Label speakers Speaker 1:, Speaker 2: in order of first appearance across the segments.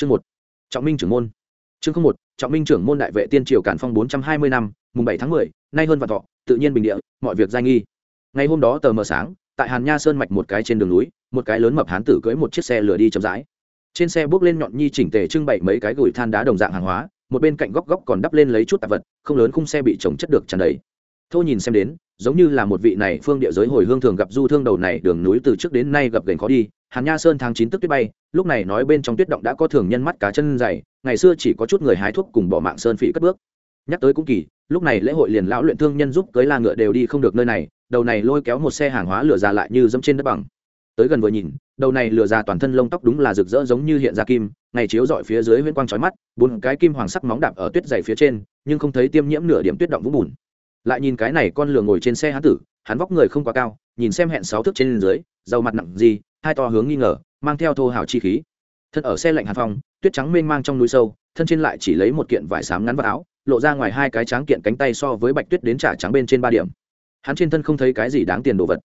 Speaker 1: chương một, trọng minh trưởng môn. Chương không một, trọng minh trưởng môn đại vệ tiên triều cản phong bốn trăm hai mươi năm, mùng bảy tháng mười, nay hơn vạn thọ, tự nhiên bình địa, mọi việc giai nghi. Ngày hôm đó tờ mờ sáng, tại hàn nha sơn mạch một cái trên đường núi, một cái lớn mập hán tử cưỡi một chiếc xe lửa đi chậm rãi. Trên xe bước lên nhọn nhi chỉnh tề trưng bày mấy cái gùi than đá đồng dạng hàng hóa, một bên cạnh góc góc còn đắp lên lấy chút tạp vật, không lớn khung xe bị trồng chất được tràn đầy. Thô nhìn xem đến, giống như là một vị này phương địa giới hồi hương thường gặp du thương đầu này, đường núi từ trước đến nay gặp gành khó đi hàn nha sơn tháng chín tức tuyết bay, lúc này nói bên trong tuyết động đã có thường nhân mắt cá chân dày, ngày xưa chỉ có chút người hái thuốc cùng bỏ mạng sơn phỉ cất bước. Nhắc tới cũng kỳ, lúc này lễ hội liền lão luyện thương nhân giúp cưới la ngựa đều đi không được nơi này, đầu này lôi kéo một xe hàng hóa lửa ra lại như dẫm trên đất bằng. Tới gần vừa nhìn, đầu này lửa ra toàn thân lông tóc đúng là rực rỡ giống như hiện ra kim, ngày chiếu dọi phía dưới huyễn quang trói mắt, bốn cái kim hoàng sắc móng đạp ở tuyết dày phía trên, nhưng không thấy tiêm nhiễm nửa điểm tuyết động vũng bùn. Lại nhìn cái này con lửa ngồi trên xe hán tử, hắn vóc người không quá cao, nhìn xem hẹn sáu thước trên dưới dầu mặt nặng gì hai to hướng nghi ngờ, mang theo thô hào chi khí. Thân ở xe lạnh hàn phong, tuyết trắng mênh mang trong núi sâu, thân trên lại chỉ lấy một kiện vải xám ngắn vào áo, lộ ra ngoài hai cái tráng kiện cánh tay so với bạch tuyết đến trả trắng bên trên ba điểm. Hắn trên thân không thấy cái gì đáng tiền đồ vật.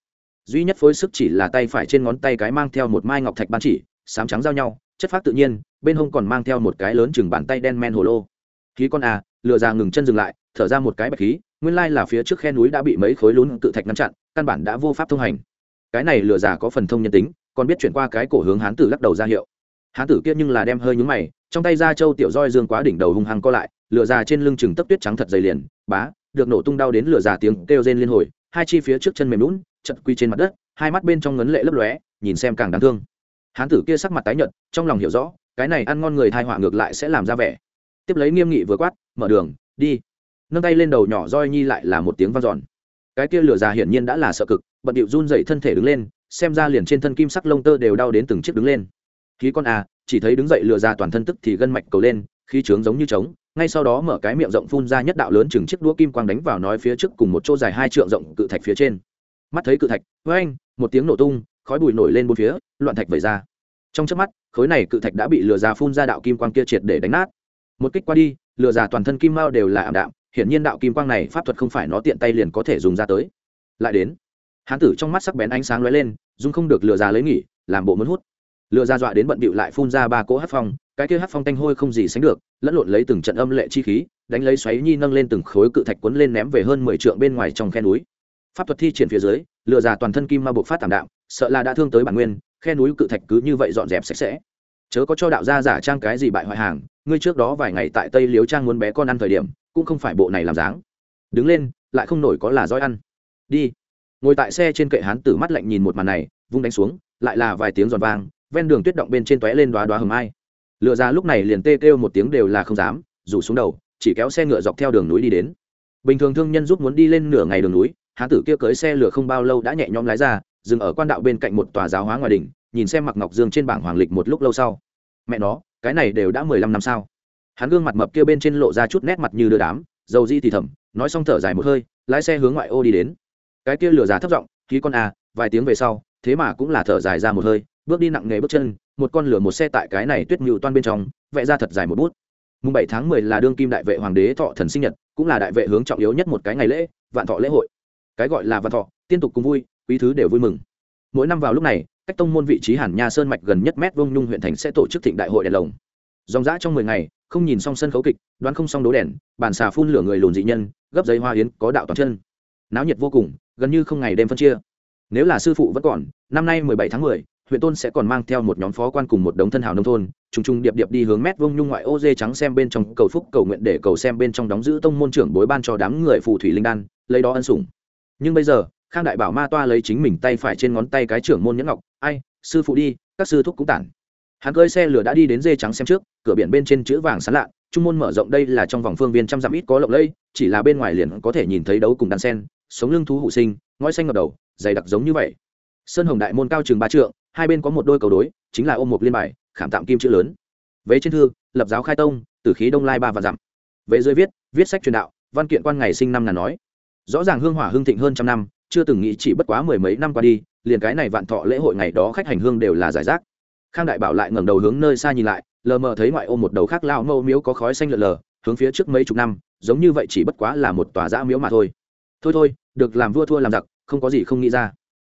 Speaker 1: Duy nhất phối sức chỉ là tay phải trên ngón tay cái mang theo một mai ngọc thạch ban chỉ sám trắng giao nhau, chất phát tự nhiên, bên hông còn mang theo một cái lớn chừng bàn tay đen men hồ lô. Khí con à lừa ra ngừng chân dừng lại, thở ra một cái bạch khí, nguyên lai là phía trước khe núi đã bị mấy khối lún tự thạch ngăn chặn, căn bản đã vô pháp thông hành. Cái này lừa già có phần thông nhân tính còn biết chuyển qua cái cổ hướng hán tử lắc đầu ra hiệu. Hán tử kia nhưng là đem hơi nhúng mày, trong tay ra châu tiểu roi dương quá đỉnh đầu hung hăng co lại, lửa già trên lưng chừng tấc tuyết trắng thật dày liền, bá, được nổ tung đau đến lửa già tiếng kêu rên liên hồi, hai chi phía trước chân mềm lún chật quy trên mặt đất, hai mắt bên trong ngấn lệ lấp lóe, nhìn xem càng đáng thương. Hán tử kia sắc mặt tái nhợt, trong lòng hiểu rõ, cái này ăn ngon người thai họa ngược lại sẽ làm ra vẻ. Tiếp lấy nghiêm nghị vừa quát, mở đường, đi. Nâng tay lên đầu nhỏ roi nhi lại là một tiếng vang giòn cái kia lửa già hiển nhiên đã là sợ cực, bận điệu run dậy thân thể đứng lên xem ra liền trên thân kim sắc lông tơ đều đau đến từng chiếc đứng lên. Khí con à chỉ thấy đứng dậy lừa ra toàn thân tức thì gân mạch cầu lên, khí trướng giống như trống, ngay sau đó mở cái miệng rộng phun ra nhất đạo lớn chừng chiếc đũa kim quang đánh vào nói phía trước cùng một chỗ dài hai trượng rộng cự thạch phía trên. Mắt thấy cự thạch, với anh, một tiếng nổ tung, khói bụi nổi lên bốn phía, loạn thạch vẩy ra. Trong chớp mắt, khối này cự thạch đã bị lừa ra phun ra đạo kim quang kia triệt để đánh nát. Một kích qua đi, lừa ra toàn thân kim mao đều là ảm đạm, hiển nhiên đạo kim quang này pháp thuật không phải nó tiện tay liền có thể dùng ra tới. Lại đến, hán tử trong mắt sắc bén ánh sáng lóe lên dung không được lừa ra lấy nghỉ, làm bộ muốn hút. Lừa ra dọa đến bận bịu lại phun ra ba cỗ hát phong, cái kia hát phong tanh hôi không gì sánh được, lẫn lộn lấy từng trận âm lệ chi khí, đánh lấy xoáy nhi nâng lên từng khối cự thạch quấn lên ném về hơn mười trượng bên ngoài trong khe núi. Pháp thuật thi triển phía dưới, lừa ra toàn thân kim ma buộc phát tảm đạm sợ là đã thương tới bản nguyên, khe núi cự thạch cứ như vậy dọn dẹp sạch sẽ. Chớ có cho đạo gia giả trang cái gì bại hoại hàng, ngươi trước đó vài ngày tại tây liếu trang muốn bé con ăn thời điểm, cũng không phải bộ này làm dáng. Đứng lên, lại không nổi có là roi ăn. Đi ngồi tại xe trên kệ hán tử mắt lạnh nhìn một màn này, vung đánh xuống, lại là vài tiếng giòn vang, ven đường tuyết động bên trên tóe lên đoá đoá hầm ai. Lựa ra lúc này liền tê kêu một tiếng đều là không dám, rủ xuống đầu, chỉ kéo xe ngựa dọc theo đường núi đi đến. Bình thường thương nhân giúp muốn đi lên nửa ngày đường núi, hán tử kia cưới xe lửa không bao lâu đã nhẹ nhõm lái ra, dừng ở quan đạo bên cạnh một tòa giáo hóa ngoài đỉnh, nhìn xem mặc ngọc dương trên bảng hoàng lịch một lúc lâu sau. Mẹ nó, cái này đều đã mười lăm năm sao? Hắn gương mặt mập kia bên trên lộ ra chút nét mặt như đưa đám, dầu di thì thầm, nói xong thở dài một hơi, lái xe hướng ngoại ô đi đến cái kia lửa giá thấp giọng, khí con à vài tiếng về sau, thế mà cũng là thở dài ra một hơi, bước đi nặng nề bước chân, một con lửa một xe tại cái này tuyết mưu toan bên trong, vẽ ra thật dài một bút. Mùng bảy tháng mười là đương kim đại vệ hoàng đế thọ thần sinh nhật, cũng là đại vệ hướng trọng yếu nhất một cái ngày lễ, vạn thọ lễ hội. Cái gọi là vạn thọ, tiên tục cùng vui, quý thứ đều vui mừng. Mỗi năm vào lúc này, cách tông môn vị trí hàn nha sơn mạch gần nhất mét vông nhung huyện thành sẽ tổ chức thịnh đại hội đèn lồng. Dòng dã trong mười ngày, không nhìn xong sân khấu kịch, đoán không xong đố đèn, bàn xà phun lửa người lùn dị nhân, gấp giấy hoa hiến có đạo toàn chân. Náo nhiệt vô cùng gần như không ngày đêm phân chia. Nếu là sư phụ vẫn còn, năm nay mười bảy tháng mười, huyện tôn sẽ còn mang theo một nhóm phó quan cùng một đống thân hào nông thôn, trùng trùng điệp điệp đi hướng mét vông nhung ngoại ô dê trắng xem bên trong cầu phúc cầu nguyện để cầu xem bên trong đóng giữ tông môn trưởng bối ban cho đám người phù thủy linh đan, lấy đó ân sủng. Nhưng bây giờ, khang đại bảo ma toa lấy chính mình tay phải trên ngón tay cái trưởng môn nhẫn ngọc, ai, sư phụ đi, các sư thúc cũng tản. Hắn cơi xe lửa đã đi đến dê trắng xem trước, cửa biển bên trên chữ vàng sán lạ, trung môn mở rộng đây là trong vòng phương viên trăm dặm ít có lộng lây chỉ là bên ngoài liền có thể nhìn thấy đấu cùng đàn sen sống lưng thú hụ sinh, ngói xanh ngập đầu, dày đặc giống như vậy. Sơn hồng đại môn cao chừng ba trượng, hai bên có một đôi cầu đối, chính là ôm một liên bài, khảm tạm kim chữ lớn. Vế trên thư, lập giáo khai tông từ khí đông lai ba và dặm. Vế dưới viết viết sách truyền đạo, văn kiện quan ngày sinh năm ngàn nói. Rõ ràng hương hỏa hương thịnh hơn trăm năm, chưa từng nghĩ chỉ bất quá mười mấy năm qua đi, liền cái này vạn thọ lễ hội ngày đó khách hành hương đều là giải rác. Khang đại bảo lại ngẩng đầu hướng nơi xa nhìn lại, lờ mờ thấy ngoại ô một đầu khác lao mâu miếu có khói xanh lờ lờ, hướng phía trước mấy chục năm, giống như vậy chỉ bất quá là một tòa giã miếu mà thôi thôi thôi, được làm vua thua làm giặc, không có gì không nghĩ ra.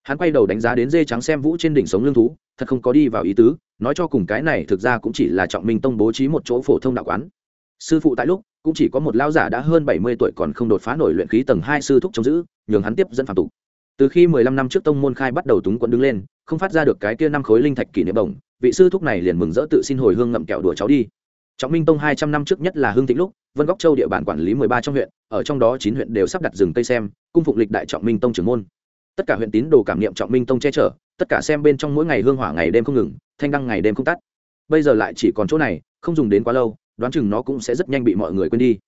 Speaker 1: Hắn quay đầu đánh giá đến dê trắng xem vũ trên đỉnh sống lương thú, thật không có đi vào ý tứ, nói cho cùng cái này thực ra cũng chỉ là trọng minh tông bố trí một chỗ phổ thông đạo quán. Sư phụ tại lúc, cũng chỉ có một lao giả đã hơn bảy mươi tuổi còn không đột phá nổi luyện khí tầng hai sư thúc chống giữ, nhường hắn tiếp dẫn phạm tục. Từ khi mười lăm năm trước tông môn khai bắt đầu túng quẫn đứng lên, không phát ra được cái kia năm khối linh thạch kỷ niệm đồng vị sư thúc này liền mừng rỡ tự xin hồi hương ngậm kẹo đùa cháu đi trọng minh tông hai trăm năm trước nhất là hương thịnh lúc, vân góc châu địa bàn quản lý mười ba trong huyện, ở trong đó chín huyện đều sắp đặt rừng cây xem, cung phục lịch đại trọng minh tông trưởng môn. Tất cả huyện tín đồ cảm niệm trọng minh tông che chở, tất cả xem bên trong mỗi ngày hương hỏa ngày đêm không ngừng, thanh đăng ngày đêm không tắt. Bây giờ lại chỉ còn chỗ này, không dùng đến quá lâu, đoán chừng nó cũng sẽ rất nhanh bị mọi người quên đi.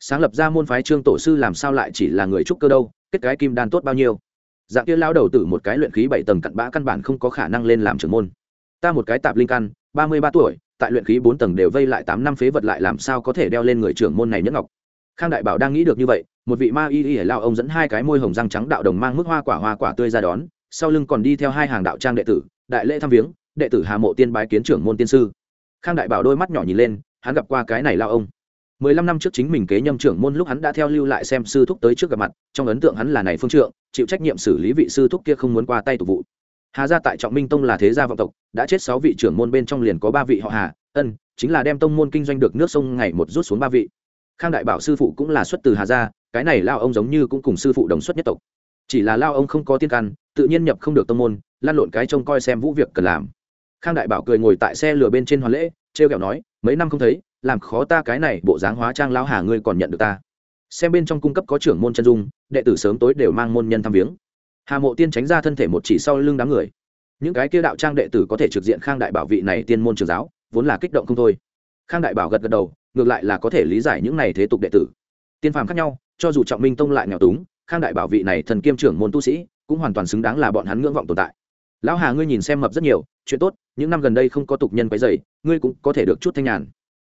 Speaker 1: Sáng lập ra môn phái trương tổ sư làm sao lại chỉ là người trúc cơ đâu, kết cái kim đan tốt bao nhiêu. Dạng kia lao đầu tử một cái luyện khí bảy tầng cặn bã căn bản không có khả năng lên làm trưởng môn. Ta một cái tạp linh căn, ba mươi ba tuổi tại luyện khí bốn tầng đều vây lại tám năm phế vật lại làm sao có thể đeo lên người trưởng môn này nhất ngọc. Khang đại bảo đang nghĩ được như vậy, một vị ma y y lao ông dẫn hai cái môi hồng răng trắng đạo đồng mang mức hoa quả hoa quả tươi ra đón, sau lưng còn đi theo hai hàng đạo trang đệ tử, đại lễ thăm viếng, đệ tử hà mộ tiên bái kiến trưởng môn tiên sư. Khang đại bảo đôi mắt nhỏ nhìn lên, hắn gặp qua cái này lao ông. Mười lăm năm trước chính mình kế nhâm trưởng môn lúc hắn đã theo lưu lại xem sư thúc tới trước gặp mặt, trong ấn tượng hắn là này phương trượng, chịu trách nhiệm xử lý vị sư thúc kia không muốn qua tay tục vụ hà gia tại trọng minh tông là thế gia vọng tộc, đã chết sáu vị trưởng môn bên trong liền có ba vị họ hà, ân, chính là đem tông môn kinh doanh được nước sông ngày một rút xuống ba vị. Khang đại bảo sư phụ cũng là xuất từ hà gia, cái này lao ông giống như cũng cùng sư phụ đồng xuất nhất tộc. Chỉ là lao ông không có tiên căn, tự nhiên nhập không được tông môn lan lộn cái trông coi xem vũ việc cần làm. Khang đại bảo cười ngồi tại xe lửa bên trên hoàn lễ, trêu kẹo nói, mấy năm không thấy, làm khó ta cái này, bộ dáng hóa trang lao hà ngươi còn nhận được ta. Xem bên trong cung cấp có trưởng môn chân dung, đệ tử sớm tối đều mang môn nhân thăm viếng hà mộ tiên tránh ra thân thể một chỉ sau lưng đám người. Những cái kia đạo trang đệ tử có thể trực diện khang đại bảo vị này tiên môn trường giáo, vốn là kích động không thôi. Khang đại bảo gật gật đầu, ngược lại là có thể lý giải những này thế tục đệ tử. Tiên phàm khác nhau, cho dù trọng minh tông lại nghèo túng, khang đại bảo vị này thần kiêm trưởng môn tu sĩ, cũng hoàn toàn xứng đáng là bọn hắn ngưỡng vọng tồn tại. Lão hà ngươi nhìn xem mập rất nhiều, chuyện tốt, những năm gần đây không có tục nhân quấy dày ngươi cũng có thể được chút thanh nhàn.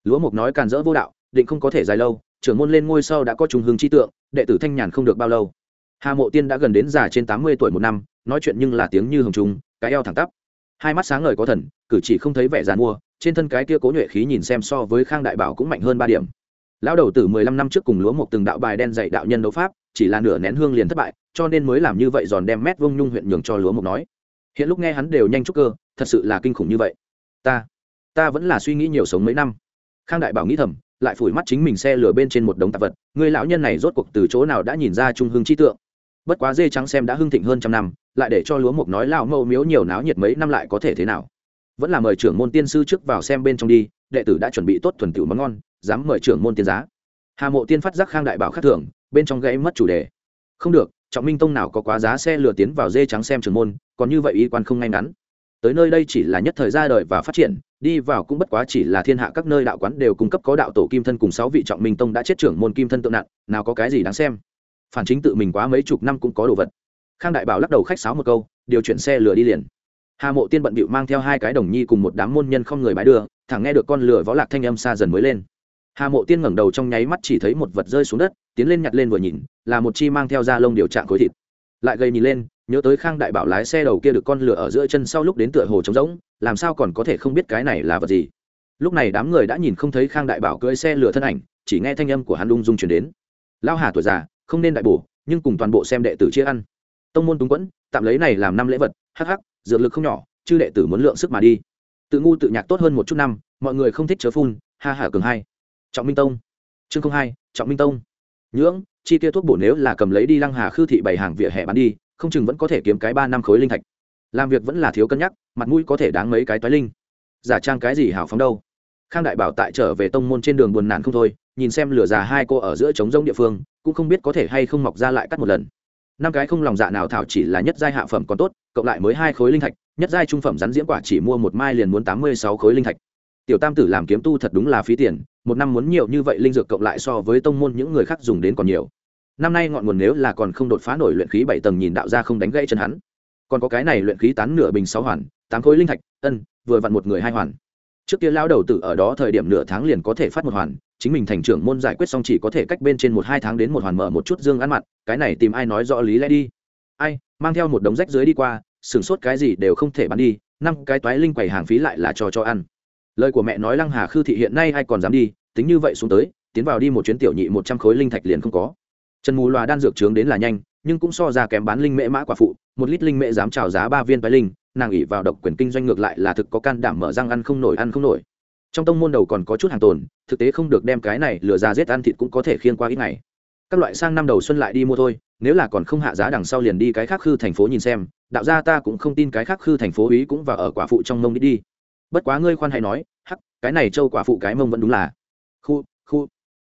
Speaker 1: Lúa mục nói càn rỡ vô đạo, định không có thể dài lâu, trưởng môn lên ngôi sau đã có trùng hương chi tượng, đệ tử thanh nhàn không được bao lâu hà mộ tiên đã gần đến già trên tám mươi tuổi một năm, nói chuyện nhưng là tiếng như hồng trung cái eo thẳng tắp. Hai mắt sáng ngời có thần, cử chỉ không thấy vẻ già mua trên thân cái kia cố nhuệ khí nhìn xem so với khang đại bảo cũng mạnh hơn ba điểm. Lão đầu tử mười lăm năm trước cùng lúa một từng đạo bài đen dạy đạo nhân đấu pháp, chỉ là nửa nén hương liền thất bại, cho nên mới làm như vậy giòn đem mét vông nhung huyện nhường cho lúa một nói. Hiện lúc nghe hắn đều nhanh chúc cơ, thật sự là kinh khủng như vậy. Ta ta vẫn là suy nghĩ nhiều sống mấy năm. Khang đại bảo nghĩ thầm, lại phủi mắt chính mình xe lửa bên trên một đống tạp vật, người lão nhân này rốt cuộc từ chỗ nào đã nhìn ra trung hưng chi tượng? Bất quá dê trắng xem đã hưng thịnh hơn trăm năm, lại để cho lúa mộc nói lao mâu miếu nhiều náo nhiệt mấy năm lại có thể thế nào. Vẫn là mời trưởng môn tiên sư trước vào xem bên trong đi, đệ tử đã chuẩn bị tốt thuần tiểu món ngon, dám mời trưởng môn tiên giá. Hà mộ tiên phát giác khang đại bảo khắc thưởng bên trong gãy mất chủ đề. Không được, trọng minh tông nào có quá giá xe lừa tiến vào dê trắng xem trưởng môn, còn như vậy y quan không ngay ngắn. Tới nơi đây chỉ là nhất thời ra đời và phát triển, đi vào cũng bất quá chỉ là thiên hạ các nơi đạo quán đều cung cấp có đạo tổ kim thân cùng sáu vị trọng minh tông đã chết trưởng môn kim thân tượng nặng, nào có cái gì đáng xem phản chính tự mình quá mấy chục năm cũng có đồ vật. Khang đại bảo lắc đầu khách sáo một câu, điều chuyển xe lừa đi liền. Hà mộ tiên bận bịu mang theo hai cái đồng nhi cùng một đám môn nhân không người bái đưa, thẳng nghe được con lửa võ lạc thanh âm xa dần mới lên. Hà mộ tiên ngẩng đầu trong nháy mắt chỉ thấy một vật rơi xuống đất, tiến lên nhặt lên vừa nhìn, là một chi mang theo da lông điều trạng khối thịt. Lại gây nhìn lên, nhớ tới khang đại bảo lái xe đầu kia được con lửa ở giữa chân sau lúc đến tựa hồ trống rỗng, làm sao còn có thể không biết cái này là vật gì. Lúc này đám người đã nhìn không thấy khang đại bảo cưỡi xe lửa thân ảnh, chỉ nghe thanh âm của hắn lung dung chuyển đến. Lao hà tuổi già không nên đại bổ, nhưng cùng toàn bộ xem đệ tử chia ăn. Tông môn túng quẫn, tạm lấy này làm năm lễ vật, hắc hắc, dược lực không nhỏ, chư đệ tử muốn lượng sức mà đi. Tự ngu tự nhạc tốt hơn một chút năm, mọi người không thích chớ phun, ha hả cường hai. Trọng minh tông. Chương không hai, trọng minh tông. Nhưỡng, chi kia thuốc bổ nếu là cầm lấy đi lăng hà khư thị bày hàng vỉa hè bán đi, không chừng vẫn có thể kiếm cái ba năm khối linh thạch. Làm việc vẫn là thiếu cân nhắc, mặt mũi có thể đáng mấy cái toái linh. Giả trang cái gì hảo phóng đâu? Khang đại bảo tại trở về tông môn trên đường buồn nản không thôi, nhìn xem lửa già hai cô ở giữa trống rông địa phương, cũng không biết có thể hay không mọc ra lại cắt một lần. Năm cái không lòng dạ nào thảo chỉ là nhất giai hạ phẩm còn tốt, cộng lại mới hai khối linh thạch, nhất giai trung phẩm rắn diễn quả chỉ mua một mai liền muốn tám mươi sáu khối linh thạch. Tiểu tam tử làm kiếm tu thật đúng là phí tiền, một năm muốn nhiều như vậy linh dược cộng lại so với tông môn những người khác dùng đến còn nhiều. Năm nay ngọn nguồn nếu là còn không đột phá nổi luyện khí bảy tầng nhìn đạo ra không đánh gãy chân hắn. Còn có cái này luyện khí tán nửa bình sáu hoàn, tám khối linh thạch, ân, vừa vặn một người hai hoàn trước kia lao đầu tử ở đó thời điểm nửa tháng liền có thể phát một hoàn, chính mình thành trưởng môn giải quyết xong chỉ có thể cách bên trên một hai tháng đến một hoàn mở một chút dương ăn mặn, cái này tìm ai nói rõ lý lẽ đi. Ai, mang theo một đống rách dưới đi qua, sửng sốt cái gì đều không thể bán đi, năm cái toái linh quầy hàng phí lại là cho cho ăn. Lời của mẹ nói lăng hà khư thị hiện nay ai còn dám đi, tính như vậy xuống tới, tiến vào đi một chuyến tiểu nhị một trăm khối linh thạch liền không có. Trần mù loà đan dược trướng đến là nhanh, nhưng cũng so ra kém bán linh mễ mã quả phụ, một lít linh mễ dám trào giá ba viên toái linh nàng ỉ vào độc quyền kinh doanh ngược lại là thực có can đảm mở răng ăn không nổi, ăn không nổi. Trong tông môn đầu còn có chút hàng tồn, thực tế không được đem cái này lừa ra giết ăn thịt cũng có thể khiên qua ít ngày. Các loại sang năm đầu xuân lại đi mua thôi, nếu là còn không hạ giá đằng sau liền đi cái khác khư thành phố nhìn xem, đạo gia ta cũng không tin cái khác khư thành phố ý cũng vào ở quả phụ trong mông đi đi. Bất quá ngươi khoan hay nói, hắc, cái này châu quả phụ cái mông vẫn đúng là. Khu khu.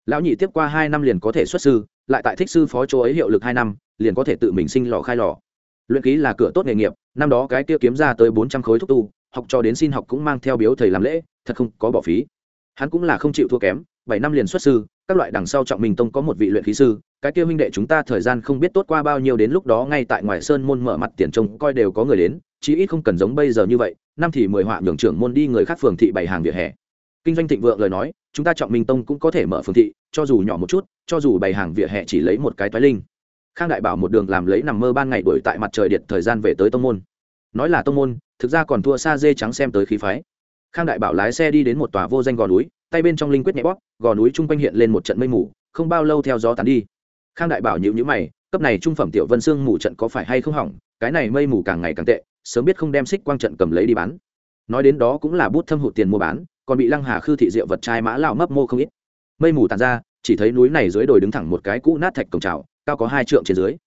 Speaker 1: Lão nhị tiếp qua hai năm liền có thể xuất sư, lại tại thích sư phó chỗ ấy hiệu lực hai năm, liền có thể tự mình sinh lò khai lò luyện ký là cửa tốt nghề nghiệp, năm đó cái kia kiếm ra tới bốn trăm khối thúc tu, học cho đến xin học cũng mang theo biếu thầy làm lễ, thật không có bỏ phí. Hắn cũng là không chịu thua kém, bảy năm liền xuất sư, các loại đằng sau trọng minh tông có một vị luyện khí sư, cái kia huynh đệ chúng ta thời gian không biết tốt qua bao nhiêu đến lúc đó ngay tại ngoài sơn môn mở mặt tiền trông coi đều có người đến, chí ít không cần giống bây giờ như vậy, năm thì mười họa nhường trưởng môn đi người khác phường thị bày hàng vỉa hè. Kinh doanh thịnh vượng lời nói, chúng ta trọng minh tông cũng có thể mở phường thị, cho dù nhỏ một chút, cho dù bày hàng vỉa hè chỉ lấy một cái toái linh khang đại bảo một đường làm lấy nằm mơ ban ngày đuổi tại mặt trời điện thời gian về tới tông môn. Nói là tông môn, thực ra còn thua xa dê trắng xem tới khí phái. Khang đại bảo lái xe đi đến một tòa vô danh gò núi, tay bên trong linh quyết nhẹ bóp, gò núi chung quanh hiện lên một trận mây mù, không bao lâu theo gió tàn đi. Khang đại bảo nhịu nhữ mày, cấp này trung phẩm tiểu vân xương mù trận có phải hay không hỏng, cái này mây mù càng ngày càng tệ, sớm biết không đem xích quang trận cầm lấy đi bán. Nói đến đó cũng là bút thâm hụt tiền mua bán, còn bị lăng hà khư thị diệu vật trai mã lao mấp mô không ít. Mây mù tàn ra, chỉ thấy núi này dưới đồi đứng thẳng một cái cũ nát thạch cổng trào cao có hai trượng trên dưới.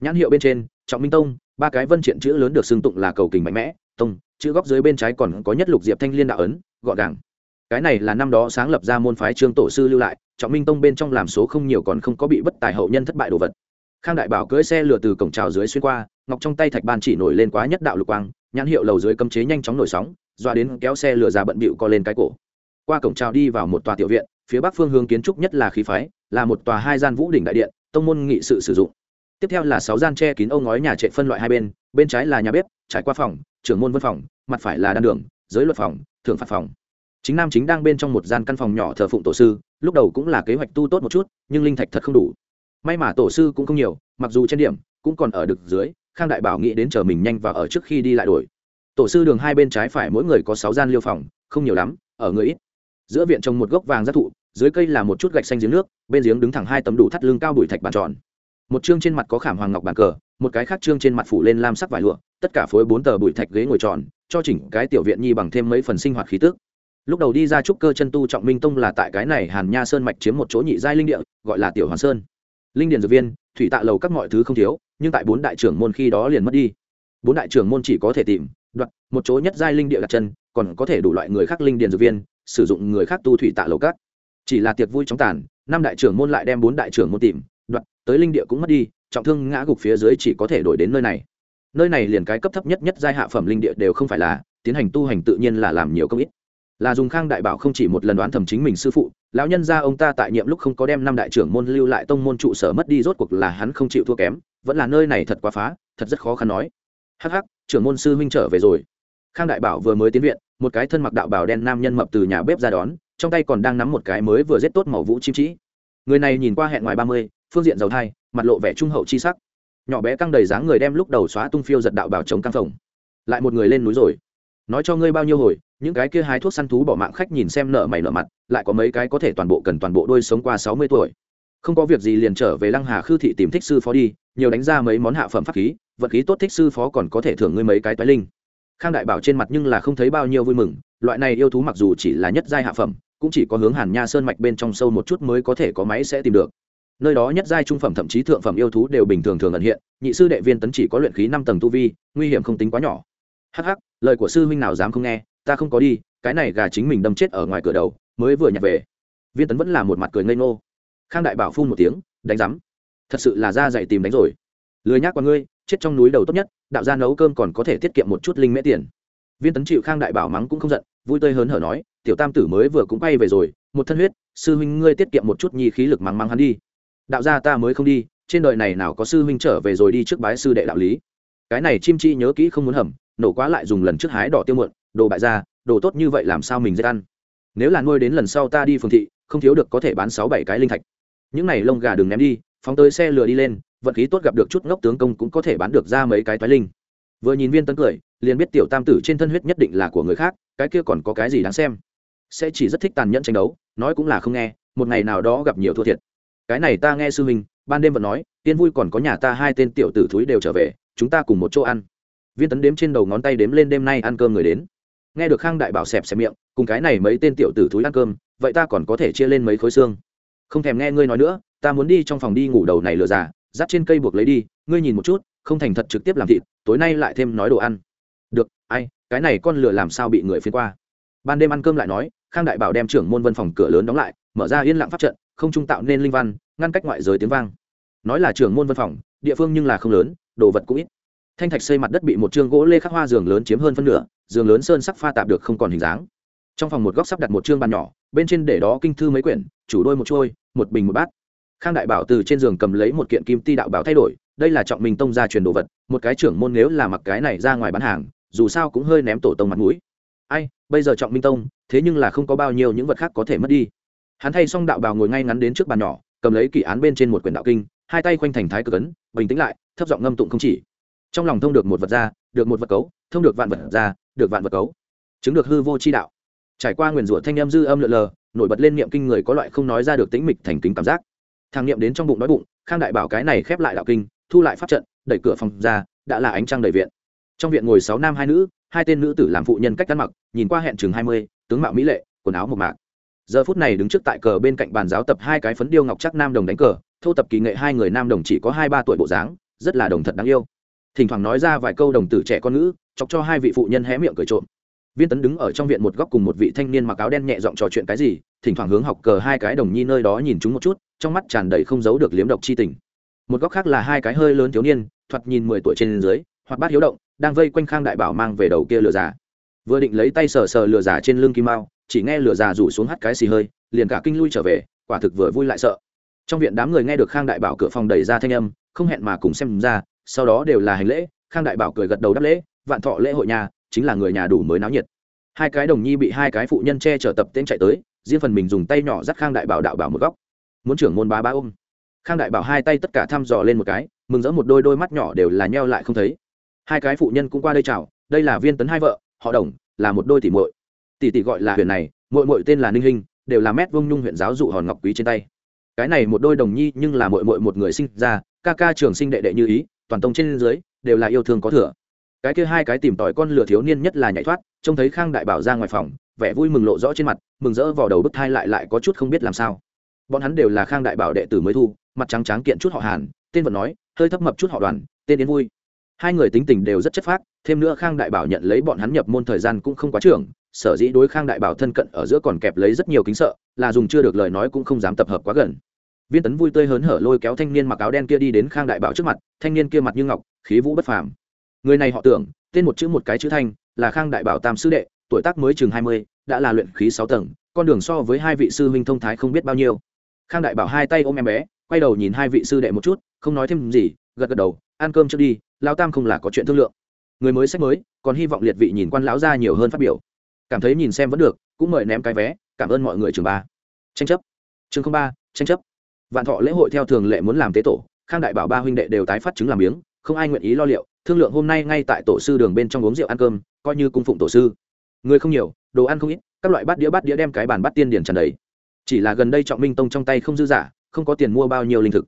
Speaker 1: Nhãn hiệu bên trên, trọng minh tông, ba cái vân triện chữ lớn được xưng tụng là cầu kình mạnh mẽ, tông, chữ góc dưới bên trái còn có nhất lục diệp thanh liên đạo ấn, gọn gàng. Cái này là năm đó sáng lập ra môn phái trương tổ sư lưu lại, trọng minh tông bên trong làm số không nhiều còn không có bị bất tài hậu nhân thất bại đồ vật. Khang đại bảo cưỡi xe lửa từ cổng trào dưới xuyên qua, ngọc trong tay thạch ban chỉ nổi lên quá nhất đạo lục quang, nhãn hiệu lầu dưới cấm chế nhanh chóng nổi sóng, doa đến kéo xe lửa ra bận bịu co lên cái cổ. Qua cổng trào đi vào một tòa tiểu viện, phía bắc phương hướng kiến trúc nhất là khí phái, là một tòa hai gian vũ đỉnh đại điện tông môn nghị sự sử dụng. Tiếp theo là sáu gian tre kín ông ngói nhà trệ phân loại hai bên bên trái là nhà bếp, trải qua phòng, trưởng môn văn phòng, mặt phải là đan đường, giới luật phòng thượng phạt phòng. Chính nam chính đang bên trong một gian căn phòng nhỏ thờ phụng tổ sư, lúc đầu cũng là kế hoạch tu tốt một chút, nhưng linh thạch thật không đủ. May mà tổ sư cũng không nhiều, mặc dù trên điểm, cũng còn ở được dưới, khang đại bảo nghĩ đến chờ mình nhanh và ở trước khi đi lại đổi. Tổ sư đường hai bên trái phải mỗi người có sáu gian liêu phòng, không nhiều lắm, ở người ít. Giữa viện trồng một gốc vàng giác thụ dưới cây là một chút gạch xanh giếng nước, bên giếng đứng thẳng hai tấm đủ thắt lưng cao đùi thạch bàn tròn. Một chương trên mặt có khảm hoàng ngọc bàn cờ, một cái khác chương trên mặt phủ lên lam sắc vải lụa, tất cả phối bốn tờ bụi thạch ghế ngồi tròn, cho chỉnh cái tiểu viện nhi bằng thêm mấy phần sinh hoạt khí tức. Lúc đầu đi ra trúc cơ chân tu trọng minh tông là tại cái này hàn nha sơn mạch chiếm một chỗ nhị giai linh địa, gọi là tiểu hoàn sơn. Linh điền dược viên, thủy tạ lầu các mọi thứ không thiếu, nhưng tại bốn đại trưởng môn khi đó liền mất đi. Bốn đại trưởng môn chỉ có thể tìm, đoạt, một chỗ nhất giai linh địa đặt chân, còn có thể đủ loại người khác linh điền dược viên, sử dụng người khác tu thủy tạ lầu các chỉ là tiệc vui chóng tàn, năm đại trưởng môn lại đem bốn đại trưởng môn tìm đoạn tới linh địa cũng mất đi, trọng thương ngã gục phía dưới chỉ có thể đổi đến nơi này. Nơi này liền cái cấp thấp nhất nhất giai hạ phẩm linh địa đều không phải là, tiến hành tu hành tự nhiên là làm nhiều công ít. Là dùng khang đại bảo không chỉ một lần đoán thẩm chính mình sư phụ, lão nhân gia ông ta tại nhiệm lúc không có đem năm đại trưởng môn lưu lại tông môn trụ sở mất đi, rốt cuộc là hắn không chịu thua kém, vẫn là nơi này thật quá phá, thật rất khó khăn nói. Hắc hắc, trưởng môn sư huynh trở về rồi. Khang đại bảo vừa mới tiến viện, một cái thân mặc đạo bảo đen nam nhân mập từ nhà bếp ra đón trong tay còn đang nắm một cái mới vừa giết tốt màu vũ chim trĩ người này nhìn qua hẹn ngoài ba mươi, phương diện giàu thai, mặt lộ vẻ trung hậu chi sắc. Nhỏ bé căng đầy dáng người đem lúc đầu xóa tung phiêu giật đạo bảo chống căng phòng lại một người lên núi rồi. Nói cho ngươi bao nhiêu hồi, những cái kia hái thuốc săn thú bỏ mạng khách nhìn xem nợ mày nợ mặt, lại có mấy cái có thể toàn bộ cần toàn bộ đôi sống qua sáu mươi tuổi. Không có việc gì liền trở về lăng hà khư thị tìm thích sư phó đi, nhiều đánh ra mấy món hạ phẩm pháp khí, vật khí tốt thích sư phó còn có thể thưởng ngươi mấy cái toái linh. Khang đại bảo trên mặt nhưng là không thấy bao nhiêu vui mừng, loại này yêu thú mặc dù chỉ là nhất giai hạ phẩm cũng chỉ có hướng hàn nha sơn mạch bên trong sâu một chút mới có thể có máy sẽ tìm được. Nơi đó nhất giai trung phẩm thậm chí thượng phẩm yêu thú đều bình thường thường ẩn hiện, nhị sư đệ viên tấn chỉ có luyện khí năm tầng tu vi, nguy hiểm không tính quá nhỏ. Hắc hắc, lời của sư huynh nào dám không nghe, ta không có đi, cái này gà chính mình đâm chết ở ngoài cửa đầu, mới vừa nhặt về. Viên tấn vẫn là một mặt cười ngây ngô. Khang đại bảo phun một tiếng, đánh rắm thật sự là ra dạy tìm đánh rồi. Lười nhác qua ngươi, chết trong núi đầu tốt nhất, đạo gia nấu cơm còn có thể tiết kiệm một chút linh mễ tiền. Viên tấn chịu khang đại bảo mắng cũng không giận vui tươi hớn hở nói, tiểu tam tử mới vừa cũng quay về rồi, một thân huyết, sư huynh ngươi tiết kiệm một chút nhi khí lực mắng mắng hắn đi. Đạo gia ta mới không đi, trên đời này nào có sư huynh trở về rồi đi trước bái sư đệ đạo lý. Cái này chim chi nhớ kỹ không muốn hầm, nổ quá lại dùng lần trước hái đỏ tiêu muộn, đồ bại ra, đồ tốt như vậy làm sao mình dễ ăn? Nếu là nuôi đến lần sau ta đi phường thị, không thiếu được có thể bán sáu bảy cái linh thạch. Những này lông gà đừng ném đi, phóng tới xe lừa đi lên, vận khí tốt gặp được chút ngốc tướng công cũng có thể bán được ra mấy cái toái linh. Vừa nhìn viên tấn cười liền biết tiểu tam tử trên thân huyết nhất định là của người khác, cái kia còn có cái gì đáng xem? Sẽ chỉ rất thích tàn nhẫn tranh đấu, nói cũng là không nghe, một ngày nào đó gặp nhiều thua thiệt. Cái này ta nghe sư huynh, ban đêm vẫn nói, tiên vui còn có nhà ta hai tên tiểu tử thúi đều trở về, chúng ta cùng một chỗ ăn. Viên tấn đếm trên đầu ngón tay đếm lên đêm nay ăn cơm người đến. Nghe được khang đại bảo xẹp xẹp miệng, cùng cái này mấy tên tiểu tử thúi ăn cơm, vậy ta còn có thể chia lên mấy khối xương. Không thèm nghe ngươi nói nữa, ta muốn đi trong phòng đi ngủ đầu này lừa già, dắt trên cây buộc lấy đi, ngươi nhìn một chút, không thành thật trực tiếp làm thịt, tối nay lại thêm nói đồ ăn ai, cái này con lừa làm sao bị người phiên qua? Ban đêm ăn cơm lại nói, khang đại bảo đem trưởng môn văn phòng cửa lớn đóng lại, mở ra yên lặng pháp trận, không trung tạo nên linh văn, ngăn cách ngoại giới tiếng vang. Nói là trưởng môn văn phòng, địa phương nhưng là không lớn, đồ vật cũng ít. Thanh thạch xây mặt đất bị một chương gỗ lê khắc hoa giường lớn chiếm hơn phân nửa, giường lớn sơn sắc pha tạp được không còn hình dáng. Trong phòng một góc sắp đặt một chương bàn nhỏ, bên trên để đó kinh thư mấy quyển, chủ đôi một trôi một bình một bát. Khang đại bảo từ trên giường cầm lấy một kiện kim ti đạo bảo thay đổi, đây là trọng minh tông gia truyền đồ vật, một cái trưởng môn nếu là mặc cái này ra ngoài bán hàng dù sao cũng hơi ném tổ tông mặt mũi. Ai, bây giờ trọng minh tông, thế nhưng là không có bao nhiêu những vật khác có thể mất đi. Hắn thay xong đạo bào ngồi ngay ngắn đến trước bàn nhỏ, cầm lấy kỷ án bên trên một quyển đạo kinh, hai tay khoanh thành thái cực ấn, bình tĩnh lại, thấp giọng ngâm tụng không chỉ. Trong lòng thông được một vật ra, được một vật cấu, thông được vạn vật ra, được vạn vật cấu. Chứng được hư vô chi đạo. Trải qua nguyền rủa thanh em dư âm lượn lờ, nổi bật lên niệm kinh người có loại không nói ra được tĩnh mịch thành kính cảm giác. Thang niệm đến trong bụng đói bụng, khang đại bảo cái này khép lại đạo kinh, thu lại pháp trận, đẩy cửa phòng ra, đã là ánh trăng đầy viện trong viện ngồi sáu nam hai nữ, hai tên nữ tử làm phụ nhân cách ăn mặc, nhìn qua hẹn chừng hai mươi, tướng mạo mỹ lệ, quần áo một mạc. Giờ phút này đứng trước tại cờ bên cạnh bàn giáo tập hai cái phấn điêu ngọc chắc nam đồng đánh cờ thu tập kỳ nghệ hai người nam đồng chỉ có hai ba tuổi bộ dáng, rất là đồng thật đáng yêu. Thỉnh thoảng nói ra vài câu đồng tử trẻ con ngữ chọc cho hai vị phụ nhân hé miệng cười trộm. Viên tấn đứng ở trong viện một góc cùng một vị thanh niên mặc áo đen nhẹ giọng trò chuyện cái gì, thỉnh thoảng hướng học cờ hai cái đồng nhi nơi đó nhìn chúng một chút, trong mắt tràn đầy không giấu được liếm độc chi tình. Một góc khác là hai cái hơi lớn thiếu niên, thoạt nhìn mười tuổi trên dưới hoặc bát hiếu động đang vây quanh khang đại bảo mang về đầu kia lửa giả, vừa định lấy tay sờ sờ lửa giả trên lưng kim mao chỉ nghe lửa giả rủ xuống hắt cái xì hơi liền cả kinh lui trở về quả thực vừa vui lại sợ. Trong viện đám người nghe được khang đại bảo cửa phòng đẩy ra thanh âm không hẹn mà cùng xem ra sau đó đều là hành lễ khang đại bảo cười gật đầu đáp lễ vạn thọ lễ hội nhà chính là người nhà đủ mới náo nhiệt. Hai cái đồng nhi bị hai cái phụ nhân che chở tập tên chạy tới riêng phần mình dùng tay nhỏ dắt khang đại bảo đạo bảo một góc. Muốn trưởng môn bá bá ôm. Khang đại bảo hai tay tất cả thăm dò lên một cái mừng rỡ một đôi đôi mắt nhỏ đều là nheo lại không thấy hai cái phụ nhân cũng qua đây chào, đây là viên tấn hai vợ, họ đồng, là một đôi tỷ muội. Tỷ tỷ gọi là huyện này, muội muội tên là ninh hinh, đều là mét vông nhung huyện giáo dụ hòn ngọc quý trên tay. Cái này một đôi đồng nhi nhưng là muội muội một người sinh ra, ca ca trường sinh đệ đệ như ý, toàn tông trên dưới, đều là yêu thương có thừa. Cái kia hai cái tìm tỏi con lửa thiếu niên nhất là nhảy thoát, trông thấy khang đại bảo ra ngoài phòng, vẻ vui mừng lộ rõ trên mặt, mừng rỡ vào đầu bức thai lại lại có chút không biết làm sao. Bọn hắn đều là khang đại bảo đệ tử mới thu, mặt trắng trắng kiện chút họ hàn, tên vẫn nói, hơi thấp mập chút họ đoàn, tên đến vui hai người tính tình đều rất chất phác, thêm nữa khang đại bảo nhận lấy bọn hắn nhập môn thời gian cũng không quá trưởng, sở dĩ đối khang đại bảo thân cận ở giữa còn kẹp lấy rất nhiều kính sợ, là dùng chưa được lời nói cũng không dám tập hợp quá gần. Viên tấn vui tươi hớn hở lôi kéo thanh niên mặc áo đen kia đi đến khang đại bảo trước mặt, thanh niên kia mặt như ngọc, khí vũ bất phàm. Người này họ tưởng, tên một chữ một cái chữ thanh, là khang đại bảo tam sư đệ, tuổi tác mới chừng hai mươi, đã là luyện khí sáu tầng, con đường so với hai vị sư huynh thông thái không biết bao nhiêu. Khang đại bảo hai tay ôm em bé, quay đầu nhìn hai vị sư đệ một chút, không nói thêm gì, gật gật đầu ăn cơm trước đi lao tam không là có chuyện thương lượng. Người mới sách mới, còn hy vọng liệt vị nhìn quan lão ra nhiều hơn phát biểu. Cảm thấy nhìn xem vẫn được, cũng mời ném cái vé, cảm ơn mọi người trường ba. Tranh chấp. Chương ba, tranh chấp. Vạn thọ lễ hội theo thường lệ muốn làm tế tổ, khang đại bảo ba huynh đệ đều tái phát chứng làm miếng, không ai nguyện ý lo liệu, thương lượng hôm nay ngay tại tổ sư đường bên trong uống rượu ăn cơm, coi như cung phụng tổ sư. Người không nhiều, đồ ăn không ít, các loại bát đĩa bát đĩa đem cái bàn bát tiên điển tràn đầy. Chỉ là gần đây trọng minh tông trong tay không dư giả, không có tiền mua bao nhiêu linh thực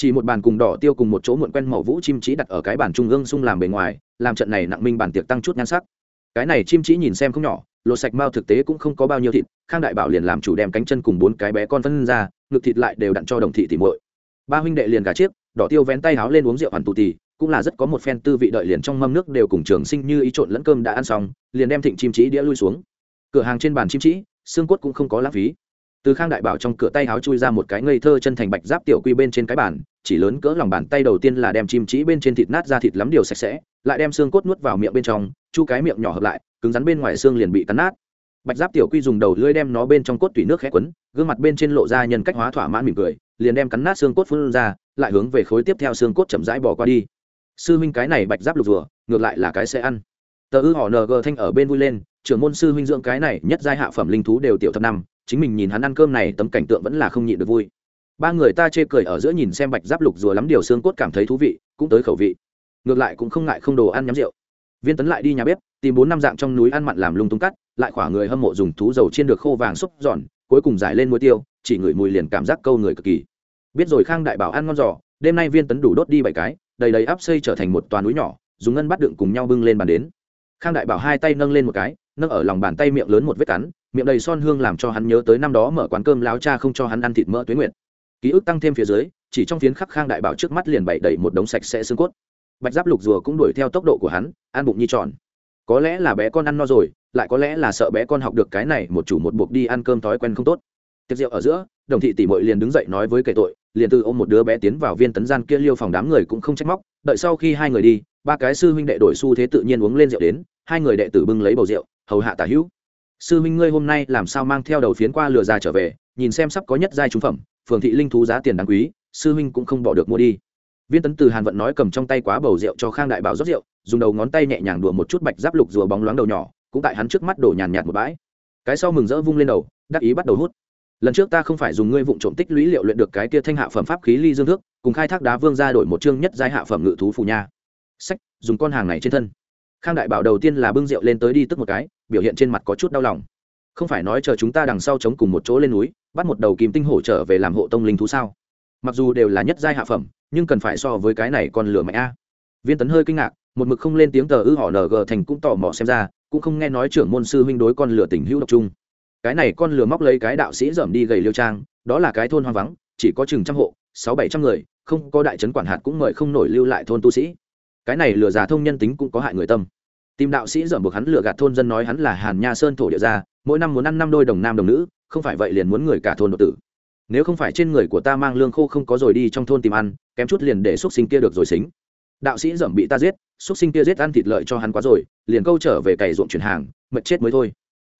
Speaker 1: chỉ một bàn cùng đỏ tiêu cùng một chỗ muộn quen màu vũ chim chỉ đặt ở cái bàn trung ương sung làm bề ngoài, làm trận này nặng minh bản tiệc tăng chút nhan sắc. Cái này chim chỉ nhìn xem không nhỏ, lột sạch mao thực tế cũng không có bao nhiêu thịt, khang đại bảo liền làm chủ đem cánh chân cùng bốn cái bé con phân ra, ngực thịt lại đều đặn cho đồng thị tỉ muội. Ba huynh đệ liền gà chiếc, đỏ tiêu vén tay háo lên uống rượu hoàn tù tì, cũng là rất có một phen tư vị đợi liền trong mâm nước đều cùng trường sinh như ý trộn lẫn cơm đã ăn xong, liền đem thịnh chim chỉ đĩa lui xuống. Cửa hàng trên bàn chim chỉ, xương cốt cũng không có lãng phí từ khang đại bảo trong cửa tay háo chui ra một cái ngây thơ chân thành bạch giáp tiểu quy bên trên cái bàn, chỉ lớn cỡ lòng bàn tay đầu tiên là đem chim chỉ bên trên thịt nát ra thịt lắm điều sạch sẽ, lại đem xương cốt nuốt vào miệng bên trong, chu cái miệng nhỏ hợp lại, cứng rắn bên ngoài xương liền bị cắn nát. Bạch giáp tiểu quy dùng đầu lưỡi đem nó bên trong cốt tủy nước khẽ quấn, gương mặt bên trên lộ ra nhân cách hóa thỏa mãn mỉm cười, liền đem cắn nát xương cốt phun ra, lại hướng về khối tiếp theo xương cốt chậm rãi bỏ qua đi. Sư huynh cái này bạch giáp lục rùa ngược lại là cái sẽ ăn. Tờ ư họ ng thanh ở bên vui lên, trưởng môn sư huynh dưỡng cái này nhất giai hạ phẩm linh thú đều tiểu thập năm chính mình nhìn hắn ăn cơm này tấm cảnh tượng vẫn là không nhịn được vui. Ba người ta chê cười ở giữa nhìn xem bạch giáp lục rùa lắm điều xương cốt cảm thấy thú vị, cũng tới khẩu vị. Ngược lại cũng không ngại không đồ ăn nhắm rượu. Viên tấn lại đi nhà bếp, tìm bốn năm dạng trong núi ăn mặn làm lung tung cắt, lại khỏa người hâm mộ dùng thú dầu chiên được khô vàng xúc giòn, cuối cùng giải lên muối tiêu, chỉ ngửi mùi liền cảm giác câu người cực kỳ. Biết rồi khang đại bảo ăn ngon giò, đêm nay viên tấn đủ đốt đi bảy cái, đầy đầy áp xây trở thành một toàn núi nhỏ, dùng ngân bắt đựng cùng nhau bưng lên bàn đến. Khang đại bảo hai tay nâng lên một cái, nâng ở lòng bàn tay miệng lớn một vết cắn miệng đầy son hương làm cho hắn nhớ tới năm đó mở quán cơm láo cha không cho hắn ăn thịt mỡ tuyến nguyện ký ức tăng thêm phía dưới, chỉ trong phiến khắc khang đại bảo trước mắt liền bậy đầy một đống sạch sẽ xương cốt. Bạch giáp lục rùa cũng đuổi theo tốc độ của hắn ăn bụng nhi tròn. Có lẽ là bé con ăn no rồi, lại có lẽ là sợ bé con học được cái này một chủ một buộc đi ăn cơm thói quen không tốt. Tiệc rượu ở giữa, đồng thị tỷ mội liền đứng dậy nói với kẻ tội, liền từ ôm một đứa bé tiến vào viên tấn gian kia liêu phòng đám người cũng không trách móc, đợi sau khi hai người đi, ba cái sư huynh đệ đổi xu thế tự nhiên uống lên rượu đến, hai người đệ tử bưng lấy bầu rượu, hầu hạ tả hữu sư Minh ngươi hôm nay làm sao mang theo đầu phiến qua lừa ra trở về, nhìn xem sắp có nhất giai trúng phẩm, phường thị linh thú giá tiền đáng quý, sư Minh cũng không bỏ được mua đi. Viên tấn từ hàn vận nói cầm trong tay quá bầu rượu cho khang đại bảo rót rượu, dùng đầu ngón tay nhẹ nhàng đùa một chút bạch giáp lục rùa bóng loáng đầu nhỏ, cũng tại hắn trước mắt đổ nhàn nhạt một bãi. Cái sau mừng rỡ vung lên đầu, đắc ý bắt đầu hút. Lần trước ta không phải dùng ngươi vụng trộm tích lũy liệu luyện được cái kia thanh hạ phẩm pháp khí ly dương thước, cùng khai thác đá vương ra đổi một chương nhất giai hạ phẩm ngự thú phù nha. Sách, dùng con hàng này trên thân khang đại bảo đầu tiên là bưng rượu lên tới đi tức một cái, biểu hiện trên mặt có chút đau lòng. Không phải nói chờ chúng ta đằng sau chống cùng một chỗ lên núi, bắt một đầu kìm tinh hổ trở về làm hộ tông linh thú sao? Mặc dù đều là nhất giai hạ phẩm, nhưng cần phải so với cái này còn lửa mạnh a. Viên tấn hơi kinh ngạc, một mực không lên tiếng tờ ư họ ng thành cũng tò mò xem ra, cũng không nghe nói trưởng môn sư huynh đối con lửa tình hữu độc trung cái này con lửa móc lấy cái đạo sĩ dởm đi gầy liêu trang, đó là cái thôn hoang vắng, chỉ có chừng trăm hộ, sáu bảy trăm người, không có đại trấn quản hạt cũng mời không nổi lưu lại thôn tu sĩ cái này lừa già thông nhân tính cũng có hại người tâm. Tìm đạo sĩ dởm buộc hắn lừa gạt thôn dân nói hắn là hàn nha sơn thổ địa gia, mỗi năm muốn ăn năm đôi đồng nam đồng nữ, không phải vậy liền muốn người cả thôn đột tử. Nếu không phải trên người của ta mang lương khô không có rồi đi trong thôn tìm ăn, kém chút liền để xúc sinh kia được rồi xính. Đạo sĩ dởm bị ta giết, xúc sinh kia giết ăn thịt lợi cho hắn quá rồi, liền câu trở về cày ruộng chuyển hàng mật chết mới thôi.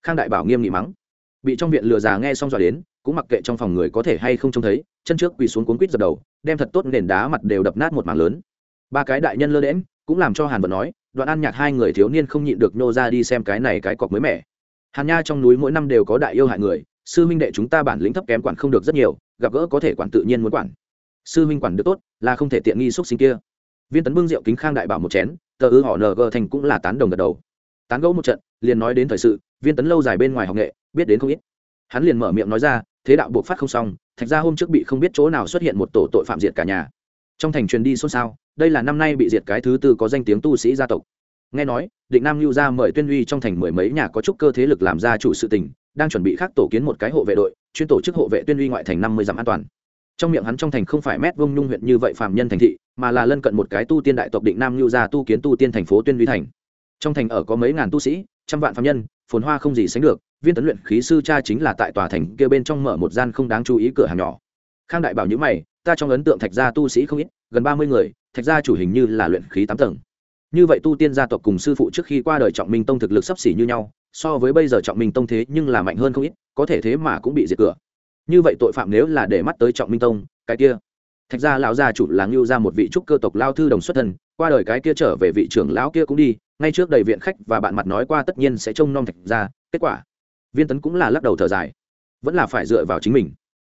Speaker 1: Khang đại bảo nghiêm nghị mắng. Bị trong viện lừa già nghe xong dọa đến, cũng mặc kệ trong phòng người có thể hay không trông thấy, chân trước quỳ xuống cuốn quýt dập đầu, đem thật tốt nền đá mặt đều đập nát một mảng lớn ba cái đại nhân lơ đễm cũng làm cho hàn vật nói, đoạn an nhạc hai người thiếu niên không nhịn được nhô ra đi xem cái này cái cọc mới mẻ. Hàn nha trong núi mỗi năm đều có đại yêu hại người, sư minh đệ chúng ta bản lĩnh thấp kém quản không được rất nhiều, gặp gỡ có thể quản tự nhiên muốn quản. Sư minh quản được tốt, là không thể tiện nghi xúc sinh kia. Viên tấn bưng rượu kính khang đại bảo một chén, tờ ư họ ng thành cũng là tán đồng gật đầu. Tán gẫu một trận, liền nói đến thời sự, viên tấn lâu dài bên ngoài học nghệ, biết đến không ít. Hắn liền mở miệng nói ra, thế đạo buộc phát không xong, thạch ra hôm trước bị không biết chỗ nào xuất hiện một tổ tội phạm diệt cả nhà trong thành truyền đi xôn xao, đây là năm nay bị diệt cái thứ tư có danh tiếng tu sĩ gia tộc. Nghe nói, định nam lưu gia mời tuyên uy trong thành mười mấy nhà có chút cơ thế lực làm gia chủ sự tình, đang chuẩn bị khác tổ kiến một cái hộ vệ đội, chuyên tổ chức hộ vệ tuyên uy ngoại thành năm mươi dặm an toàn. Trong miệng hắn trong thành không phải mét vông nhung huyện như vậy phạm nhân thành thị, mà là lân cận một cái tu tiên đại tộc định nam lưu gia tu kiến tu tiên thành phố tuyên uy thành. Trong thành ở có mấy ngàn tu sĩ, trăm vạn phạm nhân, phồn hoa không gì sánh được, viên tấn luyện khí sư cha chính là tại tòa thành kia bên trong mở một gian không đáng chú ý cửa hàng nhỏ. Khang đại bảo nhữ mày ta trong ấn tượng thạch gia tu sĩ không ít, gần ba mươi người, thạch gia chủ hình như là luyện khí tám tầng. Như vậy tu tiên gia tộc cùng sư phụ trước khi qua đời trọng minh tông thực lực sấp xỉ như nhau, so với bây giờ trọng minh tông thế nhưng là mạnh hơn không ít, có thể thế mà cũng bị diệt cửa. Như vậy tội phạm nếu là để mắt tới trọng minh tông, cái kia. Thạch gia lão gia chủ là ngưu ra một vị trúc cơ tộc lao thư đồng xuất thân, qua đời cái kia trở về vị trưởng lão kia cũng đi, ngay trước đầy viện khách và bạn mặt nói qua tất nhiên sẽ trông nom thạch gia, kết quả. Viên tấn cũng là lắc đầu thở dài. Vẫn là phải dựa vào chính mình.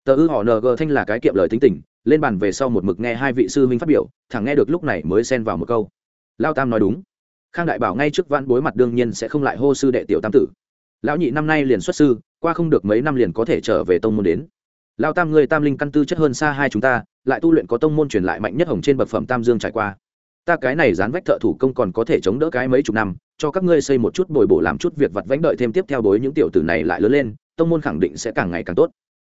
Speaker 1: Tờ ư họ ng thanh là cái kiệm lời tính tình lên bàn về sau một mực nghe hai vị sư huynh phát biểu thằng nghe được lúc này mới xen vào một câu. Lao tam nói đúng. Khang đại bảo ngay trước văn bối mặt đương nhiên sẽ không lại hô sư đệ tiểu tam tử. Lão nhị năm nay liền xuất sư, qua không được mấy năm liền có thể trở về tông môn đến. Lao tam người tam linh căn tư chất hơn xa hai chúng ta, lại tu luyện có tông môn truyền lại mạnh nhất hồng trên bậc phẩm tam dương trải qua. Ta cái này dán vách thợ thủ công còn có thể chống đỡ cái mấy chục năm, cho các ngươi xây một chút bồi bổ làm chút việc vặt vánh đợi thêm tiếp theo bối những tiểu tử này lại lớn lên, tông môn khẳng định sẽ càng ngày càng tốt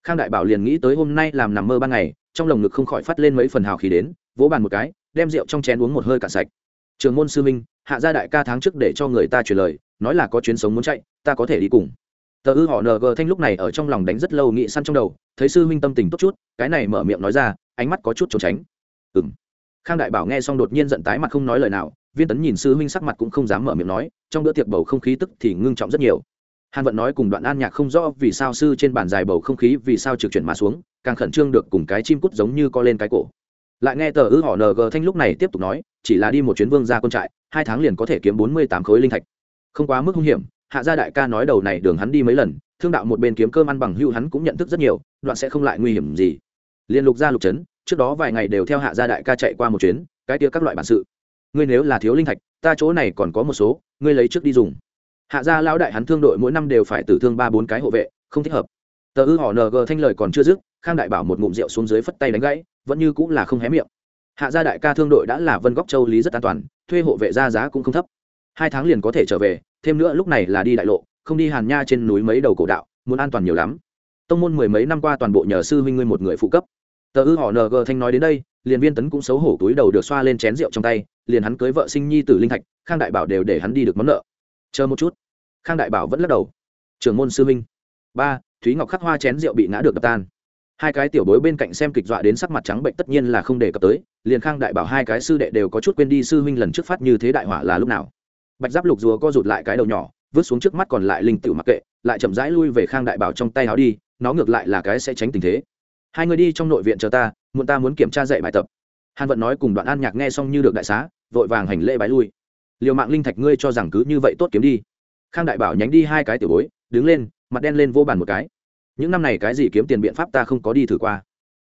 Speaker 1: khang đại bảo liền nghĩ tới hôm nay làm nằm mơ ban ngày, trong lồng ngực không khỏi phát lên mấy phần hào khí đến, vỗ bàn một cái, đem rượu trong chén uống một hơi cạn sạch. Trường môn sư minh, hạ gia đại ca tháng trước để cho người ta truyền lời, nói là có chuyến sống muốn chạy, ta có thể đi cùng. Tờ ư họ ng thanh lúc này ở trong lòng đánh rất lâu nghị săn trong đầu, thấy sư Minh tâm tình tốt chút, cái này mở miệng nói ra, ánh mắt có chút trốn tránh. Ừ m khang đại bảo nghe xong đột nhiên giận tái mặt không nói lời nào, viên tấn nhìn sư Minh sắc mặt cũng không dám mở miệng nói, trong bữa tiệc bầu không khí tức thì ngưng trọng rất nhiều hàn vận nói cùng đoạn an nhạc không rõ vì sao sư trên bàn dài bầu không khí vì sao trực chuyển mà xuống, càng khẩn trương được cùng cái chim cút giống như co lên cái cổ. Lại nghe tờ ư họ ng thanh lúc này tiếp tục nói, chỉ là đi một chuyến vương ra quân trại, hai tháng liền có thể kiếm bốn mươi tám khối linh thạch. Không quá mức hung hiểm, hạ gia đại ca nói đầu này đường hắn đi mấy lần, thương đạo một bên kiếm cơm ăn bằng hưu hắn cũng nhận thức rất nhiều, đoạn sẽ không lại nguy hiểm gì. Liên lục gia lục trấn, trước đó vài ngày đều theo hạ gia đại ca chạy qua một chuyến, cái tia các loại bản sự. Ngươi nếu là thiếu linh thạch, ta chỗ này còn có một số, ngươi lấy trước đi dùng hạ gia lão đại hắn thương đội mỗi năm đều phải tử thương ba bốn cái hộ vệ, không thích hợp. Tờ ư họ ng thanh lời còn chưa dứt, khang đại bảo một ngụm rượu xuống dưới phất tay đánh gãy, vẫn như cũng là không hé miệng. Hạ gia đại ca thương đội đã là vân góc châu lý rất an toàn, thuê hộ vệ ra giá cũng không thấp. Hai tháng liền có thể trở về, thêm nữa lúc này là đi đại lộ, không đi hàn nha trên núi mấy đầu cổ đạo, muốn an toàn nhiều lắm. Tông môn mười mấy năm qua toàn bộ nhờ sư huynh ngươi một người phụ cấp. Tờ ư họ ng thanh nói đến đây, liền viên tấn cũng xấu hổ túi đầu được xoa lên chén rượu trong tay, liền hắn cưới vợ sinh nhi tử linh thạch, khang đại bảo đều để hắn đi được món nợ chờ một chút. Khang đại bảo vẫn lắc đầu. Trưởng môn sư Minh. ba, thúy ngọc khắc hoa chén rượu bị ngã được đập tan. Hai cái tiểu bối bên cạnh xem kịch dọa đến sắc mặt trắng bệnh tất nhiên là không đề cập tới, liền khang đại bảo hai cái sư đệ đều có chút quên đi sư huynh lần trước phát như thế đại hỏa là lúc nào. Bạch giáp lục rùa co rụt lại cái đầu nhỏ, vứt xuống trước mắt còn lại linh tử mặc kệ, lại chậm rãi lui về khang đại bảo trong tay áo đi, nó ngược lại là cái sẽ tránh tình thế. Hai người đi trong nội viện chờ ta, muộn ta muốn kiểm tra dạy bài tập. Hàn vận nói cùng đoạn an nhạc nghe xong như được đại xá, vội vàng hành lễ bái lui liều mạng linh thạch ngươi cho rằng cứ như vậy tốt kiếm đi. Khang đại bảo nhánh đi hai cái tiểu bối, đứng lên, mặt đen lên vô bàn một cái. Những năm này cái gì kiếm tiền biện pháp ta không có đi thử qua.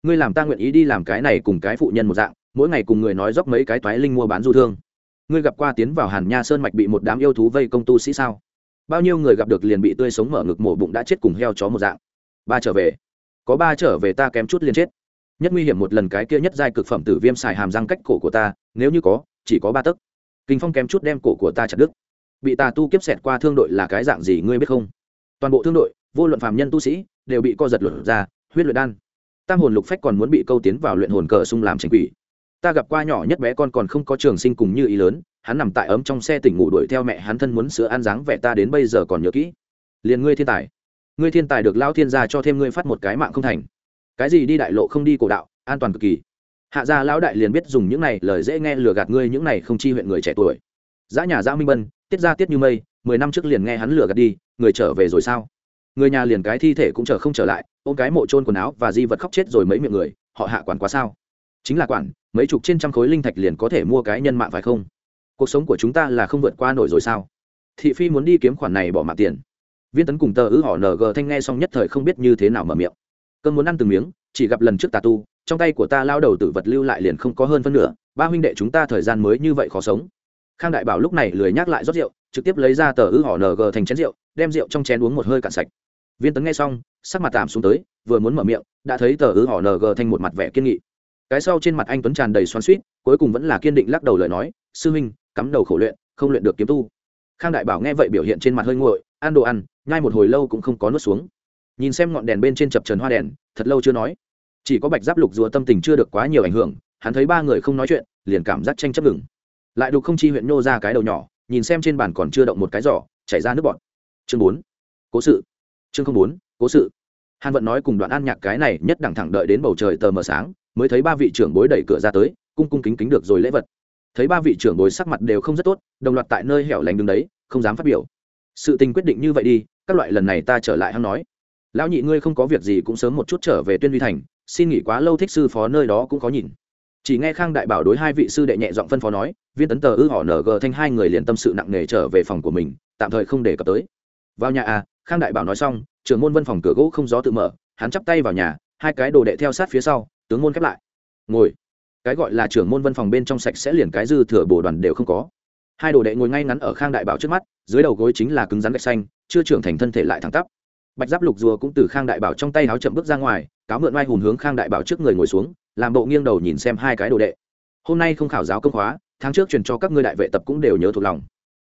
Speaker 1: Ngươi làm ta nguyện ý đi làm cái này cùng cái phụ nhân một dạng, mỗi ngày cùng người nói dốc mấy cái toái linh mua bán du thương. Ngươi gặp qua tiến vào hàn nha sơn mạch bị một đám yêu thú vây công tu sĩ sao? Bao nhiêu người gặp được liền bị tươi sống mở ngực mổ bụng đã chết cùng heo chó một dạng. Ba trở về. Có ba trở về ta kém chút liền chết. Nhất nguy hiểm một lần cái kia nhất giai cực phẩm tử viêm xài hàm răng cách cổ của ta, nếu như có, chỉ có ba tấc kinh phong kém chút đem cổ của ta chặt đứt. Bị tà tu kiếp xẹt qua thương đội là cái dạng gì ngươi biết không? Toàn bộ thương đội, vô luận phàm nhân tu sĩ, đều bị co giật luận ra, huyết luyện đan. Tam hồn lục phách còn muốn bị câu tiến vào luyện hồn cờ sung làm tranh quỷ. Ta gặp qua nhỏ nhất bé con còn không có trường sinh cùng như ý lớn, hắn nằm tại ấm trong xe tỉnh ngủ đuổi theo mẹ hắn thân muốn sữa ăn dáng vẻ ta đến bây giờ còn nhớ kỹ. Liền ngươi thiên tài. Ngươi thiên tài được lao thiên gia cho thêm ngươi phát một cái mạng không thành. Cái gì đi đại lộ không đi cổ đạo, an toàn cực kỳ hạ gia lão đại liền biết dùng những này, lời dễ nghe lừa gạt ngươi những này không chi huyện người trẻ tuổi. Giã nhà giã minh bân, tiết ra tiết như mây, mười năm trước liền nghe hắn lừa gạt đi, người trở về rồi sao? Người nhà liền cái thi thể cũng chờ không trở lại, ôm cái mộ trôn quần áo và di vật khóc chết rồi mấy miệng người, họ hạ quản quá sao? Chính là quản, mấy chục trên trăm khối linh thạch liền có thể mua cái nhân mạng phải không? Cuộc sống của chúng ta là không vượt qua nổi rồi sao? Thị phi muốn đi kiếm khoản này bỏ mạng tiền. Viên tấn cùng tờ ư họ ng thanh nghe xong nhất thời không biết như thế nào mở miệng. Cơn muốn ăn từng miếng, chỉ gặp lần trước tà tu trong tay của ta lao đầu tử vật lưu lại liền không có hơn phân nửa, ba huynh đệ chúng ta thời gian mới như vậy khó sống. Khang đại bảo lúc này lười nhắc lại rót rượu, trực tiếp lấy ra tờ ư họ ng thành chén rượu, đem rượu trong chén uống một hơi cạn sạch. Viên tấn nghe xong, sắc mặt tạm xuống tới, vừa muốn mở miệng, đã thấy tờ ư họ ng thành một mặt vẻ kiên nghị. Cái sau trên mặt anh tuấn tràn đầy xoắn suýt cuối cùng vẫn là kiên định lắc đầu lời nói, sư huynh, cắm đầu khổ luyện, không luyện được kiếm tu. Khang đại bảo nghe vậy biểu hiện trên mặt hơi nguội, ăn đồ ăn, nhai một hồi lâu cũng không có nuốt xuống. Nhìn xem ngọn đèn bên trên chập trần hoa đèn, thật lâu chưa nói chỉ có bạch giáp lục rùa tâm tình chưa được quá nhiều ảnh hưởng, hắn thấy ba người không nói chuyện, liền cảm giác tranh chấp ngừng. Lại đục không chi huyện nô ra cái đầu nhỏ, nhìn xem trên bàn còn chưa động một cái giỏ, chảy ra nước bọt. Chương bốn, cố sự. Chương không bốn, cố sự. Hàn vận nói cùng đoạn an nhạc cái này nhất đẳng thẳng đợi đến bầu trời tờ mờ sáng, mới thấy ba vị trưởng bối đẩy cửa ra tới, cung cung kính kính được rồi lễ vật. Thấy ba vị trưởng bối sắc mặt đều không rất tốt, đồng loạt tại nơi hẻo lánh đứng đấy, không dám phát biểu. Sự tình quyết định như vậy đi, các loại lần này ta trở lại hắn nói. Lão nhị ngươi không có việc gì cũng sớm một chút trở về tuyên duy thành xin nghỉ quá lâu thích sư phó nơi đó cũng có nhìn. Chỉ nghe khang đại bảo đối hai vị sư đệ nhẹ giọng phân phó nói, viên tấn tờ ư họ ng thanh hai người liền tâm sự nặng nề trở về phòng của mình, tạm thời không để cập tới. Vào nhà à khang đại bảo nói xong, trưởng môn văn phòng cửa gỗ không gió tự mở, hắn chắp tay vào nhà, hai cái đồ đệ theo sát phía sau, tướng môn khép lại. Ngồi. Cái gọi là trưởng môn văn phòng bên trong sạch sẽ liền cái dư thừa bồ đoàn đều không có. Hai đồ đệ ngồi ngay ngắn ở khang đại bảo trước mắt, dưới đầu gối chính là cứng rắn gạch xanh, chưa trưởng thành thân thể lại thẳng tắp. Bạch giáp lục rùa cũng từ khang đại bảo trong tay áo chậm bước ra ngoài cáo mượn oai hùng hướng khang đại bảo trước người ngồi xuống, làm bộ nghiêng đầu nhìn xem hai cái đồ đệ. Hôm nay không khảo giáo công khóa, tháng trước truyền cho các ngươi đại vệ tập cũng đều nhớ thuộc lòng.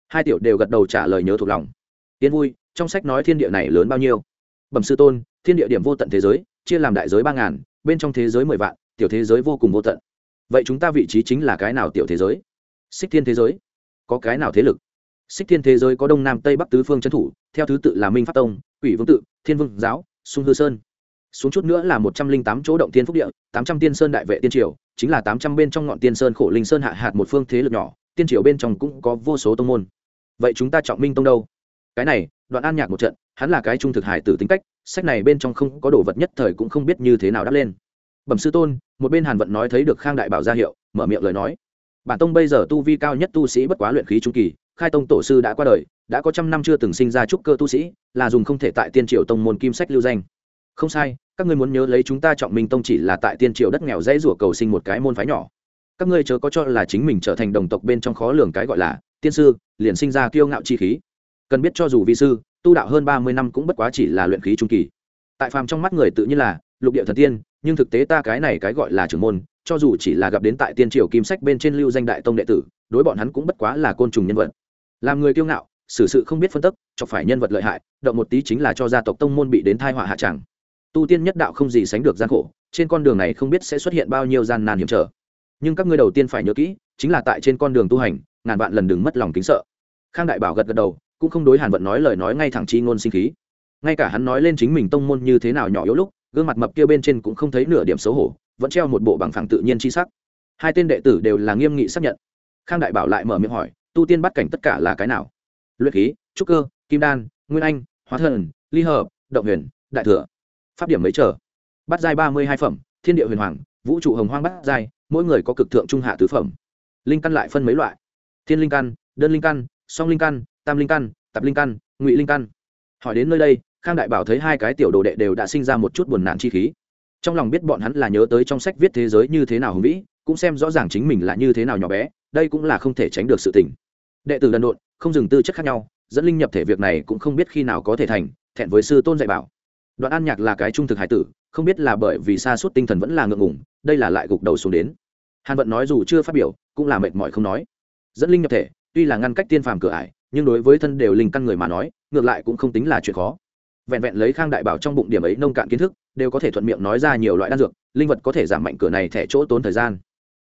Speaker 1: Hai tiểu đều gật đầu trả lời nhớ thuộc lòng. Tiên vui, trong sách nói thiên địa này lớn bao nhiêu? Bẩm sư tôn, thiên địa điểm vô tận thế giới, chia làm đại giới ba ngàn, bên trong thế giới mười vạn, tiểu thế giới vô cùng vô tận. Vậy chúng ta vị trí chính là cái nào tiểu thế giới? Xích thiên thế giới. Có cái nào thế lực? Xích thiên thế giới có đông nam tây bắc tứ phương trấn thủ, theo thứ tự là minh pháp tông, quỷ vương tự, thiên vương giáo, sung hư sơn xuống chút nữa là một trăm linh tám chỗ động tiên phúc địa, tám trăm tiên sơn đại vệ tiên triều, chính là tám trăm bên trong ngọn tiên sơn khổ linh sơn hạ hạt một phương thế lực nhỏ, tiên triều bên trong cũng có vô số tông môn. Vậy chúng ta trọng minh tông đâu? Cái này, đoạn an nhạc một trận, hắn là cái trung thực hải tử tính cách, sách này bên trong không có đồ vật nhất thời cũng không biết như thế nào đắp lên. Bẩm sư tôn, một bên hàn vận nói thấy được khang đại bảo ra hiệu, mở miệng lời nói. Bản tông bây giờ tu vi cao nhất tu sĩ bất quá luyện khí trung kỳ, khai tông tổ sư đã qua đời, đã có trăm năm chưa từng sinh ra trúc cơ tu sĩ, là dùng không thể tại tiên triều tông môn kim sách lưu danh không sai, các ngươi muốn nhớ lấy chúng ta trọng minh tông chỉ là tại tiên triều đất nghèo dãy rủa cầu sinh một cái môn phái nhỏ. Các ngươi chớ có cho là chính mình trở thành đồng tộc bên trong khó lường cái gọi là tiên sư, liền sinh ra kiêu ngạo chi khí. Cần biết cho dù vi sư, tu đạo hơn ba mươi năm cũng bất quá chỉ là luyện khí trung kỳ. Tại phàm trong mắt người tự nhiên là lục địa thần tiên, nhưng thực tế ta cái này cái gọi là trưởng môn, cho dù chỉ là gặp đến tại tiên triều kim sách bên trên lưu danh đại tông đệ tử, đối bọn hắn cũng bất quá là côn trùng nhân vật. Làm người kiêu ngạo, xử sự không biết phân tức, chọc phải nhân vật lợi hại, động một tí chính là cho gia tộc tông môn bị đến thai họa hạ tràng tu tiên nhất đạo không gì sánh được gian khổ, trên con đường này không biết sẽ xuất hiện bao nhiêu gian nan hiểm trở. Nhưng các ngươi đầu tiên phải nhớ kỹ, chính là tại trên con đường tu hành, ngàn vạn lần đừng mất lòng kính sợ. Khang đại bảo gật gật đầu, cũng không đối hàn vận nói lời nói ngay thẳng chi ngôn sinh khí. Ngay cả hắn nói lên chính mình tông môn như thế nào nhỏ yếu lúc, gương mặt mập kia bên trên cũng không thấy nửa điểm xấu hổ, vẫn treo một bộ bằng phẳng tự nhiên chi sắc. Hai tên đệ tử đều là nghiêm nghị xác nhận. Khang đại bảo lại mở miệng hỏi, tu tiên bắt cảnh tất cả là cái nào? Luyện khí, trúc cơ, kim đan, nguyên anh, hóa thần, ly hợp, động huyền, đại thừa pháp điểm mấy trở. Bắt giai ba mươi hai phẩm, thiên địa huyền hoàng, vũ trụ hồng hoang bắt giai, mỗi người có cực thượng trung hạ tứ phẩm. Linh căn lại phân mấy loại. Thiên linh căn, đơn linh căn, song linh căn, tam linh căn tập linh căn, ngụy linh căn. Hỏi đến nơi đây, khang đại bảo thấy hai cái tiểu đồ đệ đều đã sinh ra một chút buồn nản chi khí. Trong lòng biết bọn hắn là nhớ tới trong sách viết thế giới như thế nào hùng vĩ, cũng xem rõ ràng chính mình là như thế nào nhỏ bé, đây cũng là không thể tránh được sự tình. Đệ tử đần độn, không dừng tư chất khác nhau, dẫn linh nhập thể việc này cũng không biết khi nào có thể thành, thẹn với sư tôn dạy bảo đoạn an nhạc là cái trung thực hải tử, không biết là bởi vì xa suốt tinh thần vẫn là ngượng ngủng đây là lại gục đầu xuống đến. Hàn vận nói dù chưa phát biểu, cũng là mệt mỏi không nói. Dẫn linh nhập thể, tuy là ngăn cách tiên phàm cửa ải, nhưng đối với thân đều linh căn người mà nói, ngược lại cũng không tính là chuyện khó. Vẹn vẹn lấy khang đại bảo trong bụng điểm ấy nông cạn kiến thức, đều có thể thuận miệng nói ra nhiều loại đan dược, linh vật có thể giảm mạnh cửa này thẻ chỗ tốn thời gian.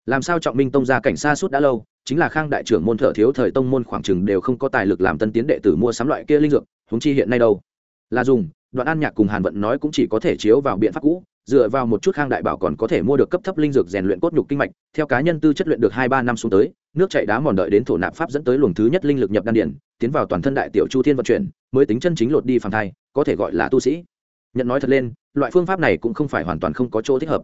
Speaker 1: Làm sao trọng minh tông ra cảnh xa suốt đã lâu, chính là khang đại trưởng môn thợ thiếu thời tông môn khoảng chừng đều không có tài lực làm tân tiến đệ tử mua sắm loại kia linh dược húng chi hiện nay đâu? Là dùng đoạn an nhạc cùng hàn vận nói cũng chỉ có thể chiếu vào biện pháp cũ, dựa vào một chút khang đại bảo còn có thể mua được cấp thấp linh dược rèn luyện cốt nhục kinh mạch, theo cá nhân tư chất luyện được hai ba năm xuống tới, nước chạy đá mòn đợi đến thổ nạp pháp dẫn tới luồng thứ nhất linh lực nhập đan điển, tiến vào toàn thân đại tiểu chu thiên vận chuyển, mới tính chân chính lột đi phàm thai, có thể gọi là tu sĩ. Nhận nói thật lên, loại phương pháp này cũng không phải hoàn toàn không có chỗ thích hợp.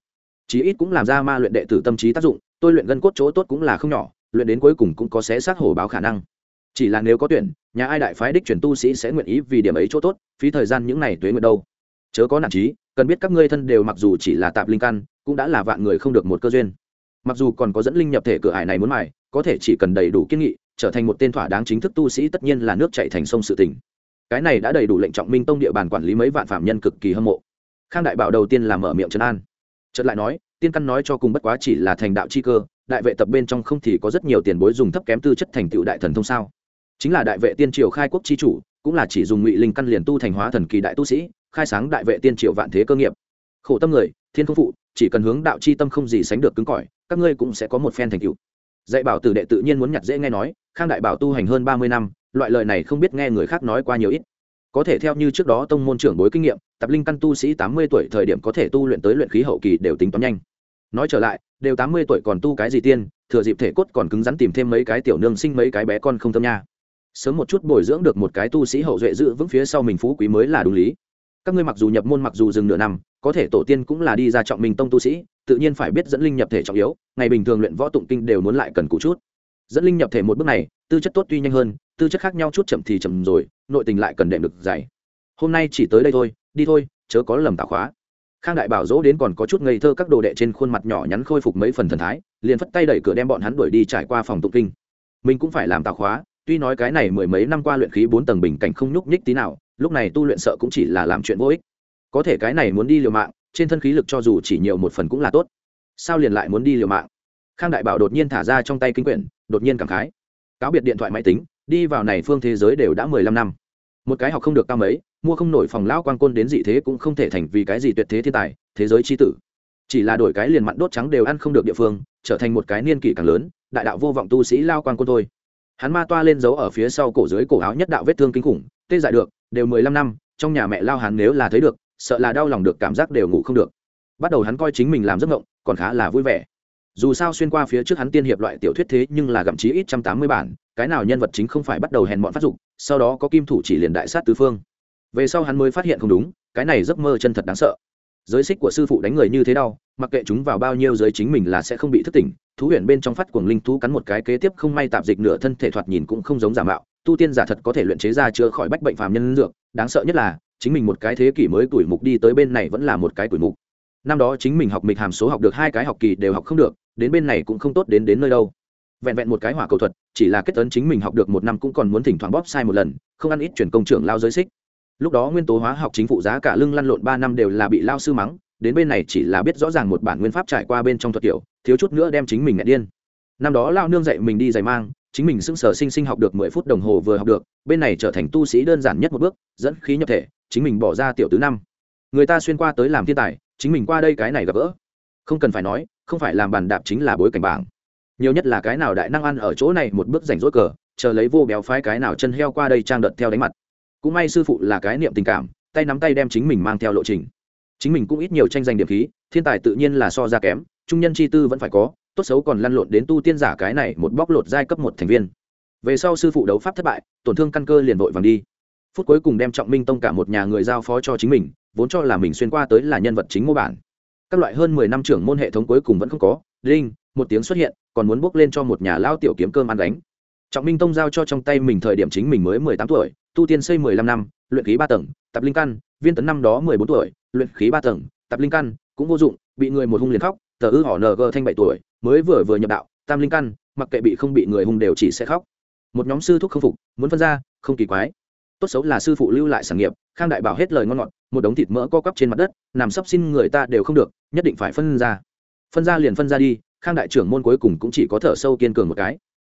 Speaker 1: Chí ít cũng làm ra ma luyện đệ tử tâm trí tác dụng, tôi luyện gân cốt chỗ tốt cũng là không nhỏ, luyện đến cuối cùng cũng có xé xác hổ báo khả năng chỉ là nếu có tuyển, nhà ai đại phái đích chuyển tu sĩ sẽ nguyện ý vì điểm ấy chỗ tốt, phí thời gian những này tuế nguyện đâu. Chớ có nản trí, cần biết các ngươi thân đều mặc dù chỉ là tạp linh căn, cũng đã là vạn người không được một cơ duyên. Mặc dù còn có dẫn linh nhập thể cửa hải này muốn mài, có thể chỉ cần đầy đủ kiên nghị, trở thành một tên thỏa đáng chính thức tu sĩ tất nhiên là nước chạy thành sông sự tỉnh cái này đã đầy đủ lệnh trọng minh tông địa bàn quản lý mấy vạn phạm nhân cực kỳ hâm mộ. Khang đại bảo đầu tiên là mở miệng trấn an. Trật lại nói, tiên căn nói cho cùng bất quá chỉ là thành đạo chi cơ, đại vệ tập bên trong không thì có rất nhiều tiền bối dùng thấp kém tư chất thành tựu đại thần thông sao? Chính là đại vệ tiên triều khai quốc chi chủ, cũng là chỉ dùng ngụy linh căn liền tu thành hóa thần kỳ đại tu sĩ, khai sáng đại vệ tiên triều vạn thế cơ nghiệp. Khổ tâm người, thiên không phụ, chỉ cần hướng đạo chi tâm không gì sánh được cứng cỏi, các ngươi cũng sẽ có một phen thành tựu. Dạy bảo tử đệ tự nhiên muốn nhặt dễ nghe nói, khang đại bảo tu hành hơn ba mươi năm, loại lời này không biết nghe người khác nói qua nhiều ít. Có thể theo như trước đó tông môn trưởng bối kinh nghiệm, tập linh căn tu sĩ tám mươi tuổi thời điểm có thể tu luyện tới luyện khí hậu kỳ đều tính toán nhanh. Nói trở lại, đều tám mươi tuổi còn tu cái gì tiên, thừa dịp thể cốt còn cứng rắn tìm thêm mấy cái tiểu nương sinh mấy cái bé con không tâm nha sớm một chút bồi dưỡng được một cái tu sĩ hậu duệ giữ vững phía sau mình phú quý mới là đúng lý. Các ngươi mặc dù nhập môn mặc dù dừng nửa năm, có thể tổ tiên cũng là đi ra trọng minh tông tu sĩ, tự nhiên phải biết dẫn linh nhập thể trọng yếu, ngày bình thường luyện võ tụng kinh đều muốn lại cần cụ chút. Dẫn linh nhập thể một bước này, tư chất tốt tuy nhanh hơn, tư chất khác nhau chút chậm thì chậm rồi, nội tình lại cần đệm được dày. Hôm nay chỉ tới đây thôi, đi thôi, chớ có lầm tạo khóa. Khang đại bảo dỗ đến còn có chút ngây thơ các đồ đệ trên khuôn mặt nhỏ nhắn khôi phục mấy phần thần thái, liền phất tay đẩy cửa đem bọn hắn đuổi đi trải qua phòng tụng kinh. Mình cũng phải làm tạo khóa tuy nói cái này mười mấy năm qua luyện khí bốn tầng bình cảnh không nhúc nhích tí nào, lúc này tu luyện sợ cũng chỉ là làm chuyện vô ích. Có thể cái này muốn đi liều mạng, trên thân khí lực cho dù chỉ nhiều một phần cũng là tốt. Sao liền lại muốn đi liều mạng? Khang đại bảo đột nhiên thả ra trong tay kinh quyển, đột nhiên cảm khái. Cáo biệt điện thoại máy tính, đi vào này phương thế giới đều đã mười lăm năm. Một cái học không được cao mấy, mua không nổi phòng lão quan côn đến dị thế cũng không thể thành vì cái gì tuyệt thế thiên tài, thế giới chi tử. Chỉ là đổi cái liền mặn đốt trắng đều ăn không được địa phương, trở thành một cái niên kỷ càng lớn, đại đạo vô vọng tu sĩ lao quan côn thôi hắn ma toa lên dấu ở phía sau cổ dưới cổ áo nhất đạo vết thương kinh khủng, tê dại được, đều mười lăm năm, trong nhà mẹ lao hắn nếu là thấy được, sợ là đau lòng được, cảm giác đều ngủ không được. Bắt đầu hắn coi chính mình làm giấc ngộng còn khá là vui vẻ. Dù sao xuyên qua phía trước hắn tiên hiệp loại tiểu thuyết thế nhưng là gặm chí ít trăm tám mươi bản, cái nào nhân vật chính không phải bắt đầu hèn bọn phát dục, sau đó có kim thủ chỉ liền đại sát tứ phương. Về sau hắn mới phát hiện không đúng, cái này giấc mơ chân thật đáng sợ. Giới xích của sư phụ đánh người như thế đau, mặc kệ chúng vào bao nhiêu giới chính mình là sẽ không bị thức tỉnh thú huyền bên trong phát cuồng linh thú cắn một cái kế tiếp không may tạp dịch nửa thân thể thoạt nhìn cũng không giống giả mạo, tu tiên giả thật có thể luyện chế ra chữa khỏi bách bệnh phàm nhân dược, đáng sợ nhất là, chính mình một cái thế kỷ mới tuổi mục đi tới bên này vẫn là một cái tuổi mục. Năm đó chính mình học mịch hàm số học được hai cái học kỳ đều học không được, đến bên này cũng không tốt đến đến nơi đâu. Vẹn vẹn một cái hỏa cầu thuật, chỉ là kết tấn chính mình học được một năm cũng còn muốn thỉnh thoảng bóp sai một lần, không ăn ít chuyển công trưởng lao giới xích. Lúc đó nguyên tố hóa học chính phụ giá cả lưng lăn lộn ba năm đều là bị lao sư mắng đến bên này chỉ là biết rõ ràng một bản nguyên pháp trải qua bên trong thuật kiểu, thiếu chút nữa đem chính mình ngại điên. Năm đó lao nương dạy mình đi giày mang, chính mình sững sờ sinh sinh học được mười phút đồng hồ vừa học được, bên này trở thành tu sĩ đơn giản nhất một bước, dẫn khí nhập thể, chính mình bỏ ra tiểu tứ năm. Người ta xuyên qua tới làm thiên tài, chính mình qua đây cái này gặp gỡ. Không cần phải nói, không phải làm bàn đạp chính là bối cảnh bảng. Nhiều nhất là cái nào đại năng ăn ở chỗ này một bước rảnh rỗi cờ, chờ lấy vô béo phái cái nào chân heo qua đây trang đợt theo đánh mặt. Cũng may sư phụ là cái niệm tình cảm, tay nắm tay đem chính mình mang theo lộ trình chính mình cũng ít nhiều tranh giành điểm khí, thiên tài tự nhiên là so ra kém, trung nhân chi tư vẫn phải có, tốt xấu còn lăn lộn đến tu tiên giả cái này một bóc lột giai cấp một thành viên. Về sau sư phụ đấu pháp thất bại, tổn thương căn cơ liền vội vàng đi. Phút cuối cùng đem trọng minh tông cả một nhà người giao phó cho chính mình, vốn cho là mình xuyên qua tới là nhân vật chính mô bản. Các loại hơn mười năm trưởng môn hệ thống cuối cùng vẫn không có đinh một tiếng xuất hiện, còn muốn bước lên cho một nhà lao tiểu kiếm cơm ăn đánh trọng minh tông giao cho trong tay mình thời điểm chính mình mới mười tám tuổi, tu tiên xây mười lăm năm luyện khí ba tầng, tập linh căn, viên tấn năm đó mười bốn tuổi, luyện khí ba tầng, tập linh căn, cũng vô dụng, bị người một hung liền khóc, tờ ư họ ng thanh bảy tuổi, mới vừa vừa nhập đạo, tam linh căn, mặc kệ bị không bị người hung đều chỉ sẽ khóc. Một nhóm sư thúc không phục, muốn phân ra, không kỳ quái. Tốt xấu là sư phụ lưu lại sản nghiệp, khang đại bảo hết lời ngon ngọt, một đống thịt mỡ co cắp trên mặt đất, nằm sấp xin người ta đều không được, nhất định phải phân ra. Phân ra liền phân ra đi, khang đại trưởng môn cuối cùng cũng chỉ có thở sâu kiên cường một cái.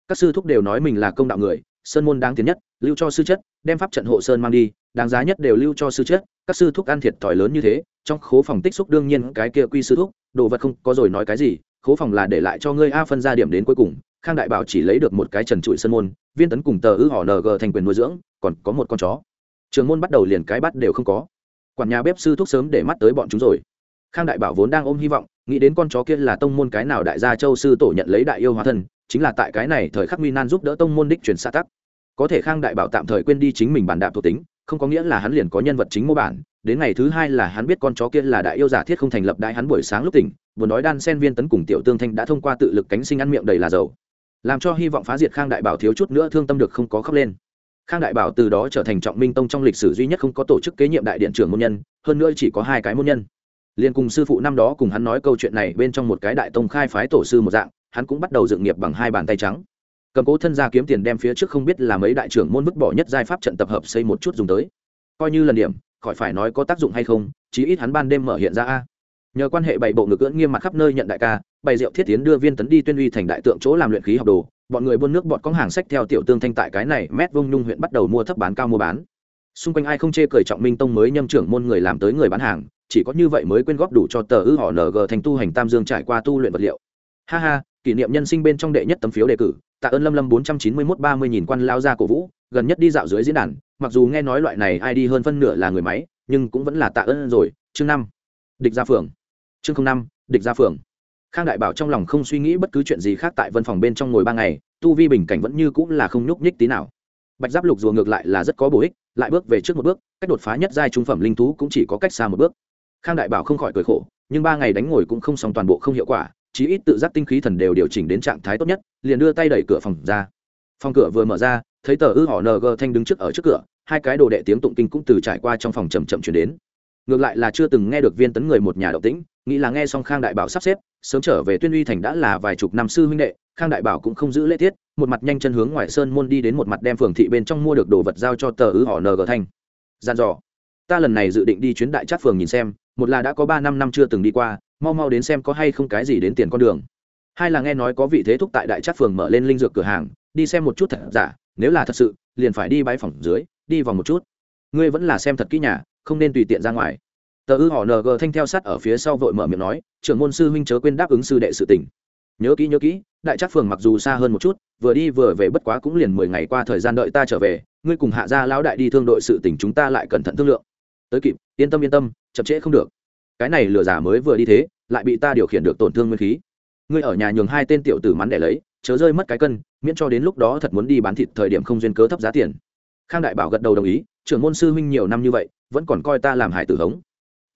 Speaker 1: Các sư thúc đều nói mình là công đạo người sơn môn đáng tiền nhất, lưu cho sư chất, đem pháp trận hộ sơn mang đi, đáng giá nhất đều lưu cho sư chất, các sư thúc ăn thiệt thòi lớn như thế, trong khố phòng tích xúc đương nhiên cái kia quy sư thúc, đồ vật không có rồi nói cái gì, khố phòng là để lại cho ngươi a phân ra điểm đến cuối cùng, khang đại bảo chỉ lấy được một cái trần trụi sơn môn, viên tấn cùng tờ ư họ ng thành quyền nuôi dưỡng, còn có một con chó. Trường môn bắt đầu liền cái bắt đều không có. Quản nhà bếp sư thúc sớm để mắt tới bọn chúng rồi khang đại bảo vốn đang ôm hy vọng, nghĩ đến con chó kia là tông môn cái nào đại gia châu sư tổ nhận lấy đại yêu hóa thân, chính là tại cái này thời khắc nguy nan giúp đỡ tông môn đích truyền xã tắc. Có thể khang đại bảo tạm thời quên đi chính mình bản đạp thuộc tính, không có nghĩa là hắn liền có nhân vật chính mô bản, đến ngày thứ hai là hắn biết con chó kia là đại yêu giả thiết không thành lập đại hắn buổi sáng lúc tỉnh, vừa nói đan sen viên tấn cùng tiểu tương thanh đã thông qua tự lực cánh sinh ăn miệng đầy là dầu. Làm cho hy vọng phá diệt khang đại bảo thiếu chút nữa thương tâm được không có khóc lên. Khang đại bảo từ đó trở thành trọng minh tông trong lịch sử duy nhất không có tổ chức kế nhiệm đại điện trưởng môn nhân, hơn nữa chỉ có hai cái môn nhân liên cùng sư phụ năm đó cùng hắn nói câu chuyện này bên trong một cái đại tông khai phái tổ sư một dạng, hắn cũng bắt đầu dựng nghiệp bằng hai bàn tay trắng. Cầm cố thân gia kiếm tiền đem phía trước không biết là mấy đại trưởng môn vứt bỏ nhất giai pháp trận tập hợp xây một chút dùng tới. Coi như lần điểm, khỏi phải nói có tác dụng hay không, chí ít hắn ban đêm mở hiện ra a. Nhờ quan hệ bảy bộ ngực cưỡng nghiêm mặt khắp nơi nhận đại ca, bày rượu thiết tiến đưa viên tấn đi tuyên uy thành đại tượng chỗ làm luyện khí học đồ, bọn người buôn nước bọn có hàng sách theo tiểu tương thanh tại cái này mét vông nhung huyện bắt đầu mua thấp bán cao mua bán. Xung quanh ai không chê cười trọng minh tông mới nhâm trưởng môn người làm tới người bán hàng chỉ có như vậy mới quyên góp đủ cho tờ ư họ ng thành tu hành tam dương trải qua tu luyện vật liệu. Ha ha, kỷ niệm nhân sinh bên trong đệ nhất tấm phiếu đề cử, tạ ơn lâm lâm bốn trăm chín mươi mốt ba mươi nghìn quan lao ra cổ vũ, gần nhất đi dạo dưới diễn đàn, mặc dù nghe nói loại này ai đi hơn phân nửa là người máy, nhưng cũng vẫn là tạ ơn rồi, chương năm, địch gia phường. Chương năm, địch gia phường. Khang đại bảo trong lòng không suy nghĩ bất cứ chuyện gì khác tại văn phòng bên trong ngồi ba ngày, tu vi bình cảnh vẫn như cũng là không nhúc nhích tí nào. Bạch giáp lục rùa ngược lại là rất có bổ ích, lại bước về trước một bước, cách đột phá nhất giai trung phẩm linh thú cũng chỉ có cách xa một bước khang đại bảo không khỏi cười khổ, nhưng ba ngày đánh ngồi cũng không xong toàn bộ không hiệu quả, chí ít tự giác tinh khí thần đều điều chỉnh đến trạng thái tốt nhất, liền đưa tay đẩy cửa phòng ra. Phòng cửa vừa mở ra, thấy tờ ư họ ng thanh đứng trước ở trước cửa, hai cái đồ đệ tiếng tụng kinh cũng từ trải qua trong phòng chầm chậm chuyển đến. Ngược lại là chưa từng nghe được viên tấn người một nhà động tĩnh, nghĩ là nghe xong khang đại bảo sắp xếp, sớm trở về tuyên uy thành đã là vài chục năm sư huynh đệ, khang đại bảo cũng không giữ lễ tiết, một mặt nhanh chân hướng ngoài sơn môn đi đến một mặt đem phường thị bên trong mua được đồ vật giao cho tờ ư họ ng thanh. Gian dò. Ta lần này dự định đi chuyến đại trát phường nhìn xem một là đã có ba năm năm chưa từng đi qua, mau mau đến xem có hay không cái gì đến tiền con đường. Hai là nghe nói có vị thế thúc tại đại trát phường mở lên linh dược cửa hàng, đi xem một chút thật giả, nếu là thật sự, liền phải đi bãi phòng dưới, đi vòng một chút. Ngươi vẫn là xem thật kỹ nhà, không nên tùy tiện ra ngoài. Tờ ư họ ng thanh theo sát ở phía sau vội mở miệng nói, trưởng môn sư huynh chớ quên đáp ứng sư đệ sự tỉnh nhớ kỹ nhớ kỹ, đại trác phường mặc dù xa hơn một chút, vừa đi vừa về bất quá cũng liền mười ngày qua thời gian đợi ta trở về, ngươi cùng hạ gia lão đại đi thương đội sự tỉnh chúng ta lại cẩn thận thương lượng tới kịp, yên tâm yên tâm, chậm trễ không được. Cái này lừa giả mới vừa đi thế, lại bị ta điều khiển được tổn thương nguyên khí. Ngươi ở nhà nhường hai tên tiểu tử mắn để lấy, chớ rơi mất cái cân, miễn cho đến lúc đó thật muốn đi bán thịt thời điểm không duyên cớ thấp giá tiền. Khang đại bảo gật đầu đồng ý, trưởng môn sư huynh nhiều năm như vậy, vẫn còn coi ta làm hải tử hống.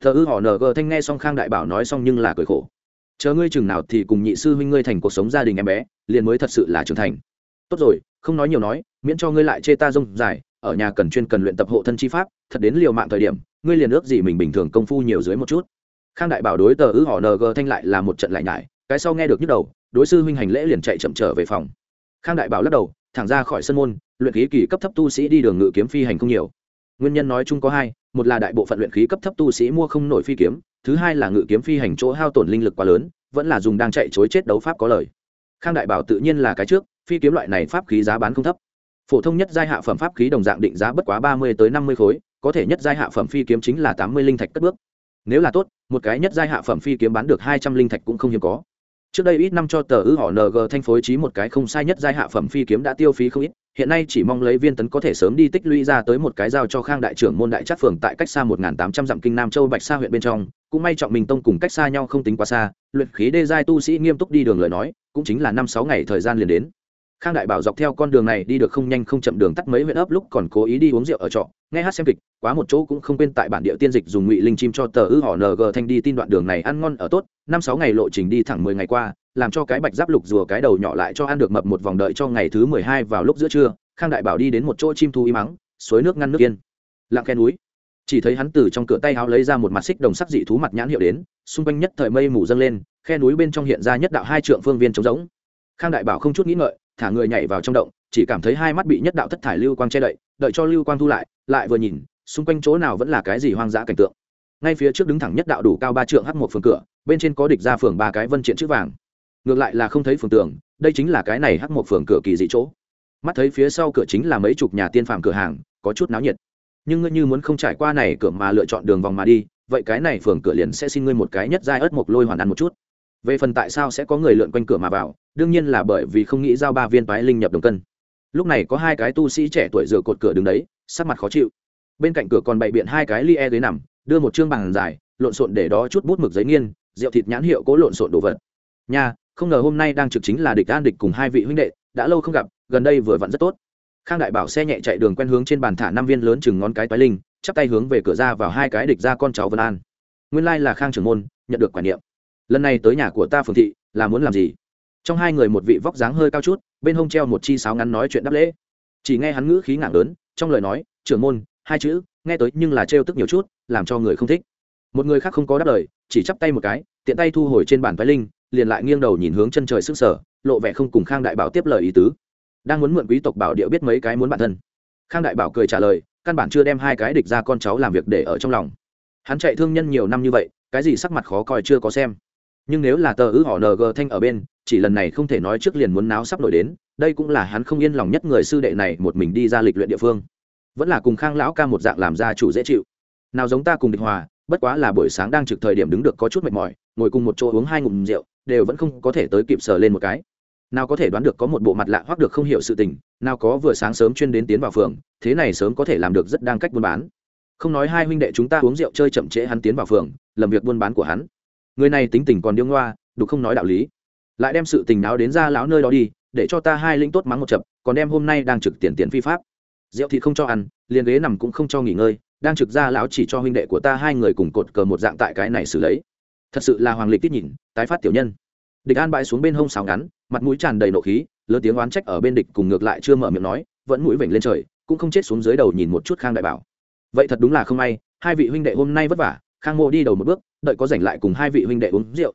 Speaker 1: Thờ ư họ ng thanh nghe xong khang đại bảo nói xong nhưng là cười khổ. Chờ ngươi chừng nào thì cùng nhị sư huynh ngươi thành cuộc sống gia đình em bé, liền mới thật sự là trưởng thành. Tốt rồi, không nói nhiều nói, miễn cho ngươi lại chê ta rông dài ở nhà cần chuyên cần luyện tập hộ thân chi pháp, thật đến liều mạng thời điểm, ngươi liền ước gì mình bình thường công phu nhiều dưới một chút. Khang đại bảo đối tờ ư họ ng thanh lại là một trận lại nhải, cái sau nghe được nhức đầu, đối sư huynh hành lễ liền chạy chậm trở về phòng. Khang đại bảo lắc đầu, thẳng ra khỏi sân môn, luyện khí kỳ cấp thấp tu sĩ đi đường ngự kiếm phi hành không nhiều. Nguyên nhân nói chung có hai, một là đại bộ phận luyện khí cấp thấp tu sĩ mua không nổi phi kiếm, thứ hai là ngự kiếm phi hành chỗ hao tổn linh lực quá lớn, vẫn là dùng đang chạy chối chết đấu pháp có lời. Khang đại bảo tự nhiên là cái trước, phi kiếm loại này pháp khí giá bán không thấp phổ thông nhất giai hạ phẩm pháp khí đồng dạng định giá bất quá ba mươi tới năm mươi khối, có thể nhất giai hạ phẩm phi kiếm chính là tám mươi linh thạch cất bước. Nếu là tốt, một cái nhất giai hạ phẩm phi kiếm bán được hai trăm linh thạch cũng không hiếm có. Trước đây ít năm cho tờ ư họ ng thanh phối trí một cái không sai nhất giai hạ phẩm phi kiếm đã tiêu phí không ít, hiện nay chỉ mong lấy viên tấn có thể sớm đi tích lũy ra tới một cái giao cho khang đại trưởng môn đại trát phường tại cách xa một tám trăm dặm kinh nam châu bạch sa huyện bên trong, cũng may trọng mình tông cùng cách xa nhau không tính quá xa, luyện khí đê giai tu sĩ nghiêm túc đi đường lời nói, cũng chính là năm sáu ngày thời gian liền đến khang đại bảo dọc theo con đường này đi được không nhanh không chậm đường tắt mấy huyện ấp lúc còn cố ý đi uống rượu ở trọ. Nghe hát xem kịch, quá một chỗ cũng không quên tại bản địa tiên dịch dùng ngụy linh chim cho tờ ư họ ng thanh đi tin đoạn đường này ăn ngon ở tốt, năm sáu ngày lộ trình đi thẳng mười ngày qua, làm cho cái bạch giáp lục rùa cái đầu nhỏ lại cho ăn được mập một vòng đợi cho ngày thứ mười hai vào lúc giữa trưa. Khang đại bảo đi đến một chỗ chim thu y mắng, suối nước ngăn nước yên. Lặng khe núi. Chỉ thấy hắn từ trong cửa tay áo lấy ra một mặt xích đồng sắc dị thú mặt nhãn hiệu đến, xung quanh nhất thời mây mù dâng lên, khe núi bên trong hiện ra nhất đạo hai trượng phương viên trống rỗng. Khang đại bảo không chút nghĩ ngợi thả người nhảy vào trong động, chỉ cảm thấy hai mắt bị nhất đạo thất thải lưu quang che đậy, đợi cho lưu quang thu lại lại vừa nhìn, xung quanh chỗ nào vẫn là cái gì hoang dã cảnh tượng. Ngay phía trước đứng thẳng nhất đạo đủ cao ba trượng hắc một phường cửa, bên trên có địch ra phường ba cái vân triện chữ vàng. Ngược lại là không thấy phường tường, đây chính là cái này hắc một phường cửa kỳ dị chỗ. Mắt thấy phía sau cửa chính là mấy chục nhà tiên phàm cửa hàng, có chút náo nhiệt. Nhưng ngươi như muốn không trải qua này cửa mà lựa chọn đường vòng mà đi, vậy cái này phường cửa liền sẽ xin ngươi một cái nhất giai ớt mộc lôi hoàn ăn một chút về phần tại sao sẽ có người lượn quanh cửa mà vào, đương nhiên là bởi vì không nghĩ giao ba viên toái linh nhập đồng cân. Lúc này có hai cái tu sĩ trẻ tuổi dựa cột cửa đứng đấy, sắc mặt khó chịu. Bên cạnh cửa còn bày biện hai cái ly e ghế nằm, đưa một chương bàn dài, lộn xộn để đó chút bút mực giấy nghiên, rượu thịt nhãn hiệu cố lộn xộn đồ vật. Nha, không ngờ hôm nay đang trực chính là địch an địch cùng hai vị huynh đệ, đã lâu không gặp, gần đây vừa vặn rất tốt. Khang đại bảo xe nhẹ chạy đường quen hướng trên bàn thả năm viên lớn chừng ngón cái toái linh, chắp tay hướng về cửa ra vào hai cái địch ra con cháu vân an. Nguyên lai là khang trưởng môn, nhận được quả niệm lần này tới nhà của ta phường thị, là muốn làm gì? Trong hai người một vị vóc dáng hơi cao chút, bên hông treo một chi sáo ngắn nói chuyện đáp lễ. Chỉ nghe hắn ngữ khí ngạc lớn, trong lời nói, trưởng môn, hai chữ, nghe tới nhưng là trêu tức nhiều chút, làm cho người không thích. Một người khác không có đáp lời, chỉ chắp tay một cái, tiện tay thu hồi trên bàn phái linh, liền lại nghiêng đầu nhìn hướng chân trời sức sở lộ vẻ không cùng khang đại bảo tiếp lời ý tứ. Đang muốn mượn quý tộc bảo điệu biết mấy cái muốn bản thân. Khang đại bảo cười trả lời, căn bản chưa đem hai cái địch ra con cháu làm việc để ở trong lòng. Hắn chạy thương nhân nhiều năm như vậy, cái gì sắc mặt khó coi chưa có xem nhưng nếu là tờ ư họ ng thanh ở bên, chỉ lần này không thể nói trước liền muốn náo sắp nổi đến, đây cũng là hắn không yên lòng nhất người sư đệ này một mình đi ra lịch luyện địa phương. Vẫn là cùng khang lão ca một dạng làm gia chủ dễ chịu. Nào giống ta cùng địch hòa, bất quá là buổi sáng đang trực thời điểm đứng được có chút mệt mỏi, ngồi cùng một chỗ uống hai ngụm rượu, đều vẫn không có thể tới kịp sờ lên một cái. Nào có thể đoán được có một bộ mặt lạ hoặc được không hiểu sự tình, nào có vừa sáng sớm chuyên đến tiến vào phường, thế này sớm có thể làm được rất đang cách buôn bán. Không nói hai huynh đệ chúng ta uống rượu chơi chậm trễ hắn tiến vào phường làm việc buôn bán của hắn người này tính tình còn điêu ngoa, đục không nói đạo lý. Lại đem sự tình náo đến ra lão nơi đó đi, để cho ta hai linh tốt mắng một chập, còn đem hôm nay đang trực tiền tiền phi pháp. Rượu thì không cho ăn, liền ghế nằm cũng không cho nghỉ ngơi, đang trực ra lão chỉ cho huynh đệ của ta hai người cùng cột cờ một dạng tại cái này xử lấy. Thật sự là hoàng lịch tít nhìn, tái phát tiểu nhân. Địch an bãi xuống bên hông xào ngắn, mặt mũi tràn đầy nộ khí, lớn tiếng oán trách ở bên địch cùng ngược lại chưa mở miệng nói, vẫn mũi vểnh lên trời, cũng không chết xuống dưới đầu nhìn một chút khang đại bảo. Vậy thật đúng là không may, hai vị huynh đệ hôm nay vất vả, khang mô đi đầu một bước đợi có rảnh lại cùng hai vị huynh đệ uống rượu.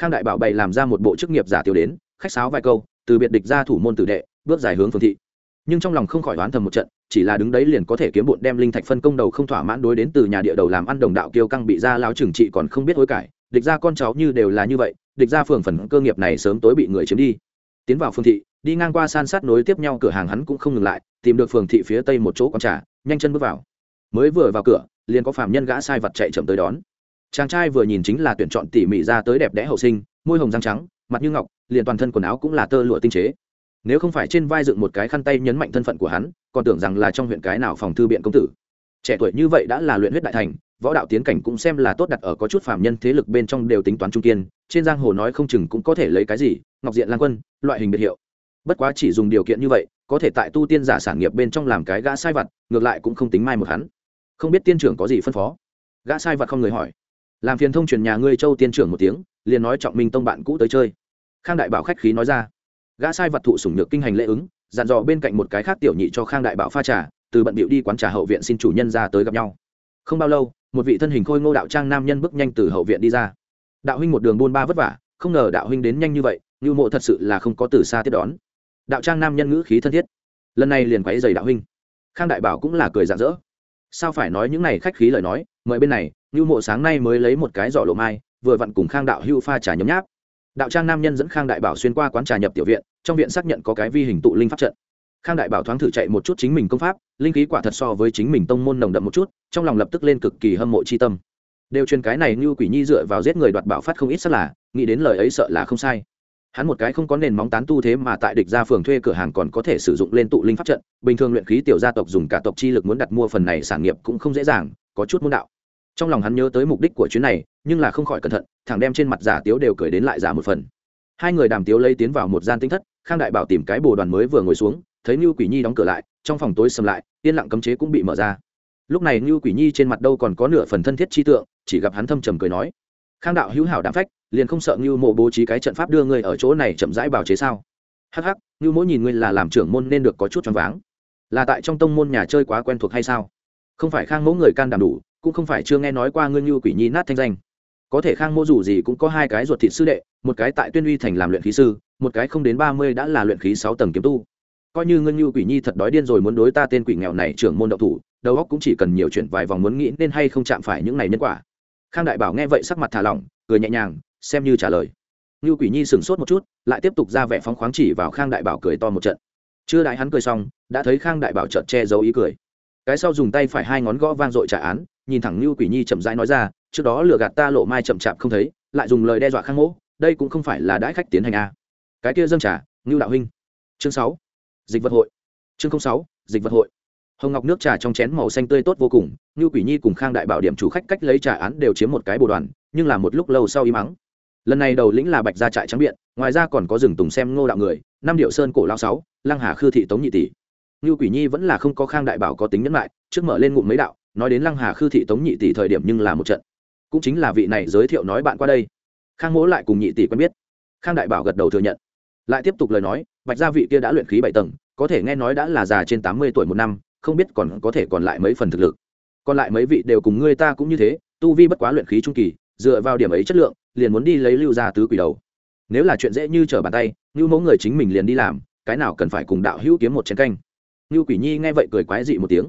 Speaker 1: Khang đại bảo bày làm ra một bộ chức nghiệp giả tiêu đến, khách sáo vài câu, từ biệt địch ra thủ môn tử đệ, bước dài hướng phương thị. Nhưng trong lòng không khỏi đoán thầm một trận, chỉ là đứng đấy liền có thể kiếm bụn đem linh thạch phân công đầu không thỏa mãn đối đến từ nhà địa đầu làm ăn đồng đạo kiêu căng bị ra lao trừng trị còn không biết hối cải. Địch ra con cháu như đều là như vậy, địch ra phường phần cơ nghiệp này sớm tối bị người chiếm đi. Tiến vào phương thị, đi ngang qua san sát nối tiếp nhau cửa hàng hắn cũng không ngừng lại, tìm được phường thị phía tây một chỗ con trà, nhanh chân bước vào. Mới vừa vào cửa, liền có phạm nhân gã sai vật chạy chậm tới đón chàng trai vừa nhìn chính là tuyển chọn tỉ mỉ ra tới đẹp đẽ hậu sinh, môi hồng răng trắng, mặt như ngọc, liền toàn thân quần áo cũng là tơ lụa tinh chế. Nếu không phải trên vai dựng một cái khăn tay nhấn mạnh thân phận của hắn, còn tưởng rằng là trong huyện cái nào phòng thư biện công tử. Trẻ tuổi như vậy đã là luyện huyết đại thành, võ đạo tiến cảnh cũng xem là tốt đặt ở có chút phạm nhân thế lực bên trong đều tính toán trung kiên, trên giang hồ nói không chừng cũng có thể lấy cái gì, ngọc diện lan quân, loại hình biệt hiệu. Bất quá chỉ dùng điều kiện như vậy, có thể tại tu tiên giả sản nghiệp bên trong làm cái gã sai vặt, ngược lại cũng không tính mai một hắn. Không biết tiên trưởng có gì phân phó? Gã sai vặt không người hỏi làm phiền thông truyền nhà ngươi châu tiên trưởng một tiếng, liền nói trọng minh tông bạn cũ tới chơi. Khang đại bảo khách khí nói ra. Gã sai vật thụ sủng nhược kinh hành lễ ứng, dặn dò bên cạnh một cái khác tiểu nhị cho khang đại bảo pha trà, từ bận bịu đi quán trà hậu viện xin chủ nhân ra tới gặp nhau. Không bao lâu, một vị thân hình khôi ngô đạo trang nam nhân bước nhanh từ hậu viện đi ra. Đạo huynh một đường buôn ba vất vả, không ngờ đạo huynh đến nhanh như vậy như mộ thật sự là không có từ xa tiếp đón. Đạo trang nam nhân ngữ khí thân thiết. Lần này liền quấy giày đạo huynh. Khang đại bảo cũng là cười rạng rỡ. Sao phải nói những này khách khí lời nói mời bên này ngưu mộ sáng nay mới lấy một cái giỏ lộ mai, vừa vặn cùng khang đạo hưu pha trà nhấm nháp. Đạo trang nam nhân dẫn khang đại bảo xuyên qua quán trà nhập tiểu viện, trong viện xác nhận có cái vi hình tụ linh pháp trận. Khang đại bảo thoáng thử chạy một chút chính mình công pháp, linh khí quả thật so với chính mình tông môn nồng đậm một chút, trong lòng lập tức lên cực kỳ hâm mộ c h i tâm. Đều truyền cái này như quỷ nhi dựa vào giết người đoạt bảo phát không ít sắc là, nghĩ đến lời ấy sợ là không sai. Hắn một cái không có nền móng tán tu thế mà tại địch ra phường thuê cửa hàng còn có thể sử dụng lên tụ linh pháp trận, bình thường luyện khí tiểu gia tộc dùng cả tộc chi lực muốn đặt mua phần này sản nghiệp cũng không dễ dàng, có chút môn đạo trong lòng hắn nhớ tới mục đích của chuyến này, nhưng là không khỏi cẩn thận thằng đem trên mặt giả tiếu đều cười đến lại giả một phần. Hai người đàm tiếu lấy tiến vào một gian tinh thất, khang đại bảo tìm cái bồ đoàn mới vừa ngồi xuống, thấy như quỷ nhi đóng cửa lại, trong phòng tối sầm lại, yên lặng cấm chế cũng bị mở ra. Lúc này như quỷ nhi trên mặt đâu còn có nửa phần thân thiết chi tượng, chỉ gặp hắn thâm trầm cười nói, khang đạo hữu hảo đạm phách, liền không sợ như mộ bố trí cái trận pháp đưa ngươi ở chỗ này chậm rãi bào chế sao? Hắc hắc như mỗi nhìn ngươi là làm trưởng môn nên được có chút choáng váng. Là tại trong tông môn nhà chơi quá quen thuộc hay sao? Không phải khang mẫu người can đảm đủ cũng không phải chưa nghe nói qua ngươi như quỷ nhi nát thanh danh. Có thể khang mô dù gì cũng có hai cái ruột thịt sư đệ, một cái tại tuyên uy thành làm luyện khí sư, một cái không đến ba mươi đã là luyện khí sáu tầng kiếm tu. Coi như ngươi như quỷ nhi thật đói điên rồi muốn đối ta tên quỷ nghèo này trưởng môn đậu thủ, đầu óc cũng chỉ cần nhiều chuyện vài vòng muốn nghĩ nên hay không chạm phải những này nhân quả. Khang đại bảo nghe vậy sắc mặt thả lỏng, cười nhẹ nhàng, xem như trả lời. Như quỷ nhi sửng sốt một chút, lại tiếp tục ra vẻ phóng khoáng chỉ vào khang đại bảo cười to một trận. Chưa đại hắn cười xong, đã thấy khang đại bảo trợt che giấu ý cười. Cái sau dùng tay phải hai ngón gõ vang dội trả án nhìn thẳng Nưu quỷ nhi chậm rãi nói ra, trước đó lừa gạt ta lộ mai chậm chạp không thấy, lại dùng lời đe dọa khang mỗ, đây cũng không phải là đãi khách tiến hành a cái kia dâng trả Nưu đạo huynh. Chương sáu, dịch vật hội. Chương sáu, dịch vật hội. Hồng ngọc nước trà trong chén màu xanh tươi tốt vô cùng Nưu quỷ nhi cùng khang đại bảo điểm chủ khách cách lấy trà án đều chiếm một cái bồ đoàn, nhưng là một lúc lâu sau im mắng lần này đầu lĩnh là bạch gia trại trắng biện, ngoài ra còn có rừng tùng xem ngô đạo người năm điệu sơn cổ lao sáu, lăng hà khư thị tống nhị tỷ. Nưu quỷ nhi vẫn là không có khang đại bảo có tính nhẫn lại trước mở lên ngụm mấy đạo nói đến lăng hà khư thị tống nhị tỷ thời điểm nhưng là một trận. Cũng chính là vị này giới thiệu nói bạn qua đây. Khang mỗ lại cùng nhị tỷ quen biết. Khang đại bảo gật đầu thừa nhận. Lại tiếp tục lời nói, bạch gia vị kia đã luyện khí bảy tầng, có thể nghe nói đã là già trên tám mươi tuổi một năm, không biết còn có thể còn lại mấy phần thực lực. Còn lại mấy vị đều cùng ngươi ta cũng như thế, tu vi bất quá luyện khí trung kỳ, dựa vào điểm ấy chất lượng, liền muốn đi lấy lưu gia tứ quỷ đầu. Nếu là chuyện dễ như trở bàn tay như mẫu người chính mình liền đi làm, cái nào cần phải cùng đạo hữu kiếm một chén canh. Như quỷ nhi nghe vậy cười quái dị một tiếng.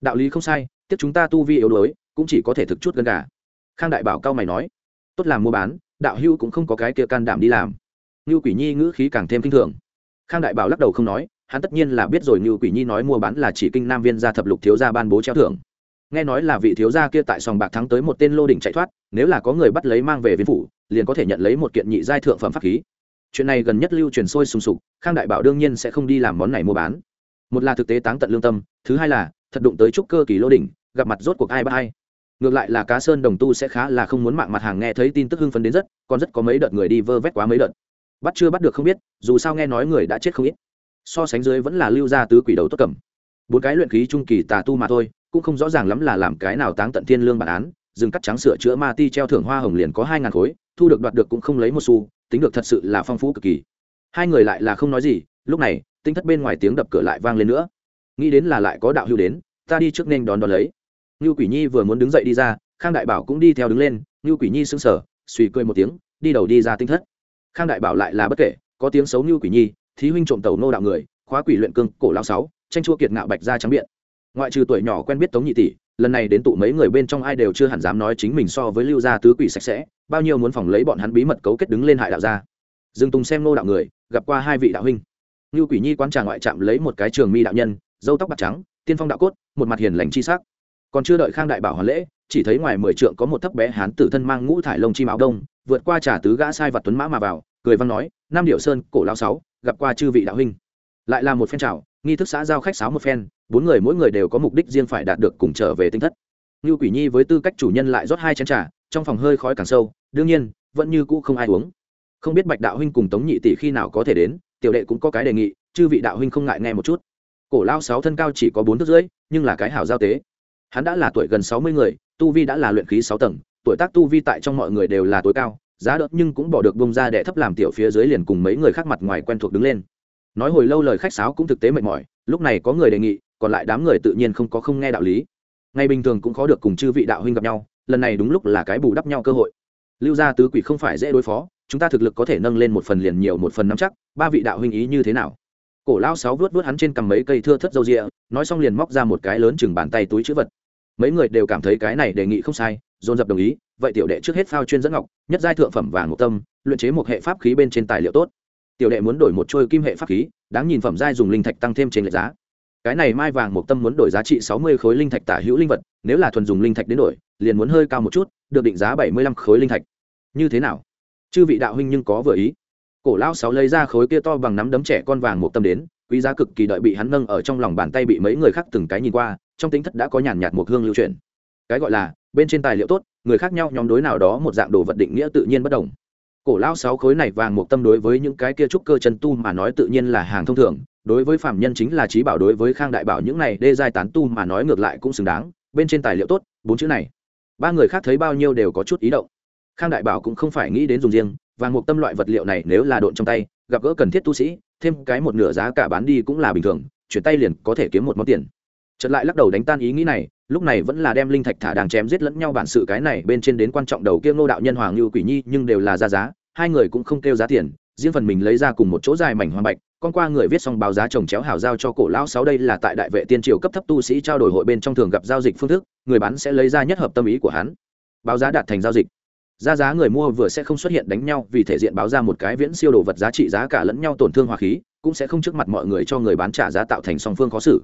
Speaker 1: Đạo lý không sai tiếc chúng ta tu vi yếu đuối, cũng chỉ có thể thực chút gần gà. Khang đại bảo cao mày nói, tốt làm mua bán, đạo hữu cũng không có cái kia can đảm đi làm. Như quỷ nhi ngữ khí càng thêm kinh thường. Khang đại bảo lắc đầu không nói, hắn tất nhiên là biết rồi như quỷ nhi nói mua bán là chỉ kinh nam viên gia thập lục thiếu gia ban bố treo thưởng. Nghe nói là vị thiếu gia kia tại sòng bạc thắng tới một tên lô đỉnh chạy thoát, nếu là có người bắt lấy mang về viên phủ, liền có thể nhận lấy một kiện nhị giai thượng phẩm pháp khí. Chuyện này gần nhất lưu truyền sôi sùng sục, khang đại bảo đương nhiên sẽ không đi làm món này mua bán. Một là thực tế táng tận lương tâm, thứ hai là thật đụng tới trúc cơ kỳ lô đỉnh gặp mặt rốt cuộc ai bắt ai. Ngược lại là cá sơn đồng tu sẽ khá là không muốn mạng mặt hàng nghe thấy tin tức hưng phấn đến rất, còn rất có mấy đợt người đi vơ vét quá mấy đợt. Bắt chưa bắt được không biết, dù sao nghe nói người đã chết không ít. So sánh dưới vẫn là lưu gia tứ quỷ đầu tốt cầm. Bốn cái luyện khí trung kỳ tà tu mà thôi, cũng không rõ ràng lắm là làm cái nào táng tận thiên lương bản án. Dừng cắt trắng sửa chữa ma ti treo thưởng hoa hồng liền có hai ngàn khối, thu được đoạt được cũng không lấy một xu, tính được thật sự là phong phú cực kỳ. Hai người lại là không nói gì, lúc này, tinh thất bên ngoài tiếng đập cửa lại vang lên nữa. Nghĩ đến là lại có đạo hữu đến, ta đi trước nên đón đón lấy. Nưu quỷ nhi vừa muốn đứng dậy đi ra, khang đại bảo cũng đi theo đứng lên Nưu quỷ nhi sững sờ, suy cười một tiếng, đi đầu đi ra tinh thất. Khang đại bảo lại là bất kể, có tiếng xấu Nưu quỷ nhi, thí huynh trộm tàu nô đạo người, khóa quỷ luyện cương, cổ lão sáu, tranh chua kiệt ngạo bạch ra trắng biện. Ngoại trừ tuổi nhỏ quen biết tống nhị tỷ, lần này đến tụ mấy người bên trong ai đều chưa hẳn dám nói chính mình so với lưu gia tứ quỷ sạch sẽ, bao nhiêu muốn phòng lấy bọn hắn bí mật cấu kết đứng lên hại đạo gia. Dương tùng xem nô đạo người, gặp qua hai vị đạo huynh. Nưu quỷ nhi quán trà ngoại trạm lấy một cái trường mi đạo nhân, râu tóc bạc trắng, tiên phong đạo cốt, một mặt hiền lành chi sắc còn chưa đợi khang đại bảo hoàn lễ, chỉ thấy ngoài mười trượng có một thấp bé hán tử thân mang ngũ thải lông chi máu đông, vượt qua trà tứ gã sai vật tuấn mã mà vào, cười văn nói, nam điệu sơn, cổ lao sáu, gặp qua chư vị đạo huynh. Lại là một phen trào nghi thức xã giao khách sáo một phen, bốn người mỗi người đều có mục đích riêng phải đạt được cùng trở về tinh thất. Như quỷ nhi với tư cách chủ nhân lại rót hai chén trà, trong phòng hơi khói càng sâu, đương nhiên, vẫn như cũ không ai uống. Không biết bạch đạo huynh cùng tống nhị tỷ khi nào có thể đến, tiểu đệ cũng có cái đề nghị, chư vị đạo huynh không ngại nghe một chút. Cổ lao sáu thân cao chỉ có bốn thước rưỡi, nhưng là cái hảo giao tế hắn đã là tuổi gần sáu mươi người, tu vi đã là luyện khí sáu tầng, tuổi tác tu vi tại trong mọi người đều là tối cao, giá đỡ nhưng cũng bỏ được bông ra để thấp làm tiểu phía dưới liền cùng mấy người khác mặt ngoài quen thuộc đứng lên. Nói hồi lâu lời khách sáo cũng thực tế mệt mỏi, lúc này có người đề nghị, còn lại đám người tự nhiên không có không nghe đạo lý. Ngày bình thường cũng khó được cùng chư vị đạo huynh gặp nhau, lần này đúng lúc là cái bù đắp nhau cơ hội. Lưu gia tứ quỷ không phải dễ đối phó, chúng ta thực lực có thể nâng lên một phần liền nhiều một phần nắm chắc, ba vị đạo huynh ý như thế nào? Cổ lao sáu vuốt vuốt hắn trên cầm mấy cây thưa thất dâu rịa, nói xong liền móc ra một cái lớn chừng bàn tay túi chữ vật. Mấy người đều cảm thấy cái này đề nghị không sai, dồn dập đồng ý, vậy tiểu đệ trước hết phao chuyên dẫn ngọc, nhất giai thượng phẩm vàng một tâm, luyện chế một hệ pháp khí bên trên tài liệu tốt. Tiểu đệ muốn đổi một trôi kim hệ pháp khí, đáng nhìn phẩm giai dùng linh thạch tăng thêm trên lệ giá. Cái này mai vàng một tâm muốn đổi giá trị sáu mươi khối linh thạch tả hữu linh vật, nếu là thuần dùng linh thạch đến đổi, liền muốn hơi cao một chút, được định giá bảy mươi lăm khối linh thạch. Như thế nào? Chư vị đạo huynh nhưng có vừa ý cổ lão sáu lấy ra khối kia to bằng nắm đấm trẻ con vàng một tâm đến, quý giá cực kỳ đợi bị hắn nâng ở trong lòng bàn tay bị mấy người khác từng cái nhìn qua, trong tính thất đã có nhàn nhạt một hương lưu truyền cái gọi là, bên trên tài liệu tốt, người khác nhau, nhóm đối nào đó một dạng đồ vật định nghĩa tự nhiên bất đồng. Cổ lão sáu khối này vàng một tâm đối với những cái kia trúc cơ chân tu mà nói tự nhiên là hàng thông thường, đối với phạm nhân chính là trí bảo, đối với khang đại bảo những này đê giai tán tu mà nói ngược lại cũng xứng đáng, bên trên tài liệu tốt, bốn chữ này. Ba người khác thấy bao nhiêu đều có chút ý động. Khang đại bảo cũng không phải nghĩ đến dùng riêng vàng một tâm loại vật liệu này nếu là độn trong tay, gặp gỡ cần thiết tu sĩ, thêm cái một nửa giá cả bán đi cũng là bình thường, chuyển tay liền có thể kiếm một món tiền. Trật lại lắc đầu đánh tan ý nghĩ này, lúc này vẫn là đem linh thạch thả đàng chém giết lẫn nhau bản sự cái này bên trên đến quan trọng đầu kia ngô đạo nhân hoàng như quỷ nhi, nhưng đều là ra giá, hai người cũng không kêu giá tiền, riêng phần mình lấy ra cùng một chỗ dài mảnh hoa bạch, con qua người viết xong báo giá trồng chéo hảo giao cho cổ lão sáu đây là tại đại vệ tiên triều cấp thấp tu sĩ trao đổi hội bên trong thường gặp giao dịch phương thức, người bán sẽ lấy ra nhất hợp tâm ý của hắn. Báo giá đạt thành giao dịch ra giá người mua vừa sẽ không xuất hiện đánh nhau, vì thể diện báo ra một cái viễn siêu đồ vật giá trị giá cả lẫn nhau tổn thương hòa khí, cũng sẽ không trước mặt mọi người cho người bán trả giá tạo thành song phương khó xử.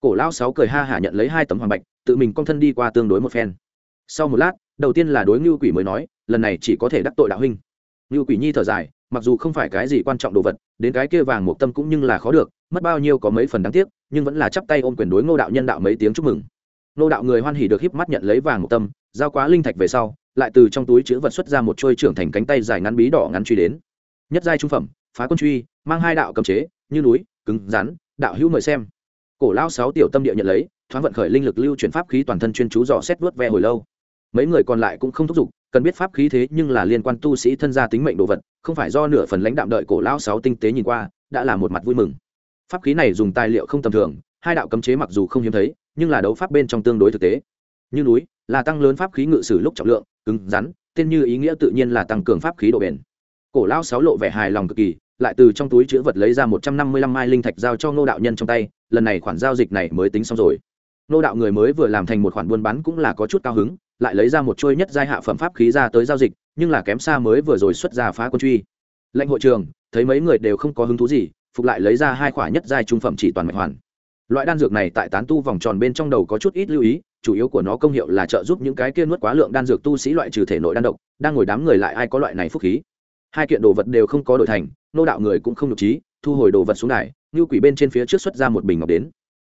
Speaker 1: Cổ lão sáu cười ha hả nhận lấy hai tấm hoàng bạch, tự mình con thân đi qua tương đối một phen. Sau một lát, đầu tiên là đối ngưu quỷ mới nói, lần này chỉ có thể đắc tội đạo huynh. Ngưu quỷ nhi thở dài, mặc dù không phải cái gì quan trọng đồ vật, đến cái kia vàng một tâm cũng nhưng là khó được, mất bao nhiêu có mấy phần đáng tiếc, nhưng vẫn là chắp tay ôm quyền đối ngô đạo nhân đạo mấy tiếng chúc mừng. Ngô đạo người hoan hỉ được híp mắt nhận lấy vàng một tâm, giao quá linh thạch về sau lại từ trong túi chữ vật xuất ra một trôi trưởng thành cánh tay dài ngắn bí đỏ ngắn truy đến. Nhất giai trung phẩm, phá quân truy, mang hai đạo cầm chế, như núi, cứng, rắn, đạo hữu mời xem. Cổ lao sáu tiểu tâm địa nhận lấy, thoáng vận khởi linh lực lưu chuyển pháp khí toàn thân chuyên chú dò xét vớt ve hồi lâu. Mấy người còn lại cũng không thúc giục, cần biết pháp khí thế nhưng là liên quan tu sĩ thân gia tính mệnh đồ vật, không phải do nửa phần lãnh đạm đợi cổ lao sáu tinh tế nhìn qua, đã là một mặt vui mừng. Pháp khí này dùng tài liệu không tầm thường, hai đạo cấm chế mặc dù không hiếm thấy, nhưng là đấu pháp bên trong tương đối thực tế. Như núi, là tăng lớn pháp khí ngự sử lúc trọng lượng cứng rắn, tên như ý nghĩa tự nhiên là tăng cường pháp khí độ bền. Cổ lao sáu lộ vẻ hài lòng cực kỳ, lại từ trong túi chữ vật lấy ra một trăm năm mươi lăm mai linh thạch giao cho ngô đạo nhân trong tay, lần này khoản giao dịch này mới tính xong rồi. Ngô đạo người mới vừa làm thành một khoản buôn bán cũng là có chút cao hứng, lại lấy ra một trôi nhất giai hạ phẩm pháp khí ra tới giao dịch, nhưng là kém xa mới vừa rồi xuất ra phá quân truy. Lệnh hội trường, thấy mấy người đều không có hứng thú gì, phục lại lấy ra hai khoản nhất giai trung phẩm chỉ toàn mạch hoàn. Loại đan dược này tại tán tu vòng tròn bên trong đầu có chút ít lưu ý chủ yếu của nó công hiệu là trợ giúp những cái kia nuốt quá lượng đan dược tu sĩ loại trừ thể nội đan độc, đang ngồi đám người lại ai có loại này phúc khí. Hai kiện đồ vật đều không có đổi thành, nô đạo người cũng không nhục trí, thu hồi đồ vật xuống đài, Ngưu quỷ bên trên phía trước xuất ra một bình ngọc đến.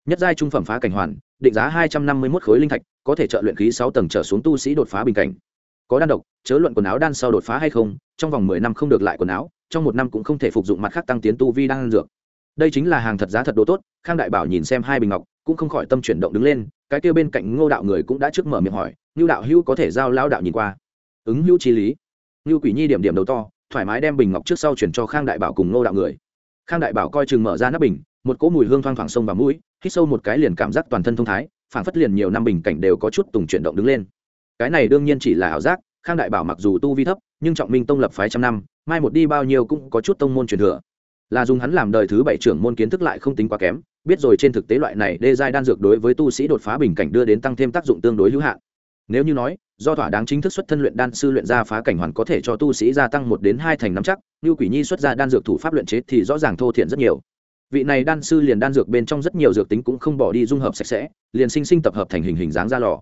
Speaker 1: Nhất giai trung phẩm phá cảnh hoàn, định giá hai trăm năm mươi một khối linh thạch, có thể trợ luyện khí sáu tầng trở xuống tu sĩ đột phá bình cảnh. Có đan độc, chớ luận quần áo đan sau đột phá hay không, trong vòng mười năm không được lại quần áo, trong một năm cũng không thể phục dụng mặt khác tăng tiến tu vi đan dược đây chính là hàng thật giá thật đồ tốt, khang đại bảo nhìn xem hai bình ngọc, cũng không khỏi tâm chuyển động đứng lên, cái kia bên cạnh ngô đạo người cũng đã trước mở miệng hỏi, ngưu đạo hữu có thể giao lao đạo nhìn qua? Ứng hữu chi lý. Ngưu quỷ nhi điểm điểm đầu to, thoải mái đem bình ngọc trước sau chuyển cho khang đại bảo cùng ngô đạo người. Khang đại bảo coi chừng mở ra nắp bình, một cỗ mùi hương thoang thoảng sông vào mũi, hít sâu một cái liền cảm giác toàn thân thông thái, phảng phất liền nhiều năm bình cảnh đều có chút tùng chuyển động đứng lên. Cái này đương nhiên chỉ là ảo giác, khang đại bảo mặc dù tu vi thấp, nhưng trọng minh tông lập phái trăm năm, mai một đi bao nhiêu cũng có chút tông môn truyền thừa là dùng hắn làm đời thứ bảy trưởng môn kiến thức lại không tính quá kém, biết rồi trên thực tế loại này đê giai đan dược đối với tu sĩ đột phá bình cảnh đưa đến tăng thêm tác dụng tương đối hữu hạn. Nếu như nói, do thỏa đáng chính thức xuất thân luyện đan sư luyện ra phá cảnh hoàn có thể cho tu sĩ gia tăng một đến hai thành năm chắc, như quỷ nhi xuất ra đan dược thủ pháp luyện chế thì rõ ràng thô thiện rất nhiều. Vị này đan sư liền đan dược bên trong rất nhiều dược tính cũng không bỏ đi dung hợp sạch sẽ, liền sinh sinh tập hợp thành hình hình dáng ra lò.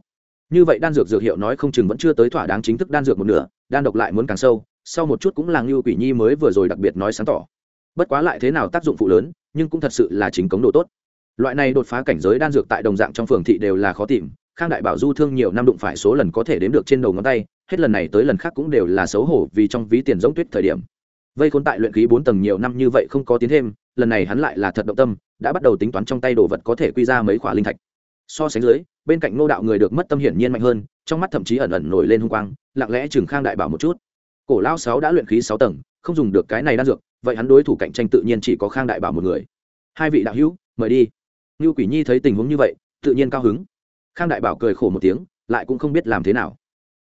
Speaker 1: Như vậy đan dược dược hiệu nói không chừng vẫn chưa tới thỏa đáng chính thức đan dược một nửa, đan độc lại muốn càng sâu, sau một chút cũng là như quỷ nhi mới vừa rồi đặc biệt nói sáng tỏ bất quá lại thế nào tác dụng phụ lớn, nhưng cũng thật sự là chính cống độ tốt. Loại này đột phá cảnh giới đan dược tại đồng dạng trong phường thị đều là khó tìm, khang đại bảo du thương nhiều năm đụng phải số lần có thể đếm được trên đầu ngón tay, hết lần này tới lần khác cũng đều là xấu hổ vì trong ví tiền giống tuyết thời điểm. Vây khốn tại luyện khí bốn tầng nhiều năm như vậy không có tiến thêm, lần này hắn lại là thật động tâm, đã bắt đầu tính toán trong tay đồ vật có thể quy ra mấy khỏa linh thạch. So sánh dưới, bên cạnh ngô đạo người được mất tâm hiển nhiên mạnh hơn, trong mắt thậm chí ẩn ẩn nổi lên hung quang, lặng lẽ chừng khang đại bảo một chút. Cổ lao sáu đã luyện khí sáu tầng, không dùng được cái này đan dược vậy hắn đối thủ cạnh tranh tự nhiên chỉ có khang đại bảo một người. Hai vị đạo hữu, mời đi. Như quỷ nhi thấy tình huống như vậy, tự nhiên cao hứng. Khang đại bảo cười khổ một tiếng, lại cũng không biết làm thế nào.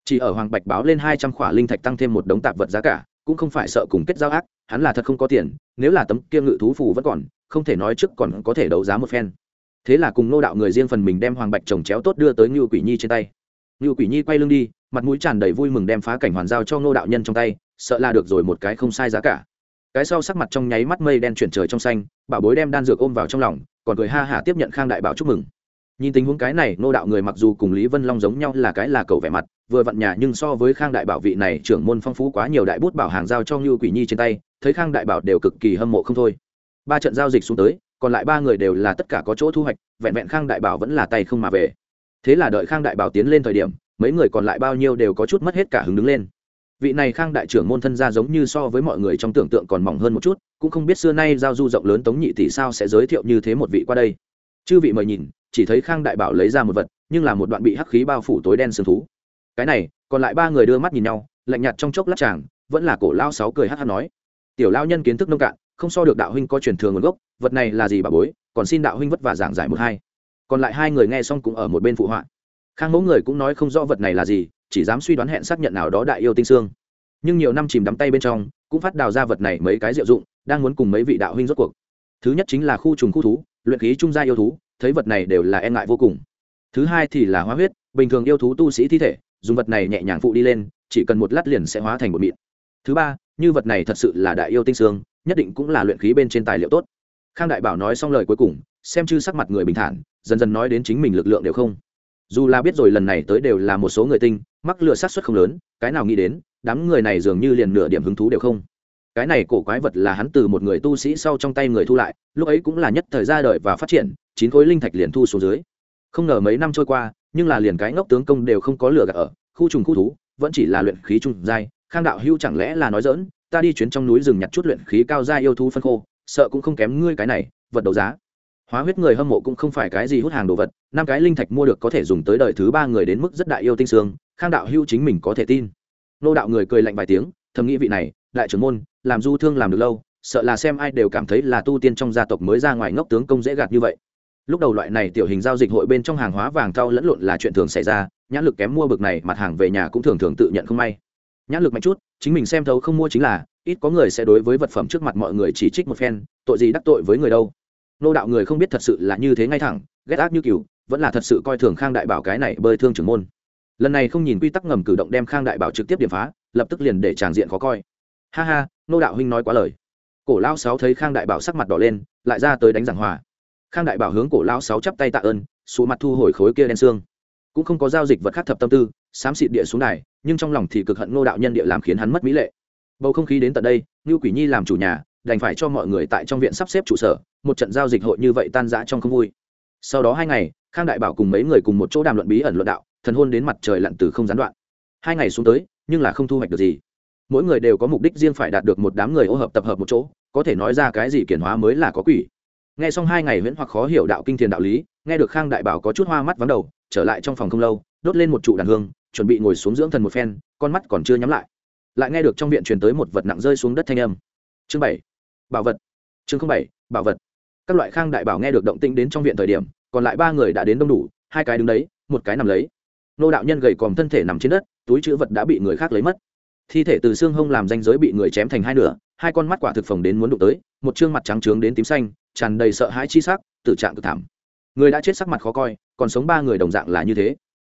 Speaker 1: Chỉ ở hoàng bạch báo lên hai trăm khỏa linh thạch tăng thêm một đống tạp vật giá cả, cũng không phải sợ cùng kết giao ác, hắn là thật không có tiền, nếu là tấm kia ngự thú phù vẫn còn, không thể nói trước còn có thể đấu giá một phen. Thế là cùng nô đạo người riêng phần mình đem hoàng bạch trồng chéo tốt đưa tới ngưu quỷ nhi trên tay. Ngưu quỷ nhi quay lưng đi, mặt mũi tràn đầy vui mừng đem phá cảnh hoàn giao cho nô đạo nhân trong tay, sợ là được rồi một cái không sai giá cả cái sau sắc mặt trong nháy mắt mây đen chuyển trời trong xanh, bảo bối đem đan dược ôm vào trong lòng, còn cười ha hả tiếp nhận khang đại bảo chúc mừng. Nhìn tình huống cái này nô đạo người mặc dù cùng lý vân long giống nhau là cái là cầu vẻ mặt, vừa vặn nhà nhưng so với khang đại bảo vị này trưởng môn phong phú quá nhiều đại bút bảo hàng giao cho ngưu quỷ nhi trên tay, thấy khang đại bảo đều cực kỳ hâm mộ không thôi. Ba trận giao dịch xuống tới, còn lại ba người đều là tất cả có chỗ thu hoạch, vẹn vẹn khang đại bảo vẫn là tay không mà về. Thế là đợi khang đại bảo tiến lên thời điểm, mấy người còn lại bao nhiêu đều có chút mất hết cả hứng đứng lên vị này khang đại trưởng môn thân gia giống như so với mọi người trong tưởng tượng còn mỏng hơn một chút, cũng không biết xưa nay giao du rộng lớn tống nhị tỷ sao sẽ giới thiệu như thế một vị qua đây. Chư vị mời nhìn, chỉ thấy khang đại bảo lấy ra một vật, nhưng là một đoạn bị hắc khí bao phủ tối đen sương thú. Cái này, còn lại ba người đưa mắt nhìn nhau, lạnh nhạt trong chốc lát chàng, vẫn là cổ lao sáu cười hát hát nói. Tiểu lao nhân kiến thức nông cạn, không so được đạo huynh có truyền thường nguồn gốc, vật này là gì bà bối, còn xin đạo huynh vất vả giảng giải một hai. Còn lại hai người nghe xong cũng ở một bên phụ họa. Khang mẫu người cũng nói không rõ vật này là gì chỉ dám suy đoán hẹn xác nhận nào đó đại yêu tinh xương. Nhưng nhiều năm chìm đắm tay bên trong, cũng phát đào ra vật này mấy cái diệu dụng, đang muốn cùng mấy vị đạo huynh rốt cuộc. Thứ nhất chính là khu trùng khu thú, luyện khí trung gia yêu thú, thấy vật này đều là e ngại vô cùng. Thứ hai thì là hóa huyết, bình thường yêu thú tu sĩ thi thể, dùng vật này nhẹ nhàng phụ đi lên, chỉ cần một lát liền sẽ hóa thành một mịn. Thứ ba, như vật này thật sự là đại yêu tinh xương, nhất định cũng là luyện khí bên trên tài liệu tốt. Khang đại bảo nói xong lời cuối cùng, xem chư sắc mặt người bình thản, dần dần nói đến chính mình lực lượng đều không dù là biết rồi lần này tới đều là một số người tinh, mắc lựa sát xuất không lớn, cái nào nghĩ đến, đám người này dường như liền nửa điểm hứng thú đều không. Cái này cổ quái vật là hắn từ một người tu sĩ sau trong tay người thu lại, lúc ấy cũng là nhất thời ra đời và phát triển, chín khối linh thạch liền thu xuống dưới. Không ngờ mấy năm trôi qua, nhưng là liền cái ngốc tướng công đều không có lửa gạt ở, khu trùng khu thú, vẫn chỉ là luyện khí trung giai, khang đạo hưu chẳng lẽ là nói dỡn ta đi chuyến trong núi rừng nhặt chút luyện khí cao giai yêu thú phân khô, sợ cũng không kém ngươi cái này, vật đấu giá hóa huyết người hâm mộ cũng không phải cái gì hút hàng đồ vật, năm cái linh thạch mua được có thể dùng tới đời thứ ba người đến mức rất đại yêu tinh xương, khang đạo hưu chính mình có thể tin. Nô đạo người cười lạnh vài tiếng, thầm nghĩ vị này, đại trưởng môn, làm du thương làm được lâu, sợ là xem ai đều cảm thấy là tu tiên trong gia tộc mới ra ngoài ngốc tướng công dễ gạt như vậy. Lúc đầu loại này tiểu hình giao dịch hội bên trong hàng hóa vàng thau lẫn lộn là chuyện thường xảy ra, nhãn lực kém mua bực này, mặt hàng về nhà cũng thường thường tự nhận không may. Nhãn lực mạnh chút, chính mình xem thấu không mua chính là, ít có người sẽ đối với vật phẩm trước mặt mọi người chỉ trích một phen, tội gì đắc tội với người đâu nô đạo người không biết thật sự là như thế ngay thẳng, ghét ác như cừu, vẫn là thật sự coi thường khang đại bảo cái này bơi thương trưởng môn. Lần này không nhìn quy tắc ngầm cử động đem khang đại bảo trực tiếp điểm phá, lập tức liền để tràng diện khó coi. Ha ha, nô đạo huynh nói quá lời. Cổ lao sáu thấy khang đại bảo sắc mặt đỏ lên, lại ra tới đánh giảng hòa. Khang đại bảo hướng cổ lao sáu chắp tay tạ ơn số mặt thu hồi khối kia đen xương. Cũng không có giao dịch vật khác thập tâm tư, xám xịt địa xuống đài, nhưng trong lòng thì cực hận nô đạo nhân địa làm khiến hắn mất mỹ lệ. Bầu không khí đến tận đây như quỷ nhi làm chủ nhà, đành phải cho mọi người tại trong viện sắp xếp trụ sở một trận giao dịch hội như vậy tan rã trong không vui. Sau đó hai ngày, khang đại bảo cùng mấy người cùng một chỗ đàm luận bí ẩn luận đạo, thần hôn đến mặt trời lặn từ không gián đoạn. Hai ngày xuống tới, nhưng là không thu hoạch được gì. Mỗi người đều có mục đích riêng phải đạt được một đám người ô hợp tập hợp một chỗ, có thể nói ra cái gì kiển hóa mới là có quỷ. Nghe xong hai ngày huyễn hoặc khó hiểu đạo kinh thiền đạo lý, nghe được khang đại bảo có chút hoa mắt vắng đầu, trở lại trong phòng không lâu, đốt lên một trụ đàn hương, chuẩn bị ngồi xuống dưỡng thần một phen, con mắt còn chưa nhắm lại. Lại nghe được trong viện truyền tới một vật nặng rơi xuống đất thanh âm. Chương bảy. Bảo vật. Chương bảy. Bảo vật các loại khang đại bảo nghe được động tĩnh đến trong viện thời điểm, còn lại ba người đã đến đông đủ, hai cái đứng đấy, một cái nằm lấy. Nô đạo nhân gầy còm thân thể nằm trên đất, túi chữ vật đã bị người khác lấy mất. Thi thể từ xương hông làm danh giới bị người chém thành hai nửa, hai con mắt quả thực phồng đến muốn đụng tới, một chương mặt trắng trướng đến tím xanh, tràn đầy sợ hãi chi sắc tự trạng cực thảm. Người đã chết sắc mặt khó coi, còn sống ba người đồng dạng là như thế.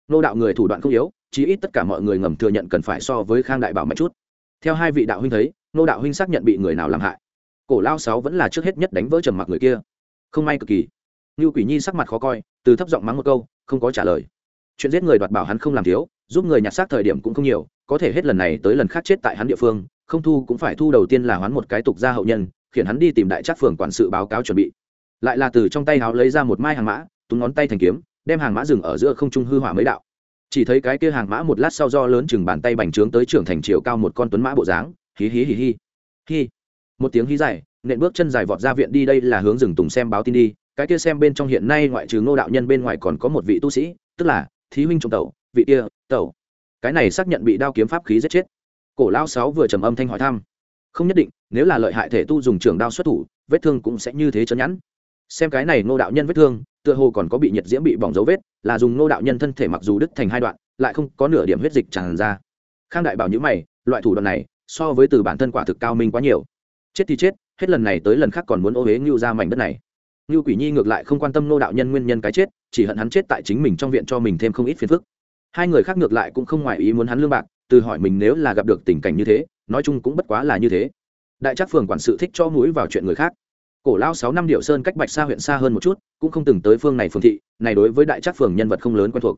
Speaker 1: Nô đạo người thủ đoạn không yếu, chí ít tất cả mọi người ngầm thừa nhận cần phải so với khang đại bảo mạnh chút. Theo hai vị đạo huynh thấy, nô đạo huynh xác nhận bị người nào làm hại cổ lao sáu vẫn là trước hết nhất đánh vỡ trầm mặc người kia. Không may cực kỳ. Như quỷ nhi sắc mặt khó coi, từ thấp giọng mắng một câu, không có trả lời. Chuyện giết người đoạt bảo hắn không làm thiếu, giúp người nhặt xác thời điểm cũng không nhiều, có thể hết lần này tới lần khác chết tại hắn địa phương, không thu cũng phải thu đầu tiên là hoán một cái tục gia hậu nhân, khiến hắn đi tìm đại trác phường quản sự báo cáo chuẩn bị. Lại là từ trong tay háo lấy ra một mai hàng mã túng ngón tay thành kiếm, đem hàng mã rừng ở giữa không trung hư hỏa mấy đạo. Chỉ thấy cái kia hàng mã một lát sau do lớn chừng bàn tay bành trướng tới trưởng thành chiều cao một con tuấn mã bộ dáng, hí hí hí hí. Hí một tiếng hí dài nện bước chân dài vọt ra viện đi đây là hướng rừng tùng xem báo tin đi. Cái kia xem bên trong hiện nay ngoại trừ ngô đạo nhân bên ngoài còn có một vị tu sĩ tức là thí huynh trong tẩu. vị kia tẩu, cái này xác nhận bị đao kiếm pháp khí giết chết. Cổ lao sáu vừa trầm âm thanh hỏi thăm. Không nhất định nếu là lợi hại thể tu dùng trường đao xuất thủ vết thương cũng sẽ như thế chấn nhẵn xem cái này ngô đạo nhân vết thương tựa hồ còn có bị nhiệt diễm bị bỏng dấu vết là dùng ngô đạo nhân thân thể mặc dù đứt thành hai đoạn lại không có nửa điểm huyết dịch tràn ra. Khang đại bảo nhữ mày loại thủ đoạn này so với từ bản thân quả thực cao minh quá nhiều chết thì chết, hết lần này tới lần khác còn muốn ô huế ngưu ra mảnh đất này. Ngưu quỷ nhi ngược lại không quan tâm nô đạo nhân nguyên nhân cái chết, chỉ hận hắn chết tại chính mình trong viện cho mình thêm không ít phiền phức. Hai người khác ngược lại cũng không ngoài ý muốn hắn lương bạc, từ hỏi mình nếu là gặp được tình cảnh như thế, nói chung cũng bất quá là như thế. Đại trác phường quản sự thích cho mũi vào chuyện người khác. Cổ lao sáu năm điệu sơn cách bạch xa huyện xa hơn một chút, cũng không từng tới phương này phương thị, này đối với đại trác phường nhân vật không lớn quen thuộc.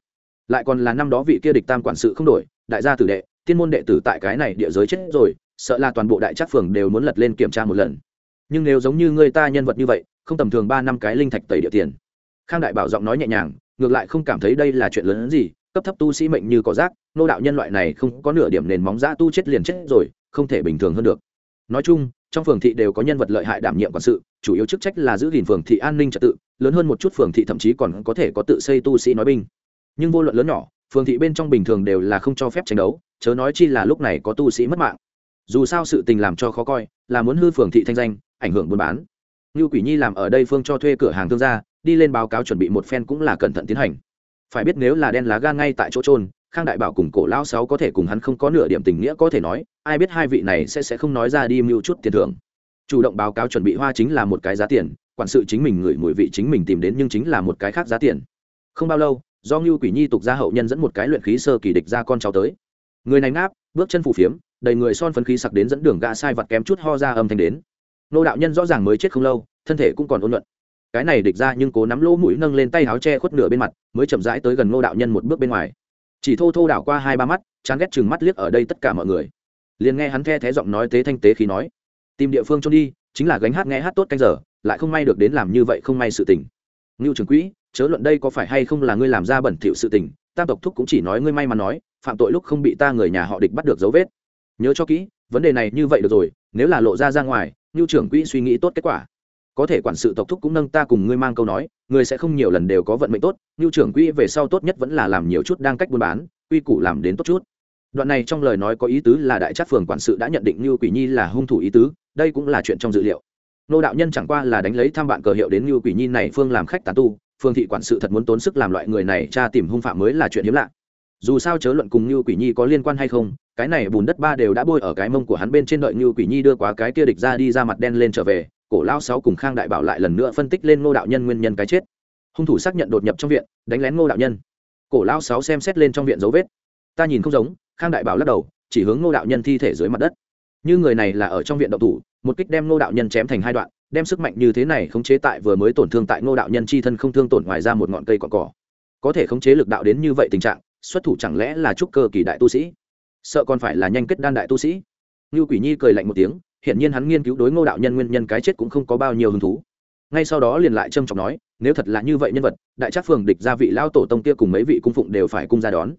Speaker 1: Lại còn là năm đó vị kia địch tam quản sự không đổi, đại gia tử đệ, tiên môn đệ tử tại cái này địa giới chết rồi sợ là toàn bộ đại trác phường đều muốn lật lên kiểm tra một lần. Nhưng nếu giống như người ta nhân vật như vậy, không tầm thường ba năm cái linh thạch tẩy địa tiền. Khang đại bảo giọng nói nhẹ nhàng, ngược lại không cảm thấy đây là chuyện lớn hơn gì, cấp thấp tu sĩ mệnh như cỏ rác, nô đạo nhân loại này không có nửa điểm nền móng giã tu chết liền chết rồi, không thể bình thường hơn được. Nói chung, trong phường thị đều có nhân vật lợi hại đảm nhiệm quản sự, chủ yếu chức trách là giữ gìn phường thị an ninh trật tự, lớn hơn một chút phường thị thậm chí còn có thể có tự xây tu sĩ nói binh. Nhưng vô luận lớn nhỏ, phường thị bên trong bình thường đều là không cho phép tranh đấu, chớ nói chi là lúc này có tu sĩ mất mạng dù sao sự tình làm cho khó coi, là muốn hư phường thị thanh danh, ảnh hưởng buôn bán. Như quỷ nhi làm ở đây phương cho thuê cửa hàng thương gia, đi lên báo cáo chuẩn bị một phen cũng là cẩn thận tiến hành. Phải biết nếu là đen lá gan ngay tại chỗ trôn khang đại bảo cùng cổ lão sáu có thể cùng hắn không có nửa điểm tình nghĩa có thể nói, ai biết hai vị này sẽ sẽ không nói ra đi mưu chút tiền thưởng. Chủ động báo cáo chuẩn bị hoa chính là một cái giá tiền, quản sự chính mình ngửi mùi vị chính mình tìm đến nhưng chính là một cái khác giá tiền. Không bao lâu, do ngưu quỷ nhi tục ra hậu nhân dẫn một cái luyện khí sơ kỳ địch ra con cháu tới. Người này ngáp, bước chân phủ phiếm đầy người son phấn khí sặc đến dẫn đường gã sai vặt kém chút ho ra âm thanh đến. Nô đạo nhân rõ ràng mới chết không lâu, thân thể cũng còn ôn luận cái này địch ra nhưng cố nắm lỗ mũi nâng lên tay áo che khuất nửa bên mặt, mới chậm rãi tới gần nô đạo nhân một bước bên ngoài. Chỉ thô thô đảo qua hai ba mắt, chán ghét chừng mắt liếc ở đây tất cả mọi người. Liền nghe hắn the thé giọng nói tế thanh tế khí nói, tìm địa phương trốn đi, chính là gánh hát nghe hát tốt canh giờ, lại không may được đến làm như vậy không may sự tình. Ngưu trường quỹ, chớ luận đây có phải hay không là ngươi làm ra bẩn thỉu sự tình, tam tộc thúc cũng chỉ nói ngươi may mà nói, phạm tội lúc không bị ta người nhà họ địch bắt được dấu vết nhớ cho kỹ, vấn đề này như vậy được rồi, nếu là lộ ra ra ngoài như trưởng quỹ suy nghĩ tốt kết quả. Có thể quản sự tộc thúc cũng nâng ta cùng ngươi mang câu nói ngươi sẽ không nhiều lần đều có vận mệnh tốt như trưởng quỹ về sau tốt nhất vẫn là làm nhiều chút đang cách buôn bán, quy củ làm đến tốt chút. Đoạn này trong lời nói có ý tứ là đại trác phường quản sự đã nhận định như quỷ nhi là hung thủ ý tứ, đây cũng là chuyện trong dự liệu. Nô đạo nhân chẳng qua là đánh lấy tham bạn cờ hiệu đến như quỷ nhi này phương làm khách tán tu, phương thị quản sự thật muốn tốn sức làm loại người này tra tìm hung phạm mới là chuyện hiếm lạ dù sao chớ luận cùng như quỷ nhi có liên quan hay không, cái này bùn đất ba đều đã bôi ở cái mông của hắn bên trên đợi như quỷ nhi đưa quá cái kia địch ra đi ra mặt đen lên trở về, cổ lao sáu cùng khang đại bảo lại lần nữa phân tích lên ngô đạo nhân nguyên nhân cái chết. Hung thủ xác nhận đột nhập trong viện, đánh lén ngô đạo nhân. Cổ lao sáu xem xét lên trong viện dấu vết. Ta nhìn không giống, khang đại bảo lắc đầu, chỉ hướng ngô đạo nhân thi thể dưới mặt đất. Như người này là ở trong viện động thủ, một kích đem ngô đạo nhân chém thành hai đoạn, đem sức mạnh như thế này khống chế tại vừa mới tổn thương tại ngô đạo nhân chi thân không thương tổn ngoài ra một ngọn cây cọn cỏ. Có thể khống chế lực đạo đến như vậy tình trạng xuất thủ chẳng lẽ là trúc cơ kỳ đại tu sĩ? Sợ còn phải là nhanh kết đan đại tu sĩ. Như quỷ nhi cười lạnh một tiếng, hiển nhiên hắn nghiên cứu đối ngô đạo nhân nguyên nhân cái chết cũng không có bao nhiêu hứng thú. Ngay sau đó liền lại trâm trọng nói, nếu thật là như vậy nhân vật, đại trác phường địch gia vị lao tổ tông kia cùng mấy vị cung phụng đều phải cung ra đón.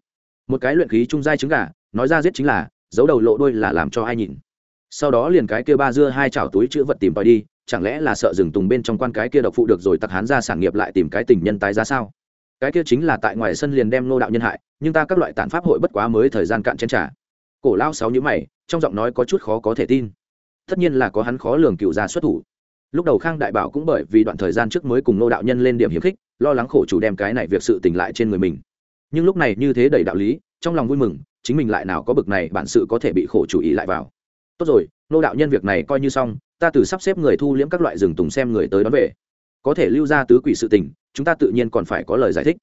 Speaker 1: Một cái luyện khí trung giai trứng gà, nói ra giết chính là, giấu đầu lộ đôi là làm cho ai nhìn. Sau đó liền cái kia ba dưa hai chảo túi chữ vật tìm tòi đi, chẳng lẽ là sợ rừng tùng bên trong quan cái kia độc phụ được rồi tặc hán ra sản nghiệp lại tìm cái tình nhân tái ra sao? Cái kia chính là tại ngoài sân liền đem nô đạo nhân hại nhưng ta các loại tản pháp hội bất quá mới thời gian cạn chén trả cổ lao sáu nhữ mày, trong giọng nói có chút khó có thể tin. Tất nhiên là có hắn khó lường cựu gia xuất thủ. Lúc đầu khang đại bảo cũng bởi vì đoạn thời gian trước mới cùng nô đạo nhân lên điểm hiếm khích, lo lắng khổ chủ đem cái này việc sự tỉnh lại trên người mình. Nhưng lúc này như thế đầy đạo lý, trong lòng vui mừng, chính mình lại nào có bực này bản sự có thể bị khổ chủ ý lại vào. Tốt rồi nô đạo nhân việc này coi như xong, ta từ sắp xếp người thu liễm các loại rừng tùng xem người tới đón về. Có thể lưu ra tứ quỷ sự tình, chúng ta tự nhiên còn phải có lời giải thích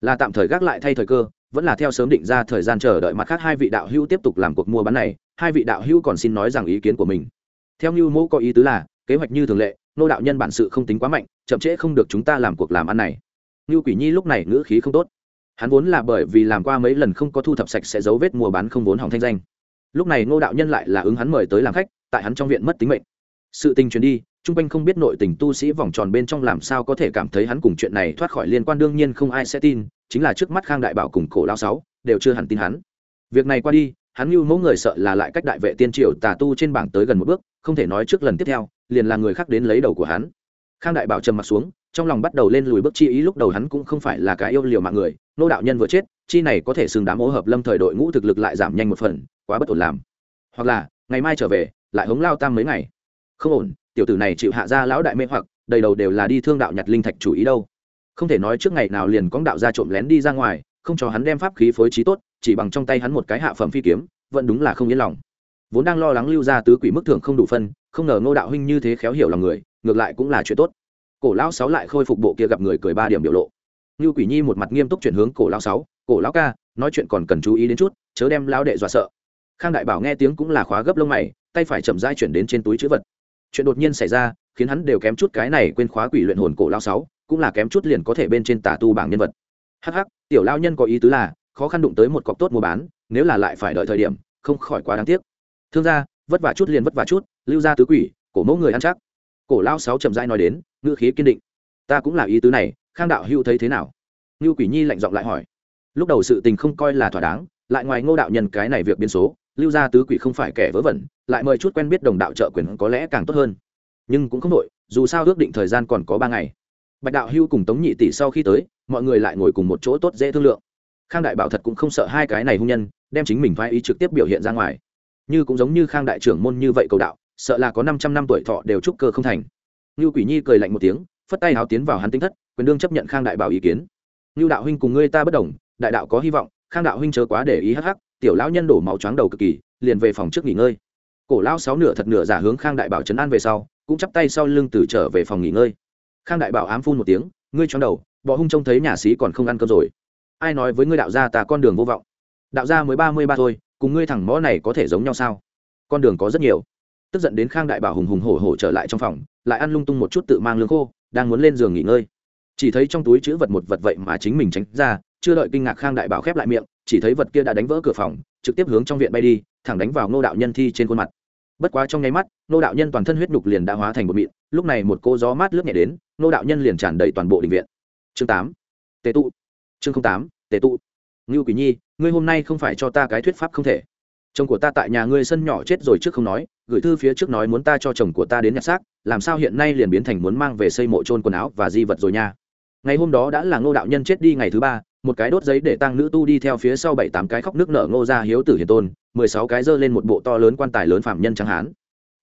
Speaker 1: là tạm thời gác lại thay thời cơ, vẫn là theo sớm định ra thời gian chờ đợi mặt khác hai vị đạo hữu tiếp tục làm cuộc mua bán này, hai vị đạo hữu còn xin nói rằng ý kiến của mình. Theo như mẫu có ý tứ là, kế hoạch như thường lệ, nô đạo nhân bản sự không tính quá mạnh, chậm trễ không được chúng ta làm cuộc làm ăn này. Như quỷ nhi lúc này ngữ khí không tốt. Hắn vốn là bởi vì làm qua mấy lần không có thu thập sạch sẽ dấu vết mua bán không vốn hỏng thanh danh. Lúc này ngô đạo nhân lại là ứng hắn mời tới làm khách, tại hắn trong viện mất tính mệnh. Sự tình truyền đi trung quanh không biết nội tình tu sĩ vòng tròn bên trong làm sao có thể cảm thấy hắn cùng chuyện này thoát khỏi liên quan, đương nhiên không ai sẽ tin, chính là trước mắt khang đại bảo cùng cổ lao sáu, đều chưa hẳn tin hắn. Việc này qua đi, hắn như mẫu người sợ là lại cách đại vệ tiên triều tà tu trên bảng tới gần một bước, không thể nói trước lần tiếp theo, liền là người khác đến lấy đầu của hắn. Khang đại bảo trầm mặt xuống, trong lòng bắt đầu lên lùi bước chi ý, lúc đầu hắn cũng không phải là cái yêu liều mạng người, nô đạo nhân vừa chết, chi này có thể xưng đám ô hợp lâm thời đội ngũ thực lực lại giảm nhanh một phần, quá bất ổn làm. Hoặc là, ngày mai trở về, lại hống lao tam mấy ngày. Không ổn tiểu tử này chịu hạ ra lão đại mê hoặc, đầy đầu đều là đi thương đạo nhặt linh thạch chủ ý đâu. Không thể nói trước ngày nào liền có đạo ra trộm lén đi ra ngoài, không cho hắn đem pháp khí phối trí tốt, chỉ bằng trong tay hắn một cái hạ phẩm phi kiếm, vẫn đúng là không yên lòng. Vốn đang lo lắng lưu ra tứ quỷ mức thưởng không đủ phân, không ngờ ngô đạo huynh như thế khéo hiểu lòng người, ngược lại cũng là chuyện tốt. Cổ lão sáu lại khôi phục bộ kia gặp người cười ba điểm biểu lộ. Như quỷ nhi một mặt nghiêm túc chuyển hướng cổ lão sáu, cổ lão ca, nói chuyện còn cần chú ý đến chút, chớ đem lão đệ dọa sợ. Khang đại bảo nghe tiếng cũng là khóa gấp lông mày, tay phải chậm rãi chuyển đến trên túi chữ vật chuyện đột nhiên xảy ra, khiến hắn đều kém chút cái này quên khóa quỷ luyện hồn cổ lao sáu, cũng là kém chút liền có thể bên trên tà tu bảng nhân vật. Hh tiểu lao nhân có ý tứ là, khó khăn đụng tới một cọc tốt mua bán, nếu là lại phải đợi thời điểm, không khỏi quá đáng tiếc. Thương gia, vất vả chút liền vất vả chút, lưu ra tứ quỷ, cổ mẫu người ăn chắc. Cổ lao sáu chậm rãi nói đến, ngữ khí kiên định. Ta cũng là ý tứ này, khang đạo hưu thấy thế nào? Ngưu quỷ nhi lạnh giọng lại hỏi. Lúc đầu sự tình không coi là thỏa đáng, lại ngoài ngô đạo nhân cái này việc biến số lưu gia tứ quỷ không phải kẻ vớ vẩn, lại mời chút quen biết đồng đạo trợ quyền có lẽ càng tốt hơn. Nhưng cũng không đội dù sao ước định thời gian còn có ba ngày. Bạch đạo hưu cùng tống nhị tỷ sau khi tới, mọi người lại ngồi cùng một chỗ tốt dễ thương lượng. Khang đại bảo thật cũng không sợ hai cái này hung nhân, đem chính mình vai ý trực tiếp biểu hiện ra ngoài. Như cũng giống như khang đại trưởng môn như vậy cầu đạo, sợ là có năm trăm năm tuổi thọ đều trúc cơ không thành. Như quỷ nhi cười lạnh một tiếng, phất tay háo tiến vào hắn tinh thất, quyền đương chấp nhận khang đại bảo ý kiến. Như đạo huynh cùng ngươi ta bất đồng, đại đạo có hy vọng, khang đạo huynh chớ quá để ý hắc hắc tiểu lão nhân đổ máu choáng đầu cực kỳ, liền về phòng trước nghỉ ngơi. Cổ lão sáu nửa thật nửa giả hướng khang đại bảo trấn an về sau, cũng chắp tay sau lưng từ trở về phòng nghỉ ngơi. Khang đại bảo ám phun một tiếng, ngươi choáng đầu, bọ hung trông thấy nhà sĩ còn không ăn cơm rồi. Ai nói với ngươi đạo gia ta con đường vô vọng? Đạo gia mới ba mươi ba thôi, cùng ngươi thẳng mõ này có thể giống nhau sao? Con đường có rất nhiều. Tức giận đến khang đại bảo hùng hùng hổ hổ trở lại trong phòng, lại ăn lung tung một chút tự mang lương khô, đang muốn lên giường nghỉ ngơi. Chỉ thấy trong túi chữ vật một vật vậy mà chính mình tránh ra chưa đợi kinh ngạc khang đại bảo khép lại miệng, chỉ thấy vật kia đã đánh vỡ cửa phòng, trực tiếp hướng trong viện bay đi, thẳng đánh vào ngô đạo nhân thi trên khuôn mặt. Bất quá trong nháy mắt, ngô đạo nhân toàn thân huyết nhục liền đã hóa thành một mịn, lúc này một cô gió mát lướt nhẹ đến, ngô đạo nhân liền tràn đầy toàn bộ định viện. Chương tám. Tệ tụ. Chương tám tệ tụ. Ngưu quỷ nhi, ngươi hôm nay không phải cho ta cái thuyết pháp không thể. Chồng của ta tại nhà ngươi sân nhỏ chết rồi trước không nói, gửi thư phía trước nói muốn ta cho chồng của ta đến nhặt xác, làm sao hiện nay liền biến thành muốn mang về xây mộ trôn quần áo và di vật rồi nha. Ngày hôm đó đã là ngô đạo nhân chết đi ngày thứ ba một cái đốt giấy để tăng nữ tu đi theo phía sau bảy tám cái khóc nước nở ngô ra hiếu tử hiền tôn, mười sáu cái dơ lên một bộ to lớn quan tài lớn phạm nhân trắng hán.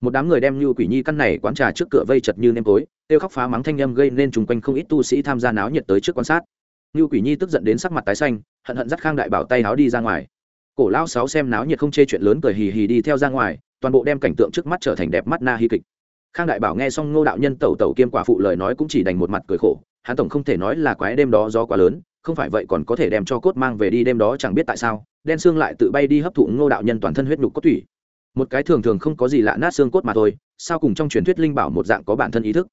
Speaker 1: Một đám người đem như quỷ nhi căn này quán trà trước cửa vây chật như nêm tối, kêu khóc phá mắng thanh â m gây nên chung quanh không ít tu sĩ tham gia náo nhiệt tới trước quan sát. Như quỷ nhi tức giận đến sắc mặt tái xanh, hận hận dắt khang đại bảo tay áo đi ra ngoài. Cổ lao sáu xem náo nhiệt không chê chuyện lớn cười hì hì đi theo ra ngoài, toàn bộ đem cảnh tượng trước mắt trở thành đẹp mắt na hy kịch. Khang đại bảo nghe xong ngô đạo nhân tẩu tẩu kiêm quả phụ lời nói cũng chỉ đành một mặt cười khổ, hắn tổng không thể nói là quái đêm đó do quá lớn không phải vậy còn có thể đem cho cốt mang về đi đêm đó chẳng biết tại sao, đen xương lại tự bay đi hấp thụ ngô đạo nhân toàn thân huyết nhục cốt thủy một cái thường thường không có gì lạ nát xương cốt mà thôi, sao cùng trong truyền thuyết linh bảo một dạng có bản thân ý thức?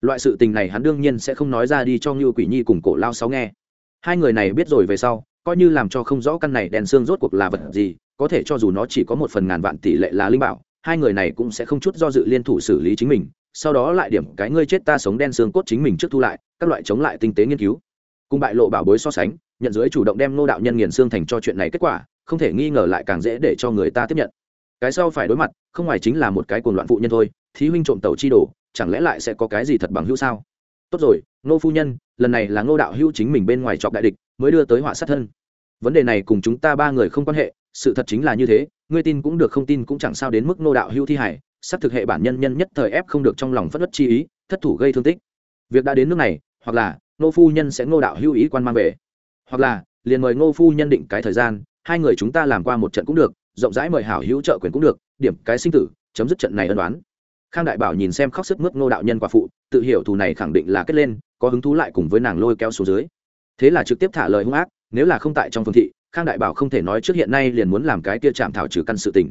Speaker 1: Loại sự tình này hắn đương nhiên sẽ không nói ra đi cho ngưu quỷ nhi cùng cổ lao sáu nghe. Hai người này biết rồi về sau, coi như làm cho không rõ căn này đèn xương rốt cuộc là vật gì, có thể cho dù nó chỉ có một phần ngàn vạn tỷ lệ là linh bảo, hai người này cũng sẽ không chút do dự liên thủ xử lý chính mình, sau đó lại điểm cái ngươi chết ta sống đen xương cốt chính mình trước thu lại, các loại chống lại tinh tế nghiên cứu cùng bại lộ bảo bối so sánh, nhận dưới chủ động đem nô đạo nhân nghiền xương thành cho chuyện này kết quả, không thể nghi ngờ lại càng dễ để cho người ta tiếp nhận. Cái sau phải đối mặt, không ngoài chính là một cái cuồng loạn phụ nhân thôi, thí huynh trộm tàu chi đồ, chẳng lẽ lại sẽ có cái gì thật bằng hữu sao? Tốt rồi nô phu nhân, lần này là ngô đạo hữu chính mình bên ngoài trọc đại địch, mới đưa tới họa sát thân. Vấn đề này cùng chúng ta ba người không quan hệ, sự thật chính là như thế, ngươi tin cũng được không tin cũng chẳng sao đến mức ngô đạo hữu thi hải sắp thực hệ bản nhân nhân nhất thời ép không được trong lòng phất đất chi ý, thất thủ gây thương tích. Việc đã đến nước này, hoặc là ngô phu nhân sẽ ngô đạo hữu ý quan mang về. Hoặc là, liền mời ngô phu nhân định cái thời gian, hai người chúng ta làm qua một trận cũng được, rộng rãi mời hảo hữu trợ quyền cũng được, điểm cái sinh tử, chấm dứt trận này ân đoán khang đại bảo nhìn xem khóc sức mướt ngô đạo nhân quả phụ, tự hiểu thù này khẳng định là kết lên, có hứng thú lại cùng với nàng lôi kéo xuống dưới. Thế là trực tiếp thả lời hung ác, nếu là không tại trong phương thị, khang đại bảo không thể nói trước hiện nay liền muốn làm cái kia chạm thảo trừ căn sự tình.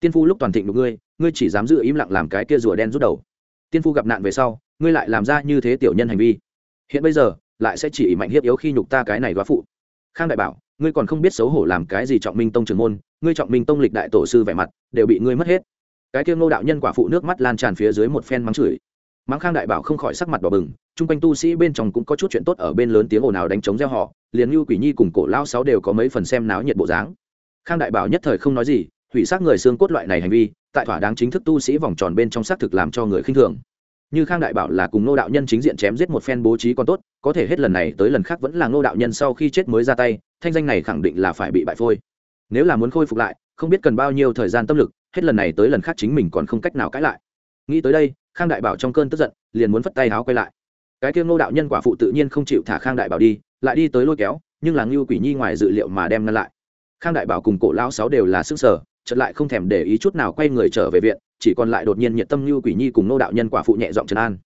Speaker 1: Tiên phu lúc toàn thịnh của ngươi ngươi chỉ dám giữ im lặng làm cái kia rùa đen rút đầu. Tiên phu gặp nạn về sau, ngươi lại làm ra như thế tiểu nhân hành vi hiện bây giờ, lại sẽ chỉ mạnh hiếp yếu khi nhục ta cái này góa phụ. Khang đại bảo, ngươi còn không biết xấu hổ làm cái gì trọng minh tông trưởng môn, ngươi trọng minh tông lịch đại tổ sư vẻ mặt, đều bị ngươi mất hết. Cái kia ngô đạo nhân quả phụ nước mắt lan tràn phía dưới một phen mắng chửi. Mắng khang đại bảo không khỏi sắc mặt đỏ bừng, chung quanh tu sĩ bên trong cũng có chút chuyện tốt ở bên lớn tiếng ồn ào đánh chống gieo họ liền như quỷ nhi cùng cổ lao sáu đều có mấy phần xem náo nhiệt bộ dáng. Khang đại bảo nhất thời không nói gì, hủy xác người xương cốt loại này hành vi, tại thỏa đáng chính thức tu sĩ vòng tròn bên trong xác thực làm cho người khinh thường như khang đại bảo là cùng Nô đạo nhân chính diện chém giết một phen bố trí còn tốt, có thể hết lần này tới lần khác vẫn là Nô đạo nhân sau khi chết mới ra tay, thanh danh này khẳng định là phải bị bại phôi. Nếu là muốn khôi phục lại, không biết cần bao nhiêu thời gian tâm lực, hết lần này tới lần khác chính mình còn không cách nào cãi lại. Nghĩ tới đây, khang đại bảo trong cơn tức giận, liền muốn phất tay háo quay lại. Cái kia Nô đạo nhân quả phụ tự nhiên không chịu thả khang đại bảo đi, lại đi tới lôi kéo, nhưng là ngưu quỷ nhi ngoài dự liệu mà đem ngăn lại. Khang đại bảo cùng cổ lão sáu đều là sức sở, chợt lại không thèm để ý chút nào quay người trở về viện chỉ còn lại đột nhiên nhiệt tâm như quỷ nhi cùng nô đạo nhân quả phụ nhẹ giọng trấn an.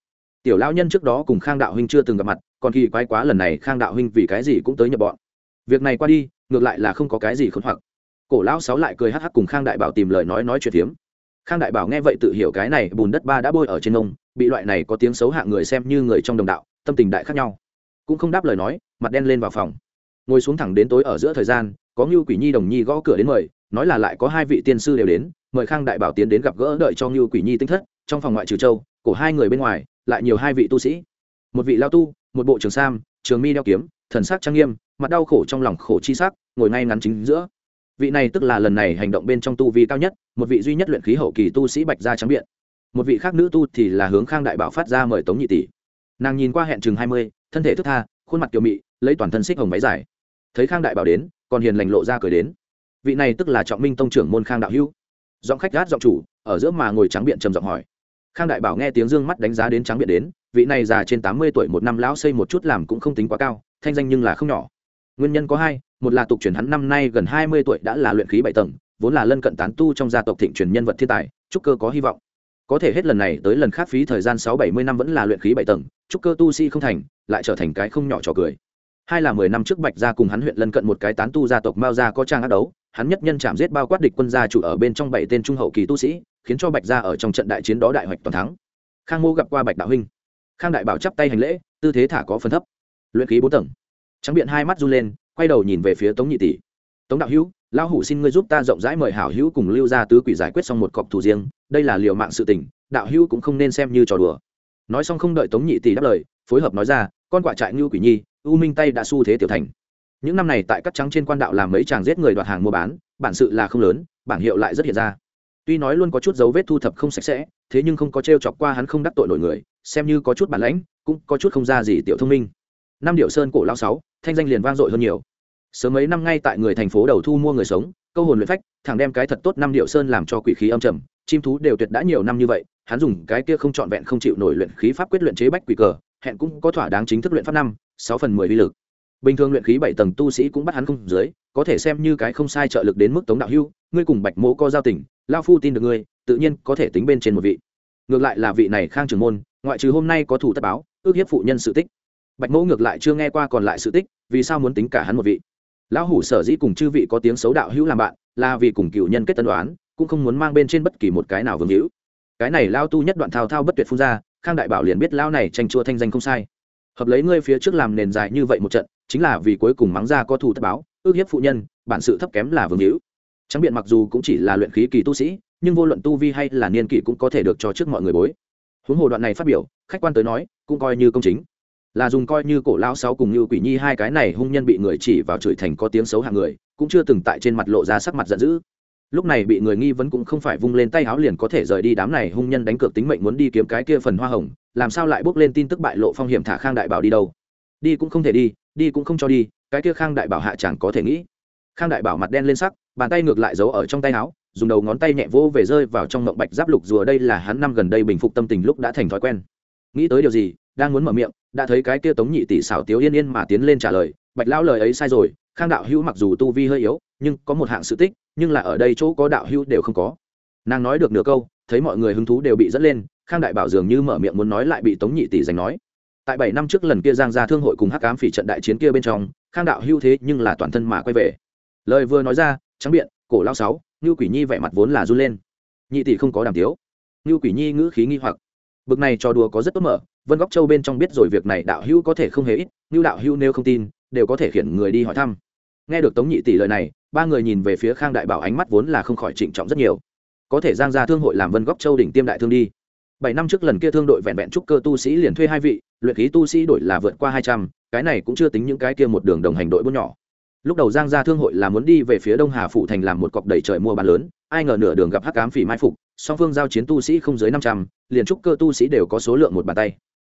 Speaker 1: Tiểu lão nhân trước đó cùng khang đạo huynh chưa từng gặp mặt, còn kỳ quái quá lần này khang đạo huynh vì cái gì cũng tới nhập bọn. Việc này qua đi, ngược lại là không có cái gì khốn hoặc. Cổ lão sáu lại cười hắc hắc cùng khang đại bảo tìm lời nói nói chuyện phiếm. Khang đại bảo nghe vậy tự hiểu cái này bùn đất ba đã bôi ở trên ông, bị loại này có tiếng xấu hạ người xem như người trong đồng đạo, tâm tình đại khác nhau. Cũng không đáp lời nói, mặt đen lên vào phòng. Ngồi xuống thẳng đến tối ở giữa thời gian, có ngưu quỷ nhi, đồng nhi gõ cửa đến mời, nói là lại có hai vị tiên sư đều đến mời khang đại bảo tiến đến gặp gỡ đợi cho ngưu quỷ nhi tinh thất, trong phòng ngoại trừ châu của hai người bên ngoài, lại nhiều hai vị tu sĩ. Một vị lao tu, một bộ trường sam, trường mi đeo kiếm, thần sắc trang nghiêm, mặt đau khổ trong lòng khổ chi sắc, ngồi ngay ngắn chính giữa. Vị này tức là lần này hành động bên trong tu vi cao nhất, một vị duy nhất luyện khí hậu kỳ tu sĩ bạch gia trắng biện. Một vị khác nữ tu thì là hướng khang đại bảo phát ra mời tống nhị tỷ. Nàng nhìn qua hẹn chừng hai mươi, thân thể thức tha, khuôn mặt kiều mị, lấy toàn thân xích hồng váy dài. Thấy khang đại bảo đến, còn hiền lành lộ ra cười đến. Vị này tức là trọng minh tông trưởng môn khang đạo hữu giọng khách gát giọng chủ, ở giữa mà ngồi trắng biện trầm giọng hỏi. Khang đại bảo nghe tiếng dương mắt đánh giá đến trắng biện đến, vị này già trên tám mươi tuổi một năm lão xây một chút làm cũng không tính quá cao, thanh danh nhưng là không nhỏ. Nguyên nhân có hai, một là tục truyền hắn năm nay gần hai mươi tuổi đã là luyện khí bảy tầng, vốn là lân cận tán tu trong gia tộc thịnh truyền nhân vật thiên tài, trúc cơ có hy vọng. Có thể hết lần này tới lần khác phí thời gian sáu bảy mươi năm vẫn là luyện khí bảy tầng, trúc cơ tu sĩ không thành, lại trở thành cái không nhỏ trò cười. Hai là mười năm trước bạch gia cùng hắn huyện lân cận một cái tán tu gia tộc mao gia có trang ác đấu hắn nhất nhân chạm giết bao quát địch quân gia chủ ở bên trong bảy tên trung hậu kỳ tu sĩ, khiến cho bạch gia ở trong trận đại chiến đó đại hoạch toàn thắng. Khang mô gặp qua bạch đạo huynh. Khang đại bảo chắp tay hành lễ, tư thế thả có phần thấp. Luyện khí bốn tầng. Trắng biện hai mắt run lên, quay đầu nhìn về phía tống nhị tỷ. Tống đạo hữu, lão hủ xin ngươi giúp ta rộng rãi mời hảo hữu cùng lưu gia tứ quỷ giải quyết xong một cọc thủ riêng, đây là liều mạng sự tình, đạo hữu cũng không nên xem như trò đùa. Nói xong không đợi tống nhị tỷ đáp lời, phối hợp nói ra, con quạ trại ngưu quỷ nhi, u minh tay đã xu thế tiểu thành những năm này tại các trắng trên quan đạo làm mấy chàng giết người đoạt hàng mua bán, bản sự là không lớn, bảng hiệu lại rất hiện ra. Tuy nói luôn có chút dấu vết thu thập không sạch sẽ, thế nhưng không có t r e o chọc qua hắn không đắc tội nổi người, xem như có chút bản lãnh, cũng có chút không ra gì tiểu thông minh. Năm điệu sơn cổ lao sáu, thanh danh liền vang dội hơn nhiều. Sớm mấy năm ngay tại người thành phố đầu thu mua người sống, câu hồn luyện phách, thằng đem cái thật tốt năm điệu sơn làm cho quỷ khí âm trầm, chim thú đều tuyệt đã nhiều năm như vậy, hắn dùng cái kia không trọn vẹn không chịu nổi luyện khí pháp quyết luyện chế bách quỷ cờ, hẹn cũng có thỏa đáng chính thức luyện pháp năm, sáu phần mười vi lực bình thường luyện khí bảy tầng tu sĩ cũng bắt hắn không dưới, có thể xem như cái không sai trợ lực đến mức tống đạo hưu, ngươi cùng bạch mỗ co giao tình, lao phu tin được ngươi, tự nhiên có thể tính bên trên một vị. Ngược lại là vị này khang trường môn, ngoại trừ hôm nay có thủ tất báo, ước hiếp phụ nhân sự tích. Bạch mỗ ngược lại chưa nghe qua còn lại sự tích, vì sao muốn tính cả hắn một vị? Lão hủ sở dĩ cùng chư vị có tiếng xấu đạo hữu làm bạn, là vì cùng cựu nhân kết tân đoán, cũng không muốn mang bên trên bất kỳ một cái nào vương hữu. Cái này lao tu nhất đoạn thao thao bất tuyệt phun ra, khang đại bảo liền biết lao này tranh chua thanh danh không sai hợp lấy ngươi phía trước làm nền dài như vậy một trận, chính là vì cuối cùng mắng ra có thù thất báo, ước hiếp phụ nhân, bản sự thấp kém là vương hữu. Trắng biện mặc dù cũng chỉ là luyện khí kỳ tu sĩ, nhưng vô luận tu vi hay là niên kỷ cũng có thể được cho trước mọi người bối. Huống hồ đoạn này phát biểu, khách quan tới nói, cũng coi như công chính. Là dùng coi như cổ lao sáu cùng như quỷ nhi hai cái này hung nhân bị người chỉ vào chửi thành có tiếng xấu hạng người, cũng chưa từng tại trên mặt lộ ra sắc mặt giận dữ lúc này bị người nghi vấn cũng không phải vung lên tay áo liền có thể rời đi đám này hung nhân đánh cược tính mệnh muốn đi kiếm cái kia phần hoa hồng, làm sao lại bước lên tin tức bại lộ phong hiểm thả khang đại bảo đi đâu? Đi cũng không thể đi đi cũng không cho đi, cái kia khang đại bảo hạ chẳng có thể nghĩ. Khang đại bảo mặt đen lên sắc, bàn tay ngược lại giấu ở trong tay áo, dùng đầu ngón tay nhẹ vỗ về rơi vào trong mộng bạch giáp lục rùa đây là hắn năm gần đây bình phục tâm tình lúc đã thành thói quen. Nghĩ tới điều gì, đang muốn mở miệng, đã thấy cái kia tống nhị tỷ xảo tiếu yên yên mà tiến lên trả lời, bạch lão lời ấy sai rồi, khang đạo hữu mặc dù tu vi hơi yếu nhưng có một hạng sự tích, nhưng là ở đây chỗ có đạo hữu đều không có. Nàng nói được nửa câu, thấy mọi người hứng thú đều bị dẫn lên, khang đại bảo dường như mở miệng muốn nói lại bị tống nhị tỷ giành nói. Tại bảy năm trước lần kia giang ra thương hội cùng hắc cám phỉ trận đại chiến kia bên trong, khang đạo hưu thế nhưng là toàn thân mà quay về. Lời vừa nói ra, trắng biện, cổ lao sáu như quỷ nhi vẻ mặt vốn là run lên. Nhị tỷ không có đàm tiếu. Như quỷ nhi ngữ khí nghi hoặc. Bực này trò đùa có rất tốt mở, vân góc châu bên trong biết rồi việc này đạo hữu có thể không hề ít như đạo hữu nếu không tin, đều có thể khiển người đi hỏi thăm. Nghe được tống nhị tỷ lời này ba người nhìn về phía khang đại bảo ánh mắt vốn là không khỏi trịnh trọng rất nhiều. Có thể giang ra thương hội làm vân góc châu đỉnh tiêm đại thương đi. Bảy năm trước lần kia thương đội vẹn vẹn trúc cơ tu sĩ liền thuê hai vị, luyện khí tu sĩ đổi là vượt qua hai trăm, cái này cũng chưa tính những cái kia một đường đồng hành đội buôn nhỏ. Lúc đầu giang ra thương hội là muốn đi về phía đông hà phụ thành làm một cọc đầy trời mua bán lớn, ai ngờ nửa đường gặp hắc cám phỉ mai phục, song phương giao chiến tu sĩ không dưới năm trăm, liền trúc cơ tu sĩ đều có số lượng một bàn tay.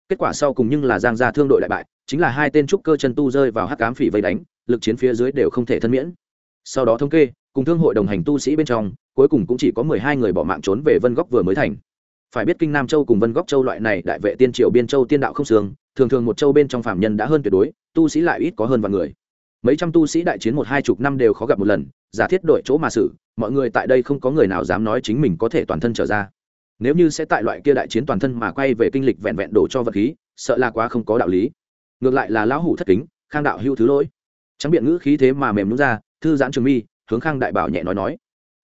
Speaker 1: Kết quả sau cùng nhưng là giang gia thương đội đại bại, chính là hai tên trúc cơ chân tu rơi vào hắc cám phỉ vây đánh, lực chiến phía dưới đều không thể thân miễn sau đó thống kê, cùng thương hội đồng hành tu sĩ bên trong, cuối cùng cũng chỉ có mười hai người bỏ mạng trốn về vân góc vừa mới thành. Phải biết kinh nam châu cùng vân góc châu loại này đại vệ tiên triều biên châu tiên đạo không sương thường thường một châu bên trong phạm nhân đã hơn tuyệt đối, tu sĩ lại ít có hơn vài người. Mấy trăm tu sĩ đại chiến một hai chục năm đều khó gặp một lần, giả thiết đội chỗ mà xử, mọi người tại đây không có người nào dám nói chính mình có thể toàn thân trở ra. Nếu như sẽ tại loại kia đại chiến toàn thân mà quay về kinh lịch vẹn vẹn đổ cho vật khí, sợ là quá không có đạo lý. Ngược lại là lão hủ thất kính, khang đạo hữu thứ lỗi. Trắng biện ngữ khí thế mà mềm nhún ra thư giãn trường mi, hướng khang đại bảo nhẹ nói nói.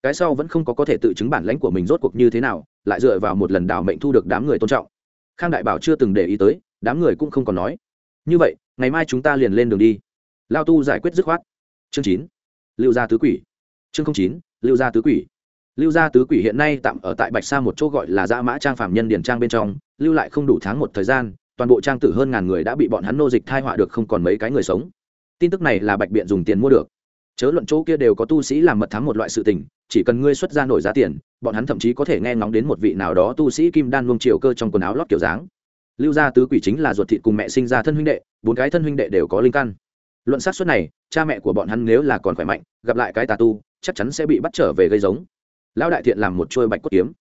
Speaker 1: Cái sau vẫn không có có thể tự chứng bản lãnh của mình rốt cuộc như thế nào, lại dựa vào một lần đảo mệnh thu được đám người tôn trọng. Khang đại bảo chưa từng để ý tới, đám người cũng không còn nói. Như vậy, ngày mai chúng ta liền lên đường đi. Lao tu giải quyết dứt khoát. Chương chín. Lưu gia tứ quỷ. Chương chín, lưu gia tứ quỷ. Lưu gia tứ quỷ hiện nay tạm ở tại bạch sa một chỗ gọi là dã mã trang phạm nhân điển trang bên trong, lưu lại không đủ tháng một thời gian, toàn bộ trang tử hơn ngàn người đã bị bọn hắn nô dịch thai họa được không còn mấy cái người sống. Tin tức này là bạch biện dùng tiền mua được chớ luận chỗ kia đều có tu sĩ làm mật thám một loại sự tình, chỉ cần ngươi xuất ra nổi giá tiền, bọn hắn thậm chí có thể nghe ngóng đến một vị nào đó tu sĩ kim đan luông triều cơ trong quần áo lót kiểu dáng. Lưu gia tứ quỷ chính là ruột thịt cùng mẹ sinh ra thân huynh đệ, bốn cái thân huynh đệ đều có linh căn. Luận sát suất này, cha mẹ của bọn hắn nếu là còn khỏe mạnh, gặp lại cái tà tu, chắc chắn sẽ bị bắt trở về gây giống. Lão đại thiện làm một trôi bạch cốt kiếm.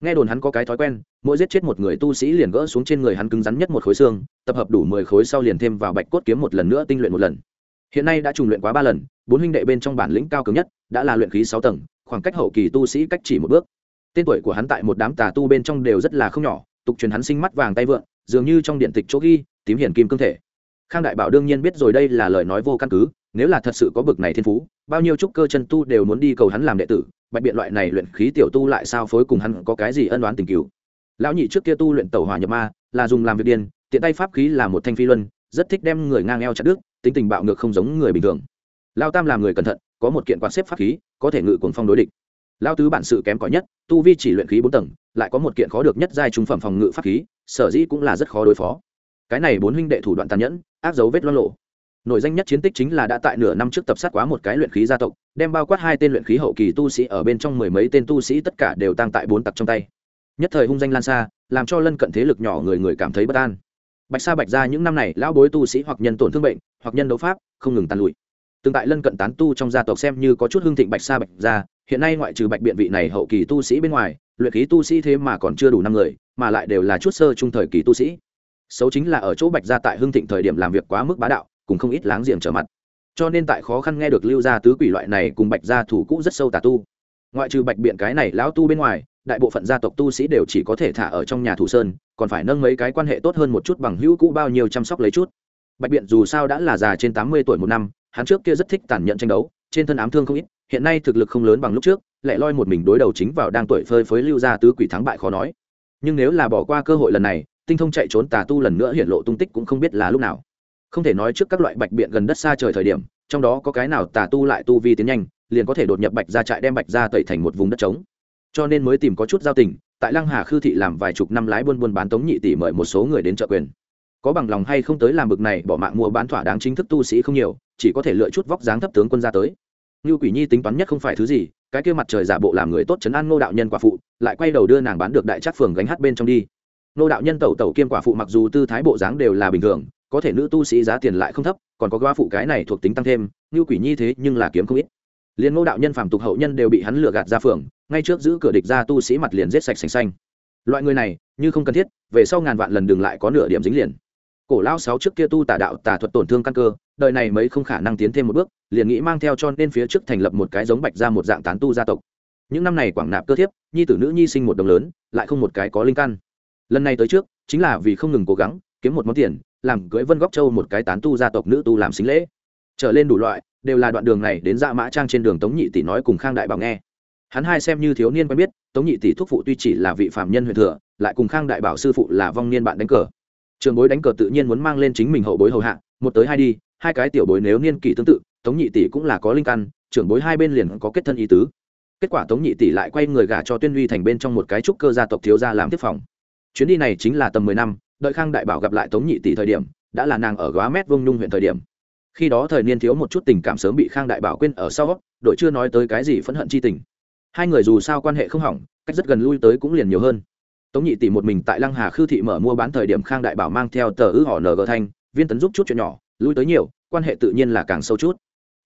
Speaker 1: Nghe đồn hắn có cái thói quen, mỗi giết chết một người tu sĩ liền gỡ xuống trên người hắn cứng rắn nhất một khối xương, tập hợp đủ mười khối sau liền thêm vào bạch cốt kiếm một lần nữa tinh luyện một lần hiện nay đã trùng luyện quá ba lần, bốn huynh đệ bên trong bản lĩnh cao cường nhất đã là luyện khí sáu tầng, khoảng cách hậu kỳ tu sĩ cách chỉ một bước. Tên tuổi của hắn tại một đám tà tu bên trong đều rất là không nhỏ, tục truyền hắn sinh mắt vàng tay vượn dường như trong điện tịch chỗ ghi, tím hiển kim cương thể. Khang đại bảo đương nhiên biết rồi đây là lời nói vô căn cứ, nếu là thật sự có bực này thiên phú, bao nhiêu trúc cơ chân tu đều muốn đi cầu hắn làm đệ tử, bạch biện loại này luyện khí tiểu tu lại sao phối cùng hắn có cái gì ân đoán tình cứu lão nhị trước kia tu luyện tẩu hỏa nhập ma, là dùng làm việc điên, tiện tay pháp khí là một thanh phi luân rất thích đem người ngang eo chặt đứt, tính tình bạo ngược không giống người bình thường. Lao tam làm người cẩn thận, có một kiện quạt xếp pháp khí, có thể ngự cuồng phong đối địch. Lao tứ bản sự kém cỏi nhất, tu vi chỉ luyện khí bốn tầng, lại có một kiện khó được nhất giai trung phẩm phòng ngự pháp khí, sở dĩ cũng là rất khó đối phó. Cái này bốn huynh đệ thủ đoạn tàn nhẫn áp dấu vết loan lộ nổi danh nhất chiến tích chính là đã tại nửa năm trước tập sát quá một cái luyện khí gia tộc, đem bao quát hai tên luyện khí hậu kỳ tu sĩ ở bên trong mười mấy tên tu sĩ tất cả đều tăng tại bốn tặc trong tay. Nhất thời hung danh lan xa, làm cho lân cận thế lực nhỏ người người cảm thấy bất an bạch sa bạch ra những năm này, lão bối tu sĩ hoặc nhân tổn thương bệnh, hoặc nhân đấu pháp, không ngừng tàn lụi. Tương tại lân cận tán tu trong gia tộc xem như có chút hương thịnh bạch sa bạch ra hiện nay ngoại trừ bạch biện vị này hậu kỳ tu sĩ bên ngoài, luyện khí tu sĩ thế mà còn chưa đủ năm người, mà lại đều là chút sơ trung thời kỳ tu sĩ. Xấu chính là ở chỗ bạch gia tại hương thịnh thời điểm làm việc quá mức bá đạo, cùng không ít láng giềng trở mặt. Cho nên tại khó khăn nghe được lưu gia tứ quỷ loại này cùng bạch gia thủ cũ rất sâu tà tu. Ngoại trừ bạch biện cái này, lão tu bên ngoài đại bộ phận gia tộc tu sĩ đều chỉ có thể thả ở trong nhà thủ sơn, còn phải nâng mấy cái quan hệ tốt hơn một chút bằng hữu cũ bao nhiêu chăm sóc lấy chút. Bạch biện dù sao đã là già trên tám mươi tuổi một năm, hắn trước kia rất thích tàn nhẫn tranh đấu, trên thân ám thương không ít, hiện nay thực lực không lớn bằng lúc trước, lại loi một mình đối đầu chính vào đang tuổi phơi phới lưu gia tứ quỷ thắng bại khó nói. Nhưng nếu là bỏ qua cơ hội lần này, tinh thông chạy trốn tà tu lần nữa hiện lộ tung tích cũng không biết là lúc nào. Không thể nói trước các loại bạch biện gần đất xa trời thời điểm, trong đó có cái nào tà tu lại tu vi tiến nhanh, liền có thể đột nhập bạch ra trại đem bạch ra tẩy thành một vùng đất trống cho nên mới tìm có chút giao tình, tại lăng hà khư thị làm vài chục năm lái buôn buôn bán tống nhị tỷ mời một số người đến trợ quyền. Có bằng lòng hay không tới làm bực này, bỏ mạng mua bán thỏa đáng chính thức tu sĩ không nhiều, chỉ có thể lựa chút vóc dáng thấp tướng quân ra tới. Như quỷ nhi tính toán nhất không phải thứ gì, cái kia mặt trời giả bộ làm người tốt chấn an ngô đạo nhân quả phụ, lại quay đầu đưa nàng bán được đại trác phường gánh hát bên trong đi. Ngô đạo nhân tẩu tẩu kiêm quả phụ mặc dù tư thái bộ dáng đều là bình thường, có thể nữ tu sĩ giá tiền lại không thấp, còn có quả phụ cái này thuộc tính tăng thêm như quỷ nhi thế nhưng là kiếm không ít. Liền ngô đạo nhân phàm tục hậu nhân đều bị hắn lừa gạt ra phường ngay trước giữ cửa địch ra tu sĩ mặt liền giết sạch sành xanh. Loại người này, như không cần thiết, về sau ngàn vạn lần đừng lại có nửa điểm dính liền. Cổ lao sáu trước kia tu tà đạo, tà thuật tổn thương căn cơ, đời này mấy không khả năng tiến thêm một bước, liền nghĩ mang theo cho nên phía trước thành lập một cái giống bạch ra một dạng tán tu gia tộc. Những năm này quảng nạp cơ thiếp, nhi tử nữ nhi sinh một đồng lớn, lại không một cái có linh căn. Lần này tới trước, chính là vì không ngừng cố gắng, kiếm một món tiền, làm cưới vân góc châu một cái tán tu gia tộc nữ tu làm xính lễ. Trở lên đủ loại, đều là đoạn đường này đến dạ mã trang trên đường tống nhị tỷ nói cùng khang đại bảo nghe hắn hai xem như thiếu niên quen biết, tống nhị tỷ thuốc phụ tuy chỉ là vị phạm nhân huyền thừa, lại cùng khang đại bảo sư phụ là vong niên bạn đánh cờ. Trường bối đánh cờ tự nhiên muốn mang lên chính mình hậu bối hầu hạ, một tới hai đi, hai cái tiểu bối nếu niên kỷ tương tự, tống nhị tỷ cũng là có linh căn, trưởng bối hai bên liền có kết thân ý tứ. Kết quả tống nhị tỷ lại quay người gả cho tuyên uy thành bên trong một cái trúc cơ gia tộc thiếu gia làm tiếp phòng. Chuyến đi này chính là tầm mười năm, đợi khang đại bảo gặp lại tống nhị tỷ thời điểm, đã là nàng ở góa mét vông nhung huyện thời điểm. Khi đó thời niên thiếu một chút tình cảm sớm bị khang đại bảo quên ở sau, đội chưa nói tới cái gì phẫn hận chi tình hai người dù sao quan hệ không hỏng, cách rất gần lui tới cũng liền nhiều hơn. Tống nhị tỷ một mình tại lăng hà khư thị mở mua bán thời điểm khang đại bảo mang theo tờ ư họ ng thanh, viên tấn giúp chút chuyện nhỏ, lui tới nhiều, quan hệ tự nhiên là càng sâu chút.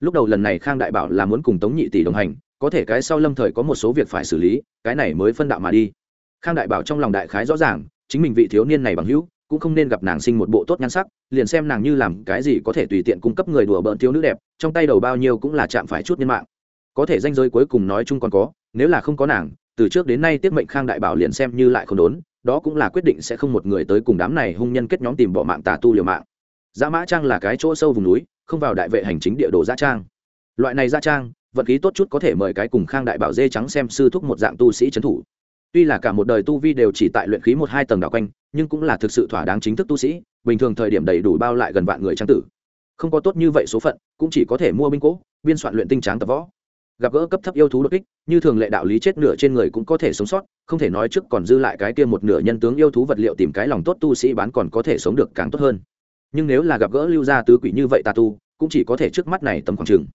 Speaker 1: Lúc đầu lần này khang đại bảo là muốn cùng tống nhị tỷ đồng hành, có thể cái sau lâm thời có một số việc phải xử lý, cái này mới phân đạo mà đi. Khang đại bảo trong lòng đại khái rõ ràng, chính mình vị thiếu niên này bằng hữu, cũng không nên gặp nàng sinh một bộ tốt nhan sắc, liền xem nàng như làm cái gì có thể tùy tiện cung cấp người đùa bỡn thiếu nữ đẹp, trong tay đầu bao nhiêu cũng là chạm phải chút nhân mạng có thể danh giới cuối cùng nói chung còn có, nếu là không có nàng, từ trước đến nay tiết mệnh khang đại bảo liền xem như lại không đốn, đó cũng là quyết định sẽ không một người tới cùng đám này hung nhân kết nhóm tìm bỏ mạng tà tu liều mạng. Dã mã trang là cái chỗ sâu vùng núi, không vào đại vệ hành chính địa đồ giã trang. Loại này giã trang vật khí tốt chút có thể mời cái cùng khang đại bảo dê trắng xem sư thúc một dạng tu sĩ trấn thủ. Tuy là cả một đời tu vi đều chỉ tại luyện khí một hai tầng đảo quanh, nhưng cũng là thực sự thỏa đáng chính thức tu sĩ, bình thường thời điểm đầy đủ bao lại gần vạn người trang tử. Không có tốt như vậy số phận, cũng chỉ có thể mua binh cỗ biên soạn luyện tinh tráng tập võ gặp gỡ cấp thấp yêu thú đột kích, như thường lệ đạo lý chết nửa trên người cũng có thể sống sót, không thể nói trước còn dư lại cái kia một nửa nhân tướng yêu thú vật liệu tìm cái lòng tốt tu sĩ bán còn có thể sống được càng tốt hơn. Nhưng nếu là gặp gỡ lưu gia tứ quỷ như vậy tà tu, cũng chỉ có thể trước mắt này tầm khoảng chừng.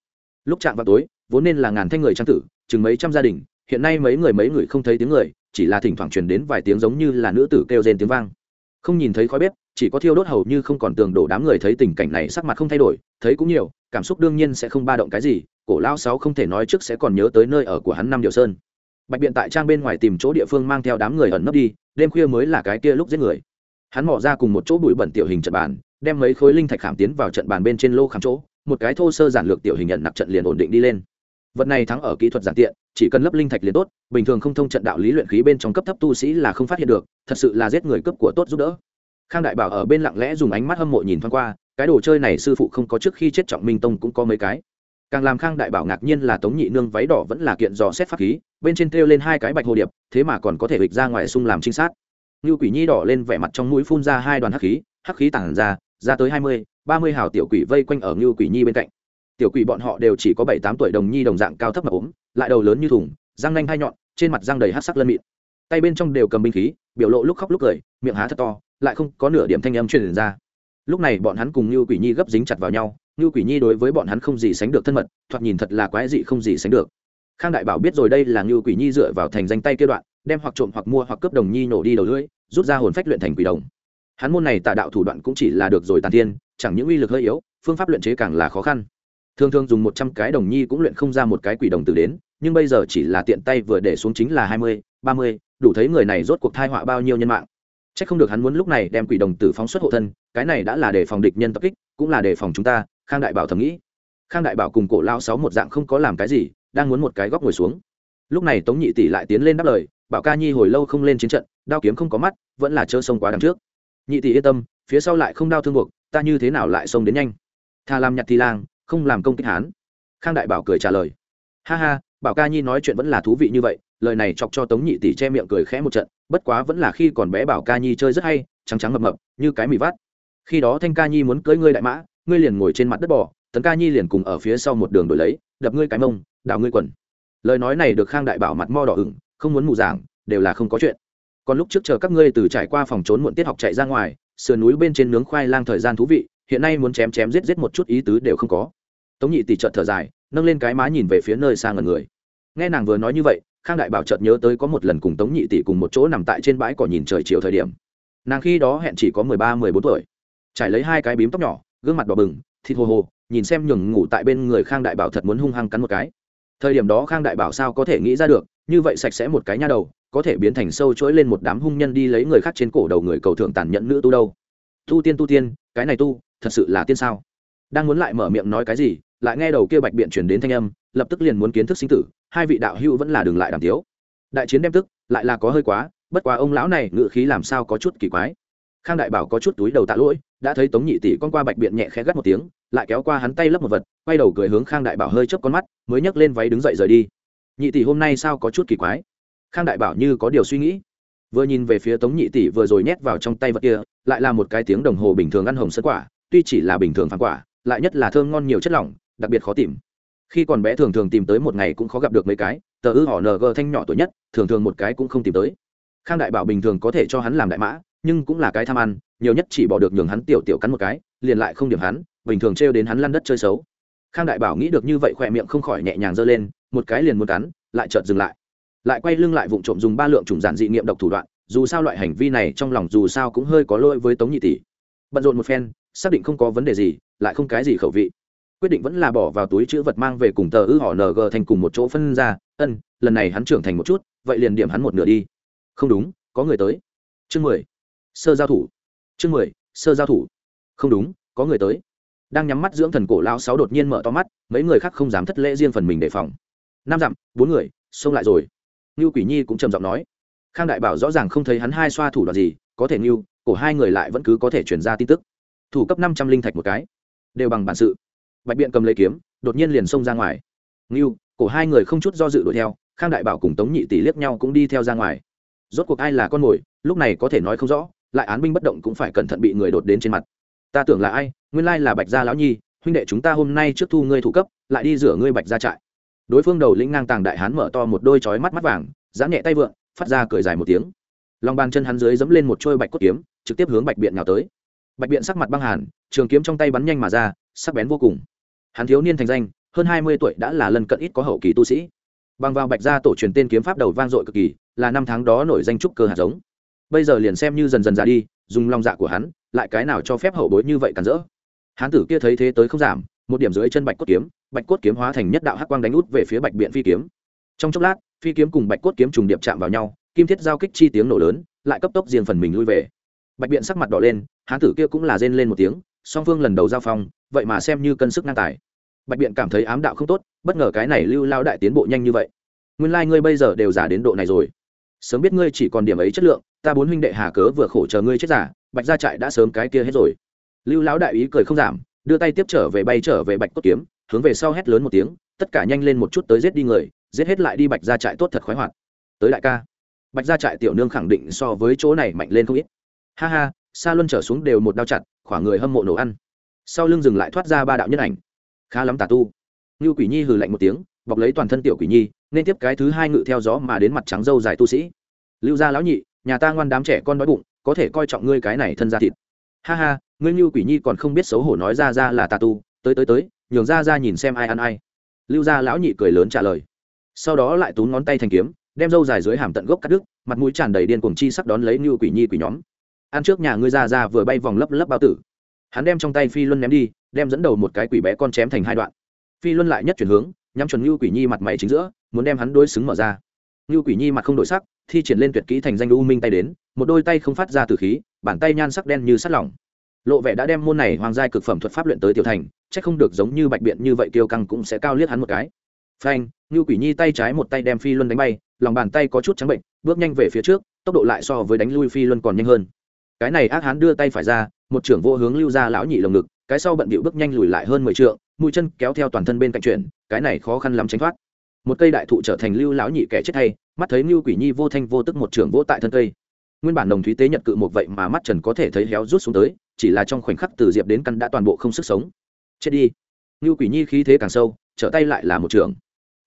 Speaker 1: Lúc chạm vào tối, vốn nên là ngàn thanh người trang tử, chừng mấy trăm gia đình, hiện nay mấy người mấy người không thấy tiếng người, chỉ là thỉnh thoảng truyền đến vài tiếng giống như là nữ tử kêu rên tiếng vang. Không nhìn thấy khói bếp, chỉ có thiêu đốt hầu như không còn tường đổ đám người thấy tình cảnh này sắc mặt không thay đổi, thấy cũng nhiều, cảm xúc đương nhiên sẽ không ba động cái gì cổ lao sáu không thể nói trước sẽ còn nhớ tới nơi ở của hắn năm điều sơn. Bạch biện tại trang bên ngoài tìm chỗ địa phương mang theo đám người ẩn nấp đi, đêm khuya mới là cái kia lúc giết người. Hắn mỏ ra cùng một chỗ bụi bẩn tiểu hình trận bàn, đem mấy khối linh thạch khảm tiến vào trận bàn bên trên lô khảm chỗ, một cái thô sơ giản lược tiểu hình nhận nạp trận liền ổn định đi lên. Vật này thắng ở kỹ thuật giản tiện, chỉ cần lấp linh thạch liền tốt, bình thường không thông trận đạo lý luyện khí bên trong cấp thấp tu sĩ là không phát hiện được, thật sự là giết người cấp của tốt giúp đỡ. Khang đại bảo ở bên lặng lẽ dùng ánh mắt hâm mộ nhìn thoáng qua, cái đồ chơi này sư phụ không có trước khi chết trọng minh tông cũng có mấy cái càng làm khang đại bảo ngạc nhiên là tống nhị nương váy đỏ vẫn là kiện dò xét pháp khí, bên trên treo lên hai cái bạch hồ điệp, thế mà còn có thể hịch ra ngoài sung làm trinh sát. Như quỷ nhi đỏ lên vẻ mặt trong mũi phun ra hai đoàn hắc khí hắc khí tản ra ra tới hai mươi, ba mươi hào tiểu quỷ vây quanh ở như quỷ nhi bên cạnh. Tiểu quỷ bọn họ đều chỉ có bảy tám tuổi đồng nhi đồng dạng cao thấp mà ốm, lại đầu lớn như thùng, răng nanh hai nhọn, trên mặt răng đầy hát sắc lân mịn. Tay bên trong đều cầm binh khí, biểu lộ lúc khóc lúc cười, miệng há thật to, lại không có nửa điểm thanh âm truyền ra. Lúc này bọn hắn cùng như quỷ nhi gấp dính chặt vào nhau như quỷ nhi đối với bọn hắn không gì sánh được thân mật, thoạt nhìn thật là quái dị không gì sánh được. Khang đại bảo biết rồi đây là như quỷ nhi dựa vào thành danh tay kia đoạn, đem hoặc trộm hoặc mua hoặc cướp đồng nhi nổ đi đầu lưỡi, rút ra hồn phách luyện thành quỷ đồng. Hắn môn này tà đạo thủ đoạn cũng chỉ là được rồi tàn thiên, chẳng những uy lực hơi yếu, phương pháp luyện chế càng là khó khăn. Thường thường dùng một trăm cái đồng nhi cũng luyện không ra một cái quỷ đồng từ đến, nhưng bây giờ chỉ là tiện tay vừa để xuống chính là hai mươi, ba mươi, đủ thấy người này rốt cuộc thai họa bao nhiêu nhân mạng. C h ắ c không được hắn muốn lúc này đem quỷ đồng tử phóng xuất hộ thân, cái này đã là để phòng địch nhân tập kích, cũng là để phòng chúng ta khang đại bảo thầm nghĩ. Khang đại bảo cùng cổ lao sáu một dạng không có làm cái gì, đang muốn một cái góc ngồi xuống. Lúc này tống nhị tỷ lại tiến lên đáp lời, bảo ca nhi hồi lâu không lên chiến trận, đao kiếm không có mắt, vẫn là chớ sông quá đằng trước. Nhị tỷ yên tâm, phía sau lại không đao thương buộc, ta như thế nào lại sông đến nhanh? Thà làm nhặt thi lang, không làm công kích hán. Khang đại bảo cười trả lời. Ha ha, bảo ca nhi nói chuyện vẫn là thú vị như vậy, lời này chọc cho tống nhị tỷ che miệng cười khẽ một trận, bất quá vẫn là khi còn bé bảo ca nhi chơi rất hay, trắng trắng mập mập, như cái mì vắt. Khi đó thanh ca nhi muốn cưới ngươi đại mã ngươi liền ngồi trên mặt đất bò, tấn ca nhi liền cùng ở phía sau một đường đổi lấy, đập ngươi cái mông, đào ngươi quần. Lời nói này được khang đại bảo mặt mo đỏ ửng, không muốn mù giảng, đều là không có chuyện. Còn lúc trước chờ các ngươi từ trải qua phòng trốn muộn tiết học chạy ra ngoài, sườn núi bên trên nướng khoai lang thời gian thú vị, hiện nay muốn chém chém giết giết một chút ý tứ đều không có. Tống nhị tỷ trợt thở dài, nâng lên cái má nhìn về phía nơi xa ngần người. Nghe nàng vừa nói như vậy, khang đại bảo chợt nhớ tới có một lần cùng tống nhị tỷ cùng một chỗ nằm tại trên bãi cỏ nhìn trời chiều thời điểm. Nàng khi đó hẹn chỉ có mười ba, mười bốn tuổi. Trải lấy hai cái bím tóc nhỏ gương mặt đỏ bừng, thịt hồ hồ, nhìn xem nhường ngủ tại bên người khang đại bảo thật muốn hung hăng cắn một cái. Thời điểm đó khang đại bảo sao có thể nghĩ ra được, như vậy sạch sẽ một cái nha đầu, có thể biến thành sâu chuỗi lên một đám hung nhân đi lấy người khác trên cổ đầu người cầu thượng tàn nhẫn nữ tu đâu. Tu tiên tu tiên, cái này tu, thật sự là tiên sao? Đang muốn lại mở miệng nói cái gì, lại nghe đầu kia bạch biện chuyển đến thanh âm, lập tức liền muốn kiến thức sinh tử, hai vị đạo hữu vẫn là đường lại đàm tiếu. Đại chiến đem tức, lại là có hơi quá, bất quá ông lão này ngự khí làm sao có chút kỳ quái. Khang đại bảo có chút túi đầu tạ lỗi đã thấy tống nhị tỷ con qua bạch biện nhẹ khẽ gắt một tiếng, lại kéo qua hắn tay lấp một vật, quay đầu cười hướng khang đại bảo hơi chớp con mắt, mới nhấc lên váy đứng dậy rời đi. Nhị tỷ hôm nay sao có chút kỳ quái? Khang đại bảo như có điều suy nghĩ. Vừa nhìn về phía tống nhị tỷ vừa rồi nhét vào trong tay vật kia, lại là một cái tiếng đồng hồ bình thường ăn hồng sân quả, tuy chỉ là bình thường phản quả, lại nhất là thơm ngon nhiều chất lỏng, đặc biệt khó tìm. Khi còn bé thường thường tìm tới một ngày cũng khó gặp được mấy cái, tờ ư họ ng thanh nhỏ tuổi nhất, thường thường một cái cũng không tìm tới. Khang đại bảo bình thường có thể cho hắn làm đại mã nhưng cũng là cái tham ăn, nhiều nhất chỉ bỏ được nhường hắn tiểu tiểu cắn một cái, liền lại không điểm hắn, bình thường trêu đến hắn lăn đất chơi xấu. Khang đại bảo nghĩ được như vậy khỏe miệng không khỏi nhẹ nhàng giơ lên, một cái liền muốn cắn, lại chợt dừng lại. Lại quay lưng lại vụng trộm dùng ba lượng trùng giản dị nghiệm độc thủ đoạn, dù sao loại hành vi này trong lòng dù sao cũng hơi có lỗi với tống nhị tỷ. Bận rộn một phen, xác định không có vấn đề gì, lại không cái gì khẩu vị. Quyết định vẫn là bỏ vào túi chữ vật mang về cùng tờ ư họ ng thành cùng một chỗ phân ra, ân, lần này hắn trưởng thành một chút, vậy liền điểm hắn một nửa đi. Không đúng, có người tới. Chương mười sơ giao thủ. Chương mười, sơ giao thủ. Không đúng, có người tới. Đang nhắm mắt dưỡng thần cổ lao sáu đột nhiên mở to mắt, mấy người khác không dám thất lễ riêng phần mình đề phòng. Năm dặm, bốn người, xông lại rồi. Ngưu quỷ nhi cũng trầm giọng nói. Khang đại bảo rõ ràng không thấy hắn hai xoa thủ đoạn gì, có thể ngưu, cổ hai người lại vẫn cứ có thể chuyển ra tin tức. Thủ cấp năm trăm linh thạch một cái. Đều bằng bản sự. Bạch biện cầm lấy kiếm, đột nhiên liền xông ra ngoài. Ngưu, cổ hai người không chút do dự đuổi theo, khang đại bảo cùng tống nhị tỷ liếc nhau cũng đi theo ra ngoài. Rốt cuộc ai là con mồi, lúc này có thể nói không rõ lại án binh bất động cũng phải cẩn thận bị người đột đến trên mặt. Ta tưởng là ai? Nguyên lai là bạch gia lão nhi, huynh đệ chúng ta hôm nay trước thu ngươi thủ cấp, lại đi rửa ngươi bạch gia trại. Đối phương đầu lĩnh ngang tàng đại hán mở to một đôi chói mắt mắt vàng, giãn nhẹ tay vượn phát ra cười dài một tiếng. Lòng bàn chân hắn dưới dẫm lên một trôi bạch cốt kiếm, trực tiếp hướng bạch biện nào tới. Bạch biện sắc mặt băng hàn, trường kiếm trong tay bắn nhanh mà ra, sắc bén vô cùng. Hắn thiếu niên thành danh, hơn hai mươi tuổi đã là lần cận ít có hậu kỳ tu sĩ. Bằng vào bạch gia tổ truyền tên kiếm pháp đầu vang dội cực kỳ, là năm tháng đó nổi danh trúc cơ hạt giống bây giờ liền xem như dần dần già đi, dùng lòng dạ của hắn, lại cái nào cho phép hậu bối như vậy cản rỡ. Hán tử kia thấy thế tới không giảm, một điểm dưới chân bạch cốt kiếm, bạch cốt kiếm hóa thành nhất đạo hắc quang đánh út về phía bạch biện phi kiếm. Trong chốc lát, phi kiếm cùng bạch cốt kiếm trùng điệp chạm vào nhau, kim thiết giao kích chi tiếng nổ lớn, lại cấp tốc riêng phần mình lui về. Bạch biện sắc mặt đỏ lên, hán tử kia cũng là rên lên một tiếng, song phương lần đầu giao phong, vậy mà xem như cân sức ngang tài. Bạch biện cảm thấy ám đạo không tốt, bất ngờ cái này lưu lao đại tiến bộ nhanh như vậy. Nguyên lai、like、ngươi bây giờ đều giả đến độ này rồi sớm biết ngươi chỉ còn điểm ấy chất lượng, ta bốn huynh đệ hà cớ vừa khổ chờ ngươi chết giả, bạch ra trại đã sớm cái kia hết rồi. Lưu lão đại ý cười không giảm, đưa tay tiếp trở về bay trở về bạch cốt kiếm, hướng về sau hét lớn một tiếng, tất cả nhanh lên một chút tới giết đi người, giết hết lại đi bạch ra trại tốt thật khoái hoạt. Tới đại ca. Bạch ra trại tiểu nương khẳng định so với chỗ này mạnh lên không ít. Ha ha xa luân trở xuống đều một đao chặt, khỏa người hâm mộ nổ ăn. Sau lưng dừng lại thoát ra ba đạo nhân ảnh. Khá lắm tà tu. Như quỷ nhi hừ lạnh một tiếng, bọc lấy toàn thân tiểu quỷ nhi nên tiếp cái thứ hai ngự theo gió mà đến mặt trắng dâu dài tu sĩ. Lưu gia lão nhị, nhà ta ngoan đám trẻ con đói bụng, có thể coi trọng ngươi cái này thân ra thịt. Ha ha, ngươi như quỷ nhi còn không biết xấu hổ nói ra ra là tà tu, tới tới tới, nhường ra ra nhìn xem ai ăn ai. Lưu gia lão nhị cười lớn trả lời. Sau đó lại tú ngón tay thành kiếm, đem dâu dài dưới hàm tận gốc cắt đứt, mặt mũi tràn đầy điên cuồng chi sắc đón lấy như quỷ nhi quỷ nhóm. Ăn trước nhà ngươi ra ra vừa bay vòng lấp lấp bao tử. Hắn đem trong tay phi luân ném đi, đem dẫn đầu một cái quỷ bé con chém thành hai đoạn. Phi luân lại nhất chuyển hướng, nhắm chuẩn như quỷ nhi mặt mày chính giữa muốn đem hắn đối xứng mở ra. Như quỷ nhi mặt không đổi sắc, thi triển lên tuyệt kỹ thành danh u minh tay đến, một đôi tay không phát ra từ khí, bàn tay nhan sắc đen như sắt lỏng. Lộ vẻ đã đem môn này hoàng giai cực phẩm thuật pháp luyện tới tiểu thành, chắc không được giống như bạch biện như vậy tiêu căng cũng sẽ cao liếc hắn một cái. Phanh, như quỷ nhi tay trái một tay đem phi luân đánh bay, lòng bàn tay có chút trắng bệnh, bước nhanh về phía trước, tốc độ lại so với đánh lui phi luân còn nhanh hơn. Cái này ác hắn đưa tay phải ra, một trưởng vô hướng lưu ra lão nhị lồng ngực, cái sau bận bịu bước nhanh lùi lại hơn mười trượng, mũi chân kéo theo toàn thân bên cạnh chuyển, cái này khó khăn lắm tránh thoát một cây đại thụ trở thành lưu lão nhị kẻ chết thay, mắt thấy lưu quỷ nhi vô thanh vô tức một trưởng vỗ tại thân cây. Nguyên bản đồng thúy tế nhật cự một vậy mà mắt trần có thể thấy héo rút xuống tới chỉ là trong khoảnh khắc từ diệp đến căn đã toàn bộ không sức sống. Chết đi. Lưu quỷ nhi khí thế càng sâu trở tay lại là một trưởng.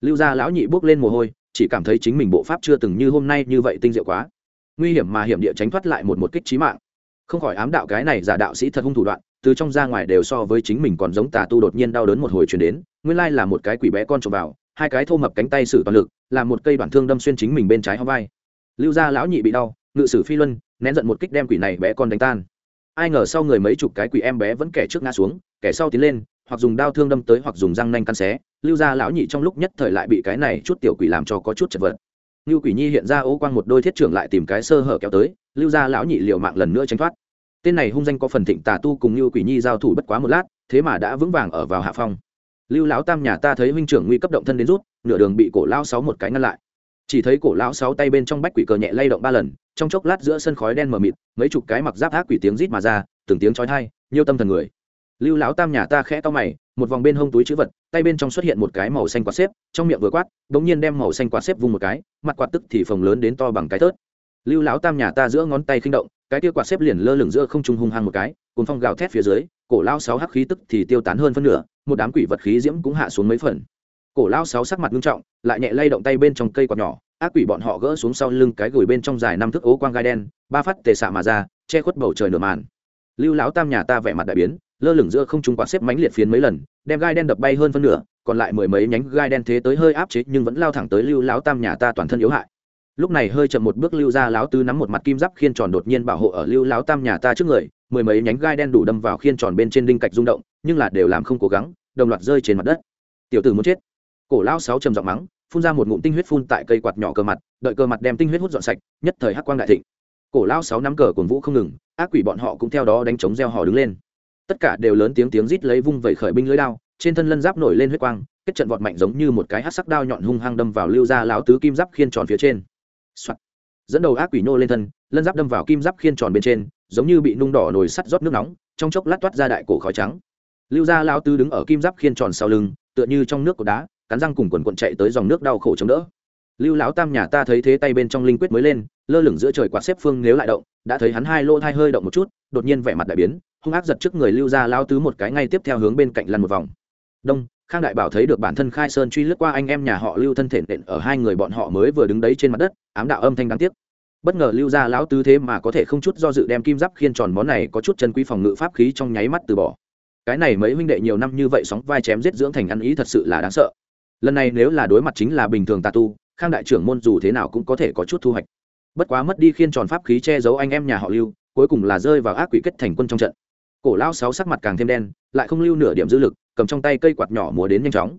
Speaker 1: Lưu gia lão nhị bước lên mồ hôi chỉ cảm thấy chính mình bộ pháp chưa từng như hôm nay như vậy tinh diệu quá. Nguy hiểm mà hiểm địa tránh thoát lại một một kích trí mạng. Không khỏi ám đạo cái này giả đạo sĩ thật hung thủ đoạn từ trong ra ngoài đều so với chính mình còn giống tà tu đột nhiên đau đớn một hồi chuyển đến nguyên lai là một cái quỷ bé con trộm vào hai cái thô mập cánh tay sử toàn lực, làm một cây đoạn thương đâm xuyên chính mình bên trái hông vai. Lưu gia lão nhị bị đau, ngự sử phi luân, nén giận một kích đem quỷ này bé con đánh tan. Ai ngờ sau người mấy chục cái quỷ em bé vẫn kẻ trước ngã xuống, kẻ sau tiến lên, hoặc dùng đao thương đâm tới hoặc dùng răng nanh căn xé, lưu gia lão nhị trong lúc nhất thời lại bị cái này chút tiểu quỷ làm cho có chút chật vật. Lưu quỷ nhi hiện ra ô quang một đôi thiết trưởng lại tìm cái sơ hở kéo tới, lưu gia lão nhị liều mạng lần nữa tránh thoát. Tên này hung danh có phần thịnh tà tu cùng lưu quỷ nhi giao thủ bất quá một lát, thế mà đã vững vàng ở vào hạ phong lưu lão tam nhà ta thấy huynh trưởng nguy cấp động thân đến rút, nửa đường bị cổ lão sáu một cái ngăn lại. Chỉ thấy cổ lão sáu tay bên trong bách quỷ cờ nhẹ lay động ba lần, trong chốc lát giữa sân khói đen mờ mịt, mấy chục cái mặc giáp ác quỷ tiếng rít mà ra, từng tiếng chói thai nhiều tâm thần người. Lưu lão tam nhà ta khẽ to mày, một vòng bên hông túi chữ vật, tay bên trong xuất hiện một cái màu xanh quạt xếp, trong miệng vừa quát đ ỗ n g nhiên đem màu xanh quạt xếp vung một cái, mặt quạt tức thì phồng lớn đến to bằng cái tớt. Lưu lão tam nhà ta giữa ngón tay khinh động, cái kia quạt xếp liền lơ lửng giữa không trung hung hăng một cái cùng phong gào thét phía dưới cổ lao sáu hắc khí tức thì tiêu tán hơn phân nửa, một đám quỷ vật khí diễm cũng hạ xuống mấy phần. Cổ lao sáu sắc mặt nghiêm trọng, lại nhẹ lay động tay bên trong cây quạt nhỏ, ác quỷ bọn họ gỡ xuống sau lưng cái gửi bên trong dài năm thước ố quang gai đen, ba phát tề xạ mà ra, che khuất bầu trời nửa màn. Lưu lão tam nhà ta vẻ mặt đại biến, lơ lửng giữa không trung quạt xếp mánh liệt phiến mấy lần, đem gai đen đập bay hơn phân nửa, còn lại mười mấy nhánh gai đen thế tới hơi áp chế nhưng vẫn lao thẳng tới lưu lão tam nhà ta toàn thân yếu hại. Lúc này hơi chậm một bước lưu ra lão tứ nắm một mặt kim giáp khiên tròn đột nhiên bảo hộ ở lưu lão tam nhà ta trước người mười mấy nhánh gai đen đủ đâm vào khiên tròn bên trên đinh cạch rung động, nhưng là đều làm không cố gắng, đồng loạt rơi trên mặt đất. Tiểu tử muốn chết. Cổ lão sáu trầm giọng mắng, phun ra một ngụm tinh huyết phun tại cây quạt nhỏ cờ mặt, đợi cờ mặt đem tinh huyết hút dọn sạch, nhất thời hắc quang đại thịnh. Cổ lão sáu nắm cờ cổn vũ không ngừng, ác quỷ bọn họ cũng theo đó đánh chống gieo hò đứng lên. Tất cả đều lớn tiếng tiếng rít lấy vung vẩy khởi binh lưới đao, trên thân lân giáp nổi lên huyết quang, kết trận vọt mạnh giống như một cái hát sắc đao nhọn hung hăng đâm vào lưu ra lão tứ kim giáp khiên tròn phía trên、Soạn. dẫn đầu ác quỷ nô lên thân, lân giáp đâm vào kim giáp khiên tròn bên trên giống như bị nung đỏ nồi sắt rót nước nóng, trong chốc lát toát ra đại cổ khói trắng. Lưu gia lão tứ đứng ở kim giáp khiên tròn sau lưng, tựa như trong nước cột đá, cắn răng cùng quần quận chạy tới dòng nước đau khổ chống đỡ. Lưu lão tam nhà ta thấy thế tay bên trong linh quyết mới lên, lơ lửng giữa trời quạt xếp phương nếu lại động, đã thấy hắn hai lô thai hơi động một chút, đột nhiên vẻ mặt đại biến, hung ác giật trước người lưu gia lao tứ một cái ngay tiếp theo hướng bên cạnh lăn một vòng. Đông, khang đại bảo thấy được bản thân khai sơn truy lướt qua anh em nhà họ lưu thân thể nện ở hai người bọn họ mới vừa đứng đấy trên mặt đất, ám đạo âm thanh đáng tiếc bất ngờ lưu ra lão tứ thế mà có thể không chút do dự đem kim giáp khiên tròn món này có chút chân quý phòng ngự pháp khí trong nháy mắt từ bỏ. Cái này mấy huynh đệ nhiều năm như vậy sóng vai chém giết dưỡng thành ăn ý thật sự là đáng sợ. Lần này nếu là đối mặt chính là bình thường tà tu, khang đại trưởng môn dù thế nào cũng có thể có chút thu hoạch. Bất quá mất đi khiên tròn pháp khí che giấu anh em nhà họ lưu, cuối cùng là rơi vào ác quỷ kết thành quân trong trận. Cổ lao sáu sắc mặt càng thêm đen, lại không lưu nửa điểm dư lực, cầm trong tay cây quạt nhỏ múa đến nhanh chóng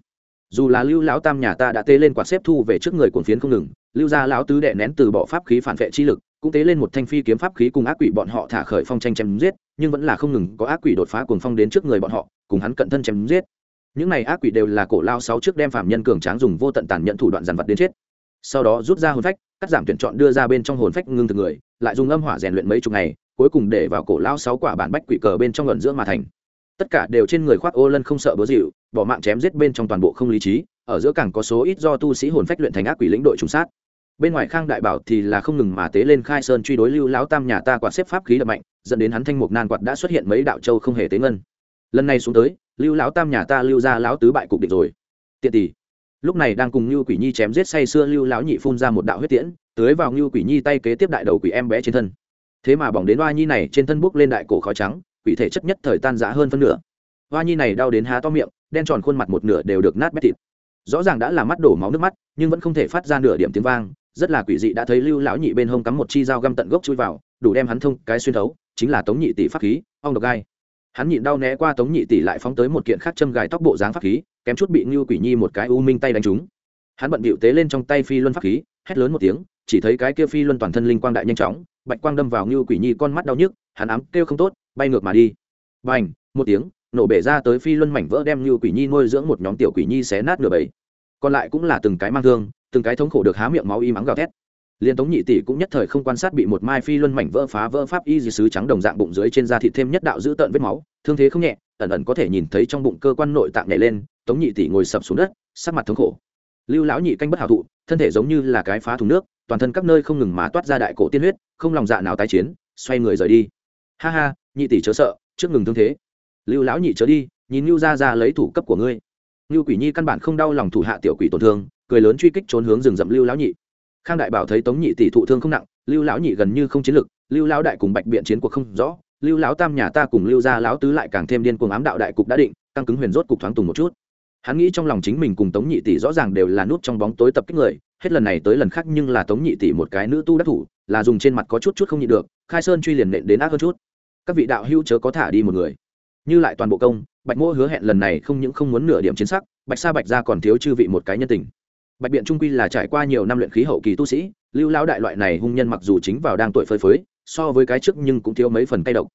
Speaker 1: dù là lưu lão tam nhà ta đã tê lên quạt xếp thu về trước người cuồng phiến không ngừng, lưu gia lão tứ đệ nén từ bỏ pháp khí phản vệ chi lực, cũng tế lên một thanh phi kiếm pháp khí cùng ác quỷ bọn họ thả khởi phong tranh chém giết, nhưng vẫn là không ngừng có ác quỷ đột phá cuồng phong đến trước người bọn họ, cùng hắn cận thân chém giết. Những này ác quỷ đều là cổ lao sáu trước đem phạm nhân cường tráng dùng vô tận tàn nhận thủ đoạn dàn vật đến chết. Sau đó rút ra hồn phách, cắt giảm tuyển chọn đưa ra bên trong hồn phách ngưng thực người, lại dùng âm hỏa rèn luyện mấy chục ngày, cuối cùng để vào cổ lao sáu quả bản bách quỷ cờ bên trong luận giữa mà thành tất cả đều trên người khoác ô lân không sợ bớ dịu, bỏ mạng chém giết bên trong toàn bộ không lý trí, ở giữa càng có số ít do tu sĩ hồn phách luyện thành ác quỷ lĩnh đội trùng sát. Bên ngoài khang đại bảo thì là không ngừng mà tế lên khai sơn truy đối lưu lão tam nhà ta quạt xếp pháp khí đập mạnh, dẫn đến hắn thanh mục nan quạt đã xuất hiện mấy đạo châu không hề tế ngân. Lần này xuống tới, lưu lão tam nhà ta lưu ra lão tứ bại cục địch rồi. Tiện tỷ. Lúc này đang cùng như quỷ nhi chém giết say xưa lưu lão nhị phun ra một đạo huyết tiễn, tưới vào như quỷ nhi tay kế tiếp đại đầu quỷ em bé trên thân. Thế mà bỏng đến oa nhi này trên thân bốc lên đại cổ khói trắng quỷ thể chất nhất thời tan rã hơn phân nửa. Hoa nhi này đau đến há to miệng, đen tròn khuôn mặt một nửa đều được nát bét thịt. Rõ ràng đã là mắt đổ máu nước mắt, nhưng vẫn không thể phát ra nửa điểm tiếng vang, rất là quỷ dị đã thấy lưu lão nhị bên hông cắm một chi dao găm tận gốc chui vào, đủ đem hắn thông, cái xuyên thấu, chính là tống nhị tỷ pháp khí, ong độc gai. Hắn nhịn đau né qua tống nhị tỷ lại phóng tới một kiện khác châm gài tóc bộ dáng pháp khí, kém chút bị ngưu quỷ nhi một cái u minh tay đánh trúng. Hắn bận bịu tế lên trong tay phi luân pháp khí, hét lớn một tiếng, chỉ thấy cái kia phi luân toàn thân linh quang đại nhanh chóng, bạch quang đâm vào ngưu quỷ nhi con mắt đau nhức, hắn ám kêu không tốt bay ngược mà đi. B à n h một tiếng, nổ bể ra tới phi luân mảnh vỡ đem như quỷ nhi nuôi dưỡng một nhóm tiểu quỷ nhi xé nát nửa bầy. Còn lại cũng là từng cái mang thương, từng cái thống khổ được há miệng máu y mắng gào thét. Liên tống nhị tỷ cũng nhất thời không quan sát bị một mai phi luân mảnh vỡ phá vỡ pháp y dì sứ trắng đồng dạng bụng dưới trên da thịt thêm nhất đạo giữ tợn vết máu, thương thế không nhẹ, ẩn ẩn có thể nhìn thấy trong bụng cơ quan nội tạng nhảy lên, tống nhị tỷ ngồi sập xuống đất, sắc mặt thống khổ. Lưu lão nhị canh bất hảo thụ, thân thể giống như là cái phá thùng nước, toàn thân các nơi không ngừng mà toát ra đại cổ tiên huyết, không lòng dạ nào tái chiến, xoay người rời đi. Ha ha nhị tỷ chớ sợ, trước ngừng thương thế. Lưu lão nhị chớ đi, nhìn lưu ra ra lấy thủ cấp của ngươi. Lưu quỷ nhi căn bản không đau lòng thủ hạ tiểu quỷ tổn thương, cười lớn truy kích trốn hướng rừng rậm lưu lão nhị. Khang đại bảo thấy tống nhị tỷ thụ thương không nặng, lưu lão nhị gần như không chiến lực, lưu lão đại cùng bạch biện chiến cuộc không rõ, lưu lão tam nhà ta cùng lưu gia lão tứ lại càng thêm điên cuồng ám đạo đại cục đã định, căng cứng huyền rốt cục thoáng tùng một chút. Hắn nghĩ trong lòng chính mình cùng tống nhị tỷ rõ ràng đều là nút trong bóng tối tập kích người, hết lần này tới lần khác nhưng là tống nhị tỷ một cái nữ tu đắc thủ, là dùng trên mặt có chút chút không nhịn được, khai sơn truy liền nện đến ác hơn chút các vị đạo hữu chớ có thả đi một người. Như lại toàn bộ công, bạch mỗ hứa hẹn lần này không những không muốn nửa điểm chiến sắc, bạch sa bạch ra còn thiếu chư vị một cái nhân tình. Bạch biện trung quy là trải qua nhiều năm luyện khí hậu kỳ tu sĩ, lưu lão đại loại này hung nhân mặc dù chính vào đang tuổi phơi phới, so với cái trước nhưng cũng thiếu mấy phần cay độc.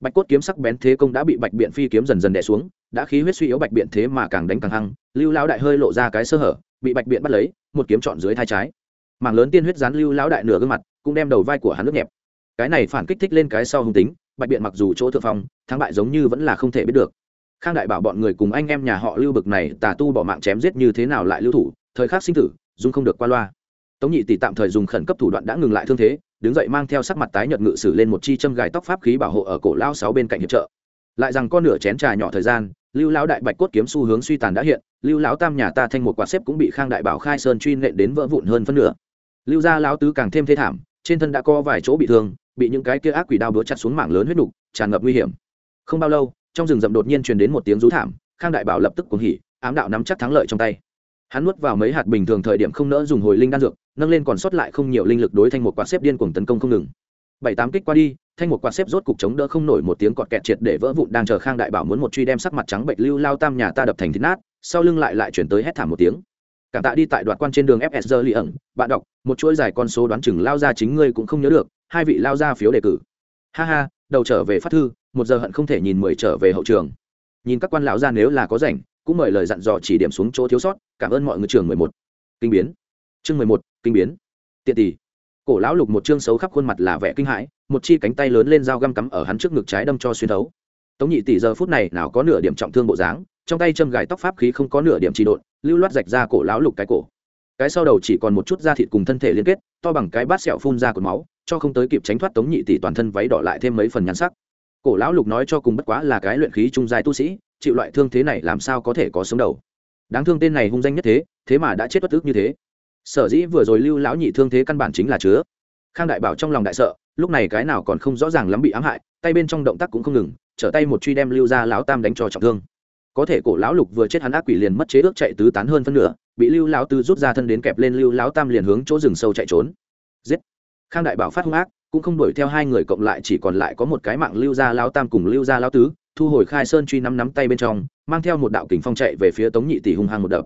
Speaker 1: Bạch cốt kiếm sắc bén thế công đã bị bạch biện phi kiếm dần dần đè xuống, đã khí huyết suy yếu bạch biện thế mà càng đánh càng hăng, lưu lão đại hơi lộ ra cái sơ hở, bị bạch biện bắt lấy, một kiếm chọn dưới thai trái. Mảng lớn tiên huyết dán lưu lão đại nửa gương mặt, cũng đem đầu vai của hắn nước nhẹp. Cái này phản kích thích lên cái sau hung tính bạch biện mặc dù chỗ thượng phong, thắng bại giống như vẫn là không thể biết được. Khang đại bảo bọn người cùng anh em nhà họ lưu bực này, tà tu bỏ mạng chém giết như thế nào lại lưu thủ, thời khắc sinh tử dung không được qua loa. Tống nhị tỷ tạm thời dùng khẩn cấp thủ đoạn đã ngừng lại thương thế, đứng dậy mang theo sắc mặt tái nhợt ngự sử lên một chi châm gài tóc pháp khí bảo hộ ở cổ lao sáu bên cạnh hiệp trợ. Lại rằng con nửa chén trà nhỏ thời gian, lưu lão đại bạch cốt kiếm xu hướng suy tàn đã hiện, lưu lão tam nhà ta thanh một quạt xếp cũng bị khang đại bảo khai sơn truy nện đến vỡ vụn hơn phân nửa. Lưu gia lão tứ càng thêm thế thảm, trên thân đã có vài chỗ bị thương bị những cái kia ác quỷ đao búa chặt xuống mảng lớn huyết đục tràn ngập nguy hiểm. Không bao lâu, trong rừng rậm đột nhiên truyền đến một tiếng rú thảm, khang đại bảo lập tức cuồng hỉ, ám đạo nắm chắc thắng lợi trong tay. Hắn nuốt vào mấy hạt bình thường thời điểm không nỡ dùng hồi linh đan dược, nâng lên còn sót lại không nhiều linh lực đối thanh một quạt xếp điên cuồng tấn công không ngừng. Bảy tám kích qua đi, thanh một quạt xếp rốt cục chống đỡ không nổi một tiếng cọt kẹt triệt để vỡ vụn đang chờ khang đại bảo muốn một truy đem sắc mặt trắng bệnh lưu lao tam nhà ta đập thành thịt nát, sau lưng lại lại chuyển tới hét thảm một tiếng. Cảm tạ đi tại đoạn quan trên đường fsr li ẩn, bạn đọc, một chuỗi dài con số đoán chừng lao ra chính ngươi cũng không nhớ được hai vị lao ra phiếu đề cử. Ha ha, đầu trở về phát thư, một giờ hận không thể nhìn mười trở về hậu trường. Nhìn các quan lão ra nếu là có rảnh, cũng mời lời dặn dò chỉ điểm xuống chỗ thiếu sót, cảm ơn mọi người. Trường mười một. Kinh biến. Chương mười một, kinh biến. Tiện tỷ cổ lão lục một chương xấu khắp khuôn mặt là vẻ kinh hãi, một chi cánh tay lớn lên dao găm cắm ở hắn trước ngực trái đâm cho xuyên thấu. Tống nhị tỷ giờ phút này nào có nửa điểm trọng thương bộ dáng, trong tay châm gài tóc pháp khí không có nửa điểm trì độn, lưu loát rạch ra cổ lão lục cái cổ. Cái sau đầu chỉ còn một chút da thịt cùng thân thể liên kết, to bằng cái bát sẹo phun ra cột máu cho không tới kịp tránh thoát tống nhị tỷ toàn thân váy đỏ lại thêm mấy phần nhắn sắc. Cổ lão lục nói cho cùng bất quá là cái luyện khí trung giai tu sĩ, chịu loại thương thế này làm sao có thể có sống đầu? Đáng thương tên này hung danh nhất thế thế mà đã chết bất ức như thế. Sở dĩ vừa rồi lưu lão nhị thương thế căn bản chính là chứa. Khang đại bảo trong lòng đại sợ, lúc này cái nào còn không rõ ràng lắm bị ám hại, tay bên trong động tác cũng không ngừng, trở tay một truy đem lưu ra lão tam đánh cho trọng thương. Có thể cổ lão lục vừa chết hắn ác quỷ liền mất chế ước chạy tứ tán hơn phân nửa, bị lưu lão tư rút ra thân đến kẹp lên lưu lão tam liền hướng chỗ rừng sâu chạy trốn. Giết! Khang đại bảo phát hung ác, cũng không đuổi theo hai người cộng lại, chỉ còn lại có một cái mạng lưu gia lão tam cùng lưu gia lão tứ, thu hồi khai sơn truy nắm nắm tay bên trong, mang theo một đạo kình phong chạy về phía tống nhị tỷ hung hăng một đập.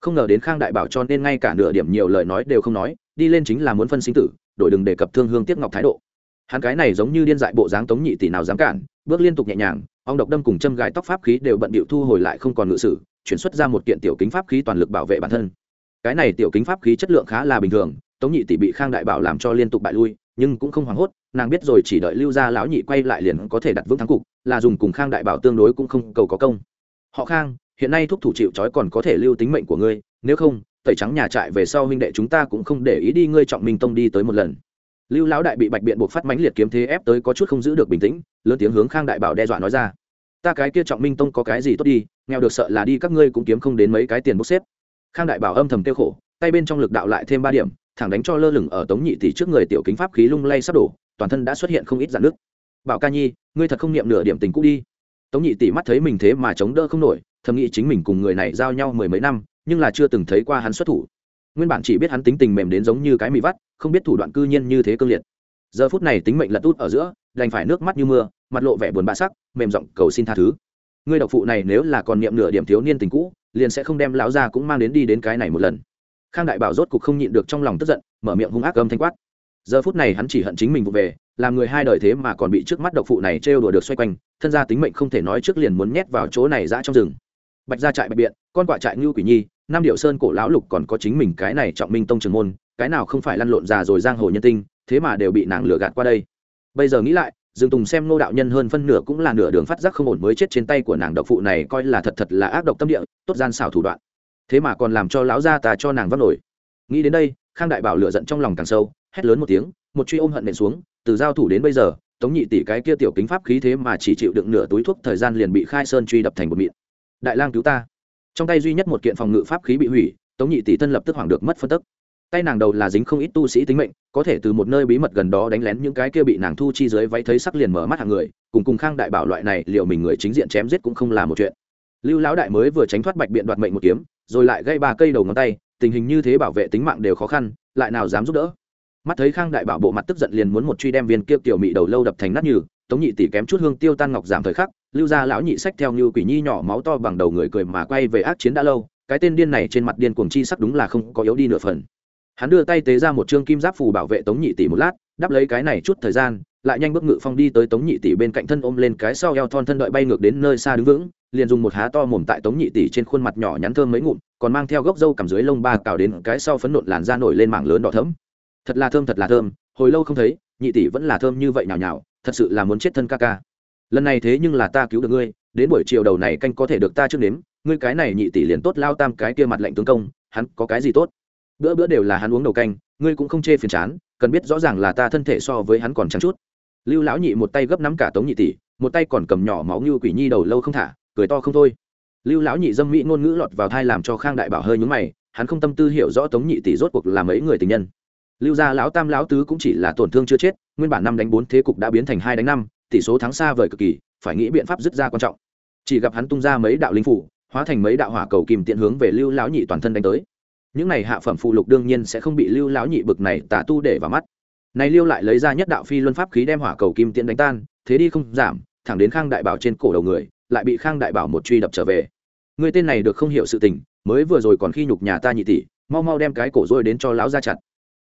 Speaker 1: Không ngờ đến khang đại bảo cho nên ngay cả nửa điểm nhiều lời nói đều không nói, đi lên chính là muốn phân sinh tử, đổi đừng đề cập thương hương tiếc ngọc thái độ. Hắn cái này giống như điên dại bộ dáng tống nhị tỷ nào dám cản, bước liên tục nhẹ nhàng ông độc đâm cùng châm gài tóc pháp khí đều bận bịu thu hồi lại không còn ngự sử, chuyển xuất ra một kiện tiểu kính pháp khí toàn lực bảo vệ bản thân. Cái này tiểu kính pháp khí chất lượng khá là bình thường tống nhị tỷ bị khang đại bảo làm cho liên tục bại lui, nhưng cũng không hoảng hốt, nàng biết rồi chỉ đợi lưu gia lão nhị quay lại liền có thể đặt vững thắng cục, là dùng cùng khang đại bảo tương đối cũng không cầu có công. Họ khang, hiện nay thúc thủ chịu trói còn có thể lưu tính mệnh của ngươi, nếu không, tẩy trắng nhà trại về sau huynh đệ chúng ta cũng không để ý đi, ngươi trọng minh tông đi tới một lần. Lưu lão đại bị bạch biện buộc phát mãnh liệt kiếm thế ép tới có chút không giữ được bình tĩnh, lớn tiếng hướng khang đại bảo đe dọa nói ra. Ta cái kia trọng minh tông có cái gì tốt đi, nghèo được sợ là đi các ngươi cũng kiếm không đến mấy cái tiền bốc xếp. Khang đại bảo âm thầm tiêu khổ, tay bên trong lực đạo lại thêm ba điểm thẳng đánh cho lơ lửng ở tống nhị tỷ trước người tiểu kính pháp khí lung lay sắp đổ, toàn thân đã xuất hiện không ít dạn nước bảo ca nhi, ngươi thật không niệm nửa điểm tình cũ đi. Tống nhị tỷ mắt thấy mình thế mà chống đỡ không nổi, thầm nghĩ chính mình cùng người này giao nhau mười mấy năm, nhưng là chưa từng thấy qua hắn xuất thủ. Nguyên bản chỉ biết hắn tính tình mềm đến giống như cái mì vắt, không biết thủ đoạn cư nhiên như thế cương liệt. Giờ phút này tính mệnh lật út ở giữa, đành phải nước mắt như mưa, mặt lộ vẻ buồn bã sắc, mềm giọng cầu xin tha thứ. Ngươi độc phụ này nếu là còn niệm nửa điểm thiếu niên tình cũ, liền sẽ không đem lão ra cũng mang đến đi đến cái này một lần khang đại bảo rốt cục không nhịn được trong lòng tức giận, mở miệng hung ác âm thanh quát. Giờ phút này hắn chỉ hận chính mình vụ về, làm người hai đời thế mà còn bị trước mắt độc phụ này trêu đùa được xoay quanh, thân gia tính mệnh không thể nói trước liền muốn nhét vào chỗ này ra trong rừng. Bạch ra trại bạch biện, con quạ trại ngưu quỷ nhi, nam điệu sơn cổ lão lục còn có chính mình cái này trọng minh tông trường môn, cái nào không phải lăn lộn già rồi giang hồ nhân tinh, thế mà đều bị nàng lừa gạt qua đây. Bây giờ nghĩ lại, dương tùng xem nô đạo nhân hơn phân nửa cũng là nửa đường phát giác không ổn mới chết trên tay của nàng độc phụ này coi là thật thật là ác độc tâm địa, tốt gian xảo thủ đoạn thế mà còn làm cho lão gia ta cho nàng vấp nổi. Nghĩ đến đây, khang đại bảo lựa giận trong lòng càng sâu, hét lớn một tiếng, một truy ôm hận nện xuống, từ giao thủ đến bây giờ, tống nhị tỷ cái kia tiểu kính pháp khí thế mà chỉ chịu đựng nửa túi thuốc thời gian liền bị khai sơn truy đập thành một mịn. Đại lang cứu ta. Trong tay duy nhất một kiện phòng ngự pháp khí bị hủy, tống nhị tỷ thân lập tức hoảng được mất phân tức. Tay nàng đầu là dính không ít tu sĩ tính mệnh, có thể từ một nơi bí mật gần đó đánh lén những cái kia bị nàng thu chi dưới váy thấy sắc liền mở mắt hàng người, cùng cùng khang đại bảo loại này, liệu mình người chính diện chém giết cũng không là một chuyện. Lưu lão đại mới vừa tránh thoát bạch biện đoạt mệnh một kiếm rồi lại gây ba cây đầu ngón tay, tình hình như thế bảo vệ tính mạng đều khó khăn, lại nào dám giúp đỡ. Mắt thấy khang đại bảo bộ mặt tức giận liền muốn một truy đem viên kia tiểu mị đầu lâu đập thành nát như tống nhị tỷ kém chút hương tiêu tan ngọc giảm thời khắc, lưu gia lão nhị sách theo như quỷ nhi nhỏ máu to bằng đầu người cười mà quay về ác chiến đã lâu, cái tên điên này trên mặt điên cuồng chi sắc đúng là không có yếu đi nửa phần. Hắn đưa tay tế ra một chương kim giáp phù bảo vệ tống nhị tỷ một lát đắp lấy cái này chút thời gian lại nhanh bước ngự phong đi tới tống nhị tỷ bên cạnh thân ôm lên cái sau eo thon thân đợi bay ngược đến nơi xa đứng vững, liền dùng một há to mồm tại tống nhị tỷ trên khuôn mặt nhỏ nhắn thơm mấy ngụm, còn mang theo gốc râu cầm dưới lông ba cào đến cái sau phấn nộn làn da nổi lên mảng lớn đỏ thấm thật là thơm, thật là thơm, hồi lâu không thấy, nhị tỷ vẫn là thơm như vậy nhào nhào, thật sự là muốn chết thân ca ca. Lần này thế nhưng là ta cứu được ngươi, đến buổi chiều đầu này canh có thể được ta trước nếm, ngươi cái này nhị tỷ liền tốt lao tam cái kia mặt lạnh tướng công, hắn có cái gì tốt? Bữa bữa đều là hắn uống đầu canh, ngươi cũng không chê phiền chán, cần biết rõ ràng là ta thân thể so với hắn còn trắng chút lưu lão nhị một tay gấp nắm cả tống nhị tỷ, một tay còn cầm nhỏ máu như quỷ nhi đầu lâu không thả, cười to không thôi. Lưu lão nhị dâm mỹ ngôn ngữ lọt vào thai làm cho khang đại bảo hơi nhúng mày, hắn không tâm tư hiểu rõ tống nhị tỷ rốt cuộc là mấy người tình nhân. Lưu gia lão tam lão tứ cũng chỉ là tổn thương chưa chết, nguyên bản năm đánh bốn thế cục đã biến thành hai đánh năm, tỷ số thắng xa vời cực kỳ, phải nghĩ biện pháp dứt ra quan trọng. Chỉ gặp hắn tung ra mấy đạo linh phủ, hóa thành mấy đạo hỏa cầu kìm tiện hướng về lưu lão nhị toàn thân đánh tới. Những này hạ phẩm phụ lục đương nhiên sẽ không bị lưu lão nhị bực này tà tu để vào mắt này lưu lại lấy ra nhất đạo phi luân pháp khí đem hỏa cầu kim tiễn đánh tan, thế đi không giảm, thẳng đến khang đại bảo trên cổ đầu người, lại bị khang đại bảo một truy đập trở về. Người tên này được không hiểu sự tình, mới vừa rồi còn khi nhục nhà ta nhị tỷ, mau mau đem cái cổ rồi đến cho lão ra chặt.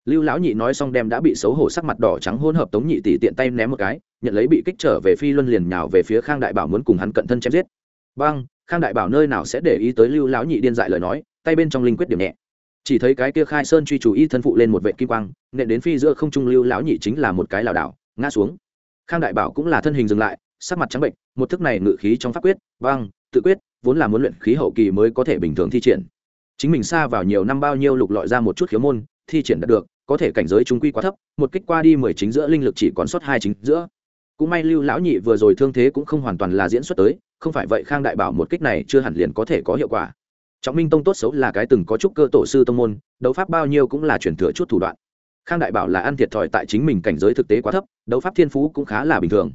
Speaker 1: Lưu lão nhị nói xong đem đã bị xấu hổ sắc mặt đỏ trắng hôn hợp tống nhị tỷ tiện tay ném một cái, nhận lấy bị kích trở về phi luân liền nhào về phía khang đại bảo muốn cùng hắn cận thân chém giết. Băng, khang đại bảo nơi nào sẽ để ý tới lưu lão nhị điên dại lời nói, tay bên trong linh quyết điểm nhẹ chỉ thấy cái kia khai sơn truy chủ y thân phụ lên một vệ kim quang, nện đến phi giữa không trung lưu lão nhị chính là một cái lảo đảo, ngã xuống. Khang đại bảo cũng là thân hình dừng lại, sắc mặt trắng bệnh, một thức này ngự khí trong pháp quyết, vang, tự quyết, vốn là muốn luyện khí hậu kỳ mới có thể bình thường thi triển. Chính mình xa vào nhiều năm bao nhiêu lục lọi ra một chút khiếu môn, thi triển đạt được, có thể cảnh giới trung quy quá thấp, một kích qua đi mười chính giữa linh lực chỉ còn sót hai chính giữa. Cũng may lưu lão nhị vừa rồi thương thế cũng không hoàn toàn là diễn xuất tới, không phải vậy khang đại bảo một kích này chưa hẳn liền có thể có hiệu quả trọng minh tông tốt xấu là cái từng có chút cơ tổ sư tông môn, đấu pháp bao nhiêu cũng là chuyển thừa chút thủ đoạn. Khang đại bảo là ăn thiệt thòi tại chính mình cảnh giới thực tế quá thấp, đấu pháp thiên phú cũng khá là bình thường.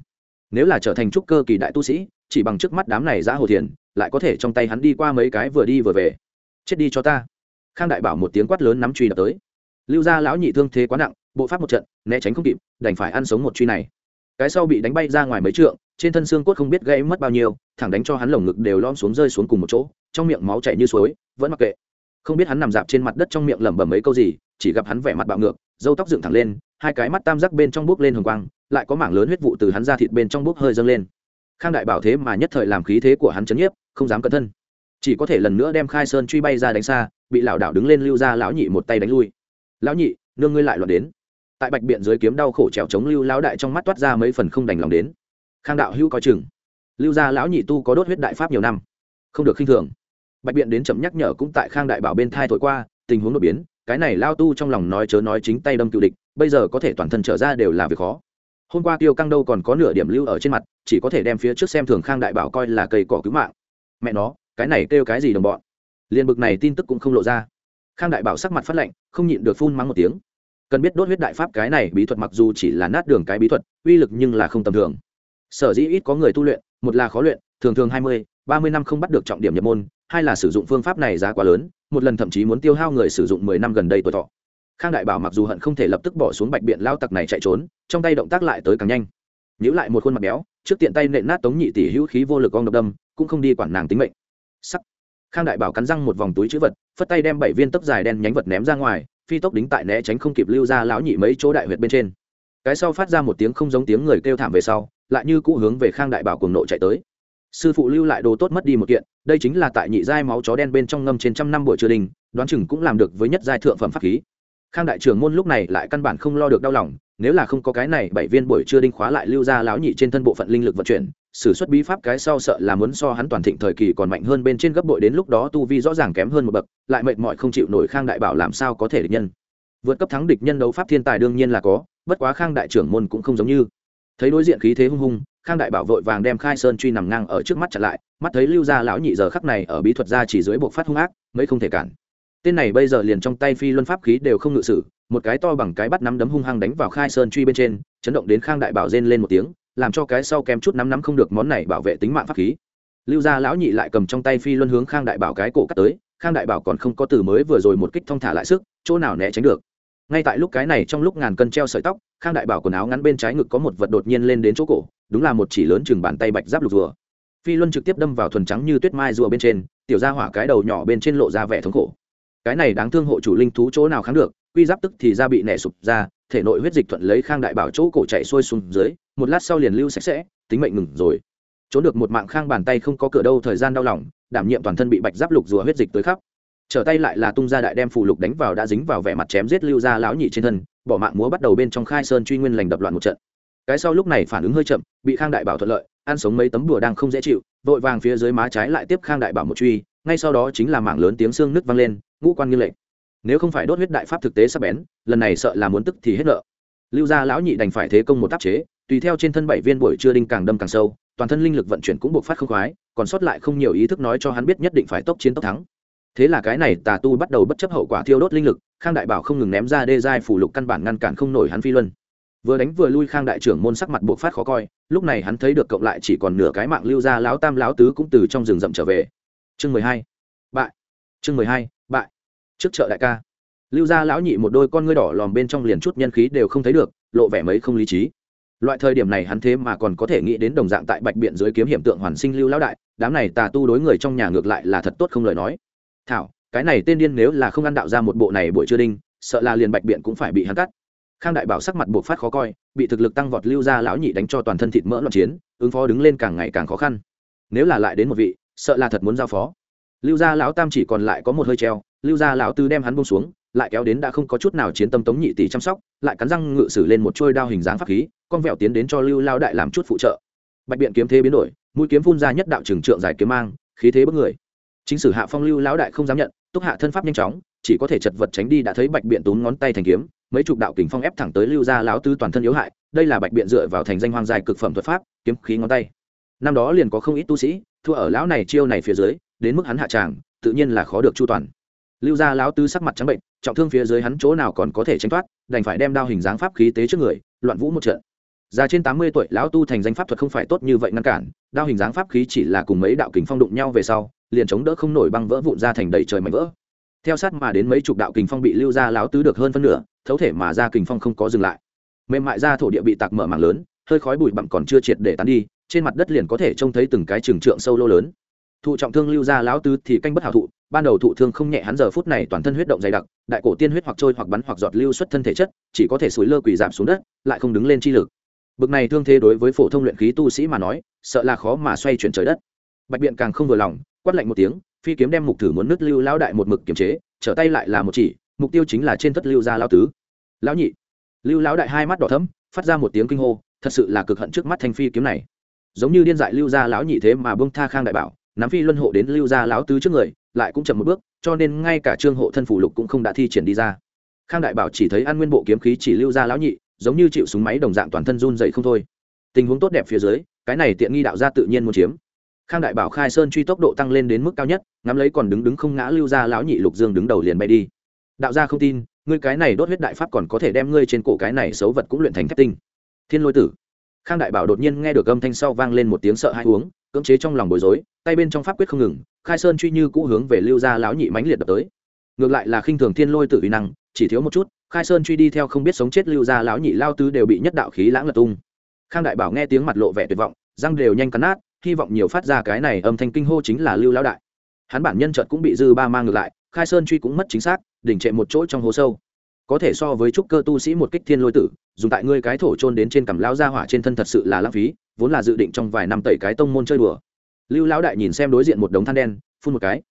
Speaker 1: Nếu là trở thành trúc cơ kỳ đại tu sĩ, chỉ bằng trước mắt đám này giã hồ thiền, lại có thể trong tay hắn đi qua mấy cái vừa đi vừa về. Chết đi cho ta. Khang đại bảo một tiếng quát lớn nắm truy đập tới. Lưu gia lão nhị thương thế quá nặng, bộ pháp một trận, né tránh không kịp, đành phải ăn sống một truy này. Cái sau bị đánh bay ra ngoài mấy trượng trên thân xương cốt không biết gãy mất bao nhiêu, thẳng đánh cho hắn lồng ngực đều lom xuống rơi xuống cùng một chỗ, trong miệng máu chảy như suối, vẫn mặc kệ. Không biết hắn nằm dạp trên mặt đất trong miệng lẩm bẩm mấy câu gì, chỉ gặp hắn vẻ mặt bạo ngược dâu tóc dựng thẳng lên, hai cái mắt tam giác bên trong bốc lên hồng quang, lại có mảng lớn huyết vụ từ hắn ra thịt bên trong bốc hơi dâng lên. Khang đại bảo thế mà nhất thời làm khí thế của hắn chấn nhiếp, không dám cẩn thân. Chỉ có thể lần nữa đem khai sơn truy bay ra đánh xa, bị lão đạo đứng lên lưu ra lão nhị một tay đánh lui. Lão nhị, nương ngươi lại loạn đến. Tại bạch biện dưới kiếm đau khổ trèo chống lưu lão đại trong mắt toát ra mấy phần không đành lòng đến khang đạo hữu coi chừng. Lưu gia lão nhị tu có đốt huyết đại pháp nhiều năm, không được khinh thường. Bạch biện đến chậm nhắc nhở cũng tại khang đại bảo bên thai thổi qua, tình huống đột biến, cái này lao tu trong lòng nói chớ nói chính tay đâm cựu địch, bây giờ có thể toàn thân trở ra đều là việc khó. Hôm qua tiêu căng đâu còn có nửa điểm lưu ở trên mặt, chỉ có thể đem phía trước xem thường khang đại bảo coi là cây cỏ cứu mạng. Mẹ nó, cái này kêu cái gì đồng bọn? Liền bực này tin tức cũng không lộ ra. Khang đại bảo sắc mặt phát lệnh không nhịn được phun mắng một tiếng. Cần biết đốt huyết đại pháp cái này bí thuật mặc dù chỉ là nát đường cái bí thuật, uy lực nhưng là không tầm thường sở dĩ ít có người tu luyện, một là khó luyện, thường thường hai mươi, ba mươi năm không bắt được trọng điểm nhập môn, hai là sử dụng phương pháp này giá quá lớn, một lần thậm chí muốn tiêu hao người sử dụng mười năm gần đây tuổi thọ. Khang đại bảo mặc dù hận không thể lập tức bỏ xuống bạch biện lao tặc này chạy trốn, trong tay động tác lại tới càng nhanh. Nhữ lại một khuôn mặt béo, trước tiện tay nện nát tống nhị tỷ hữu khí vô lực ong độc đâm, cũng không đi quản nàng tính mệnh. Sắc. Khang đại bảo cắn răng một vòng túi chữ vật, phất tay đem bảy viên tấc dài đen nhánh vật ném ra ngoài, phi tốc đính tại né tránh không kịp lưu ra lão nhị mấy chỗ đại huyệt bên trên. Cái sau phát ra một tiếng không giống tiếng người kêu thảm về sau lại như cũ hướng về khang đại bảo cùng nộ chạy tới. Sư phụ lưu lại đồ tốt mất đi một kiện, đây chính là tại nhị giai máu chó đen bên trong ngâm trên trăm năm buổi trưa đình, đoán chừng cũng làm được với nhất giai thượng phẩm pháp khí. Khang đại trưởng môn lúc này lại căn bản không lo được đau lòng, nếu là không có cái này bảy viên buổi trưa đinh khóa lại lưu ra lão nhị trên thân bộ phận linh lực vận chuyển, sử xuất bí pháp cái sau sợ là muốn so hắn toàn thịnh thời kỳ còn mạnh hơn bên trên gấp bội đến lúc đó tu vi rõ ràng kém hơn một bậc, lại mệt mỏi không chịu nổi khang đại bảo làm sao có thể địch nhân. Vượt cấp thắng địch nhân đấu pháp thiên tài đương nhiên là có, bất quá khang đại trưởng môn cũng không giống như thấy đối diện khí thế hung hung, khang đại bảo vội vàng đem khai sơn truy nằm ngang ở trước mắt chặn lại, mắt thấy lưu gia lão nhị giờ khắc này ở bí thuật gia chỉ dưới bộ phát hung ác, mấy không thể cản. Tên này bây giờ liền trong tay phi luân pháp khí đều không ngự sử, một cái to bằng cái bắt nắm đấm hung hăng đánh vào khai sơn truy bên trên, chấn động đến khang đại bảo rên lên một tiếng, làm cho cái sau kém chút nắm nắm không được món này bảo vệ tính mạng pháp khí. Lưu gia lão nhị lại cầm trong tay phi luân hướng khang đại bảo cái cổ cắt tới, khang đại bảo còn không có từ mới vừa rồi một kích thong thả lại sức, chỗ nào né tránh được ngay tại lúc cái này trong lúc ngàn cân treo sợi tóc, khang đại bảo quần áo ngắn bên trái ngực có một vật đột nhiên lên đến chỗ cổ, đúng là một chỉ lớn chừng bàn tay bạch giáp lục rùa. Phi luân trực tiếp đâm vào thuần trắng như tuyết mai rùa bên trên, tiểu ra hỏa cái đầu nhỏ bên trên lộ ra vẻ thống khổ. Cái này đáng thương hộ chủ linh thú chỗ nào kháng được, quy giáp tức thì ra bị nẻ sụp ra, thể nội huyết dịch thuận lấy khang đại bảo chỗ cổ chạy xuôi xuống dưới, một lát sau liền lưu sạch sẽ, tính mệnh ngừng rồi. Trốn được một mạng khang bàn tay không có cửa đâu, thời gian đau lòng, đảm nhiệm toàn thân bị bạch giáp lục rùa huyết dịch tới khắp trở tay lại là tung ra đại đem phù lục đánh vào đã dính vào vẻ mặt chém giết lưu gia lão nhị trên thân, bỏ mạng múa bắt đầu bên trong khai sơn truy nguyên lành đập loạn một trận. Cái sau lúc này phản ứng hơi chậm, bị khang đại bảo thuận lợi, ăn sống mấy tấm đùa đang không dễ chịu, vội vàng phía dưới má trái lại tiếp khang đại bảo một truy, ngay sau đó chính là mảng lớn tiếng xương nứt vang lên, ngũ quan như lệnh. Nếu không phải đốt huyết đại pháp thực tế sắp bén, lần này sợ là muốn tức thì hết nợ. Lưu gia lão nhị đành phải thế công một tác chế, tùy theo trên thân bảy viên buổi chưa đinh càng đâm càng sâu, toàn thân linh lực vận chuyển cũng buộc phát không khoái, còn sót lại không nhiều ý thức nói cho hắn biết nhất định phải tốc chiến tốc thắng thế là cái này tà tu bắt đầu bất chấp hậu quả thiêu đốt linh lực, khang đại bảo không ngừng ném ra đê giai phủ lục căn bản ngăn cản không nổi hắn phi luân. Vừa đánh vừa lui, khang đại trưởng môn sắc mặt buộc phát khó coi, lúc này hắn thấy được cộng lại chỉ còn nửa cái mạng lưu ra lão tam lão tứ cũng từ trong rừng rậm trở về. Chương mười hai, bại. Chương mười hai, bại. Trước chợ đại ca. Lưu ra lão nhị một đôi con ngươi đỏ lòm bên trong liền chút nhân khí đều không thấy được, lộ vẻ mấy không lý trí. Loại thời điểm này hắn thế mà còn có thể nghĩ đến đồng dạng tại bạch biện dưới kiếm hiểm tượng hoàn sinh lưu lão đại, đám này tà tu đối người trong nhà ngược lại là thật tốt không lời nói thảo, cái này tên điên nếu là không ăn đạo ra một bộ này buổi chưa đinh, sợ là liền bạch biện cũng phải bị hắn cắt. Khang đại bảo sắc mặt buộc phát khó coi, bị thực lực tăng vọt lưu ra lão nhị đánh cho toàn thân thịt mỡ loạn chiến, ứng phó đứng lên càng ngày càng khó khăn. Nếu là lại đến một vị, sợ là thật muốn giao phó. Lưu gia lão tam chỉ còn lại có một hơi treo, lưu gia lão tư đem hắn bông xuống, lại kéo đến đã không có chút nào chiến tâm tống nhị tỷ chăm sóc, lại cắn răng ngự sử lên một trôi đao hình dáng pháp khí, con vẹo tiến đến cho lưu lao đại làm chút phụ trợ. Bạch biện kiếm thế biến đổi, mũi kiếm phun ra nhất đạo trừng trượng dài kiếm mang, khí thế bức người chính sử hạ phong lưu lão đại không dám nhận, túc hạ thân pháp nhanh chóng, chỉ có thể chật vật tránh đi đã thấy bạch biện tốn ngón tay thành kiếm, mấy chục đạo kình phong ép thẳng tới lưu gia lão tư toàn thân yếu hại, đây là bạch biện dựa vào thành danh hoang dài cực phẩm thuật pháp, kiếm khí ngón tay. Năm đó liền có không ít tu sĩ, thua ở lão này chiêu này phía dưới, đến mức hắn hạ tràng, tự nhiên là khó được chu toàn. Lưu gia lão tư sắc mặt trắng bệnh, trọng thương phía dưới hắn chỗ nào còn có thể tránh thoát, đành phải đem đao hình dáng pháp khí tế trước người, loạn vũ một trận. Già trên tám mươi tuổi, lão tu thành danh pháp thuật không phải tốt như vậy ngăn cản, đao hình dáng pháp khí chỉ là cùng mấy đạo kình phong đụng nhau về sau liền chống đỡ không nổi băng vỡ vụn ra thành đầy trời mảnh vỡ. Theo sát mà đến mấy chục đạo kình phong bị lưu ra lão tứ được hơn phân nửa, thấu thể mà ra kình phong không có dừng lại. Mềm mại ra thổ địa bị tạc mở mảng lớn, hơi khói bụi bặm còn chưa triệt để tán đi, trên mặt đất liền có thể trông thấy từng cái trường trượng sâu lô lớn. Thụ trọng thương lưu ra lão tứ thì canh bất hảo thụ, ban đầu thụ thương không nhẹ hắn giờ phút này toàn thân huyết động dày đặc, đại cổ tiên huyết hoặc trôi hoặc bắn hoặc giọt lưu xuất thân thể chất, chỉ có thể sủi lơ quỳ giảm xuống đất, lại không đứng lên chi lực. Bực này thương thế đối với phổ thông luyện khí tu sĩ mà nói, sợ là khó mà xoay chuyển trời đất. Bạch biện càng không vừa lòng quát lạnh một tiếng, phi kiếm đem mục thử muốn nứt lưu lão đại một mực kiềm chế, trở tay lại là một chỉ, mục tiêu chính là trên thất lưu gia lão tứ. Lão nhị. Lưu lão đại hai mắt đỏ thấm phát ra một tiếng kinh hô, thật sự là cực hận trước mắt thanh phi kiếm này. Giống như điên dại lưu gia lão nhị thế mà bông tha khang đại bảo, nắm phi luân hộ đến lưu gia lão tứ trước người, lại cũng chậm một bước, cho nên ngay cả trương hộ thân phủ lục cũng không đã thi triển đi ra. Khang đại bảo chỉ thấy an nguyên bộ kiếm khí chỉ lưu gia lão nhị, giống như chịu súng máy đồng dạng toàn thân run dậy không thôi. Tình huống tốt đẹp phía dưới, cái này tiện nghi đạo gia tự nhiên muốn chiếm khang đại bảo khai sơn truy tốc độ tăng lên đến mức cao nhất, ngắm lấy còn đứng đứng không ngã lưu ra lão nhị lục dương đứng đầu liền bay đi. Đạo gia không tin, ngươi cái này đốt huyết đại pháp còn có thể đem ngươi trên cổ cái này xấu vật cũng luyện thành thép tinh. Thiên lôi tử. Khang đại bảo đột nhiên nghe được âm thanh sau vang lên một tiếng sợ hãi uống, cưỡng chế trong lòng bối rối, tay bên trong pháp quyết không ngừng, khai sơn truy như cũ hướng về lưu gia lão nhị mãnh liệt đập tới. Ngược lại là khinh thường thiên lôi tử uy năng, chỉ thiếu một chút, khai sơn truy đi theo không biết sống chết lưu gia lão nhị lao tứ đều bị nhất đạo khí lãng lật tung. Khang đại bảo nghe tiếng mặt lộ vẻ tuyệt vọng, răng đều nhanh cắn nát hy vọng nhiều phát ra cái này âm thanh kinh hô chính là lưu lão đại. Hắn bản nhân trợt cũng bị dư ba mang ngược lại, khai sơn truy cũng mất chính xác, đỉnh trệ một chỗ trong hố sâu. Có thể so với trúc cơ tu sĩ một kích thiên lôi tử, dùng tại ngươi cái thổ trôn đến trên cằm lão gia hỏa trên thân thật sự là lãng phí, vốn là dự định trong vài năm tẩy cái tông môn chơi đùa. Lưu lão đại nhìn xem đối diện một đống than đen, phun một cái.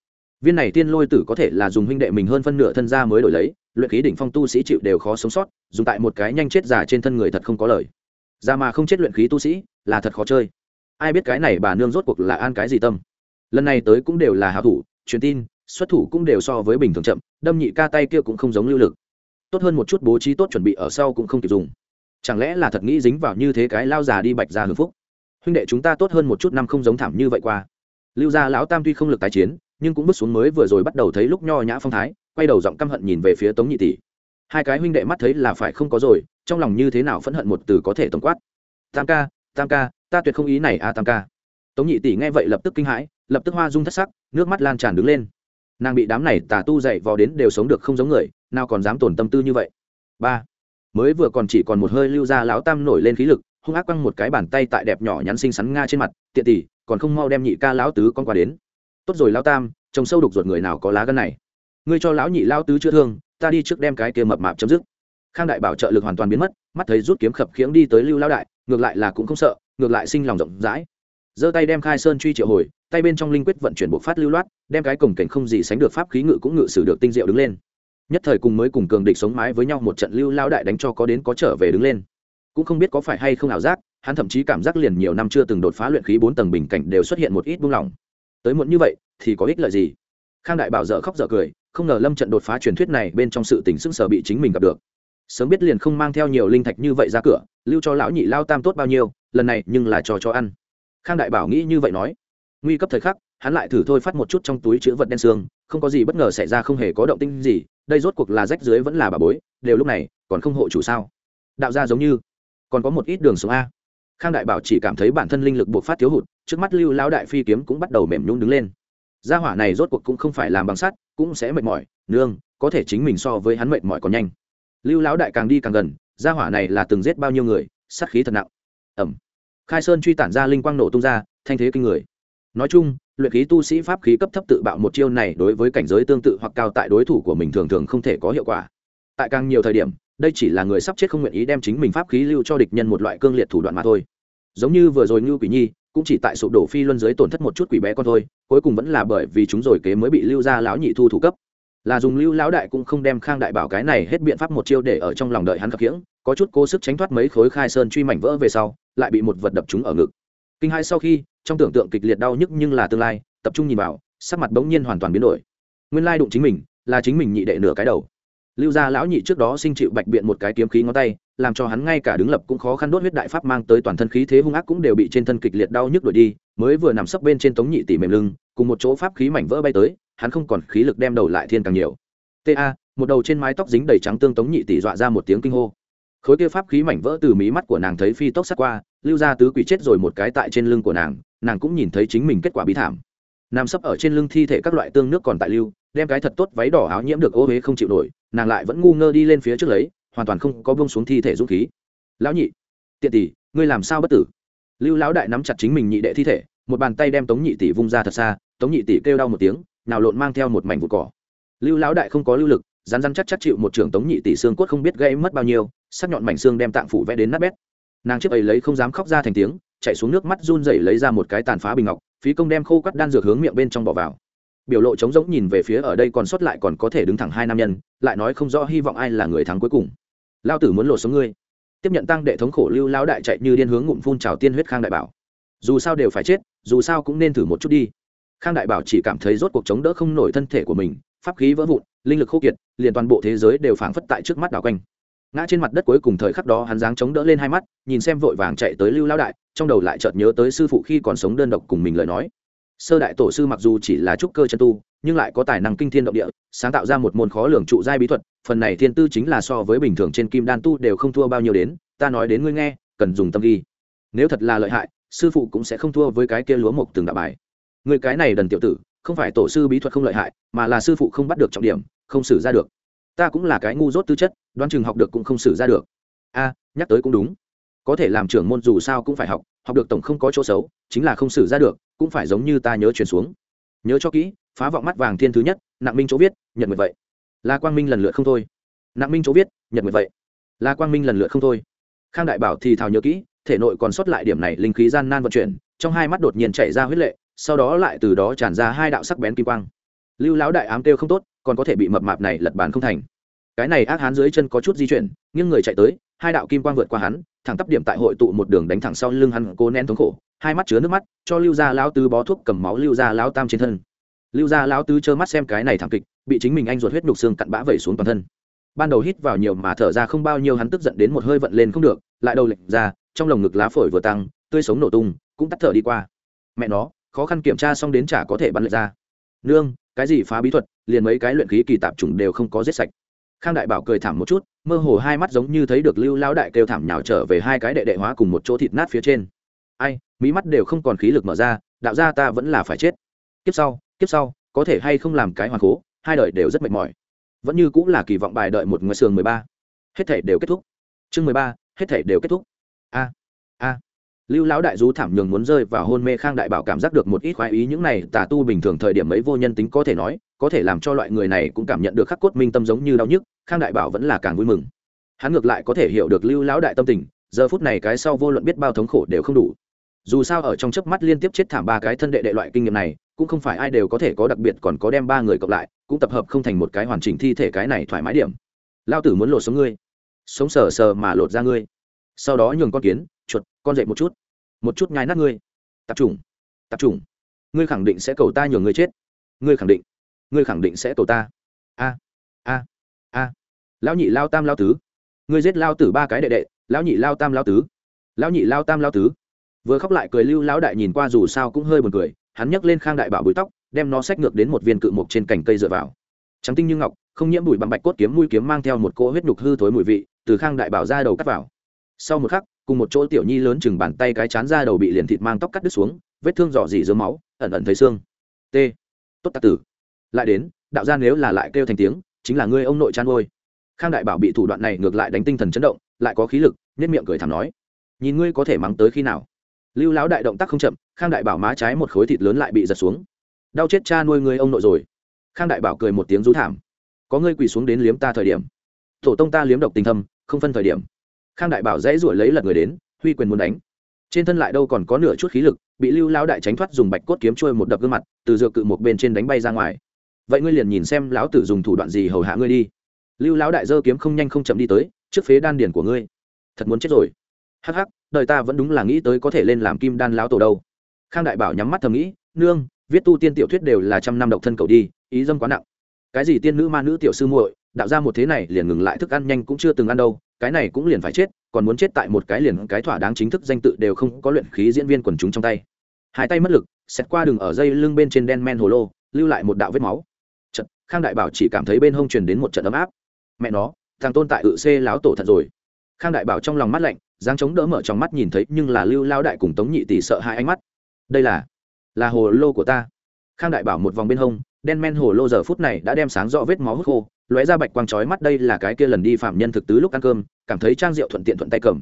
Speaker 1: Viên này tiên lôi tử có thể là dùng huynh đệ mình hơn phân nửa thân ra mới đổi lấy, luyện khí đỉnh phong tu sĩ chịu đều khó sống sót, dùng tại một cái nhanh chết già trên thân người thật không có lời. Ra mà không chết luyện khí tu sĩ, là thật khó chơi ai biết cái này bà nương rốt cuộc là an cái gì tâm. Lần này tới cũng đều là hảo thủ, truyền tin, xuất thủ cũng đều so với bình thường chậm, đâm nhị ca tay kia cũng không giống lưu lực. Tốt hơn một chút bố trí tốt chuẩn bị ở sau cũng không kịp dùng. Chẳng lẽ là thật nghĩ dính vào như thế cái lao già đi bạch ra hưng phúc? Huynh đệ chúng ta tốt hơn một chút năm không giống thảm như vậy qua. Lưu gia lão tam tuy không lực tái chiến, nhưng cũng bước xuống mới vừa rồi bắt đầu thấy lúc nho nhã phong thái, quay đầu giọng căm hận nhìn về phía tống nhị tỷ. Hai cái huynh đệ mắt thấy là phải không có rồi, trong lòng như thế nào phẫn hận một từ có thể tổng quát. Tam ca tam ca ta tuyệt không ý này, a tam ca. Tống nhị tỷ nghe vậy lập tức kinh hãi, lập tức hoa dung thất sắc, nước mắt lan tràn đứng lên. Nàng bị đám này tà tu dậy vò đến đều sống được không giống người, nào còn dám tổn tâm tư như vậy. Ba. Mới vừa còn chỉ còn một hơi lưu ra lão tam nổi lên khí lực, hung ác quăng một cái bàn tay tại đẹp nhỏ nhắn xinh xắn nga trên mặt, tiện tỷ, còn không mau đem nhị ca lão tứ con qua đến. Tốt rồi lão tam, trông sâu đục ruột người nào có lá gân này. Ngươi cho lão nhị lão tứ chữa thương, ta đi trước đem cái kia mập mạp chấm dứt. Khang đại bảo trợ lực hoàn toàn biến mất, mắt thấy rút kiếm khập khiễng đi tới lưu lão đại, ngược lại là cũng không sợ ngược lại sinh lòng rộng rãi. Giơ tay đem khai sơn truy triệu hồi, tay bên trong linh quyết vận chuyển bộ phát lưu loát, đem cái cổng cảnh không gì sánh được pháp khí ngự cũng ngự sử được tinh diệu đứng lên. Nhất thời cùng mới cùng cường địch sống mái với nhau một trận lưu lao đại đánh cho có đến có trở về đứng lên. Cũng không biết có phải hay không ảo giác, hắn thậm chí cảm giác liền nhiều năm chưa từng đột phá luyện khí bốn tầng bình cảnh đều xuất hiện một ít buông lỏng. Tới muộn như vậy, thì có ích lợi gì? Khang đại bảo dở khóc dở cười, không ngờ lâm trận đột phá truyền thuyết này bên trong sự tình sức sở bị chính mình gặp được. Sớm biết liền không mang theo nhiều linh thạch như vậy ra cửa, lưu cho lão nhị lao tam tốt bao nhiêu lần này nhưng là trò cho ăn. Khang đại bảo nghĩ như vậy nói. Nguy cấp thời khắc, hắn lại thử thôi phát một chút trong túi chữ vật đen xương, không có gì bất ngờ xảy ra không hề có động tinh gì, đây rốt cuộc là rách dưới vẫn là bà bối, đều lúc này, còn không hộ chủ sao? Đạo ra giống như, còn có một ít đường sống a. Khang đại bảo chỉ cảm thấy bản thân linh lực buộc phát thiếu hụt, trước mắt lưu lão đại phi kiếm cũng bắt đầu mềm nhún đứng lên. Gia hỏa này rốt cuộc cũng không phải làm bằng sắt, cũng sẽ mệt mỏi, nương, có thể chính mình so với hắn mệt mỏi còn nhanh. Lưu lão đại càng đi càng gần, gia hỏa này là từng giết bao nhiêu người, sát khí thật nặng. Ẩm khai sơn truy tản ra linh quang nổ tung ra, thanh thế kinh người. Nói chung, luyện khí tu sĩ pháp khí cấp thấp tự bạo một chiêu này đối với cảnh giới tương tự hoặc cao tại đối thủ của mình thường thường không thể có hiệu quả. Tại càng nhiều thời điểm, đây chỉ là người sắp chết không nguyện ý đem chính mình pháp khí lưu cho địch nhân một loại cương liệt thủ đoạn mà thôi. Giống như vừa rồi ngưu quỷ nhi, cũng chỉ tại sụp đổ phi luân dưới tổn thất một chút quỷ bé con thôi, cuối cùng vẫn là bởi vì chúng rồi kế mới bị lưu gia lão nhị thu thủ cấp. Là dùng lưu lão đại cũng không đem khang đại bảo cái này hết biện pháp một chiêu để ở trong lòng đợi hắn khập khiễng có chút cố sức tránh thoát mấy khối khai sơn truy mảnh vỡ về sau, lại bị một vật đập trúng ở ngực. Kinh hai sau khi, trong tưởng tượng kịch liệt đau nhức nhưng là tương lai, tập trung nhìn vào, sắc mặt bỗng nhiên hoàn toàn biến đổi. Nguyên lai đụng chính mình, là chính mình nhị đệ nửa cái đầu. Lưu gia lão nhị trước đó sinh chịu bạch biện một cái kiếm khí ngón tay, làm cho hắn ngay cả đứng lập cũng khó khăn đốt huyết đại pháp mang tới toàn thân khí thế hung ác cũng đều bị trên thân kịch liệt đau nhức đuổi đi, mới vừa nằm sấp bên trên tống nhị tỷ mềm lưng, cùng một chỗ pháp khí mảnh vỡ bay tới, hắn không còn khí lực đem đầu lại thiên càng nhiều. Ta một đầu trên mái tóc dính đầy trắng tương tống nhị tỷ dọa ra một tiếng kinh hô khối kia pháp khí mảnh vỡ từ mí mắt của nàng thấy phi tốc sát qua, lưu ra tứ quỷ chết rồi một cái tại trên lưng của nàng nàng cũng nhìn thấy chính mình kết quả bí thảm. Nằm sấp ở trên lưng thi thể các loại tương nước còn tại lưu, đem cái thật tốt váy đỏ áo nhiễm được ô huế không chịu nổi, nàng lại vẫn ngu ngơ đi lên phía trước lấy, hoàn toàn không có bông xuống thi thể dũng khí. Lão nhị, tiện tỷ, ngươi làm sao bất tử? Lưu lão đại nắm chặt chính mình nhị đệ thi thể, một bàn tay đem tống nhị tỷ vung ra thật xa, tống nhị tỷ kêu đau một tiếng, nào lộn mang theo một mảnh vụ cỏ. Lưu lão đại không có lưu lực rán rán chắc chắc chịu một trưởng tống nhị tỷ xương cốt không biết gây mất bao nhiêu, sắc nhọn mảnh xương đem tạng phủ vẽ đến nát bét. Nàng chiếc ấy lấy không dám khóc ra thành tiếng, chạy xuống nước mắt run rẩy lấy ra một cái tàn phá bình ngọc, phí công đem khô cắt đan dược hướng miệng bên trong bỏ vào. Biểu lộ trống rỗng nhìn về phía ở đây còn sót lại còn có thể đứng thẳng hai nam nhân, lại nói không rõ hy vọng ai là người thắng cuối cùng. Lao tử muốn lộ sống ngươi. Tiếp nhận tăng đệ thống khổ lưu lao đại chạy như điên hướng ngụm phun trào tiên huyết khang đại bảo. Dù sao đều phải chết, dù sao cũng nên thử một chút đi. Khang đại bảo chỉ cảm thấy rốt cuộc chống đỡ không nổi thân thể của mình, pháp khí vỡ vụn, linh lực khô kiệt liền toàn bộ thế giới đều phảng phất tại trước mắt đảo quanh. Ngã trên mặt đất cuối cùng thời khắc đó hắn dáng chống đỡ lên hai mắt, nhìn xem vội vàng chạy tới lưu lao đại, trong đầu lại chợt nhớ tới sư phụ khi còn sống đơn độc cùng mình lời nói. Sơ đại tổ sư mặc dù chỉ là trúc cơ chân tu, nhưng lại có tài năng kinh thiên động địa, sáng tạo ra một môn khó lường trụ giai bí thuật, phần này thiên tư chính là so với bình thường trên kim đan tu đều không thua bao nhiêu đến, ta nói đến ngươi nghe, cần dùng tâm ghi. Nếu thật là lợi hại, sư phụ cũng sẽ không thua với cái kia lúa mộc từng đạo bài. Người cái này đần tiểu tử, không phải tổ sư bí thuật không lợi hại, mà là sư phụ không bắt được trọng điểm không xử ra được. Ta cũng là cái ngu dốt tư chất đoan chừng học được cũng không xử ra được. A, nhắc tới cũng đúng. Có thể làm trưởng môn dù sao cũng phải học học được tổng không có chỗ xấu, chính là không xử ra được, cũng phải giống như ta nhớ truyền xuống. Nhớ cho kỹ, phá vọng mắt vàng thiên thứ nhất, nặng minh chỗ viết, nhận nguyện vậy. Là quang minh lần lượt không thôi. Nặng minh chỗ viết, nhận nguyện vậy. Là quang minh lần lượt không thôi. Khang đại bảo thì thào nhớ kỹ, thể nội còn sót lại điểm này linh khí gian nan vận chuyển, trong hai mắt đột nhiên chảy ra huyết lệ, sau đó lại từ đó tràn ra hai đạo sắc bén kim quang lưu lão đại ám kêu không tốt, còn có thể bị mập mạp này lật bàn không thành. Cái này ác hán dưới chân có chút di chuyển nhưng người chạy tới, hai đạo kim quang vượt qua hắn, thẳng tắp điểm tại hội tụ một đường đánh thẳng sau lưng hắn, cố nén thống khổ, hai mắt chứa nước mắt, cho lưu gia lão tứ bó thuốc cầm máu lưu gia lão tam trên thân. Lưu gia lão tứ trơ mắt xem cái này thảm kịch, bị chính mình anh ruột huyết nhục xương cặn bã vẩy xuống toàn thân. Ban đầu hít vào nhiều mà thở ra không bao nhiêu hắn tức giận đến một hơi vận lên không được, lại đầu lệnh ra, trong lồng ngực lá phổi vừa tăng, tươi sống nổ tung, cũng tắt thở đi qua. Mẹ nó, khó khăn kiểm tra xong đến chả có thể bắn lệch ra nương, cái gì phá bí thuật, liền mấy cái luyện khí kỳ tạp chủng đều không có giết sạch. Khang đại bảo cười thảm một chút, mơ hồ hai mắt giống như thấy được lưu lao đại kêu thảm nhào trở về hai cái đệ đệ hóa cùng một chỗ thịt nát phía trên. Ai mỹ mắt đều không còn khí lực mở ra, đạo ra ta vẫn là phải chết. Kiếp sau kiếp sau, có thể hay không làm cái hoàn cố, hai đời đều rất mệt mỏi. Vẫn như cũng là kỳ vọng bài đợi một ngoài sườn mười ba. Hết thể đều kết thúc. Chương mười ba, hết thể đều kết thúc. A a lưu lão đại rú thảm nhường muốn rơi vào hôn mê khang đại bảo cảm giác được một ít khoái ý, những này tà tu bình thường thời điểm ấy vô nhân tính có thể nói, có thể làm cho loại người này cũng cảm nhận được khắc cốt minh tâm giống như đau nhức, khang đại bảo vẫn là càng vui mừng. Hắn ngược lại có thể hiểu được lưu lão đại tâm tình, giờ phút này cái sau vô luận biết bao thống khổ đều không đủ. Dù sao ở trong chớp mắt liên tiếp chết thảm ba cái thân đệ đệ loại kinh nghiệm này, cũng không phải ai đều có thể có đặc biệt còn có đem ba người cộng lại, cũng tập hợp không thành một cái hoàn chỉnh thi thể cái này thoải mái điểm. Lao tử muốn lột sống ngươi. Sống sờ sờ mà lột ra ngươi. Sau đó nhường con kiến chuột, con dậy một chút. Một chút nhai nát ngươi. Tập trung tập trung ngươi khẳng định sẽ cầu ta nhường ngươi chết. Ngươi khẳng định, ngươi khẳng định sẽ cầu ta. A a a. Lão nhị lao tam lao tứ. Ngươi giết lao tử ba cái đệ đệ, lão nhị lao tam lao tứ. Lão nhị lao tam lao tứ. Vừa khóc lại cười lưu lão đại nhìn qua dù sao cũng hơi buồn cười, hắn nhấc lên khang đại bảo bụi tóc, đem nó xách ngược đến một viên cự mục trên cành cây dựa vào. Trắng tinh như ngọc, không nhiễm bụi bằng bạch cốt kiếm mũi kiếm mang theo một cỗ huyết nhục hư thối mùi vị, từ khang đại bảo ra đầu cắt vào. Sau một khắc cùng một chỗ tiểu nhi lớn chừng bàn tay cái chán ra đầu bị liền thịt mang tóc cắt đứt xuống, vết thương dò dỉ dưới máu, ẩn ẩn thấy xương. T. Tốt tạc tử. Lại đến, đạo gia nếu là lại kêu thành tiếng, chính là ngươi ông nội chăn ngôi khang đại bảo bị thủ đoạn này ngược lại đánh tinh thần chấn động, lại có khí lực nhất miệng cười thảm nói, nhìn ngươi có thể mắng tới khi nào? Lưu lão đại động tác không chậm, khang đại bảo má trái một khối thịt lớn lại bị giật xuống. Đau chết cha nuôi ngươi ông nội rồi. Khang đại bảo cười một tiếng rú thảm. Có ngươi quỳ xuống đến liếm ta thời điểm. Tổ tông ta liếm độc tình thâm, không phân thời điểm khang đại bảo dãy ruổi lấy lật người đến, huy quyền muốn đánh. Trên thân lại đâu còn có nửa chút khí lực, bị lưu lão đại tránh thoát dùng bạch cốt kiếm trôi một đập gương mặt, từ dược cự một bên trên đánh bay ra ngoài. Vậy ngươi liền nhìn xem lão tử dùng thủ đoạn gì hầu hạ ngươi đi. Lưu lão đại dơ kiếm không nhanh không chậm đi tới, trước phế đan điển của ngươi. Thật muốn chết rồi. Hắc hắc, đời ta vẫn đúng là nghĩ tới có thể lên làm kim đan lão tổ đâu. Khang đại bảo nhắm mắt thầm nghĩ, nương, viết tu tiên tiểu thuyết đều là trăm năm độc thân cầu đi, ý dâm quá nặng. Cái gì tiên nữ ma nữ tiểu sư muội, đạo ra một thế này liền ngừng lại thức ăn nhanh cũng chưa từng ăn đâu cái này cũng liền phải chết, còn muốn chết tại một cái liền cái thỏa đáng chính thức danh tự đều không có luyện khí diễn viên quần chúng trong tay. Hai tay mất lực, xét qua đường ở dây lưng bên trên đen men hồ lô, lưu lại một đạo vết máu. Trận khang đại bảo chỉ cảm thấy bên hông truyền đến một trận ấm áp. Mẹ nó, thằng tôn tại ự xê láo tổ thật rồi. Khang đại bảo trong lòng mắt lạnh giang chống đỡ mở trong mắt nhìn thấy nhưng là lưu lao đại cùng tống nhị tỷ sợ hai ánh mắt. Đây là là hồ lô của ta. Khang đại bảo một vòng bên hông đen men hồ lô giờ phút này đã đem sáng rõ vết máu hút khô, lóe ra bạch quang chói mắt đây là cái kia lần đi phạm nhân thực tứ lúc ăn cơm, cảm thấy trang rượu thuận tiện thuận tay cầm.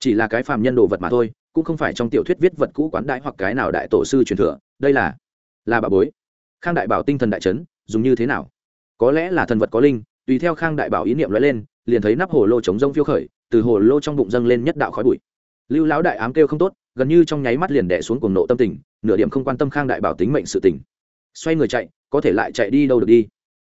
Speaker 1: Chỉ là cái phạm nhân đồ vật mà thôi, cũng không phải trong tiểu thuyết viết vật cũ quán đại hoặc cái nào đại tổ sư truyền thừa, đây là là bà bối. Khang đại bảo tinh thần đại trấn dùng như thế nào? Có lẽ là thần vật có linh, tùy theo khang đại bảo ý niệm lóe lên, liền thấy nắp hồ lô chống rông phiêu khởi, từ hồ lô trong bụng dâng lên nhất đạo khói bụi. Lưu lão đại ám kêu không tốt, gần như trong nháy mắt liền đẻ xuống cuồng nộ tâm tình, nửa điểm không quan tâm khang đại bảo tính mệnh sự tình. Xoay người chạy có thể lại chạy đi đâu được đi.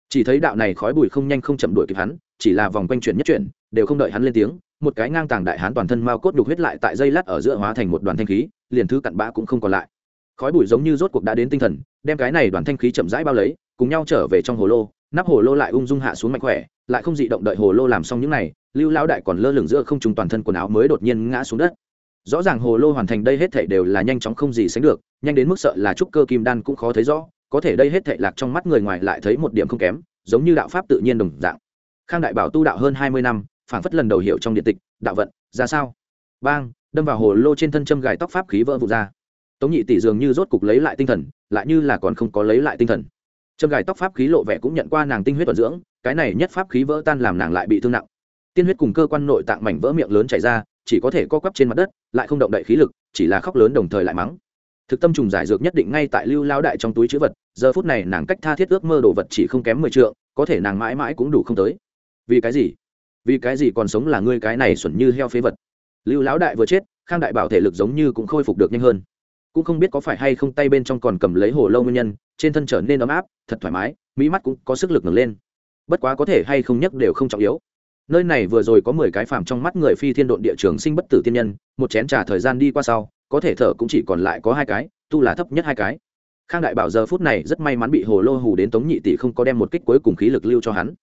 Speaker 1: Chỉ thấy đạo này khói bụi không nhanh không chậm đuổi kịp hắn, chỉ là vòng quanh chuyển nhất chuyển, đều không đợi hắn lên tiếng, một cái ngang tàng đại hán toàn thân mao cốt đục huyết lại tại dây lát ở giữa hóa thành một đoàn thanh khí, liền thứ cặn bã cũng không còn lại. Khói bụi giống như rốt cuộc đã đến tinh thần, đem cái này đoàn thanh khí chậm rãi bao lấy, cùng nhau trở về trong hồ lô, nắp hồ lô lại ung dung hạ xuống mạnh khỏe, lại không dị động đợi hồ lô làm xong những này, lưu lão đại còn lơ lửng giữa không trùng toàn thân quần áo mới đột nhiên ngã xuống đất. Rõ ràng hồ lô hoàn thành đây hết thể đều là nhanh chóng không gì sánh được, nhanh đến mức sợ là trúc cơ kim đan cũng khó thấy rõ có thể đây hết thệ lạc trong mắt người ngoài lại thấy một điểm không kém, giống như đạo pháp tự nhiên đồng dạng. Khang đại bảo tu đạo hơn hai mươi năm, phảng phất lần đầu hiểu trong điện tịch, đạo vận, ra sao? Bang, đâm vào hồ lô trên thân châm gài tóc pháp khí vỡ vụt ra. Tống nhị tỷ dường như rốt cục lấy lại tinh thần, lại như là còn không có lấy lại tinh thần. Châm gài tóc pháp khí lộ vẻ cũng nhận qua nàng tinh huyết vận dưỡng, cái này nhất pháp khí vỡ tan làm nàng lại bị thương nặng. Tiên huyết cùng cơ quan nội tạng mảnh vỡ miệng lớn chảy ra, chỉ có thể co quắp trên mặt đất, lại không động đậy khí lực, chỉ là khóc lớn đồng thời lại mắng thực tâm trùng giải dược nhất định ngay tại lưu lao đại trong túi chữ vật, giờ phút này nàng cách tha thiết ước mơ đồ vật chỉ không kém mười triệu có thể nàng mãi mãi cũng đủ không tới. Vì cái gì? Vì cái gì còn sống là ngươi cái này xuẩn như heo phế vật? Lưu lão đại vừa chết, khang đại bảo thể lực giống như cũng khôi phục được nhanh hơn. Cũng không biết có phải hay không tay bên trong còn cầm lấy hồ lâu nguyên nhân, trên thân trở nên ấm áp, thật thoải mái, mỹ mắt cũng có sức lực ngừng lên. Bất quá có thể hay không nhắc đều không trọng yếu. Nơi này vừa rồi có mười cái phàm trong mắt người phi thiên độn địa trường sinh bất tử tiên nhân, một chén trà thời gian đi qua sau có thể thở cũng chỉ còn lại có hai cái, tu là thấp nhất hai cái. Khang đại bảo giờ phút này rất may mắn bị hồ lô hù đến tống nhị tỷ không có đem một kích cuối cùng khí lực lưu cho hắn.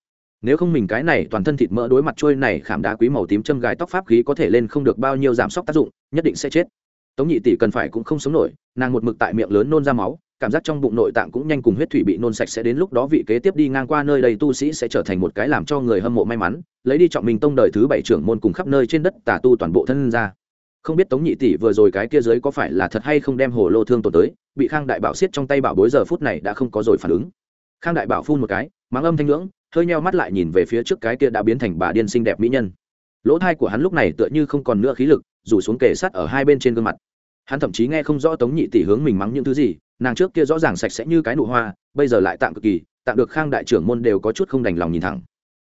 Speaker 1: Nếu không mình cái này toàn thân thịt mỡ đối mặt trôi này khảm đá quý màu tím châm gài tóc pháp khí có thể lên không được bao nhiêu giảm sốc tác dụng, nhất định sẽ chết. Tống nhị tỷ cần phải cũng không sống nổi, nàng một mực tại miệng lớn nôn ra máu, cảm giác trong bụng nội tạng cũng nhanh cùng huyết thủy bị nôn sạch sẽ đến lúc đó vị kế tiếp đi ngang qua nơi đây tu sĩ sẽ trở thành một cái làm cho người hâm mộ may mắn, lấy đi trọng mình tông đời thứ bảy trưởng môn cùng khắp nơi trên đất tà tu toàn bộ thân ra không biết tống nhị tỷ vừa rồi cái kia dưới có phải là thật hay không đem hồ lô thương tổn tới, bị khang đại bảo siết trong tay bảo bối giờ phút này đã không có rồi phản ứng. Khang đại bảo phun một cái, mắng âm thanh ngưỡng, hơi nheo mắt lại nhìn về phía trước cái kia đã biến thành bà điên xinh đẹp mỹ nhân. Lỗ thai của hắn lúc này tựa như không còn nữa khí lực, rủ xuống kề sắt ở hai bên trên gương mặt. Hắn thậm chí nghe không rõ tống nhị tỷ hướng mình mắng những thứ gì, nàng trước kia rõ ràng sạch sẽ như cái nụ hoa, bây giờ lại tạm cực kỳ, tạm được khang đại trưởng môn đều có chút không đành lòng nhìn thẳng.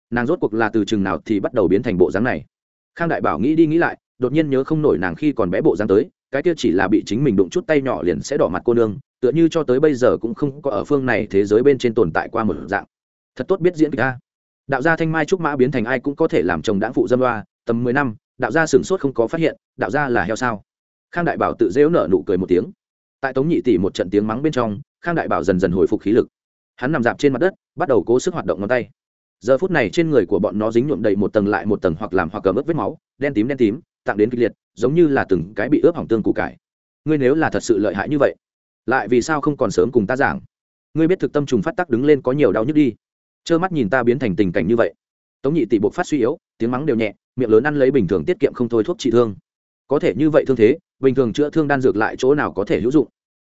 Speaker 1: Nàng rốt cuộc là từ chừng nào thì bắt đầu biến thành bộ dáng này? Khang đại bảo nghĩ đi nghĩ lại đột nhiên nhớ không nổi nàng khi còn bé bộ dáng tới, cái kia chỉ là bị chính mình đụng chút tay nhỏ liền sẽ đỏ mặt cô nương, tựa như cho tới bây giờ cũng không có ở phương này thế giới bên trên tồn tại qua một dạng. Thật tốt biết diễn kịch a. Đạo gia thanh mai trúc mã biến thành ai cũng có thể làm chồng đáng phụ dâm loa, tầm mười năm, đạo gia sửng sốt không có phát hiện, đạo gia là heo sao? Khang đại bảo tự dễu nở nụ cười một tiếng. Tại tống nhị tỷ một trận tiếng mắng bên trong, khang đại bảo dần dần hồi phục khí lực. Hắn nằm dạp trên mặt đất, bắt đầu cố sức hoạt động ngón tay. Giờ phút này trên người của bọn nó dính nhuộm đầy một tầng lại một tầng hoặc làm hoặc cầm ướp vết máu, đen tím đen tím tặng đến kịch liệt, giống như là từng cái bị ướp hỏng tương củ cải. Ngươi nếu là thật sự lợi hại như vậy, lại vì sao không còn sớm cùng ta giảng? Ngươi biết thực tâm trùng phát tắc đứng lên có nhiều đau nhức đi. Trơ mắt nhìn ta biến thành tình cảnh như vậy. Tống nhị tỷ buộc phát suy yếu, tiếng mắng đều nhẹ, miệng lớn ăn lấy bình thường tiết kiệm không thôi thuốc trị thương. Có thể như vậy thương thế, bình thường chữa thương đan dược lại chỗ nào có thể hữu dụng?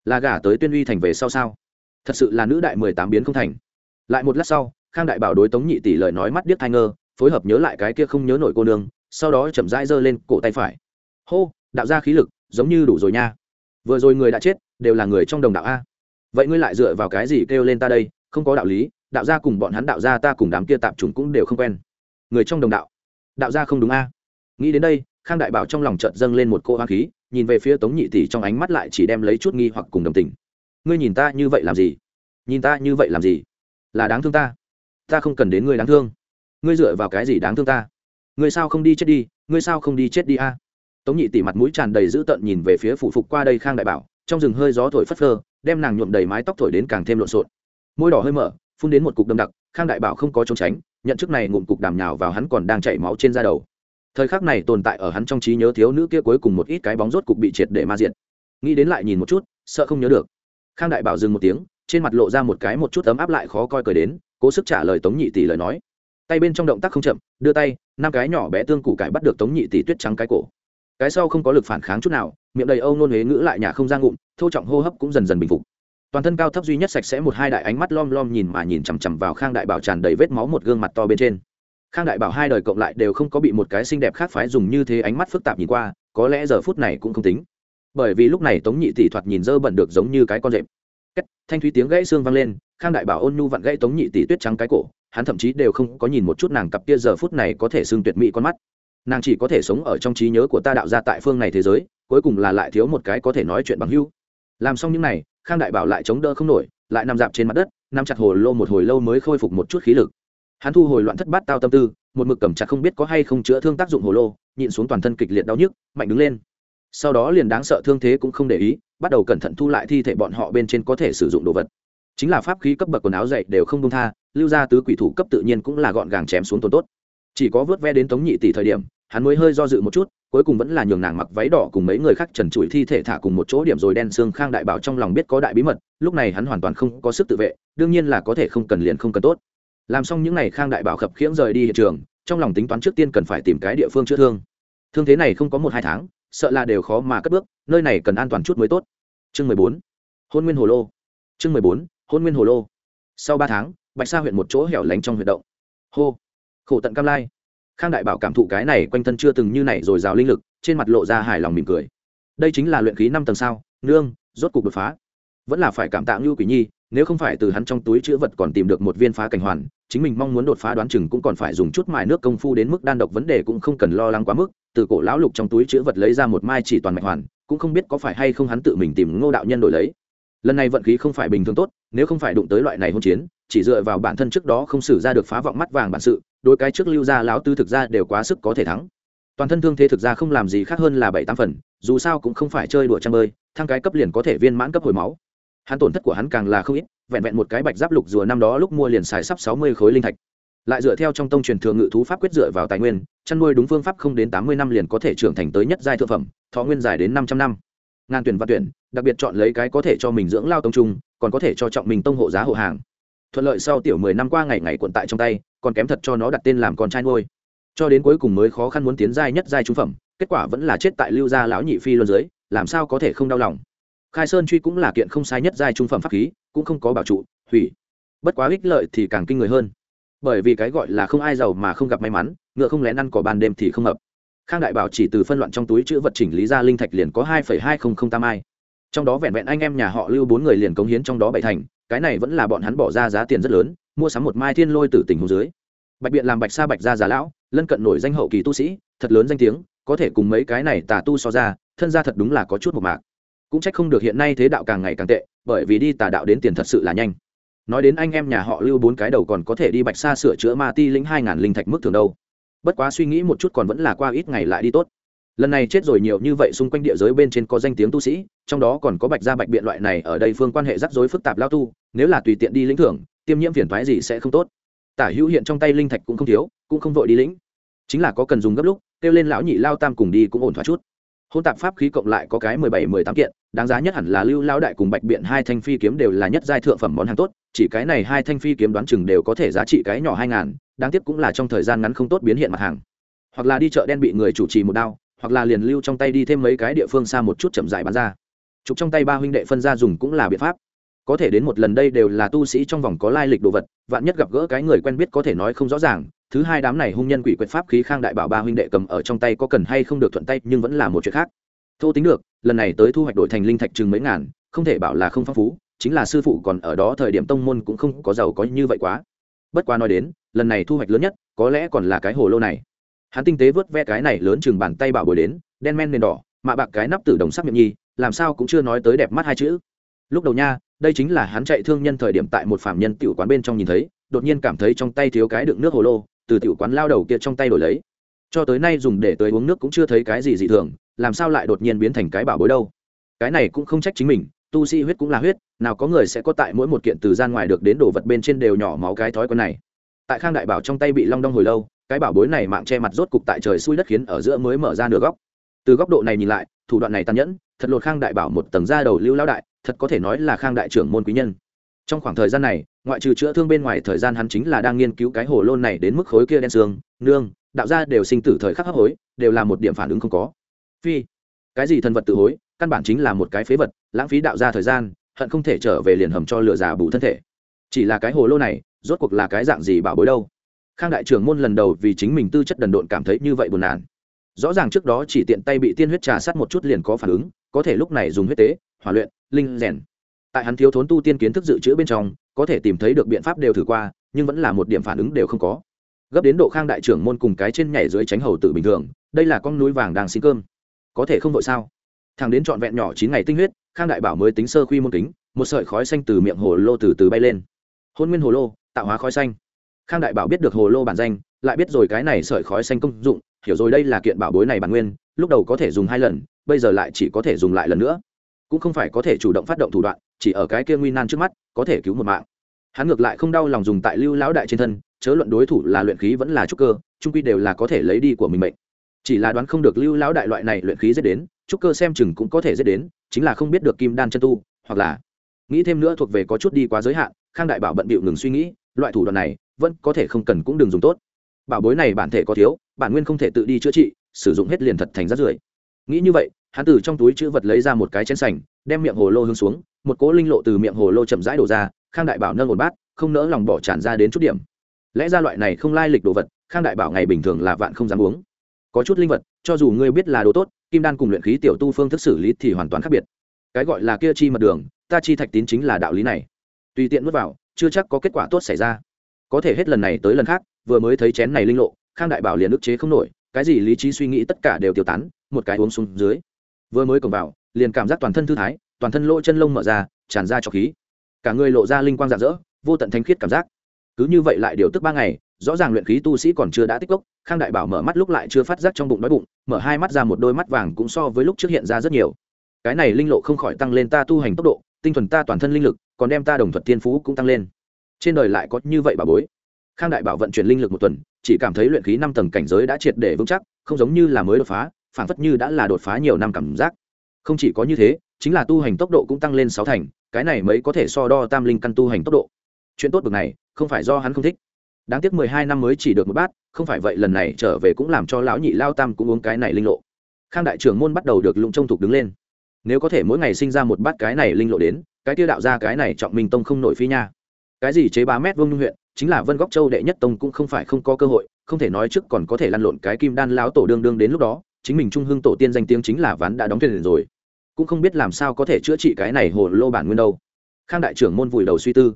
Speaker 1: Là gả tới tuyên uy thành về sau sao? Thật sự là nữ đại mười tám biến không thành. Lại một lát sau, khang đại bảo đối tống nhị tỷ lời nói mắt điếc thai ngơ, phối hợp nhớ lại cái kia không nhớ nổi cô nương sau đó chậm rãi giơ lên cổ tay phải. Hô, đạo ra khí lực, giống như đủ rồi nha. Vừa rồi người đã chết, đều là người trong đồng đạo a. Vậy ngươi lại dựa vào cái gì kêu lên ta đây? Không có đạo lý, đạo gia cùng bọn hắn đạo gia ta cùng đám kia tạp chúng cũng đều không quen. Người trong đồng đạo. Đạo gia không đúng a. Nghĩ đến đây, khang đại bảo trong lòng chợt dâng lên một cô hoa khí, nhìn về phía tống nhị tỷ trong ánh mắt lại chỉ đem lấy chút nghi hoặc cùng đồng tình. Ngươi nhìn ta như vậy làm gì? Nhìn ta như vậy làm gì? Là đáng thương ta. Ta không cần đến ngươi đáng thương. Ngươi dựa vào cái gì đáng thương ta? Ngươi sao không đi chết đi? Ngươi sao không đi chết đi a? Tống nhị tỷ mặt mũi tràn đầy dữ tợn nhìn về phía phụ phục qua đây khang đại bảo, trong rừng hơi gió thổi phất phơ, đem nàng nhuộm đầy mái tóc thổi đến càng thêm lộn xộn. Môi đỏ hơi mở, phun đến một cục đâm đặc, khang đại bảo không có trốn tránh, nhận chức này ngụm cục đàm nhào vào hắn còn đang chảy máu trên da đầu. Thời khắc này tồn tại ở hắn trong trí nhớ thiếu nữ kia cuối cùng một ít cái bóng rốt cục bị triệt để ma diện nghĩ đến lại nhìn một chút, sợ không nhớ được. Khang đại bảo dừng một tiếng, trên mặt lộ ra một cái một chút ấm áp lại khó coi cười đến, cố sức trả lời tống nhị tỷ lời nói tay bên trong động tác không chậm, đưa tay, năm cái nhỏ bé tương củ cải bắt được tống nhị tỷ tuyết trắng cái cổ. Cái sau không có lực phản kháng chút nào, miệng đầy âu nôn huế ngữ lại nhà không ra ngụm, thô trọng hô hấp cũng dần dần bình phục. Toàn thân cao thấp duy nhất sạch sẽ một hai đại ánh mắt lom lom nhìn mà nhìn chằm chằm vào khang đại bảo tràn đầy vết máu một gương mặt to bên trên. Khang đại bảo hai đời cộng lại đều không có bị một cái xinh đẹp khác phái dùng như thế ánh mắt phức tạp nhìn qua, có lẽ giờ phút này cũng không tính. Bởi vì lúc này tống nhị tỷ thoạt nhìn dơ bẩn được giống như cái con rệp. Thanh thúy tiếng gãy xương vang lên, khang đại bảo ôn nhu vặn gãy tống nhị tỷ tuyết trắng cái cổ hắn thậm chí đều không có nhìn một chút nàng cặp kia giờ phút này có thể xưng tuyệt mỹ con mắt. Nàng chỉ có thể sống ở trong trí nhớ của ta đạo ra tại phương này thế giới, cuối cùng là lại thiếu một cái có thể nói chuyện bằng hưu làm xong những này, khang đại bảo lại chống đỡ không nổi, lại nằm dạp trên mặt đất nằm chặt hồ lô một hồi lâu mới khôi phục một chút khí lực. Hắn thu hồi loạn thất bát tao tâm tư, một mực cầm chặt không biết có hay không chữa thương tác dụng hồ lô, nhịn xuống toàn thân kịch liệt đau nhức, mạnh đứng lên. Sau đó liền đáng sợ thương thế cũng không để ý, bắt đầu cẩn thận thu lại thi thể bọn họ bên trên có thể sử dụng đồ vật. Chính là pháp khí cấp bậc quần áo dày đều không đông tha lưu gia tứ quỷ thủ cấp tự nhiên cũng là gọn gàng chém xuống tồn tốt. Chỉ có vớt ve đến tống nhị tỷ thời điểm, hắn mới hơi do dự một chút, cuối cùng vẫn là nhường nàng mặc váy đỏ cùng mấy người khác trần trụi thi thể thả cùng một chỗ điểm rồi đen xương khang đại bảo trong lòng biết có đại bí mật, lúc này hắn hoàn toàn không có sức tự vệ, đương nhiên là có thể không cần liền không cần tốt. Làm xong những n à y khang đại bảo khập khiễng rời đi hiện trường, trong lòng tính toán trước tiên cần phải tìm cái địa phương chữa thương. Thương thế này không có một hai tháng, sợ là đều khó mà cất bước, nơi này cần an toàn chút mới tốt. Chương mười bốn, hôn nguyên hồ lô. Chương mười bốn, hôn nguyên hồ lô. Sau ba tháng bạch sa huyện một chỗ hẻo lánh trong huyệt động. Hô. Khổ tận cam lai. Khang đại bảo cảm thụ cái này quanh thân chưa từng như này rồi rào linh lực, trên mặt lộ ra hài lòng mỉm cười. Đây chính là luyện khí năm tầng sao? Nương, rốt cục đột phá. Vẫn là phải cảm tạ ngưu quỷ nhi, nếu không phải từ hắn trong túi chữ vật còn tìm được một viên phá cảnh hoàn, chính mình mong muốn đột phá đoán chừng cũng còn phải dùng chút mài nước công phu đến mức đan độc vấn đề cũng không cần lo lắng quá mức. Từ cổ lão lục trong túi chữ vật lấy ra một mai chỉ toàn mạch hoàn, cũng không biết có phải hay không hắn tự mình tìm ngô đạo nhân đổi lấy lần này vận khí không phải bình thường tốt, nếu không phải đụng tới loại này hôn chiến, chỉ dựa vào bản thân trước đó không xử ra được phá vọng mắt vàng bản sự đôi cái trước lưu ra lão tư thực ra đều quá sức có thể thắng. Toàn thân thương thế thực ra không làm gì khác hơn là bảy tám phần, dù sao cũng không phải chơi đùa trăng bơi thang cái cấp liền có thể viên mãn cấp hồi máu. Hắn tổn thất của hắn càng là không ít, vẹn vẹn một cái bạch giáp lục rùa năm đó lúc mua liền xài sắp sáu mươi khối linh thạch. Lại dựa theo trong tông truyền thường ngự thú pháp quyết dựa vào tài nguyên, chăn nuôi đúng phương pháp không đến tám mươi năm liền có thể trưởng thành tới nhất giai thượng phẩm, thọ nguyên dài đến năm trăm năm ngàn tuyển và tuyển, đặc biệt chọn lấy cái có thể cho mình dưỡng lao tông trung, còn có thể cho trọng mình tông hộ giá hộ hàng. Thuận lợi sau tiểu mười năm qua ngày ngày cuộn tại trong tay, còn kém thật cho nó đặt tên làm con trai nuôi. Cho đến cuối cùng mới khó khăn muốn tiến giai nhất giai trung phẩm, kết quả vẫn là chết tại lưu gia lão nhị phi luân dưới, làm sao có thể không đau lòng. Khai sơn truy cũng là kiện không sai nhất giai trung phẩm pháp khí, cũng không có bảo trụ, hủy. Bất quá ích lợi thì càng kinh người hơn. Bởi vì cái gọi là không ai giàu mà không gặp may mắn, ngựa không lén ăn cỏ ban đêm thì không hợp khang đại bảo chỉ từ phân loạn trong túi chữ vật chỉnh lý ra linh thạch liền có hai hai không không tam ai. Trong đó vẹn vẹn anh em nhà họ lưu bốn người liền cống hiến trong đó bảy thành, cái này vẫn là bọn hắn bỏ ra giá tiền rất lớn, mua sắm một mai thiên lôi tử tình hồ dưới. Bạch biện làm bạch sa bạch ra già lão, lân cận nổi danh hậu kỳ tu sĩ, thật lớn danh tiếng, có thể cùng mấy cái này tà tu so ra, thân ra thật đúng là có chút một mạc. Cũng trách không được hiện nay thế đạo càng ngày càng tệ, bởi vì đi tà đạo đến tiền thật sự là nhanh. Nói đến anh em nhà họ lưu bốn cái đầu còn có thể đi bạch sa sửa chữa ma ti lĩnh hai ngàn linh thạch mức thường đâu bất quá suy nghĩ một chút còn vẫn là qua ít ngày lại đi tốt. Lần này chết rồi nhiều như vậy xung quanh địa giới bên trên có danh tiếng tu sĩ, trong đó còn có bạch gia bạch biện loại này ở đây phương quan hệ rắc rối phức tạp lao tu, nếu là tùy tiện đi lĩnh thưởng, tiêm nhiễm phiền thoái gì sẽ không tốt. Tả hữu hiện trong tay linh thạch cũng không thiếu, cũng không vội đi lĩnh. Chính là có cần dùng gấp lúc, kêu lên lão nhị lao tam cùng đi cũng ổn thoát chút hôn tạp pháp khí cộng lại có cái mười bảy, mười tám kiện, đáng giá nhất hẳn là lưu lao đại cùng bạch biện hai thanh phi kiếm đều là nhất giai thượng phẩm món hàng tốt, chỉ cái này hai thanh phi kiếm đoán chừng đều có thể giá trị cái nhỏ hai ngàn, đáng tiếc cũng là trong thời gian ngắn không tốt biến hiện mặt hàng. Hoặc là đi chợ đen bị người chủ trì một đao, hoặc là liền lưu trong tay đi thêm mấy cái địa phương xa một chút chậm dài bán ra. Chụp trong tay ba huynh đệ phân ra dùng cũng là biện pháp có thể đến một lần đây đều là tu sĩ trong vòng có lai lịch đồ vật, vạn nhất gặp gỡ cái người quen biết có thể nói không rõ ràng. Thứ hai đám này hung nhân quỷ quyệt pháp khí khang đại bảo ba huynh đệ cầm ở trong tay có cần hay không được thuận tay, nhưng vẫn là một chuyện khác. Thô tính được, lần này tới thu hoạch đổi thành linh thạch chừng mấy ngàn, không thể bảo là không phong phú, chính là sư phụ còn ở đó thời điểm tông môn cũng không có giàu có như vậy quá. Bất quá nói đến, lần này thu hoạch lớn nhất, có lẽ còn là cái hồ lô này. Hắn tinh tế vớt ve cái này lớn chừng bàn tay bảo bồi đến, đen men nền đỏ, mạ bạc cái nắp tử đồng sắc miệng nhi, làm sao cũng chưa nói tới đẹp mắt hai chữ. Lúc đầu nha đây chính là hắn chạy thương nhân thời điểm tại một phạm nhân tiểu quán bên trong nhìn thấy, đột nhiên cảm thấy trong tay thiếu cái đựng nước hồ lô, từ tiểu quán lao đầu kia trong tay đổi lấy. Cho tới nay dùng để tới uống nước cũng chưa thấy cái gì dị thường, làm sao lại đột nhiên biến thành cái bảo bối đâu? Cái này cũng không trách chính mình, tu sĩ huyết cũng là huyết, nào có người sẽ có tại mỗi một kiện từ gian ngoài được đến đồ vật bên trên đều nhỏ máu cái thói quen này. Tại khang đại bảo trong tay bị long đong hồi lâu, cái bảo bối này mạng che mặt rốt cục tại trời xui đất khiến ở giữa mới mở ra nửa góc. Từ góc độ này nhìn lại, thủ đoạn này tàn nhẫn, thật lột khang đại bảo một tầng da đầu lưu lao đại thật có thể nói là khang đại trưởng môn quý nhân. Trong khoảng thời gian này, ngoại trừ chữa thương bên ngoài thời gian hắn chính là đang nghiên cứu cái hồ lôn này đến mức khối kia đen xương, nương, đạo gia đều sinh tử thời khắc hấp hối, đều là một điểm phản ứng không có. Phi, cái gì thần vật tự hối, căn bản chính là một cái phế vật, lãng phí đạo gia thời gian, hận không thể trở về liền hầm cho lửa già bù thân thể. Chỉ là cái hồ lô này, rốt cuộc là cái dạng gì bảo bối đâu? Khang đại trưởng môn lần đầu vì chính mình tư chất đần độn cảm thấy như vậy buồn nản. Rõ ràng trước đó chỉ tiện tay bị tiên huyết trà sát một chút liền có phản ứng, có thể lúc này dùng huyết tế hỏa luyện, linh rèn. Tại hắn thiếu thốn tu tiên kiến thức dự trữ bên trong, có thể tìm thấy được biện pháp đều thử qua, nhưng vẫn là một điểm phản ứng đều không có. Gấp đến độ khang đại trưởng môn cùng cái trên nhảy dưới tránh hầu tự bình thường, đây là con núi vàng đang xin cơm. Có thể không vội sao? Thằng đến trọn vẹn nhỏ chín ngày tinh huyết, khang đại bảo mới tính sơ khuy môn kính, một sợi khói xanh từ miệng hồ lô từ từ bay lên. Hôn nguyên hồ lô, tạo hóa khói xanh. Khang đại bảo biết được hồ lô bản danh, lại biết rồi cái này sợi khói xanh công dụng, hiểu rồi đây là kiện bảo bối này bản nguyên, lúc đầu có thể dùng hai lần, bây giờ lại chỉ có thể dùng lại lần nữa cũng không phải có thể chủ động phát động thủ đoạn, chỉ ở cái kia nguy nan trước mắt, có thể cứu một mạng. Hắn ngược lại không đau lòng dùng tại lưu lão đại trên thân, chớ luận đối thủ là luyện khí vẫn là trúc cơ, trung quy đều là có thể lấy đi của mình mệnh. Chỉ là đoán không được lưu lão đại loại này luyện khí dễ đến, trúc cơ xem chừng cũng có thể dễ đến, chính là không biết được kim đan chân tu, hoặc là nghĩ thêm nữa thuộc về có chút đi quá giới hạn, khang đại bảo bận bịu ngừng suy nghĩ, loại thủ đoạn này vẫn có thể không cần cũng đừng dùng tốt. Bảo bối này bản thể có thiếu, bản nguyên không thể tự đi chữa trị, sử dụng hết liền thật thành rát rưởi. Nghĩ như vậy hắn từ trong túi chữ vật lấy ra một cái chén sành, đem miệng hồ lô hướng xuống, một cỗ linh lộ từ miệng hồ lô chậm rãi đổ ra, khang đại bảo nâng ổn bát, không nỡ lòng bỏ tràn ra đến chút điểm. Lẽ ra loại này không lai lịch đồ vật, khang đại bảo ngày bình thường là vạn không dám uống. Có chút linh vật, cho dù ngươi biết là đồ tốt, kim đan cùng luyện khí tiểu tu phương thức xử lý thì hoàn toàn khác biệt. Cái gọi là kia chi mật đường, ta chi thạch tín chính là đạo lý này. Tùy tiện nuốt vào, chưa chắc có kết quả tốt xảy ra. Có thể hết lần này tới lần khác, vừa mới thấy chén này linh lộ, khang đại bảo liền ức chế không nổi, cái gì lý trí suy nghĩ tất cả đều tiêu tán, một cái uống xuống dưới vừa mới cổng vào, liền cảm giác toàn thân thư thái, toàn thân lỗ chân lông mở ra, tràn ra cho khí. Cả người lộ ra linh quang rạng rỡ, vô tận thanh khiết cảm giác. Cứ như vậy lại điều tức ba ngày, rõ ràng luyện khí tu sĩ còn chưa đã tích cốc, khang đại bảo mở mắt lúc lại chưa phát giác trong bụng đói bụng, mở hai mắt ra một đôi mắt vàng cũng so với lúc trước hiện ra rất nhiều. Cái này linh lộ không khỏi tăng lên ta tu hành tốc độ, tinh thuần ta toàn thân linh lực, còn đem ta đồng thuật tiên phú cũng tăng lên. Trên đời lại có như vậy bà bối. Khang đại bảo vận chuyển linh lực một tuần, chỉ cảm thấy luyện khí năm tầng cảnh giới đã triệt để vững chắc, không giống như là mới đột phá phản phất như đã là đột phá nhiều năm cảm giác. Không chỉ có như thế, chính là tu hành tốc độ cũng tăng lên sáu thành, cái này mới có thể so đo tam linh căn tu hành tốc độ. Chuyện tốt bực này, không phải do hắn không thích. Đáng tiếc mười hai năm mới chỉ được một bát, không phải vậy lần này trở về cũng làm cho lão nhị lao tam cũng uống cái này linh lộ. Khang đại trưởng môn bắt đầu được lụng trông thục đứng lên. Nếu có thể mỗi ngày sinh ra một bát cái này linh lộ đến, cái tiêu đạo ra cái này trọng minh tông không nổi phi nha. Cái gì chế ba mét vương huyện, chính là vân góc châu đệ nhất tông cũng không phải không có cơ hội, không thể nói trước còn có thể lăn lộn cái kim đan lão tổ đương đương đến lúc đó chính mình trung hưng tổ tiên danh tiếng chính là ván đã đóng thuyền rồi. Cũng không biết làm sao có thể chữa trị cái này hồ lô bản nguyên đâu. Khang đại trưởng môn vùi đầu suy tư.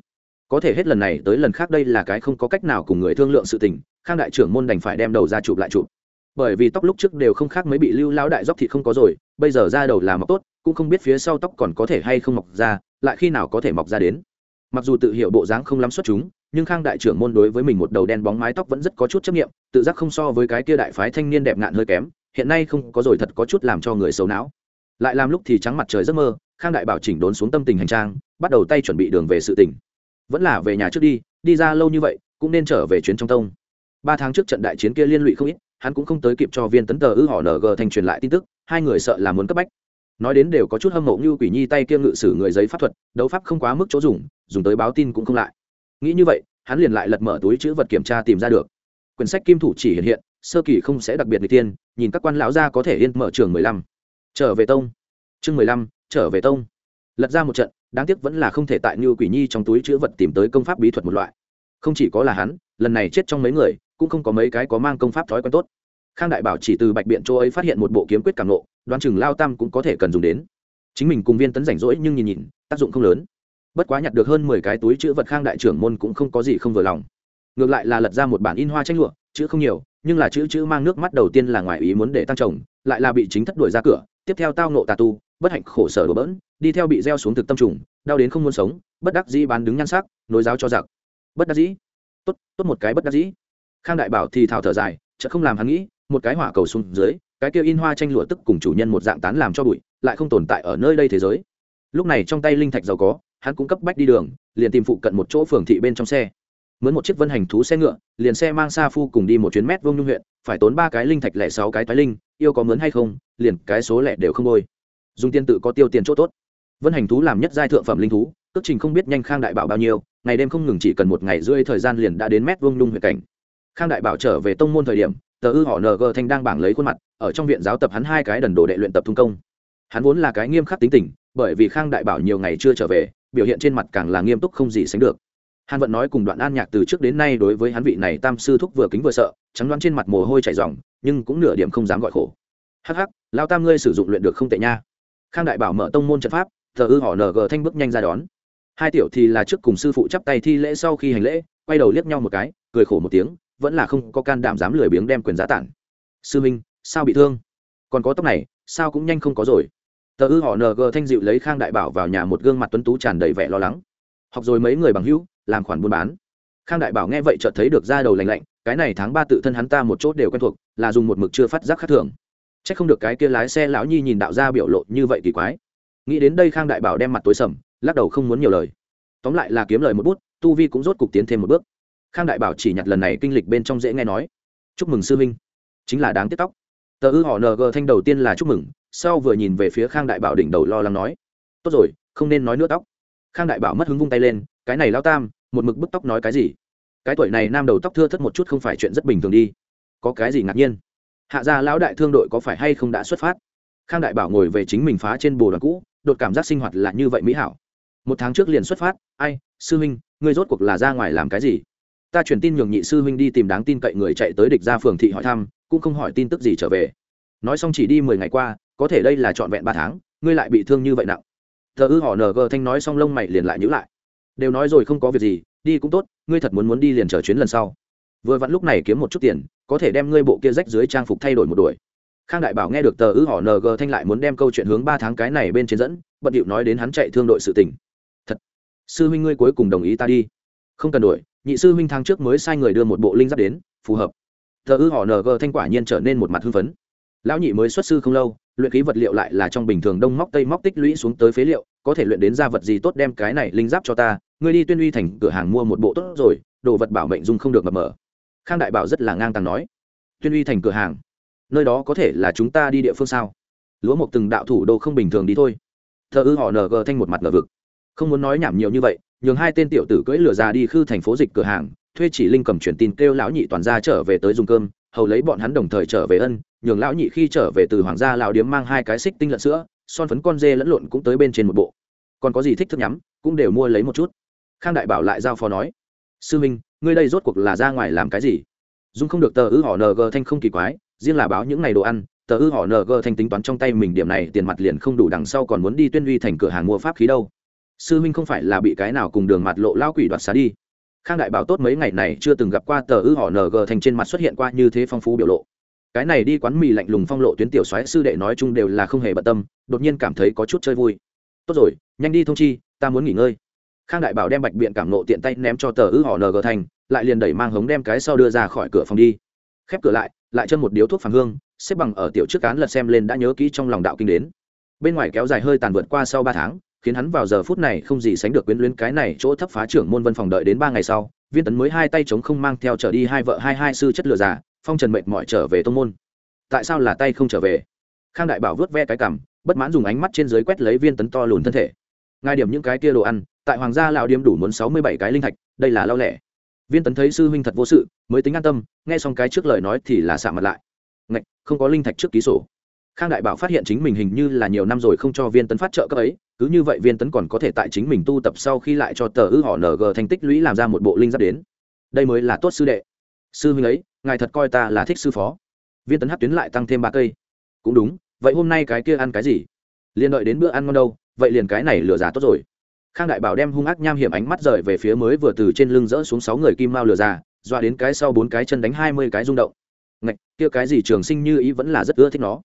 Speaker 1: Có thể hết lần này tới lần khác đây là cái không có cách nào cùng người thương lượng sự tình, khang đại trưởng môn đành phải đem đầu ra chụp lại chụp. Bởi vì tóc lúc trước đều không khác mới bị lưu lão đại dốc thì không có rồi, bây giờ ra đầu là mọc tốt, cũng không biết phía sau tóc còn có thể hay không mọc ra, lại khi nào có thể mọc ra đến. Mặc dù tự hiểu bộ dáng không lắm xuất chúng, nhưng khang đại trưởng môn đối với mình một đầu đen bóng mái tóc vẫn rất có chút chấp nghiệm, tự giác không so với cái kia đại phái thanh niên đẹp ngạn hơi kém hiện nay không có rồi thật có chút làm cho người xấu não. Lại làm lúc thì trắng mặt trời giấc mơ, khang đại bảo chỉnh đốn xuống tâm tình hành trang, bắt đầu tay chuẩn bị đường về sự tỉnh. Vẫn là về nhà trước đi đi ra lâu như vậy, cũng nên trở về chuyến trong tông. Ba tháng trước trận đại chiến kia liên lụy không ít, hắn cũng không tới kịp cho viên tấn tờ ư họ ng thành truyền lại tin tức, hai người sợ là muốn cấp bách. Nói đến đều có chút hâm mộ như quỷ nhi tay kia ngự sử người giấy pháp thuật, đấu pháp không quá mức chỗ dùng dùng tới báo tin cũng không lại. Nghĩ như vậy, hắn liền lại lật mở túi chữ vật kiểm tra tìm ra được. Quyển sách kim thủ chỉ hiện hiện sơ kỳ không sẽ đặc biệt người tiên nhìn các quan lão gia có thể yên mở trường mười lăm. Trở về tông. Chương mười lăm, trở về tông. Lật ra một trận, đáng tiếc vẫn là không thể tại như quỷ nhi trong túi chữ vật tìm tới công pháp bí thuật một loại. Không chỉ có là hắn, lần này chết trong mấy người, cũng không có mấy cái có mang công pháp thói quen tốt. Khang đại bảo chỉ từ bạch biện chỗ ấy phát hiện một bộ kiếm quyết càng nộ đoán chừng lao tam cũng có thể cần dùng đến. Chính mình cùng viên tấn rảnh rỗi nhưng nhìn nhìn, tác dụng không lớn. Bất quá nhặt được hơn mười cái túi chữ vật khang đại trưởng môn cũng không có gì không vừa lòng. Ngược lại là lật ra một bản in hoa tranh lụa, chữ không nhiều nhưng là chữ chữ mang nước mắt đầu tiên là ngoài ý muốn để tăng trồng lại là bị chính thất đuổi ra cửa, tiếp theo tao nộ tà tu, bất hạnh khổ sở đổ bỡn, đi theo bị gieo xuống thực tâm trùng, đau đến không muốn sống, bất đắc dĩ bán đứng nhan sắc, nối giáo cho giặc. Bất đắc dĩ. Tốt tốt một cái bất đắc dĩ. Khang đại bảo thì thào thở dài chợ không làm hắn nghĩ, một cái hỏa cầu xuống dưới, cái kia in hoa tranh lụa tức cùng chủ nhân một dạng tán làm cho bụi, lại không tồn tại ở nơi đây thế giới. Lúc này trong tay linh thạch giàu có, hắn cũng cấp bách đi đường, liền tìm phụ cận một chỗ phường thị bên trong xe mướn một chiếc vân hành thú xe ngựa, liền xe mang sa phu cùng đi một chuyến mét vông nhung huyện, phải tốn ba cái linh thạch lẻ sáu cái tái linh, yêu có mướn hay không, liền cái số lẻ đều không bôi. Dùng tiền tự có tiêu tiền chỗ tốt. Vân hành thú làm nhất giai thượng phẩm linh thú, cước trình không biết nhanh khang đại bảo bao nhiêu, ngày đêm không ngừng chỉ cần một ngày rưỡi thời gian liền đã đến mét vông nhung huyện cảnh. Khang đại bảo trở về tông môn thời điểm, tờ ư họ ng thanh đang bảng lấy khuôn mặt, ở trong viện giáo tập hắn hai cái đần đồ đệ luyện tập thung công. Hắn vốn là cái nghiêm khắc tính tình, bởi vì khang đại bảo nhiều ngày chưa trở về, biểu hiện trên mặt càng là nghiêm túc không gì sánh được hàn vận nói cùng đoạn an nhạc từ trước đến nay đối với hắn vị này tam sư thúc vừa kính vừa sợ, trắng đoán trên mặt mồ hôi chảy r nhưng cũng nửa điểm không dám gọi khổ. Hắc hắc, lao tam ngươi sử dụng luyện được không tệ nha. Khang đại bảo mở tông môn trận pháp, thờ ư họ ng thanh bước nhanh ra đón. Hai tiểu thì là trước cùng sư phụ chắp tay thi lễ sau khi hành lễ, quay đầu liếc nhau một cái, cười khổ một tiếng, vẫn là không có can đảm dám lười biếng đem quyền giá tản. Sư minh, sao bị thương? Còn có tóc này, sao cũng nhanh không có rồi. Tờ ư họ ng thanh dịu lấy khang đại bảo vào nhà một gương mặt tuấn tú tràn đầy vẻ lo lắng học rồi mấy người bằng hữu, làm khoản buôn bán. Khang đại bảo nghe vậy chợt thấy được ra đầu lành lạnh, cái này tháng ba tự thân hắn ta một chốt đều quen thuộc, là dùng một mực chưa phát giác khác thường. C h ắ c không được cái kia lái xe lão nhi nhìn đạo ra biểu lộ như vậy kỳ quái. Nghĩ đến đây khang đại bảo đem mặt tối sầm, lắc đầu không muốn nhiều lời. Tóm lại là kiếm lời một bút, tu vi cũng rốt cục tiến thêm một bước. Khang đại bảo chỉ nhặt lần này kinh lịch bên trong dễ nghe nói. Chúc mừng sư minh chính là đáng tiếc tóc. Tờ ư họ ng thanh đầu tiên là chúc mừng, sau vừa nhìn về phía khang đại bảo đỉnh đầu lo lắng nói, tốt rồi, không nên nói nữa tóc khang đại bảo mất hứng vung tay lên, cái này lao tam, một mực bức tóc nói cái gì? Cái tuổi này nam đầu tóc thưa thất một chút không phải chuyện rất bình thường đi. Có cái gì ngạc nhiên? Hạ gia lão đại thương đội có phải hay không đã xuất phát? Khang đại bảo ngồi về chính mình phá trên bồ đoàn cũ, đột cảm giác sinh hoạt là như vậy mỹ hảo. Một tháng trước liền xuất phát, ai, sư huynh, ngươi rốt cuộc là ra ngoài làm cái gì? Ta truyền tin nhường nhị sư huynh đi tìm đáng tin cậy người chạy tới địch ra phường thị hỏi thăm, cũng không hỏi tin tức gì trở về. Nói xong chỉ đi mười ngày qua, có thể đây là trọn vẹn ba tháng, ngươi lại bị thương như vậy nặng thờ ư họ ng thanh nói xong lông mày liền lại nhữ lại. Đều nói rồi không có việc gì, đi cũng tốt, ngươi thật muốn muốn đi liền chờ chuyến lần sau. Vừa vặn lúc này kiếm một chút tiền, có thể đem ngươi bộ kia rách dưới trang phục thay đổi một đuổi. Khang đại bảo nghe được tờ ư họ ng thanh lại muốn đem câu chuyện hướng ba tháng cái này bên trên dẫn, bận điệu nói đến hắn chạy thương đội sự tình. Thật, sư huynh ngươi cuối cùng đồng ý ta đi. Không cần đổi nhị sư huynh tháng trước mới sai người đưa một bộ linh giáp đến, phù hợp. Tờ ư họ ng thanh quả nhiên trở nên một mặt hưng phấn. Lão nhị mới xuất sư không lâu luyện khí vật liệu lại là trong bình thường đông móc tây móc tích lũy xuống tới phế liệu, có thể luyện đến ra vật gì tốt đem cái này linh giáp cho ta, ngươi đi tuyên uy thành cửa hàng mua một bộ tốt rồi, đồ vật bảo mệnh dung không được mập mờ khang đại bảo rất là ngang tàng nói. Tuyên uy thành cửa hàng, nơi đó có thể là chúng ta đi địa phương sao? Lúa một từng đạo thủ đô không bình thường đi thôi. Thờ ư họ ng thanh một mặt ngờ vực. Không muốn nói nhảm nhiều như vậy, nhường hai tên tiểu tử cưỡi lửa ra đi khư thành phố dịch cửa hàng, thuê chỉ linh cầm truyền tin kêu lão nhị toàn ra trở về tới dùng cơm hầu lấy bọn hắn đồng thời trở về ân, nhường lão nhị khi trở về từ hoàng gia lão điếm mang hai cái xích tinh lợn sữa, son phấn con dê lẫn lộn cũng tới bên trên một bộ. Còn có gì thích thức nhắm, cũng đều mua lấy một chút. Khang đại bảo lại giao phó nói, sư minh, ngươi đây rốt cuộc là ra ngoài làm cái gì? Dung không được tờ ư họ ng thanh không kỳ quái, riêng là báo những ngày đồ ăn, tờ ư họ ng thanh tính toán trong tay mình điểm này tiền mặt liền không đủ đằng sau còn muốn đi tuyên uy thành cửa hàng mua pháp khí đâu. Sư minh không phải là bị cái nào cùng đường mặt lộ lao quỷ đoạt xá đi khang đại bảo tốt mấy ngày này chưa từng gặp qua tờ ư họ ng thành trên mặt xuất hiện qua như thế phong phú biểu lộ. Cái này đi quán mì lạnh lùng phong lộ tuyến tiểu xoáy sư đệ nói chung đều là không hề bận tâm, đột nhiên cảm thấy có chút chơi vui. Tốt rồi, nhanh đi thông chi, ta muốn nghỉ ngơi. Khang đại bảo đem bạch biện cảm nộ tiện tay ném cho tờ ư họ ng thành, lại liền đẩy mang hống đem cái sau đưa ra khỏi cửa phòng đi. Khép cửa lại lại chân một điếu thuốc phẳng hương, xếp bằng ở tiểu trước cán lật xem lên đã nhớ kỹ trong lòng đạo kinh đến. Bên ngoài kéo dài hơi tàn vượt qua sau ba tháng khiến hắn vào giờ phút này không gì sánh được quyến luyến cái này chỗ thấp phá trưởng môn văn phòng đợi đến ba ngày sau, viên tấn mới hai tay chống không mang theo trở đi hai vợ hai hai sư chất lừa giả, phong trần mệt mỏi trở về tông môn. Tại sao là tay không trở về? Khang đại bảo vớt ve cái cằm, bất mãn dùng ánh mắt trên dưới quét lấy viên tấn to lùn thân thể. Ngài điểm những cái kia đồ ăn, tại hoàng gia lão điếm đủ muốn sáu mươi bảy cái linh thạch, đây là lao lẻ. Viên tấn thấy sư huynh thật vô sự, mới tính an tâm, nghe xong cái trước lời nói thì là xạ mặt lại. Ngạch, không có linh thạch trước ký sổ. Khang đại bảo phát hiện chính mình hình như là nhiều năm rồi không cho viên tấn phát trợ cấp ấy cứ như vậy viên tấn còn có thể tại chính mình tu tập sau khi lại cho tờ ư họ ng thành tích lũy làm ra một bộ linh giáp đến. Đây mới là tốt sư đệ. Sư huynh ấy, ngài thật coi ta là thích sư phó. Viên tấn hát tuyến lại tăng thêm ba cây. Cũng đúng, vậy hôm nay cái kia ăn cái gì? Liền đợi đến bữa ăn ngon đâu, vậy liền cái này lừa giả tốt rồi. Khang đại bảo đem hung ác nham hiểm ánh mắt rời về phía mới vừa từ trên lưng rỡ xuống sáu người kim mao lừa giả dọa đến cái sau bốn cái chân đánh hai mươi cái rung động. Ngạch, kia cái gì trường sinh như ý vẫn là rất ưa thích nó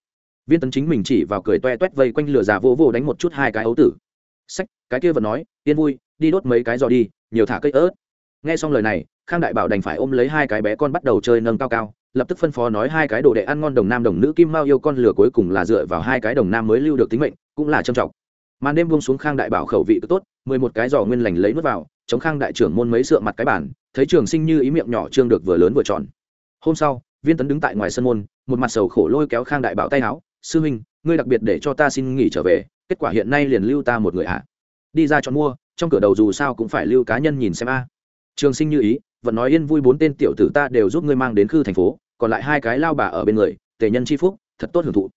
Speaker 1: viên tấn chính mình chỉ vào cười toe toét vây quanh lửa già vô vô đánh một chút hai cái ấu tử. Sách, cái kia vẫn nói, yên vui, đi đốt mấy cái giò đi, nhiều thả cây ớt. Nghe xong lời này, khang đại bảo đành phải ôm lấy hai cái bé con bắt đầu chơi nâng cao cao, lập tức phân phó nói hai cái đồ đệ ăn ngon đồng nam đồng nữ kim mao yêu con lửa cuối cùng là dựa vào hai cái đồng nam mới lưu được tính mệnh, cũng là trầm trọng. Màn đêm buông xuống khang đại bảo khẩu vị cứ tốt, mười một cái giò nguyên lành lấy nuốt vào, chống khang đại trưởng môn mấy sượng mặt cái bản, thấy trường sinh như ý miệng nhỏ trương được vừa lớn vừa tròn. Hôm sau, viên tấn đứng tại ngoài sân môn, một mặt sầu khổ lôi kéo khang đại bảo tay áo sư huynh, ngươi đặc biệt để cho ta xin nghỉ trở về, kết quả hiện nay liền lưu ta một người ạ. À. đi ra chọn mua, trong cửa đầu dù sao cũng phải lưu cá nhân nhìn xem a. Trường sinh như ý, vẫn nói yên vui bốn tên tiểu tử ta đều giúp ngươi mang đến khư thành phố, còn lại hai cái lao bà ở bên người, tề nhân c h i phúc, thật tốt hưởng thụ.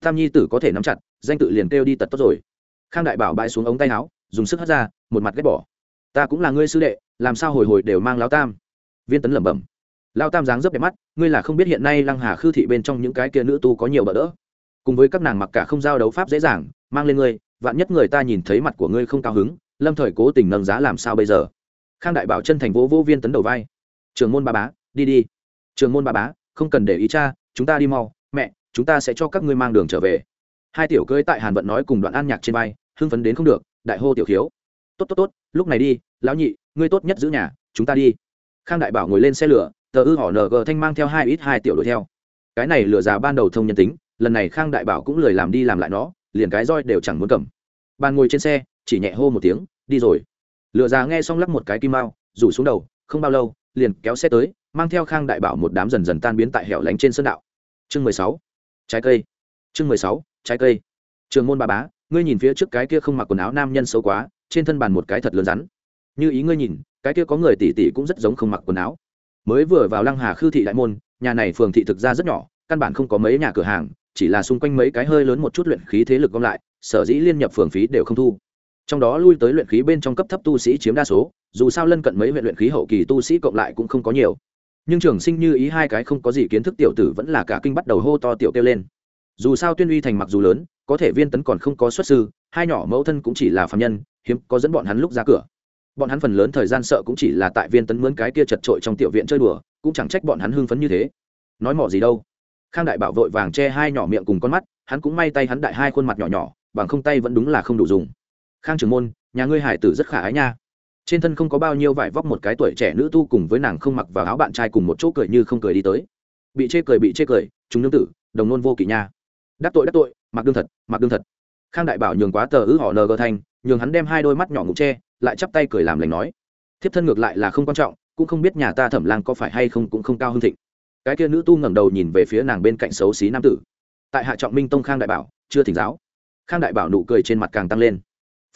Speaker 1: Tam nhi tử có thể nắm chặt, danh tự liền kêu đi tật tốt rồi. Khang đại bảo bãi xuống ống tay áo, dùng sức hất ra, một mặt ghét bỏ. Ta cũng là ngươi sư đệ, làm sao hồi hồi đều mang lao tam? Viên tấn lẩm bẩm. Lao tam dáng dấp đẹp mắt, ngươi là không biết hiện nay lăng hà khư thị bên trong những cái kia nữ tu có nhiều bỡ đỡ cùng với các nàng mặc cả không giao đấu pháp dễ dàng, mang lên ngươi, vạn nhất người ta nhìn thấy mặt của ngươi không cao hứng, lâm thời cố tình nâng giá làm sao bây giờ? Khang đại bảo chân thành vỗ vô viên tấn đầu vai. Trường môn ba bá, đi đi. Trường môn ba bá, không cần để ý cha, chúng ta đi mau, mẹ, chúng ta sẽ cho các ngươi mang đường trở về. Hai tiểu cưới tại hàn vận nói cùng đoạn an nhạc trên vai, hưng phấn đến không được, đại hô tiểu khiếu tốt tốt tốt, lúc này đi, lão nhị, ngươi tốt nhất giữ nhà, chúng ta đi. Khang đại bảo ngồi lên xe lửa, tờ ư họ ng thanh mang theo hai ít hai tiểu đuổi theo. Cái này lừa già ban đầu thông nhân tính lần này khang đại bảo cũng lười làm đi làm lại nó, liền cái roi đều chẳng muốn cầm. Bàn ngồi trên xe, chỉ nhẹ hô một tiếng, đi rồi. Lựa già nghe xong lắp một cái kim mao, rủ xuống đầu, không bao lâu, liền kéo xe tới, mang theo khang đại bảo một đám dần dần tan biến tại hẻo lánh trên sơn đạo. Chương mười sáu. Trái cây. Chương mười sáu, trái cây. Trường môn ba bá, ngươi nhìn phía trước cái kia không mặc quần áo nam nhân xấu quá, trên thân bàn một cái thật lớn rắn. Như ý ngươi nhìn, cái kia có người tỷ tỷ cũng rất giống không mặc quần áo. Mới vừa vào lăng hà khư thị đại môn, nhà này phường thị thực ra rất nhỏ, căn bản không có mấy nhà cửa hàng chỉ là xung quanh mấy cái hơi lớn một chút luyện khí thế lực gom lại, sở dĩ liên nhập phường phí đều không thu. Trong đó lui tới luyện khí bên trong cấp thấp tu sĩ chiếm đa số, dù sao lân cận mấy huyện luyện khí hậu kỳ tu sĩ cộng lại cũng không có nhiều. Nhưng trường sinh như ý hai cái không có gì kiến thức tiểu tử vẫn là cả kinh bắt đầu hô to tiểu kêu lên. Dù sao tuyên uy thành mặc dù lớn, có thể viên tấn còn không có xuất sư, hai nhỏ mẫu thân cũng chỉ là phạm nhân, hiếm có dẫn bọn hắn lúc ra cửa. Bọn hắn phần lớn thời gian sợ cũng chỉ là tại viên tấn mướn cái kia chật trội trong tiểu viện chơi đùa, cũng chẳng trách bọn hắn hưng phấn như thế. Nói mỏ gì đâu khang đại bảo vội vàng che hai nhỏ miệng cùng con mắt, hắn cũng may tay hắn đại hai khuôn mặt nhỏ nhỏ, bằng không tay vẫn đúng là không đủ dùng. Khang trưởng môn, nhà ngươi hải tử rất khả ái nha. Trên thân không có bao nhiêu vải vóc một cái tuổi trẻ nữ tu cùng với nàng không mặc vào áo bạn trai cùng một chỗ cười như không cười đi tới. Bị chê cười bị chê cười, chúng nương tử, đồng nôn vô kỷ nha. Đắc tội đắc tội, mặc đương thật, mặc đương thật. Khang đại bảo nhường quá tờ ư họ nờ gờ thành, nhường hắn đem hai đôi mắt nhỏ ngủ che, lại chắp tay cười làm lành nói. Thiếp thân ngược lại là không quan trọng, cũng không biết nhà ta thẩm lang có phải hay không cũng không cao hương thịnh cái kia nữ tu ngẩng đầu nhìn về phía nàng bên cạnh xấu xí nam tử. Tại hạ trọng minh tông khang đại bảo, chưa thỉnh giáo. Khang đại bảo nụ cười trên mặt càng tăng lên.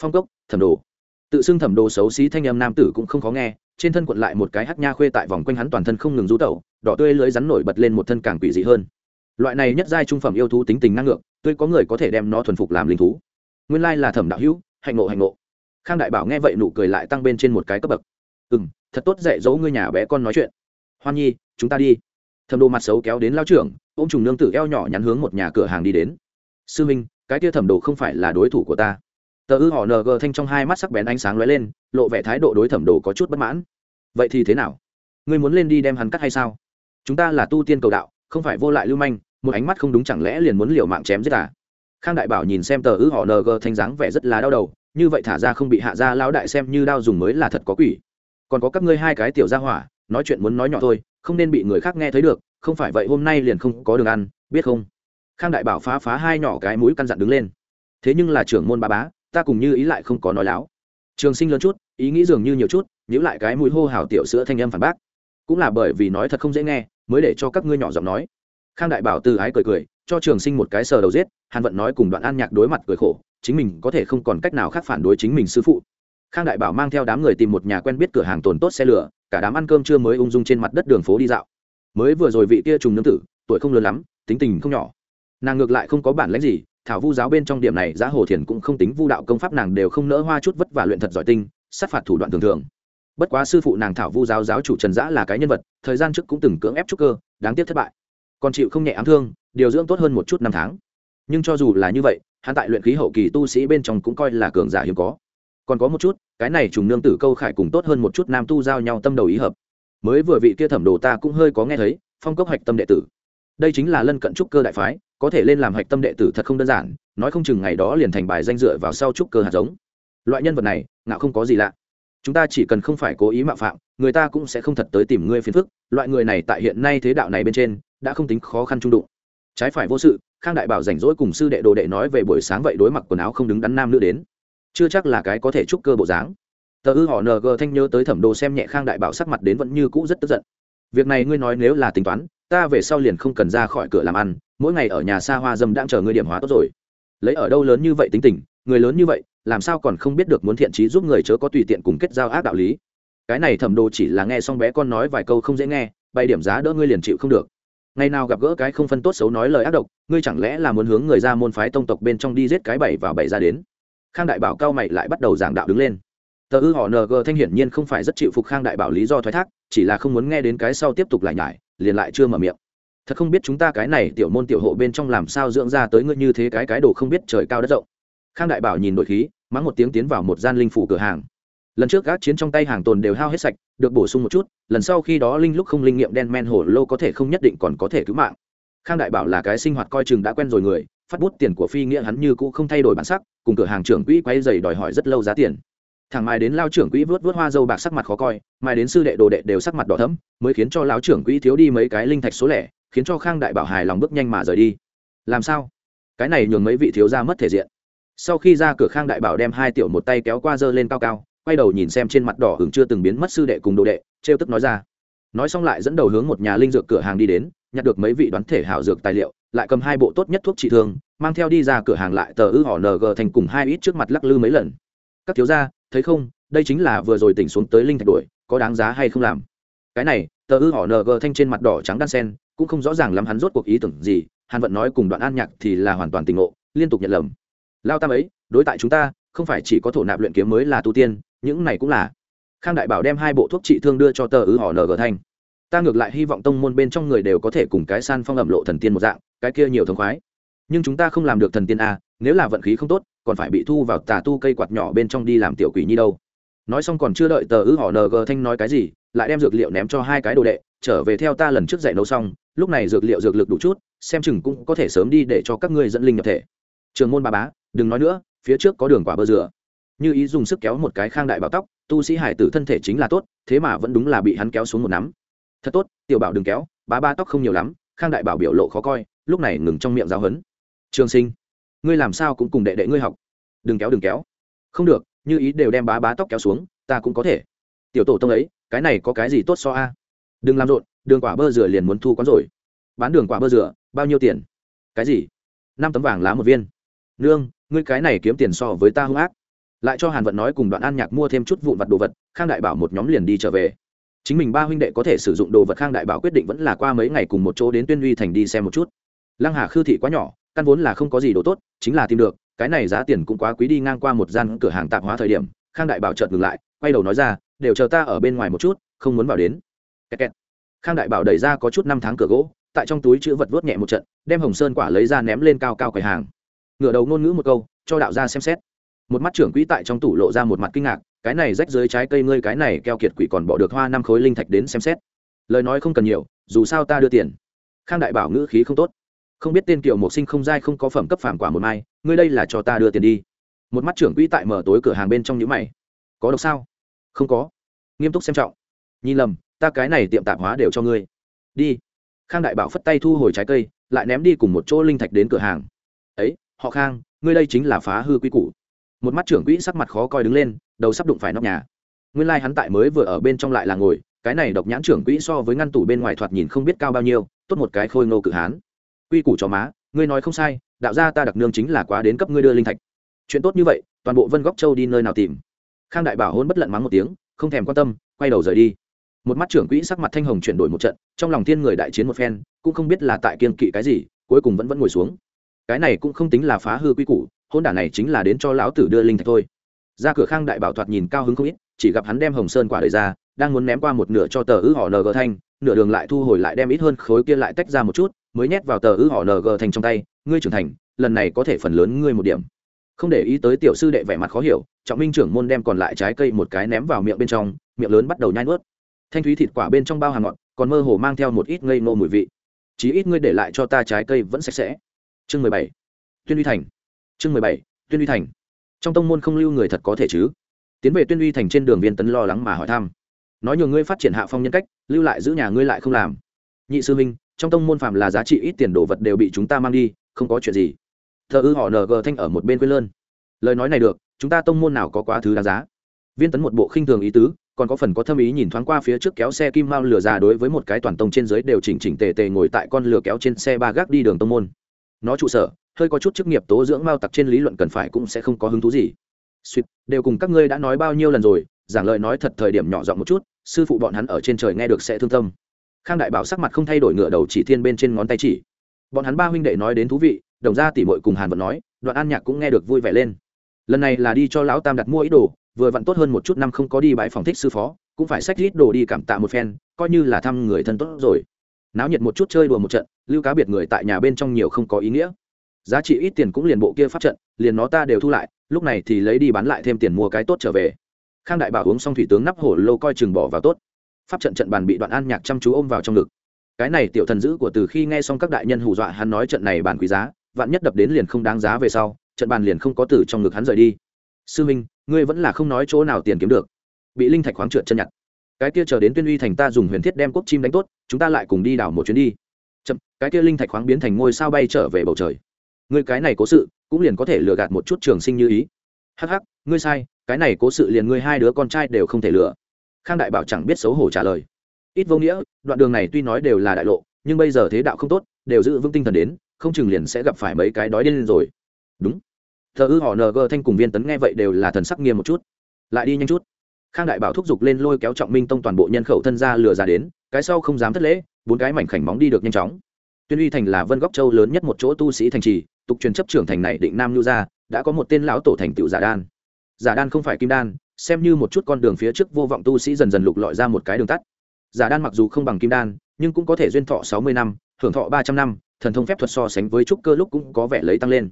Speaker 1: Phong cốc, thẩm đồ. Tự xưng thẩm đồ xấu xí thanh âm nam tử cũng không khó nghe, trên thân quận lại một cái hắc nha khuê tại vòng quanh hắn toàn thân không ngừng rú tẩu, đỏ tươi lưới rắn nổi bật lên một thân càng quỷ dị hơn. Loại này nhất giai trung phẩm yêu thú tính tình năng lượng tươi có người có thể đem nó thuần phục làm linh thú. Nguyên lai là thẩm đạo hữu, hạnh ngộ hạnh ngộ. Khang đại bảo nghe vậy nụ cười lại tăng bên trên một cái cấp bậc. Ừ m thật tốt dạy dỗ ngươi nhà bé con nói chuyện. Hoan nhi, chúng ta đi thầm đồ mặt xấu kéo đến lao trưởng ô m trùng nương tử eo nhỏ nhắn hướng một nhà cửa hàng đi đến. Sư minh, cái kia thẩm đồ không phải là đối thủ của ta. Tờ ư họ ng thanh trong hai mắt sắc bén ánh sáng lóe lên, lộ vẻ thái độ đối thẩm đồ có chút bất mãn. Vậy thì thế nào? Ngươi muốn lên đi đem hắn cắt hay sao? Chúng ta là tu tiên cầu đạo, không phải vô lại lưu manh, một ánh mắt không đúng chẳng lẽ liền muốn liều mạng chém giết à? Khang đại bảo nhìn xem tờ ư họ ng thanh dáng vẻ rất là đau đầu, như vậy thả ra không bị hạ ra lao đại xem như đao dùng mới là thật có quỷ. Còn có các ngươi hai cái tiểu gia hỏa, nói chuyện muốn nói nhỏ thôi không nên bị người khác nghe thấy được, không phải vậy hôm nay liền không có đường ăn, biết không? Khang đại bảo phá phá hai nhỏ cái mũi căn dặn đứng lên. Thế nhưng là trưởng môn ba bá, ta cùng như ý lại không có nói láo. Trường sinh lớn chút, ý nghĩ dường như nhiều chút nhữ lại cái mũi hô hào tiểu sữa thanh âm phản bác. Cũng là bởi vì nói thật không dễ nghe, mới để cho các ngươi nhỏ giọng nói. Khang đại bảo từ ái cười cười, cho trường sinh một cái sờ đầu giết, hàn vận nói cùng đoạn an nhạc đối mặt cười khổ, chính mình có thể không còn cách nào khác phản đối chính mình sư phụ khang đại bảo mang theo đám người tìm một nhà quen biết cửa hàng tồn tốt xe lửa, cả đám ăn cơm trưa mới ung dung trên mặt đất đường phố đi dạo. Mới vừa rồi vị kia trùng nương tử, tuổi không lớn lắm, tính tình không nhỏ. Nàng ngược lại không có bản lãnh gì, thảo vu giáo bên trong điểm này, giá hồ thiền cũng không tính vu đạo công pháp nàng đều không nỡ hoa chút vất và luyện thật giỏi tinh, sát phạt thủ đoạn thường thường. Bất quá sư phụ nàng thảo vu giáo giáo chủ trần giã là cái nhân vật, thời gian trước cũng từng cưỡng ép trúc cơ, đáng tiếc thất bại. Còn chịu không nhẹ ám thương, điều dưỡng tốt hơn một chút năm tháng. Nhưng cho dù là như vậy, hắn tại luyện khí hậu kỳ tu sĩ bên trong cũng coi là cường giả hiếm có còn có một chút, cái này trùng nương tử câu khải cùng tốt hơn một chút nam tu giao nhau tâm đầu ý hợp. Mới vừa vị kia thẩm đồ ta cũng hơi có nghe thấy, phong cốc hạch tâm đệ tử. Đây chính là lân cận trúc cơ đại phái, có thể lên làm hạch tâm đệ tử thật không đơn giản, nói không chừng ngày đó liền thành bài danh dựa vào sau trúc cơ hạt giống. Loại nhân vật này, ngạo không có gì lạ. Chúng ta chỉ cần không phải cố ý mạo phạm, người ta cũng sẽ không thật tới tìm ngươi phiền phức, loại người này tại hiện nay thế đạo này bên trên, đã không tính khó khăn trung đụng. Trái phải vô sự, khang đại bảo rảnh rỗi cùng sư đệ đồ đệ nói về buổi sáng vậy đối mặt quần áo không đứng đắn nam nữ đến chưa chắc là cái có thể trúc cơ bộ dáng. Tờ ư họ ng thanh nhớ tới thẩm đồ xem nhẹ khang đại bảo sắc mặt đến vẫn như cũ rất tức giận. Việc này ngươi nói nếu là tính toán, ta về sau liền không cần ra khỏi cửa làm ăn, mỗi ngày ở nhà xa hoa dâm đang chờ ngươi điểm hóa tốt rồi. Lấy ở đâu lớn như vậy tính tình, người lớn như vậy, làm sao còn không biết được muốn thiện trí giúp người chớ có tùy tiện cùng kết giao ác đạo lý. Cái này thẩm đồ chỉ là nghe xong bé con nói vài câu không dễ nghe bay điểm giá đỡ ngươi liền chịu không được. Ngày nào gặp gỡ cái không phân tốt xấu nói lời ác độc, ngươi chẳng lẽ là muốn hướng người ra môn phái tông tộc bên trong đi giết cái bảy vào bảy ra đến? Khang đại bảo cao mày lại bắt đầu giảng đạo đứng lên. Tờ ư họ ng thanh hiển nhiên không phải rất chịu phục khang đại bảo lý do thoái thác, chỉ là không muốn nghe đến cái sau tiếp tục lại nhải, liền lại chưa mở miệng. Thật không biết chúng ta cái này tiểu môn tiểu hộ bên trong làm sao dưỡng ra tới ngươi như thế cái cái đồ không biết trời cao đất rộng. Khang đại bảo nhìn đội khí, mắng một tiếng tiến vào một gian linh phủ cửa hàng. Lần trước các chiến trong tay hàng tồn đều hao hết sạch, được bổ sung một chút, lần sau khi đó linh lúc không linh nghiệm đen men hổ lô có thể không nhất định còn có thể cứu mạng. Khang đại bảo là cái sinh hoạt coi chừng đã quen rồi người, phát bút tiền của phi nghĩa hắn như cũ không thay đổi bản sắc cùng cửa hàng trưởng quỹ quay dày đòi hỏi rất lâu giá tiền. Thằng mai đến lao trưởng quỹ vớt vớt hoa dâu bạc sắc mặt khó coi mai đến sư đệ đồ đệ đều sắc mặt đỏ thấm mới khiến cho lao trưởng quỹ thiếu đi mấy cái linh thạch số lẻ, khiến cho khang đại bảo hài lòng bước nhanh mà rời đi. Làm sao? Cái này nhường mấy vị thiếu ra mất thể diện. Sau khi ra cửa, khang đại bảo đem hai tiểu một tay kéo qua dơ lên cao cao, quay đầu nhìn xem trên mặt đỏ hưởng chưa từng biến mất sư đệ cùng đồ đệ, trêu tức nói ra. Nói xong lại dẫn đầu hướng một nhà linh dược cửa hàng đi đến, nhặt được mấy vị đoán thể hảo dược tài liệu, lại cầm hai bộ tốt nhất thuốc trị thương mang theo đi ra cửa hàng lại tờ ư họ ng thành cùng hai ít trước mặt lắc lư mấy lần. Các thiếu gia, thấy không? Đây chính là vừa rồi tỉnh xuống tới linh thạch đuổi, có đáng giá hay không làm? Cái này, tờ ư họ ng thanh trên mặt đỏ trắng đan sen, cũng không rõ ràng lắm hắn rốt cuộc ý tưởng gì hàn vận nói cùng đoạn an nhạc thì là hoàn toàn tình ngộ, liên tục nhận lầm. Lao tam ấy, đối tại chúng ta, không phải chỉ có thổ nạp luyện kiếm mới là tu tiên, những này cũng là. Khang đại bảo đem hai bộ thuốc trị thương đưa cho tờ ư họ ng thanh. Ta ngược lại hy vọng tông môn bên trong người đều có thể cùng cái san phong ẩm lộ thần tiên một dạng, cái kia nhiều thống khoái nhưng chúng ta không làm được thần tiên a, nếu là vận khí không tốt, còn phải bị thu vào tà tu cây quạt nhỏ bên trong đi làm tiểu quỷ nhi đâu. Nói xong còn chưa đợi tờ ư họ ng thanh nói cái gì, lại đem dược liệu ném cho hai cái đồ đệ, trở về theo ta lần trước dạy nấu xong, lúc này dược liệu dược lực đủ chút, xem chừng cũng có thể sớm đi để cho các ngươi dẫn linh nhập thể. Trường môn ba bá, đừng nói nữa, phía trước có đường quả bơ dừa. Như ý dùng sức kéo một cái khang đại bảo tóc, tu sĩ hải tử thân thể chính là tốt, thế mà vẫn đúng là bị hắn kéo xuống một nắm. Thật tốt, tiểu bảo đừng kéo, bá ba tóc không nhiều lắm, khang đại bảo biểu lộ khó coi, lúc này ngừng trong miệng giáo hấn trường sinh, ngươi làm sao cũng cùng đệ đệ ngươi học. Đừng kéo đừng kéo. Không được, như ý đều đem bá bá tóc kéo xuống, ta cũng có thể. Tiểu tổ tông ấy, cái này có cái gì tốt so a? À? Đừng làm rộn, đường quả bơ dừa liền muốn thu quán rồi. Bán đường quả bơ dừa bao nhiêu tiền? Cái gì? Năm tấm vàng lá một viên. Nương, ngươi cái này kiếm tiền so với ta hung ác. Lại cho hàn vận nói cùng đoạn an nhạc mua thêm chút vụn vặt đồ vật, khang đại bảo một nhóm liền đi trở về. Chính mình ba huynh đệ có thể sử dụng đồ vật khang đại bảo quyết định vẫn là qua mấy ngày cùng một chỗ đến tuyên uy thành đi xem một chút. Lăng hà khư thị quá nhỏ căn vốn là không có gì đồ tốt, chính là tìm được, cái này giá tiền cũng quá quý đi ngang qua một gian cửa hàng tạp hóa thời điểm, khang đại bảo chợt ngừng lại, quay đầu nói ra, đều chờ ta ở bên ngoài một chút, không muốn vào đến. Kẹt kẹt. khang đại bảo đẩy ra có chút năm tháng cửa gỗ, tại trong túi chữ vật vớt nhẹ một trận, đem hồng sơn quả lấy ra ném lên cao cao quầy hàng. Ngửa đầu ngôn ngữ một câu, cho đạo ra xem xét. Một mắt trưởng quỹ tại trong tủ lộ ra một mặt kinh ngạc, cái này rách dưới trái cây ngươi cái này keo kiệt quỷ còn bỏ được hoa năm khối linh thạch đến xem xét. Lời nói không cần nhiều, dù sao ta đưa tiền. Khang đại bảo ngữ khí không tốt không biết tên kiều mộc sinh không dai không có phẩm cấp phản quả một mai, ngươi đây là cho ta đưa tiền đi. Một mắt trưởng quỹ tại mở tối cửa hàng bên trong nhữ mày. Có độc sao? Không có. Nghiêm túc xem trọng. Nhìn lầm, ta cái này tiệm tạp hóa đều cho ngươi. Đi. Khang đại bảo phất tay thu hồi trái cây, lại ném đi cùng một chỗ linh thạch đến cửa hàng. Ấy, họ khang, ngươi đây chính là phá hư quy củ. Một mắt trưởng quỹ sắc mặt khó coi đứng lên, đầu sắp đụng phải nóc nhà. Nguyên lai、like、hắn tại mới vừa ở bên trong lại là ngồi, cái này độc nhãn trưởng quỹ so với ngăn tủ bên ngoài thoạt nhìn không biết cao bao nhiêu, tốt một cái khôi ngô cự hán quy củ cho má, ngươi nói không sai, đạo gia ta đặc nương chính là quá đến cấp ngươi đưa linh thạch. Chuyện tốt như vậy, toàn bộ vân góc châu đi nơi nào tìm? Khang đại bảo hôn bất lận mắng một tiếng, không thèm quan tâm, quay đầu rời đi. Một mắt trưởng quỹ sắc mặt thanh hồng chuyển đổi một trận, trong lòng thiên người đại chiến một phen, cũng không biết là tại kiên kỵ cái gì, cuối cùng vẫn vẫn ngồi xuống. Cái này cũng không tính là phá hư quy củ, hôn đả này chính là đến cho lão tử đưa linh thạch thôi. Ra cửa khang đại bảo thoạt nhìn cao hứng không ít, chỉ gặp hắn đem hồng sơn quả đời ra, đang muốn ném qua một nửa cho tờ ư họ ng thanh, nửa đường lại thu hồi lại đem ít hơn khối kia lại tách ra một chút mới nhét vào tờ ư họ ng thành trong tay, ngươi trưởng thành, lần này có thể phần lớn ngươi một điểm. Không để ý tới tiểu sư đệ vẻ mặt khó hiểu, trọng minh trưởng môn đem còn lại trái cây một cái ném vào miệng bên trong, miệng lớn bắt đầu nhai nuốt. Thanh thúy thịt quả bên trong bao hàng ngọt, còn mơ hồ mang theo một ít ngây nô mùi vị. Chí ít ngươi để lại cho ta trái cây vẫn sạch sẽ. Chương mười bảy. Tuyên uy thành. Chương mười bảy. Tuyên uy thành. Trong tông môn không lưu người thật có thể chứ? Tiến về tuyên uy thành trên đường viên tấn lo lắng mà hỏi thăm. Nói nhường ngươi phát triển hạ phong nhân cách, lưu lại giữ nhà ngươi lại không làm. Nhị sư minh trong tông môn phạm là giá trị ít tiền đồ vật đều bị chúng ta mang đi, không có chuyện gì. Thờ ư họ ng thanh ở một bên quê lơn. Lời nói này được, chúng ta tông môn nào có quá thứ đáng giá. Viên tấn một bộ khinh thường ý tứ, còn có phần có thâm ý nhìn thoáng qua phía trước kéo xe kim mao lửa già đối với một cái toàn tông trên dưới đều chỉnh chỉnh tề tề ngồi tại con lửa kéo trên xe ba gác đi đường tông môn. Nó trụ sở, hơi có chút chức nghiệp tố dưỡng mao tặc trên lý luận cần phải cũng sẽ không có hứng thú gì. Suýt đều cùng các ngươi đã nói bao nhiêu lần rồi, giảng lời nói thật thời điểm nhỏ giọng một chút, sư phụ bọn hắn ở trên trời nghe được sẽ thương tâm khang đại bảo sắc mặt không thay đổi ngựa đầu chỉ thiên bên trên ngón tay chỉ. Bọn hắn ba huynh đệ nói đến thú vị, đồng gia tỷ mội cùng hàn vận nói, đoạn an nhạc cũng nghe được vui vẻ lên. Lần này là đi cho lão tam đặt mua ý đồ, vừa vặn tốt hơn một chút năm không có đi bãi phòng thích sư phó, cũng phải xách ít đồ đi cảm tạ một phen, coi như là thăm người thân tốt rồi. Náo nhiệt một chút chơi đùa một trận, lưu cá biệt người tại nhà bên trong nhiều không có ý nghĩa. Giá trị ít tiền cũng liền bộ kia pháp trận, liền nó ta đều thu lại, lúc này thì lấy đi bán lại thêm tiền mua cái tốt trở về. Khang đại bảo uống xong thủy tướng nắp hổ lô coi chừng bỏ vào tốt pháp trận trận bàn bị đoạn an nhạc chăm chú ôm vào trong ngực. Cái này tiểu thần dữ của từ khi nghe xong các đại nhân hù dọa hắn nói trận này bàn quý giá, vạn nhất đập đến liền không đáng giá về sau, trận bàn liền không có từ trong ngực hắn rời đi. Sư minh, ngươi vẫn là không nói chỗ nào tiền kiếm được. Bị linh thạch khoáng trượt chân nhặt. Cái kia chờ đến tuyên uy thành ta dùng huyền thiết đem quốc chim đánh tốt, chúng ta lại cùng đi đảo một chuyến đi. Chậm, cái kia linh thạch khoáng biến thành ngôi sao bay trở về bầu trời. Ngươi cái này cố sự, cũng liền có thể lừa gạt một chút trường sinh như ý. Hắc hắc, ngươi sai, cái này cố sự liền ngươi hai đứa con trai đều không thể lừa khang đại bảo chẳng biết xấu hổ trả lời. Ít vô nghĩa, đoạn đường này tuy nói đều là đại lộ, nhưng bây giờ thế đạo không tốt, đều giữ vững tinh thần đến, không chừng liền sẽ gặp phải mấy cái đói điên rồi. Đúng. Thờ ư họ ng thanh cùng viên tấn nghe vậy đều là thần sắc nghiêm một chút. Lại đi nhanh chút. Khang đại bảo thúc giục lên lôi kéo trọng minh tông toàn bộ nhân khẩu thân ra lừa ra đến, cái sau không dám thất lễ, bốn cái mảnh khảnh móng đi được nhanh chóng. Tuyên uy thành là vân góc châu lớn nhất một chỗ tu sĩ thành trì, tục truyền chấp trưởng thành này định nam lưu gia đã có một tên lão tổ thành tựu giả đan. Giả đan không phải kim đan xem như một chút con đường phía trước vô vọng tu sĩ dần dần lục lọi ra một cái đường tắt. Giả đan mặc dù không bằng kim đan, nhưng cũng có thể duyên thọ sáu mươi năm, hưởng thọ ba trăm năm, thần thông phép thuật so sánh với trúc cơ lúc cũng có vẻ lấy tăng lên.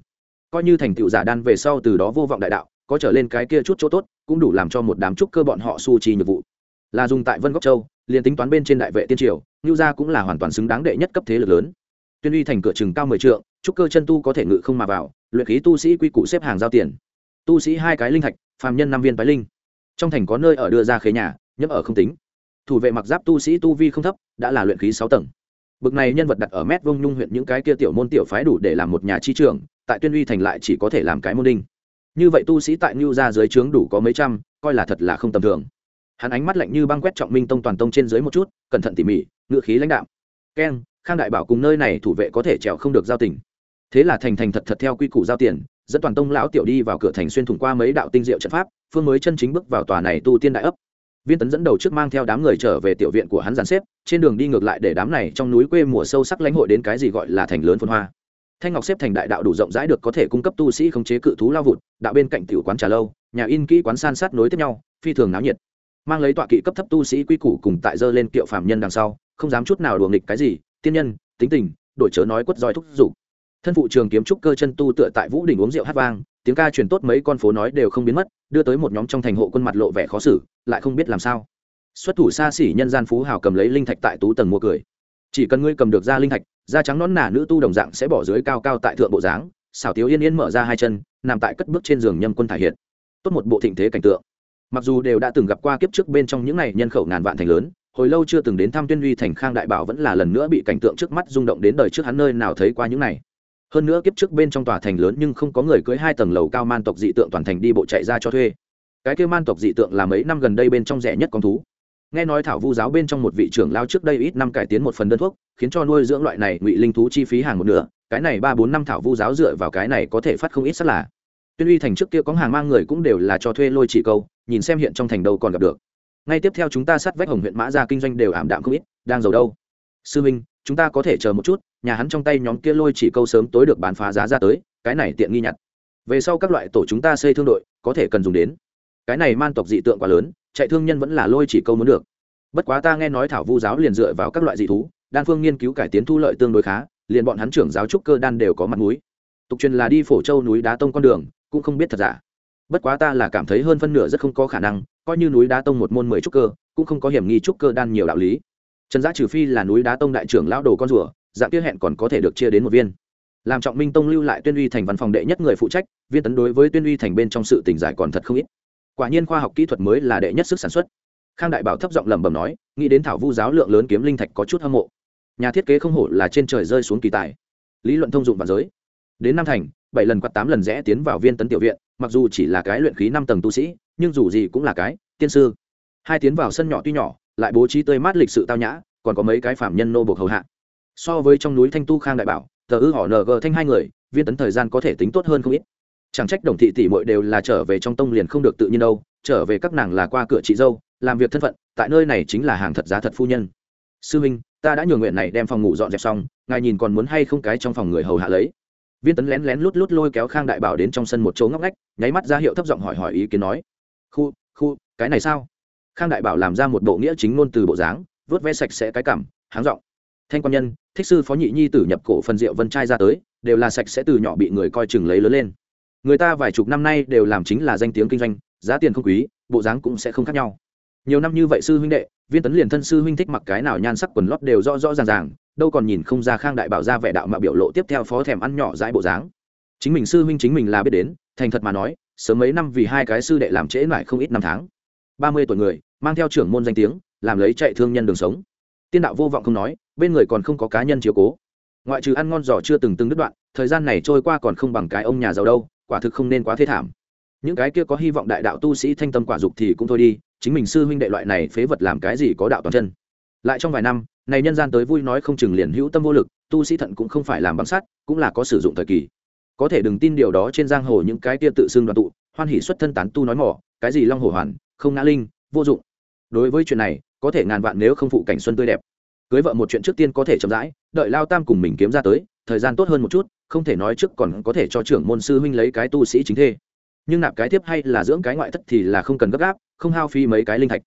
Speaker 1: Coi như thành tựu giả đan về sau từ đó vô vọng đại đạo, có trở lên cái kia chút chỗ tốt, cũng đủ làm cho một đám trúc cơ bọn họ su trì nhiệm vụ. Là dùng tại vân góc châu, liền tính toán bên trên đại vệ tiên triều ngưu gia cũng là hoàn toàn xứng đáng đệ nhất cấp thế lực lớn. Tuyên uy thành cửa chừng cao mười trượng, trúc cơ chân tu có thể ngự không mà vào, luyện khí tu sĩ quy củ xếp hàng giao tiền. Tu sĩ hai cái linh thạch, phàm nhân năm viên bái linh trong thành có nơi ở đưa ra khế nhà, nhấp ở không tính. Thủ vệ mặc giáp tu sĩ tu vi không thấp, đã là luyện khí sáu tầng. Bực này nhân vật đặt ở mét vông nhung huyện những cái kia tiểu môn tiểu phái đủ để làm một nhà chi trường tại tuyên uy thành lại chỉ có thể làm cái môn đinh. Như vậy tu sĩ tại ngưu ra dưới trướng đủ có mấy trăm, coi là thật là không tầm thường. Hắn ánh mắt lạnh như băng quét trọng minh tông toàn tông trên dưới một chút, cẩn thận tỉ mỉ ngự khí lãnh đạo keng, khang đại bảo cùng nơi này thủ vệ có thể trèo không được giao tình. Thế là thành thành thật thật theo quy củ giao tiền dẫn toàn tông lão tiểu đi vào cửa thành xuyên thủng qua mấy đạo tinh diệu trận pháp, phương mới chân chính bước vào tòa này tu tiên đại ấp. Viên tấn dẫn đầu trước mang theo đám người trở về tiểu viện của hắn dàn xếp, trên đường đi ngược lại để đám này trong núi quê mùa sâu sắc lãnh hội đến cái gì gọi là thành lớn phun hoa. Thanh ngọc xếp thành đại đạo đủ rộng rãi được có thể cung cấp tu sĩ khống chế cự thú lao vụt, đạo bên cạnh tiểu quán trà lâu, nhà in kỹ quán san sát nối tiếp nhau, phi thường náo nhiệt. Mang lấy tọa kỵ cấp thấp tu sĩ quy củ cùng tại dơ lên kiệu phạm nhân đằng sau, không dám chút nào đùa nghịch cái gì, tiên nhân, tính tình, đổi chớ nói quất roi thúc giục thân phụ trường kiếm trúc cơ chân tu tựa tại vũ đỉnh uống rượu hát vang, tiếng ca truyền tốt mấy con phố nói đều không biến mất, đưa tới một nhóm trong thành hộ quân mặt lộ vẻ khó xử, lại không biết làm sao. Xuất thủ xa xỉ nhân gian phú hào cầm lấy linh thạch tại tú tầng mua cười. Chỉ cần ngươi cầm được ra linh thạch, da trắng nón nà nữ tu đồng dạng sẽ bỏ dưới cao cao tại thượng bộ dáng, xảo tiếu yên yên mở ra hai chân, nằm tại cất bước trên giường nhâm quân thải hiện. Tốt một bộ thịnh thế cảnh tượng. Mặc dù đều đã từng gặp qua kiếp trước bên trong những ngày nhân khẩu ngàn vạn thành lớn, hồi lâu chưa từng đến thăm tuyên uy thành khang đại bảo vẫn là lần nữa bị cảnh tượng trước mắt rung động đến đời trước hắn nơi nào thấy qua những này hơn nữa kiếp trước bên trong tòa thành lớn nhưng không có người cưới hai tầng lầu cao man tộc dị tượng toàn thành đi bộ chạy ra cho thuê. Cái kêu man tộc dị tượng là mấy năm gần đây bên trong rẻ nhất con thú. Nghe nói thảo vu giáo bên trong một vị trưởng lao trước đây ít năm cải tiến một phần đơn thuốc, khiến cho nuôi dưỡng loại này ngụy linh thú chi phí hàng một nửa, cái này ba bốn năm thảo vu giáo dựa vào cái này có thể phát không ít sắt là. Tuyên uy thành trước kia có hàng mang người cũng đều là cho thuê lôi chỉ câu, nhìn xem hiện trong thành đâu còn gặp được. Ngay tiếp theo chúng ta sát vách hồng huyện mã ra kinh doanh đều ảm đạm không ít, đang giàu đâu. Sư minh, chúng ta có thể chờ một chút nhà hắn trong tay nhóm kia lôi chỉ câu sớm tối được bán phá giá ra tới, cái này tiện nghi nhặt. Về sau các loại tổ chúng ta xây thương đội, có thể cần dùng đến. Cái này man tộc dị tượng quá lớn, chạy thương nhân vẫn là lôi chỉ câu muốn được. Bất quá ta nghe nói thảo vu giáo liền dựa vào các loại dị thú, đan phương nghiên cứu cải tiến thu lợi tương đối khá, liền bọn hắn trưởng giáo trúc cơ đan đều có mặt núi tục truyền là đi phổ châu núi đá tông con đường, cũng không biết thật giả. Bất quá ta là cảm thấy hơn phân nửa rất không có khả năng, coi như núi đá tông một môn mười trúc cơ, cũng không có hiểm nghi trúc cơ đan nhiều đạo lý. Trần giã trừ phi là núi đá tông đại trưởng lão đồ con rùa dạng kia hẹn còn có thể được chia đến một viên. Làm trọng minh tông lưu lại tuyên uy thành văn phòng đệ nhất người phụ trách, viên tấn đối với tuyên uy thành bên trong sự tỉnh giải còn thật không ít. Quả nhiên khoa học kỹ thuật mới là đệ nhất sức sản xuất. Khang đại bảo thấp giọng lẩm bẩm nói, nghĩ đến thảo vu giáo lượng lớn kiếm linh thạch có chút hâm mộ. Nhà thiết kế không hổ là trên trời rơi xuống kỳ tài. Lý luận thông dụng và giới. Đến năm thành, bảy lần quạt tám lần rẽ tiến vào viên tấn tiểu viện, mặc dù chỉ là cái luyện khí năm tầng tu sĩ, nhưng dù gì cũng là cái tiên sư. Hai tiến vào sân nhỏ tuy nhỏ, lại bố trí tươi mát lịch sự tao nhã, còn có mấy cái phạm nhân nô buộc hầu hạ so với trong núi thanh tu khang đại bảo, tờ ư họ ng thanh hai người, viên tấn thời gian có thể tính tốt hơn không ít. Chẳng trách đồng thị tỷ muội đều là trở về trong tông liền không được tự nhiên đâu, trở về các nàng là qua cửa chị dâu, làm việc thân phận, tại nơi này chính là hàng thật giá thật phu nhân. Sư minh ta đã nhường nguyện này đem phòng ngủ dọn dẹp xong, ngài nhìn còn muốn hay không cái trong phòng người hầu hạ lấy. Viên tấn lén lén lút lút lôi kéo khang đại bảo đến trong sân một chỗ ngóc ngách, nháy mắt ra hiệu thấp giọng hỏi hỏi ý kiến nói. Khu khu, cái này sao? Khang đại bảo làm ra một bộ nghĩa chính ngôn từ bộ dáng, vớt ve sạch sẽ cái cảm, háng giọng thanh quan nhân, thích sư phó nhị nhi tử nhập cổ phần rượu vân trai ra tới, đều là sạch sẽ từ nhỏ bị người coi chừng lấy lớn lên. Người ta vài chục năm nay đều làm chính là danh tiếng kinh doanh, giá tiền không quý, bộ dáng cũng sẽ không khác nhau. Nhiều năm như vậy sư huynh đệ, viên tấn liền thân sư huynh thích mặc cái nào nhan sắc quần lót đều rõ rõ ràng ràng, đâu còn nhìn không ra khang đại bảo ra vẻ đạo mà biểu lộ tiếp theo phó thèm ăn nhỏ dãi bộ dáng. Chính mình sư huynh chính mình là biết đến, thành thật mà nói, sớm mấy năm vì hai cái sư đệ làm trễ lại không ít năm tháng. Ba mươi tuổi người, mang theo trưởng môn danh tiếng, làm lấy chạy thương nhân đường sống. Tiên đạo vô vọng không nói bên người còn không có cá nhân chiếu cố. Ngoại trừ ăn ngon giỏ chưa từng từng đứt đoạn, thời gian này trôi qua còn không bằng cái ông nhà giàu đâu, quả thực không nên quá thê thảm. Những cái kia có hy vọng đại đạo tu sĩ thanh tâm quả dục thì cũng thôi đi, chính mình sư huynh đệ loại này phế vật làm cái gì có đạo toàn chân. Lại trong vài năm, này nhân gian tới vui nói không chừng liền hữu tâm vô lực, tu sĩ thận cũng không phải làm bằng sắt, cũng là có sử dụng thời kỳ. Có thể đừng tin điều đó trên giang hồ những cái kia tự xưng đoàn tụ, hoan hỷ xuất thân tán tu nói mỏ, cái gì long hồ hoàn, không ngã linh, vô dụng. Đối với chuyện này, có thể ngàn vạn nếu không phụ cảnh xuân tươi đẹp cưới vợ một chuyện trước tiên có thể chậm rãi, đợi lao tam cùng mình kiếm ra tới, thời gian tốt hơn một chút, không thể nói trước còn có thể cho trưởng môn sư huynh lấy cái tu sĩ chính thê. Nhưng nạp cái tiếp hay là dưỡng cái ngoại thất thì là không cần gấp gáp, không hao phi mấy cái linh thạch.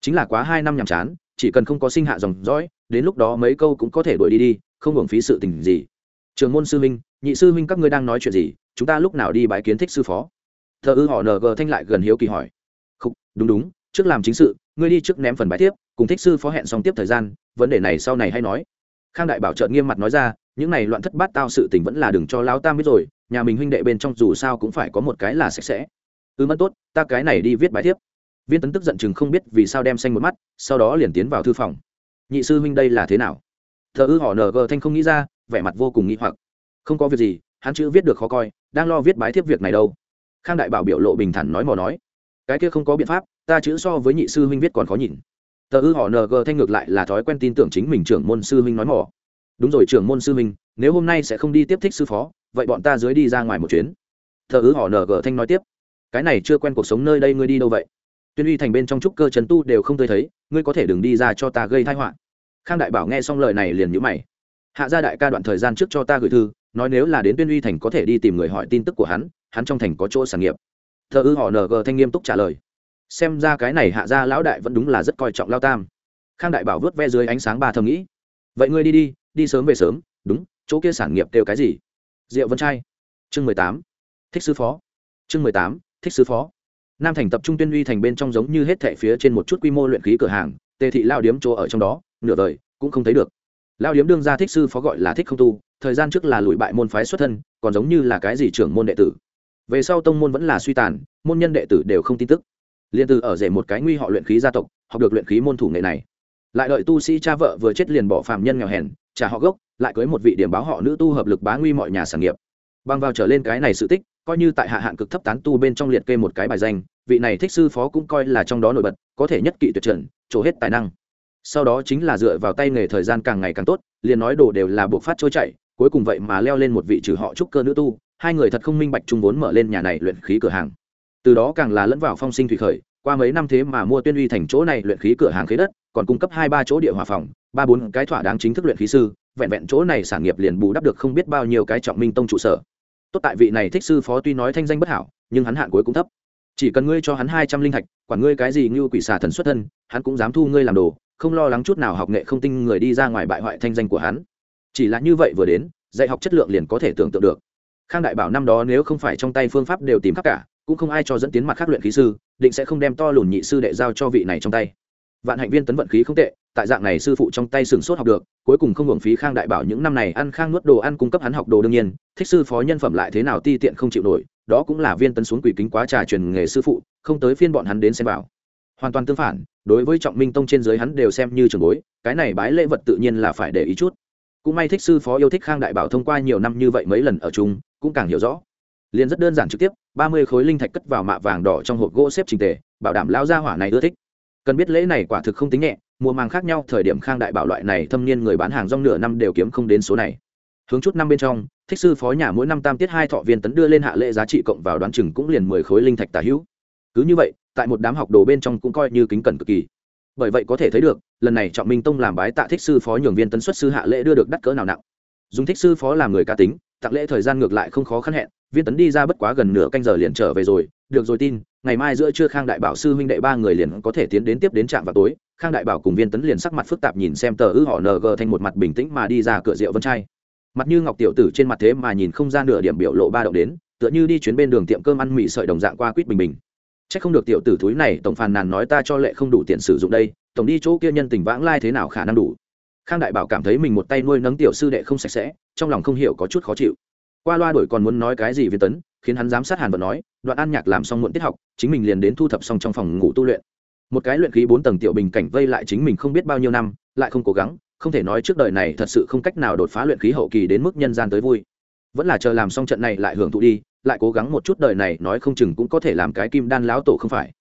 Speaker 1: Chính là quá hai năm nhàm chán, chỉ cần không có sinh hạ dòng dõi, đến lúc đó mấy câu cũng có thể đuổi đi đi, không hưởng phí sự tình gì. Trường môn sư huynh, nhị sư huynh các ngươi đang nói chuyện gì? Chúng ta lúc nào đi bãi kiến thích sư phó? Thợ ư họ ng thanh lại gần hiếu kỳ hỏi. Không đúng đúng, trước làm chính sự, ngươi đi trước ném phần bãi tiếp cùng thích sư phó hẹn xong tiếp thời gian, vấn đề này sau này hay nói. Khang đại bảo trợn nghiêm mặt nói ra, những này loạn thất bát tao sự tình vẫn là đừng cho lão tam biết rồi, nhà mình huynh đệ bên trong dù sao cũng phải có một cái là sạch sẽ. Ừ, ư mất tốt, ta cái này đi viết bài thiếp. Viên tấn tức giận chừng không biết vì sao đem xanh một mắt, sau đó liền tiến vào thư phòng. Nhị sư huynh đây là thế nào? Thờ ư họ ng thanh không nghĩ ra, vẻ mặt vô cùng nghĩ hoặc. Không có việc gì, hắn chữ viết được khó coi, đang lo viết bái thiếp việc này đâu. Khang đại bảo biểu lộ bình thản nói mò nói. Cái kia không có biện pháp, ta chữ so với nhị sư huynh viết còn khó nhìn tờ ư họ ng thanh ngược lại là thói quen tin tưởng chính mình trưởng môn sư huynh nói mỏ. Đúng rồi, trưởng môn sư huynh, nếu hôm nay sẽ không đi tiếp thích sư phó, vậy bọn ta dưới đi ra ngoài một chuyến. Tờ ư họ ng thanh nói tiếp. Cái này chưa quen cuộc sống nơi đây ngươi đi đâu vậy? Tuyên uy thành bên trong trúc cơ trần tu đều không thấy thấy, ngươi có thể đừng đi ra cho ta gây thai họa. Khang đại bảo nghe xong lời này liền nhữ mày. Hạ gia đại ca đoạn thời gian trước cho ta gửi thư, nói nếu là đến tuyên uy thành có thể đi tìm người hỏi tin tức của hắn hắn trong thành có chỗ sản nghiệp. Thợ ư họ ng thanh nghiêm túc trả lời xem ra cái này hạ gia lão đại vẫn đúng là rất coi trọng lao tam. Khang đại bảo vớt ve dưới ánh sáng ba thầm nghĩ. Vậy ngươi đi đi đi sớm về sớm, đúng, chỗ kia sản nghiệp kêu cái gì? Diệu vân trai. Chương mười tám. Thích sư phó. Chương mười tám, thích sư phó. Nam thành tập trung tuyên uy thành bên trong giống như hết thẻ phía trên một chút quy mô luyện khí cửa hàng, tề thị lao điếm chỗ ở trong đó, nửa đời, cũng không thấy được. Lao điếm đương ra thích sư phó gọi là thích không tu, thời gian trước là lùi bại môn phái xuất thân, còn giống như là cái gì trưởng môn đệ tử. Về sau tông môn vẫn là suy tàn, môn nhân đệ tử đều không tin tức liền từ ở rể một cái nguy họ luyện khí gia tộc, học được luyện khí môn thủ nghệ này. Lại đợi tu sĩ cha vợ vừa chết liền bỏ phàm nhân nghèo hèn, trả họ gốc, lại cưới một vị điểm báo họ nữ tu hợp lực bá nguy mọi nhà sản nghiệp. Bằng vào trở lên cái này sự tích, coi như tại hạ hạn cực thấp tán tu bên trong liệt kê một cái bài danh, vị này thích sư phó cũng coi là trong đó nổi bật, có thể nhất kỵ tuyệt trần trổ hết tài năng. Sau đó chính là dựa vào tay nghề thời gian càng ngày càng tốt, liền nói đồ đều là buộc phát trôi chảy, cuối cùng vậy mà leo lên một vị trừ họ trúc cơ nữ tu, hai người thật không minh bạch chung vốn mở lên nhà này luyện khí cửa hàng từ đó càng là lẫn vào phong sinh thủy khởi, qua mấy năm thế mà mua tuyên uy thành chỗ này luyện khí cửa hàng khế đất, còn cung cấp hai ba chỗ địa hòa phòng, ba bốn cái thỏa đáng chính thức luyện khí sư, vẹn vẹn chỗ này sản nghiệp liền bù đắp được không biết bao nhiêu cái trọng minh tông trụ sở. Tốt tại vị này thích sư phó tuy nói thanh danh bất hảo, nhưng hắn hạn cuối cũng thấp. Chỉ cần ngươi cho hắn hai trăm linh thạch quản ngươi cái gì như quỷ xà thần xuất thân, hắn cũng dám thu ngươi làm đồ, không lo lắng chút nào học nghệ không tinh người đi ra ngoài bại hoại thanh danh của hắn. Chỉ là như vậy vừa đến, dạy học chất lượng liền có thể tưởng tượng được. Khang đại bảo năm đó nếu không phải trong tay phương pháp đều tìm khắp cả cũng không ai cho dẫn tiến mặt khác luyện khí sư, định sẽ không đem to lùn nhị sư đệ giao cho vị này trong tay. Vạn hạnh viên tấn vận khí không tệ, tại dạng này sư phụ trong tay sừng sốt học được, cuối cùng không hưởng phí khang đại bảo những năm này ăn khang nuốt đồ ăn cung cấp hắn học đồ đương nhiên, thích sư phó nhân phẩm lại thế nào ti tiện không chịu nổi, đó cũng là viên tấn xuống quỷ kính quá trà truyền nghề sư phụ, không tới phiên bọn hắn đến xem bảo. hoàn toàn tương phản, đối với trọng minh tông trên giới hắn đều xem như trường bối, cái này bái lễ vật tự nhiên là phải để ý chút. Cũng may thích sư phó yêu thích khang đại bảo thông qua nhiều năm như vậy mấy lần ở chung, cũng càng hiểu rõ liền rất đơn giản trực tiếp, ba mươi khối linh thạch cất vào mạ vàng đỏ trong hộp gỗ xếp trình tề, bảo đảm lao gia hỏa này ưa thích. Cần biết lễ này quả thực không tính nhẹ, mùa màng khác nhau, thời điểm khang đại bảo loại này thâm niên người bán hàng rong nửa năm đều kiếm không đến số này. Hướng chút năm bên trong, thích sư phó nhà mỗi năm tam tiết hai thọ viên tấn đưa lên hạ lễ giá trị cộng vào đoán chừng cũng liền mười khối linh thạch tả hữu. Cứ như vậy, tại một đám học đồ bên trong cũng coi như kính cẩn cực kỳ. Bởi vậy có thể thấy được, lần này trọng minh tông làm bái tạ thích sư phó nhường viên tấn xuất sư hạ lễ đưa được đắt cỡ nào nặng. Dùng thích sư phó làm người ca tính tặng lễ thời gian ngược lại không khó khăn hẹn, viên tấn đi ra bất quá gần nửa canh giờ liền trở về rồi. Được rồi tin, ngày mai giữa trưa khang đại bảo sư huynh đệ ba người liền có thể tiến đến tiếp đến trạm vào tối. Khang đại bảo cùng viên tấn liền sắc mặt phức tạp nhìn xem tờ ư họ ng thành một mặt bình tĩnh mà đi ra cửa rượu vân trai mặt như ngọc tiểu tử trên mặt thế mà nhìn không ra nửa điểm biểu lộ ba động đến, tựa như đi chuyến bên đường tiệm cơm ăn mì sợi đồng dạng qua quýt bình bình. C h ắ c không được tiểu tử thúi này, tổng phàn nàn nói ta cho lệ không đủ tiền sử dụng đây, tổng đi chỗ kia nhân tình vãng lai thế nào khả năng đủ khang đại bảo cảm thấy mình một tay nuôi nấng tiểu sư đệ không sạch sẽ, trong lòng không hiểu có chút khó chịu. Qua loa đổi còn muốn nói cái gì viên tấn, khiến hắn giám sát hàn vật nói, đoạn an nhạc làm xong muộn tiết học, chính mình liền đến thu thập xong trong phòng ngủ tu luyện. Một cái luyện khí bốn tầng tiểu bình cảnh vây lại chính mình không biết bao nhiêu năm, lại không cố gắng, không thể nói trước đời này thật sự không cách nào đột phá luyện khí hậu kỳ đến mức nhân gian tới vui. Vẫn là chờ làm xong trận này lại hưởng thụ đi, lại cố gắng một chút đời này nói không chừng cũng có thể làm cái kim đan lão tổ không phải.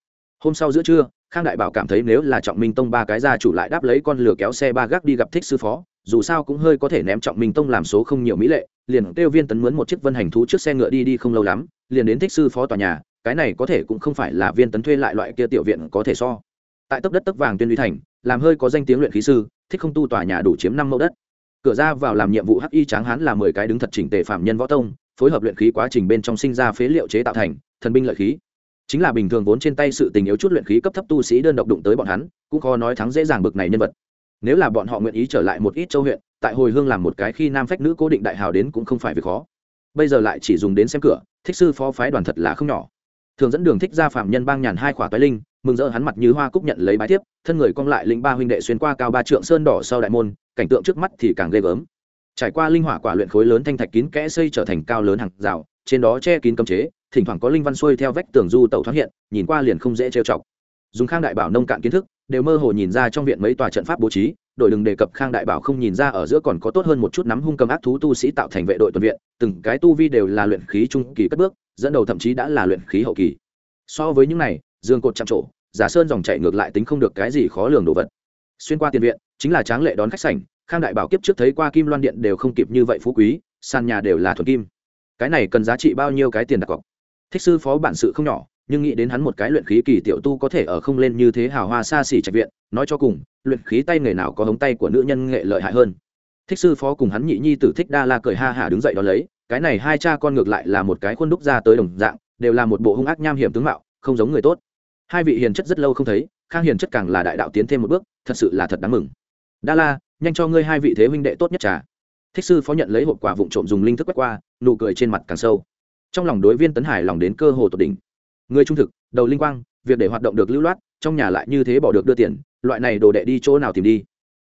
Speaker 1: Hôm sau giữa trưa khang đại bảo cảm thấy nếu là trọng minh tông ba cái gia chủ lại đáp lấy con lửa kéo xe ba gác đi gặp thích sư phó, dù sao cũng hơi có thể ném trọng minh tông làm số không nhiều mỹ lệ, liền kêu viên tấn mướn một chiếc vân hành thú trước xe ngựa đi đi không lâu lắm, liền đến thích sư phó tòa nhà, cái này có thể cũng không phải là viên tấn thuê lại loại kia tiểu viện có thể so. Tại tấp đất tấp vàng tuyên uy thành, làm hơi có danh tiếng luyện khí sư, thích không tu tòa nhà đủ chiếm năm mẫu đất. Cửa ra vào làm nhiệm vụ hắc y tráng hán là mười cái đứng thật chỉnh tề phạm nhân võ tông, phối hợp luyện khí quá trình bên trong sinh ra phế liệu chế tạo thành, thần binh lợi khí chính là bình thường vốn trên tay sự tình yếu chút luyện khí cấp thấp tu sĩ đơn độc đụng tới bọn hắn, cũng khó nói thắng dễ dàng bực này nhân vật. Nếu là bọn họ nguyện ý trở lại một ít châu huyện, tại hồi hương làm một cái khi nam phách nữ cố định đại hào đến cũng không phải việc khó. Bây giờ lại chỉ dùng đến xem cửa, thích sư phó phái đoàn thật là không nhỏ. Thường dẫn đường thích ra phạm nhân bang nhàn hai khỏa toái linh, mừng rỡ hắn mặt như hoa cúc nhận lấy bái tiếp thân người cong lại linh ba huynh đệ xuyên qua cao ba trượng sơn đỏ sau đại môn, cảnh tượng trước mắt thì càng ghê gớm. Trải qua linh hỏa quả luyện khối lớn thanh thạch kín kẽ xây trở thành cao lớn hàng rào, trên đó che kín cấm chế thỉnh thoảng có linh văn xuôi theo vách tường du tàu thoát hiện, nhìn qua liền không dễ trêu chọc. Dùng khang đại bảo nông cạn kiến thức, đều mơ hồ nhìn ra trong viện mấy tòa trận pháp bố trí, đội đừng đề cập khang đại bảo không nhìn ra ở giữa còn có tốt hơn một chút nắm hung cầm ác thú tu sĩ tạo thành vệ đội tuần viện, từng cái tu vi đều là luyện khí trung kỳ cất bước, dẫn đầu thậm chí đã là luyện khí hậu kỳ. So với những này, dương cột chạm trổ, giả sơn dòng chạy ngược lại tính không được cái gì khó lường đồ vật. Xuyên qua tiền viện, chính là tráng lệ đón khách sảnh, khang đại bảo kiếp trước thấy qua kim loan điện đều không kịp như vậy phú quý, sàn nhà đều là thuần kim. Cái này cần giá trị bao nhiêu cái tiền đặt cọc? Thích sư phó bản sự không nhỏ, nhưng nghĩ đến hắn một cái luyện khí kỳ tiểu tu có thể ở không lên như thế hào hoa xa xỉ trạch viện, nói cho cùng, luyện khí tay nghề nào có hống tay của nữ nhân nghệ lợi hại hơn. Thích sư phó cùng hắn nhị nhi tử thích đa la cười ha hả đứng dậy đón lấy, cái này hai cha con ngược lại là một cái khuôn đúc ra tới đồng dạng, đều là một bộ hung ác nham hiểm tướng mạo, không giống người tốt. Hai vị hiền chất rất lâu không thấy, khang hiền chất càng là đại đạo tiến thêm một bước, thật sự là thật đáng mừng. Đa la, nhanh cho ngươi hai vị thế huynh đệ tốt nhất trà. Thích sư phó nhận lấy hộp quả vụn trộm dùng linh thức quét qua, nụ cười trên mặt càng sâu trong lòng đối viên tấn hải lòng đến cơ hồ tột đỉnh. Người trung thực, đầu linh quang, việc để hoạt động được lưu loát, trong nhà lại như thế bỏ được đưa tiền, loại này đồ đệ đi chỗ nào tìm đi.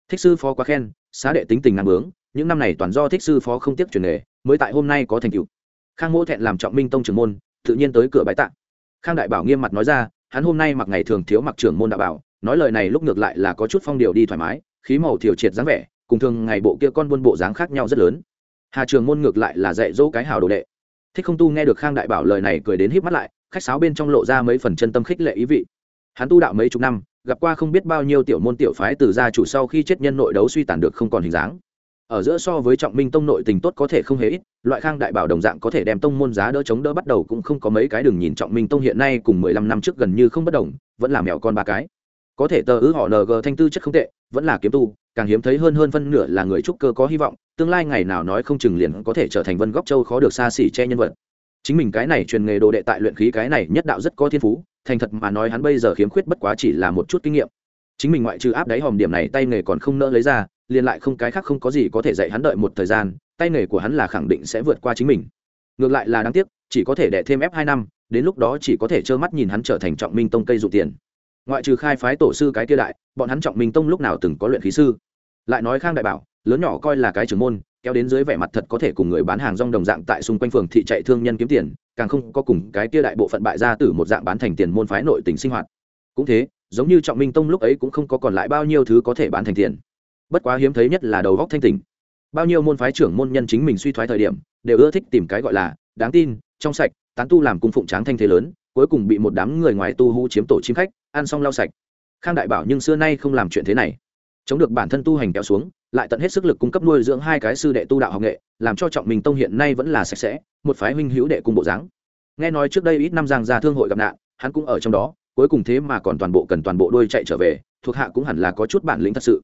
Speaker 1: Thích sư phó quá khen, xá đệ tính tình năng bướng, những năm này toàn do thích sư phó không tiếp truyền nghề, mới tại hôm nay có thành tựu. Khang mỗ thẹn làm trọng minh tông trưởng môn, tự nhiên tới cửa bãi tạ. Khang đại bảo nghiêm mặt nói ra, hắn hôm nay mặc ngày thường thiếu mặc trưởng môn đạo bảo, nói lời này lúc ngược lại là có chút phong điều đi thoải mái, khí màu thiểu triệt dáng vẻ, cùng thường ngày bộ kia con buôn bộ dáng khác nhau rất lớn. Hà trường môn ngược lại là dạy dỗ cái hào đồ đệ thích không tu nghe được khang đại bảo lời này cười đến híp mắt lại, khách sáo bên trong lộ ra mấy phần chân tâm khích lệ ý vị. Hắn tu đạo mấy chục năm, gặp qua không biết bao nhiêu tiểu môn tiểu phái từ gia chủ sau khi chết nhân nội đấu suy tàn được không còn hình dáng. Ở giữa so với trọng minh tông nội tình tốt có thể không hề ít, loại khang đại bảo đồng dạng có thể đem tông môn giá đỡ chống đỡ bắt đầu cũng không có mấy cái đường nhìn trọng minh tông hiện nay cùng mười lăm năm trước gần như không bất đồng, vẫn là mèo con ba cái. Có thể tờ ứ họ ng thanh tư chất không tệ, vẫn là kiếm tu, càng hiếm thấy hơn hơn phân nửa là người trúc cơ có hy vọng tương lai ngày nào nói không chừng liền có thể trở thành vân góc châu khó được xa xỉ che nhân vật. Chính mình cái này truyền nghề đồ đệ tại luyện khí cái này nhất đạo rất có thiên phú, thành thật mà nói hắn bây giờ khiếm khuyết bất quá chỉ là một chút kinh nghiệm. Chính mình ngoại trừ áp đáy hòm điểm này tay nghề còn không nỡ lấy ra, liền lại không cái khác không có gì có thể dạy hắn đợi một thời gian, tay nghề của hắn là khẳng định sẽ vượt qua chính mình. Ngược lại là đáng tiếc, chỉ có thể đẻ thêm ép hai năm, đến lúc đó chỉ có thể trơ mắt nhìn hắn trở thành trọng minh tông cây dụ tiền. Ngoại trừ khai phái tổ sư cái kia đại, bọn hắn trọng minh tông lúc nào từng có luyện khí sư? Lại nói khang đại bảo lớn nhỏ coi là cái trưởng môn, kéo đến dưới vẻ mặt thật có thể cùng người bán hàng rong đồng dạng tại xung quanh phường thị chạy thương nhân kiếm tiền, càng không có cùng cái kia đại bộ phận bại ra từ một dạng bán thành tiền môn phái nội tình sinh hoạt. Cũng thế, giống như trọng minh tông lúc ấy cũng không có còn lại bao nhiêu thứ có thể bán thành tiền. Bất quá hiếm thấy nhất là đầu góc thanh tình bao nhiêu môn phái trưởng môn nhân chính mình suy thoái thời điểm, đều ưa thích tìm cái gọi là, đáng tin, trong sạch, tán tu làm cung phụng tráng thanh thế lớn, cuối cùng bị một đám người ngoài tu hú chiếm tổ chim khách, ăn xong lau sạch. Khang đại bảo nhưng xưa nay không làm chuyện thế này chống được bản thân tu hành kéo xuống, lại tận hết sức lực cung cấp nuôi dưỡng hai cái sư đệ tu đạo học nghệ, làm cho trọng minh tông hiện nay vẫn là sạch sẽ, một phái huynh hữu đệ cung bộ dáng. Nghe nói trước đây ít năm giang ra thương hội gặp nạn, hắn cũng ở trong đó, cuối cùng thế mà còn toàn bộ cần toàn bộ đôi chạy trở về, thuộc hạ cũng hẳn là có chút bản lĩnh thật sự.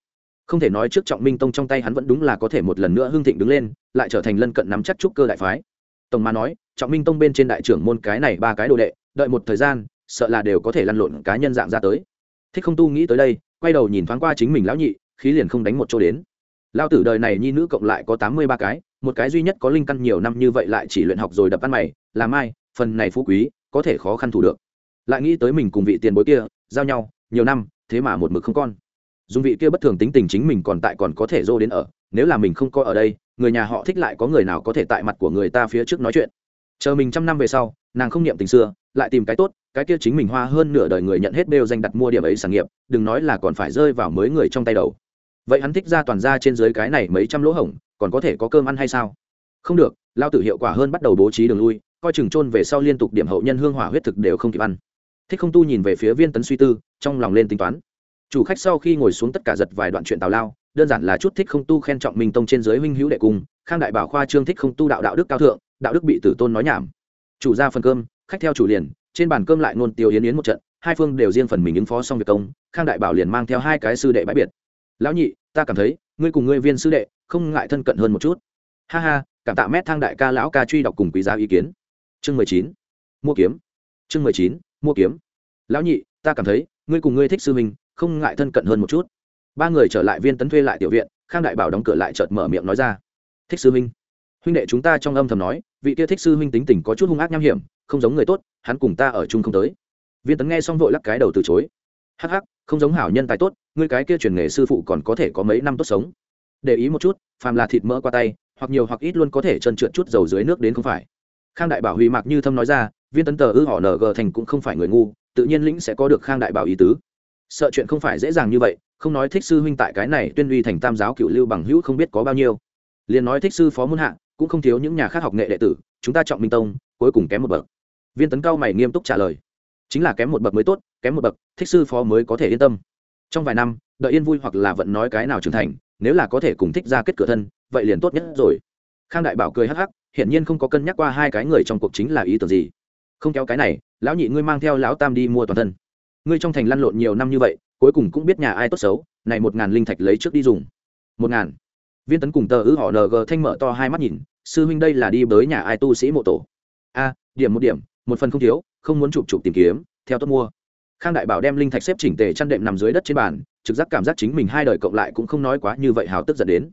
Speaker 1: Không thể nói trước trọng minh tông trong tay hắn vẫn đúng là có thể một lần nữa hưng thịnh đứng lên, lại trở thành lân cận nắm chắc trúc cơ đại phái. Tổng mà nói, trọng minh tông bên trên đại trưởng môn cái này ba cái đồ đệ, đợi một thời gian, sợ là đều có thể lăn lộn cá nhân dạng ra tới. Thích không tu nghĩ tới đây quay đầu nhìn thoáng qua chính mình lão nhị, khí liền không đánh một chỗ đến. Lao tử đời này nhi nữ cộng lại có tám mươi ba cái, một cái duy nhất có linh căn nhiều năm như vậy lại chỉ luyện học rồi đập ăn mày làm ai phần này phú quý, có thể khó khăn thủ được. Lại nghĩ tới mình cùng vị tiền bối kia, giao nhau, nhiều năm, thế mà một mực không con. Dùng vị kia bất thường tính tình chính mình còn tại còn có thể dô đến ở, nếu là mình không có ở đây, người nhà họ thích lại có người nào có thể tại mặt của người ta phía trước nói chuyện. Chờ mình trăm năm về sau, nàng không niệm tình xưa, lại tìm cái tốt cái kia chính mình hoa hơn nửa đời người nhận hết đều danh đặt mua điểm ấy sản nghiệp, đừng nói là còn phải rơi vào mới người trong tay đầu. Vậy hắn thích ra toàn ra trên dưới cái này mấy trăm lỗ hổng, còn có thể có cơm ăn hay sao? Không được, lao tử hiệu quả hơn bắt đầu bố trí đường lui, coi chừng trôn về sau liên tục điểm hậu nhân hương hỏa huyết thực đều không kịp ăn. Thích không tu nhìn về phía viên tấn suy tư, trong lòng lên tính toán. Chủ khách sau khi ngồi xuống tất cả giật vài đoạn chuyện tào lao, đơn giản là chút thích không tu khen trọng minh tông trên dưới huynh hữu đệ cung khang đại bảo khoa trương thích không tu đạo đạo đức cao thượng, đạo đức bị tử tôn nói nhảm. Chủ ra phần cơm, khách theo chủ liền trên bàn cơm lại nôn tiêu yến yến một trận, hai phương đều riêng phần mình ứng phó xong việc công, khang đại bảo liền mang theo hai cái sư đệ bãi biệt. Lão nhị, ta cảm thấy, ngươi cùng ngươi viên sư đệ, không ngại thân cận hơn một chút. Ha ha, cảm tạ mét thang đại ca lão ca truy đọc cùng quý giá ý kiến. Chương mười chín, mua kiếm. Chương mười chín, mua kiếm. Lão nhị, ta cảm thấy, ngươi cùng ngươi thích sư mình không ngại thân cận hơn một chút. Ba người trở lại viên tấn thuê lại tiểu viện, khang đại bảo đóng cửa lại chợt mở miệng nói ra. Thích sư minh huynh đệ chúng ta trong âm thầm nói, vị kia thích sư huynh tính tình có chút hung ác nham hiểm, không giống người tốt, hắn cùng ta ở chung không tới. Viên tấn nghe xong vội lắc cái đầu từ chối. Hắc hắc, không giống hảo nhân tài tốt, ngươi cái kia truyền nghề sư phụ còn có thể có mấy năm tốt sống. Để ý một chút, phàm là thịt mỡ qua tay, hoặc nhiều hoặc ít luôn có thể trơn trượt chút dầu dưới nước đến không phải. Khang đại bảo huy mạc như thâm nói ra, viên tấn tờ ư họ ng thành cũng không phải người ngu, tự nhiên lĩnh sẽ có được khang đại bảo ý tứ. Sợ chuyện không phải dễ dàng như vậy, không nói thích sư huynh tại cái này tuyên uy thành tam giáo cựu lưu bằng hữu không biết có bao nhiêu. Liền nói thích sư phó muôn hạ cũng không thiếu những nhà khác học nghệ đệ tử, chúng ta chọn minh tông, cuối cùng kém một bậc. Viên tấn cao mày nghiêm túc trả lời. Chính là kém một bậc mới tốt, kém một bậc, thích sư phó mới có thể yên tâm. Trong vài năm, đợi yên vui hoặc là vẫn nói cái nào trưởng thành, nếu là có thể cùng thích ra kết cửa thân, vậy liền tốt nhất rồi. Khang đại bảo cười hắc hắc, hiển nhiên không có cân nhắc qua hai cái người trong cuộc chính là ý tưởng gì. Không kéo cái này, lão nhị ngươi mang theo lão tam đi mua toàn thân. Ngươi trong thành lăn lộn nhiều năm như vậy, cuối cùng cũng biết nhà ai tốt xấu, này một ngàn linh thạch lấy trước đi dùng. Một ngàn viên tấn cùng tờ ư họ ng thanh mở to hai mắt nhìn, sư huynh đây là đi bới nhà ai tu sĩ mộ tổ? A, điểm một điểm, một phần không thiếu, không muốn chụp chụp tìm kiếm, theo tốt mua. Khang đại bảo đem linh thạch xếp chỉnh tề chăn đệm nằm dưới đất trên bàn, trực giác cảm giác chính mình hai đời cộng lại cũng không nói quá như vậy hào tức giận đến.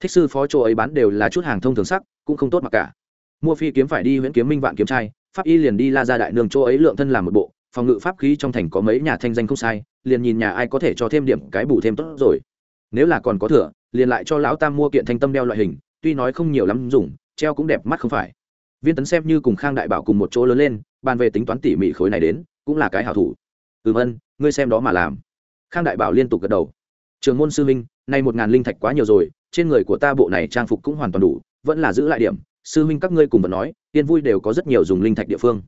Speaker 1: Thích sư phó chỗ ấy bán đều là chút hàng thông thường sắc, cũng không tốt mặc cả. Mua phi kiếm phải đi huyễn kiếm minh vạn kiếm trai, pháp y liền đi la ra đại nương chỗ ấy lượng thân làm một bộ, phòng ngự pháp khí trong thành có mấy nhà thanh danh không sai, liền nhìn nhà ai có thể cho thêm điểm cái bù thêm tốt rồi. Nếu là còn có thừa liền lại cho lão tam mua kiện thanh tâm đeo loại hình, tuy nói không nhiều lắm dùng, treo cũng đẹp mắt không phải. Viên tấn xem như cùng khang đại bảo cùng một chỗ lớn lên, bàn về tính toán tỉ mỉ khối này đến, cũng là cái hảo thủ. Ừm ân, ngươi xem đó mà làm. Khang đại bảo liên tục gật đầu. Trường môn sư minh nay một ngàn linh thạch quá nhiều rồi, trên người của ta bộ này trang phục cũng hoàn toàn đủ, vẫn là giữ lại điểm. Sư minh các ngươi cùng vật nói, tiên vui đều có rất nhiều dùng linh thạch địa phương.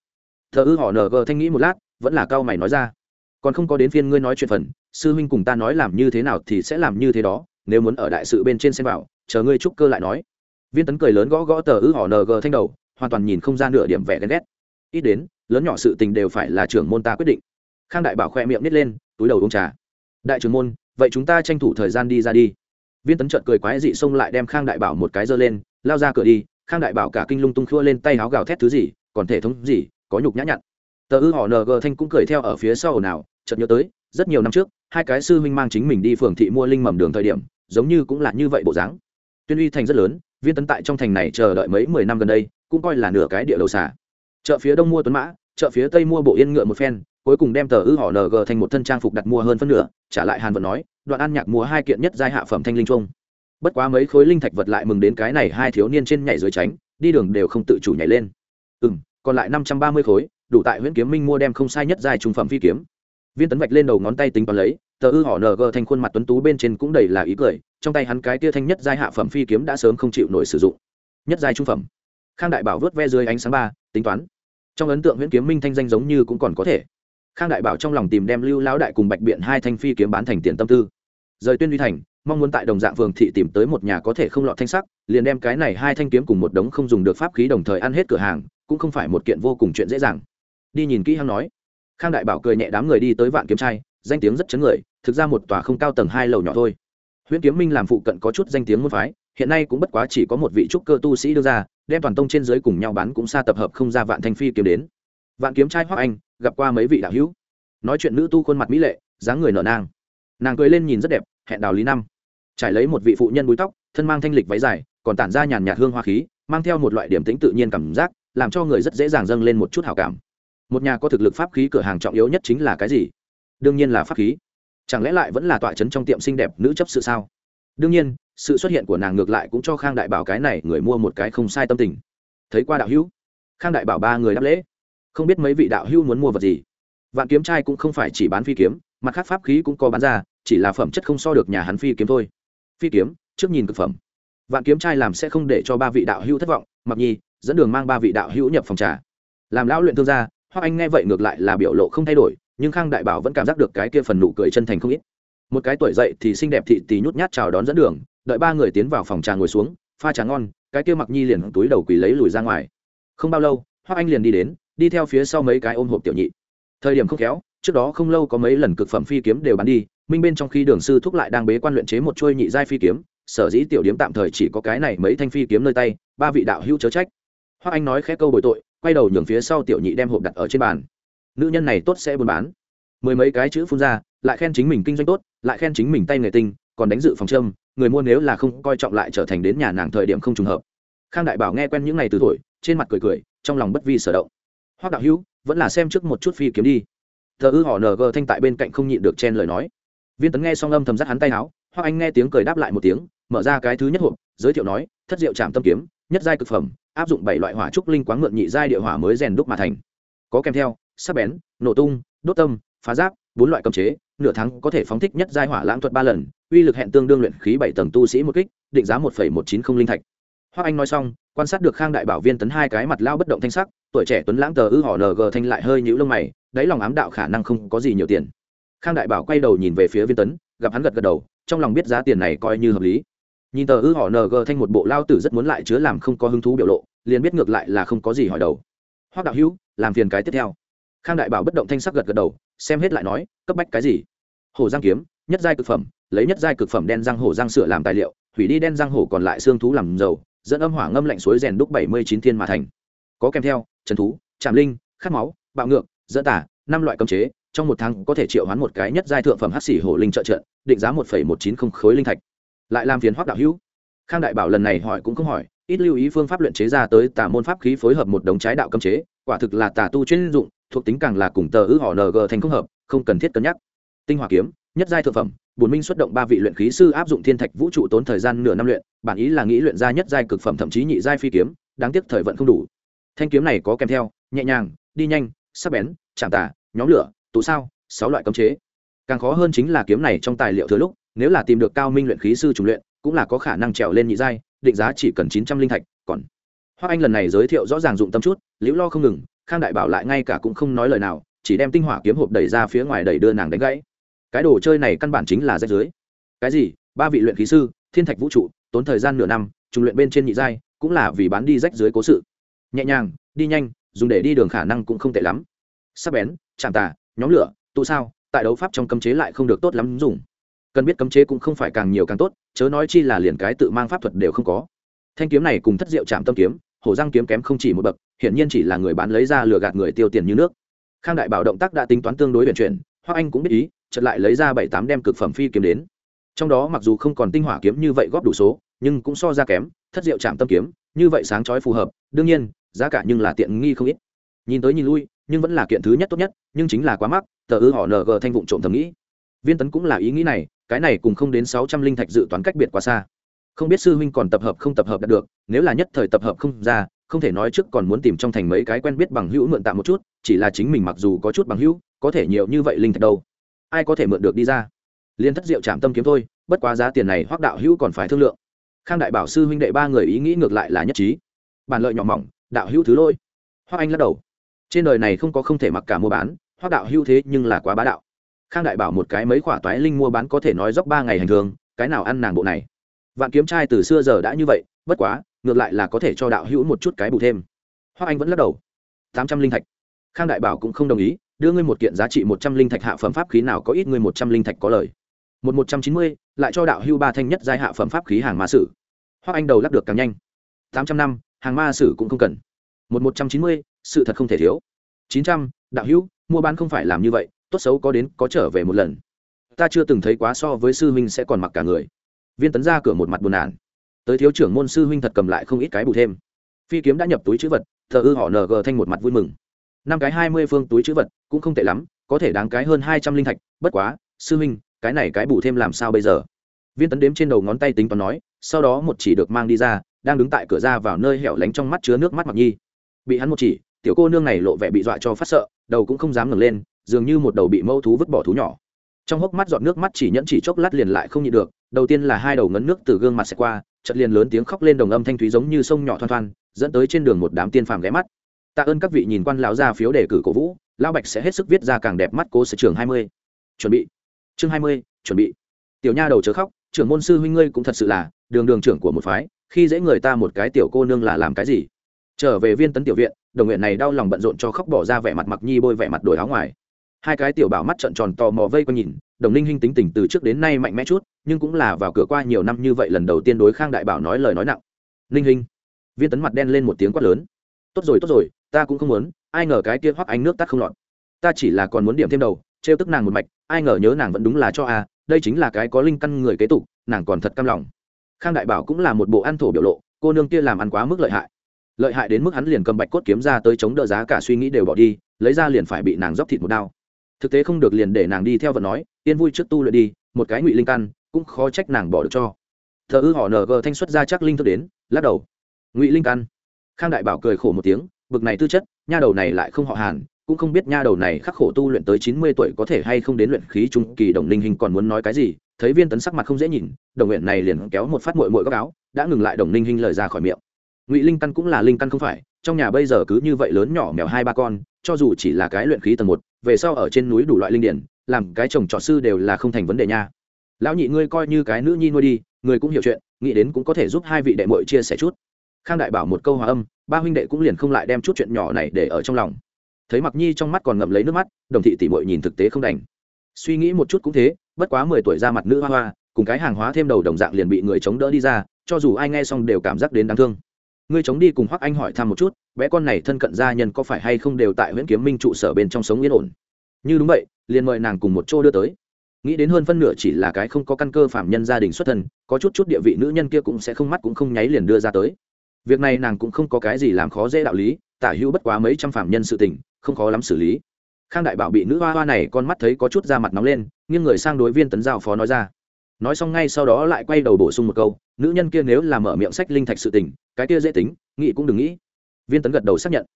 Speaker 1: Thợ ư họ ng thanh nghĩ một lát, vẫn là cao mày nói ra. Còn không có đến phiên ngươi nói chuyện phần, sư huynh cùng ta nói làm như thế nào thì sẽ làm như thế đó nếu muốn ở đại sự bên trên xem vào, chờ ngươi trúc cơ lại nói. Viên tấn cười lớn gõ gõ tờ ư họ ng thanh đầu, hoàn toàn nhìn không ra nửa điểm vẻ ghen ghét. Ít đến, lớn nhỏ sự tình đều phải là trưởng môn ta quyết định. Khang đại bảo khoe miệng nít lên, túi đầu uống trà. Đại trưởng môn, vậy chúng ta tranh thủ thời gian đi ra đi. Viên tấn trợn cười quái dị xông lại đem khang đại bảo một cái giơ lên, lao ra cửa đi. Khang đại bảo cả kinh lung tung khua lên tay háo gào thét thứ gì, còn thể thống gì, có nhục nhã nhặn. Tờ ư họ ng thanh cũng cười theo ở phía sau nào chợt nhớ tới, rất nhiều năm trước hai cái sư huynh mang chính mình đi phường thị mua linh mầm đường thời điểm, giống như cũng là như vậy bộ dáng. Tuyên uy thành rất lớn, viên tấn tại trong thành này chờ đợi mấy mười năm gần đây, cũng coi là nửa cái địa đầu xả chợ phía đông mua tuấn mã, chợ phía tây mua bộ yên ngựa một phen, cuối cùng đem tờ ư họ ng thành một thân trang phục đặt mua hơn phân nửa, trả lại hàn vận nói, đoạn an nhạc mua hai kiện nhất giai hạ phẩm thanh linh trung bất quá mấy khối linh thạch vật lại mừng đến cái này hai thiếu niên trên nhảy dưới tránh, đi đường đều không tự chủ nhảy lên. Ừ m còn lại năm trăm ba mươi khối, đủ tại huyện kiếm minh mua đem không sai nhất giai trung phẩm phi kiếm viên tấn vạch lên đầu ngón tay tính toán lấy, tờ ư họ ng thành khuôn mặt tuấn tú bên trên cũng đầy là ý cười, trong tay hắn cái tia thanh nhất giai hạ phẩm phi kiếm đã sớm không chịu nổi sử dụng. Nhất giai trung phẩm. Khang đại bảo vớt ve dưới ánh sáng ba, tính toán. Trong ấn tượng nguyễn kiếm minh thanh danh giống như cũng còn có thể. Khang đại bảo trong lòng tìm đem lưu lão đại cùng bạch biện hai thanh phi kiếm bán thành tiền tâm tư. Rời tuyên uy thành, mong muốn tại đồng dạng phường thị tìm tới một nhà có thể không lọt thanh sắc, liền đem cái này hai thanh kiếm cùng một đống không dùng được pháp khí đồng thời ăn hết cửa hàng, cũng không phải một kiện vô cùng chuyện dễ dàng. Đi nhìn kỹ hắn nói khang đại bảo cười nhẹ đám người đi tới vạn kiếm trai, danh tiếng rất chấn người, thực ra một tòa không cao tầng hai lầu nhỏ thôi. Huyễn kiếm minh làm phụ cận có chút danh tiếng môn phái, hiện nay cũng bất quá chỉ có một vị trúc cơ tu sĩ đưa ra, đem toàn tông trên dưới cùng nhau bán cũng xa tập hợp không ra vạn thanh phi kiếm đến. Vạn kiếm trai hoắc anh, gặp qua mấy vị đạo hữu. Nói chuyện nữ tu khuôn mặt mỹ lệ, dáng người nở nang. Nàng cười lên nhìn rất đẹp, hẹn đào lý năm. Trải lấy một vị phụ nhân búi tóc, thân mang thanh lịch váy dài, còn tản ra nhàn nhạt hương hoa khí, mang theo một loại điểm tĩnh tự nhiên cảm giác, làm cho người rất dễ dàng dâng lên một chút hào cảm một nhà có thực lực pháp khí cửa hàng trọng yếu nhất chính là cái gì? Đương nhiên là pháp khí. Chẳng lẽ lại vẫn là tọa trấn trong tiệm xinh đẹp nữ chấp sự sao? Đương nhiên, sự xuất hiện của nàng ngược lại cũng cho khang đại bảo cái này người mua một cái không sai tâm tình. Thấy qua đạo hữu, khang đại bảo ba người đáp lễ. Không biết mấy vị đạo hữu muốn mua vật gì? Vạn kiếm trai cũng không phải chỉ bán phi kiếm, mặt khác pháp khí cũng có bán ra, chỉ là phẩm chất không so được nhà hắn phi kiếm thôi. Phi kiếm, trước nhìn cực phẩm. Vạn kiếm trai làm sẽ không để cho ba vị đạo hữu thất vọng, mặc nhi dẫn đường mang ba vị đạo hữu nhập phòng trà. Làm lão luyện thương gia hoặc anh nghe vậy ngược lại là biểu lộ không thay đổi, nhưng khang đại bảo vẫn cảm giác được cái kia phần nụ cười chân thành không ít. Một cái tuổi dậy thì xinh đẹp thị tì nhút nhát chào đón dẫn đường, đợi ba người tiến vào phòng trà ngồi xuống, pha trà ngon, cái kia mặc nhi liền túi đầu quỳ lấy lùi ra ngoài. Không bao lâu hoác anh liền đi đến, đi theo phía sau mấy cái ôm hộp tiểu nhị. Thời điểm không khéo, trước đó không lâu có mấy lần cực phẩm phi kiếm đều bán đi, minh bên trong khi đường sư thúc lại đang bế quan luyện chế một chuôi nhị giai phi kiếm, sở dĩ tiểu điếm tạm thời chỉ có cái này mấy thanh phi kiếm nơi tay, ba vị đạo hữu chớ trách. Hoác anh nói khẽ câu bồi tội quay đầu nhường phía sau tiểu nhị đem hộp đặt ở trên bàn. Nữ nhân này tốt sẽ buôn bán. Mười mấy cái chữ phun ra, lại khen chính mình kinh doanh tốt, lại khen chính mình tay nghề tinh, còn đánh dự phòng châm, người mua nếu là không coi trọng lại trở thành đến nhà nàng thời điểm không trùng hợp. Khang đại bảo nghe quen những ngày từ tuổi, trên mặt cười cười, trong lòng bất vi sở động. Hoác đạo hữu, vẫn là xem trước một chút phi kiếm đi. Thờ ư họ ng thanh tại bên cạnh không nhịn được chen lời nói. Viên tấn nghe xong âm thầm dắt hắn tay áo hoác anh nghe tiếng cười đáp lại một tiếng, mở ra cái thứ nhất hộp, giới thiệu nói, thất diệu trạm tâm kiếm, nhất giai cực phẩm áp dụng bảy loại hỏa trúc linh quáng mượn nhị giai địa hỏa mới rèn đúc mà thành. Có kèm theo, sắc bén, nổ tung, đốt tâm, phá giáp, bốn loại cấm chế, nửa tháng có thể phóng thích nhất giai hỏa lãng thuật ba lần, uy lực hẹn tương đương luyện khí bảy tầng tu sĩ một kích, định giá một một chín không linh thạch. Hoắc anh nói xong, quan sát được khang đại bảo viên tấn hai cái mặt lao bất động thanh sắc, tuổi trẻ tuấn lãng tờ ư họ ng thanh lại hơi nhíu lông mày, đáy lòng ám đạo khả năng không có gì nhiều tiền. Khang đại bảo quay đầu nhìn về phía viên tấn, gặp hắn gật gật đầu, trong lòng biết giá tiền này coi như hợp lý nhìn tờ ư họ ng thanh một bộ lao tử rất muốn lại chứa làm không có hứng thú biểu lộ, liền biết ngược lại là không có gì hỏi đầu. Hoác đạo hữu, làm phiền cái tiếp theo. Khang đại bảo bất động thanh sắc gật gật đầu, xem hết lại nói, cấp bách cái gì? Hổ giang kiếm, nhất giai cực phẩm, lấy nhất giai cực phẩm đen răng hổ giang sửa làm tài liệu, hủy đi đen răng hổ còn lại xương thú làm dầu, dẫn âm hỏa ngâm lạnh suối rèn đúc bảy mươi chín thiên mà thành. Có kèm theo, trần thú trạm linh, khát máu, bạo ngược dẫn tả năm loại cấm chế, trong một tháng có thể triệu hoán một cái nhất giai thượng phẩm hắc xỉ hổ linh trợ trợ, định giá một một chín không khối linh thạch lại làm phiền hoắc đạo hữu. Khang đại bảo lần này hỏi cũng không hỏi, ít lưu ý phương pháp luyện chế ra tới tà môn pháp khí phối hợp một đống trái đạo cấm chế, quả thực là tà tu chuyên dụng, thuộc tính càng là cùng tờ ư họ ng thành không hợp, không cần thiết cân nhắc. Tinh hỏa kiếm, nhất giai thượng phẩm, bổn minh xuất động ba vị luyện khí sư áp dụng thiên thạch vũ trụ tốn thời gian nửa năm luyện, bản ý là nghĩ luyện ra nhất giai cực phẩm thậm chí nhị giai phi kiếm, đáng tiếc thời vận không đủ. Thanh kiếm này có kèm theo, nhẹ nhàng, đi nhanh, sắc bén, chạm tà, nhóm lửa, tụ sao, sáu loại cấm chế. Càng khó hơn chính là kiếm này trong tài liệu thừa lúc nếu là tìm được cao minh luyện khí sư trùng luyện, cũng là có khả năng trèo lên nhị giai, định giá chỉ cần chín trăm linh thạch, còn hoa anh lần này giới thiệu rõ ràng dụng tâm chút, liễu lo không ngừng, khang đại bảo lại ngay cả cũng không nói lời nào, chỉ đem tinh hỏa kiếm hộp đẩy ra phía ngoài đẩy đưa nàng đánh gãy. Cái đồ chơi này căn bản chính là rách dưới cái gì? Ba vị luyện khí sư, thiên thạch vũ trụ, tốn thời gian nửa năm, trùng luyện bên trên nhị giai, cũng là vì bán đi rách dưới cố sự. Nhẹ nhàng, đi nhanh, dùng để đi đường khả năng cũng không tệ lắm. Sắc bén, chạm tà, nhóm lửa, tụ sao, tại đấu pháp trong cấm chế lại không được tốt lắm dùng cần biết cấm chế cũng không phải càng nhiều càng tốt, chớ nói chi là liền cái tự mang pháp thuật đều không có. Thanh kiếm này cùng thất diệu chạm tâm kiếm, hổ răng kiếm kém không chỉ một bậc, hiển nhiên chỉ là người bán lấy ra lừa gạt người tiêu tiền như nước. Khang đại bảo động tác đã tính toán tương đối vận chuyển hoặc anh cũng biết ý, chợt lại lấy ra bảy tám đem cực phẩm phi kiếm đến. Trong đó mặc dù không còn tinh hỏa kiếm như vậy góp đủ số, nhưng cũng so ra kém, thất diệu chạm tâm kiếm, như vậy sáng chói phù hợp, đương nhiên, giá cả nhưng là tiện nghi không ít. Nhìn tới nhìn lui, nhưng vẫn là kiện thứ nhất tốt nhất, nhưng chính là quá mắc, tờ ư họ ng thanh vụng trộm thầm nghĩ. Viên tấn cũng là ý nghĩ này cái này cùng không đến sáu trăm linh thạch dự toán cách biệt quá xa. Không biết sư huynh còn tập hợp không tập hợp đạt được, nếu là nhất thời tập hợp không ra, không thể nói trước còn muốn tìm trong thành mấy cái quen biết bằng hữu mượn tạm một chút, chỉ là chính mình mặc dù có chút bằng hữu, có thể nhiều như vậy linh thạch đâu. Ai có thể mượn được đi ra? Liên thất diệu chạm tâm kiếm thôi, bất quá giá tiền này hoác đạo hữu còn phải thương lượng. Khang đại bảo sư huynh đệ ba người ý nghĩ ngược lại là nhất trí. Bản lợi nhỏ mỏng, đạo hữu thứ lôi hoác anh lắc đầu. Trên đời này không có không thể mặc cả mua bán hoác đạo hữu thế nhưng là quá bá đạo khang đại bảo một cái mấy khoả toái linh mua bán có thể nói dốc ba ngày hành thường, cái nào ăn nàng bộ này? Vạn kiếm trai từ xưa giờ đã như vậy, bất quá, ngược lại là có thể cho đạo hữu một chút cái bù thêm. Hoa anh vẫn lắc đầu. Tám trăm linh thạch. Khang đại bảo cũng không đồng ý, đưa ngươi một kiện giá trị một trăm linh thạch hạ phẩm pháp khí nào có ít ngươi một trăm linh thạch có lời. Một một trăm chín mươi, lại cho đạo hưu ba thanh nhất giai hạ phẩm pháp khí hàng ma sử. Hoa anh đầu lắc được càng nhanh. Tám trăm năm, hàng ma sử cũng không cần. Một một trăm chín mươi, sự thật không thể thiếu. Chín trăm, đạo hữu, mua bán không phải làm như vậy tốt xấu có đến, có trở về một lần. Ta chưa từng thấy quá so với sư huynh sẽ còn mặc cả người. Viên tấn ra cửa một mặt buồn nản. Tới thiếu trưởng môn sư huynh thật cầm lại không ít cái bù thêm. Phi kiếm đã nhập túi chữ vật, thờ ư họ ng thanh một mặt vui mừng. Năm cái hai mươi phương túi chữ vật, cũng không tệ lắm, có thể đáng cái hơn hai trăm linh thạch, bất quá, sư huynh, cái này cái bù thêm làm sao bây giờ? Viên tấn đếm trên đầu ngón tay tính toán nói, sau đó một chỉ được mang đi ra, đang đứng tại cửa ra vào nơi hẻo lánh trong mắt chứa nước mắt mặc nhi. Bị hắn một chỉ, tiểu cô nương này lộ vẻ bị dọa cho phát sợ, đầu cũng không dám ngẩng lên dường như một đầu bị mâu thú vứt bỏ thú nhỏ. Trong hốc mắt giọt nước mắt chỉ nhẫn chỉ chốc lát liền lại không nhịn được, đầu tiên là hai đầu ngấn nước từ gương mặt xẹt qua, chợt liền lớn tiếng khóc lên đồng âm thanh thúy giống như sông nhỏ thoăn thoăn dẫn tới trên đường một đám tiên phàm ghé mắt. Tạ ơn các vị nhìn quan lão ra phiếu đề cử cổ vũ, lão bạch sẽ hết sức viết ra càng đẹp mắt cố sở trường hai mươi. Chuẩn bị. Chương hai mươi, chuẩn bị. Tiểu nha đầu chớ khóc, trưởng môn sư huynh ngươi cũng thật sự là, đường đường trưởng của một phái, khi dễ người ta một cái tiểu cô nương là làm cái gì? Trở về viên tấn tiểu viện, đồng nguyện này đau lòng bận rộn cho khóc bỏ ra vẻ mặt mặc nhi bôi vẻ mặt đổi áo ngoài hai cái tiểu bảo mắt trợn tròn tò mò vây quanh nhìn, đồng ninh hinh tính tình từ trước đến nay mạnh mẽ chút, nhưng cũng là vào cửa qua nhiều năm như vậy lần đầu tiên đối khang đại bảo nói lời nói nặng. Ninh hinh. Viên tấn mặt đen lên một tiếng quát lớn. Tốt rồi tốt rồi, ta cũng không muốn, ai ngờ cái kia hoắc anh nước tắt không lọt. Ta chỉ là còn muốn điểm thêm đầu, trêu tức nàng một mạch, ai ngờ nhớ nàng vẫn đúng là cho a, đây chính là cái có linh căn người kế tục, nàng còn thật căm lòng. Khang đại bảo cũng là một bộ ăn thổ biểu lộ, cô nương kia làm ăn quá mức lợi hại. Lợi hại đến mức hắn liền cầm bạch cốt kiếm ra tới chống đỡ giá cả suy nghĩ đều bỏ đi, lấy ra liền phải bị nàng dóc thịt một đao thực tế không được liền để nàng đi theo vận nói, yên vui trước tu luyện đi, một cái ngụy linh căn, cũng khó trách nàng bỏ được cho. Thờ ư họ ng gờ thanh xuất ra chắc linh thức đến, lắc đầu. Ngụy linh căn. Khang đại bảo cười khổ một tiếng, bực này tư chất, nha đầu này lại không họ hàn, cũng không biết nha đầu này khắc khổ tu luyện tới chín mươi tuổi có thể hay không đến luyện khí trung kỳ đồng linh hình còn muốn nói cái gì, thấy viên tấn sắc mặt không dễ nhìn, đồng nguyện này liền kéo một phát mội mội góc áo, đã ngừng lại đồng linh hình lời ra khỏi miệng. Ngụy linh căn cũng là linh căn không phải, trong nhà bây giờ cứ như vậy lớn nhỏ mèo hai ba con, cho dù chỉ là cái luyện khí tầng một về sau ở trên núi đủ loại linh điển, làm cái chồng trọt sư đều là không thành vấn đề nha. Lão nhị ngươi coi như cái nữ nhi nuôi đi, người cũng hiểu chuyện, nghĩ đến cũng có thể giúp hai vị đệ mội chia sẻ chút. Khang đại bảo một câu hòa âm, ba huynh đệ cũng liền không lại đem chút chuyện nhỏ này để ở trong lòng. Thấy mặc nhi trong mắt còn ngậm lấy nước mắt, đồng thị tỉ mội nhìn thực tế không đành. Suy nghĩ một chút cũng thế, bất quá mười tuổi ra mặt nữ hoa hoa, cùng cái hàng hóa thêm đầu đồng dạng liền bị người chống đỡ đi ra, cho dù ai nghe xong đều cảm giác đến đáng thương ngươi chống đi cùng hoắc anh hỏi thăm một chút, bé con này thân cận gia nhân có phải hay không đều tại huyện kiếm minh trụ sở bên trong sống yên ổn? Như đúng vậy, liền mời nàng cùng một chỗ đưa tới. Nghĩ đến hơn phân nửa chỉ là cái không có căn cơ phạm nhân gia đình xuất thân, có chút chút địa vị nữ nhân kia cũng sẽ không mắt cũng không nháy liền đưa ra tới. Việc này nàng cũng không có cái gì làm khó dễ đạo lý, tả hữu bất quá mấy trăm phạm nhân sự tình, không khó lắm xử lý. Khang đại bảo bị nữ hoa hoa này con mắt thấy có chút da mặt nóng lên, nghiêng người sang đối viên tấn giao phó nói ra. Nói xong ngay sau đó lại quay đầu bổ sung một câu nữ nhân kia nếu là mở miệng sách linh thạch sự tình, cái kia dễ tính, nghĩ cũng đừng nghĩ. Viên tấn gật đầu xác nhận.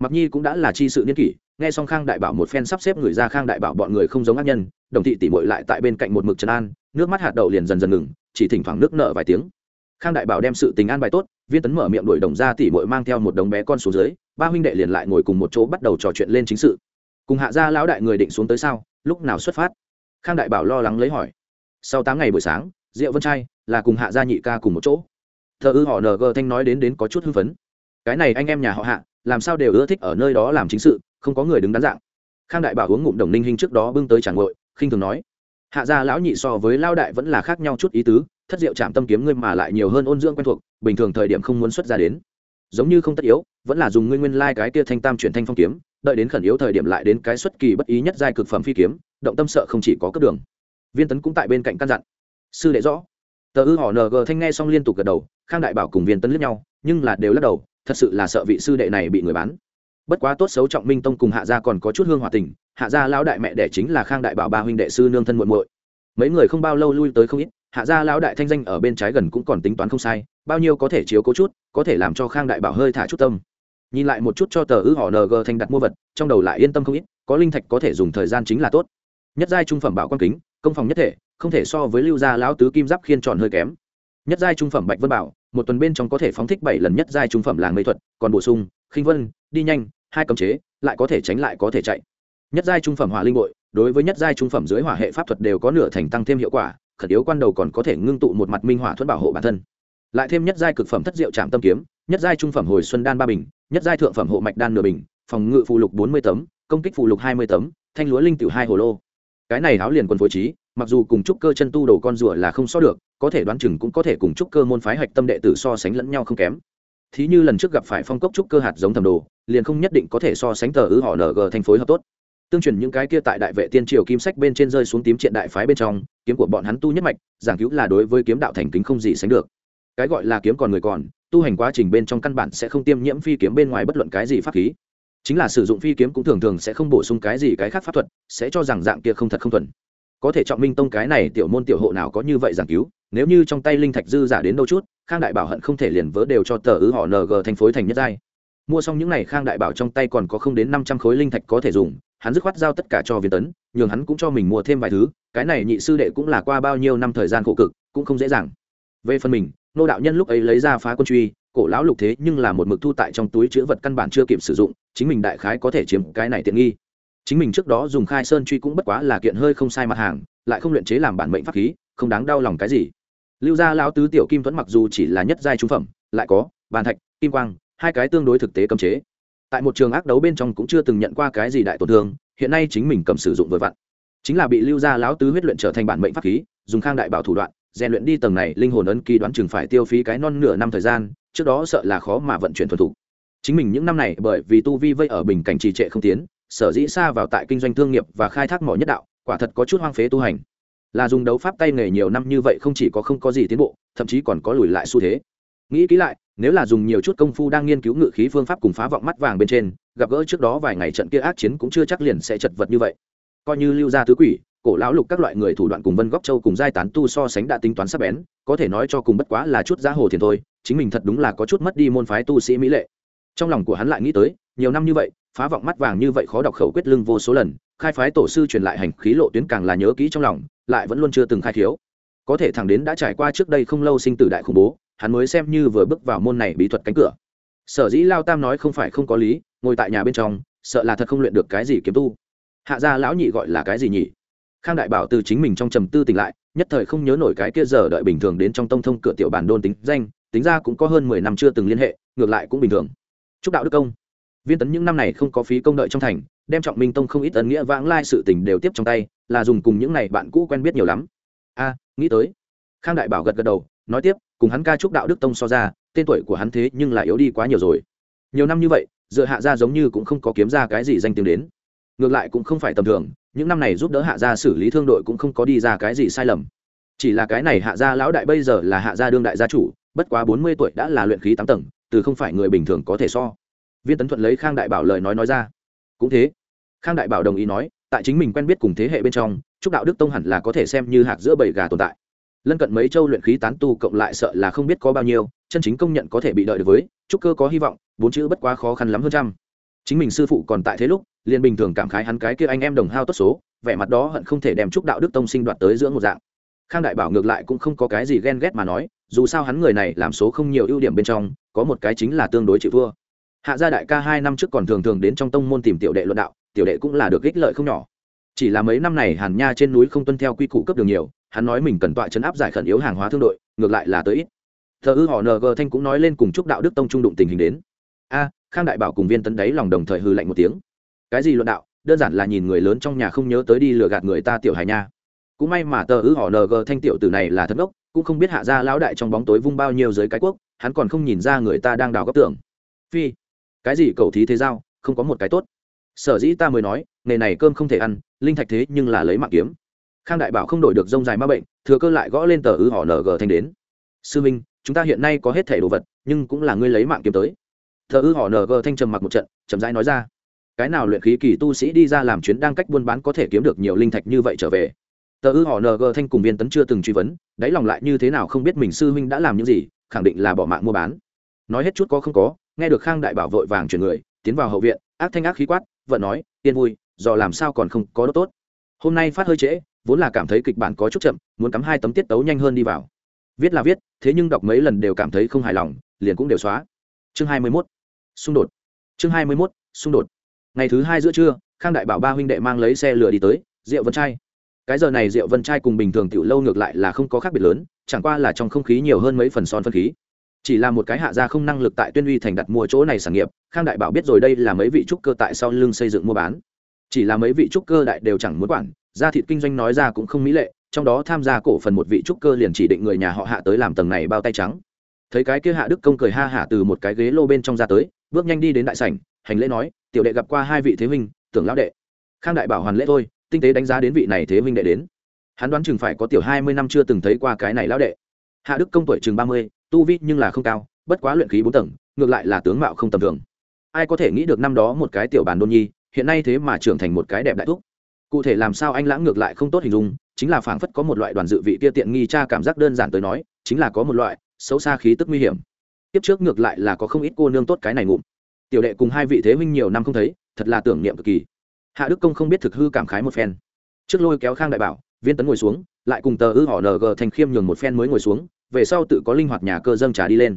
Speaker 1: Mặc nhi cũng đã là chi sự niên kỷ, nghe xong khang đại bảo một phen sắp xếp người ra, khang đại bảo bọn người không giống ác nhân, đồng thị tỉ mội lại tại bên cạnh một mực trần an, nước mắt hạt đậu liền dần dần ngừng, chỉ thỉnh thoảng nước nợ vài tiếng. Khang đại bảo đem sự tình an bài tốt, viên tấn mở miệng đuổi đồng ra tỉ mội mang theo một đống bé con xuống dưới, ba huynh đệ liền lại ngồi cùng một chỗ bắt đầu trò chuyện lên chính sự. Cùng hạ gia lão đại người định xuống tới sao, lúc nào xuất phát? Khang đại bảo lo lắng lấy hỏi. Sau tám ngày buổi sáng diệu vân trai là cùng hạ gia nhị ca cùng một chỗ. Thờ ư họ ng thanh nói đến đến có chút hưng phấn. Cái này anh em nhà họ hạ, làm sao đều ưa thích ở nơi đó làm chính sự, không có người đứng đắn dạng. Khang đại bảo uống ngụm đồng ninh hình trước đó bưng tới chẳng ngội khinh thường nói, hạ gia lão nhị so với lao đại vẫn là khác nhau chút ý tứ, thất diệu chạm tâm kiếm ngươi mà lại nhiều hơn ôn dưỡng quen thuộc, bình thường thời điểm không muốn xuất ra đến. Giống như không tất yếu, vẫn là dùng nguyên nguyên lai、like、cái kia thanh tam chuyển thanh phong kiếm, đợi đến khẩn yếu thời điểm lại đến cái xuất kỳ bất ý nhất giai cực phẩm phi kiếm, động tâm sợ không chỉ có cấp đường. Viên tấn cũng tại bên cạnh căn dặn. Sư đệ rõ tờ ư họ ng thanh nghe xong liên tục gật đầu, khang đại bảo cùng viên tấn lướt nhau, nhưng là đều lắc đầu, thật sự là sợ vị sư đệ này bị người bán. Bất quá tốt xấu trọng minh tông cùng hạ gia còn có chút hương hòa tình, hạ gia lão đại mẹ đẻ chính là khang đại bảo ba huynh đệ sư nương thân muộn muội. Mấy người không bao lâu lui tới không ít, hạ gia lão đại thanh danh ở bên trái gần cũng còn tính toán không sai, bao nhiêu có thể chiếu cố chút, có thể làm cho khang đại bảo hơi thả chút tâm. Nhìn lại một chút cho tờ ư họ ng thanh đặt mua vật, trong đầu lại yên tâm không ít, có linh thạch có thể dùng thời gian chính là tốt. Nhất giai trung phẩm bảo quan kính, công phòng nhất thể không thể so với lưu gia lão tứ kim giáp khiên tròn hơi kém. Nhất giai trung phẩm bạch vân bảo, một tuần bên trong có thể phóng thích bảy lần nhất giai trung phẩm làng mê thuật, còn bổ sung, khinh vân, đi nhanh, hai cấm chế, lại có thể tránh lại có thể chạy. Nhất giai trung phẩm hỏa linh bội, đối với nhất giai trung phẩm dưới hỏa hệ pháp thuật đều có nửa thành tăng thêm hiệu quả, khẩn yếu quan đầu còn có thể ngưng tụ một mặt minh hỏa thuẫn bảo hộ bản thân. Lại thêm nhất giai cực phẩm thất diệu trạm tâm kiếm, nhất giai trung phẩm hồi xuân đan ba bình, nhất giai thượng phẩm hộ mạch đan nửa bình, phòng ngự phụ lục bốn mươi tấm, công kích phụ lục hai mươi tấm, thanh lúa linh tiểu hai hồ lô. Cái này áo liền quân phối trí mặc dù cùng trúc cơ chân tu đồ con rùa là không so được, có thể đoán chừng cũng có thể cùng trúc cơ môn phái hạch tâm đệ tử so sánh lẫn nhau không kém. Thí như lần trước gặp phải phong cốc trúc cơ hạt giống thầm đồ, liền không nhất định có thể so sánh tờ ứ họ ng thành phối hợp tốt. Tương truyền những cái kia tại đại vệ tiên triều kim sách bên trên rơi xuống tím triện đại phái bên trong, kiếm của bọn hắn tu nhất mạch, giảng cứu là đối với kiếm đạo thành kính không gì sánh được. Cái gọi là kiếm còn người còn, tu hành quá trình bên trong căn bản sẽ không tiêm nhiễm phi kiếm bên ngoài bất luận cái gì pháp khí. Chính là sử dụng phi kiếm cũng thường thường sẽ không bổ sung cái gì cái khác pháp thuật, sẽ cho rằng dạng kia không thật không thuần có thể trọng minh tông cái này tiểu môn tiểu hộ nào có như vậy giảng cứu, nếu như trong tay linh thạch dư giả đến đâu chút, khang đại bảo hận không thể liền vớ đều cho tờ ứ họ ng thành phối thành nhất giai. Mua xong những n à y khang đại bảo trong tay còn có không đến năm trăm khối linh thạch có thể dùng, hắn dứt khoát giao tất cả cho viên tấn, nhường hắn cũng cho mình mua thêm vài thứ, cái này nhị sư đệ cũng là qua bao nhiêu năm thời gian khổ cực, cũng không dễ dàng. Về phần mình, nô đạo nhân lúc ấy lấy ra phá quân truy, cổ lão lục thế nhưng là một mực thu tại trong túi chữ vật căn bản chưa kịp sử dụng, chính mình đại khái có thể chiếm cái này tiện nghi chính mình trước đó dùng khai sơn truy cũng bất quá là kiện hơi không sai mặt hàng, lại không luyện chế làm bản mệnh pháp khí, không đáng đau lòng cái gì. Lưu gia lão tứ tiểu kim thuẫn mặc dù chỉ là nhất giai trung phẩm, lại có bàn thạch, kim quang, hai cái tương đối thực tế cấm chế. Tại một trường ác đấu bên trong cũng chưa từng nhận qua cái gì đại tổn thương, hiện nay chính mình cầm sử dụng vừa vặn. Chính là bị lưu gia lão tứ huyết luyện trở thành bản mệnh pháp khí, dùng khang đại bảo thủ đoạn, rèn luyện đi tầng này linh hồn ấn ký đoán chừng phải tiêu phí cái non nửa năm thời gian, trước đó sợ là khó mà vận chuyển thuần thủ chính mình những năm này bởi vì tu vi vây ở bình cảnh trì trệ không tiến sở dĩ xa vào tại kinh doanh thương nghiệp và khai thác mỏ nhất đạo, quả thật có chút hoang phế tu hành. Là dùng đấu pháp tay nghề nhiều năm như vậy không chỉ có không có gì tiến bộ, thậm chí còn có lùi lại xu thế. Nghĩ kỹ lại, nếu là dùng nhiều chút công phu đang nghiên cứu ngự khí phương pháp cùng phá vọng mắt vàng bên trên, gặp gỡ trước đó vài ngày trận kia ác chiến cũng chưa chắc liền sẽ chật vật như vậy. Coi như lưu gia tứ quỷ, cổ lão lục các loại người thủ đoạn cùng vân góc châu cùng giai tán tu so sánh đã tính toán sắp bén, có thể nói cho cùng bất quá là chút giá hồ thiền thôi, chính mình thật đúng là có chút mất đi môn phái tu sĩ mỹ lệ. Trong lòng của hắn lại nghĩ tới, nhiều năm như vậy phá vọng mắt vàng như vậy khó đọc khẩu quyết lưng vô số lần, khai phái tổ sư truyền lại hành khí lộ tuyến càng là nhớ kỹ trong lòng, lại vẫn luôn chưa từng khai thiếu có thể thẳng đến đã trải qua trước đây không lâu sinh tử đại khủng bố, hắn mới xem như vừa bước vào môn này bí thuật cánh cửa. Sở dĩ lao tam nói không phải không có lý, ngồi tại nhà bên trong, sợ là thật không luyện được cái gì kiếm tu. Hạ gia lão nhị gọi là cái gì nhỉ? Khang đại bảo từ chính mình trong trầm tư tỉnh lại, nhất thời không nhớ nổi cái kia giờ đợi bình thường đến trong tông thông cửa tiểu bản đôn tính danh, tính ra cũng có hơn mười năm chưa từng liên hệ, ngược lại cũng bình thường. Chúc đạo đức công viên tấn những năm này không có phí công đợi trong thành, đem trọng minh tông không ít ấn nghĩa vãng lai sự tình đều tiếp trong tay, là dùng cùng những này bạn cũ quen biết nhiều lắm. A, nghĩ tới. Khang đại bảo gật gật đầu, nói tiếp, cùng hắn ca chúc đạo đức tông so ra, tên tuổi của hắn thế nhưng lại yếu đi quá nhiều rồi. Nhiều năm như vậy, dựa hạ gia giống như cũng không có kiếm ra cái gì danh tiếng đến. Ngược lại cũng không phải tầm thường, những năm này giúp đỡ hạ gia xử lý thương đội cũng không có đi ra cái gì sai lầm. Chỉ là cái này hạ gia lão đại bây giờ là hạ gia đương đại gia chủ, bất quá bốn mươi tuổi đã là luyện khí tám tầng, từ không phải người bình thường có thể so viên tấn thuận lấy khang đại bảo lời nói nói ra. Cũng thế, khang đại bảo đồng ý nói, tại chính mình quen biết cùng thế hệ bên trong chúc đạo đức tông hẳn là có thể xem như hạt giữa bầy gà tồn tại. Lân cận mấy châu luyện khí tán tu cộng lại sợ là không biết có bao nhiêu, chân chính công nhận có thể bị đợi được với chúc cơ có hy vọng, bốn chữ bất quá khó khăn lắm hơn trăm. Chính mình sư phụ còn tại thế lúc, liền bình thường cảm khái hắn cái kia anh em đồng hao tốt số, vẻ mặt đó hận không thể đem chúc đạo đức tông sinh đoạt tới giữa một dạng. Khang đại bảo ngược lại cũng không có cái gì ghen ghét mà nói, dù sao hắn người này làm số không nhiều ưu điểm bên trong, có một cái chính là tương đối chịu thua hạ gia đại ca hai năm trước còn thường thường đến trong tông môn tìm tiểu đệ luận đạo, tiểu đệ cũng là được ích lợi không nhỏ. Chỉ là mấy năm này hàn nha trên núi không tuân theo quy củ cấp đường nhiều, hắn nói mình cần tọa chấn áp giải khẩn yếu hàng hóa thương đội, ngược lại là tới ít. Thờ ư họ ng thanh cũng nói lên cùng chúc đạo đức tông trung đụng tình hình đến. A, khang đại bảo cùng viên tấn đáy lòng đồng thời hư lạnh một tiếng. Cái gì luận đạo? Đơn giản là nhìn người lớn trong nhà không nhớ tới đi lừa gạt người ta tiểu hài nha. Cũng may mà tờ ư họ ng thanh tiểu tử này là thất ngốc, cũng không biết hạ gia lão đại trong bóng tối vung bao nhiêu dưới cái quốc, hắn còn không nhìn ra người ta đang đào góc tưởng. Phi cái gì cầu thí thế giao, không có một cái tốt. Sở dĩ ta mới nói, nghề này cơm không thể ăn, linh thạch thế nhưng là lấy mạng kiếm. Khang đại bảo không đổi được rông dài ma bệnh, thừa cơ lại gõ lên tờ ư họ ng thanh đến. Sư minh, chúng ta hiện nay có hết thẻ đồ vật, nhưng cũng là ngươi lấy mạng kiếm tới. Thờ ư họ ng thanh trầm mặc một trận, chậm rãi nói ra. Cái nào luyện khí kỳ tu sĩ đi ra làm chuyến đang cách buôn bán có thể kiếm được nhiều linh thạch như vậy trở về? Tờ ư họ ng thanh cùng viên tấn chưa từng truy vấn, đáy lòng lại như thế nào không biết mình sư huynh đã làm những gì, khẳng định là bỏ mạng mua bán. Nói hết chút có không có nghe được khang đại bảo vội vàng chuyển người, tiến vào hậu viện, ác thanh ác khí quát vợ nói yên vui do làm sao còn không có đốt tốt? Hôm nay phát hơi trễ, vốn là cảm thấy kịch bản có chút chậm, muốn cắm hai tấm tiết tấu nhanh hơn đi vào. Viết là viết, thế nhưng đọc mấy lần đều cảm thấy không hài lòng, liền cũng đều xóa. Chương hai mươi 21. xung đột. Chương hai mươi 21. xung đột. Ngày thứ hai giữa trưa, khang đại bảo ba huynh đệ mang lấy xe lửa đi tới rượu vân trai. Cái giờ này rượu vân trai cùng bình thường tiểu lâu ngược lại là không có khác biệt lớn, chẳng qua là trong không khí nhiều hơn mấy phần son phân khí chỉ là một cái hạ gia không năng lực tại tuyên uy thành đặt mua chỗ này sản nghiệp, khang đại bảo biết rồi đây là mấy vị trúc cơ tại sau lưng xây dựng mua bán. Chỉ là mấy vị trúc cơ đại đều chẳng muốn quản, gia thịt kinh doanh nói ra cũng không mỹ lệ, trong đó tham gia cổ phần một vị trúc cơ liền chỉ định người nhà họ hạ tới làm tầng này bao tay trắng. Thấy cái kia hạ đức công cười ha hả từ một cái ghế lô bên trong ra tới, bước nhanh đi đến đại sảnh, hành lễ nói, tiểu đệ gặp qua hai vị thế huynh, tưởng lão đệ. Khang đại bảo hoàn lễ thôi, tinh tế đánh giá đến vị này thế huynh đệ đến. Hắn đoán chừng phải có tiểu hai mươi năm chưa từng thấy qua cái này lão đệ. Hạ đức công tuổi chừng ba mươi tu vi nhưng là không cao, bất quá luyện khí bốn tầng, ngược lại là tướng mạo không tầm thường. Ai có thể nghĩ được năm đó một cái tiểu bàn đôn nhi, hiện nay thế mà trưởng thành một cái đẹp đại thúc. Cụ thể làm sao anh lãng ngược lại không tốt hình dung, chính là phảng phất có một loại đoàn dự vị kia tiện nghi cha cảm giác đơn giản tới nói, chính là có một loại xấu xa khí tức nguy hiểm. Tiếp trước ngược lại là có không ít cô nương tốt cái này ngụm. Tiểu đệ cùng hai vị thế huynh nhiều năm không thấy, thật là tưởng niệm cực kỳ. Hạ đức công không biết thực hư cảm khái một phen. Trước lôi kéo khang đại bảo, viên tấn ngồi xuống, lại cùng tờ ư họ ng thành khiêm nhường một phen mới ngồi xuống về sau tự có linh hoạt nhà cơ dâng trà đi lên.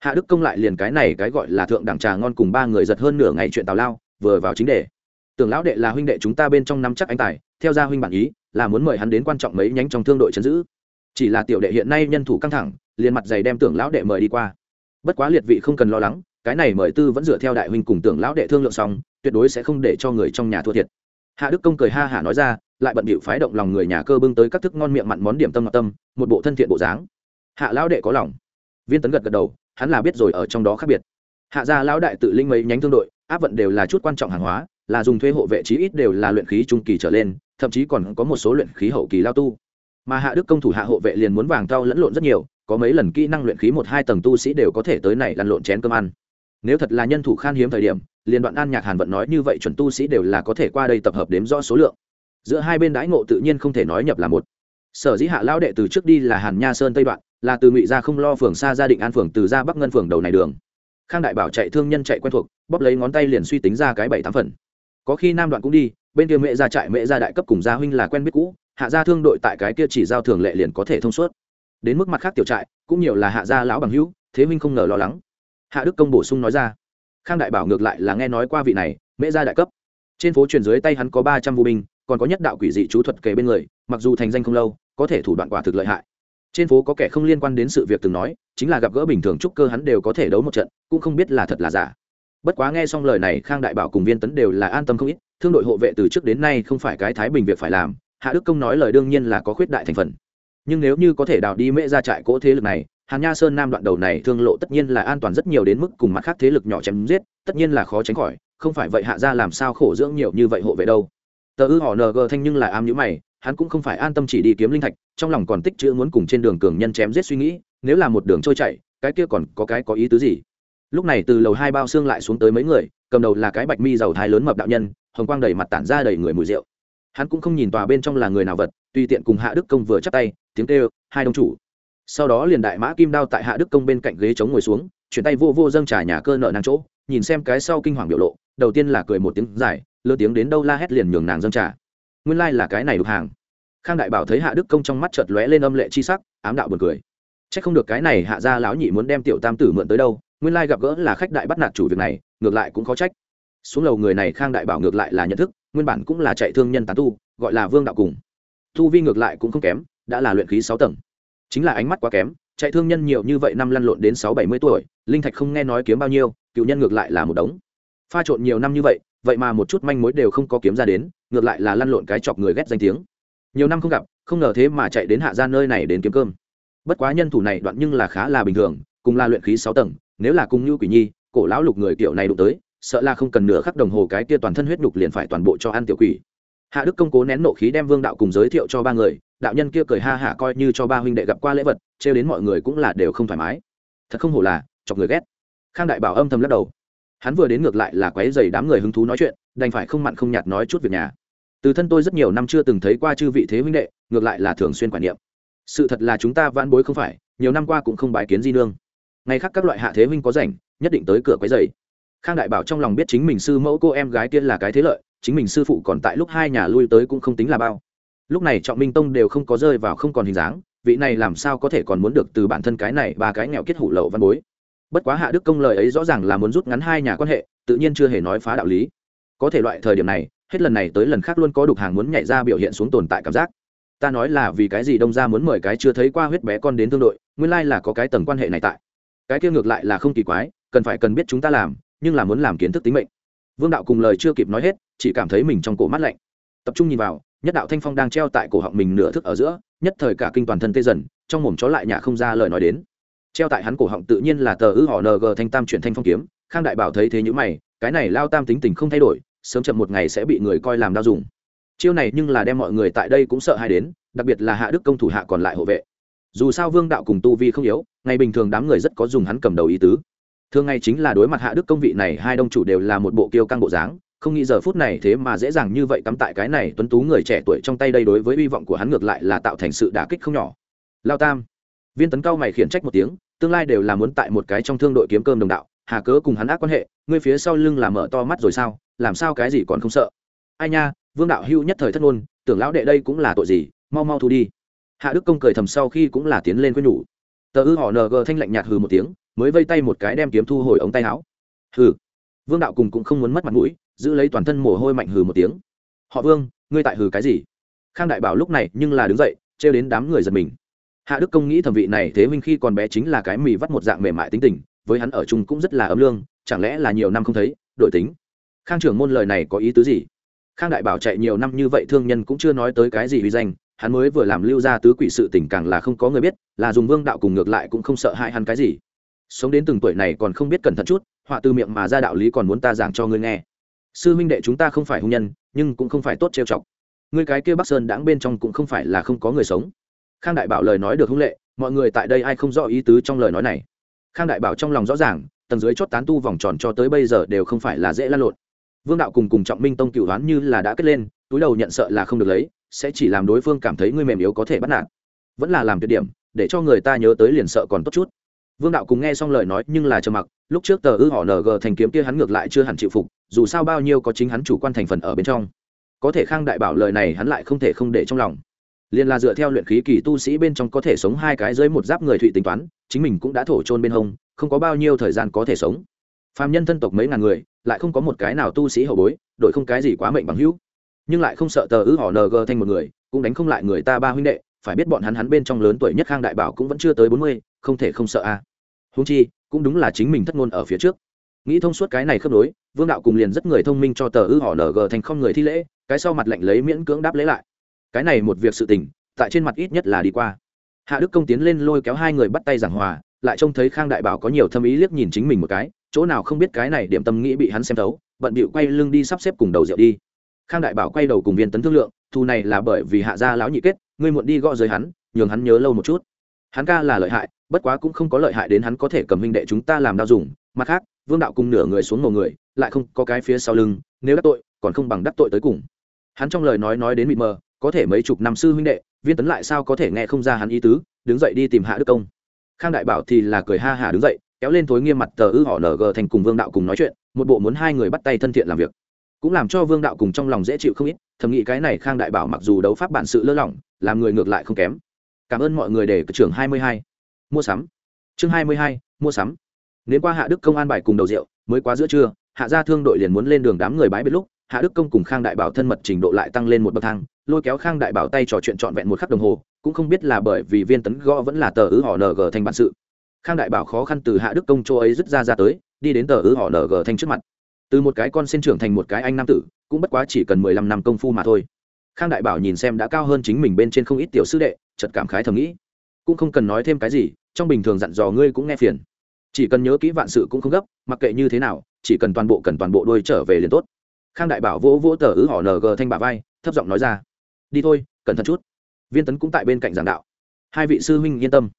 Speaker 1: Hạ đức công lại liền cái này cái gọi là thượng đẳng trà ngon cùng ba người giật hơn nửa ngày chuyện tào lao, vừa vào chính đề. Tưởng lão đệ là huynh đệ chúng ta bên trong năm chắc anh tài, theo gia huynh bản ý, là muốn mời hắn đến quan trọng mấy nhánh trong thương đội chấn giữ. Chỉ là tiểu đệ hiện nay nhân thủ căng thẳng, liền mặt giày đem tưởng lão đệ mời đi qua. Bất quá liệt vị không cần lo lắng, cái này mời tư vẫn dựa theo đại huynh cùng tưởng lão đệ thương lượng xong, tuyệt đối sẽ không để cho người trong nhà thua thiệt. Hạ đức công cười ha hả nói ra, lại bận bịu phái động lòng người nhà cơ bưng tới các thức ngon miệng mặn món điểm tâm ngọt tâm, một bộ thân thiện bộ dáng hạ lão đệ có lòng. Viên tấn gật gật đầu, hắn là biết rồi ở trong đó khác biệt. Hạ gia lão đại tự linh mấy nhánh thương đội, áp vận đều là chút quan trọng hàng hóa, là dùng thuê hộ vệ chí ít đều là luyện khí trung kỳ trở lên, thậm chí còn có một số luyện khí hậu kỳ lao tu. Mà hạ đức công thủ hạ hộ vệ liền muốn vàng tao lẫn lộn rất nhiều, có mấy lần kỹ năng luyện khí một hai tầng tu sĩ đều có thể tới này lăn lộn chén cơm ăn. Nếu thật là nhân thủ khan hiếm thời điểm, liền đoạn an nhạc hàn vận nói như vậy chuẩn tu sĩ đều là có thể qua đây tập hợp đếm rõ số lượng. Giữa hai bên đãi ngộ tự nhiên không thể nói nhập là một. Sở dĩ hạ lão đệ từ trước đi là hàn nha sơn tây đoạn là từ ngụy ra không lo phường xa gia định an phường từ ra bắc ngân phường đầu này đường. Khang đại bảo chạy thương nhân chạy quen thuộc, bóp lấy ngón tay liền suy tính ra cái bảy tám phần. Có khi nam đoạn cũng đi, bên kia mẹ ra trại mẹ ra đại cấp cùng gia huynh là quen biết cũ, hạ gia thương đội tại cái kia chỉ giao thường lệ liền có thể thông suốt. Đến mức mặt khác tiểu trại, cũng nhiều là hạ gia lão bằng hữu, thế huynh không ngờ lo lắng. Hạ đức công bổ sung nói ra. Khang đại bảo ngược lại là nghe nói qua vị này mễ gia đại cấp. Trên phố truyền dưới tay hắn có ba trăm vũ binh, còn có nhất đạo quỷ dị chú thuật kề bên người, mặc dù thành danh không lâu, có thể thủ đoạn quả thực lợi hại trên phố có kẻ không liên quan đến sự việc từng nói, chính là gặp gỡ bình thường trúc cơ hắn đều có thể đấu một trận, cũng không biết là thật là giả. Bất quá nghe xong lời này, khang đại bảo cùng viên tấn đều là an tâm không ít, thương đội hộ vệ từ trước đến nay không phải cái thái bình việc phải làm, hạ đức công nói lời đương nhiên là có khuyết đại thành phần. Nhưng nếu như có thể đào đi mễ ra trại cỗ thế lực này, hàn nha sơn nam đoạn đầu này thương lộ tất nhiên là an toàn rất nhiều đến mức cùng mặt khác thế lực nhỏ chém giết, tất nhiên là khó tránh khỏi, không phải vậy hạ ra làm sao khổ dưỡng nhiều như vậy hộ vệ đâu. Tờ ư họ ng thanh nhưng là am nhữ mày hắn cũng không phải an tâm chỉ đi kiếm linh thạch, trong lòng còn tích chữ muốn cùng trên đường cường nhân chém giết suy nghĩ, nếu là một đường trôi chạy cái kia còn có cái có ý tứ gì? Lúc này từ lầu hai bao xương lại xuống tới mấy người, cầm đầu là cái bạch mi giàu thái lớn mập đạo nhân, hồng quang đầy mặt tản ra đầy người mùi rượu. Hắn cũng không nhìn tòa bên trong là người nào vật, tùy tiện cùng hạ đức công vừa chắp tay, tiếng kêu, hai đông chủ. Sau đó liền đại mã kim đao tại hạ đức công bên cạnh ghế chống ngồi xuống, chuyển tay vô vô dâng trà nhà cơ nợ nàng chỗ, nhìn xem cái sau kinh hoàng biểu lộ, đầu tiên là cười một tiếng dài lơ tiếng đến đâu la hét liền nhường nàng dâng trà nguyên lai、like、là cái này đục hàng. Khang đại bảo thấy hạ đức công trong mắt chợt lóe lên âm lệ chi sắc, ám đạo buồn cười. C h ắ c không được cái này hạ ra lão nhị muốn đem tiểu tam tử mượn tới đâu, nguyên lai gặp gỡ là khách đại bắt nạt chủ việc này, ngược lại cũng khó trách. Xuống lầu người này khang đại bảo ngược lại là nhận thức, nguyên bản cũng là chạy thương nhân tán tu, gọi là vương đạo cùng. Tu vi ngược lại cũng không kém, đã là luyện khí sáu tầng. Chính là ánh mắt quá kém, chạy thương nhân nhiều như vậy năm lăn lộn đến sáu bảy mươi tuổi, linh thạch không nghe nói kiếm bao nhiêu, cựu nhân ngược lại là một đống. Pha trộn nhiều năm như vậy vậy mà một chút manh mối đều không có kiếm ra đến, ngược lại là lăn lộn cái chọc người ghét danh tiếng. Nhiều năm không gặp, không ngờ thế mà chạy đến hạ ra nơi này đến kiếm cơm. Bất quá nhân thủ này đoạn nhưng là khá là bình thường, cùng là luyện khí sáu tầng, nếu là cùng như quỷ nhi, cổ lão lục người kiểu này đụng tới, sợ là không cần nửa khắc đồng hồ cái kia toàn thân huyết đục liền phải toàn bộ cho ăn tiểu quỷ. Hạ đức công cố nén nộ khí đem vương đạo cùng giới thiệu cho ba người, đạo nhân kia cười ha hả coi như cho ba huynh đệ gặp qua lễ vật, trêu đến mọi người cũng là đều không thoải mái. Thật không hổ là, chọc người ghét. Khang đại bảo âm thầm lắc đầu hắn vừa đến ngược lại là quấy dày đám người hứng thú nói chuyện, đành phải không mặn không nhạt nói chút việc nhà. Từ thân tôi rất nhiều năm chưa từng thấy qua chư vị thế huynh đệ, ngược lại là thường xuyên quản niệm. Sự thật là chúng ta vãn bối không phải, nhiều năm qua cũng không bài kiến di nương. Ngày khác các loại hạ thế huynh có rảnh, nhất định tới cửa quấy dày khang đại bảo trong lòng biết chính mình sư mẫu cô em gái kia là cái thế lợi, chính mình sư phụ còn tại lúc hai nhà lui tới cũng không tính là bao. Lúc này trọng minh tông đều không có rơi vào không còn hình dáng, vị này làm sao có thể còn muốn được từ bản thân cái này ba cái nghèo kết hủ lậu văn bối bất quá hạ đức công lời ấy rõ ràng là muốn rút ngắn hai nhà quan hệ, tự nhiên chưa hề nói phá đạo lý. Có thể loại thời điểm này, hết lần này tới lần khác luôn có đục hàng muốn nhảy ra biểu hiện xuống tồn tại cảm giác. Ta nói là vì cái gì đông ra muốn mời cái chưa thấy qua huyết bé con đến thương đội, nguyên lai là có cái tầng quan hệ này tại. Cái kia ngược lại là không kỳ quái, cần phải cần biết chúng ta làm, nhưng là muốn làm kiến thức tính mệnh. Vương đạo cùng lời chưa kịp nói hết, chỉ cảm thấy mình trong cổ mắt lạnh. Tập trung nhìn vào, nhất đạo thanh phong đang treo tại cổ họng mình nửa thức ở giữa, nhất thời cả kinh toàn thân tê dần, trong mồm chó lại nhà không ra lời nói đến treo tại hắn cổ họng tự nhiên là tờ ư họ ng thanh tam chuyển thanh phong kiếm, khang đại bảo thấy thế nhữ mày, cái này lao tam tính tình không thay đổi, sớm chậm một ngày sẽ bị người coi làm đau dùng. Chiêu này nhưng là đem mọi người tại đây cũng sợ hai đến, đặc biệt là hạ đức công thủ hạ còn lại hộ vệ. Dù sao vương đạo cùng tu vi không yếu, ngày bình thường đám người rất có dùng hắn cầm đầu ý tứ. Thường ngày chính là đối mặt hạ đức công vị này, hai đông chủ đều là một bộ kiêu căng bộ dáng, không nghĩ giờ phút này thế mà dễ dàng như vậy cắm tại cái này tuấn tú người trẻ tuổi trong tay đây đối với hy vọng của hắn ngược lại là tạo thành sự đả kích không nhỏ. Lao tam viên tấn cao mày khiển trách một tiếng, tương lai đều là muốn tại một cái trong thương đội kiếm cơm đồng đạo, hà cớ cùng hắn ác quan hệ, ngươi phía sau lưng là mở to mắt rồi sao, làm sao cái gì còn không sợ. Ai nha, vương đạo hưu nhất thời thất ngôn, tưởng lão đệ đây cũng là tội gì, mau mau thu đi. Hạ đức công cười thầm sau khi cũng là tiến lên quên nhủ. Tờ ư họ ng thanh lạnh nhạt hừ một tiếng, mới vây tay một cái đem kiếm thu hồi ống tay áo. Hừ. Vương đạo cùng cũng không muốn mất mặt mũi, giữ lấy toàn thân mồ hôi mạnh hừ một tiếng. Họ vương, ngươi tại hừ cái gì? Khang đại bảo lúc này nhưng là đứng dậy, trêu đến đám người giật mình hạ đức công nghĩ thẩm vị này thế minh khi còn bé chính là cái mì vắt một dạng mềm mại tính tình, với hắn ở chung cũng rất là ấm lương, chẳng lẽ là nhiều năm không thấy, đổi tính. Khang trưởng môn lời này có ý tứ gì? Khang đại bảo chạy nhiều năm như vậy thương nhân cũng chưa nói tới cái gì uy danh, hắn mới vừa làm lưu ra tứ quỷ sự tình càng là không có người biết, là dùng vương đạo cùng ngược lại cũng không sợ hại hắn cái gì. Sống đến từng tuổi này còn không biết cẩn thận chút, họa từ miệng mà ra đạo lý còn muốn ta giảng cho ngươi nghe. Sư huynh đệ chúng ta không phải hung nhân, nhưng cũng không phải tốt trêu chọc. Ngươi cái kia bắc sơn đãng bên trong cũng không phải là không có người sống khang đại bảo lời nói được hung lệ, mọi người tại đây ai không rõ ý tứ trong lời nói này. Khang đại bảo trong lòng rõ ràng, tầng dưới chót tán tu vòng tròn cho tới bây giờ đều không phải là dễ lan lộn. Vương đạo cùng cùng trọng minh tông cựu đoán như là đã kết lên, túi đầu nhận sợ là không được lấy, sẽ chỉ làm đối phương cảm thấy ngươi mềm yếu có thể bắt nạt. Vẫn là làm tuyệt điểm, để cho người ta nhớ tới liền sợ còn tốt chút. Vương đạo cùng nghe xong lời nói nhưng là trầm mặc, lúc trước tờ ư họ ng thành kiếm kia hắn ngược lại chưa hẳn chịu phục, dù sao bao nhiêu có chính hắn chủ quan thành phần ở bên trong. Có thể khang đại bảo lời này hắn lại không thể không để trong lòng liền là dựa theo luyện khí kỳ tu sĩ bên trong có thể sống hai cái dưới một giáp người thụy tính toán, chính mình cũng đã thổ trôn bên hông, không có bao nhiêu thời gian có thể sống. Phàm nhân thân tộc mấy ngàn người, lại không có một cái nào tu sĩ hậu bối đội không cái gì quá mệnh bằng hữu. Nhưng lại không sợ tờ ư họ ng thành một người, cũng đánh không lại người ta ba huynh đệ, phải biết bọn hắn hắn bên trong lớn tuổi nhất khang đại bảo cũng vẫn chưa tới bốn mươi, không thể không sợ a. À. húng chi, cũng đúng là chính mình thất ngôn ở phía trước. Nghĩ thông suốt cái này khớp nối, vương đạo cùng liền rất người thông minh cho tờ ư họ ng thành không người thi lễ, cái sau mặt lạnh lấy miễn cưỡng đáp lễ lại cái này một việc sự tình, tại trên mặt ít nhất là đi qua. Hạ đức công tiến lên lôi kéo hai người bắt tay giảng hòa, lại trông thấy khang đại bảo có nhiều thâm ý liếc nhìn chính mình một cái, chỗ nào không biết cái này điểm tâm nghĩ bị hắn xem thấu, bận bịu quay lưng đi sắp xếp cùng đầu rượu đi. Khang đại bảo quay đầu cùng viên tấn thương lượng thu này là bởi vì hạ gia lão nhị kết, ngươi muộn đi gõ giới hắn, nhường hắn nhớ lâu một chút. Hắn ca là lợi hại, bất quá cũng không có lợi hại đến hắn có thể cầm huynh đệ chúng ta làm đau dùng, mặt khác, vương đạo cùng nửa người xuống một người, lại không có cái phía sau lưng, nếu đắc tội, còn không bằng đắc tội tới cùng. Hắn trong lời nói nói đến mịt mờ có thể mấy chục năm sư huynh đệ, viên tấn lại sao có thể nghe không ra hắn ý tứ, đứng dậy đi tìm hạ đức công. Khang đại bảo thì là cười ha hả đứng dậy, kéo lên thối nghiêm mặt tờ ư họ ng thành cùng vương đạo cùng nói chuyện, một bộ muốn hai người bắt tay thân thiện làm việc. Cũng làm cho vương đạo cùng trong lòng dễ chịu không ít, thầm nghĩ cái này khang đại bảo mặc dù đấu pháp bản sự lơ lỏng, làm người ngược lại không kém. Cảm ơn mọi người để trưởng hai mươi hai. Mua sắm. Chương hai mươi hai, mua sắm. Nếu qua hạ đức công an bài cùng đầu rượu, mới quá giữa trưa, hạ gia thương đội liền muốn lên đường đám người bái biệt lúc, hạ đức công cùng khang đại bảo thân mật trình độ lại tăng lên một bậc thang lôi kéo khang đại bảo tay trò chuyện trọn vẹn một khắc đồng hồ, cũng không biết là bởi vì viên tấn gõ vẫn là tờ ứ họ ng thành bản sự. Khang đại bảo khó khăn từ hạ đức công châu ấy rút ra ra tới, đi đến tờ ứ họ ng thành trước mặt. Từ một cái con sinh trưởng thành một cái anh nam tử, cũng bất quá chỉ cần mười lăm năm công phu mà thôi. Khang đại bảo nhìn xem đã cao hơn chính mình bên trên không ít tiểu sư đệ chật cảm khái thầm nghĩ. Cũng không cần nói thêm cái gì, trong bình thường dặn dò ngươi cũng nghe phiền. Chỉ cần nhớ kỹ vạn sự cũng không gấp, mặc kệ như thế nào, chỉ cần toàn bộ cần toàn bộ đôi trở về liền tốt. Khang đại bảo vỗ vỗ tờ ứ họ ng thanh bà vai, thấp giọng nói ra đi thôi, cẩn thận chút. Viên tấn cũng tại bên cạnh giảng đạo. Hai vị sư huynh yên tâm.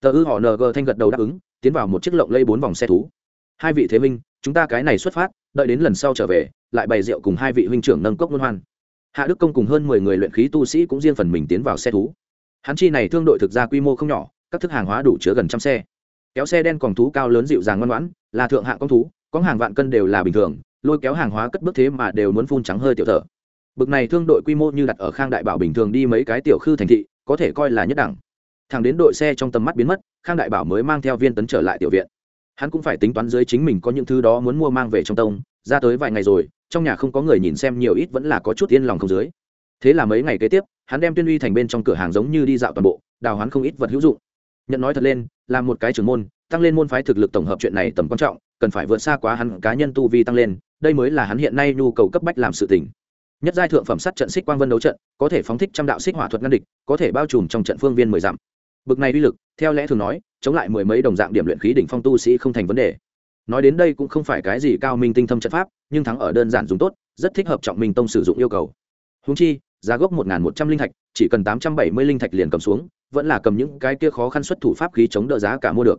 Speaker 1: Tờ ư họ ng thanh gật đầu đáp ứng, tiến vào một chiếc lộng lây bốn vòng xe thú. Hai vị thế minh chúng ta cái này xuất phát, đợi đến lần sau trở về, lại bày rượu cùng hai vị huynh trưởng nâng cốc luân hoan. Hạ đức công cùng hơn mười người luyện khí tu sĩ cũng riêng phần mình tiến vào xe thú. Hắn chi này thương đội thực ra quy mô không nhỏ, các thức hàng hóa đủ chứa gần trăm xe. Kéo xe đen còn thú cao lớn dịu dàng ngoan ngoãn, là thượng hạng con thú, có hàng vạn cân đều là bình thường, lôi kéo hàng hóa cất bước thế mà đều muốn phun trắng hơi tiểu thở bực này thương đội quy mô như đặt ở khang đại bảo bình thường đi mấy cái tiểu khư thành thị, có thể coi là nhất đẳng. Thẳng đến đội xe trong tầm mắt biến mất, khang đại bảo mới mang theo viên tấn trở lại tiểu viện. Hắn cũng phải tính toán dưới chính mình có những thứ đó muốn mua mang về trong tông, ra tới vài ngày rồi, trong nhà không có người nhìn xem nhiều ít vẫn là có chút yên lòng không dưới. Thế là mấy ngày kế tiếp, hắn đem tuyên uy thành bên trong cửa hàng giống như đi dạo toàn bộ, đào hắn không ít vật hữu dụng. Nhận nói thật lên, làm một cái trưởng môn, tăng lên môn phái thực lực tổng hợp chuyện này tầm quan trọng, cần phải vượt xa quá hắn cá nhân tu vi tăng lên, đây mới là hắn hiện nay nhu cầu cấp bách làm sự tình nhất giai thượng phẩm sắt trận xích quang vân đấu trận, có thể phóng thích trăm đạo xích hỏa thuật ngăn địch, có thể bao trùm trong trận phương viên mười dặm. Bực này uy lực, theo lẽ thường nói, chống lại mười mấy đồng dạng điểm luyện khí đỉnh phong tu sĩ không thành vấn đề. Nói đến đây cũng không phải cái gì cao minh tinh thâm trận pháp, nhưng thắng ở đơn giản dùng tốt, rất thích hợp trọng minh tông sử dụng yêu cầu. Húng chi, giá gốc một một trăm linh thạch, chỉ cần tám trăm bảy mươi linh thạch liền cầm xuống, vẫn là cầm những cái kia khó khăn xuất thủ pháp khí chống đỡ giá cả mua được.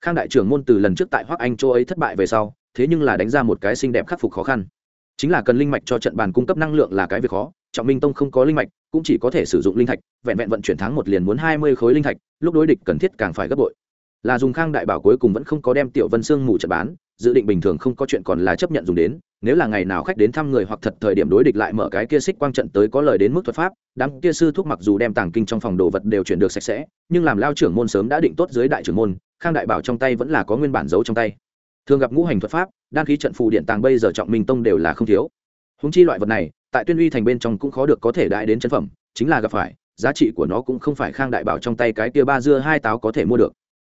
Speaker 1: Khang đại trưởng môn từ lần trước tại hoác anh châu ấy thất bại về sau, thế nhưng là đánh ra một cái xinh đẹp khắc phục khó khăn chính là cần linh mạch cho trận bàn cung cấp năng lượng là cái việc khó. Trọng minh tông không có linh mạch, cũng chỉ có thể sử dụng linh thạch, vẹn vẹn vận chuyển tháng một liền muốn hai mươi khối linh thạch, lúc đối địch cần thiết càng phải gấp bội. Là dùng khang đại bảo cuối cùng vẫn không có đem tiểu vân sương mù trận bán, dự định bình thường không có chuyện còn là chấp nhận dùng đến, nếu là ngày nào khách đến thăm người hoặc thật thời điểm đối địch lại mở cái kia xích quang trận tới có lời đến mức thuật pháp, đám kia sư thuốc mặc dù đem tàng kinh trong phòng đồ vật đều chuyển được sạch sẽ, nhưng làm lao trưởng môn sớm đã định tốt dưới đại trưởng môn, khang đại bảo trong tay vẫn là có nguyên bản giấu trong tay. Thường gặp ngũ hành thuật pháp đan khí trận phù điện tàng bây giờ trọng minh tông đều là không thiếu. Húng chi loại vật này, tại tuyên uy thành bên trong cũng khó được có thể đại đến chân phẩm, chính là gặp phải, giá trị của nó cũng không phải khang đại bảo trong tay cái kia ba dưa hai táo có thể mua được.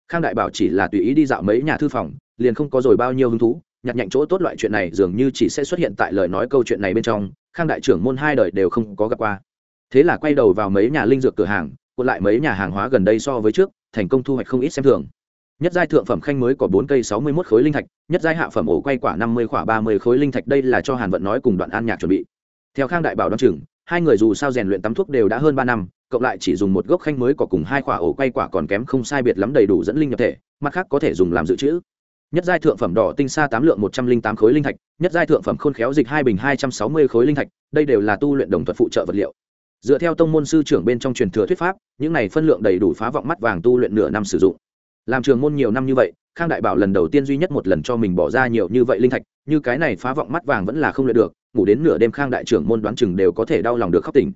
Speaker 1: Khang đại bảo chỉ là tùy ý đi dạo mấy nhà thư phòng, liền không có rồi bao nhiêu hứng thú, nhặt nhạnh chỗ tốt loại chuyện này dường như chỉ sẽ xuất hiện tại lời nói câu chuyện này bên trong, khang đại trưởng môn hai đời đều không có gặp qua. Thế là quay đầu vào mấy nhà linh dược cửa hàng, cuộn lại mấy nhà hàng hóa gần đây so với trước, thành công thu hoạch không ít xem thường nhất giai thượng phẩm khanh mới có bốn cây sáu mươi mốt khối linh thạch, nhất giai hạ phẩm ổ quay quả năm mươi quả ba mươi khối linh thạch, đây là cho hàn vận nói cùng đoạn an nhạc chuẩn bị. Theo khang đại bảo đ o chừng, hai người dù sao rèn luyện tắm thuốc đều đã hơn ba năm, cộng lại chỉ dùng một gốc khanh mới có cùng hai quả ổ quay quả còn kém không sai biệt lắm đầy đủ dẫn linh nhập thể, mặt khác có thể dùng làm dự trữ. Nhất giai thượng phẩm đỏ tinh sa tám lượng một trăm linh tám khối linh thạch, nhất giai thượng phẩm khôn khéo dịch hai bình hai trăm sáu mươi khối linh thạch, đây đều là tu luyện đồng thuật phụ trợ vật liệu. Dựa theo tông môn sư trưởng bên trong truyền thừa thuyết pháp, những này phân lượng đầy đủ phá vọng mắt vàng tu luyện nửa năm sử dụng làm trường môn nhiều năm như vậy, khang đại bảo lần đầu tiên duy nhất một lần cho mình bỏ ra nhiều như vậy linh thạch, như cái này phá vọng mắt vàng vẫn là không luyện được, ngủ đến nửa đêm khang đại trưởng môn đoán chừng đều có thể đau lòng được khóc tỉnh.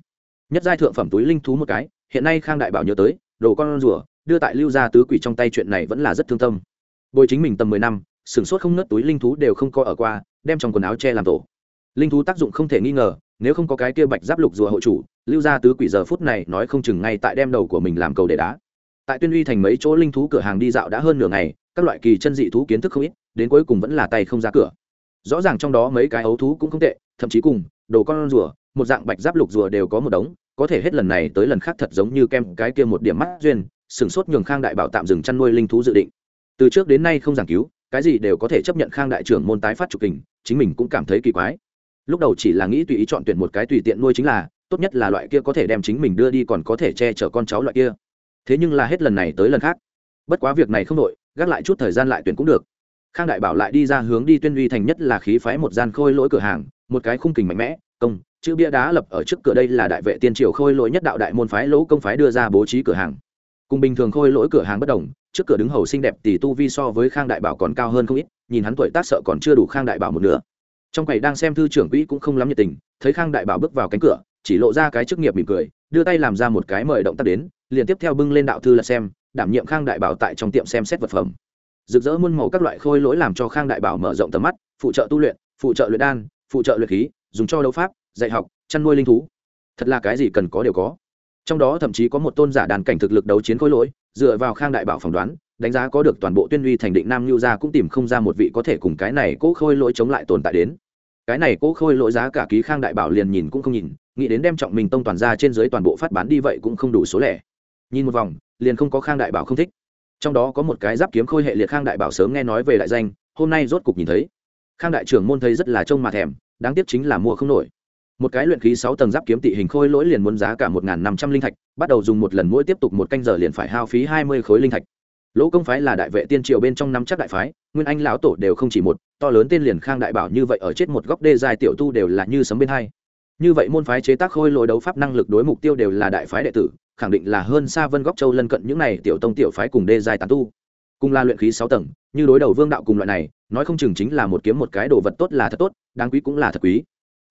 Speaker 1: Nhất giai thượng phẩm túi linh thú một cái, hiện nay khang đại bảo nhớ tới, đồ con rùa, đưa tại lưu gia tứ quỷ trong tay chuyện này vẫn là rất thương tâm. Bồi chính mình tầm mười năm sửng sốt không nớt túi linh thú đều không co ở qua, đem trong quần áo che làm tổ. Linh thú tác dụng không thể nghi ngờ, nếu không có cái kia bạch giáp lục rùa hộ chủ, lưu gia tứ quỷ giờ phút này nói không chừng ngay tại đem đầu của mình làm cầu để đá tại tuyên uy thành mấy chỗ linh thú cửa hàng đi dạo đã hơn nửa ngày, các loại kỳ chân dị thú kiến thức không ít, đến cuối cùng vẫn là tay không ra cửa. Rõ ràng trong đó mấy cái ấu thú cũng không tệ, thậm chí cùng đồ con rùa, một dạng bạch giáp lục rùa đều có một đống, có thể hết lần này tới lần khác thật giống như kem cái kia một điểm mắt duyên sửng sốt nhường khang đại bảo tạm dừng chăn nuôi linh thú dự định. Từ trước đến nay không giảng cứu, cái gì đều có thể chấp nhận khang đại trưởng môn tái phát trục kình, chính mình cũng cảm thấy kỳ quái. Lúc đầu chỉ là nghĩ tùy ý chọn tuyển một cái tùy tiện nuôi chính là, tốt nhất là loại kia có thể đem chính mình đưa đi còn có thể che chở con cháu loại kia thế nhưng là hết lần này tới lần khác. Bất quá việc này không đội gác lại chút thời gian lại tuyển cũng được. Khang đại bảo lại đi ra hướng đi tuyên uy thành nhất là khí phái một gian khôi lỗi cửa hàng, một cái khung kình mạnh mẽ, công, chữ bia đá lập ở trước cửa đây là đại vệ tiên triều khôi lỗi nhất đạo đại môn phái lỗ công phái đưa ra bố trí cửa hàng. Cùng bình thường khôi lỗi cửa hàng bất đồng, trước cửa đứng hầu xinh đẹp tỷ tu vi so với khang đại bảo còn cao hơn không ít, nhìn hắn tuổi tác sợ còn chưa đủ khang đại bảo một nửa. Trong quầy đang xem thư trưởng quỹ cũng không lắm nhiệt tình, thấy khang đại bảo bước vào cánh cửa chỉ lộ ra cái chức nghiệp mỉm cười, đưa tay làm ra một cái mời động tác đến, liền tiếp theo bưng lên đạo thư là xem, đảm nhiệm khang đại bảo tại trong tiệm xem xét vật phẩm. Rực rỡ muôn màu các loại khôi lỗi làm cho khang đại bảo mở rộng tầm mắt, phụ trợ tu luyện, phụ trợ luyện đan, phụ trợ luyện khí, dùng cho đấu pháp, dạy học, chăn nuôi linh thú. Thật là cái gì cần có đều có. Trong đó thậm chí có một tôn giả đàn cảnh thực lực đấu chiến khôi lỗi, dựa vào khang đại bảo phỏng đoán, đánh giá có được toàn bộ tuyên uy thành định nam lưu gia cũng tìm không ra một vị có thể cùng cái này cố khôi lỗi chống lại tồn tại đến cái này cố khôi lỗi giá cả ký khang đại bảo liền nhìn cũng không nhìn, nghĩ đến đem trọng mình tông toàn ra trên dưới toàn bộ phát bán đi vậy cũng không đủ số lẻ. Nhìn một vòng, liền không có khang đại bảo không thích. Trong đó có một cái giáp kiếm khôi hệ liệt khang đại bảo sớm nghe nói về đại danh, hôm nay rốt cục nhìn thấy. Khang đại trưởng môn thấy rất là trông mà thèm, đáng tiếc chính là mua không nổi. Một cái luyện khí sáu tầng giáp kiếm tị hình khôi lỗi liền muốn giá cả một năm trăm linh thạch, bắt đầu dùng một lần mỗi tiếp tục một canh giờ liền phải hao phí hai mươi khối linh thạch lỗ công phái là đại vệ tiên triều bên trong năm chắc đại phái, nguyên anh lão tổ đều không chỉ một, to lớn tên liền khang đại bảo như vậy ở chết một góc đê dài tiểu tu đều là như sấm bên hai. Như vậy môn phái chế tác khôi lội đấu pháp năng lực đối mục tiêu đều là đại phái đệ tử, khẳng định là hơn xa vân góc châu lân cận những này tiểu tông tiểu phái cùng đê dài tán tu. Cùng là luyện khí sáu tầng, như đối đầu vương đạo cùng loại này, nói không chừng chính là một kiếm một cái đồ vật tốt là thật tốt, đáng quý cũng là thật quý.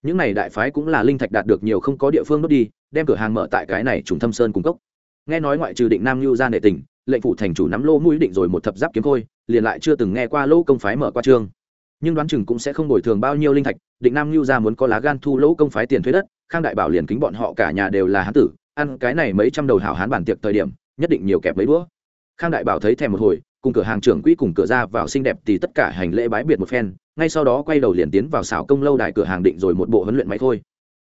Speaker 1: Những này đại phái cũng là linh thạch đạt được nhiều không có địa phương đốt đi, đem cửa hàng mở tại cái này trùng thâm sơn cung cấp nghe nói ngoại trừ định nam lưu ra nệ tình lệnh phủ thành chủ nắm lô mũi định rồi một thập giáp kiếm khôi, liền lại chưa từng nghe qua lỗ công phái mở qua trương nhưng đoán chừng cũng sẽ không bồi thường bao nhiêu linh thạch, định nam lưu ra muốn có lá gan thu lỗ công phái tiền thuế đất, khang đại bảo liền kính bọn họ cả nhà đều là hán tử, ăn cái này mấy trăm đầu hảo hán bản tiệc thời điểm, nhất định nhiều kẹp mấy đũa khang đại bảo thấy thèm một hồi, cùng cửa hàng trưởng quỹ cùng cửa ra vào xinh đẹp thì tất cả hành lễ bái biệt một phen, ngay sau đó quay đầu liền tiến vào xảo công lâu đài cửa hàng định rồi một bộ huấn luyện máy thôi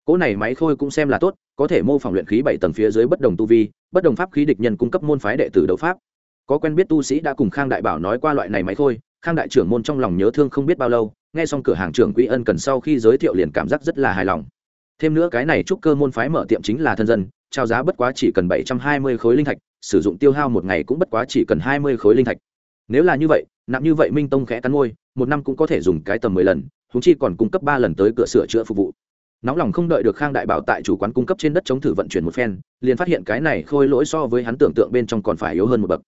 Speaker 1: cỗ này máy khôi cũng xem là tốt, có thể mô phỏng luyện khí bảy tầng phía dưới bất đồng tu vi, bất đồng pháp khí địch nhân cung cấp môn phái đệ tử đấu pháp. Có quen biết tu sĩ đã cùng khang đại bảo nói qua loại này máy khôi, khang đại trưởng môn trong lòng nhớ thương không biết bao lâu, nghe xong cửa hàng trưởng quỹ ân cần sau khi giới thiệu liền cảm giác rất là hài lòng. Thêm nữa cái này chúc cơ môn phái mở tiệm chính là thân dân, trao giá bất quá chỉ cần bảy trăm hai mươi khối linh thạch, sử dụng tiêu hao một ngày cũng bất quá chỉ cần hai mươi khối linh thạch. Nếu là như vậy, nặng như vậy minh tông khẽ cắn môi, một năm cũng có thể dùng cái tầm mười lần húng chi còn cung cấp ba lần tới cửa sửa chữa phục vụ nóng lòng không đợi được khang đại bảo tại chủ quán cung cấp trên đất chống thử vận chuyển một phen, liền phát hiện cái này khôi lỗi so với hắn tưởng tượng bên trong còn phải yếu hơn một bậc.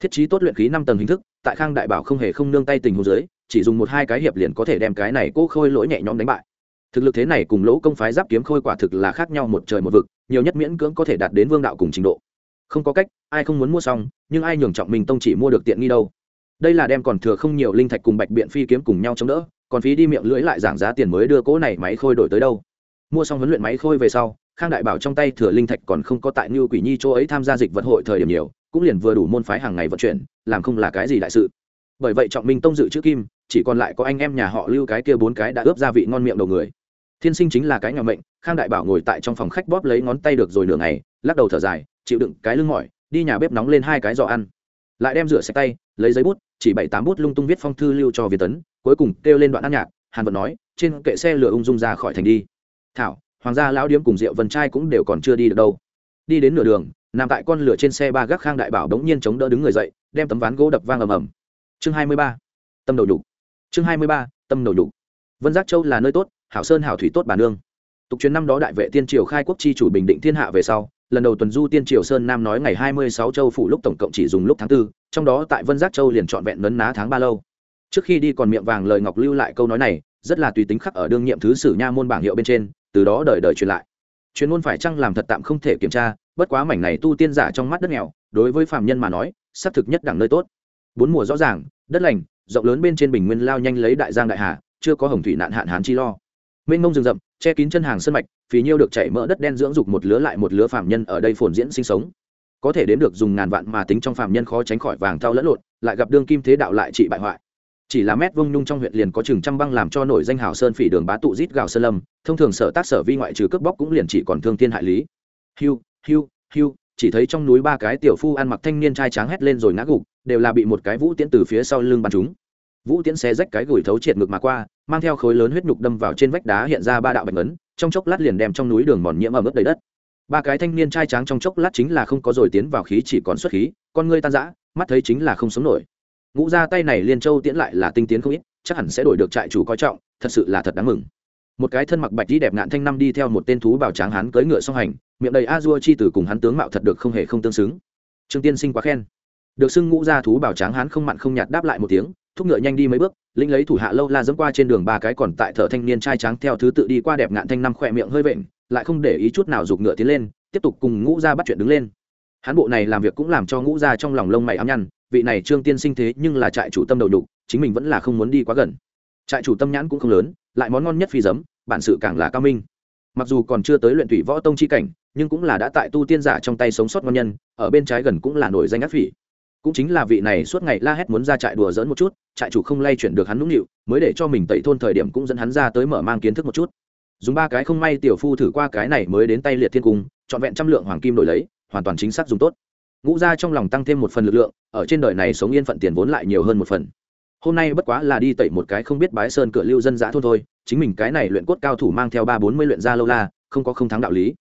Speaker 1: Thiết trí tốt luyện khí năm tầng hình thức, tại khang đại bảo không hề không nương tay tình hồ dưới, chỉ dùng một hai cái hiệp liền có thể đem cái này cố khôi lỗi nhẹ nhõm đánh bại. Thực lực thế này cùng lỗ công phái giáp kiếm khôi quả thực là khác nhau một trời một vực, nhiều nhất miễn cưỡng có thể đạt đến vương đạo cùng trình độ. Không có cách, ai không muốn mua xong, nhưng ai nhường trọng mình tông chỉ mua được tiện nghi đâu. Đây là đem còn thừa không nhiều linh thạch cùng bạch biện phi kiếm cùng nhau chống đỡ, còn phí đi miệng lưỡi lại giảm giá tiền mới đưa cỗ này máy khôi đổi tới đâu mua xong huấn luyện máy khôi về sau, khang đại bảo trong tay thừa linh thạch còn không có tại như quỷ nhi chỗ ấy tham gia dịch vật hội thời điểm nhiều, cũng liền vừa đủ môn phái hàng ngày vận chuyển, làm không là cái gì đại sự. Bởi vậy trọng minh tông dự chữ kim, chỉ còn lại có anh em nhà họ lưu cái kia bốn cái đã ướp gia vị ngon miệng đầu người. Thiên sinh chính là cái nhỏ mệnh, khang đại bảo ngồi tại trong phòng khách bóp lấy ngón tay được rồi nửa ngày, lắc đầu thở dài, chịu đựng cái lưng mỏi, đi nhà bếp nóng lên hai cái giò ăn. Lại đem rửa sạch tay, lấy giấy bút, chỉ bảy tám bút lung tung viết phong thư lưu cho việt tấn, cuối cùng kêu lên đoạn ăn nhạc, hàn vận nói, trên kệ xe lửa ung dung ra khỏi thành đi thảo hoàng gia lão điếm cùng rượu vân trai cũng đều còn chưa đi được đâu. Đi đến nửa đường nằm tại con lửa trên xe ba gác khang đại bảo đống nhiên chống đỡ đứng người dậy đem tấm ván gỗ đập vang ầm ầm. Chương hai mươi ba tâm đầu nhục. Chương hai mươi ba tâm đầu nhục. Vân giác châu là nơi tốt hảo sơn hảo thủy tốt bà nương. Tục truyền năm đó đại vệ tiên triều khai quốc chi chủ bình định thiên hạ về sau lần đầu tuần du tiên triều sơn nam nói ngày hai mươi sáu châu phủ lúc tổng cộng chỉ dùng lúc tháng 4, trong đó tại vân giác châu liền trọn vẹn nấn ná tháng ba lâu. Trước khi đi còn miệng vàng lời ngọc lưu lại câu nói này rất là tùy tính khắc ở đương nhiệm thứ sử nha môn bảng hiệu bên trên từ đó đời đời truyền lại. Chuyên môn phải chăng làm thật tạm không thể kiểm tra, bất quá mảnh này tu tiên giả trong mắt đất nghèo, đối với phàm nhân mà nói, xác thực nhất đẳng nơi tốt. Bốn mùa rõ ràng, đất lành, rộng lớn bên trên bình nguyên lao nhanh lấy đại giang đại hà, chưa có hồng thủy nạn hạn hán chi lo. Mênh mông rừng rậm, che kín chân hàng sân mạch phí nhiêu được chảy mỡ đất đen dưỡng dục một lứa lại một lứa phàm nhân ở đây phồn diễn sinh sống. Có thể đến được dùng ngàn vạn mà tính trong phàm nhân khó tránh khỏi vàng thao lẫn lộn, lại gặp đương kim thế đạo lại trị bại hoại chỉ là mét vông nhung trong huyện liền có chừng trăm băng làm cho nổi danh hào sơn phỉ đường bá tụ rít gạo sơn lâm, thông thường sở tác sở vi ngoại trừ cướp bóc cũng liền chỉ còn thương thiên hại lý. Hiu hiu hiu, chỉ thấy trong núi ba cái tiểu phu ăn mặc thanh niên trai tráng hét lên rồi ngã gục, đều là bị một cái vũ tiễn từ phía sau lưng bắn chúng vũ tiễn xé rách cái gửi thấu triệt ngực mà qua, mang theo khối lớn huyết nhục đâm vào trên vách đá hiện ra ba đạo bạch ấn trong chốc lát liền đem trong núi đường mòn nhiễm ở mức đầy đất. Ba cái thanh niên trai tráng trong chốc lát chính là không có rồi tiến vào khí chỉ còn xuất khí, con ngươi tan rã, mắt thấy chính là không sống nổi ngũ ra tay này liên châu tiễn lại là tinh tiến không ít, chắc hẳn sẽ đổi được trại chủ coi trọng, thật sự là thật đáng mừng. Một cái thân mặc bạch đi đẹp ngạn thanh năm đi theo một tên thú bảo tráng hắn cưỡi ngựa song hành, miệng đầy a dua chi từ cùng hắn tướng mạo thật được không hề không tương xứng. Trương tiên sinh quá khen. Được xưng ngũ ra thú bảo tráng hắn không mặn không nhạt đáp lại một tiếng, thúc ngựa nhanh đi mấy bước, lĩnh lấy thủ hạ lâu la dẫm qua trên đường ba cái còn tại thợ thanh niên trai trắng theo thứ tự đi qua đẹp ngạn thanh năm khỏe miệng hơi vện, lại không để ý chút nào giục ngựa tiến lên, tiếp tục cùng ngũ Ra bắt chuyện đứng lên. Hắn bộ này làm việc cũng làm cho ngũ Ra trong lòng lông mày ám nhăn vị này trương tiên sinh thế nhưng là trại chủ tâm đầu đục chính mình vẫn là không muốn đi quá gần. Trại chủ tâm nhãn cũng không lớn, lại món ngon nhất phi giấm, bản sự càng là cao minh. Mặc dù còn chưa tới luyện thủy võ tông chi cảnh, nhưng cũng là đã tại tu tiên giả trong tay sống sót ngon nhân, ở bên trái gần cũng là nổi danh ác phỉ. Cũng chính là vị này suốt ngày la hét muốn ra trại đùa dỡn một chút, trại chủ không lay chuyển được hắn nũng nịu, mới để cho mình tẩy thôn thời điểm cũng dẫn hắn ra tới mở mang kiến thức một chút. Dùng ba cái không may tiểu phu thử qua cái này mới đến tay liệt thiên cung, trọn vẹn trăm lượng hoàng kim đổi lấy, hoàn toàn chính xác dùng tốt ngũ gia trong lòng tăng thêm một phần lực lượng, ở trên đời này sống yên phận tiền vốn lại nhiều hơn một phần. Hôm nay bất quá là đi tẩy một cái không biết bái sơn cửa lưu dân dã thôn thôi, chính mình cái này luyện cốt cao thủ mang theo ba bốn mươi luyện gia lâu la, không có không thắng đạo lý.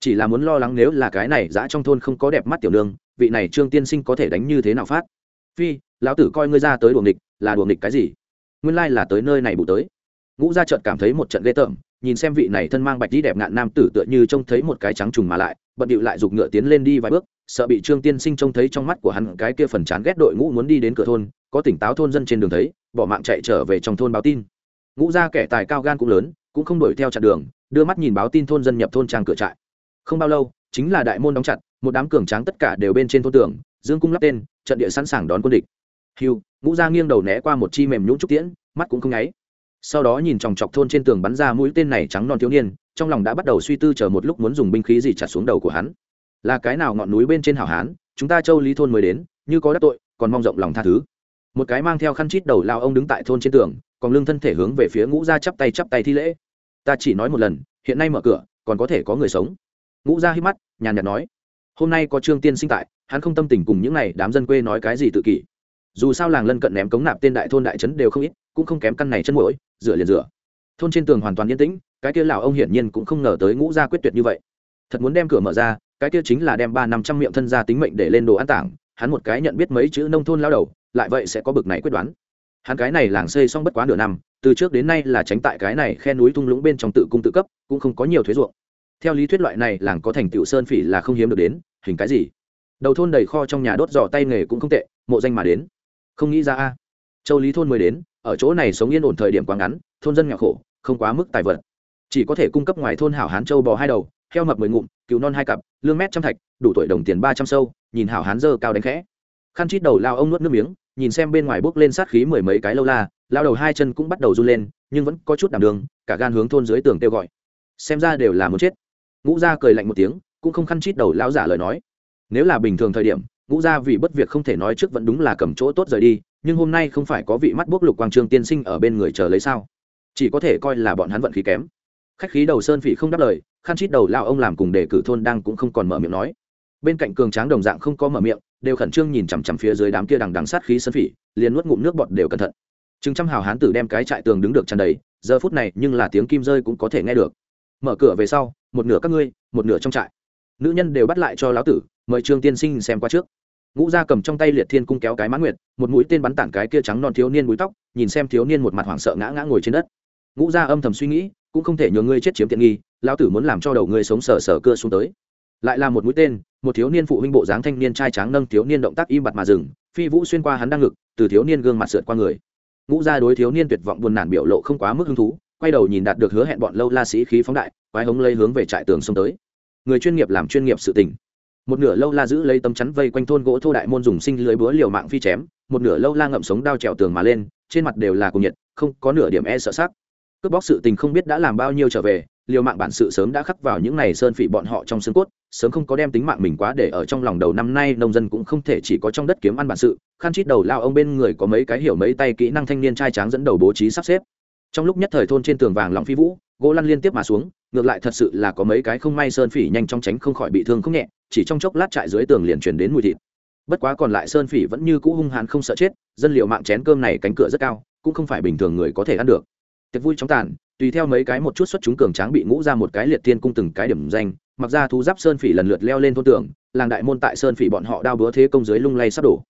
Speaker 1: Chỉ là muốn lo lắng nếu là cái này dã trong thôn không có đẹp mắt tiểu nương, vị này trương tiên sinh có thể đánh như thế nào phát? Phi, lão tử coi ngươi ra tới đuồng địch là đuồng địch cái gì? Nguyên lai là tới nơi này bù tới. Ngũ gia trợt cảm thấy một trận ghê tởm, nhìn xem vị này thân mang bạch đi đẹp ngạn nam tử tựa như trông thấy một cái trắng trùng mà lại, bận điệu lại giục ngựa tiến lên đi vài bước sợ bị trương tiên sinh trông thấy trong mắt của hắn cái kia phần chán ghét đội ngũ muốn đi đến cửa thôn, có tỉnh táo thôn dân trên đường thấy, bỏ mạng chạy trở về trong thôn báo tin. Ngũ gia kẻ tài cao gan cũng lớn, cũng không đuổi theo chặn đường, đưa mắt nhìn báo tin thôn dân nhập thôn trang cửa trại. Không bao lâu, chính là đại môn đóng chặt, một đám cường tráng tất cả đều bên trên thôn tường, dương cung lắp tên, trận địa sẵn sàng đón quân địch. Hiu ngũ gia nghiêng đầu né qua một chi mềm nhũng trúc tiễn, mắt cũng không nháy. Sau đó nhìn chòng chọc thôn trên tường bắn ra mũi tên này trắng non thiếu niên, trong lòng đã bắt đầu suy tư chờ một lúc muốn dùng binh khí gì chặt xuống đầu của hắn là cái nào ngọn núi bên trên hảo hán, chúng ta châu lý thôn mới đến, như có đắc tội, còn mong rộng lòng tha thứ. Một cái mang theo khăn chít đầu lao ông đứng tại thôn trên tường, còn lưng thân thể hướng về phía ngũ gia chắp tay chắp tay thi lễ. Ta chỉ nói một lần, hiện nay mở cửa, còn có thể có người sống. Ngũ gia hít mắt, nhàn nhạt nói. Hôm nay có trương tiên sinh tại, hắn không tâm tình cùng những n à y đám dân quê nói cái gì tự kỷ. Dù sao làng lân cận ném cống nạp tên đại thôn đại trấn đều không ít, cũng không kém căn này chân mũi rửa liền rửa. Thôn trên tường hoàn toàn yên tĩnh, cái kia lão ông hiển nhiên cũng không ngờ tới ngũ gia quyết tuyệt như vậy thật muốn đem cửa mở ra, cái kia chính là đem ba năm trăm miệng thân gia tính mệnh để lên đồ an tảng, hắn một cái nhận biết mấy chữ nông thôn lao đầu, lại vậy sẽ có bực này quyết đoán. Hắn cái này làng xây xong bất quá nửa năm, từ trước đến nay là tránh tại cái này khe núi thung lũng bên trong tự cung tự cấp, cũng không có nhiều thuế ruộng. Theo lý thuyết loại này làng có thành tựu sơn phỉ là không hiếm được đến, hình cái gì? Đầu thôn đầy kho trong nhà đốt giỏ tay nghề cũng không tệ, mộ danh mà đến. Không nghĩ ra a. Châu lý thôn mới đến, ở chỗ này sống yên ổn thời điểm quá ngắn, thôn dân nghèo khổ, không quá mức tài vật. Chỉ có thể cung cấp ngoài thôn hảo hán châu bò hai đầu heo mập mười ngụm cứu non hai cặp, lương mét trăm thạch, đủ tuổi đồng tiền ba trăm sâu, nhìn hảo hán dơ cao đánh khẽ. Khăn chít đầu lao ông nuốt nước miếng, nhìn xem bên ngoài bốc lên sát khí mười mấy cái lâu la, lao đầu hai chân cũng bắt đầu run lên, nhưng vẫn có chút đảm đường, cả gan hướng thôn dưới tường kêu gọi. Xem ra đều là muốn chết. Ngũ gia cười lạnh một tiếng, cũng không khăn chít đầu lao giả lời nói. Nếu là bình thường thời điểm, ngũ gia vì bất việc không thể nói trước vẫn đúng là cầm chỗ tốt rời đi, nhưng hôm nay không phải có vị mắt bốc lục quang trương tiên sinh ở bên người chờ lấy sao? Chỉ có thể coi là bọn hắn vận khí kém khách khí đầu sơn phỉ không đáp lời, khăn chít đầu lao ông làm cùng đề cử thôn đang cũng không còn mở miệng nói. Bên cạnh cường tráng đồng dạng không có mở miệng, đều khẩn trương nhìn chằm chằm phía dưới đám kia đằng đằng sát khí sơn phỉ, liền nuốt ngụm nước bọt đều cẩn thận. Chừng trăm hào hán tử đem cái trại tường đứng được tràn đầy, giờ phút này nhưng là tiếng kim rơi cũng có thể nghe được. Mở cửa về sau, một nửa các ngươi, một nửa trong trại. Nữ nhân đều bắt lại cho lão tử, mời trương tiên sinh xem qua trước. Ngũ gia cầm trong tay liệt thiên cung kéo cái mãn nguyệt, một mũi tên bắn tản cái kia trắng non thiếu niên búi tóc, nhìn xem thiếu niên một mặt hoảng sợ ngã ngã ngồi trên đất. Ngũ gia âm thầm suy nghĩ cũng không thể nhờ ngươi chết chiếm tiện nghi, lão tử muốn làm cho đầu ngươi sống sờ sờ cưa xuống tới. Lại là một mũi tên, một thiếu niên phụ huynh bộ dáng thanh niên trai tráng nâng thiếu niên động tác im bặt mà dừng, phi vũ xuyên qua hắn đang ngực, từ thiếu niên gương mặt sượt qua người. Ngũ gia đối thiếu niên tuyệt vọng buồn nản biểu lộ không quá mức hứng thú, quay đầu nhìn đạt được hứa hẹn bọn lâu la sĩ khí phóng đại, quái hống lấy hướng về trại tường xông tới. Người chuyên nghiệp làm chuyên nghiệp sự tình. Một nửa lâu la giữ lấy tấm chắn vây quanh thôn gỗ thô đại môn dùng sinh lưới búa liều mạng phi chém, một nửa lâu la ngậm sống đao trèo tường mà lên, trên mặt đều là cùng nhiệt, không có nửa điểm e sợ sắc cướp bóc sự tình không biết đã làm bao nhiêu trở về, liều mạng bản sự sớm đã khắc vào những ngày sơn phỉ bọn họ trong xương cốt, sớm không có đem tính mạng mình quá để ở trong lòng đầu năm nay, nông dân cũng không thể chỉ có trong đất kiếm ăn bản sự. Khăn chít đầu lao ông bên người có mấy cái hiểu mấy tay kỹ năng thanh niên trai tráng dẫn đầu bố trí sắp xếp. Trong lúc nhất thời thôn trên tường vàng lòng phi vũ, gỗ lăn liên tiếp mà xuống, ngược lại thật sự là có mấy cái không may sơn phỉ nhanh chóng tránh không khỏi bị thương không nhẹ, chỉ trong chốc lát trại dưới tường liền truyền đến mùi thịt. Bất quá còn lại sơn phỉ vẫn như cũ hung hãn không sợ chết, dân liệu mạng chén cơm này cánh cửa rất cao, cũng không phải bình thường người có thể ăn được tiệc vui chóng tàn, tùy theo mấy cái một chút xuất chúng cường tráng bị ngũ ra một cái liệt tiên cung từng cái điểm danh, mặc ra thú giáp sơn phỉ lần lượt leo lên thôn tường, làng đại môn tại sơn phỉ bọn họ đao búa thế công dưới lung lay sắp đổ.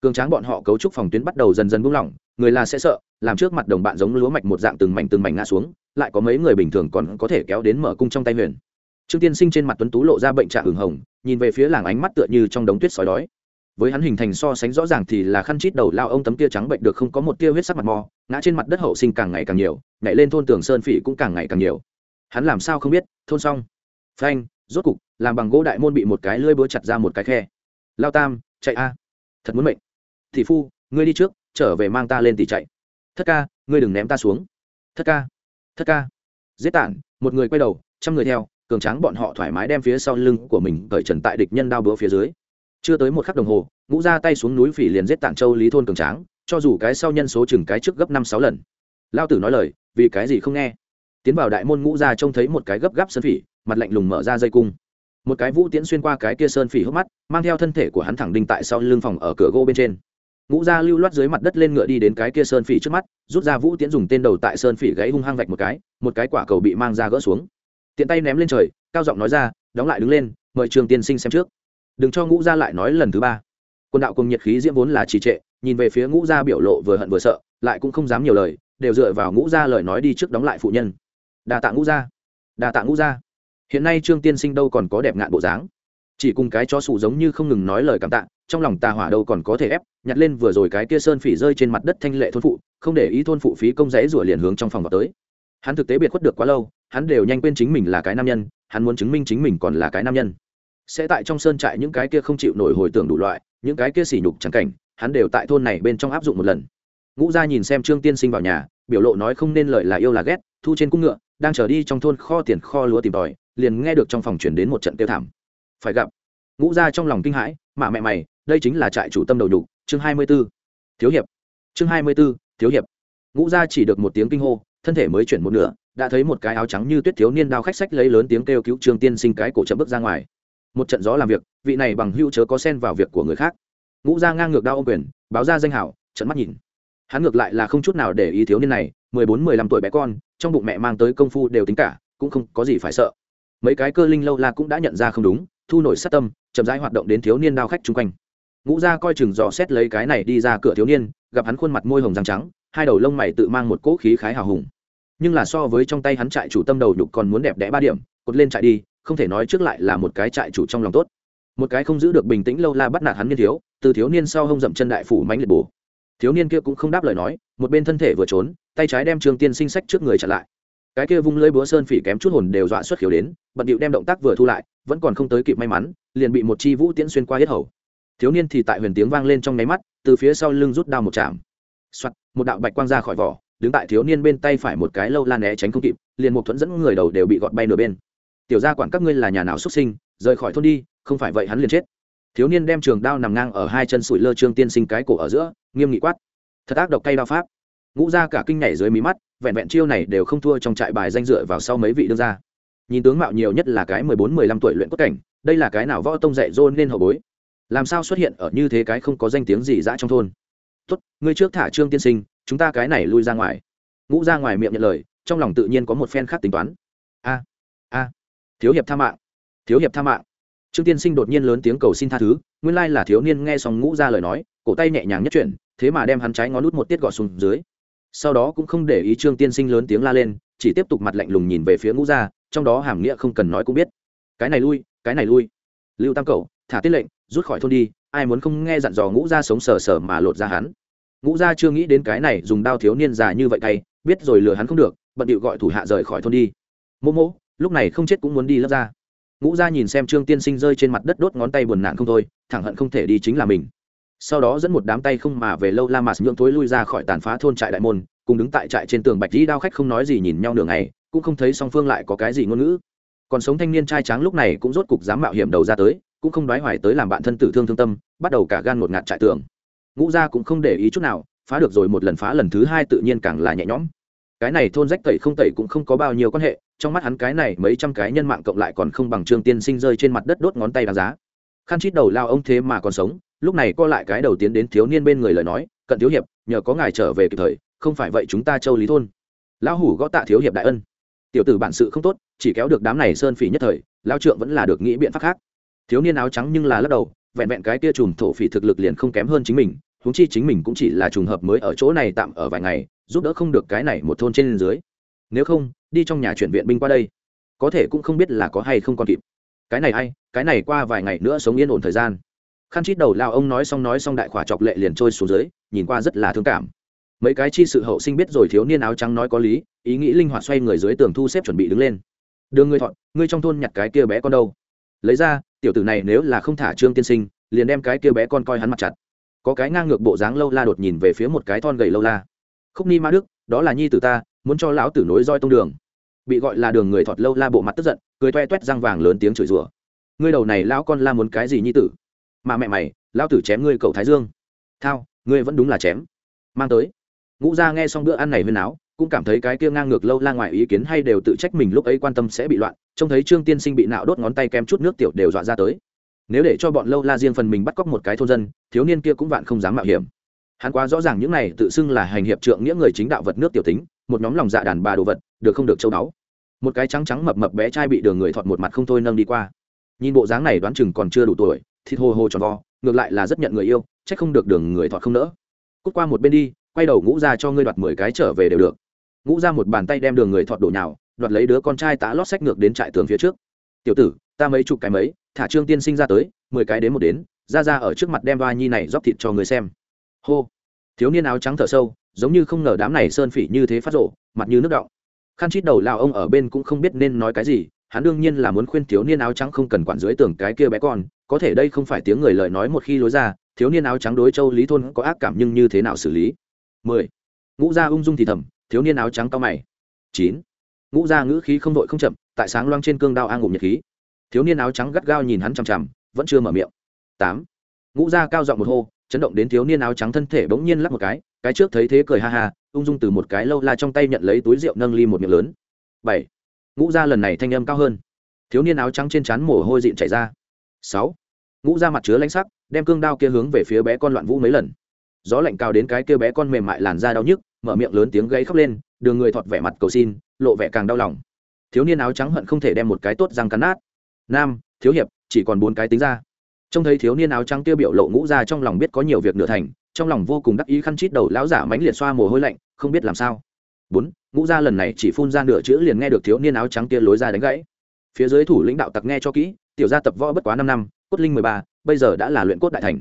Speaker 1: Cường tráng bọn họ cấu trúc phòng tuyến bắt đầu dần dần buông lỏng, người là sẽ sợ, làm trước mặt đồng bạn giống lúa mạch một dạng từng mảnh từng mảnh ngã xuống, lại có mấy người bình thường còn có thể kéo đến mở cung trong tay huyền. Trương tiên sinh trên mặt tuấn tú lộ ra bệnh trạng hửng hồng, nhìn về phía làng ánh mắt tựa như trong đống tuyết sói đói với hắn hình thành so sánh rõ ràng thì là khăn chít đầu lao ông tấm tia trắng bệnh được không có một tia huyết sắc mặt mò, ngã trên mặt đất hậu sinh càng ngày càng nhiều, nhảy lên thôn tường sơn phỉ cũng càng ngày càng nhiều. Hắn làm sao không biết, thôn xong. Phanh, rốt cục, làm bằng gỗ đại môn bị một cái lưỡi búa chặt ra một cái khe. Lao tam, chạy a. À. Thật muốn mệnh. Thị phu, ngươi đi trước, trở về mang ta lên tỷ chạy. Thất ca, ngươi đừng ném ta xuống. Thất ca. Thất ca. Giết tản, một người quay đầu, trăm người theo, cường tráng bọn họ thoải mái đem phía sau lưng của mình cởi trần tại địch nhân đao búa phía dưới chưa tới một khắc đồng hồ, ngũ ra tay xuống núi phỉ liền giết tản châu lý thôn cường tráng, cho dù cái sau nhân số chừng cái trước gấp năm sáu lần. Lao tử nói lời, vì cái gì không nghe? Tiến vào đại môn ngũ ra trông thấy một cái gấp gáp sơn phỉ, mặt lạnh lùng mở ra dây cung. Một cái vũ tiễn xuyên qua cái kia sơn phỉ hốc mắt, mang theo thân thể của hắn thẳng đinh tại sau lưng phòng ở cửa gỗ bên trên. Ngũ gia lưu loát dưới mặt đất lên ngựa đi đến cái kia sơn phỉ trước mắt, rút ra vũ tiễn dùng tên đầu tại sơn phỉ gãy hung hăng vạch một cái một cái quả cầu bị mang ra gỡ xuống. Tiện tay ném lên trời, cao giọng nói ra, đóng lại đứng lên, mời trường tiên sinh xem trước đừng cho ngũ gia lại nói lần thứ ba. Quần đạo cùng nhiệt khí diễm vốn là trì trệ, nhìn về phía ngũ gia biểu lộ vừa hận vừa sợ, lại cũng không dám nhiều lời, đều dựa vào ngũ gia lời nói đi trước đóng lại phụ nhân. Đà tạ ngũ gia. Đà tạ ngũ gia. Hiện nay trương tiên sinh đâu còn có đẹp ngạn bộ dáng. Chỉ cùng cái chó sủ giống như không ngừng nói lời cảm tạ, trong lòng tà hỏa đâu còn có thể ép, nhặt lên vừa rồi cái kia sơn phỉ rơi trên mặt đất thanh lệ thôn phụ, không để ý thôn phụ phí công rẽ rủa liền hướng trong phòng vào tới. Hắn thực tế biệt khuất được quá lâu, hắn đều nhanh quên chính mình là cái nam nhân, hắn muốn chứng minh chính mình còn là cái nam nhân sẽ tại trong sơn trại những cái kia không chịu nổi hồi tưởng đủ loại, những cái kia sỉ nhục chẳng cảnh, hắn đều tại thôn này bên trong áp dụng một lần. Ngũ gia nhìn xem trương tiên sinh vào nhà, biểu lộ nói không nên lời là yêu là ghét, thu trên cung ngựa, đang trở đi trong thôn kho tiền kho lúa tìm tòi, liền nghe được trong phòng chuyển đến một trận tiêu thảm. Phải gặp. Ngũ gia trong lòng kinh hãi mà mẹ mày, đây chính là trại chủ tâm đầu đục chương hai mươi b ố thiếu hiệp. Chương hai mươi b ố thiếu hiệp. Ngũ gia chỉ được một tiếng kinh hô, thân thể mới chuyển một nửa, đã thấy một cái áo trắng như tuyết thiếu niên đao khách sách lấy lớn tiếng kêu cứu trương tiên sinh cái cổ chậm bước ra ngoài một trận gió làm việc, vị này bằng hữu chớ có xen vào việc của người khác. Ngũ ra ngang ngược đao ô quyền, báo ra danh hảo, trận mắt nhìn. Hắn ngược lại là không chút nào để ý thiếu niên này, mười bốn, mười lăm tuổi bé con, trong bụng mẹ mang tới công phu đều tính cả, cũng không có gì phải sợ. Mấy cái cơ linh lâu la cũng đã nhận ra không đúng, thu nổi sát tâm, chậm rãi hoạt động đến thiếu niên đao khách chung quanh. Ngũ gia coi chừng dò xét lấy cái này đi ra cửa thiếu niên, gặp hắn khuôn mặt môi hồng răng trắng, hai đầu lông mày tự mang một cỗ khí khái hào hùng. Nhưng là so với trong tay hắn trại chủ tâm đầu nhục còn muốn đẹp đẽ ba điểm, cột lên trại đi không thể nói trước lại là một cái trại chủ trong lòng tốt. Một cái không giữ được bình tĩnh lâu la bắt nạt hắn niên thiếu, từ thiếu niên sau hông dậm chân đại phủ mánh liệt bổ. Thiếu niên kia cũng không đáp lời nói, một bên thân thể vừa trốn, tay trái đem trương tiên sinh sách trước người chặn lại. Cái kia vung lưỡi búa sơn phỉ kém chút hồn đều dọa xuất khiếu đến, bận điệu đem động tác vừa thu lại, vẫn còn không tới kịp may mắn, liền bị một chi vũ tiễn xuyên qua hết hầu. Thiếu niên thì tại huyền tiếng vang lên trong nháy mắt, từ phía sau lưng rút đao một chạm. Soạt, một đạo bạch quang ra khỏi vỏ, đứng tại thiếu niên bên tay phải một cái lâu lan né tránh không kịp, liền một thuẫn dẫn người đầu đều bị gọt bay nửa bên tiểu gia quản các ngươi là nhà nào xuất sinh, rời khỏi thôn đi, không phải vậy hắn liền chết. Thiếu niên đem trường đao nằm ngang ở hai chân sủi lơ trương tiên sinh cái cổ ở giữa, nghiêm nghị quát. Thật ác độc cay đao pháp. Ngũ ra cả kinh nhảy dưới mí mắt, vẹn vẹn chiêu này đều không thua trong trại bài danh dựa vào sau mấy vị đương gia. Nhìn tướng mạo nhiều nhất là cái mười bốn, mười lăm tuổi luyện cốt cảnh, đây là cái nào võ tông dạy dôn nên hậu bối? Làm sao xuất hiện ở như thế cái không có danh tiếng gì dã trong thôn? Tốt, ngươi trước thả trương tiên sinh, chúng ta cái này lui ra ngoài. Ngũ ra ngoài miệng nhận lời, trong lòng tự nhiên có một phen khác tính toán. A a thiếu hiệp tha mạng. Thiếu hiệp tha mạng. Trương tiên sinh đột nhiên lớn tiếng cầu xin tha thứ, nguyên lai là thiếu niên nghe xong ngũ ra lời nói, cổ tay nhẹ nhàng nhất chuyển, thế mà đem hắn trái ngón nút một tiết gọt xuống dưới. Sau đó cũng không để ý trương tiên sinh lớn tiếng la lên, chỉ tiếp tục mặt lạnh lùng nhìn về phía ngũ gia trong đó hàm nghĩa không cần nói cũng biết. Cái này lui, cái này lui. Lưu tam cầu thả tiết lệnh, rút khỏi thôn đi, ai muốn không nghe dặn dò ngũ gia sống sờ sờ mà lột ra hắn. Ngũ gia chưa nghĩ đến cái này dùng đao thiếu niên già như vậy cay biết rồi lừa hắn không được, bận điệu gọi thủ hạ rời khỏi thôn đi. Mô mô lúc này không chết cũng muốn đi lấp ra. Ngũ gia nhìn xem trương tiên sinh rơi trên mặt đất đốt ngón tay buồn nạn không thôi, thẳng hận không thể đi chính là mình. Sau đó dẫn một đám tay không mà về lâu la mạt nhượng thối lui ra khỏi tàn phá thôn trại đại môn, cùng đứng tại trại trên tường bạch dĩ đao khách không nói gì nhìn nhau nửa ngày, cũng không thấy song phương lại có cái gì ngôn ngữ. Còn sống thanh niên trai tráng lúc này cũng rốt cục dám mạo hiểm đầu ra tới, cũng không đoái hoài tới làm bạn thân tử thương thương tâm, bắt đầu cả gan một ngạt trại tường. Ngũ gia cũng không để ý chút nào, phá được rồi một lần phá lần thứ hai tự nhiên càng là nhẹ nhõm. Cái này thôn rách tẩy không tẩy cũng không có bao nhiêu quan hệ trong mắt hắn cái này mấy trăm cái nhân mạng cộng lại còn không bằng trương tiên sinh rơi trên mặt đất đốt ngón tay đáng giá. Khăn chít đầu lao ông thế mà còn sống, lúc này co lại cái đầu tiến đến thiếu niên bên người lời nói, cận thiếu hiệp, nhờ có ngài trở về kịp thời, không phải vậy chúng ta châu lý thôn. Lão hủ gõ tạ thiếu hiệp đại ân. Tiểu tử bản sự không tốt, chỉ kéo được đám này sơn phỉ nhất thời, lao trượng vẫn là được nghĩ biện pháp khác. Thiếu niên áo trắng nhưng là lắc đầu, vẹn vẹn cái kia trùm thổ phỉ thực lực liền không kém hơn chính mình, huống chi chính mình cũng chỉ là trùng hợp mới ở chỗ này tạm ở vài ngày, giúp đỡ không được cái này một thôn trên dưới nếu không, đi trong nhà chuyển viện binh qua đây. Có thể cũng không biết là có hay không còn kịp. Cái này hay, cái này qua vài ngày nữa sống yên ổn thời gian. Khăn chít đầu lao ông nói xong nói xong đại khỏa chọc lệ liền trôi xuống dưới, nhìn qua rất là thương cảm. Mấy cái chi sự hậu sinh biết rồi thiếu niên áo trắng nói có lý, ý nghĩ linh hoạt xoay người dưới tường thu xếp chuẩn bị đứng lên. Đưa ngươi thọn ngươi trong thôn nhặt cái kia bé con đâu? Lấy ra, tiểu tử này nếu là không thả trương tiên sinh, liền đem cái kia bé con coi hắn mặt chặt. Có cái ngang ngược bộ dáng lâu la đột nhìn về phía một cái thon gầy lâu la. Khúc ni ma đức, đó là nhi tử ta muốn cho lão tử nối roi tông đường. Bị gọi là đường người thọt lâu la bộ mặt tức giận, cười toe toét răng vàng lớn tiếng chửi rủa. Ngươi đầu này lão con la muốn cái gì nhi tử? Mà mẹ mày, lão tử chém ngươi cậu thái dương. Thao, ngươi vẫn đúng là chém. Mang tới. Ngũ gia nghe xong bữa ăn này huyên áo, cũng cảm thấy cái kia ngang ngược lâu la ngoài ý kiến hay đều tự trách mình lúc ấy quan tâm sẽ bị loạn, trông thấy trương tiên sinh bị nạo đốt ngón tay kem chút nước tiểu đều dọa ra tới. Nếu để cho bọn lâu la riêng phần mình bắt cóc một cái thôn dân, thiếu niên kia cũng vạn không dám mạo hiểm. Hắn quá rõ ràng những này tự xưng là hành hiệp trượng nghĩa người chính đạo vật nước tiểu tính một nhóm lòng dạ đàn bà đồ vật, được không được châu đáo một cái trắng trắng mập mập bé trai bị đường người thọt một mặt không thôi nâng đi qua. Nhìn bộ dáng này đoán chừng còn chưa đủ tuổi, thịt hồ hồ tròn vo, ngược lại là rất nhận người yêu trách không được đường người thọt không nỡ. Cút qua một bên đi, quay đầu ngũ ra cho ngươi đoạt mười cái trở về đều được. Ngũ ra một bàn tay đem đường người thọt đổ nhào, đoạt lấy đứa con trai tá lót sách ngược đến trại tường phía trước. Tiểu tử, ta mấy chục cái mấy, thả trương tiên sinh ra tới, mười cái đến một đến, ra ra ở trước mặt đem ba nhi này rót thịt cho người xem. Hô. Thiếu niên áo trắng thở sâu giống như không ngờ đám này sơn phỉ như thế phát rộ, mặt như nước đọng. Khăn chít đầu lao ông ở bên cũng không biết nên nói cái gì, hắn đương nhiên là muốn khuyên thiếu niên áo trắng không cần quản dưới tường cái kia bé con, có thể đây không phải tiếng người lời nói một khi lối ra, thiếu niên áo trắng đối châu lý thôn có ác cảm nhưng như thế nào xử lý? Mười. Ngũ gia ung dung thì thầm, thiếu niên áo trắng cao mày. Chín. Ngũ gia ngữ khí không đội không chậm, tại sáng loang trên cương đao an ngụm nhật khí. Thiếu niên áo trắng gắt gao nhìn hắn chằm chằm, vẫn chưa mở miệng. Tám. Ngũ gia cao giọng một hô, chấn động đến thiếu niên áo trắng thân thể bỗng nhiên lắc một cái cái trước thấy thế cười ha ha, ung dung từ một cái lâu la trong tay nhận lấy túi rượu nâng ly một miệng lớn. Bảy. Ngũ gia lần này thanh âm cao hơn. Thiếu niên áo trắng trên trán mồ hôi dịn chảy ra. Sáu. Ngũ gia mặt chứa lãnh sắc, đem cương đao kia hướng về phía bé con loạn vũ mấy lần. Gió lạnh cao đến cái kia bé con mềm mại làn da đau nhức, mở miệng lớn tiếng gây khóc lên, đường người thọt vẻ mặt cầu xin, lộ vẻ càng đau lòng. Thiếu niên áo trắng hận không thể đem một cái tốt răng cắn nát. Nam, thiếu hiệp, chỉ còn bốn cái tính ra. Trông thấy thiếu niên áo trắng kia biểu lộ ngũ ra trong lòng biết có nhiều việc nửa thành trong lòng vô cùng đắc ý khăn chít đầu lão giả mánh liệt xoa mồ hôi lạnh, không biết làm sao. Bốn, ngũ gia lần này chỉ phun ra nửa chữ liền nghe được thiếu niên áo trắng kia lối ra đánh gãy. Phía dưới thủ lĩnh đạo tặc nghe cho kỹ, tiểu gia tập võ bất quá năm năm, cốt linh mười ba, bây giờ đã là luyện cốt đại thành.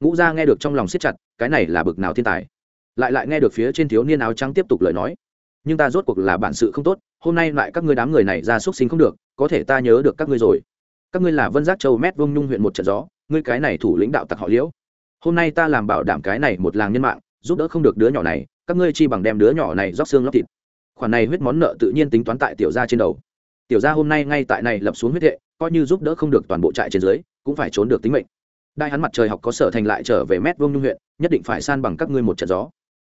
Speaker 1: Ngũ gia nghe được trong lòng siết chặt, cái này là bực nào thiên tài. Lại lại nghe được phía trên thiếu niên áo trắng tiếp tục lời nói. Nhưng ta rốt cuộc là bản sự không tốt, hôm nay lại các ngươi đám người này ra x sinh không được, có thể ta nhớ được các ngươi rồi. Các ngươi là vân giác châu mét vông nhung huyện một trận gió, ngươi cái này thủ lĩnh đạo tặc họ liễu hôm nay ta làm bảo đảm cái này một làng nhân mạng, giúp đỡ không được đứa nhỏ này, các ngươi chi bằng đem đứa nhỏ này róc xương lóc thịt. Khoản này huyết món nợ tự nhiên tính toán tại tiểu gia trên đầu. Tiểu gia hôm nay ngay tại này lập xuống huyết hệ, coi như giúp đỡ không được toàn bộ trại trên dưới, cũng phải trốn được tính mệnh. Đại hắn mặt trời học có sở thành lại trở về mét vuông nhung huyện, nhất định phải san bằng các ngươi một trận gió.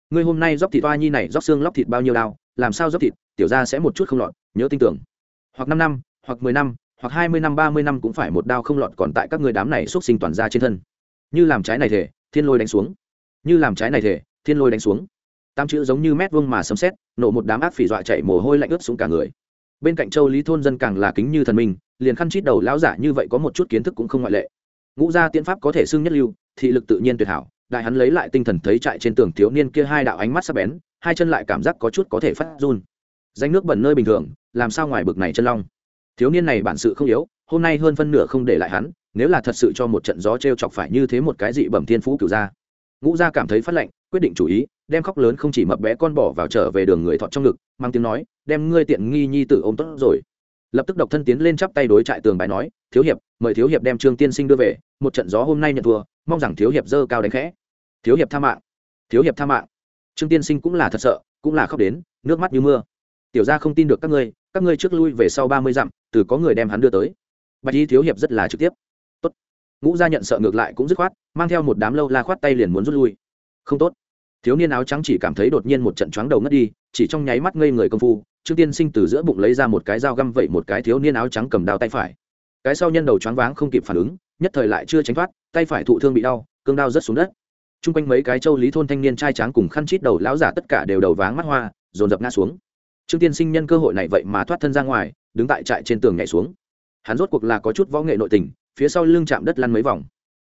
Speaker 1: Ngươi hôm nay róc thịt toa nhi này, róc xương lóc thịt bao nhiêu đao, làm sao róc thịt, tiểu gia sẽ một chút không lọt, nhớ tin tưởng. Hoặc năm năm, hoặc mười năm, hoặc hai mươi năm, ba mươi năm cũng phải một đao không lọt còn tại các người đám này xuất sinh toàn ra trên thân như làm trái này thể, thiên lôi đánh xuống. Như làm trái này thể, thiên lôi đánh xuống. Tam chữ giống như mét vuông mà sấm xét nổ một đám ác phỉ dọa chạy mồ hôi lạnh ướt xuống cả người. Bên cạnh châu lý thôn dân càng là kính như thần minh liền khăn chít đầu lão giả như vậy có một chút kiến thức cũng không ngoại lệ. Ngũ gia tiễn pháp có thể xưng nhất lưu, thị lực tự nhiên tuyệt hảo, đại hắn lấy lại tinh thần thấy chạy trên tường thiếu niên kia hai đạo ánh mắt sắc bén, hai chân lại cảm giác có chút có thể phát run. Danh nước bẩn nơi bình thường, làm sao ngoài bực này chân long? Thiếu niên này bản sự không yếu, hôm nay hơn phân nửa không để lại hắn nếu là thật sự cho một trận gió t r e o chọc phải như thế một cái dị bẩm thiên phú cửu gia. Ngũ gia cảm thấy phát lệnh, quyết định chủ ý, đem khóc lớn không chỉ mập bé con bỏ vào trở về đường người thọ trong ngực, mang tiếng nói, đem ngươi tiện nghi nhi tử ôm tốt rồi. Lập tức độc thân tiến lên chắp tay đối trại tường bài nói, thiếu hiệp, mời thiếu hiệp đem trương tiên sinh đưa về, một trận gió hôm nay nhận thua, mong rằng thiếu hiệp dơ cao đánh khẽ. Thiếu hiệp tha mạng. Thiếu hiệp tha mạng. Trương tiên sinh cũng là thật sợ, cũng là khóc đến, nước mắt như mưa. Tiểu gia không tin được các ngươi các ngươi trước lui về sau ba mươi dặm, từ có người đem hắn đưa tới. Bạch y thiếu hiệp rất là trực tiếp ngũ gia nhận sợ ngược lại cũng dứt khoát, mang theo một đám lâu la khoát tay liền muốn rút lui. Không tốt. Thiếu niên áo trắng chỉ cảm thấy đột nhiên một trận choáng đầu ngất đi, chỉ trong nháy mắt ngây người công phu, trương tiên sinh từ giữa bụng lấy ra một cái dao găm vậy một cái thiếu niên áo trắng cầm đao tay phải. Cái sau nhân đầu choáng váng không kịp phản ứng, nhất thời lại chưa tránh thoát, tay phải thụ thương bị đau, cương đao rớt xuống đất. T r u n g quanh mấy cái châu lý thôn thanh niên trai tráng cùng khăn chít đầu lão giả tất cả đều đầu váng mắt hoa, dồn dập ngã xuống. Trương tiên sinh nhân cơ hội này vậy mà thoát thân ra ngoài, đứng tại trại trên tường nhảy xuống. Hắn rốt cuộc là có chút võ nghệ nội tình phía sau lưng chạm đất lăn mấy vòng.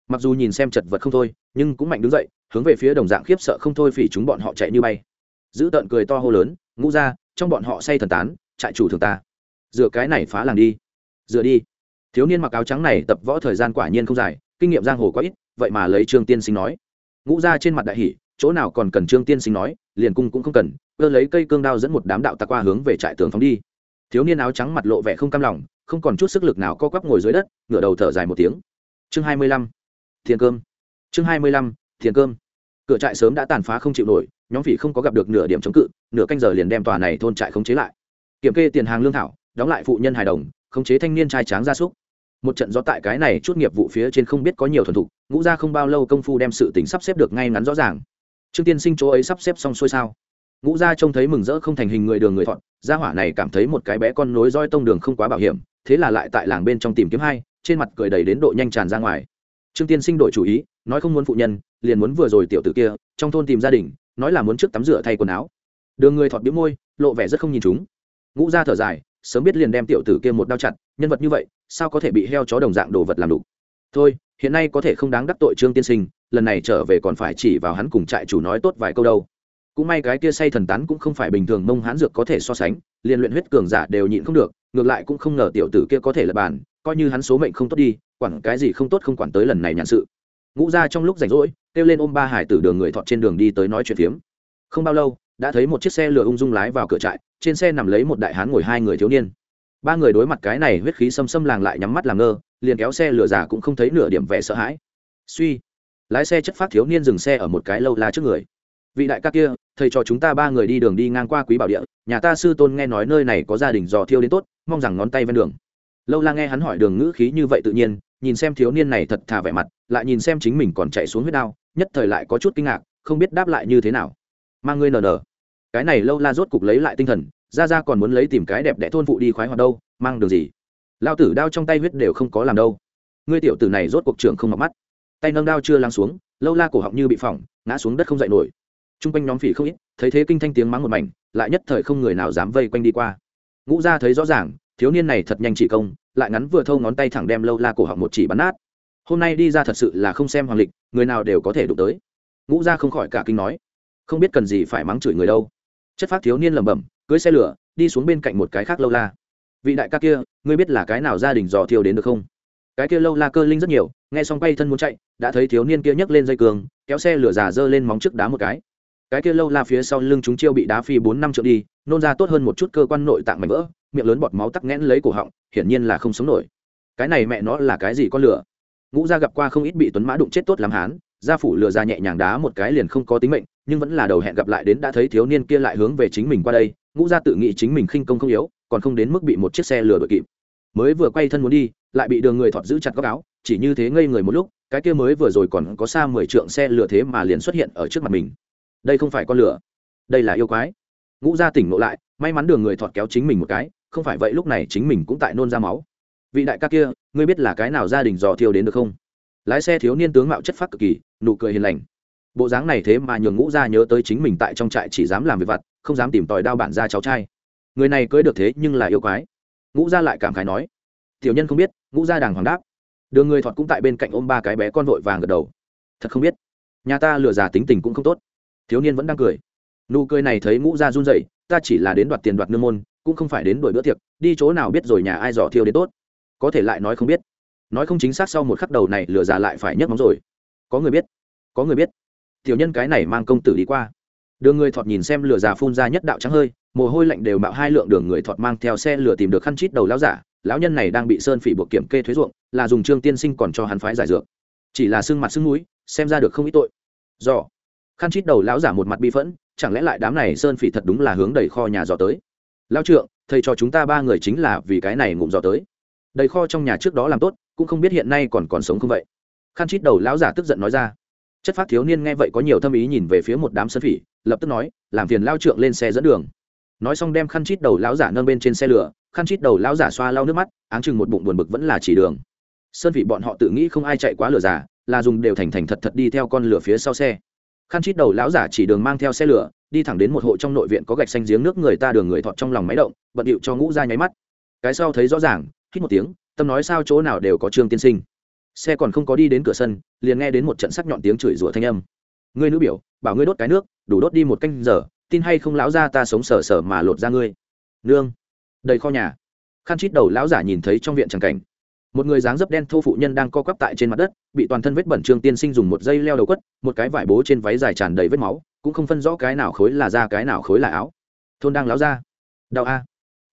Speaker 1: Mặc dù nhìn xem chật vật không thôi, nhưng cũng mạnh đứng dậy, hướng về phía đồng dạng khiếp sợ không thôi phỉ chúng bọn họ chạy như bay. Giữ tợn cười to hô lớn, ngũ ra trong bọn họ say thần tán, trại chủ thường ta. Dựa cái này phá làng đi. Dựa đi. Thiếu niên mặc áo trắng này tập võ thời gian quả nhiên không dài, kinh nghiệm giang hồ quá ít, vậy mà lấy trương tiên sinh nói. Ngũ ra trên mặt đại hỷ chỗ nào còn cần trương tiên sinh nói, liền cung cũng không cần, cơ lấy cây cương đao dẫn một đám đạo tặc qua hướng về trại tường phóng đi. Thiếu niên áo trắng mặt lộ vẻ không cam lòng không còn chút sức lực nào co quắp ngồi dưới đất, ngửa đầu thở dài một tiếng. Chương hai mươi lăm thiền cơm. Chương hai mươi lăm thiền cơm. Cửa trại sớm đã tàn phá không chịu nổi, nhóm phỉ không có gặp được nửa điểm chống cự, nửa canh giờ liền đem tòa này thôn trại khống chế lại. Kiểm kê tiền hàng lương thảo, đóng lại phụ nhân hài đồng, khống chế thanh niên trai tráng gia súc. Một trận gió tại cái này chút nghiệp vụ phía trên không biết có nhiều thuần thục, ngũ ra không bao lâu công phu đem sự tính sắp xếp được ngay ngắn rõ ràng. Trương tiên sinh chỗ ấy sắp xếp xong xuôi sao? Ngũ gia trông thấy mừng rỡ không thành hình người đường người thọn, gia hỏa này cảm thấy một cái bé con nối roi tông đường không quá bảo hiểm, thế là lại tại làng bên trong tìm kiếm hai, trên mặt cười đầy đến độ nhanh tràn ra ngoài. Trương tiên sinh đổi chủ ý, nói không muốn phụ nhân, liền muốn vừa rồi tiểu tử kia, trong thôn tìm gia đình, nói là muốn trước tắm rửa thay quần áo. Đường người thọt biếu môi, lộ vẻ rất không nhìn chúng. Ngũ gia thở dài, sớm biết liền đem tiểu tử kia một đao chặt, nhân vật như vậy, sao có thể bị heo chó đồng dạng đồ vật làm đủ thôi, hiện nay có thể không đáng đắc tội trương tiên sinh, lần này trở về còn phải chỉ vào hắn cùng trại chủ nói tốt vài câu đâu cũng may cái kia say thần tán cũng không phải bình thường, mông hán dược có thể so sánh, liền luyện huyết cường giả đều nhịn không được, ngược lại cũng không ngờ tiểu tử kia có thể là bàn coi như hắn số mệnh không tốt đi, quản cái gì không tốt không quản tới lần này nhàn sự. Ngũ ra trong lúc rảnh rỗi, kêu lên ôm ba hải tử đường người thọt trên đường đi tới nói chuyện phiếm. Không bao lâu, đã thấy một chiếc xe lửa ung dung lái vào cửa trại, trên xe nằm lấy một đại hán ngồi hai người thiếu niên. Ba người đối mặt cái này huyết khí xâm xâm làng lại nhắm mắt làm ngơ, liền kéo xe lửa già cũng không thấy nửa điểm vẻ sợ hãi. Suy, lái xe chất phát thiếu niên dừng xe ở một cái lâu la trước người. Vị đại ca kia thầy cho chúng ta ba người đi đường đi ngang qua quý bảo địa, nhà ta sư tôn nghe nói nơi này có gia đình dò thiêu đến tốt, mong rằng ngón tay ven đường. Lâu la nghe hắn hỏi đường ngữ khí như vậy tự nhiên, nhìn xem thiếu niên này thật thà vẻ mặt, lại nhìn xem chính mình còn chạy xuống huyết đao, nhất thời lại có chút kinh ngạc, không biết đáp lại như thế nào. Mang ngươi nờ nờ. Cái này lâu la rốt cục lấy lại tinh thần ra ra còn muốn lấy tìm cái đẹp đẽ thôn phụ đi khoái hoạt đâu, mang đường gì? Lao tử đao trong tay huyết đều không có làm đâu. Ngươi tiểu tử này rốt cuộc trưởng không mặc mắt. Tay nâng đao chưa lắng xuống, lâu la cổ họng như bị phỏng, ngã xuống đất không dậy nổi t r u n g quanh nhóm phỉ không ít, thấy thế kinh thanh tiếng mắng một mảnh, lại nhất thời không người nào dám vây quanh đi qua. Ngũ ra thấy rõ ràng, thiếu niên này thật nhanh chỉ công, lại ngắn vừa thâu ngón tay thẳng đem lâu la cổ họng một chỉ bắn nát. Hôm nay đi ra thật sự là không xem hoàng lịch, người nào đều có thể đụng tới. Ngũ ra không khỏi cả kinh nói, không biết cần gì phải mắng chửi người đâu. Chất phát thiếu niên lẩm bẩm, cưới xe lửa, đi xuống bên cạnh một cái khác lâu la. Vị đại ca kia, ngươi biết là cái nào gia đình dò thiêu đến được không? Cái kia lâu la cơ linh rất nhiều, nghe xong bay thân muốn chạy, đã thấy thiếu niên kia nhấc lên dây cường, kéo xe lửa già dơ lên móng trước đá một cái cái kia lâu la phía sau lưng chúng chiêu bị đá phi bốn năm trượng đi, nôn ra tốt hơn một chút cơ quan nội tạng mảnh vỡ, miệng lớn bọt máu tắc nghẽn lấy cổ họng, hiển nhiên là không sống nổi. Cái này mẹ nó là cái gì con lửa? Ngũ gia gặp qua không ít bị tuấn mã đụng chết tốt lắm hán, gia phủ lừa ra nhẹ nhàng đá một cái liền không có tính mệnh, nhưng vẫn là đầu hẹn gặp lại đến đã thấy thiếu niên kia lại hướng về chính mình qua đây, ngũ gia tự nghĩ chính mình khinh công không yếu, còn không đến mức bị một chiếc xe lừa đội kịp. Mới vừa quay thân muốn đi, lại bị đường người thọt giữ chặt góc áo, chỉ như thế ngây người một lúc, cái kia mới vừa rồi còn có xa mười trượng xe lừa thế mà liền xuất hiện ở trước mặt mình đây không phải con lửa, đây là yêu quái. Ngũ gia tỉnh ngộ lại, may mắn đường người thọt kéo chính mình một cái, không phải vậy lúc này chính mình cũng tại nôn ra máu. Vị đại ca kia, ngươi biết là cái nào gia đình dò thiêu đến được không? Lái xe thiếu niên tướng mạo chất phác cực kỳ, nụ cười hiền lành. Bộ dáng này thế mà nhường ngũ gia nhớ tới chính mình tại trong trại chỉ dám làm việc vặt, không dám tìm tòi đao bản ra cháu trai. Người này cưới được thế nhưng là yêu quái. Ngũ gia lại cảm khái nói. Tiểu nhân không biết, ngũ gia đàng hoàng đáp. Đường người thọt cũng tại bên cạnh ôm ba cái bé con vội vàng gật đầu. Thật không biết. Nhà ta lừa già tính tình cũng không tốt thiếu niên vẫn đang cười. Nụ cười này thấy ngũ gia run rẩy, ta chỉ là đến đoạt tiền đoạt nương môn, cũng không phải đến đổi bữa tiệc, đi chỗ nào biết rồi nhà ai dò thiêu đến tốt. Có thể lại nói không biết. Nói không chính xác sau một khắc đầu này lừa già lại phải nhấc móng rồi. Có người biết. Có người biết. Tiểu nhân cái này mang công tử đi qua. Đường người thọt nhìn xem lừa già phun ra nhất đạo trắng hơi, mồ hôi lạnh đều mạo hai lượng đường người thọt mang theo xe lừa tìm được khăn chít đầu lão giả, lão nhân này đang bị sơn phỉ buộc kiểm kê thuế ruộng, là dùng trương tiên sinh còn cho hắn phái giải dược. Chỉ là xương mặt xương núi xem ra được không ít tội. Do khăn chít đầu lão giả một mặt bi phẫn, chẳng lẽ lại đám này sơn phỉ thật đúng là hướng đầy kho nhà dò tới? Lão trượng, thầy cho chúng ta ba người chính là vì cái này ngụm dò tới. Đầy kho trong nhà trước đó làm tốt, cũng không biết hiện nay còn còn sống không vậy. Khăn chít đầu lão giả tức giận nói ra. Chất phát thiếu niên nghe vậy có nhiều thâm ý nhìn về phía một đám sơn phỉ, lập tức nói, làm phiền lao trượng lên xe dẫn đường. Nói xong đem khăn chít đầu lão giả nâng bên trên xe lửa, khăn chít đầu lão giả xoa lau nước mắt, áng chừng một bụng buồn bực vẫn là chỉ đường. Sơn vị bọn họ tự nghĩ không ai chạy quá lửa giả là dùng đều thành thành thật thật đi theo con lửa phía sau xe khăn chít đầu lão giả chỉ đường mang theo xe lửa, đi thẳng đến một hộ trong nội viện có gạch xanh giếng nước người ta đường người thọt trong lòng máy động, bận điệu cho ngũ ra nháy mắt. Cái sau thấy rõ ràng, hít một tiếng, tâm nói sao chỗ nào đều có trương tiên sinh. Xe còn không có đi đến cửa sân, liền nghe đến một trận sắc nhọn tiếng chửi rủa thanh âm. Ngươi nữ biểu, bảo ngươi đốt cái nước, đủ đốt đi một canh giờ, tin hay không lão ra ta sống sờ sờ mà lột ra ngươi. Nương, đầy kho nhà. Khăn chít đầu lão giả nhìn thấy trong viện tràng cảnh một người dáng dấp đen thô phụ nhân đang co quắp tại trên mặt đất, bị toàn thân vết bẩn trương tiên sinh dùng một dây leo đầu quất, một cái vải bố trên váy dài tràn đầy vết máu, cũng không phân rõ cái nào khối là da cái nào khối là áo. Thôn đang láo ra. Đau a.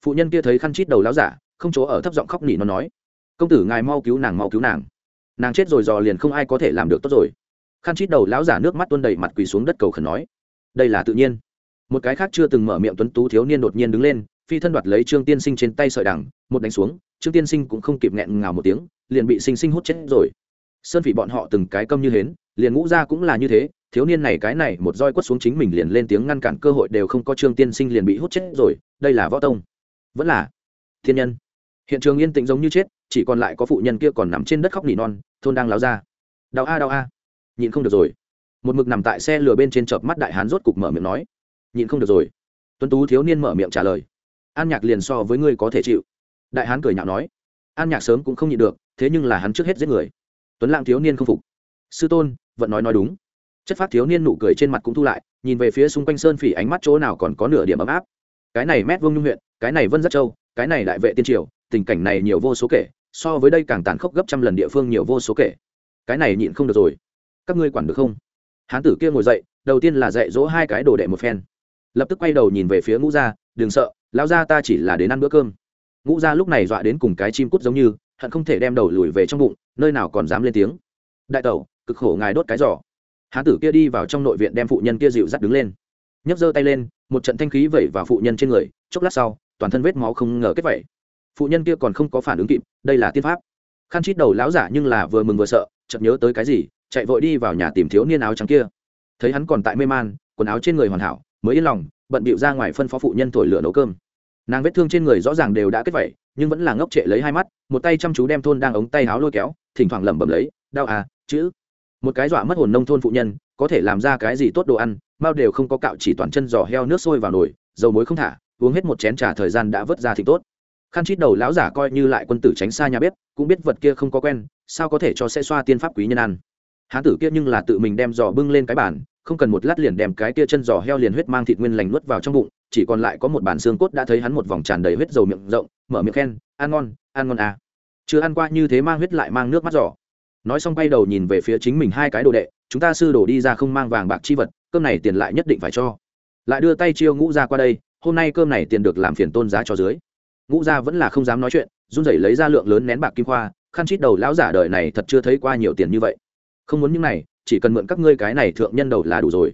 Speaker 1: Phụ nhân kia thấy khăn chít đầu láo giả, không chỗ ở thấp giọng khóc nỉ nó nói, công tử ngài mau cứu nàng, mau cứu nàng. Nàng chết rồi dò liền không ai có thể làm được tốt rồi. Khăn chít đầu lão giả nước mắt tuôn đầy mặt quỳ xuống đất cầu khẩn nói, đây là tự nhiên. Một cái khác chưa từng mở miệng tuấn tú thiếu niên đột nhiên đứng lên phi thân đoạt lấy trương tiên sinh trên tay sợi đằng, một đánh xuống, trương tiên sinh cũng không kịp nghẹn ngào một tiếng, liền bị sinh sinh hút chết rồi. Sơn phỉ bọn họ từng cái câm như hến, liền ngũ ra cũng là như thế, thiếu niên này cái này một roi quất xuống chính mình liền lên tiếng ngăn cản cơ hội đều không có trương tiên sinh liền bị hút chết rồi, đây là võ tông. Vẫn là thiên nhân. Hiện trường yên tĩnh giống như chết, chỉ còn lại có phụ nhân kia còn nằm trên đất khóc nỉ non, thôn đang láo ra. Đau a đau a. Nhịn không được rồi. Một mực nằm tại xe lửa bên trên chợp mắt đại hán rốt cục mở miệng nói. Nhịn không được rồi. Tuấn tú thiếu niên mở miệng trả lời an nhạc liền so với ngươi có thể chịu. Đại hán cười nhạo nói, an nhạc sớm cũng không nhịn được, thế nhưng là hắn trước hết giết người. Tuấn lãng thiếu niên không phục. Sư tôn vẫn nói nói đúng. Chất phát thiếu niên nụ cười trên mặt cũng thu lại, nhìn về phía xung quanh sơn phỉ ánh mắt chỗ nào còn có nửa điểm ấm áp. Cái này mét vương nhung huyện, cái này vân rất châu, cái này đại vệ tiên triều, tình cảnh này nhiều vô số kể, so với đây càng tàn khốc gấp trăm lần địa phương nhiều vô số kể. Cái này nhịn không được rồi. Các ngươi quản được không? Hán tử kia ngồi dậy, đầu tiên là dạy dỗ hai cái đồ đệ một phen. Lập tức quay đầu nhìn về phía ngũ gia, đừng sợ lao ra ta chỉ là đến ăn bữa cơm. Ngũ gia lúc này dọa đến cùng cái chim cút giống như, hận không thể đem đầu lùi về trong bụng, nơi nào còn dám lên tiếng. Đại tẩu, cực khổ ngài đốt cái giỏ. Hán tử kia đi vào trong nội viện đem phụ nhân kia dịu dắt đứng lên. Nhấc giơ tay lên, một trận thanh khí vẩy vào phụ nhân trên người, chốc lát sau, toàn thân vết máu không ngờ kết vẩy. Phụ nhân kia còn không có phản ứng kịp, đây là tiên pháp. Khăn chít đầu láo giả nhưng là vừa mừng vừa sợ, chợt nhớ tới cái gì, chạy vội đi vào nhà tìm thiếu niên áo trắng kia. Thấy hắn còn tại mê man, quần áo trên người hoàn hảo, mới yên lòng bận bịu ra ngoài phân phó phụ nhân thổi lửa nấu cơm. Nàng vết thương trên người rõ ràng đều đã kết vẩy nhưng vẫn là ngốc trệ lấy hai mắt, một tay chăm chú đem thôn đang ống tay háo lôi kéo, thỉnh thoảng lẩm bẩm lấy, đau à chữ. Một cái dọa mất hồn nông thôn phụ nhân, có thể làm ra cái gì tốt đồ ăn bao đều không có cạo chỉ toàn chân giò heo nước sôi vào nồi, dầu muối không thả, uống hết một chén trà thời gian đã vớt ra thì tốt. Khăn chít đầu lão giả coi như lại quân tử tránh xa nhà bếp, cũng biết vật kia không có quen, sao có thể cho sẽ xoa tiên pháp quý nhân ăn. Hán tử kia nhưng là tự mình đem giò bưng lên cái bàn không cần một lát liền đem cái kia chân giò heo liền huyết mang thịt nguyên lành nuốt vào trong bụng, chỉ còn lại có một bản xương cốt đã thấy hắn một vòng tràn đầy huyết dầu miệng rộng, mở miệng khen, ăn ngon ăn ngon à. chưa ăn qua như thế mang huyết lại mang nước mắt giỏ nói xong bay đầu nhìn về phía chính mình hai cái đồ đệ, chúng ta sư đổ đi ra không mang vàng bạc chi vật, cơm này tiền lại nhất định phải cho. Lại đưa tay chiêu ngũ ra qua đây, hôm nay cơm này tiền được làm phiền tôn giá cho dưới. Ngũ gia vẫn là không dám nói chuyện, run rẩy lấy ra lượng lớn nén bạc kim khoa, khăn chít đầu, lão giả đời này thật chưa thấy qua nhiều tiền như vậy. Không muốn những này chỉ cần mượn các ngươi cái này thượng nhân đầu là đủ rồi.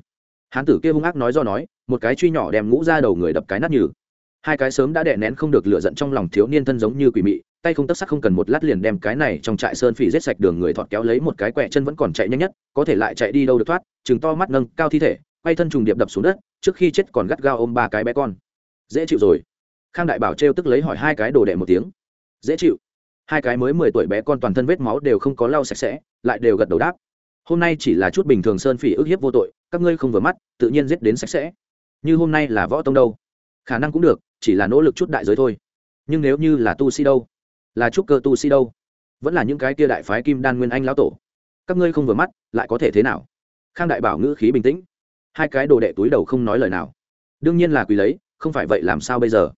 Speaker 1: Hán tử kia hung ác nói do nói, một cái truy nhỏ đem ngũ ra đầu người đập cái nát nhừ. Hai cái sớm đã đè nén không được lựa giận trong lòng thiếu niên thân giống như quỷ mị, tay không tất sắc không cần một lát liền đem cái này trong trại sơn phỉ giết sạch đường người thọt kéo lấy một cái quẹ chân vẫn còn chạy nhanh nhất, có thể lại chạy đi đâu được thoát, chừng to mắt nâng cao thi thể, quay thân trùng điệp đập xuống đất, trước khi chết còn gắt gao ôm ba cái bé con. Dễ chịu rồi. Khang đại bảo trêu tức lấy hỏi hai cái đồ đệ một tiếng. Dễ chịu. Hai cái mới mười tuổi bé con toàn thân vết máu đều không có lau sạch sẽ, lại đều gật đầu đáp hôm nay chỉ là chút bình thường sơn phỉ ức hiếp vô tội, các ngươi không vừa mắt, tự nhiên giết đến sạch sẽ. Như hôm nay là võ tông đâu? Khả năng cũng được, chỉ là nỗ lực chút đại giới thôi. Nhưng nếu như là tu sĩ đâu? Là trúc cơ tu sĩ đâu? Vẫn là những cái kia đại phái kim đan nguyên anh lão tổ. Các ngươi không vừa mắt, lại có thể thế nào? Khang đại bảo ngữ khí bình tĩnh. Hai cái đồ đệ túi đầu không nói lời nào. Đương nhiên là quỳ lấy, không phải vậy làm sao bây giờ?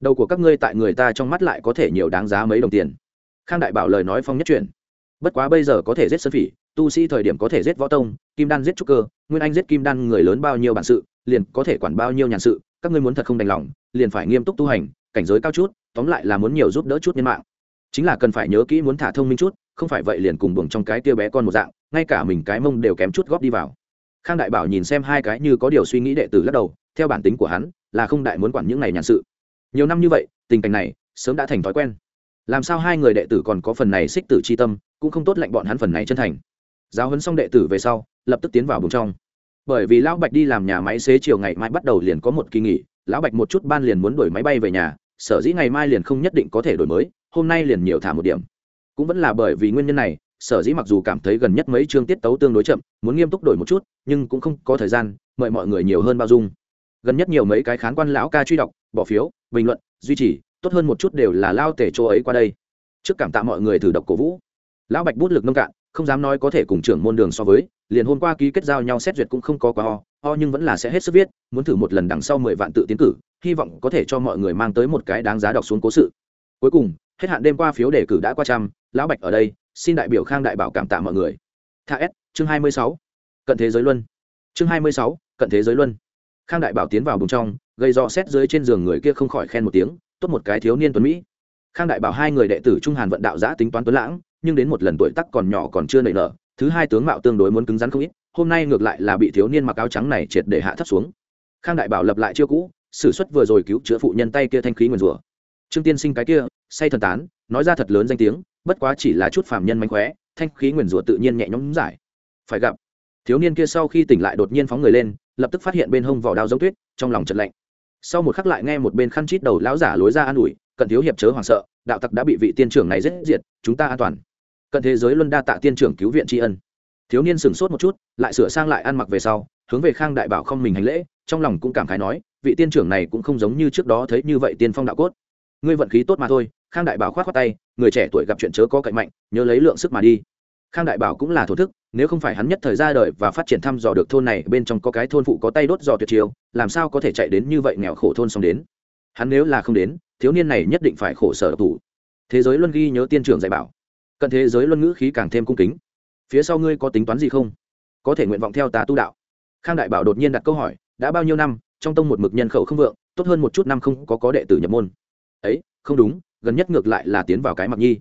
Speaker 1: Đầu của các ngươi tại người ta trong mắt lại có thể nhiều đáng giá mấy đồng tiền. Khang đại bảo lời nói phong nhất chuyển bất quá bây giờ có thể giết sơn phỉ tu sĩ thời điểm có thể giết võ tông, kim đan giết trúc cơ, nguyên anh giết kim đan người lớn bao nhiêu bản sự, liền có thể quản bao nhiêu nhàn sự, các ngươi muốn thật không đành lòng, liền phải nghiêm túc tu hành, cảnh giới cao chút, tóm lại là muốn nhiều giúp đỡ chút nhân mạng. Chính là cần phải nhớ kỹ muốn thả thông minh chút, không phải vậy liền cùng buồng trong cái tia bé con một dạng, ngay cả mình cái mông đều kém chút góp đi vào. Khang đại bảo nhìn xem hai cái như có điều suy nghĩ đệ tử lắc đầu, theo bản tính của hắn, là không đại muốn quản những này nhàn sự. Nhiều năm như vậy, tình cảnh này sớm đã thành thói quen. Làm sao hai người đệ tử còn có phần này xích tử c h i tâm, cũng không tốt lạnh bọn hắn phần này chân thành giáo huấn xong đệ tử về sau, lập tức tiến vào bùng trong. Bởi vì lão bạch đi làm nhà máy xế chiều ngày mai bắt đầu liền có một kỳ nghỉ, lão bạch một chút ban liền muốn đổi máy bay về nhà, sở dĩ ngày mai liền không nhất định có thể đổi mới, hôm nay liền nhiều thả một điểm. Cũng vẫn là bởi vì nguyên nhân này, sở dĩ mặc dù cảm thấy gần nhất mấy chương tiết tấu tương đối chậm, muốn nghiêm túc đổi một chút, nhưng cũng không có thời gian, mời mọi người nhiều hơn bao dung. Gần nhất nhiều mấy cái khán quan lão ca truy đọc, bỏ phiếu, bình luận, duy trì, tốt hơn một chút đều là lao tể chỗ ấy qua đây. Trước cảm tạ mọi người thử đọc cổ vũ. Lão bạch bút lực nông cạn không dám nói có thể cùng trưởng môn đường so với, liền hôm qua ký kết giao nhau xét duyệt cũng không có quá ho ho nhưng vẫn là sẽ hết sức viết, muốn thử một lần đằng sau mười vạn tự tiến cử, hy vọng có thể cho mọi người mang tới một cái đáng giá đọc xuống cố sự. Cuối cùng, hết hạn đêm qua phiếu đề cử đã qua trăm, lão bạch ở đây, xin đại biểu khang đại bảo cảm tạ mọi người. Tha s, chương hai mươi sáu. Cận thế giới luân. Chương hai mươi sáu, cận thế giới luân. Khang đại bảo tiến vào bùng trong, gây do xét dưới trên giường người kia không khỏi khen một tiếng, tốt một cái thiếu niên tuấn mỹ. Khang đại bảo hai người đệ tử trung hàn vận đạo giã tính toán tuấn lãng nhưng đến một lần tuổi tắc còn nhỏ còn chưa nảy nở, thứ hai tướng mạo tương đối muốn cứng rắn không ít, hôm nay ngược lại là bị thiếu niên mặc áo trắng này triệt để hạ thấp xuống. Khang đại bảo lập lại chiêu cũ s ử suất vừa rồi cứu chữa phụ nhân tay kia thanh khí nguyền rủa. Trương tiên sinh cái kia, say thần tán, nói ra thật lớn danh tiếng, bất quá chỉ là chút phàm nhân mánh khóe, thanh khí nguyền rủa tự nhiên nhẹ nhõm giải. Phải gặp. Thiếu niên kia sau khi tỉnh lại đột nhiên phóng người lên, lập tức phát hiện bên hông vỏ đao giống tuyết, trong lòng chật lạnh. Sau một khắc lại nghe một bên khăn chít đầu lão giả lối ra an ủi, cận thiếu hiệp chớ hoảng sợ, đạo tặc đã bị vị tiên trưởng này giết diệt, chúng ta an toàn cận thế giới luân đa tạ tiên trưởng cứu viện tri ân. Thiếu niên sửng sốt một chút, lại sửa sang lại ăn mặc về sau, hướng về khang đại bảo không mình hành lễ, trong lòng cũng cảm khái nói, vị tiên trưởng này cũng không giống như trước đó thấy như vậy tiên phong đạo cốt. Ngươi vận khí tốt mà thôi, khang đại bảo khoát khoác tay, người trẻ tuổi gặp chuyện chớ có cậy mạnh, nhớ lấy lượng sức mà đi. Khang đại bảo cũng là thổ thức, nếu không phải hắn nhất thời ra đời và phát triển thăm dò được thôn này, bên trong có cái thôn phụ có tay đốt dò tuyệt chiêu, làm sao có thể chạy đến như vậy nghèo khổ thôn xong đến? Hắn nếu là không đến, thiếu niên này nhất định phải khổ sở độc thủ. Thế giới luân ghi nhớ tiên trưởng dạy bảo cận thế giới luân ngữ khí càng thêm cung kính. Phía sau ngươi có tính toán gì không? Có thể nguyện vọng theo ta tu đạo. Khang đại bảo đột nhiên đặt câu hỏi, đã bao nhiêu năm, trong tông một mực nhân khẩu không vượng, tốt hơn một chút năm không có có đệ tử nhập môn. Ấy, không đúng, gần nhất ngược lại là tiến vào cái mặc nhi.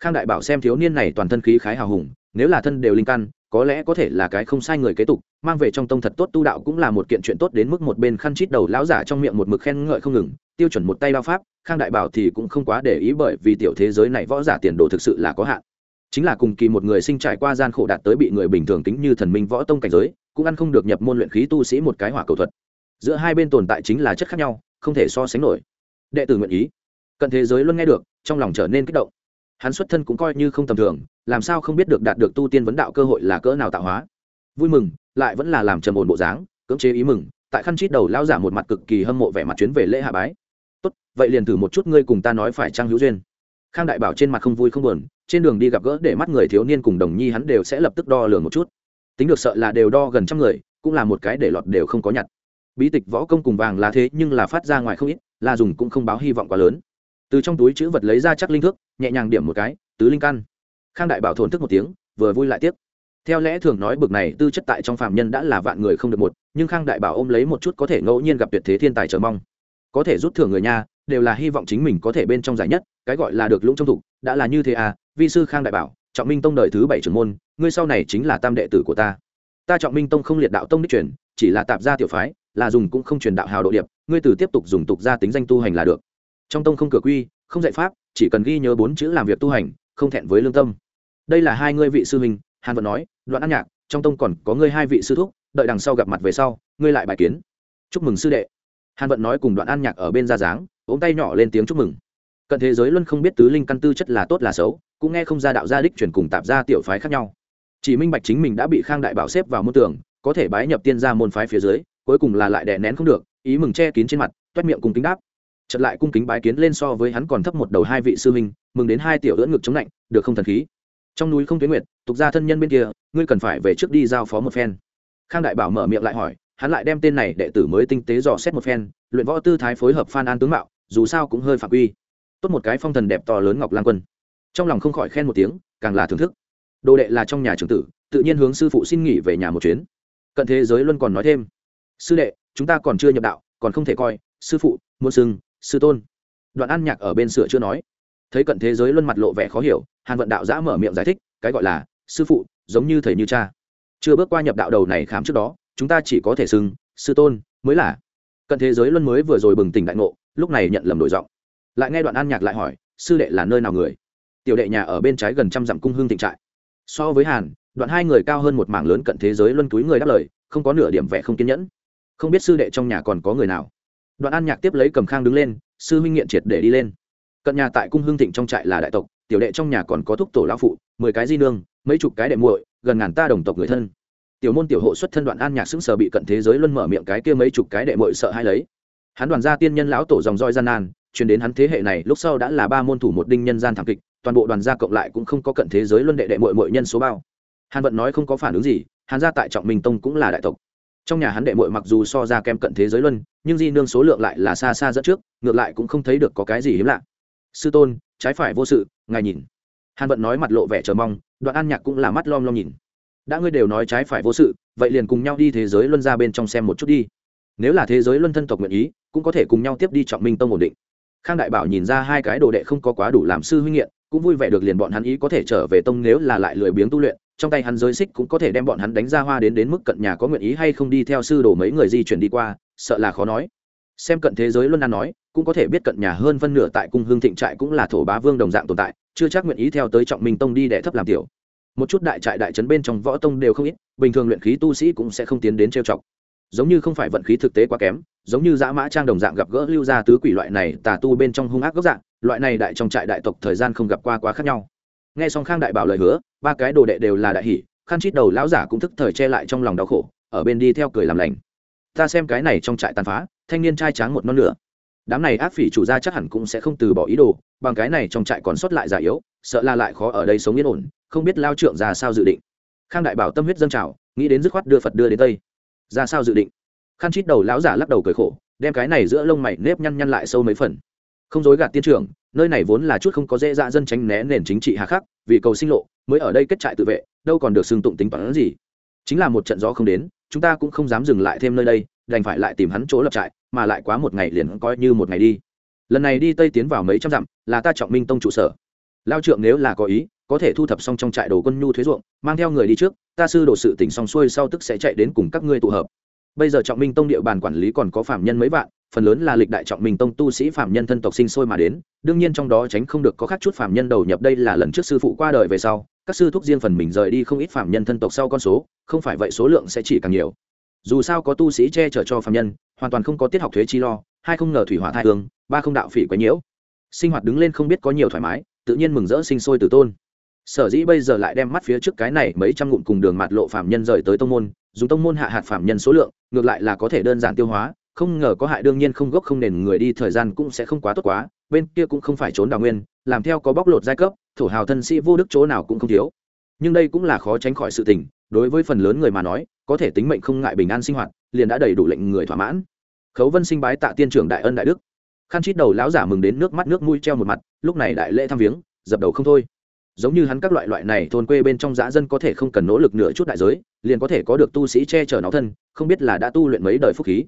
Speaker 1: Khang đại bảo xem thiếu niên này toàn thân khí khái hào hùng, nếu là thân đều linh căn, có lẽ có thể là cái không sai người kế tục, mang về trong tông thật tốt tu đạo cũng là một kiện chuyện tốt đến mức một bên khăn chít đầu lão giả trong miệng một mực khen ngợi không ngừng tiêu chuẩn một tay bao pháp, khang đại bảo thì cũng không quá để ý bởi vì tiểu thế giới này võ giả tiền đồ thực sự là có hạn. Chính là cùng kỳ một người sinh trải qua gian khổ đạt tới bị người bình thường tính như thần minh võ tông cảnh giới, cũng ăn không được nhập môn luyện khí tu sĩ một cái hỏa cầu thuật. Giữa hai bên tồn tại chính là chất khác nhau, không thể so sánh nổi. Đệ tử nguyện ý. Cận thế giới luôn nghe được, trong lòng trở nên kích động. Hắn xuất thân cũng coi như không tầm thường, làm sao không biết được đạt được tu tiên vấn đạo cơ hội là cỡ nào tạo hóa. Vui mừng, lại vẫn là làm trầm ổn bộ dáng, cưỡng chế ý mừng, tại khăn chít đầu lao giả một mặt cực kỳ hâm mộ vẻ mặt chuyến về lễ hạ bái tốt, vậy liền thử một chút ngươi cùng ta nói phải trang hữu duyên. Khang đại bảo trên mặt không vui không buồn, trên đường đi gặp gỡ để mắt người thiếu niên cùng đồng nhi hắn đều sẽ lập tức đo lường một chút. Tính được sợ là đều đo gần trăm người, cũng là một cái để lọt đều không có nhặt. Bí tịch võ công cùng vàng là thế nhưng là phát ra ngoài không ít là dùng cũng không báo hy vọng quá lớn. Từ trong túi chữ vật lấy ra chắc linh thước, nhẹ nhàng điểm một cái, tứ linh căn. Khang đại bảo thổn thức một tiếng, vừa vui lại tiếp. Theo lẽ thường nói bực này, tư chất tại trong phạm nhân đã là vạn người không được một, nhưng khang đại bảo ôm lấy một chút có thể ngẫu nhiên gặp tuyệt thế thiên tài chờ mong có thể rút thưởng người nha, đều là hy vọng chính mình có thể bên trong giải nhất, cái gọi là được lũng trong thục, đã là như thế à vi sư khang đại bảo, trọng minh tông đời thứ bảy trưởng môn, ngươi sau này chính là tam đệ tử của ta. Ta trọng minh tông không liệt đạo tông đích truyền, chỉ là tạp gia tiểu phái, là dùng cũng không truyền đạo hào độ điệp, ngươi từ tiếp tục dùng tục gia tính danh tu hành là được. Trong tông không cửa quy, không dạy pháp, chỉ cần ghi nhớ bốn chữ làm việc tu hành, không thẹn với lương tâm. Đây là hai ngươi vị sư huynh, hàn vận nói, đoạn ăn nhạc, trong tông còn có ngươi hai vị sư thúc, đợi đằng sau gặp mặt về sau, ngươi lại bài kiến. Chúc mừng sư đệ hàn vận nói cùng đoạn an nhạc ở bên ra dáng, ôm tay nhỏ lên tiếng chúc mừng. Cận thế giới luân không biết tứ linh căn tư chất là tốt là xấu, cũng nghe không ra đạo gia đích truyền cùng tạp gia tiểu phái khác nhau. Chỉ minh bạch chính mình đã bị khang đại bảo xếp vào môn tường, có thể bái nhập tiên gia môn phái phía dưới, cuối cùng là lại đè nén không được, ý mừng che kín trên mặt, toét miệng cùng kính đáp. Chật lại cung kính bái kiến lên so với hắn còn thấp một đầu hai vị sư minh mừng đến hai tiểu ưỡn ngực chống lạnh, được không thần khí? Trong núi không tuyến nguyệt, tục ra thân nhân bên kia, ngươi cần phải về trước đi giao phó một phen. Khang đại bảo mở miệng lại hỏi hắn lại đem tên này đệ tử mới tinh tế dò xét một phen, luyện võ tư thái phối hợp phan an tướng mạo, dù sao cũng hơi phạm quy. Tốt một cái phong thần đẹp to lớn ngọc lan quân. Trong lòng không khỏi khen một tiếng, càng là thưởng thức. Đồ đệ là trong nhà trưởng tử, tự nhiên hướng sư phụ xin nghỉ về nhà một chuyến. Cận thế giới luân còn nói thêm. Sư đệ, chúng ta còn chưa nhập đạo, còn không thể coi, sư phụ, muôn sưng sư tôn. Đoạn ăn nhạc ở bên sửa chưa nói. Thấy cận thế giới luân mặt lộ vẻ khó hiểu, hàn vận đạo giã mở miệng giải thích, cái gọi là, sư phụ, giống như thầy như cha. Chưa bước qua nhập đạo đầu này khám trước đó chúng ta chỉ có thể xưng, sư tôn, mới là. Cận thế giới luân mới vừa rồi bừng tỉnh đại ngộ, lúc này nhận lầm đổi giọng. Lại nghe đoạn an nhạc lại hỏi, sư đệ là nơi nào người? Tiểu đệ nhà ở bên trái gần trăm dặm cung hương thịnh trại. So với hàn, đoạn hai người cao hơn một mảng lớn cận thế giới luân túi người đáp lời, không có nửa điểm vẻ không kiên nhẫn. Không biết sư đệ trong nhà còn có người nào? Đoạn an nhạc tiếp lấy cầm khang đứng lên, sư huynh nghiện triệt để đi lên. Cận nhà tại cung hương thịnh trong trại là đại tộc, tiểu đệ trong nhà còn có thúc tổ lão phụ, mười cái di nương, mấy chục cái đệ muội, gần ngàn ta đồng tộc người thân tiểu môn tiểu hộ xuất thân đoạn an nhạc sững sờ bị cận thế giới luân mở miệng cái kia mấy chục cái đệ muội sợ hay lấy. Hắn đoàn gia tiên nhân lão tổ dòng roi gian nan, truyền đến hắn thế hệ này, lúc sau đã là ba môn thủ một đinh nhân gian thảm kịch, toàn bộ đoàn gia cộng lại cũng không có cận thế giới luân đệ đệ muội muội nhân số bao. Hàn vận nói không có phản ứng gì hàn gia tại trọng minh tông cũng là đại tộc. Trong nhà hắn đệ muội mặc dù so ra kem cận thế giới luân, nhưng di nương số lượng lại là xa xa dẫn trước, ngược lại cũng không thấy được có cái gì hiếm lạ. Sư tôn, trái phải vô sự, ngài nhìn. Hàn vận nói mặt lộ vẻ chờ mong, đoạn an nhạc cũng là mắt lom lom nhìn đã ngươi đều nói trái phải vô sự, vậy liền cùng nhau đi thế giới luân ra bên trong xem một chút đi. Nếu là thế giới luân thân tộc nguyện ý, cũng có thể cùng nhau tiếp đi trọng minh tông ổn định. Khang đại bảo nhìn ra hai cái đồ đệ không có quá đủ làm sư huynh nghiện, cũng vui vẻ được liền bọn hắn ý có thể trở về tông nếu là lại lười biếng tu luyện, trong tay hắn giới xích cũng có thể đem bọn hắn đánh ra hoa đến đến mức cận nhà có nguyện ý hay không đi theo sư đồ mấy người di chuyển đi qua, sợ là khó nói. Xem cận thế giới luân an nói, cũng có thể biết cận nhà hơn phân nửa tại cung hương thịnh trại cũng là thổ bá vương đồng dạng tồn tại, chưa chắc nguyện ý theo tới trọng minh tông đi để thấp làm tiểu một chút đại trại đại trấn bên trong võ tông đều không ít, bình thường luyện khí tu sĩ cũng sẽ không tiến đến trêu chọc. Giống như không phải vận khí thực tế quá kém, giống như dã mã trang đồng dạng gặp gỡ lưu gia tứ quỷ loại này, tà tu bên trong hung ác gốc dạng, loại này đại trong trại đại tộc thời gian không gặp qua quá khác nhau. Nghe xong khang đại bảo lời hứa, ba cái đồ đệ đều là đại hỷ khăn chít đầu lão giả cũng thức thời che lại trong lòng đau khổ, ở bên đi theo cười làm lành. Ta xem cái này trong trại tàn phá, thanh niên trai tráng một non lửa đám này ác phỉ chủ gia chắc hẳn cũng sẽ không từ bỏ ý đồ, bằng cái này trong trại còn sót lại già yếu, sợ là lại khó ở đây sống yên ổn không biết lao trượng ra sao dự định. Khang đại bảo tâm huyết dâng trào, nghĩ đến dứt khoát đưa phật đưa đến tây. Ra sao dự định? Khăn chít đầu lão giả lắc đầu cười khổ, đem cái này giữa lông mày nếp nhăn nhăn lại sâu mấy phần. Không dối gạt tiên trưởng, nơi này vốn là chút không có dễ dạ dân tránh né nền chính trị hà khắc, vì cầu sinh lộ, mới ở đây kết trại tự vệ, đâu còn được xưng tụng tính toán gì. Chính là một trận gió không đến, chúng ta cũng không dám dừng lại thêm nơi đây, đành phải lại tìm hắn chỗ lập trại, mà lại quá một ngày liền coi như một ngày đi. Lần này đi tây tiến vào mấy trăm dặm, là ta trọng minh tông trụ sở. Lao trượng nếu là có ý có thể thu thập xong trong trại đồ quân nhu thuế ruộng, mang theo người đi trước, ta sư đồ sự tỉnh xong xuôi sau tức sẽ chạy đến cùng các ngươi tụ hợp. Bây giờ trọng minh tông địa bàn quản lý còn có phạm nhân mấy vạn, phần lớn là lịch đại trọng minh tông tu sĩ phạm nhân thân tộc sinh sôi mà đến, đương nhiên trong đó tránh không được có khác chút phạm nhân đầu nhập đây là lần trước sư phụ qua đời về sau, các sư thúc riêng phần mình rời đi không ít phạm nhân thân tộc sau con số, không phải vậy số lượng sẽ chỉ càng nhiều. Dù sao có tu sĩ che chở cho phạm nhân, hoàn toàn không có tiết học thuế chi lo, hai không ngờ thủy hỏa thai hương, ba không đạo phỉ quấy nhiễu. Sinh hoạt đứng lên không biết có nhiều thoải mái, tự nhiên mừng rỡ sinh sôi từ tôn sở dĩ bây giờ lại đem mắt phía trước cái này mấy trăm ngụm cùng đường mạt lộ phạm nhân rời tới tông môn, dùng tông môn hạ hạt phạm nhân số lượng, ngược lại là có thể đơn giản tiêu hóa, không ngờ có hại đương nhiên không gốc không nền người đi, thời gian cũng sẽ không quá tốt quá, bên kia cũng không phải trốn đào nguyên, làm theo có bóc lột giai cấp, thổ hào thân sĩ vô đức chỗ nào cũng không thiếu. Nhưng đây cũng là khó tránh khỏi sự tình, đối với phần lớn người mà nói, có thể tính mệnh không ngại bình an sinh hoạt, liền đã đầy đủ lệnh người thỏa mãn. Khấu vân sinh bái tạ tiên trưởng đại ân đại đức. Khăn chít đầu lão giả mừng đến nước mắt nước mũi treo một mặt, lúc này đại lễ thăm viếng, dập đầu không thôi giống như hắn các loại loại này thôn quê bên trong dã dân có thể không cần nỗ lực nửa chút đại giới, liền có thể có được tu sĩ che chở nó thân, không biết là đã tu luyện mấy đời phúc khí.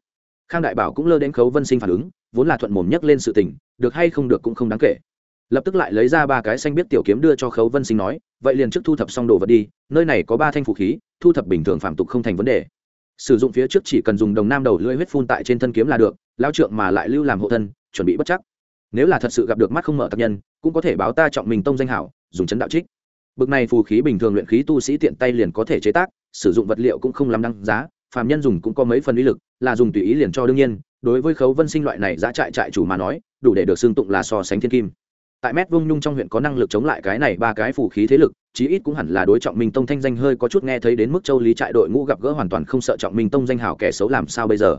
Speaker 1: Khang đại bảo cũng lơ đến khấu vân sinh phản ứng, vốn là thuận mồm nhấc lên sự tình, được hay không được cũng không đáng kể. Lập tức lại lấy ra ba cái xanh biết tiểu kiếm đưa cho khấu vân sinh nói, vậy liền trước thu thập xong đồ vật đi, nơi này có ba thanh phụ khí, thu thập bình thường phạm tục không thành vấn đề. Sử dụng phía trước chỉ cần dùng đồng nam đầu lưỡi huyết phun tại trên thân kiếm là được lao trượng mà lại lưu làm hộ thân, chuẩn bị bất chắc. Nếu là thật sự gặp được mắt không mở tác nhân, cũng có thể báo ta trọng mình tông danh hảo dùng chấn đạo trích. Bực này phù khí bình thường luyện khí tu sĩ tiện tay liền có thể chế tác, sử dụng vật liệu cũng không làm đăng giá, phàm nhân dùng cũng có mấy phần uy lực, là dùng tùy ý liền cho đương nhiên. Đối với khấu vân sinh loại này giá trại trại chủ mà nói, đủ để được xưng tụng là so sánh thiên kim. Tại mét vung nhung trong huyện có năng lực chống lại cái này ba cái phù khí thế lực, chí ít cũng hẳn là đối trọng minh tông thanh danh hơi có chút nghe thấy đến mức châu lý trại đội ngũ gặp gỡ hoàn toàn không sợ trọng minh tông danh hào kẻ xấu làm sao bây giờ?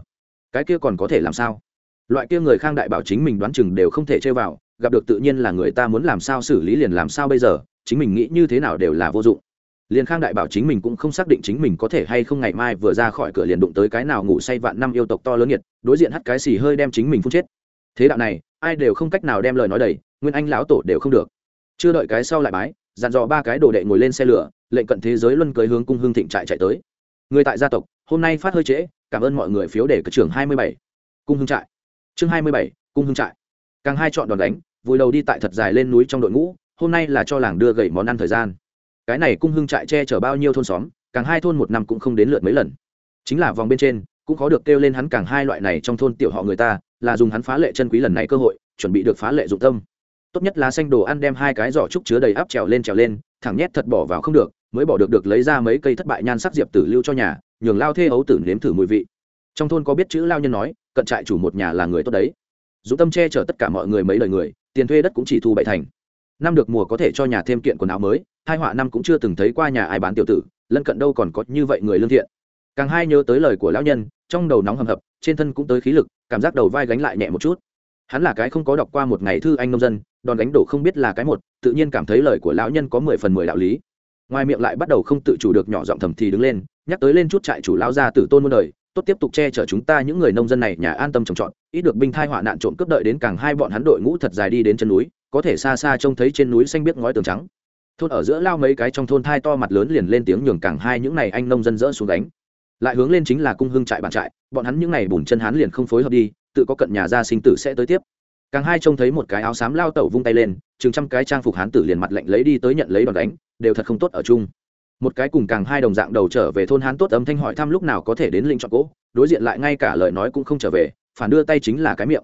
Speaker 1: Cái kia còn có thể làm sao? Loại kia người khang đại bảo chính mình đoán chừng đều không thể chơi vào gặp được tự nhiên là người ta muốn làm sao xử lý liền làm sao bây giờ, chính mình nghĩ như thế nào đều là vô dụng. Liền khang đại bảo chính mình cũng không xác định chính mình có thể hay không ngày mai vừa ra khỏi cửa liền đụng tới cái nào ngủ say vạn năm yêu tộc to lớn nhiệt đối diện hắt cái xì hơi đem chính mình phun chết. Thế đạo này, ai đều không cách nào đem lời nói đầy, nguyên anh lão tổ đều không được. Chưa đợi cái sau lại bái, dặn dò ba cái đồ đệ ngồi lên xe lửa, lệnh cận thế giới luân cưới hướng cung hương thịnh trại chạy tới. Người tại gia tộc, hôm nay phát hơi trễ, cảm ơn mọi người phiếu để cử trưởng hai mươi bảy. Cung hương trại. Chương hai mươi bảy, cung hương trại càng hai chọn đòn đánh, vùi đầu đi tại thật dài lên núi trong đội ngũ, hôm nay là cho làng đưa gậy món ăn thời gian. Cái này cung hưng trại che chở bao nhiêu thôn xóm, càng hai thôn một năm cũng không đến lượt mấy lần. Chính là vòng bên trên, cũng khó được kêu lên hắn càng hai loại này trong thôn tiểu họ người ta, là dùng hắn phá lệ chân quý lần này cơ hội, chuẩn bị được phá lệ dụng tâm. Tốt nhất lá xanh đồ ăn đem hai cái giỏ trúc chứa đầy áp trèo lên trèo lên, thẳng nhét thật bỏ vào không được, mới bỏ được được lấy ra mấy cây thất bại nhan sắc diệp tử lưu cho nhà, nhường lao thê ấu tử nếm thử mùi vị. Trong thôn có biết chữ lao nhân nói, cận trại chủ một nhà là người tốt đấy dũng tâm che chở tất cả mọi người mấy lời người, tiền thuê đất cũng chỉ thu bảy thành. Năm được mùa có thể cho nhà thêm kiện quần áo mới, hai họa năm cũng chưa từng thấy qua nhà ai bán tiểu tử, lân cận đâu còn có như vậy người lương thiện. Càng hai nhớ tới lời của lão nhân, trong đầu nóng hầm hập, trên thân cũng tới khí lực, cảm giác đầu vai gánh lại nhẹ một chút. Hắn là cái không có đọc qua một ngày thư anh nông dân, đòn đánh đổ không biết là cái một, tự nhiên cảm thấy lời của lão nhân có mười phần mười đạo lý. Ngoài miệng lại bắt đầu không tự chủ được nhỏ giọng thầm thì đứng lên, nhắc tới lên chút trại chủ lão gia tử tôn muôn đời tốt tiếp tục che chở chúng ta những người nông dân này nhà an tâm trồng trọt, ít được binh thai họa nạn trộm cướp đợi đến càng hai bọn hắn đội ngũ thật dài đi đến chân núi, có thể xa xa trông thấy trên núi xanh biếc ngói tường trắng. Thôn ở giữa lao mấy cái trong thôn thai to mặt lớn liền lên tiếng nhường càng hai những này anh nông dân dỡ xuống đánh lại hướng lên chính là cung hưng trại bản trại, bọn hắn những này bùn chân hắn liền không phối hợp đi, tự có cận nhà ra sinh tử sẽ tới tiếp. Càng hai trông thấy một cái áo xám lao tẩu vung tay lên, chừng trăm cái trang phục hán tử liền mặt lệnh lấy đi tới nhận lấy đòn đánh, đều thật không tốt ở chung một cái cùng càng hai đồng dạng đầu trở về thôn hán tốt âm thanh hỏi thăm lúc nào có thể đến lĩnh chọn cỗ, đối diện lại ngay cả lời nói cũng không trở về, phản đưa tay chính là cái miệng.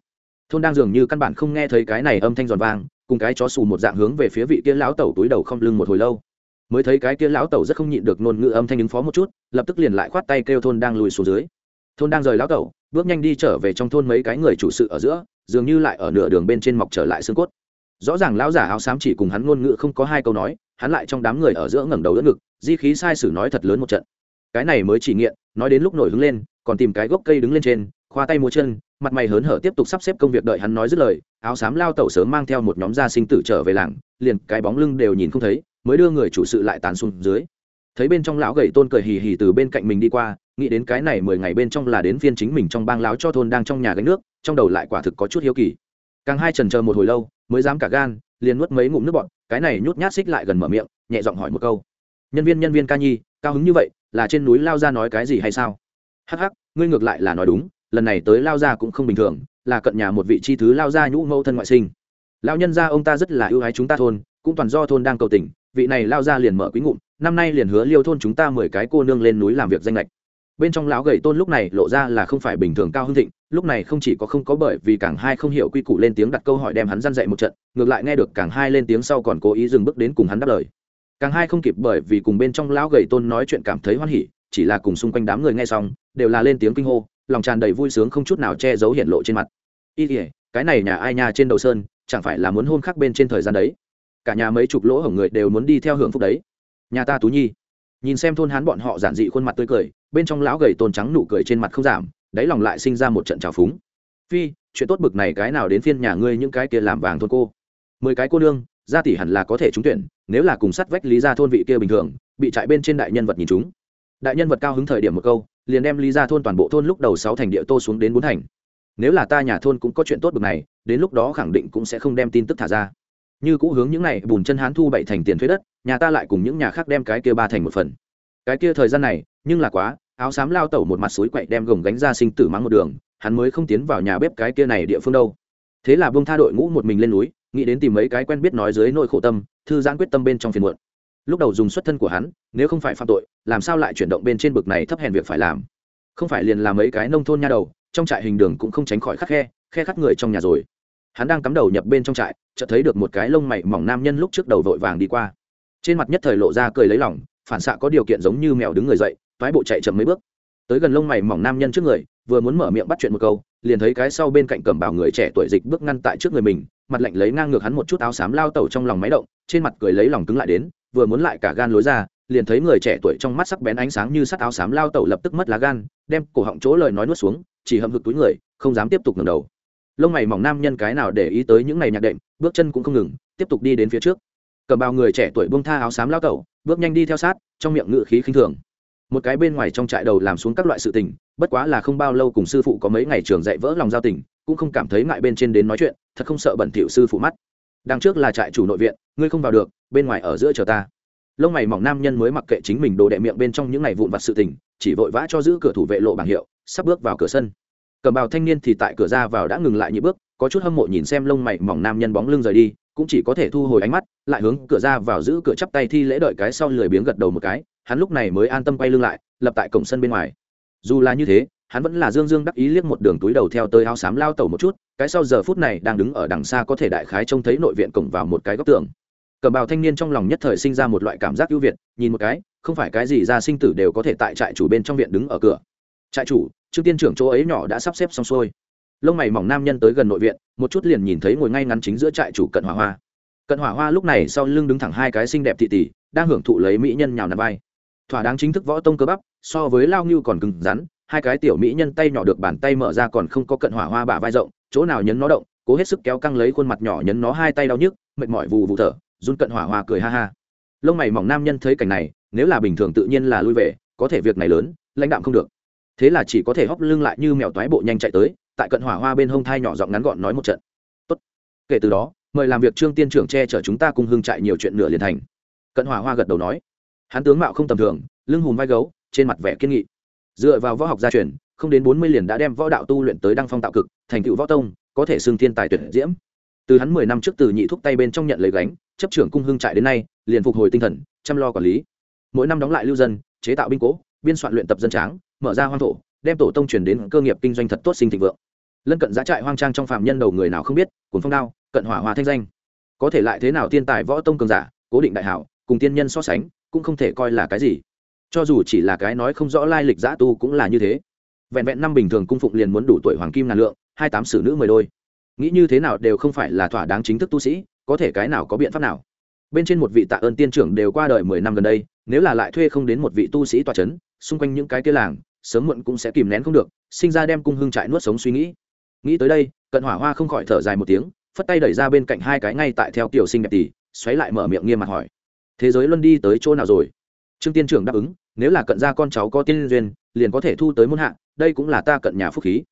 Speaker 1: Thôn đang dường như căn bản không nghe thấy cái này âm thanh giòn vang, cùng cái chó xù một dạng hướng về phía vị kia lão tẩu túi đầu không lưng một hồi lâu. Mới thấy cái kia lão tẩu rất không nhịn được nôn ngữ âm thanh ứng phó một chút, lập tức liền lại khoát tay kêu thôn đang lùi xuống dưới. Thôn đang rời lão tẩu, bước nhanh đi trở về trong thôn mấy cái người chủ sự ở giữa, dường như lại ở nửa đường bên trên mọc trở lại xương cốt. Rõ ràng lão giả áo xám chỉ cùng hắn ngôn ngữ không có hai câu nói, hắn lại trong đám người ở giữa ngẩng đầu đỡ ngực di khí sai sử nói thật lớn một trận. Cái này mới chỉ nghiện, nói đến lúc nổi hứng lên, còn tìm cái gốc cây đứng lên trên, khoa tay múa chân, mặt mày hớn hở tiếp tục sắp xếp công việc đợi hắn nói dứt lời, áo xám lao tẩu sớm mang theo một nhóm gia sinh tử trở về làng, liền cái bóng lưng đều nhìn không thấy, mới đưa người chủ sự lại tàn xuống dưới. Thấy bên trong lão gầy tôn cười hì hì từ bên cạnh mình đi qua, nghĩ đến cái này mười ngày bên trong là đến phiên chính mình trong bang láo cho thôn đang trong nhà gánh nước, trong đầu lại quả thực có chút hiếu kỳ. Càng hai trần chờ một hồi lâu, mới dám cả gan, liền nuốt mấy ngụm nước bọn cái này nhút nhát xích lại gần mở miệng, nhẹ giọng hỏi một câu nhân viên nhân viên ca nhi, cao hứng như vậy, là trên núi lao ra nói cái gì hay sao? Hắc hắc, ngươi ngược lại là nói đúng, lần này tới lao ra cũng không bình thường, là cận nhà một vị chi thứ lao ra nhũ mẫu thân ngoại sinh. Lão nhân gia ông ta rất là ưu ái chúng ta thôn, cũng toàn do thôn đang cầu tình, vị này lao ra liền mở quý ngụm, năm nay liền hứa liêu thôn chúng ta mười cái cô nương lên núi làm việc danh lệch bên trong lão gầy tôn lúc này lộ ra là không phải bình thường cao hưng thịnh, lúc này không chỉ có không có bởi vì càng hai không hiểu quy củ lên tiếng đặt câu hỏi đem hắn răn dậy một trận, ngược lại nghe được càng hai lên tiếng sau còn cố ý dừng bước đến cùng hắn đáp lời càng hai không kịp bởi vì cùng bên trong lão gầy tôn nói chuyện cảm thấy hoan hỉ, chỉ là cùng xung quanh đám người nghe xong, đều là lên tiếng kinh hô, lòng tràn đầy vui sướng không chút nào che giấu hiện lộ trên mặt. Y ỉa cái này nhà ai nhà trên đầu sơn, chẳng phải là muốn hôn khắc bên trên thời gian đấy. Cả nhà mấy chục lỗ hổng người đều muốn đi theo hưởng phúc đấy. Nhà ta tú nhi. Nhìn xem thôn hán bọn họ giản dị khuôn mặt tươi cười, bên trong lão gầy tôn trắng nụ cười trên mặt không giảm, đáy lòng lại sinh ra một trận trào phúng. Phi, chuyện tốt bực này cái nào đến phiên nhà ngươi những cái kia làm vàng thôn cô? Mười cái cô nương gia tỷ hẳn là có thể trúng tuyển, nếu là cùng sắt vách lý ra thôn vị kia bình thường, bị trại bên trên đại nhân vật nhìn chúng. Đại nhân vật cao hứng thời điểm một câu, liền đem lý ra thôn toàn bộ thôn lúc đầu sáu thành địa tô xuống đến bốn thành. Nếu là ta nhà thôn cũng có chuyện tốt bực này, đến lúc đó khẳng định cũng sẽ không đem tin tức thả ra. Như cũ hướng những này bùn chân hán thu bảy thành tiền thuế đất, nhà ta lại cùng những nhà khác đem cái kia ba thành một phần. Cái kia thời gian này, nhưng là quá, áo xám lao tẩu một mặt suối quậy đem gồng gánh ra sinh tử mắng một đường, hắn mới không tiến vào nhà bếp cái kia này địa phương đâu. Thế là bông tha đội ngũ một mình lên núi nghĩ đến tìm mấy cái quen biết nói dưới nỗi khổ tâm, thư giãn quyết tâm bên trong phiền muộn. Lúc đầu dùng xuất thân của hắn, nếu không phải phạm tội, làm sao lại chuyển động bên trên bực này thấp hèn việc phải làm? Không phải liền làm mấy cái nông thôn nha đầu, trong trại hình đường cũng không tránh khỏi khắc khe khe khắc người trong nhà rồi. Hắn đang cắm đầu nhập bên trong trại, chợt thấy được một cái lông mày mỏng nam nhân lúc trước đầu vội vàng đi qua. Trên mặt nhất thời lộ ra cười lấy lỏng phản xạ có điều kiện giống như mèo đứng người dậy, toái bộ chạy chậm mấy bước. Tới gần lông mày mỏng nam nhân trước người vừa muốn mở miệng bắt chuyện một câu, liền thấy cái sau bên cạnh cầm bảo người trẻ tuổi dịch bước ngăn tại trước người mình, mặt lạnh lấy ngang ngược hắn một chút áo xám lao tẩu trong lòng máy động, trên mặt cười lấy lòng cứng lại đến, vừa muốn lại cả gan lối ra, liền thấy người trẻ tuổi trong mắt sắc bén ánh sáng như sắt áo xám lao tẩu lập tức mất lá gan, đem cổ họng chỗ lời nói nuốt xuống, chỉ hậm hực túi người, không dám tiếp tục ngẩng đầu. Lông mày mỏng nam nhân cái nào để ý tới những ngày nhạc đệm, bước chân cũng không ngừng, tiếp tục đi đến phía trước. Cầm bao người trẻ tuổi buông tha áo xám lao tẩu, bước nhanh đi theo sát, trong miệng ngự khí khinh thường. Một cái bên ngoài trong trại đầu làm xuống các loại sự tình bất quá là không bao lâu cùng sư phụ có mấy ngày trường dạy vỡ lòng giao tình, cũng không cảm thấy ngại bên trên đến nói chuyện, thật không sợ bẩn thỉu sư phụ mắt. Đằng trước là trại chủ nội viện, ngươi không vào được, bên ngoài ở giữa chờ ta. Lông mày mỏng nam nhân mới mặc kệ chính mình đồ đệ miệng bên trong những ngày vụn vặt sự tình, chỉ vội vã cho giữ cửa thủ vệ lộ bảng hiệu, sắp bước vào cửa sân. Cầm bào thanh niên thì tại cửa ra vào đã ngừng lại nhị bước, có chút hâm mộ nhìn xem lông mày mỏng nam nhân bóng lưng rời đi, cũng chỉ có thể thu hồi ánh mắt, lại hướng cửa ra vào giữ cửa chắp tay thi lễ đợi cái sau lười biếng gật đầu một cái, hắn lúc này mới an tâm quay lưng lại, lập tại cổng sân bên ngoài dù là như thế, hắn vẫn là dương dương đắc ý liếc một đường túi đầu theo tới áo xám lao tẩu một chút, cái sau giờ phút này đang đứng ở đằng xa có thể đại khái trông thấy nội viện cổng vào một cái góc tường. Cầm bào thanh niên trong lòng nhất thời sinh ra một loại cảm giác ưu việt, nhìn một cái, không phải cái gì ra sinh tử đều có thể tại trại chủ bên trong viện đứng ở cửa. Trại chủ, trương tiên trưởng chỗ ấy nhỏ đã sắp xếp xong xuôi. Lông mày mỏng nam nhân tới gần nội viện, một chút liền nhìn thấy ngồi ngay ngắn chính giữa trại chủ cận hỏa hoa. Cận hỏa hoa lúc này sau lưng đứng thẳng hai cái xinh đẹp thị tỷ, đang hưởng thụ lấy mỹ nhân nhào nằm vai thỏa đáng chính thức võ tông cơ bắp, so với lao ngưu còn cứng rắn, hai cái tiểu mỹ nhân tay nhỏ được bàn tay mở ra còn không có cận hỏa hoa bả vai rộng, chỗ nào nhấn nó động, cố hết sức kéo căng lấy khuôn mặt nhỏ nhấn nó hai tay đau nhức, mệt mỏi vù vù thở, run cận hỏa hoa cười ha ha. Lông mày mỏng nam nhân thấy cảnh này, nếu là bình thường tự nhiên là lui về, có thể việc này lớn, lãnh đạm không được. Thế là chỉ có thể hóc lưng lại như mèo toái bộ nhanh chạy tới, tại cận hỏa hoa bên hông thai nhỏ giọng ngắn gọn nói một trận. Tốt. kể từ đó, mời làm việc trương tiên trưởng che chở chúng ta cùng hương chạy nhiều chuyện nửa liền thành. Cận hỏa hoa gật đầu nói hắn tướng mạo không tầm thường, lưng hùm vai gấu, trên mặt vẻ kiên nghị. Dựa vào võ học gia truyền, không đến bốn mươi liền đã đem võ đạo tu luyện tới đăng phong tạo cực, thành tựu võ tông, có thể xưng thiên tài tuyệt diễm. Từ hắn mười năm trước từ nhị thúc tay bên trong nhận lấy gánh, chấp trưởng cung hương trại đến nay, liền phục hồi tinh thần, chăm lo quản lý. Mỗi năm đóng lại lưu dân, chế tạo binh cố, biên soạn luyện tập dân tráng, mở ra hoang thổ, đem tổ tông truyền đến cơ nghiệp kinh doanh thật tốt sinh thịnh vượng. Lân cận giá trại hoang trang trong phạm nhân đầu người nào không biết cuốn phong đao, cận hỏa hòa thanh danh. Có thể lại thế nào thiên tài võ tông cường giả, cố định đại hảo, cùng tiên nhân so sánh cũng không thể coi là cái gì. Cho dù chỉ là cái nói không rõ lai lịch giã tu cũng là như thế. Vẹn vẹn năm bình thường cung phụng liền muốn đủ tuổi hoàng kim ngàn lượng, hai tám sử nữ mười đôi. Nghĩ như thế nào đều không phải là thỏa đáng chính thức tu sĩ, có thể cái nào có biện pháp nào. Bên trên một vị tạ ơn tiên trưởng đều qua đời mười năm gần đây, nếu là lại thuê không đến một vị tu sĩ tòa c h ấ n xung quanh những cái kia làng, sớm muộn cũng sẽ kìm nén không được, sinh ra đem cung hưng trại nuốt sống suy nghĩ. Nghĩ tới đây, cận hỏa hoa không khỏi thở dài một tiếng, phất tay đẩy ra bên cạnh hai cái ngay tại theo tiểu sinh đẹp tỷ, xoáy lại mở miệng nghiêm mặt hỏi thế giới luân đi tới chỗ nào rồi? Trương tiên trưởng đáp ứng, nếu là cận gia con cháu có tiên duyên, liền có thể thu tới muôn hạ, đây cũng là ta cận nhà phúc khí.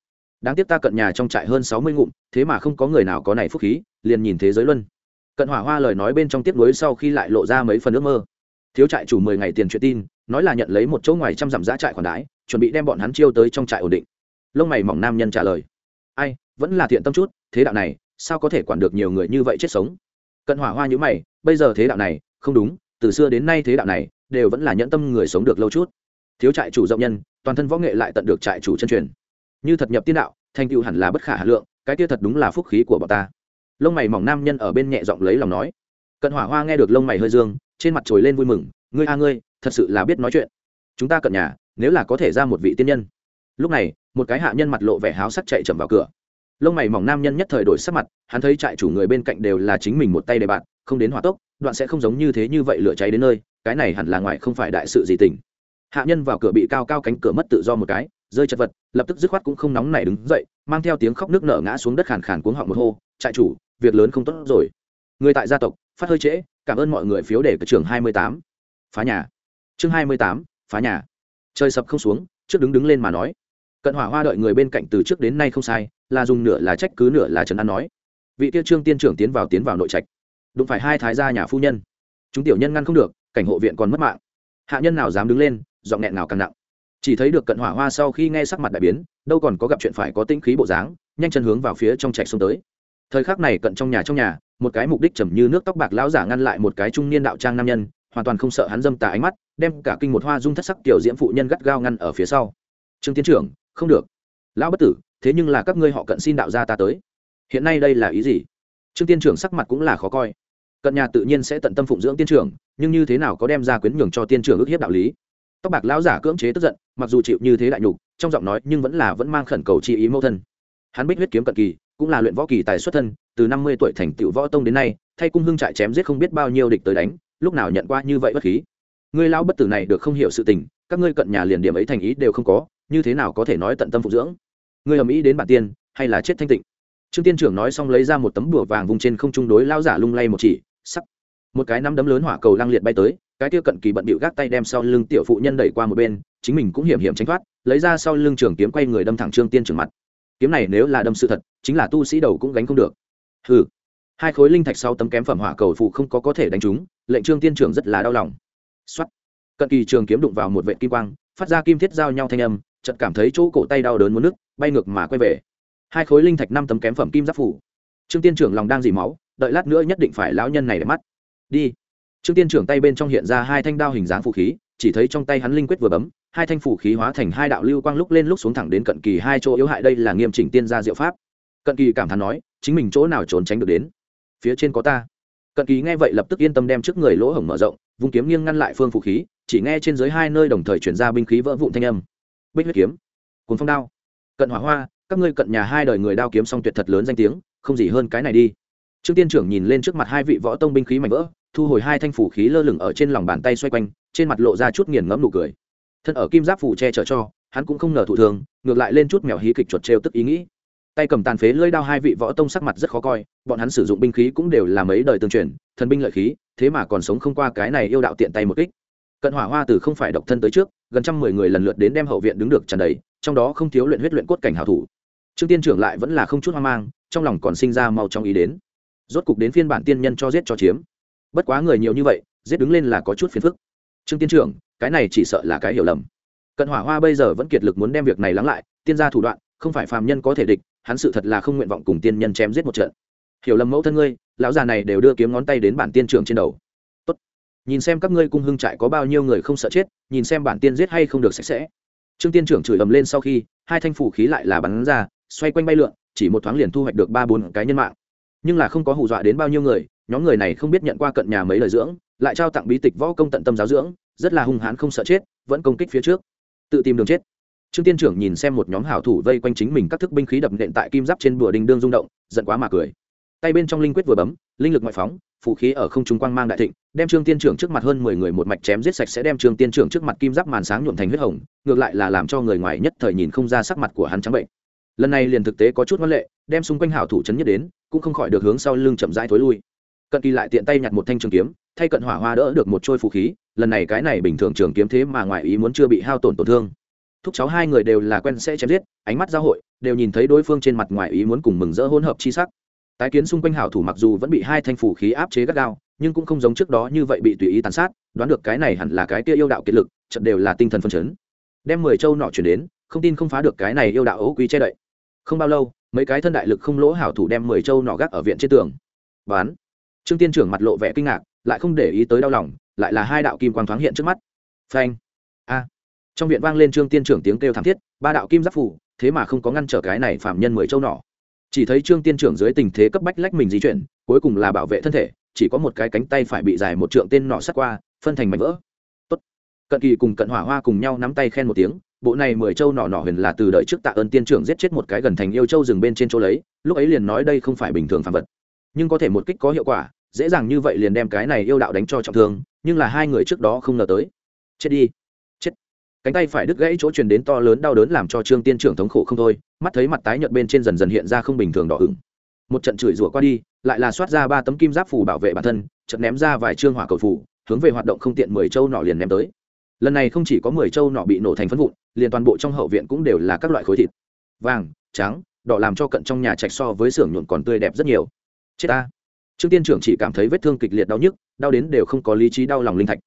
Speaker 1: Đáng tiếc ta cận nhà trong trại hơn sáu mươi ngụm, thế mà không có người nào có này phúc khí, liền nhìn thế giới luân. Cận hỏa hoa lời nói bên trong tiếp nối sau khi lại lộ ra mấy phần ước mơ. Thiếu trại chủ mười ngày tiền chuyện tin, nói là nhận lấy một chỗ ngoài trăm dặm giá trại khoản đái chuẩn bị đem bọn hắn chiêu tới trong trại ổn định. Lông mày mỏng nam nhân trả lời, ai, vẫn là thiện tâm chút, thế đạo này, sao có thể quản được nhiều người như vậy chết sống? Cận hỏa hoa nhữ mày, bây giờ thế đạo này không đúng, từ xưa đến nay thế đạo này đều vẫn là nhẫn tâm người sống được lâu chút. Thiếu trại chủ rộng nhân, toàn thân võ nghệ lại tận được trại chủ chân truyền. Như thật nhập tiên đạo, thành tựu hẳn là bất khả hà lượng, cái kia thật đúng là phúc khí của bọn ta. Lông mày mỏng nam nhân ở bên nhẹ giọng lấy lòng nói. Cận hỏa hoa nghe được lông mày hơi dương, trên mặt trồi lên vui mừng, ngươi a ngươi, thật sự là biết nói chuyện. Chúng ta cận nhà, nếu là có thể ra một vị tiên nhân. Lúc này, một cái hạ nhân mặt lộ vẻ háo sắc chạy chậm vào cửa. Lông mày mỏng nam nhân nhất thời đổi sắc mặt, hắn thấy trại chủ người bên cạnh đều là chính mình một tay đề bạn, không đến hỏa tốc đoạn sẽ không giống như thế như vậy lửa cháy đến nơi, cái này hẳn là ngoài không phải đại sự gì tình. Hạ nhân vào cửa bị cao cao cánh cửa mất tự do một cái, rơi chật vật, lập tức dứt khoát cũng không nóng này đứng dậy, mang theo tiếng khóc nước nở ngã xuống đất khàn khàn cuống họng một hô, trại chủ, việc lớn không tốt rồi. Người tại gia tộc, phát hơi trễ, cảm ơn mọi người phiếu để cửa trường hai mươi tám. Phá nhà. Chương hai mươi tám, phá nhà. Trời sập không xuống, trước đứng đứng lên mà nói. Cận hỏa hoa đợi người bên cạnh từ trước đến nay không sai, là dùng nửa là trách cứ nửa là trấn an nói. Vị tiêu trương tiên trưởng tiến vào tiến vào nội trạch đụng phải hai thái gia nhà phu nhân. Chúng tiểu nhân ngăn không được, cảnh hộ viện còn mất mạng. Hạ nhân nào dám đứng lên, giọng nghẹn nào càng nặng. Chỉ thấy được cận hỏa hoa sau khi nghe sắc mặt đại biến, đâu còn có gặp chuyện phải có tĩnh khí bộ dáng, nhanh chân hướng vào phía trong trạch xuống tới. Thời khắc này cận trong nhà trong nhà, một cái mục đích trầm như nước tóc bạc lão giả ngăn lại một cái trung niên đạo trang nam nhân, hoàn toàn không sợ hắn dâm tà ánh mắt, đem cả kinh một hoa dung thất sắc tiểu diễm phụ nhân gắt gao ngăn ở phía sau. Trương tiến trưởng, không được. Lão bất tử, thế nhưng là các ngươi họ cận xin đạo gia ta tới. Hiện nay đây là ý gì? Trương tiên trưởng sắc mặt cũng là khó coi cận nhà tự nhiên sẽ tận tâm phụng dưỡng tiên trưởng, nhưng như thế nào có đem ra quyến nhường cho tiên trưởng ước hiếp đạo lý? Tóc bạc lão giả cưỡng chế tức giận, mặc dù chịu như thế đại nhục, trong giọng nói nhưng vẫn là vẫn mang khẩn cầu chi ý mẫu thân. Hắn bích huyết kiếm cận kỳ, cũng là luyện võ kỳ tài xuất thân, từ năm mươi tuổi thành tựu võ tông đến nay, thay cung hưng trại chém giết không biết bao nhiêu địch tới đánh, lúc nào nhận qua như vậy bất khí. Ngươi lão bất tử này được không hiểu sự tình, các ngươi cận nhà liền điểm ấy thành ý đều không có, như thế nào có thể nói tận tâm phục dưỡng? Ngươi ầm ĩ đến bản tiên, hay là chết thanh tịnh? Trương tiên trưởng nói xong lấy ra một tấm bùa vàng vùng trên không trung đối lao giả lung lay một chỉ sắc một cái nắm đấm lớn hỏa cầu lăng liệt bay tới, cái tiêu cận kỳ bận bịu gác tay đem sau lưng tiểu phụ nhân đẩy qua một bên, chính mình cũng hiểm hiểm tránh thoát, lấy ra sau lưng trường kiếm quay người đâm thẳng trương tiên trưởng mặt. Kiếm này nếu là đâm sự thật, chính là tu sĩ đầu cũng gánh không được. Ừ hai khối linh thạch sau tấm kém phẩm hỏa cầu phụ không có có thể đánh trúng, lệnh trương tiên trưởng rất là đau lòng. Xuất cận kỳ trường kiếm đụng vào một vệ kim quang, phát ra kim thiết giao nhau thanh âm, chợt cảm thấy chỗ cổ tay đau đớn muốn nước bay ngược mà quay về. Hai khối linh thạch năm tấm kém phẩm kim giáp phủ. Trương tiên trưởng lòng đang dỉ máu đợi lát nữa nhất định phải lão nhân này để mắt. Đi. Trương tiên trưởng tay bên trong hiện ra hai thanh đao hình dáng phụ khí, chỉ thấy trong tay hắn linh quyết vừa bấm, hai thanh phủ khí hóa thành hai đạo lưu quang lúc lên lúc xuống thẳng đến cận kỳ hai chỗ yếu hại đây là nghiêm chỉnh tiên gia diệu pháp. Cận kỳ cảm thán nói, chính mình chỗ nào trốn tránh được đến? Phía trên có ta. Cận kỳ nghe vậy lập tức yên tâm đem trước người lỗ hổng mở rộng, vung kiếm nghiêng ngăn lại phương phụ khí, chỉ nghe trên dưới hai nơi đồng thời chuyển ra binh khí vỡ vụn thanh âm. Bích huyết kiếm, cuốn phong đao. Cận hỏa hoa, các ngươi cận nhà hai đời người đao kiếm song tuyệt thật lớn danh tiếng, không gì hơn cái này đi trương tiên trưởng nhìn lên trước mặt hai vị võ tông binh khí mạnh vỡ, thu hồi hai thanh phủ khí lơ lửng ở trên lòng bàn tay xoay quanh, trên mặt lộ ra chút nghiền ngẫm nụ cười. Thân ở kim giáp phủ che chở cho, hắn cũng không ngờ thụ thường, ngược lại lên chút mèo hí kịch chuột trêu tức ý nghĩ. Tay cầm tàn phế lưỡi đao hai vị võ tông sắc mặt rất khó coi, bọn hắn sử dụng binh khí cũng đều là mấy đời tương truyền, thần binh lợi khí, thế mà còn sống không qua cái này yêu đạo tiện tay một kích. Cận hỏa hoa từ không phải độc thân tới trước, gần trăm mười người lần lượt đến đem hậu viện đứng được tràn đầy, trong đó không thiếu luyện huyết luyện cốt cảnh hảo thủ. Trương tiên trưởng lại vẫn là không chút hoang mang, trong lòng còn sinh ra mau trong ý đến rốt cục đến phiên bản tiên nhân cho giết cho chiếm. Bất quá người nhiều như vậy, giết đứng lên là có chút phiền phức. Trương tiên trưởng, cái này chỉ sợ là cái hiểu lầm. Cận hỏa hoa bây giờ vẫn kiệt lực muốn đem việc này lắng lại, tiên gia thủ đoạn, không phải phàm nhân có thể địch, hắn sự thật là không nguyện vọng cùng tiên nhân chém giết một trận. Hiểu lầm mẫu thân ngươi, lão già này đều đưa kiếm ngón tay đến bản tiên trưởng trên đầu. Tốt. Nhìn xem các ngươi cung hưng trại có bao nhiêu người không sợ chết, nhìn xem bản tiên giết hay không được sạch sẽ. Trương tiên trưởng chửi ầm lên sau khi, hai thanh phủ khí lại là bắn ra, xoay quanh bay lượn, chỉ một thoáng liền thu hoạch được ba bốn cái nhân mạng nhưng là không có hù dọa đến bao nhiêu người, nhóm người này không biết nhận qua cận nhà mấy lời dưỡng, lại trao tặng bí tịch võ công tận tâm giáo dưỡng, rất là hung hãn không sợ chết, vẫn công kích phía trước. Tự tìm đường chết. Trương tiên trưởng nhìn xem một nhóm hảo thủ vây quanh chính mình các thức binh khí đập nện tại kim giáp trên bùa đình đương rung động, giận quá mà cười. Tay bên trong linh quyết vừa bấm, linh lực ngoại phóng phụ khí ở không trung quang mang đại thịnh, đem trương tiên trưởng trước mặt hơn mười người một mạch chém giết sạch sẽ đem trương tiên trưởng trước mặt kim giáp màn sáng nhuộm thành huyết hồng, ngược lại là làm cho người ngoài nhất thời nhìn không ra sắc mặt của hắn trắng bệnh lần này liền thực tế có chút ngoan lệ, đem xung quanh hảo thủ chấn nhất đến, cũng không khỏi được hướng sau lưng chậm rãi thối lui. Cận kỳ lại tiện tay nhặt một thanh trường kiếm, thay cận hỏa hoa đỡ được một trôi phù khí, lần này cái này bình thường trường kiếm thế mà ngoài ý muốn chưa bị hao tổn tổn thương. Thúc cháu hai người đều là quen sẽ chém giết, ánh mắt giao hội, đều nhìn thấy đối phương trên mặt ngoài ý muốn cùng mừng rỡ hỗn hợp chi sắc. Tái kiến xung quanh hảo thủ mặc dù vẫn bị hai thanh phủ khí áp chế gắt gao, nhưng cũng không giống trước đó như vậy bị tùy ý tàn sát, đoán được cái này hẳn là cái kia yêu đạo kiệt lực, trận đều là tinh thần phân chấn. Đem mười châu nọ chuyển đến, không tin không phá được cái này yêu đạo ấu quý che đậy không bao lâu, mấy cái thân đại lực không lỗ hảo thủ đem mười châu nọ gác ở viện trên tường. Bán trương tiên trưởng mặt lộ vẻ kinh ngạc, lại không để ý tới đau lòng, lại là hai đạo kim quang thoáng hiện trước mắt. Phanh. A. Trong viện vang lên trương tiên trưởng tiếng kêu thảm thiết, ba đạo kim giáp phủ, thế mà không có ngăn trở cái này phạm nhân mười châu nọ. Chỉ thấy trương tiên trưởng dưới tình thế cấp bách lách mình di chuyển, cuối cùng là bảo vệ thân thể, chỉ có một cái cánh tay phải bị dài một trượng tên nọ sắt qua, phân thành mảnh vỡ. Tốt. cận kỳ cùng cận hỏa hoa cùng nhau nắm tay khen một tiếng bộ này mười châu nọ nọ huyền là từ đợi trước tạ ơn tiên trưởng giết chết một cái gần thành yêu châu rừng bên trên chỗ lấy, lúc ấy liền nói đây không phải bình thường phàm vật. Nhưng có thể một kích có hiệu quả, dễ dàng như vậy liền đem cái này yêu đạo đánh cho trọng thương, nhưng là hai người trước đó không ngờ tới. Chết đi. Chết. Cánh tay phải đứt gãy chỗ truyền đến to lớn đau đớn làm cho trương tiên trưởng thống khổ không thôi, mắt thấy mặt tái nhợt bên trên dần dần hiện ra không bình thường đỏ ửng. Một trận chửi rủa qua đi, lại là soát ra ba tấm kim giáp phủ bảo vệ bản thân, chợt ném ra vài trương hỏa cầu phủ hướng về hoạt động không tiện mười châu nọ liền ném tới lần này không chỉ có mười châu nọ bị nổ thành phân vụn, liền toàn bộ trong hậu viện cũng đều là các loại khối thịt. Vàng, trắng, đỏ làm cho cận trong nhà trạch so với xưởng nhuộn còn tươi đẹp rất nhiều. Chết ta. Trương tiên trưởng chỉ cảm thấy vết thương kịch liệt đau nhức, đau đến đều không có lý trí đau lòng linh thạch.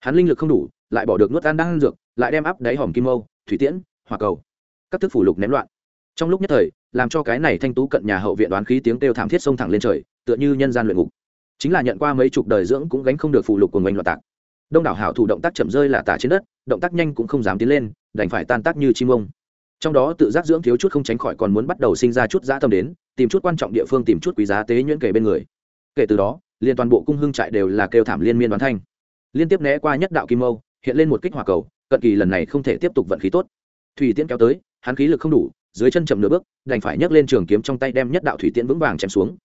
Speaker 1: Hắn linh lực không đủ, lại bỏ được nuốt ăn đang dược, lại đem áp đáy hòm kim mâu, thủy tiễn, hỏa cầu, các thức phủ lục ném loạn. Trong lúc nhất thời, làm cho cái này thanh tú cận nhà hậu viện đoán khí tiếng kêu thảm thiết xông thẳng lên trời, tựa như nhân gian luyện ngục. Chính là nhận qua mấy chục đời dưỡng cũng gánh không được phụ lục của mình loạt tạc đông đảo hảo thủ động tác chậm rơi là tả trên đất, động tác nhanh cũng không dám tiến lên, đành phải tan tác như chim ông. Trong đó tự giác dưỡng thiếu chút không tránh khỏi còn muốn bắt đầu sinh ra chút dã tâm đến, tìm chút quan trọng địa phương tìm chút quý giá tế nhuyễn kể bên người. Kể từ đó, liền toàn bộ cung hưng trại đều là kêu thảm liên miên đoán thanh. Liên tiếp né qua nhất đạo kim mâu, hiện lên một kích hỏa cầu, cận kỳ lần này không thể tiếp tục vận khí tốt. Thủy tiễn kéo tới, hắn khí lực không đủ, dưới chân chậm nửa bước, đành phải nhấc lên trường kiếm trong tay đem nhất đạo thủy tiễn vững vàng chém xuống.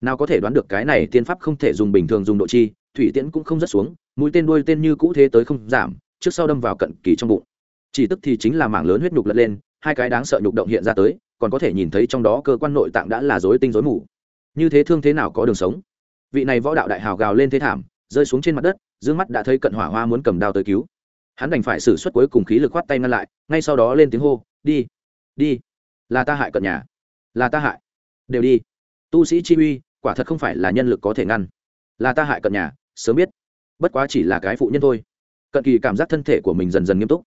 Speaker 1: Nào có thể đoán được cái này tiên pháp không thể dùng bình thường dùng độ chi, thủy tiễn cũng không rất xuống mũi tên đuôi tên như cũ thế tới không giảm, trước sau đâm vào cận kỳ trong bụng. Chỉ tức thì chính là mảng lớn huyết nhục lật lên, hai cái đáng sợ nhục động hiện ra tới, còn có thể nhìn thấy trong đó cơ quan nội tạng đã là rối tinh rối mù. Như thế thương thế nào có đường sống? Vị này võ đạo đại hào gào lên thế thảm, rơi xuống trên mặt đất, dương mắt đã thấy cận hỏa hoa muốn cầm đao tới cứu. Hắn đành phải xử suất cuối cùng khí lực khoát tay ngăn lại, ngay sau đó lên tiếng hô, đi đi, là ta hại cận nhà, là ta hại, đều đi. Tu sĩ chi uy, quả thật không phải là nhân lực có thể ngăn. Là ta hại cận nhà, sớm biết bất quá chỉ là cái phụ nhân thôi. Cận kỳ cảm giác thân thể của mình dần dần nghiêm túc.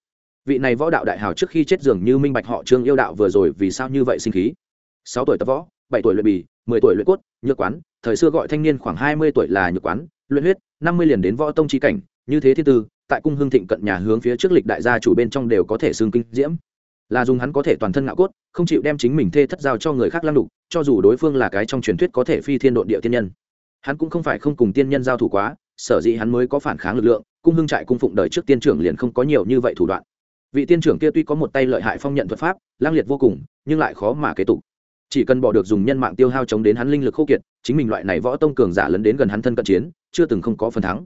Speaker 1: Vị này võ đạo đại hào trước khi chết dường như minh bạch họ trương yêu đạo vừa rồi vì sao như vậy sinh khí. Sáu tuổi tập võ, bảy tuổi luyện bì, mười tuổi luyện cốt, nhược quán, thời xưa gọi thanh niên khoảng hai mươi tuổi là nhược quán, luyện huyết, năm mươi liền đến võ tông chi cảnh, như thế thứ tư, tại cung hương thịnh cận nhà hướng phía trước lịch đại gia chủ bên trong đều có thể xương kinh diễm. Là dùng hắn có thể toàn thân ngạo cốt, không chịu đem chính mình thê thất giao cho người khác lăng đục, cho dù đối phương là cái trong truyền thuyết có thể phi thiên độn địa tiên nhân. Hắn cũng không phải không cùng tiên nhân giao thủ quá sở dĩ hắn mới có phản kháng lực lượng, cung hưng trại cung phụng đời trước tiên trưởng liền không có nhiều như vậy thủ đoạn. Vị tiên trưởng kia tuy có một tay lợi hại phong nhận thuật pháp, lang liệt vô cùng, nhưng lại khó mà kế tục. Chỉ cần bỏ được dùng nhân mạng tiêu hao chống đến hắn linh lực khô kiệt, chính mình loại này võ tông cường giả lấn đến gần hắn thân cận chiến, chưa từng không có phần thắng.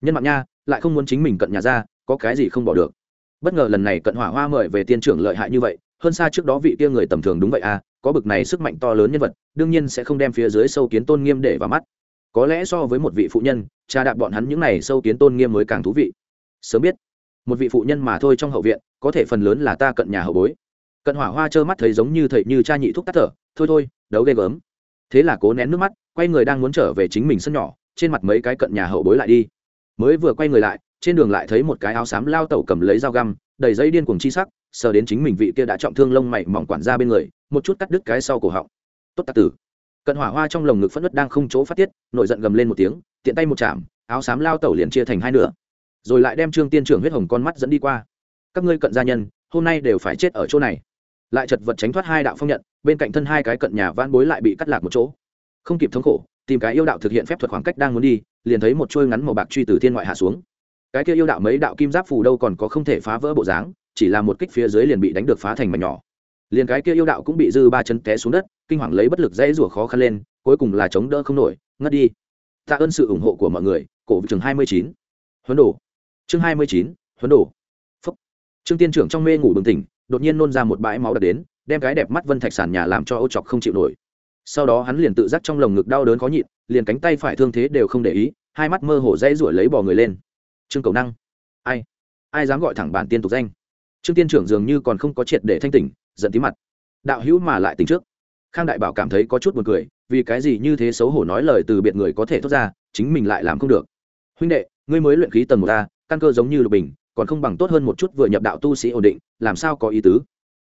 Speaker 1: Nhân mạng nha, lại không muốn chính mình cận nhà ra, có cái gì không bỏ được? Bất ngờ lần này cận hỏa hoa mời về tiên trưởng lợi hại như vậy, hơn xa trước đó vị kia người tầm thường đúng vậy à có bực này sức mạnh to lớn nhân vật, đương nhiên sẽ không đem phía dưới sâu kiến tôn nghiêm để vào mắt có lẽ so với một vị phụ nhân, cha đạp bọn hắn những này sâu kiến tôn nghiêm mới càng thú vị. Sớm biết, một vị phụ nhân mà thôi trong hậu viện, có thể phần lớn là ta cận nhà hậu bối. Cận hỏa hoa trơ mắt thấy giống như thầy như cha nhị thúc tắt thở, thôi thôi, đấu ghê gớm. Thế là cố nén nước mắt, quay người đang muốn trở về chính mình sân nhỏ, trên mặt mấy cái cận nhà hậu bối lại đi. Mới vừa quay người lại, trên đường lại thấy một cái áo xám lao tẩu cầm lấy dao găm, đầy dây điên cuồng chi sắc, sờ đến chính mình vị kia đã trọng thương lông mày mỏng quản ra bên người, một chút cắt đứt cái sau cổ họng. Tốt tạc tử cận hỏa hoa trong lồng ngực phất đất đang không chỗ phát tiết nội giận gầm lên một tiếng, tiện tay một chạm, áo xám lao tẩu liền chia thành hai nửa. Rồi lại đem trương tiên trưởng huyết hồng con mắt dẫn đi qua. Các ngươi cận gia nhân, hôm nay đều phải chết ở chỗ này. Lại chật vật tránh thoát hai đạo phong nhận, bên cạnh thân hai cái cận nhà van bối lại bị cắt lạc một chỗ. Không kịp thống khổ, tìm cái yêu đạo thực hiện phép thuật khoảng cách đang muốn đi, liền thấy một chuôi ngắn màu bạc truy từ thiên ngoại hạ xuống. Cái kia yêu đạo mấy đạo kim giáp phù đâu còn có không thể phá vỡ bộ dáng, chỉ là một kích phía dưới liền bị đánh được phá thành mảnh nhỏ liền cái kia yêu đạo cũng bị dư ba chân té xuống đất, kinh hoàng lấy bất lực dãy rủa khó khăn lên, cuối cùng là chống đỡ không nổi, ngất đi. Tạ ơn sự ủng hộ của mọi người. Cổ trường hai mươi chín. Huấn đồ. Chương hai mươi chín, huấn đồ. Phúc. Trương tiên trưởng trong mê ngủ bừng tỉnh, đột nhiên nôn ra một bãi máu đặt đến, đem cái đẹp mắt vân thạch sàn nhà làm cho ô chọc không chịu nổi. Sau đó hắn liền tự giác trong lồng ngực đau đớn khó nhịn, liền cánh tay phải thương thế đều không để ý, hai mắt mơ hồ dãy ruổi lấy bò người lên. Trương cầu năng. Ai? Ai dám gọi thẳng bản tiên tục danh? Trương tiên trưởng dường như còn không có triệt để thanh tỉnh giận tí mặt. Đạo hữu mà lại tính trước. Khang đại bảo cảm thấy có chút buồn cười, vì cái gì như thế xấu hổ nói lời từ biệt người có thể thốt ra, chính mình lại làm không được. Huynh đệ, ngươi mới luyện khí tầng một ta căn cơ giống như lục bình, còn không bằng tốt hơn một chút vừa nhập đạo tu sĩ ổn định, làm sao có ý tứ?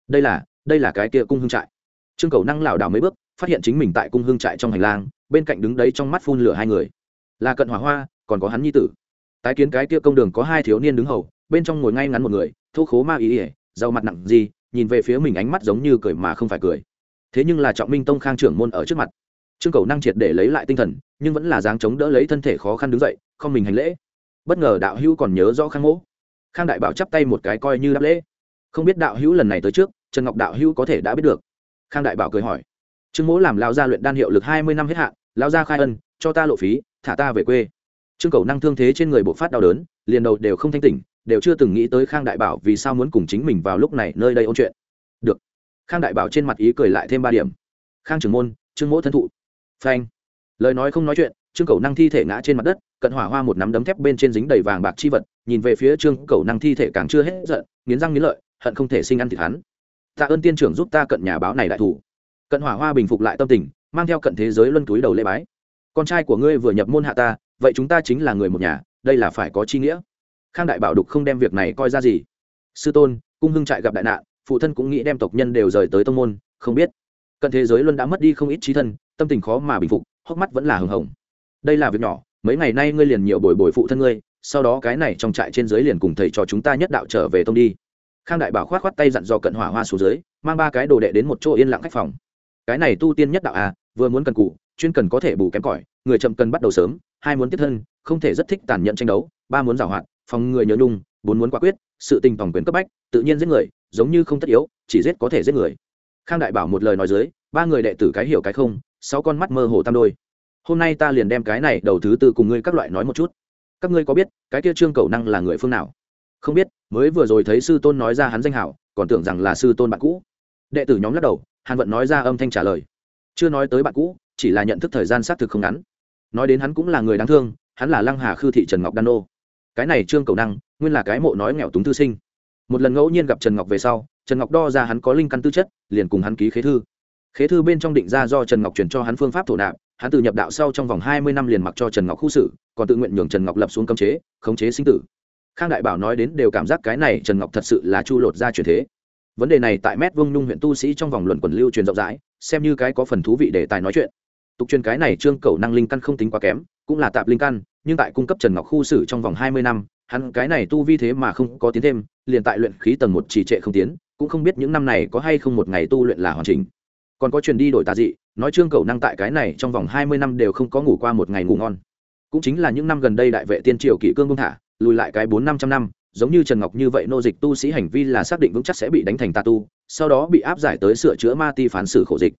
Speaker 1: Đây là đây là cái kia cung hương trại. Trương cầu năng lảo đảo mấy bước, phát hiện chính mình tại cung hương trại trong hành lang, bên cạnh đứng đấy trong mắt phun lửa hai người. Là cận hỏa hoa, còn có hắn nhi tử. Tái kiến cái kia công đường có hai thiếu niên đứng hầu, bên trong ngồi ngay ngắn một người thu khố ma ý ỉa giàu mặt nặng gì nhìn về phía mình ánh mắt giống như cười mà không phải cười. Thế nhưng là trọng minh tông khang trưởng môn ở trước mặt. Trương cầu năng triệt để lấy lại tinh thần, nhưng vẫn là dáng chống đỡ lấy thân thể khó khăn đứng dậy, không mình hành lễ. Bất ngờ đạo hữu còn nhớ rõ khang mỗ. Khang đại bảo chắp tay một cái coi như đáp lễ. Không biết đạo hữu lần này tới trước, trần ngọc đạo hữu có thể đã biết được. Khang đại bảo cười hỏi. Trương mỗ làm lao gia luyện đan hiệu lực hai mươi năm hết hạn lao gia khai ân, cho ta lộ phí, thả ta về quê. Trương cầu năng thương thế trên người bộ phát đau đớn, liền đầu đều không thanh tỉnh đều chưa từng nghĩ tới khang đại bảo vì sao muốn cùng chính mình vào lúc này nơi đây ôn chuyện. Được. Khang đại bảo trên mặt ý cười lại thêm ba điểm. Khang trưởng môn, trương mỗ thân thụ. Phanh. Lời nói không nói chuyện, trương cầu năng thi thể ngã trên mặt đất, cận hỏa hoa một nắm đấm thép bên trên dính đầy vàng bạc chi vật, nhìn về phía trương cầu năng thi thể càng chưa hết giận, nghiến răng nghiến lợi, hận không thể sinh ăn thịt hắn. Tạ ơn tiên trưởng giúp ta cận nhà báo này đại thủ. Cận hỏa hoa bình phục lại tâm tình, mang theo cận thế giới luân túi đầu lễ bái. Con trai của ngươi vừa nhập môn hạ ta, vậy chúng ta chính là người một nhà, đây là phải có chi nghĩa khang đại bảo đục không đem việc này coi ra gì. Sư tôn, cung hưng trại gặp đại nạn, phụ thân cũng nghĩ đem tộc nhân đều rời tới tông môn, không biết. Cận thế giới luân đã mất đi không ít trí thân, tâm tình khó mà bình phục, hốc mắt vẫn là hừng hồng. Đây là việc nhỏ, mấy ngày nay ngươi liền nhiều bồi bồi phụ thân ngươi, sau đó cái này trong trại trên dưới liền cùng thầy cho chúng ta nhất đạo trở về tông đi. Khang đại bảo khoát khoát tay dặn dò cận hỏa hoa xuống dưới, mang ba cái đồ đệ đến một chỗ yên lặng khách phòng. Cái này tu tiên nhất đạo à vừa muốn cần cụ, chuyên cần có thể bù kém cỏi, người chậm cần bắt đầu sớm, hai muốn tiếp thân, không thể rất thích tàn nhẫn tranh đấu, ba muốn giảo hoạt phòng người nhớ nhung, bốn muốn quả quyết, sự tình tổng quyền cấp bách, tự nhiên giết người, giống như không tất yếu, chỉ giết có thể giết người. Khang đại bảo một lời nói dưới, ba người đệ tử cái hiểu cái không, sáu con mắt mơ hồ tam đôi. Hôm nay ta liền đem cái này đầu thứ tư cùng ngươi các loại nói một chút. Các ngươi có biết, cái kia trương cầu năng là người phương nào? Không biết, mới vừa rồi thấy sư tôn nói ra hắn danh hảo, còn tưởng rằng là sư tôn bạn cũ. Đệ tử nhóm lắc đầu, hàn vận nói ra âm thanh trả lời. Chưa nói tới bạn cũ, chỉ là nhận thức thời gian xác thực không ngắn. Nói đến hắn cũng là người đáng thương, hắn là lăng hà khư thị trần ngọc đan Ô cái này trương cầu năng, nguyên là cái mộ nói nghèo túng thư sinh. Một lần ngẫu nhiên gặp trần ngọc về sau, trần ngọc đo ra hắn có linh căn tư chất, liền cùng hắn ký khế thư. Khế thư bên trong định ra do trần ngọc truyền cho hắn phương pháp thổ nạp, hắn từ nhập đạo sau trong vòng hai mươi năm liền mặc cho trần ngọc khu xử, còn tự nguyện nhường trần ngọc lập xuống cấm chế, khống chế sinh tử. Khang đại bảo nói đến đều cảm giác cái này trần ngọc thật sự là chu lột ra truyền thế. Vấn đề này tại mét vương nhung huyện tu sĩ trong vòng luận quần lưu truyền rộng rãi, xem như cái có phần thú vị để tài nói chuyện. Tục truyền cái này trương cầu năng linh căn không tính quá kém, cũng là tạp linh căn nhưng tại cung cấp trần ngọc khu xử trong vòng hai mươi năm, hắn cái này tu vi thế mà không có tiến thêm, liền tại luyện khí tầng một trì trệ không tiến, cũng không biết những năm này có hay không một ngày tu luyện là hoàn chỉnh. Còn có truyền đi đổi tà dị, nói trương cầu năng tại cái này trong vòng hai mươi năm đều không có ngủ qua một ngày ngủ ngon. Cũng chính là những năm gần đây đại vệ tiên triều kỷ cương công thả, lùi lại cái bốn năm trăm năm, giống như trần ngọc như vậy nô dịch tu sĩ hành vi là xác định vững chắc sẽ bị đánh thành tà tu, sau đó bị áp giải tới sửa chữa ma ti phán xử khổ dịch.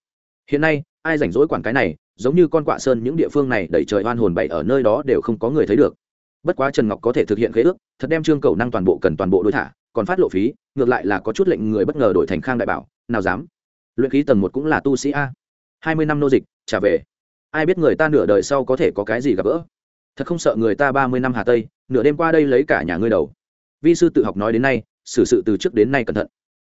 Speaker 1: Hiện nay, ai rảnh rỗi quản cái này giống như con quạ sơn những địa phương này đẩy trời oan hồn bậy ở nơi đó đều không có người thấy được. Bất quá trần ngọc có thể thực hiện khế ước, thật đem trương cầu năng toàn bộ cần toàn bộ đối thả, còn phát lộ phí, ngược lại là có chút lệnh người bất ngờ đổi thành khang đại bảo, nào dám. Luyện khí tầng một cũng là tu sĩ a. Hai mươi năm nô dịch, trả về. Ai biết người ta nửa đời sau có thể có cái gì gặp gỡ. Thật không sợ người ta ba mươi năm hà tây, nửa đêm qua đây lấy cả nhà ngươi đầu. Vi sư tự học nói đến nay, xử sự từ trước đến nay cẩn thận.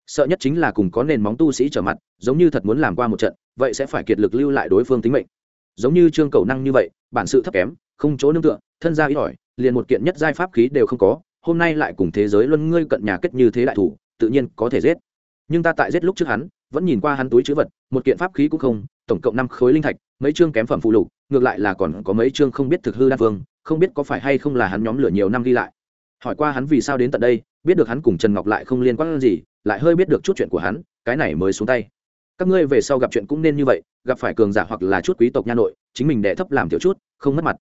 Speaker 1: Sợ nhất chính là cùng có nền móng tu sĩ trở mặt, giống như thật muốn làm qua một trận, vậy sẽ phải kiệt lực lưu lại đối phương tính mệnh giống như trương cầu năng như vậy, bản sự thấp kém, không chỗ nương tựa, thân gia ít ỏi, liền một kiện nhất giai pháp khí đều không có, hôm nay lại cùng thế giới luân ngươi cận nhà kết như thế đại thủ, tự nhiên có thể giết. Nhưng ta tại giết lúc trước hắn, vẫn nhìn qua hắn túi chữ vật, một kiện pháp khí cũng không, tổng cộng năm khối linh thạch, mấy chương kém phẩm phụ lục, ngược lại là còn có mấy chương không biết thực hư đa phương không biết có phải hay không là hắn nhóm lửa nhiều năm đi lại. Hỏi qua hắn vì sao đến tận đây, biết được hắn cùng trần ngọc lại không liên quan gì, lại hơi biết được chút chuyện của hắn, cái này mới xuống tay các ngươi về sau gặp chuyện cũng nên như vậy, gặp phải cường giả hoặc là chút quý tộc nha nội, chính mình đệ thấp làm tiểu chút, không mất mặt.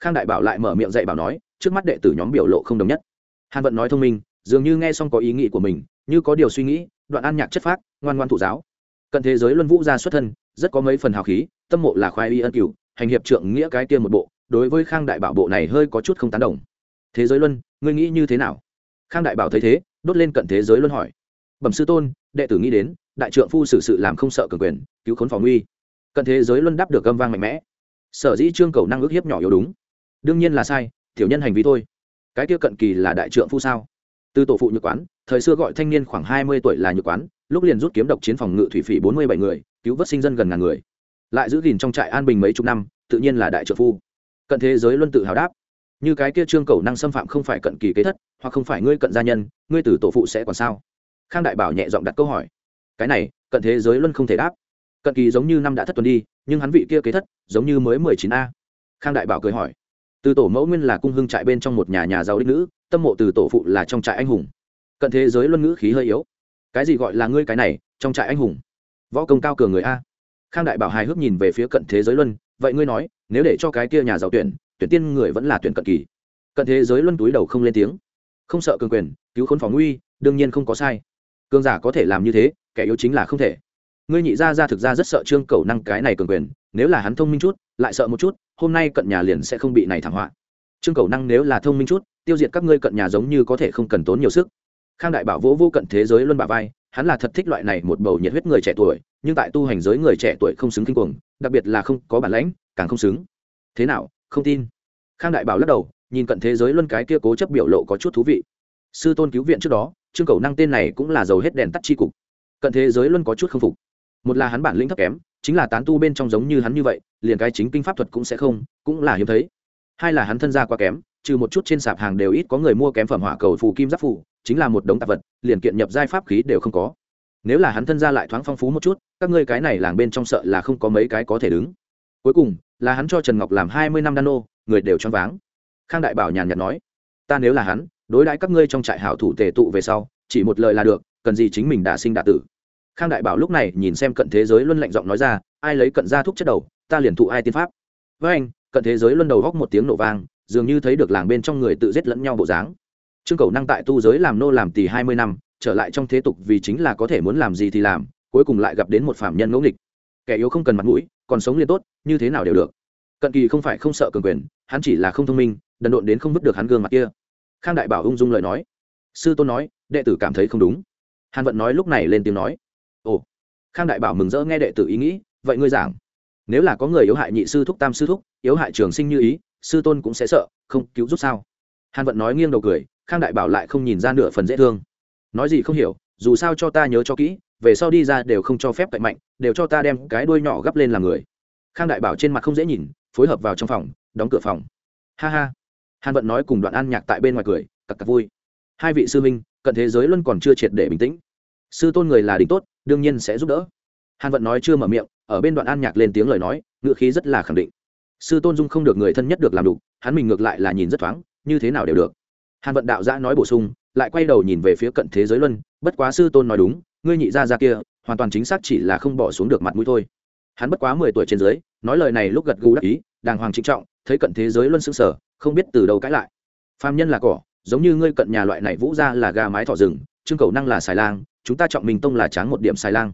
Speaker 1: Khang đại bảo lại mở miệng dạy bảo nói, trước mắt đệ tử nhóm biểu lộ không đồng nhất. Hàn vận nói thông minh, dường như nghe xong có ý nghĩ của mình, như có điều suy nghĩ, đoạn an nhạc chất phác, ngoan ngoan thụ giáo. Cận thế giới luân vũ ra xuất thân, rất có mấy phần hào khí, tâm mộ là khoai y ân cửu, hành hiệp trượng nghĩa cái kia một bộ, đối với khang đại bảo bộ này hơi có chút không tán đồng. Thế giới luân, ngươi nghĩ như thế nào? Khang đại bảo thấy thế, đốt lên cận thế giới luân hỏi bẩm sư tôn, đệ tử nghĩ đến, đại trượng phu xử sự làm không sợ cường quyền, cứu khốn phòng uy cận thế giới luân đáp được âm vang mạnh mẽ. Sở dĩ trương cầu năng ước hiếp nhỏ yếu đúng. Đương nhiên là sai, tiểu nhân hành vi thôi. Cái kia cận kỳ là đại trượng phu sao? Từ tổ phụ nhược quán, thời xưa gọi thanh niên khoảng hai mươi tuổi là nhược quán, lúc liền rút kiếm độc chiến phòng ngự thủy phỉ bốn mươi bảy người, cứu vớt sinh dân gần ngàn người. Lại giữ gìn trong trại an bình mấy chục năm, tự nhiên là đại trượng phu. Cận thế giới luân tự hào đáp. Như cái kia trương cầu năng xâm phạm không phải cận kỳ kế thất, hoặc không phải ngươi cận gia nhân, ngươi từ tổ phụ sẽ còn sao? Khang đại bảo nhẹ giọng đặt câu hỏi. Cái này, cận thế giới luân không thể đáp. Cận kỳ giống như năm đã thất tuần đi, nhưng hắn vị kia kế thất, giống như mới mười chín a. Khang đại bảo cười hỏi. Từ tổ mẫu nguyên là cung hưng trại bên trong một nhà nhà giàu đích nữ, tâm mộ từ tổ phụ là trong trại anh hùng. Cận thế giới luân ngữ khí hơi yếu. Cái gì gọi là ngươi cái này, trong trại anh hùng? Võ công cao cường người a. Khang đại bảo hài hước nhìn về phía cận thế giới luân, vậy ngươi nói, nếu để cho cái kia nhà giàu tuyển tuyển tiên người vẫn là tuyển cận kỳ. Cận thế giới luân túi đầu không lên tiếng. Không sợ cường quyền, cứu khốn phòng nguy, đương nhiên không có sai cường giả có thể làm như thế, kẻ yếu chính là không thể. Ngươi nhị gia ra thực ra rất sợ trương cầu năng cái này cường quyền, nếu là hắn thông minh chút, lại sợ một chút, hôm nay cận nhà liền sẽ không bị này thảm họa. Trương cầu năng nếu là thông minh chút, tiêu diệt các ngươi cận nhà giống như có thể không cần tốn nhiều sức. Khang đại bảo vỗ vô cận thế giới luân bà vai, hắn là thật thích loại này một bầu nhiệt huyết người trẻ tuổi, nhưng tại tu hành giới người trẻ tuổi không xứng kinh cuồng, đặc biệt là không có bản lãnh, càng không xứng. Thế nào? Không tin. Khang đại bảo lắc đầu, nhìn cận thế giới luân cái kia cố chấp biểu lộ có chút thú vị sư tôn cứu viện trước đó, trương cầu năng tên này cũng là giàu hết đèn tắt chi cục. Cận thế giới luôn có chút không phục. Một là hắn bản lĩnh thấp kém, chính là tán tu bên trong giống như hắn như vậy, liền cái chính kinh pháp thuật cũng sẽ không, cũng là hiếm thấy. Hai là hắn thân gia quá kém, trừ một chút trên sạp hàng đều ít có người mua kém phẩm hỏa cầu phù kim giáp phù, chính là một đống tạp vật, liền kiện nhập giai pháp khí đều không có. Nếu là hắn thân gia lại thoáng phong phú một chút, các ngươi cái này làng bên trong sợ là không có mấy cái có thể đứng. Cuối cùng, là hắn cho trần ngọc làm hai mươi năm đan người đều choáng váng. Khang đại bảo nhàn nhạt nói, ta nếu là hắn đối đãi các ngươi trong trại hảo thủ tề tụ về sau, chỉ một lời là được, cần gì chính mình đã sinh đã tử. Khang đại bảo lúc này nhìn xem cận thế giới luân lạnh giọng nói ra, ai lấy cận gia thuốc chất đầu, ta liền thụ ai tiên pháp. Với anh, cận thế giới luân đầu góc một tiếng nổ vang, dường như thấy được làng bên trong người tự giết lẫn nhau bộ dáng. Trương cầu năng tại tu giới làm nô làm tỷ hai mươi năm, trở lại trong thế tục vì chính là có thể muốn làm gì thì làm, cuối cùng lại gặp đến một phạm nhân ngẫu nghịch. Kẻ yếu không cần mặt mũi, còn sống liền tốt, như thế nào đều được. Cận kỳ không phải không sợ cường quyền, hắn chỉ là không thông minh, đần độn đến không vứt được hắn gương mặt kia khang đại bảo ung dung lời nói. Sư tôn nói, đệ tử cảm thấy không đúng. Hàn vận nói lúc này lên tiếng nói. Ồ. Khang đại bảo mừng rỡ nghe đệ tử ý nghĩ, vậy ngươi giảng. Nếu là có người yếu hại nhị sư thúc tam sư thúc, yếu hại trường sinh như ý, sư tôn cũng sẽ sợ, không cứu giúp sao? Hàn vận nói nghiêng đầu cười, khang đại bảo lại không nhìn ra nửa phần dễ thương. Nói gì không hiểu, dù sao cho ta nhớ cho kỹ, về sau đi ra đều không cho phép cạnh mạnh, đều cho ta đem cái đuôi nhỏ gấp lên làm người. Khang đại bảo trên mặt không dễ nhìn, phối hợp vào trong phòng, đóng cửa phòng. Ha ha hàn vận nói cùng đoạn an nhạc tại bên ngoài cười, cặc cặc vui. Hai vị sư minh cận thế giới luân còn chưa triệt để bình tĩnh. Sư tôn người là đỉnh tốt, đương nhiên sẽ giúp đỡ. Hàn vận nói chưa mở miệng, ở bên đoạn an nhạc lên tiếng lời nói, ngựa khí rất là khẳng định. Sư tôn dung không được người thân nhất được làm đủ hắn mình ngược lại là nhìn rất thoáng, như thế nào đều được. Hàn vận đạo giã nói bổ sung, lại quay đầu nhìn về phía cận thế giới luân, bất quá sư tôn nói đúng, ngươi nhị ra ra kia, hoàn toàn chính xác chỉ là không bỏ xuống được mặt mũi thôi hắn bất quá mười tuổi trên dưới, nói lời này lúc gật gù đắc ý, đàng hoàng trịnh trọng, thấy cận thế giới luân sững sờ không biết từ đâu cãi lại. Phàm nhân là cỏ, giống như ngươi cận nhà loại này vũ ra là gà mái thỏ rừng, trương cầu năng là xài lang, chúng ta trọng mình tông là tráng một điểm xài lang.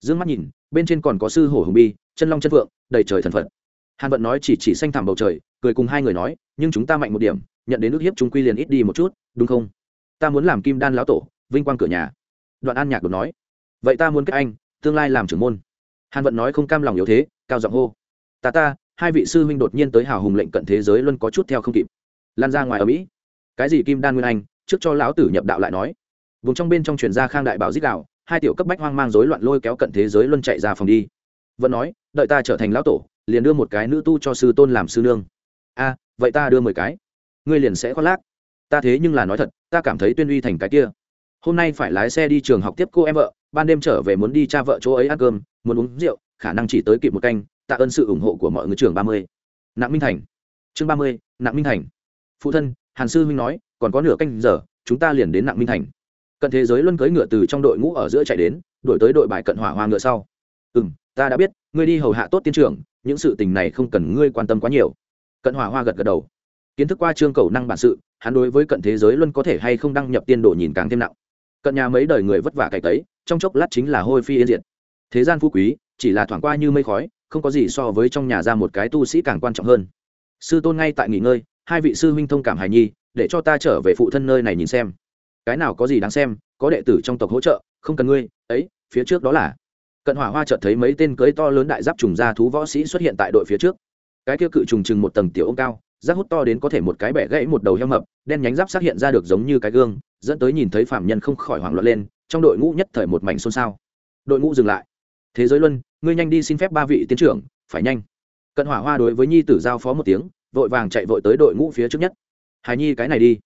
Speaker 1: Dương mắt nhìn, bên trên còn có sư hổ hùng bi, chân long chân phượng, đầy trời thần phật. Hàn vận nói chỉ chỉ xanh thẳm bầu trời, cười cùng hai người nói, nhưng chúng ta mạnh một điểm, nhận đến nước hiếp chúng quy liền ít đi một chút, đúng không? Ta muốn làm kim đan lão tổ, vinh quang cửa nhà. Đoạn an nhạc đột nói, vậy ta muốn các anh, tương lai làm trưởng môn hàn vận nói không cam lòng yếu thế, cao giọng hô. Ta ta, hai vị sư huynh đột nhiên tới hào hùng lệnh cận thế giới luôn có chút theo không kịp. Lan ra ngoài ở mỹ. Cái gì kim đan nguyên anh? Trước cho lão tử nhập đạo lại nói. Vùng trong bên trong truyền gia khang đại bảo dích đạo hai tiểu cấp bách hoang mang rối loạn lôi kéo cận thế giới luân chạy ra phòng đi. Vẫn nói, đợi ta trở thành lão tổ, liền đưa một cái nữ tu cho sư tôn làm sư nương. A, vậy ta đưa mười cái. Ngươi liền sẽ khoác lác. Ta thế nhưng là nói thật, ta cảm thấy tuyên uy thành cái kia. Hôm nay phải lái xe đi trường học tiếp cô em vợ ban đêm trở về muốn đi cha vợ chỗ ấy ăn cơm, muốn uống rượu, khả năng chỉ tới kịp một canh, tạ ơn sự ủng hộ của mọi người. Trường ba mươi, nặng minh thành. Chương ba mươi, nặng minh thành. Phụ thân, hàn sư huynh nói, còn có nửa canh giờ, chúng ta liền đến nặng minh thành. Cận thế giới luân cưỡi ngựa từ trong đội ngũ ở giữa chạy đến đổi tới đội bài cận hỏa hoa ngựa sau. Ừ m ta đã biết, ngươi đi hầu hạ tốt tiên trưởng, những sự tình này không cần ngươi quan tâm quá nhiều. Cận hỏa hoa gật gật đầu. Kiến thức qua trương cầu năng bản sự, hắn đối với cận thế giới luân có thể hay không đăng nhập tiên độ nhìn càng thêm nặng. Cận nhà mấy đời người vất vả cày tấy trong chốc lát chính là hôi phi yên diệt. Thế gian phú quý, chỉ là thoảng qua như mây khói, không có gì so với trong nhà ra một cái tu sĩ càng quan trọng hơn. Sư tôn ngay tại nghỉ ngơi, hai vị sư huynh thông cảm hài nhi, để cho ta trở về phụ thân nơi này nhìn xem. Cái nào có gì đáng xem, có đệ tử trong tộc hỗ trợ, không cần ngươi, ấy, phía trước đó là. Cận hỏa hoa chợt thấy mấy tên cưới to lớn đại giáp trùng ra thú võ sĩ xuất hiện tại đội phía trước. Cái kia cự trùng chừng một tầng tiểu ông cao rác hút to đến có thể một cái bẻ gãy một đầu heo mập, đen nhánh giáp xác hiện ra được giống như cái gương, dẫn tới nhìn thấy phạm nhân không khỏi hoảng loạn lên trong đội ngũ nhất thời một mảnh xôn xao. Đội ngũ dừng lại. Thế giới luân, ngươi nhanh đi xin phép ba vị tiến trưởng, phải nhanh. Cận hỏa hoa đối với nhi tử giao phó một tiếng, vội vàng chạy vội tới đội ngũ phía trước nhất. Hài nhi, cái này đi.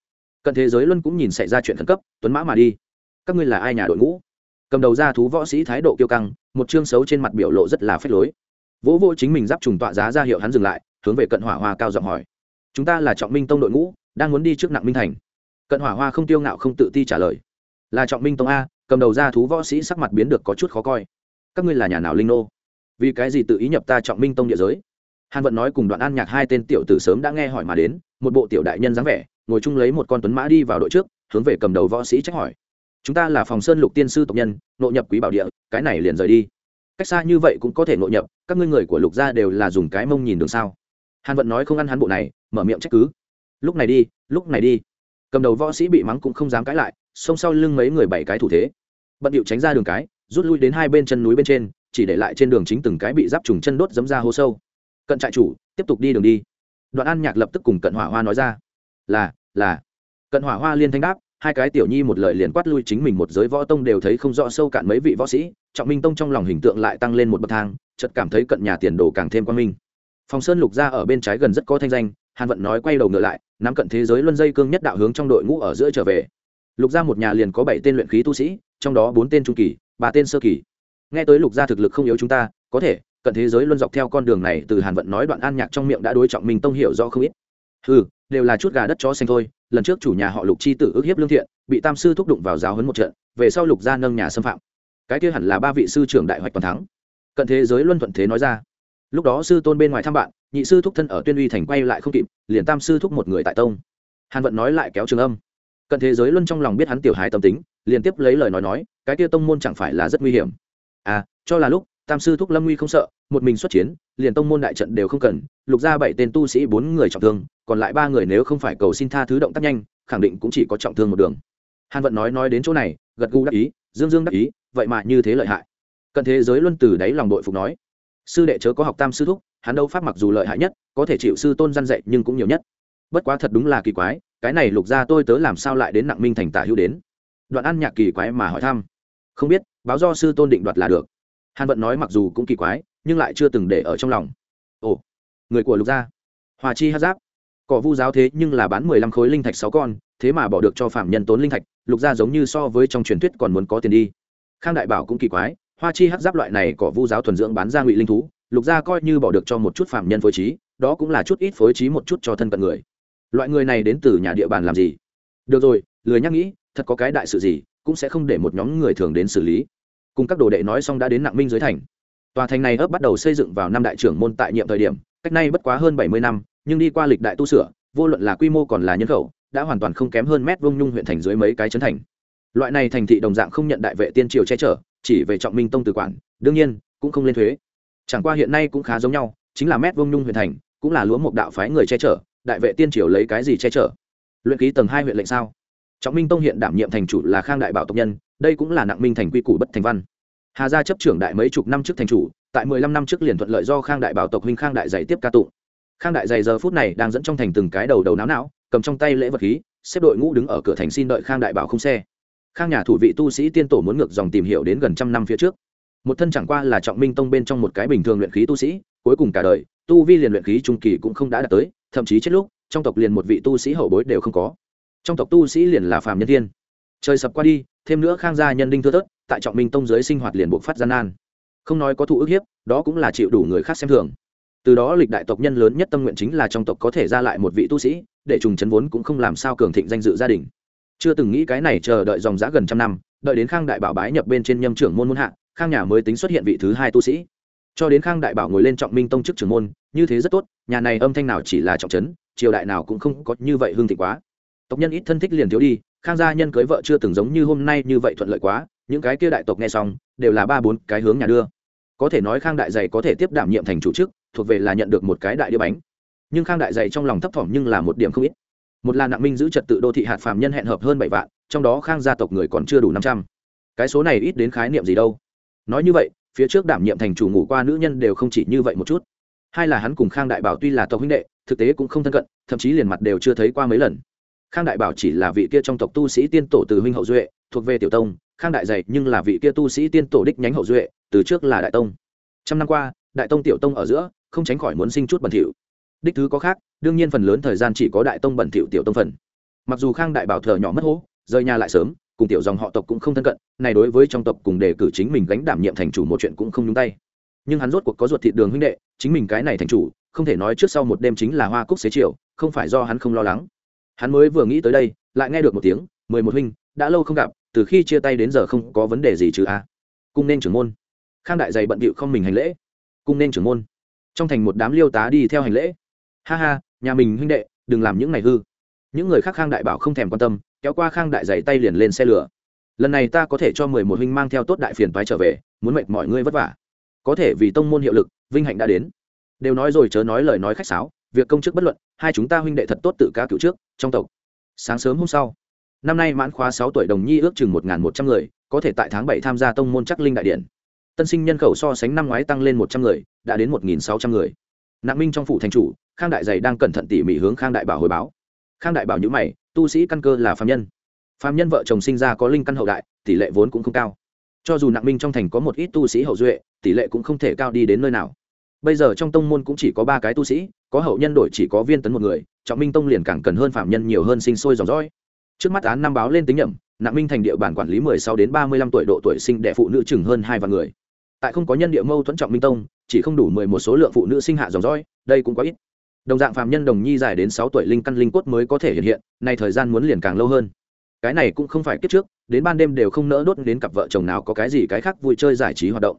Speaker 1: Cận thế giới luân cũng nhìn xảy ra chuyện khẩn cấp, tuấn mã mà đi. Các ngươi là ai nhà đội ngũ? Cầm đầu ra thú võ sĩ thái độ kiêu căng, một chương xấu trên mặt biểu lộ rất là phách lối. Vỗ vỗ chính mình giáp trùng tọa giá ra hiệu hắn dừng lại, hướng về cận hỏa hoa cao giọng hỏi. Chúng ta là trọng minh tông đội ngũ, đang muốn đi trước nặng minh thành. Cận hỏa hoa không tiêu ngạo không tự ti trả lời. Là trọng minh tông a cầm đầu ra thú võ sĩ sắc mặt biến được có chút khó coi. Các ngươi là nhà nào linh nô? Vì cái gì tự ý nhập ta trọng minh tông địa giới? Hàn vận nói cùng đoạn an nhạc hai tên tiểu tử sớm đã nghe hỏi mà đến, một bộ tiểu đại nhân dáng vẻ, ngồi chung lấy một con tuấn mã đi vào đội trước, hướng về cầm đầu võ sĩ trách hỏi. Chúng ta là phòng sơn lục tiên sư tộc nhân, nội nhập quý bảo địa, cái này liền rời đi. Cách xa như vậy cũng có thể nội nhập, các ngươi người của lục gia đều là dùng cái mông nhìn đường sao? Hàn vận nói không ăn hắn bộ này, mở miệng trách cứ. Lúc này đi, lúc này đi. Cầm đầu võ sĩ bị mắng cũng không dám cãi lại xông sau lưng mấy người bảy cái thủ thế. Bận điệu tránh ra đường cái, rút lui đến hai bên chân núi bên trên, chỉ để lại trên đường chính từng cái bị giáp trùng chân đốt dấm ra hố sâu. Cận trại chủ, tiếp tục đi đường đi. Đoạn an nhạc lập tức cùng cận hỏa hoa nói ra, là là. Cận hỏa hoa liên thanh đáp, hai cái tiểu nhi một lời liền quát lui chính mình một giới võ tông đều thấy không rõ sâu cạn mấy vị võ sĩ, trọng minh tông trong lòng hình tượng lại tăng lên một bậc thang, chợt cảm thấy cận nhà tiền đồ càng thêm quan minh. Phòng sơn lục ra ở bên trái gần rất có thanh danh, hàn vận nói quay đầu ngựa lại, nắm cận thế giới luân dây cương nhất đạo hướng trong đội ngũ ở giữa trở về lục gia một nhà liền có bảy tên luyện khí tu sĩ, trong đó bốn tên trung kỳ, ba tên sơ kỳ. Nghe tới lục gia thực lực không yếu chúng ta, có thể, cận thế giới luân dọc theo con đường này từ hàn vận nói đoạn an nhạc trong miệng đã đối trọng mình tông hiểu do không ít. Ừ đều là chút gà đất chó xanh thôi, lần trước chủ nhà họ lục chi tử ước hiếp lương thiện, bị tam sư thúc đụng vào giáo hấn một trận, về sau lục gia nâng nhà xâm phạm. Cái kia hẳn là ba vị sư trưởng đại hoạch toàn thắng. Cận thế giới luân thuận thế nói ra. Lúc đó sư tôn bên ngoài thăm bạn, nhị sư thúc thân ở tuyên uy thành quay lại không kịp, liền tam sư thúc một người tại tông. Hàn vận nói lại kéo trường âm cận thế giới luân trong lòng biết hắn tiểu hài tâm tính liền tiếp lấy lời nói nói, cái kia tông môn chẳng phải là rất nguy hiểm. À cho là lúc, tam sư thúc lâm nguy không sợ, một mình xuất chiến, liền tông môn đại trận đều không cần, lục ra bảy tên tu sĩ bốn người trọng thương, còn lại ba người nếu không phải cầu xin tha thứ động tác nhanh, khẳng định cũng chỉ có trọng thương một đường. Hàn vận nói nói đến chỗ này, gật gù đắc ý, dương dương đắc ý, vậy mà như thế lợi hại. Cận thế giới luân từ đáy lòng đội phục nói, sư đệ chớ có học tam sư thúc, hắn đâu pháp mặc dù lợi hại nhất, có thể chịu sư tôn gian dạy nhưng cũng nhiều nhất bất quá thật đúng là kỳ quái, cái này lục ra tôi tớ làm sao lại đến nặng minh thành tả hữu đến? Đoạn ăn nhạc kỳ quái mà hỏi thăm. Không biết, báo do sư tôn định đoạt là được. Hàn vận nói mặc dù cũng kỳ quái, nhưng lại chưa từng để ở trong lòng. Ồ, người của lục gia. Hòa chi hát giáp. Cỏ vu giáo thế nhưng là bán mười lăm khối linh thạch sáu con, thế mà bỏ được cho phạm nhân tốn linh thạch, lục gia giống như so với trong truyền thuyết còn muốn có tiền đi. Khang đại bảo cũng kỳ quái, hoa chi hát giáp loại này cỏ vu giáo thuần dưỡng bán ra ngụy linh thú, lục gia coi như bỏ được cho một chút phạm nhân phối trí, đó cũng là chút ít phối trí một chút cho thân cận người loại người này đến từ nhà địa bàn làm gì? Được rồi, lười nhắc nghĩ, thật có cái đại sự gì, cũng sẽ không để một nhóm người thường đến xử lý. Cùng các đồ đệ nói xong đã đến nặng minh dưới thành. Tòa thành này ấp bắt đầu xây dựng vào năm đại trưởng môn tại nhiệm thời điểm, cách nay bất quá hơn bảy mươi năm, nhưng đi qua lịch đại tu sửa, vô luận là quy mô còn là nhân khẩu, đã hoàn toàn không kém hơn mét vông nhung huyện thành dưới mấy cái trấn thành. Loại này thành thị đồng dạng không nhận đại vệ tiên triều che chở, chỉ về trọng minh tông từ quản, đương nhiên, cũng không lên thuế. Chẳng qua hiện nay cũng khá giống nhau, chính là mét vông nhung huyện thành, cũng là lúa một đạo phái người che chở đại vệ tiên triều lấy cái gì che chở? Luyện ký tầng hai huyện lệnh sao? Trọng minh tông hiện đảm nhiệm thành chủ là khang đại bảo tộc nhân, đây cũng là nặng minh thành quy củ bất thành văn. Hà gia chấp trưởng đại mấy chục năm trước thành chủ, tại mười lăm năm trước liền thuận lợi do khang đại bảo tộc huynh khang đại dạy tiếp ca tụng. Khang đại dày giờ phút này đang dẫn trong thành từng cái đầu đầu náo não cầm trong tay lễ vật khí, xếp đội ngũ đứng ở cửa thành xin đợi khang đại bảo không xe. Khang nhà thủ vị tu sĩ tiên tổ muốn ngược dòng tìm hiểu đến gần trăm năm phía trước. Một thân chẳng qua là trọng minh tông bên trong một cái bình thường luyện khí tu sĩ, cuối cùng cả đời, tu vi liền luyện khí trung kỳ cũng không đã đạt tới thậm chí chết lúc, trong tộc liền một vị tu sĩ hậu bối đều không có. Trong tộc tu sĩ liền là phàm nhân thiên. Trời sập qua đi, thêm nữa khang gia nhân đinh thưa thớt, tại trọng minh tông giới sinh hoạt liền buộc phát gian nan. Không nói có thụ ức hiếp, đó cũng là chịu đủ người khác xem thường. Từ đó lịch đại tộc nhân lớn nhất tâm nguyện chính là trong tộc có thể ra lại một vị tu sĩ, để trùng chấn vốn cũng không làm sao cường thịnh danh dự gia đình. Chưa từng nghĩ cái này chờ đợi dòng giã gần trăm năm, đợi đến khang đại bảo bái nhập bên trên nhâm trưởng môn môn hạ, khang nhà mới tính xuất hiện vị thứ hai tu sĩ cho đến khang đại bảo ngồi lên trọng minh tông chức trưởng môn, như thế rất tốt, nhà này âm thanh nào chỉ là trọng trấn, triều đại nào cũng không có như vậy hương thịnh quá. Tộc nhân ít thân thích liền thiếu đi, khang gia nhân cưới vợ chưa từng giống như hôm nay như vậy thuận lợi quá, những cái kia đại tộc nghe xong, đều là ba bốn cái hướng nhà đưa. Có thể nói khang đại dày có thể tiếp đảm nhiệm thành chủ chức, thuộc về là nhận được một cái đại đĩa bánh. Nhưng khang đại dày trong lòng thấp thỏm nhưng là một điểm không ít. Một là nặng minh giữ trật tự đô thị hạt phàm nhân hẹn hợp hơn bảy vạn, trong đó khang gia tộc người còn chưa đủ năm trăm. Cái số này ít đến khái niệm gì đâu. Nói như vậy phía trước đảm nhiệm thành chủ ngủ qua nữ nhân đều không chỉ như vậy một chút. Hai là hắn cùng khang đại bảo tuy là tộc huynh đệ, thực tế cũng không thân cận, thậm chí liền mặt đều chưa thấy qua mấy lần. Khang đại bảo chỉ là vị kia trong tộc tu sĩ tiên tổ từ huynh hậu duệ, thuộc về tiểu tông, khang đại dạy nhưng là vị kia tu sĩ tiên tổ đích nhánh hậu duệ, từ trước là đại tông. Trăm năm qua, đại tông tiểu tông ở giữa, không tránh khỏi muốn sinh chút bẩn thỉu. Đích thứ có khác, đương nhiên phần lớn thời gian chỉ có đại tông bẩn thỉu tiểu tông phần. Mặc dù khang đại bảo thờ nhỏ mất hố, rời nhà lại sớm cùng tiểu dòng họ tộc cũng không thân cận, này đối với trong tộc cùng đề cử chính mình gánh đảm nhiệm thành chủ một chuyện cũng không nhúng tay. Nhưng hắn rốt cuộc có ruột thịt đường huynh đệ, chính mình cái này thành chủ, không thể nói trước sau một đêm chính là hoa cúc xế chiều, không phải do hắn không lo lắng. Hắn mới vừa nghĩ tới đây, lại nghe được một tiếng, mười một huynh, đã lâu không gặp, từ khi chia tay đến giờ không có vấn đề gì chứ a? Cung nên trưởng môn. Khang đại dày bận bịu không mình hành lễ. Cung nên trưởng môn. Trong thành một đám liêu tá đi theo hành lễ. Ha ha, nhà mình huynh đệ, đừng làm những này hư. Những người khác khang đại bảo không thèm quan tâm kéo qua khang đại dày tay liền lên xe lửa. Lần này ta có thể cho mười một huynh mang theo tốt đại phiền toái trở về, muốn mệt mọi người vất vả. Có thể vì tông môn hiệu lực, vinh hạnh đã đến. Đều nói rồi chớ nói lời nói khách sáo, việc công chức bất luận, hai chúng ta huynh đệ thật tốt tự cá cựu trước, trong tộc. Sáng sớm hôm sau, năm nay mãn khóa sáu tuổi đồng nhi ước chừng một một trăm người, có thể tại tháng bảy tham gia tông môn chắc linh đại điện. Tân sinh nhân khẩu so sánh năm ngoái tăng lên một trăm người, đã đến một sáu trăm người. Nạn minh trong phủ thành chủ, khang đại dày đang cẩn thận tỉ mỉ hướng khang đại bảo hồi báo. Khang đại bảo nhữ mày tu sĩ căn cơ là phạm nhân. Phạm nhân vợ chồng sinh ra có linh căn hậu đại, tỷ lệ vốn cũng không cao. Cho dù nặng minh trong thành có một ít tu sĩ hậu duệ, tỷ lệ cũng không thể cao đi đến nơi nào. Bây giờ trong tông môn cũng chỉ có ba cái tu sĩ, có hậu nhân đổi chỉ có viên tấn một người, trọng minh tông liền càng cần hơn phạm nhân nhiều hơn sinh sôi dòng dõi. Trước mắt án năm báo lên tính nhậm, nặng minh thành địa bản quản lý mười sáu đến ba mươi lăm tuổi độ tuổi sinh đẻ phụ nữ chừng hơn hai vạn người. Tại không có nhân địa mâu thuẫn trọng minh tông, chỉ không đủ mười một số lượng phụ nữ sinh hạ dòng dõi, đây cũng quá ít đồng dạng phạm nhân đồng nhi dài đến sáu tuổi linh căn linh cốt mới có thể hiện hiện, nay thời gian muốn liền càng lâu hơn. Cái này cũng không phải kết trước, đến ban đêm đều không nỡ đốt đến cặp vợ chồng nào có cái gì cái khác vui chơi giải trí hoạt động.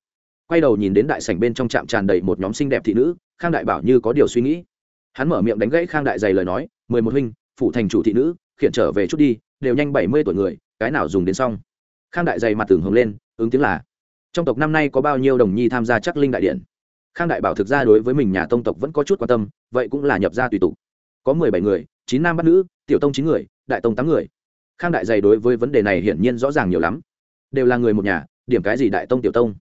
Speaker 1: Quay đầu nhìn đến đại sảnh bên trong trạm tràn đầy một nhóm xinh đẹp thị nữ, khang đại bảo như có điều suy nghĩ. Hắn mở miệng đánh gãy khang đại dày lời nói, mười một huynh phụ thành chủ thị nữ, khiển trở về chút đi, đều nhanh bảy mươi tuổi người, cái nào dùng đến xong? Khang đại dày mặt tưởng hồng lên, ứng tiếng là, trong tộc năm nay có bao nhiêu đồng nhi tham gia chắc linh đại điện? Khang đại bảo thực ra đối với mình nhà tông tộc vẫn có chút quan tâm, vậy cũng là nhập gia tùy tục. Có mười bảy người, chín nam bắt nữ, tiểu tông chín người, đại tông tám người. Khang đại dày đối với vấn đề này hiển nhiên rõ ràng nhiều lắm. Đều là người một nhà, điểm cái gì đại tông tiểu tông?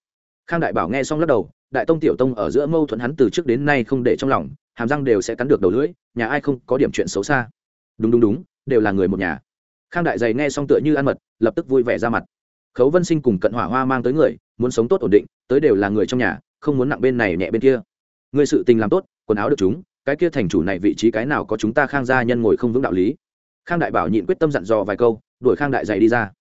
Speaker 1: Khang đại bảo nghe xong lắc đầu, đại tông tiểu tông ở giữa mâu thuẫn hắn từ trước đến nay không để trong lòng, hàm răng đều sẽ cắn được đầu lưỡi, nhà ai không có điểm chuyện xấu xa. Đúng đúng đúng, đều là người một nhà. Khang đại dày nghe xong tựa như ăn mật, lập tức vui vẻ ra mặt. Khấu vân sinh cùng cận hỏa hoa mang tới người, muốn sống tốt ổn định, tới đều là người trong nhà không muốn nặng bên này nhẹ bên kia. Người sự tình làm tốt, quần áo được chúng, cái kia thành chủ này vị trí cái nào có chúng ta khang gia nhân ngồi không vững đạo lý. Khang đại bảo nhịn quyết tâm dặn dò vài câu, đuổi khang đại dày đi ra.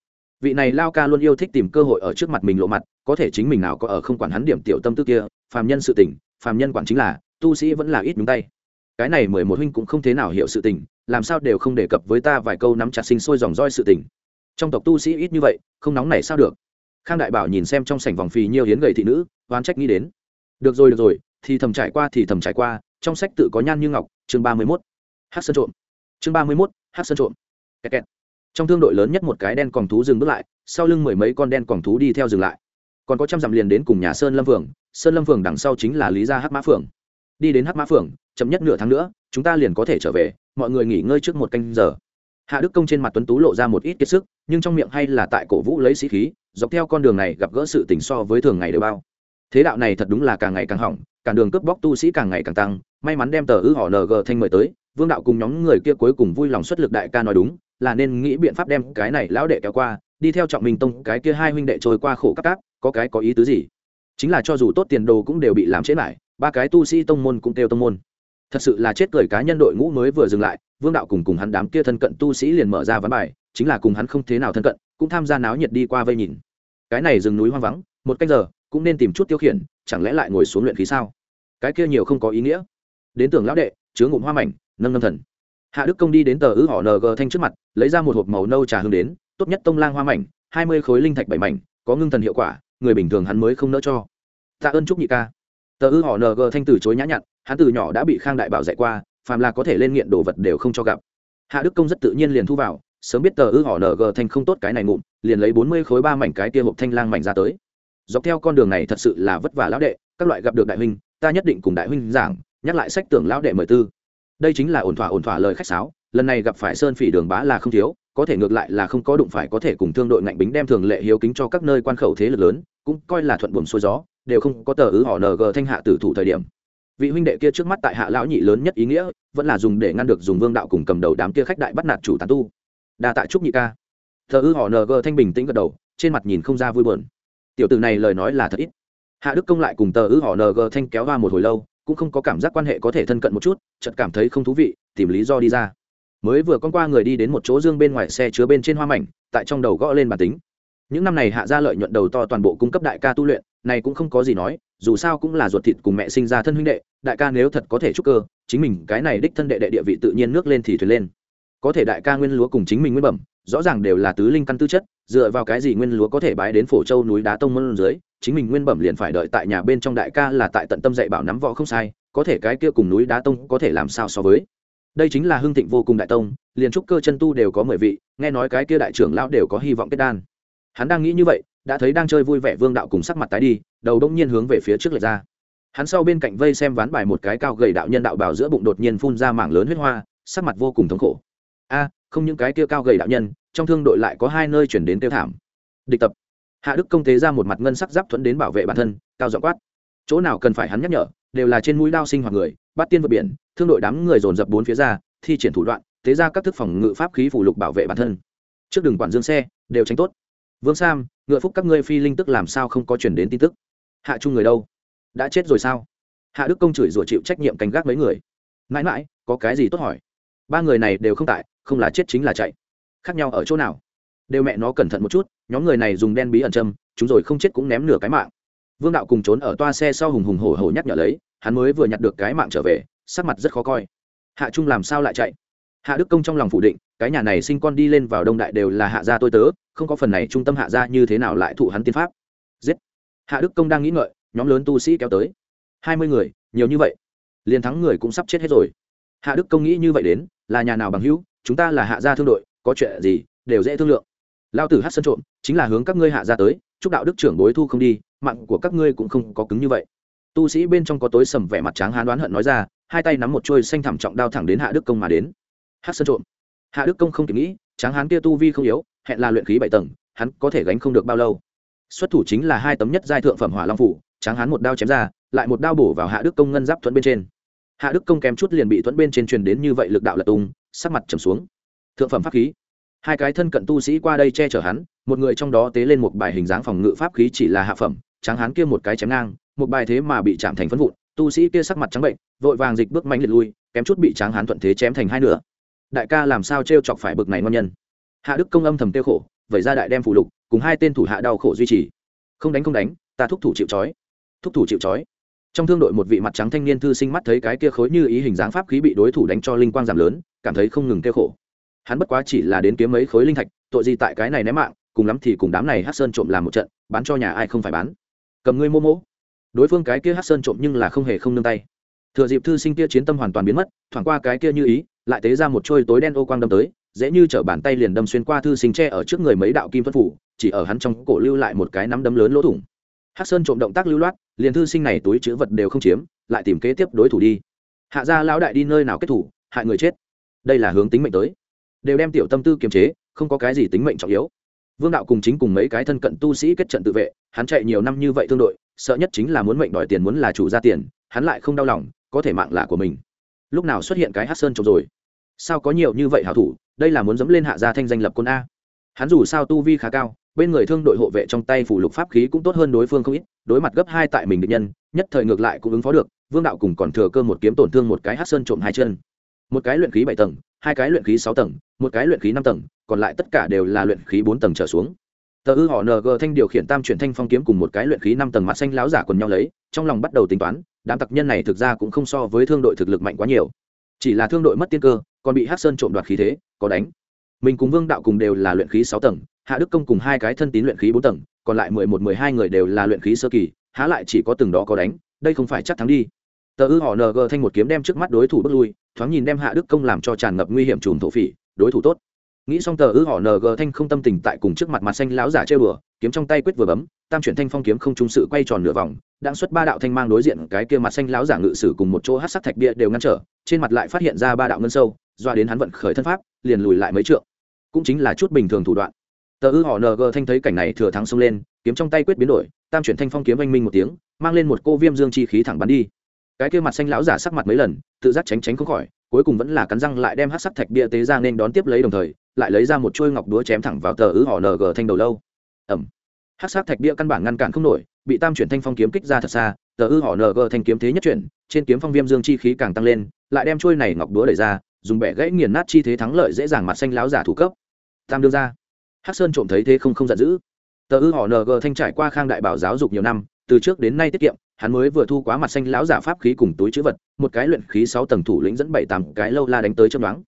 Speaker 1: Vị này lao ca luôn yêu thích tìm cơ hội ở trước mặt mình lộ mặt, có thể chính mình nào có ở không quản hắn điểm tiểu tâm tư kia, phàm nhân sự tình, phàm nhân quản chính là, tu sĩ vẫn là ít nhúng tay. Cái này mười một huynh cũng không thế nào hiểu sự tình, làm sao đều không đề cập với ta vài câu nắm chặt sinh sôi dòng roi sự tình. Trong tộc tu sĩ ít như vậy, không nóng này sao được? Khang đại bảo nhìn xem trong sảnh vòng phì nhiều hiến gầy thị nữ, oán trách nghĩ đến được rồi được rồi, thì thầm trải qua, thì thầm trải qua, trong sách tự có nhan như ngọc, chương ba mươi mốt. Hát sơn trộm. Chương ba mươi mốt, hát sơn trộm. Kẹt kẹt. trong thương đội lớn nhất một cái đen còng thú dừng bước lại, sau lưng mười mấy con đen còng thú đi theo dừng lại. Còn có trăm dặm liền đến cùng nhà sơn lâm phường sơn lâm phường đằng sau chính là lý gia hát mã phường đi đến hát mã phường chậm nhất nửa tháng nữa, chúng ta liền có thể trở về, mọi người nghỉ ngơi trước một canh giờ. Hạ đức công trên mặt tuấn tú lộ ra một ít kiệt sức, nhưng trong miệng hay là tại cổ vũ lấy sĩ khí, dọc theo con đường này gặp gỡ sự tình so với thường ngày đều bao thế đạo này thật đúng là càng ngày càng hỏng cả đường cướp bóc tu sĩ càng ngày càng tăng. May mắn đem tờ ư họ ng thanh mời tới, vương đạo cùng nhóm người kia cuối cùng vui lòng xuất lực đại ca nói đúng, là nên nghĩ biện pháp đem cái này lão đệ kéo qua, đi theo trọng minh tông, cái kia hai huynh đệ trôi qua khổ các cáp có cái có ý tứ gì? Chính là cho dù tốt tiền đồ cũng đều bị làm chết lại, ba cái tu sĩ tông môn cũng kêu tông môn. Thật sự là chết cười cá nhân đội ngũ mới vừa dừng lại, vương đạo cùng cùng hắn đám kia thân cận tu sĩ liền mở ra ván bài, chính là cùng hắn không thế nào thân cận, cũng tham gia náo nhiệt đi qua vây nhìn. Cái này rừng núi hoang vắng, một canh giờ cũng nên tìm chút tiêu khiển, chẳng lẽ lại ngồi xuống luyện khí sao? Cái kia nhiều không có ý nghĩa. Đến tưởng lão đệ, chứa ngụm hoa mảnh, nâng nâng thần. Hạ đức công đi đến tờ ư họ ng thanh trước mặt, lấy ra một hộp màu nâu trà hương đến, tốt nhất tông lang hoa mảnh, hai mươi khối linh thạch bảy mảnh, có ngưng thần hiệu quả, người bình thường hắn mới không nỡ cho. Tạ ơn trúc nhị ca. Tờ ư họ ng thanh từ chối nhã nhặn, hắn từ nhỏ đã bị khang đại bảo dạy qua, phàm là có thể lên nghiện đồ vật đều không cho gặp. Hạ đức công rất tự nhiên liền thu vào, sớm biết tờ ư họ ng thanh không tốt cái này ngụm, liền lấy bốn mươi khối ba mảnh cái tia hộp thanh lang mảnh ra tới dọc theo con đường này thật sự là vất vả lão đệ, các loại gặp được đại huynh, ta nhất định cùng đại huynh giảng, nhắc lại sách tưởng lão đệ mời tư. Đây chính là ổn thỏa ổn thỏa lời khách sáo, lần này gặp phải sơn phỉ đường bá là không thiếu, có thể ngược lại là không có đụng phải có thể cùng thương đội ngạnh bính đem thường lệ hiếu kính cho các nơi quan khẩu thế lực lớn, cũng coi là thuận buồm xuôi gió, đều không có tờ ứ họ ng thanh hạ tử thủ thời điểm. Vị huynh đệ kia trước mắt tại hạ lão nhị lớn nhất ý nghĩa, vẫn là dùng để ngăn được dùng vương đạo cùng cầm đầu đám kia khách đại bắt nạt chủ tán tu. Đa tạ trúc nhị ca. Thờ ư họ ng thanh bình tĩnh gật đầu, trên mặt nhìn không ra vui buồn tiểu tử này lời nói là thật ít. Hạ đức công lại cùng tờ ư họ ng thanh kéo va một hồi lâu, cũng không có cảm giác quan hệ có thể thân cận một chút, chợt cảm thấy không thú vị, tìm lý do đi ra. Mới vừa con qua người đi đến một chỗ dương bên ngoài xe chứa bên trên hoa mảnh, tại trong đầu gõ lên bản tính. Những năm này hạ gia lợi nhuận đầu to toàn bộ cung cấp đại ca tu luyện, này cũng không có gì nói, dù sao cũng là ruột thịt cùng mẹ sinh ra thân huynh đệ, đại ca nếu thật có thể chúc cơ, chính mình cái này đích thân đệ đệ địa vị tự nhiên nước lên thì thuyền lên có thể đại ca nguyên lúa cùng chính mình nguyên bẩm, rõ ràng đều là tứ linh căn tư chất, dựa vào cái gì nguyên lúa có thể bái đến phổ châu núi đá tông môn dưới, chính mình nguyên bẩm liền phải đợi tại nhà bên trong đại ca là tại tận tâm dạy bảo nắm võ không sai, có thể cái kia cùng núi đá tông có thể làm sao so với. Đây chính là hưng thịnh vô cùng đại tông, liền trúc cơ chân tu đều có mười vị, nghe nói cái kia đại trưởng lão đều có hy vọng kết đan. Hắn đang nghĩ như vậy, đã thấy đang chơi vui vẻ vương đạo cùng sắc mặt tái đi, đầu đông nhiên hướng về phía trước lệch ra. Hắn sau bên cạnh vây xem ván bài một cái cao gầy đạo nhân đạo bảo giữa bụng đột nhiên phun ra mảng lớn huyết hoa, sắc mặt vô cùng thống khổ a, không những cái kia cao gầy đạo nhân, trong thương đội lại có hai nơi chuyển đến tiêu thảm. Địch tập. Hạ đức công tế ra một mặt ngân sắc giáp thuẫn đến bảo vệ bản thân, cao dọ quát. Chỗ nào cần phải hắn nhắc nhở, đều là trên mũi đao sinh hoạt người, bắt tiên vượt biển, thương đội đám người dồn dập bốn phía ra, thi triển thủ đoạn, tế ra các thức phòng ngự pháp khí phủ lục bảo vệ bản thân. Trước đường quản dương xe, đều tránh tốt. Vương sam, ngựa phúc các ngươi phi linh tức làm sao không có chuyển đến tin tức? Hạ chung người đâu? Đã chết rồi sao? Hạ đức công chửi rủa chịu trách nhiệm canh gác mấy người. Mãi mãi, có cái gì tốt hỏi? Ba người này đều không tại, không là chết chính là chạy. Khác nhau ở chỗ nào? Đều mẹ nó cẩn thận một chút, nhóm người này dùng đen bí ẩn châm, chúng rồi không chết cũng ném nửa cái mạng. Vương đạo cùng trốn ở toa xe sau hùng hùng hổ hổ nhắc nhở lấy, hắn mới vừa nhặt được cái mạng trở về, sắc mặt rất khó coi. Hạ trung làm sao lại chạy? Hạ đức công trong lòng phủ định, cái nhà này sinh con đi lên vào đông đại đều là hạ gia tôi tớ, không có phần này trung tâm hạ gia như thế nào lại thụ hắn tiên pháp. Giết! Hạ đức công đang nghĩ ngợi, nhóm lớn tu sĩ kéo tới. Hai mươi người, nhiều như vậy. Liền thắng người cũng sắp chết hết rồi. Hạ đức công nghĩ như vậy đến là nhà nào bằng hữu, chúng ta là hạ gia thương đội, có chuyện gì đều dễ thương lượng. Lao tử hát sân trộm, chính là hướng các ngươi hạ gia tới, chúc đạo đức trưởng bối thu không đi, mạng của các ngươi cũng không có cứng như vậy. Tu sĩ bên trong có tối sầm vẻ mặt tráng hán đoán hận nói ra, hai tay nắm một trôi xanh thảm trọng đao thẳng đến hạ đức công mà đến. Hát sân trộm. Hạ đức công không kịp nghĩ, tráng hán kia tu vi không yếu, hẹn là luyện khí bảy tầng, hắn có thể gánh không được bao lâu. Xuất thủ chính là hai tấm nhất giai thượng phẩm hỏa long phủ, tráng hán một đao chém ra, lại một đao bổ vào hạ đức công ngân giáp thuẫn bên trên hạ đức công kém chút liền bị thuẫn bên trên truyền đến như vậy lực đạo lật tung, sắc mặt trầm xuống. Thượng phẩm pháp khí. Hai cái thân cận tu sĩ qua đây che chở hắn, một người trong đó tế lên một bài hình dáng phòng ngự pháp khí chỉ là hạ phẩm, tráng hắn kia một cái chém ngang, một bài thế mà bị chạm thành phân vụn, tu sĩ kia sắc mặt trắng bệnh, vội vàng dịch bước mạnh liệt lui, kém chút bị tráng hắn thuận thế chém thành hai nửa. Đại ca làm sao t chọc phải bực này ngon nhân? Hạ đức công âm thầm tiêu khổ vậy ra đại đem phụ lục, cùng hai tên thủ hạ đau khổ duy trì. Không đánh không đánh, ta thúc thủ chịu trói. Thúc thủ chịu trói trong thương đội một vị mặt trắng thanh niên thư sinh mắt thấy cái kia khối như ý hình dáng pháp khí bị đối thủ đánh cho linh quang giảm lớn, cảm thấy không ngừng kêu khổ. Hắn bất quá chỉ là đến kiếm mấy khối linh thạch, tội gì tại cái này ném mạng, cùng lắm thì cùng đám này hát sơn trộm làm một trận, bán cho nhà ai không phải bán. Cầm ngươi mô mỗ đối phương cái kia hát sơn trộm nhưng là không hề không nương tay. Thừa dịp thư sinh kia chiến tâm hoàn toàn biến mất, thoảng qua cái kia như ý, lại tế ra một trôi tối đen ô quang đâm tới, dễ như chở bàn tay liền đâm xuyên qua thư sinh tre ở trước người mấy đạo kim phân phủ, chỉ ở hắn trong cổ lưu lại một cái nắm đấm lớn lỗ thủng. Hát sơn trộm động tác lưu loát liền thư sinh này túi chữ vật đều không chiếm, lại tìm kế tiếp đối thủ đi. Hạ gia lão đại đi nơi nào kết thủ, hại người chết. Đây là hướng tính mệnh tới. Đều đem tiểu tâm tư kiềm chế, không có cái gì tính mệnh trọng yếu. Vương đạo cùng chính cùng mấy cái thân cận tu sĩ kết trận tự vệ, hắn chạy nhiều năm như vậy thương đội, sợ nhất chính là muốn mệnh đòi tiền muốn là chủ ra tiền, hắn lại không đau lòng, có thể mạng là của mình. Lúc nào xuất hiện cái hát sơn trộm rồi? Sao có nhiều như vậy hảo thủ, đây là muốn dẫm lên hạ gia thanh danh lập quân a hắn dù sao tu vi khá cao, bên người thương đội hộ vệ trong tay phủ lục pháp khí cũng tốt hơn đối phương không ít, đối mặt gấp hai tại mình định nhân, nhất thời ngược lại cũng ứng phó được, vương đạo cùng còn thừa cơ một kiếm tổn thương một cái hát sơn trộm hai chân. Một cái luyện khí bảy tầng, hai cái luyện khí sáu tầng, một cái luyện khí năm tầng, còn lại tất cả đều là luyện khí bốn tầng trở xuống. Tờ ư họ ng thanh điều khiển tam chuyển thanh phong kiếm cùng một cái luyện khí năm tầng mặt xanh láo giả quần nhau lấy, trong lòng bắt đầu tính toán, đám tặc nhân này thực ra cũng không so với thương đội thực lực mạnh quá nhiều. Chỉ là thương đội mất tiên cơ, còn bị hát sơn trộm đoạt khí thế, có đánh mình cùng vương đạo cùng đều là luyện khí sáu tầng, hạ đức công cùng hai cái thân tín luyện khí bốn tầng, còn lại mười một, mười hai người đều là luyện khí sơ kỳ, há lại chỉ có từng đó có đánh, đây không phải chắc thắng đi. Tờ ư họ ng thanh một kiếm đem trước mắt đối thủ bước lui, thoáng nhìn đem hạ đức công làm cho tràn ngập nguy hiểm trùm thổ phỉ, đối thủ tốt. Nghĩ xong tờ ư họ ng thanh không tâm tình tại cùng trước mặt mặt xanh láo giả chơi bừa kiếm trong tay quyết vừa bấm, tam chuyển thanh phong kiếm không trung sự quay tròn nửa vòng, đang xuất ba đạo thanh mang đối diện cái kia mặt xanh láo giả ngự sử cùng một chỗ hát sắc thạch bia đều ngăn trở, trên mặt lại phát hiện ra ba đạo ngân sâu doa đến hắn vận khởi thân pháp, liền lùi lại mấy trượng. Cũng chính là chút bình thường thủ đoạn. Tờ ư họ ng thanh thấy cảnh này thừa thắng xông lên, kiếm trong tay quyết biến đổi, tam chuyển thanh phong kiếm anh minh một tiếng, mang lên một cô viêm dương chi khí thẳng bắn đi. Cái kia mặt xanh lão giả sắc mặt mấy lần, tự giác tránh tránh không khỏi, cuối cùng vẫn là cắn răng lại đem hát sắc thạch bia tế ra nên đón tiếp lấy đồng thời, lại lấy ra một chuôi ngọc đúa chém thẳng vào tờ ư họ ng thanh đầu lâu. Ẩm hát sắc thạch bia căn bản ngăn cản không nổi, bị tam chuyển thanh phong kiếm kích ra thật xa, tờ ư họ ng thanh kiếm thế nhất chuyển, trên kiếm phong viêm dương chi khí càng tăng lên, lại đem chuôi này ngọc đúa đẩy ra dùng bẻ gãy nghiền nát chi thế thắng lợi dễ dàng mặt xanh láo giả thủ cấp. Tam đương ra hắc sơn trộm thấy thế không không giận dữ. Tờ ư họ ng thanh trải qua khang đại bảo giáo dục nhiều năm, từ trước đến nay tiết kiệm, hắn mới vừa thu quá mặt xanh lão giả pháp khí cùng túi chữ vật, một cái luyện khí sáu tầng thủ lĩnh dẫn bảy tám cái lâu la đánh tới chấm đoán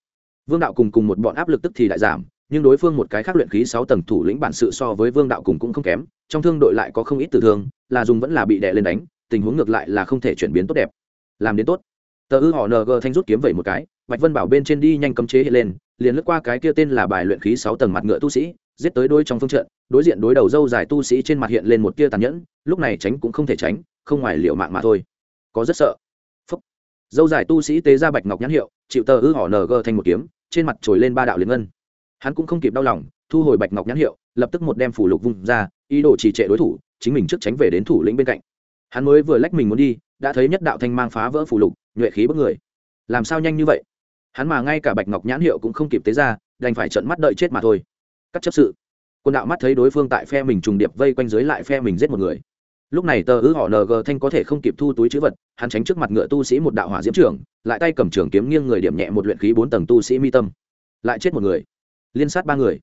Speaker 1: vương đạo cùng cùng một bọn áp lực tức thì đại giảm, nhưng đối phương một cái khác luyện khí sáu tầng thủ lĩnh bản sự so với vương đạo cùng cũng không kém, trong thương đội lại có không ít tử thương, là dùng vẫn là bị đè lên đánh, tình huống ngược lại là không thể chuyển biến tốt đẹp. Làm đến tốt. Tờ ư họ ng thanh rút kiếm vậy một cái bạch vân bảo bên trên đi nhanh cấm chế hiện lên, liền lướt qua cái kia tên là bài luyện khí sáu tầng mặt ngựa tu sĩ, giết tới đôi trong phương trận, đối diện đối đầu dâu dài tu sĩ trên mặt hiện lên một tia tàn nhẫn, lúc này tránh cũng không thể tránh, không ngoài liệu mạng mà thôi. Có rất sợ. Phúc. dâu dài tu sĩ tế ra bạch ngọc nhãn hiệu, chịu tờ ư họ ng thành một kiếm, trên mặt trồi lên ba đạo liền ngân. Hắn cũng không kịp đau lòng, thu hồi bạch ngọc nhãn hiệu, lập tức một đem phủ lục vung ra, ý đồ trì trệ đối thủ, chính mình trước tránh về đến thủ lĩnh bên cạnh. Hắn mới vừa lách mình muốn đi, đã thấy nhất đạo thanh mang phá vỡ phủ lục, nhuệ khí bức người. Làm sao nhanh như vậy? Hắn mà ngay cả bạch ngọc nhãn hiệu cũng không kịp tế ra, đành phải trận mắt đợi chết mà thôi. Cắt chấp sự, quân đạo mắt thấy đối phương tại phe mình trùng điệp vây quanh dưới lại phe mình giết một người. Lúc này tờ ứ họ ng thanh có thể không kịp thu túi chữ vật, hắn tránh trước mặt ngựa tu sĩ một đạo hỏa diễm trưởng, lại tay cầm trường kiếm nghiêng người điểm nhẹ một luyện khí bốn tầng tu sĩ mi tâm. Lại chết một người. Liên sát ba người.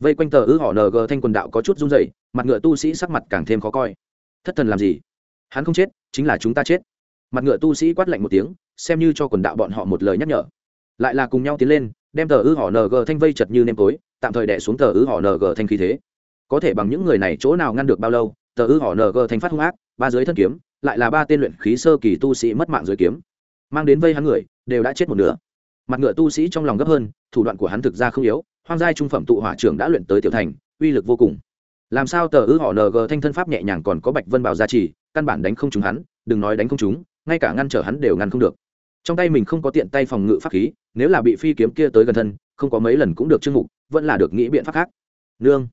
Speaker 1: Vây quanh tờ ứ họ ng thanh quần đạo có chút run rẩy, mặt ngựa tu sĩ sắc mặt càng thêm khó coi. Thất thần làm gì? Hắn không chết, chính là chúng ta chết. Mặt ngựa tu sĩ quát lạnh một tiếng, xem như cho quần đạo bọn họ một lời nhắc nhở lại là cùng nhau tiến lên đem tờ ư họ ng thanh vây chật như nêm tối tạm thời đẻ xuống tờ ư họ ng thanh khí thế. Có thể bằng những người này chỗ nào ngăn được bao lâu tờ ư họ ng thanh phát hung ác ba dưới thân kiếm lại là ba tên luyện khí sơ kỳ tu sĩ mất mạng dưới kiếm. Mang đến vây hắn người đều đã chết một nửa. Mặt ngựa tu sĩ trong lòng gấp hơn thủ đoạn của hắn thực ra không yếu hoang giai trung phẩm tụ hỏa trưởng đã luyện tới tiểu thành uy lực vô cùng. Làm sao tờ ư họ ng thanh thân pháp nhẹ nhàng còn có bạch vân bảo gia trì căn bản đánh không chúng hắn đừng nói đánh không chúng, ngay cả ngăn trở hắn đều ngăn không được trong tay mình không có tiện tay phòng ngự pháp khí, nếu là bị phi kiếm kia tới gần thân, không có mấy lần cũng được chưng mục, vẫn là được nghĩ biện pháp khác. Nương.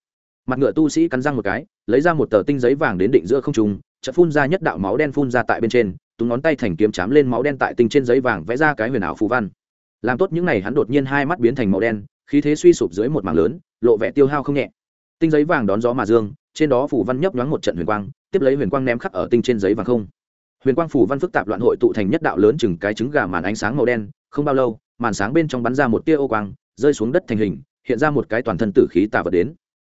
Speaker 1: Mặt ngựa tu sĩ cắn răng một cái, lấy ra một tờ tinh giấy vàng đến định giữa không trùng chợt phun ra nhất đạo máu đen phun ra tại bên trên túng ngón tay thành kiếm chám lên máu đen tại tinh trên giấy vàng vẽ ra cái huyền ảo phù văn. Làm tốt những n à y hắn đột nhiên hai mắt biến thành màu đen, khí thế suy sụp dưới một mảng lớn, lộ vẻ tiêu hao không nhẹ. Tinh giấy vàng đón gió mà dương, trên đó phủ văn nhấp nhoáng một trận huyền quang, tiếp lấy huyền quang ném khắc ở tinh trên giấy vàng không huyền quang phủ văn phức tạp loạn hội tụ thành nhất đạo lớn chừng cái trứng gà màn ánh sáng màu đen, không bao lâu, màn sáng bên trong bắn ra một tia ô quang, rơi xuống đất thành hình, hiện ra một cái toàn thân tử khí tà vật đến.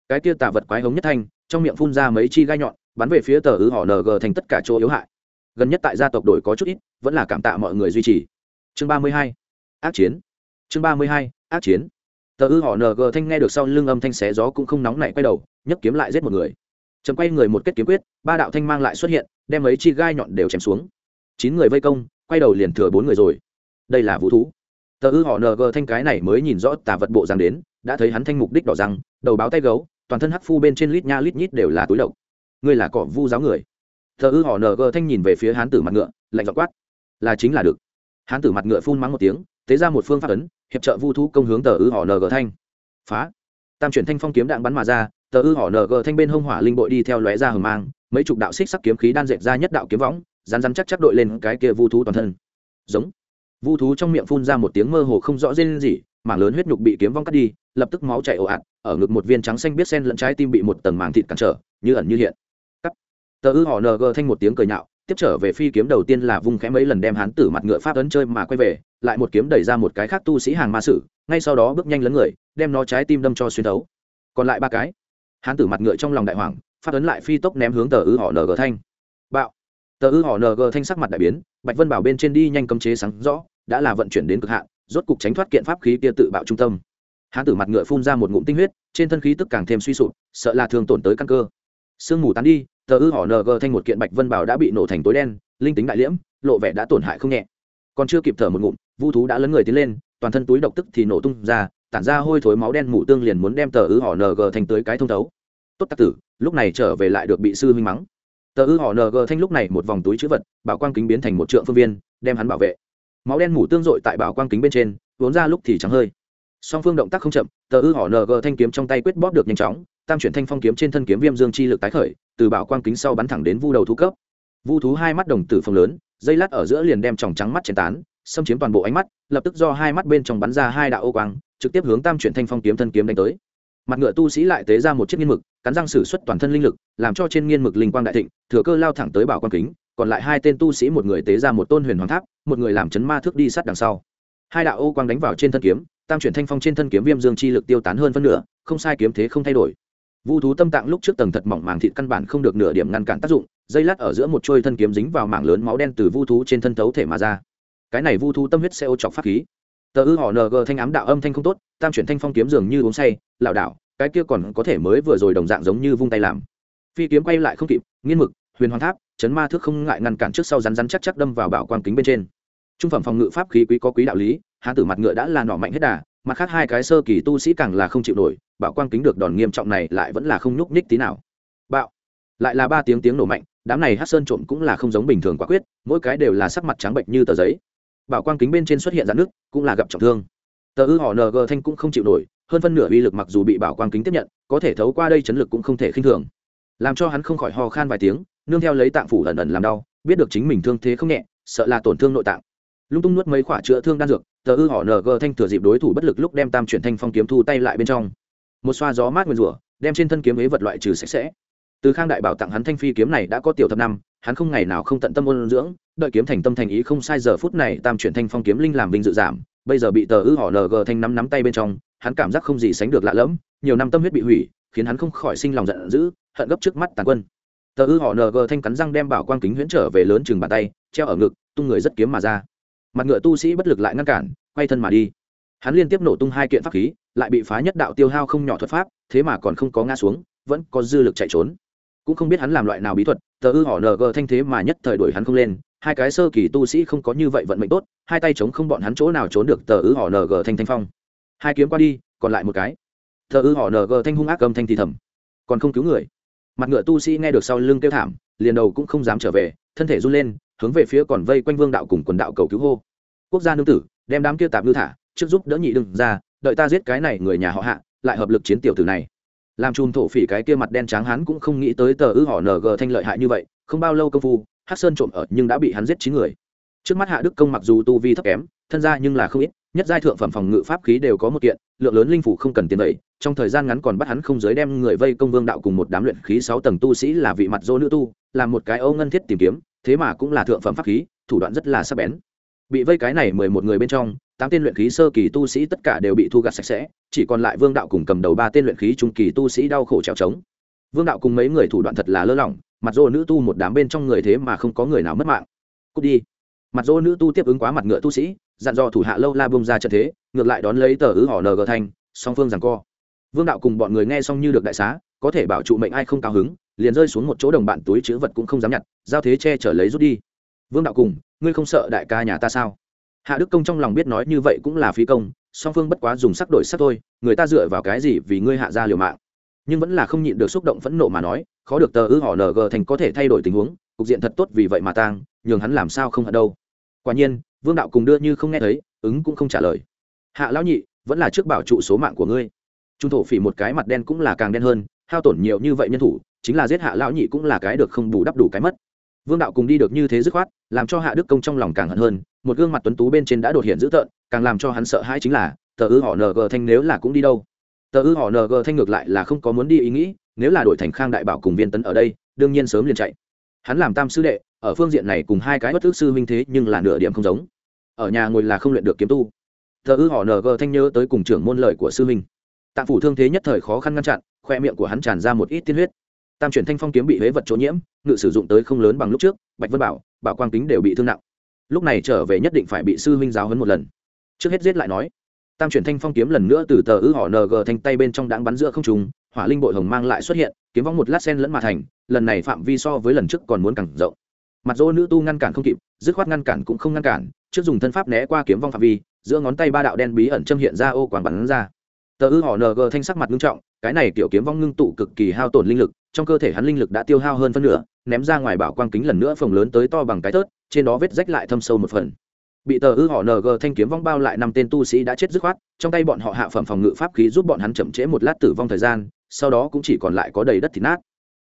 Speaker 1: Cái tia tà vật quái hống nhất thanh, trong miệng phun ra mấy chi gai nhọn, bắn về phía tờ ứ họ ng thành tất cả chỗ yếu hại. Gần nhất tại gia tộc đổi có chút ít, vẫn là cảm tạ mọi người duy trì. Chương ba mươi hai, ác chiến. Chương ba mươi hai, ác chiến. Tờ ư họ ng thanh nghe được sau lưng âm thanh xé gió cũng không nóng nảy quay đầu, nhấc kiếm lại giết một người chấm quay người một kết kiếm quyết, ba đạo thanh mang lại xuất hiện, đem ấy chi gai nhọn đều chém xuống. Chín người vây công, quay đầu liền thừa bốn người rồi. Đây là vũ thú. Tờ ư họ ng thanh cái này mới nhìn rõ tà vật bộ giang đến, đã thấy hắn thanh mục đích đỏ răng, đầu báo tay gấu, toàn thân hắc phu bên trên lít nha lít nhít đều là túi độc ngươi là cỏ vu giáo người. Tờ ư họ ng thanh nhìn về phía hán tử mặt ngựa, lạnh dọ quát. Là chính là được. Hán tử mặt ngựa phun mắng một tiếng, tế ra một phương pháp ấn, hiệp trợ vu thú công hướng tờ ư họ ng thanh. Phá. Tam chuyển thanh phong kiếm đạn bắn mà ra tờ ư họ ng thanh bên hông hỏa linh bội đi theo lóe ra hờ mang, mấy chục đạo xích sắc kiếm khí đan dệt ra nhất đạo kiếm võng rán rán chắc chắc đội lên cái kia vu thú toàn thân. Giống. Vu thú trong miệng phun ra một tiếng mơ hồ không rõ rên gì mảng lớn huyết nhục bị kiếm vong cắt đi, lập tức máu chảy ồ ạt, ở ngực một viên trắng xanh biết sen lẫn trái tim bị một tầng màng thịt cản trở, như ẩn như hiện. Cắt. Tờ ư họ ng thanh một tiếng cười nhạo, tiếp trở về phi kiếm đầu tiên là vung khẽ mấy lần đem hắn tử mặt ngựa pháp ấn chơi mà quay về, lại một kiếm đẩy ra một cái khác tu sĩ hàng ma sử, ngay sau đó bước nhanh lấn người, đem nó trái tim đâm cho xuyên thấu. Còn lại ba cái. Hán tử mặt ngựa trong lòng đại hoàng phát ấn lại phi tốc ném hướng tờ ư họ ng thanh. Bạo. Tờ ư họ ng thanh sắc mặt đại biến, bạch vân bảo bên trên đi nhanh cấm chế sáng rõ, đã là vận chuyển đến cực hạn, rốt cục tránh thoát kiện pháp khí kia tự bạo trung tâm. Hán tử mặt ngựa phun ra một ngụm tinh huyết, trên thân khí tức càng thêm suy sụp, sợ là thường tổn tới căn cơ. Sương mù tán đi, tờ ư họ ng thanh một kiện bạch vân bảo đã bị nổ thành tối đen, linh tính đại liễm, lộ vẻ đã tổn hại không nhẹ. Còn chưa kịp thở một ngụm, vu thú đã lấn người tiến lên, toàn thân túi độc tức thì nổ tung ra tản ra hôi thối máu đen mủ tương liền muốn đem tờ ư họ ng thành tới cái thông thấu. Tốt tắc tử, lúc này trở về lại được bị sư huynh mắng. Tờ ư họ ng thanh lúc này một vòng túi chữ vật, bảo quang kính biến thành một trượng phương viên, đem hắn bảo vệ. Máu đen mủ tương dội tại bảo quang kính bên trên, vốn ra lúc thì trắng hơi. Song phương động tác không chậm, tờ ư họ ng thanh kiếm trong tay quyết bóp được nhanh chóng, tam chuyển thanh phong kiếm trên thân kiếm viêm dương chi lực tái khởi, từ bảo quang kính sau bắn thẳng đến vu đầu thú cấp. Vu thú hai mắt đồng tử phồng lớn, dây lát ở giữa liền đem tròng trắng mắt chén tán xâm chiếm toàn bộ ánh mắt, lập tức do hai mắt bên trong bắn ra hai đạo ô quang, trực tiếp hướng tam chuyển thanh phong kiếm thân kiếm đánh tới. Mặt ngựa tu sĩ lại tế ra một chiếc nghiên mực, cắn răng sử xuất toàn thân linh lực, làm cho trên nghiên mực linh quang đại thịnh, thừa cơ lao thẳng tới bảo quang kính, còn lại hai tên tu sĩ một người tế ra một tôn huyền hoàng tháp, một người làm chấn ma thước đi sát đằng sau. Hai đạo ô quang đánh vào trên thân kiếm, tam chuyển thanh phong trên thân kiếm viêm dương chi lực tiêu tán hơn phân nửa, không sai kiếm thế không thay đổi. Vu thú tâm tạng lúc trước tầng thật mỏng màng thịt căn bản không được nửa điểm ngăn cản tác dụng, dây lát ở giữa một trôi thân kiếm dính vào mảng lớn máu đen từ vu thú trên thân thấu thể mà ra cái này vu thu tâm huyết sẽ ô chọc pháp khí. Tờ ư họ ng thanh ám đạo âm thanh không tốt, tam chuyển thanh phong kiếm dường như uống say, lảo đảo, cái kia còn có thể mới vừa rồi đồng dạng giống như vung tay làm. Phi kiếm quay lại không kịp, nghiên mực, huyền hoàng tháp, chấn ma thước không ngại ngăn cản trước sau rắn rắn chắc chắc đâm vào bảo quang kính bên trên. Trung phẩm phòng ngự pháp khí quý có quý đạo lý, hán tử mặt ngựa đã là nỏ mạnh hết đà, mặt khác hai cái sơ kỳ tu sĩ càng là không chịu nổi, bảo quang kính được đòn nghiêm trọng này lại vẫn là không nhúc nhích tí nào. Bạo. Lại là ba tiếng tiếng nổ mạnh, đám này hát sơn trộm cũng là không giống bình thường quả quyết, mỗi cái đều là sắc mặt trắng bệnh như tờ giấy bảo quang kính bên trên xuất hiện dạn nước, cũng là gặp trọng thương. Tờ ư họ ng thanh cũng không chịu nổi, hơn phân nửa uy lực mặc dù bị bảo quang kính tiếp nhận, có thể thấu qua đây chấn lực cũng không thể khinh thường. Làm cho hắn không khỏi ho khan vài tiếng, nương theo lấy tạng phủ ẩn ẩn làm đau, biết được chính mình thương thế không nhẹ, sợ là tổn thương nội tạng. Lung tung nuốt mấy khoả chữa thương đan dược, tờ ư họ ng thanh thừa dịp đối thủ bất lực lúc đem tam chuyển thanh phong kiếm thu tay lại bên trong. Một xoa gió mát nguyên rủa, đem trên thân kiếm ế vật loại trừ sạch sẽ. Từ khang đại bảo tặng hắn thanh phi kiếm này đã có tiểu thập năm hắn không ngày nào không tận tâm ôn dưỡng, đợi kiếm thành tâm thành ý không sai giờ phút này tam chuyển thanh phong kiếm linh làm vinh dự giảm, bây giờ bị tờ ư họ ng thanh nắm nắm tay bên trong, hắn cảm giác không gì sánh được lạ lẫm, nhiều năm tâm huyết bị hủy, khiến hắn không khỏi sinh lòng giận dữ, hận gấp trước mắt tàn quân. Tờ ư họ ng thanh cắn răng đem bảo quang kính huyễn trở về lớn chừng bàn tay, treo ở ngực, tung người rất kiếm mà ra. Mặt ngựa tu sĩ bất lực lại ngăn cản, quay thân mà đi. Hắn liên tiếp nổ tung hai kiện pháp khí, lại bị phá nhất đạo tiêu hao không nhỏ thuật pháp, thế mà còn không có ngã xuống, vẫn có dư lực chạy trốn cũng không biết hắn làm loại nào bí thuật, tờ ư họ ng thanh thế mà nhất thời đuổi hắn không lên, hai cái sơ kỳ tu sĩ không có như vậy vận mệnh tốt, hai tay chống không bọn hắn chỗ nào trốn được tờ ư họ ng thanh thanh phong. Hai kiếm qua đi, còn lại một cái. Tờ ư họ ng thanh hung ác âm thanh thì thầm. Còn không cứu người. Mặt ngựa tu sĩ nghe được sau lưng kêu thảm, liền đầu cũng không dám trở về, thân thể run lên, hướng về phía còn vây quanh vương đạo cùng quần đạo cầu cứu hô. Quốc gia nương tử, đem đám kia tạp lưu thả, trước giúp đỡ nhị đừng ra, đợi ta giết cái này người nhà họ hạ, lại hợp lực chiến tiểu tử này làm chùm thổ phỉ cái kia mặt đen trắng hắn cũng không nghĩ tới tờ ư họ ng thanh lợi hại như vậy, không bao lâu công phu hát sơn trộm ở nhưng đã bị hắn giết chín người. Trước mắt hạ đức công mặc dù tu vi thấp kém, thân ra nhưng là không ít, nhất giai thượng phẩm phòng ngự pháp khí đều có một kiện, lượng lớn linh phủ không cần tiền vậy, trong thời gian ngắn còn bắt hắn không giới đem người vây công vương đạo cùng một đám luyện khí sáu tầng tu sĩ là vị mặt dô nữ tu làm một cái âu ngân thiết tìm kiếm, thế mà cũng là thượng phẩm pháp khí, thủ đoạn rất là sắc bén. Bị vây cái này mười một người bên trong tám tên luyện khí sơ kỳ tu sĩ tất cả đều bị thu gặt sạch sẽ, chỉ còn lại vương đạo cùng cầm đầu ba tên luyện khí trung kỳ tu sĩ đau khổ trèo trống. Vương đạo cùng mấy người thủ đoạn thật là lơ lỏng, mặt dô nữ tu một đám bên trong người thế mà không có người nào mất mạng. Cút đi. Mặt dô nữ tu tiếp ứng quá mặt ngựa tu sĩ, dặn dò thủ hạ lâu la bông ra trận thế, ngược lại đón lấy tờ ứ họ ng thanh, song phương rằng co. Vương đạo cùng bọn người nghe xong như được đại xá, có thể bảo trụ mệnh ai không cao hứng, liền rơi xuống một chỗ đồng bạn túi chữ vật cũng không dám nhặt, giao thế che chở lấy rút đi. Vương đạo cùng, ngươi không sợ đại ca nhà ta sao? Hạ đức công trong lòng biết nói như vậy cũng là phi công, song phương bất quá dùng sắc đổi sắc thôi, người ta dựa vào cái gì vì ngươi hạ ra liều mạng? Nhưng vẫn là không nhịn được xúc động phẫn nộ mà nói, khó được tờ ư họ ng thành có thể thay đổi tình huống, cục diện thật tốt vì vậy mà tang, nhường hắn làm sao không hận đâu. Quả nhiên, vương đạo cùng đưa như không nghe thấy, ứng cũng không trả lời. Hạ lão nhị, vẫn là trước bảo trụ số mạng của ngươi. Trung thổ phỉ một cái mặt đen cũng là càng đen hơn, hao tổn nhiều như vậy nhân thủ, chính là giết hạ lão nhị cũng là cái được không bù đắp đủ cái mất vương đạo cùng đi được như thế dứt khoát, làm cho hạ đức công trong lòng càng hận hơn, một gương mặt tuấn tú bên trên đã đột hiện dữ tợn, càng làm cho hắn sợ hãi chính là, tờ ư họ ng thanh nếu là cũng đi đâu? Tờ ư họ ng thanh ngược lại là không có muốn đi ý nghĩ, nếu là đổi thành khang đại bảo cùng viên tấn ở đây, đương nhiên sớm liền chạy. Hắn làm tam sư đệ, ở phương diện này cùng hai cái bất thức sư minh thế nhưng là nửa điểm không giống. Ở nhà ngồi là không luyện được kiếm tu. Tờ ư họ ng thanh nhớ tới cùng trưởng môn lời của sư minh tạng phủ thương thế nhất thời khó khăn ngăn chặn, khoe miệng của hắn tràn ra một ít tiên huyết tam chuyển thanh phong kiếm bị huế vật chỗ nhiễm, ngự sử dụng tới không lớn bằng lúc trước, bạch vân bảo bảo quang kính đều bị thương nặng. Lúc này trở về nhất định phải bị sư huynh giáo hấn một lần. Trước hết giết lại nói, tam chuyển thanh phong kiếm lần nữa từ tờ ư họ ng thanh tay bên trong đáng bắn giữa không trùng hỏa linh bội hồng mang lại xuất hiện, kiếm vong một lát sen lẫn mà thành, lần này phạm vi so với lần trước còn muốn càng rộng. Mặt dỗ nữ tu ngăn cản không kịp, dứt khoát ngăn cản cũng không ngăn cản, trước dùng thân pháp né qua kiếm vong phạm vi, giữa ngón tay ba đạo đen bí ẩn châm hiện ra ô quảng bắn ra. Tờ ư họ ng thanh sắc mặt ngưng trọng cái này tiểu kiếm vong ngưng tụ cực kỳ hao tổn linh lực, trong cơ thể hắn linh lực đã tiêu hao hơn phân nửa, ném ra ngoài bảo quang kính lần nữa phồng lớn tới to bằng cái tớt trên đó vết rách lại thâm sâu một phần. Bị tờ ư họ ng thanh kiếm vong bao lại năm tên tu sĩ đã chết dứt khoát, trong tay bọn họ hạ phẩm phòng ngự pháp khí giúp bọn hắn chậm trễ một lát tử vong thời gian, sau đó cũng chỉ còn lại có đầy đất thịt nát.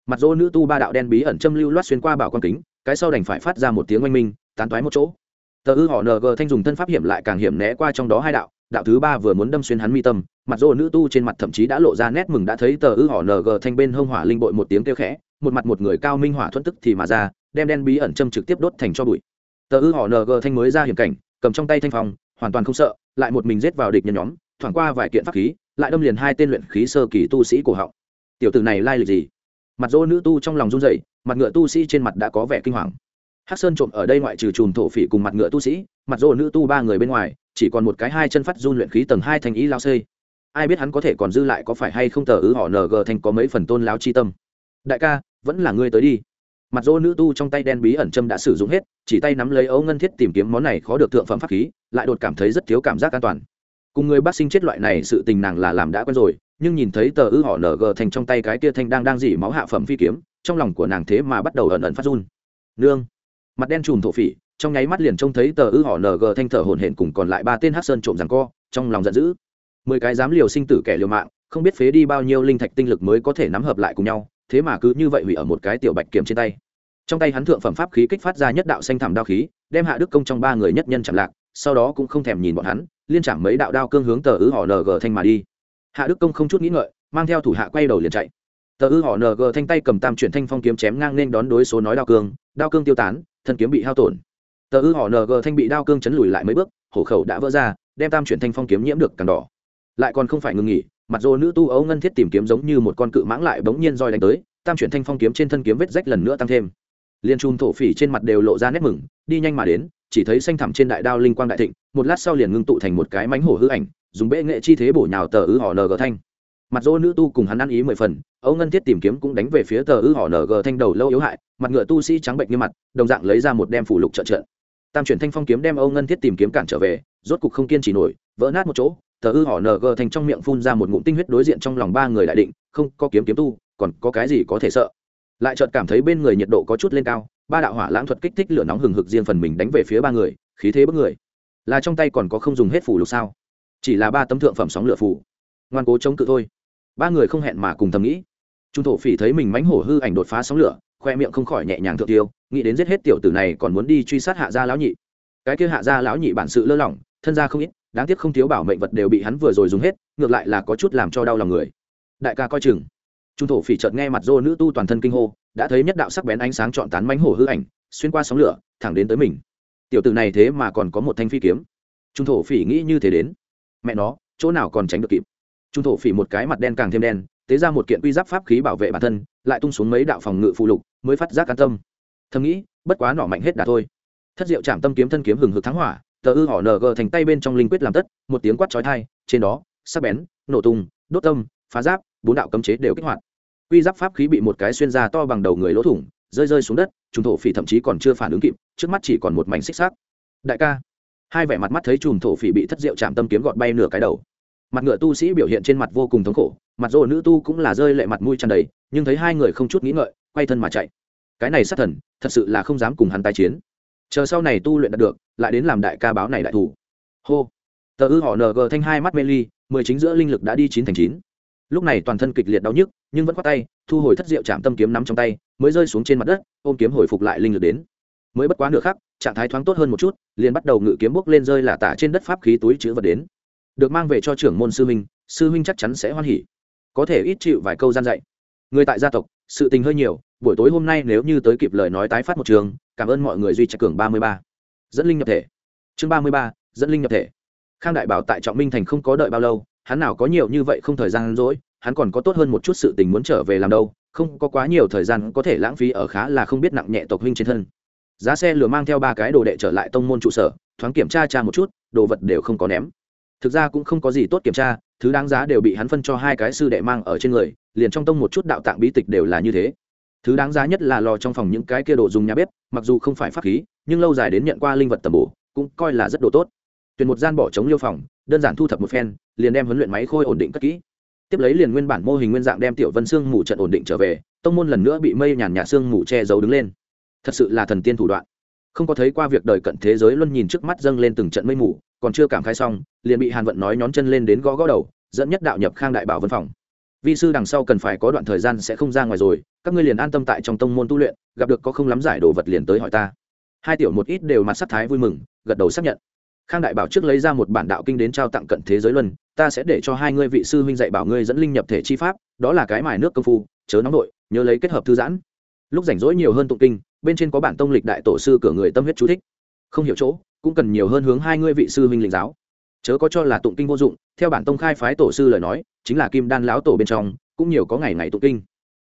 Speaker 1: Mặt dỗ nữ tu ba đạo đen bí ẩn châm lưu loát xuyên qua bảo quang kính, cái sau đành phải phát ra một tiếng oanh minh, tán toái một chỗ. Tờ ư họ ng thanh dùng thân pháp hiểm lại càng hiểm né qua trong đó hai đạo đạo thứ ba vừa muốn đâm xuyên hắn mi tâm, mặt rô nữ tu trên mặt thậm chí đã lộ ra nét mừng đã thấy tờ ư họ ng thanh bên hông hỏa linh bội một tiếng kêu khẽ, một mặt một người cao minh hỏa thuẫn tức thì mà ra, đem đen bí ẩn châm trực tiếp đốt thành cho bụi. Tờ ư họ ng thanh mới ra hiểm cảnh, cầm trong tay thanh phong, hoàn toàn không sợ, lại một mình rết vào địch nhân nhóm, thoảng qua vài kiện pháp khí, lại đâm liền hai tên luyện khí sơ kỳ tu sĩ cổ họng. Tiểu tử này lai lịch gì? Mặt dỗ nữ tu trong lòng run rẩy, mặt ngựa tu sĩ trên mặt đã có vẻ kinh hoàng hắc sơn trộm ở đây ngoại trừ chùm thổ phỉ cùng mặt ngựa tu sĩ, mặt rô nữ tu ba người bên ngoài, chỉ còn một cái hai chân phát run luyện khí tầng hai thành ý lao xây ai biết hắn có thể còn dư lại có phải hay không tờ ứ họ ng thành có mấy phần tôn lao chi tâm. Đại ca, vẫn là ngươi tới đi. Mặt rô nữ tu trong tay đen bí ẩn châm đã sử dụng hết, chỉ tay nắm lấy ấu ngân thiết tìm kiếm món này khó được thượng phẩm pháp khí, lại đột cảm thấy rất thiếu cảm giác an toàn. Cùng người bác sinh chết loại này sự tình nàng là làm đã quen rồi, nhưng nhìn thấy tờ ư họ ng thành trong tay cái kia thanh đang đang dỉ máu hạ phẩm phi kiếm, trong lòng của nàng thế mà bắt đầu ẩn ẩn phát run. Nương! Mặt đen chùm thổ phỉ, trong nháy mắt liền trông thấy tờ ư họ ng thanh thở hồn hển cùng còn lại ba tên hát sơn trộm rằng co, trong lòng giận dữ. Mười cái dám liều sinh tử kẻ liều mạng, không biết phế đi bao nhiêu linh thạch tinh lực mới có thể nắm hợp lại cùng nhau, thế mà cứ như vậy hủy ở một cái tiểu bạch kiếm trên tay. Trong tay hắn thượng phẩm pháp khí kích phát ra nhất đạo xanh thảm đao khí, đem hạ đức công trong ba người nhất nhân chạm lạc, sau đó cũng không thèm nhìn bọn hắn, liên chạm mấy đạo đao cương hướng tờ ư họ ng thanh mà đi. Hạ đức công không chút nghĩ ngợi, mang theo thủ hạ quay đầu liền chạy. Tờ ư họ ng thanh tay cầm tam chuyển thanh phong kiếm chém ngang nên đón đối số nói đao cương đao cương tiêu tán thân kiếm bị hao tổn. Tờ ư họ ng thanh bị đao cương chấn lùi lại mấy bước, hổ khẩu đã vỡ ra, đem tam chuyển thanh phong kiếm nhiễm được càng đỏ. Lại còn không phải ngừng nghỉ, mặt dô nữ tu ấu ngân thiết tìm kiếm giống như một con cự mãng lại bỗng nhiên roi đánh tới, tam chuyển thanh phong kiếm trên thân kiếm vết rách lần nữa tăng thêm. Liên trung thổ phỉ trên mặt đều lộ ra nét mừng, đi nhanh mà đến, chỉ thấy xanh thẳm trên đại đao linh quang đại thịnh, một lát sau liền ngưng tụ thành một cái mánh hổ hư ảnh, dùng bệ nghệ chi thế bổ nhào tờ ư họ ng thanh mặt dỗ nữ tu cùng hắn ăn ý mười phần, âu ngân thiết tìm kiếm cũng đánh về phía tờ ư họ ng thanh đầu lâu yếu hại, mặt ngựa tu sĩ trắng bệnh như mặt, đồng dạng lấy ra một đem phủ lục trợ trợ. Tam chuyển thanh phong kiếm đem âu ngân thiết tìm kiếm cản trở về, rốt cục không kiên trì nổi, vỡ nát một chỗ, tờ ư họ ng Thanh trong miệng phun ra một ngụm tinh huyết đối diện trong lòng ba người đại định, không có kiếm kiếm tu, còn có cái gì có thể sợ. Lại chợt cảm thấy bên người nhiệt độ có chút lên cao, ba đạo hỏa lãng thuật kích thích lửa nóng hừng hực riêng phần mình đánh về phía ba người, khí thế bức người. Là trong tay còn có không dùng hết phủ lục sao? Chỉ là ba tấm thượng phẩm sóng lửa phủ. Ngoan cố chống cự thôi ba người không hẹn mà cùng thầm nghĩ. Trung thổ phỉ thấy mình mánh hổ hư ảnh đột phá sóng lửa, khoe miệng không khỏi nhẹ nhàng thượng tiêu, nghĩ đến giết hết tiểu tử này còn muốn đi truy sát hạ gia lão nhị. Cái kia hạ gia lão nhị bản sự lơ lỏng, thân gia không ít, đáng tiếc không thiếu bảo mệnh vật đều bị hắn vừa rồi dùng hết, ngược lại là có chút làm cho đau lòng người. Đại ca coi chừng. Trung thổ phỉ chợt nghe mặt dô nữ tu toàn thân kinh hô, đã thấy nhất đạo sắc bén ánh sáng chọn tán mánh hổ hư ảnh, xuyên qua sóng lửa, thẳng đến tới mình. Tiểu tử này thế mà còn có một thanh phi kiếm. Trung thổ phỉ nghĩ như thế đến. Mẹ nó, chỗ nào còn tránh được kịp? Trung thổ phỉ một cái mặt đen càng thêm đen, tế ra một kiện quy giáp pháp khí bảo vệ bản thân, lại tung xuống mấy đạo phòng ngự phụ lục, mới phát giác an tâm. Thầm nghĩ, bất quá nỏ mạnh hết đà thôi. Thất diệu chạm tâm kiếm thân kiếm hừng hực thắng hỏa, tờ ư họ ng thành tay bên trong linh quyết làm tất, một tiếng quát trói thai trên đó, sắc bén, nổ tung, đốt tâm, phá giáp, bốn đạo cấm chế đều kích hoạt. Quy giáp pháp khí bị một cái xuyên ra to bằng đầu người lỗ thủng, rơi rơi xuống đất, trung thổ phỉ thậm chí còn chưa phản ứng kịp, trước mắt chỉ còn một mảnh xích xác. Đại ca, hai vẻ mặt mắt thấy trùm thổ phỉ bị thất diệu chạm tâm kiếm gọt bay nửa cái đầu mặt ngựa tu sĩ biểu hiện trên mặt vô cùng thống khổ, mặt rồ nữ tu cũng là rơi lệ mặt mũi tràn đầy, nhưng thấy hai người không chút nghĩ ngợi, quay thân mà chạy. Cái này sát thần, thật sự là không dám cùng hắn tái chiến. Chờ sau này tu luyện đạt được, lại đến làm đại ca báo này đại thủ. Hô. Tờ ư họ ng thanh hai mắt mê ly, mười chính giữa linh lực đã đi chín thành chín. Lúc này toàn thân kịch liệt đau nhức, nhưng vẫn khoát tay, thu hồi thất diệu chạm tâm kiếm nắm trong tay, mới rơi xuống trên mặt đất, ôm kiếm hồi phục lại linh lực đến. Mới bất quá nửa khắc, trạng thái thoáng tốt hơn một chút, liền bắt đầu ngự kiếm bước lên rơi là tả trên đất pháp khí túi chữ vật đến được mang về cho trưởng môn sư huynh sư huynh chắc chắn sẽ hoan hỉ. Có thể ít chịu vài câu gian dạy. Người tại gia tộc, sự tình hơi nhiều, buổi tối hôm nay nếu như tới kịp lời nói tái phát một trường, cảm ơn mọi người duy trạch cường ba mươi ba. Dẫn linh nhập thể. Chương ba mươi ba, dẫn linh nhập thể. Khang đại bảo tại trọng minh thành không có đợi bao lâu, hắn nào có nhiều như vậy không thời gian rỗi, hắn còn có tốt hơn một chút sự tình muốn trở về làm đâu, không có quá nhiều thời gian có thể lãng phí ở khá là không biết nặng nhẹ tộc huynh trên thân. Giá xe lừa mang theo ba cái đồ đệ trở lại tông môn trụ sở, thoáng kiểm tra tra một chút, đồ vật đều không có ném thực ra cũng không có gì tốt kiểm tra, thứ đáng giá đều bị hắn phân cho hai cái sư đệ mang ở trên người, liền trong tông một chút đạo tạng bí tịch đều là như thế. Thứ đáng giá nhất là lò trong phòng những cái kia đồ dùng nhà bếp, mặc dù không phải pháp khí, nhưng lâu dài đến nhận qua linh vật tầm bổ, cũng coi là rất đồ tốt. Tuyển một gian bỏ trống liêu phòng, đơn giản thu thập một phen, liền đem huấn luyện máy khôi ổn định cất kỹ. Tiếp lấy liền nguyên bản mô hình nguyên dạng đem tiểu vân xương mù trận ổn định trở về, tông môn lần nữa bị mây nhàn nhạt xương mù che giấu đứng lên. Thật sự là thần tiên thủ đoạn. Không có thấy qua việc đời cận thế giới luôn nhìn trước mắt dâng lên từng trận mây mù còn chưa cảm khai xong, liền bị hàn vận nói nhón chân lên đến gõ gõ đầu, dẫn nhất đạo nhập khang đại bảo vân phòng. Vi sư đằng sau cần phải có đoạn thời gian sẽ không ra ngoài rồi, các ngươi liền an tâm tại trong tông môn tu luyện, gặp được có không lắm giải đồ vật liền tới hỏi ta. Hai tiểu một ít đều mặt sắc thái vui mừng, gật đầu xác nhận. Khang đại bảo trước lấy ra một bản đạo kinh đến trao tặng cận thế giới luân, ta sẽ để cho hai ngươi vị sư huynh dạy bảo ngươi dẫn linh nhập thể chi pháp, đó là cái mài nước công phu, chớ nóng nội nhớ lấy kết hợp thư giãn. Lúc rảnh rỗi nhiều hơn tụng kinh, bên trên có bản tông lịch đại tổ sư cửa người tâm huyết chú thích. Không hiểu chỗ cũng cần nhiều hơn hướng hai ngươi vị sư huynh linh giáo. Chớ có cho là tụng kinh vô dụng, theo bản tông khai phái tổ sư lời nói, chính là kim đan lão tổ bên trong, cũng nhiều có ngày ngày tụng kinh.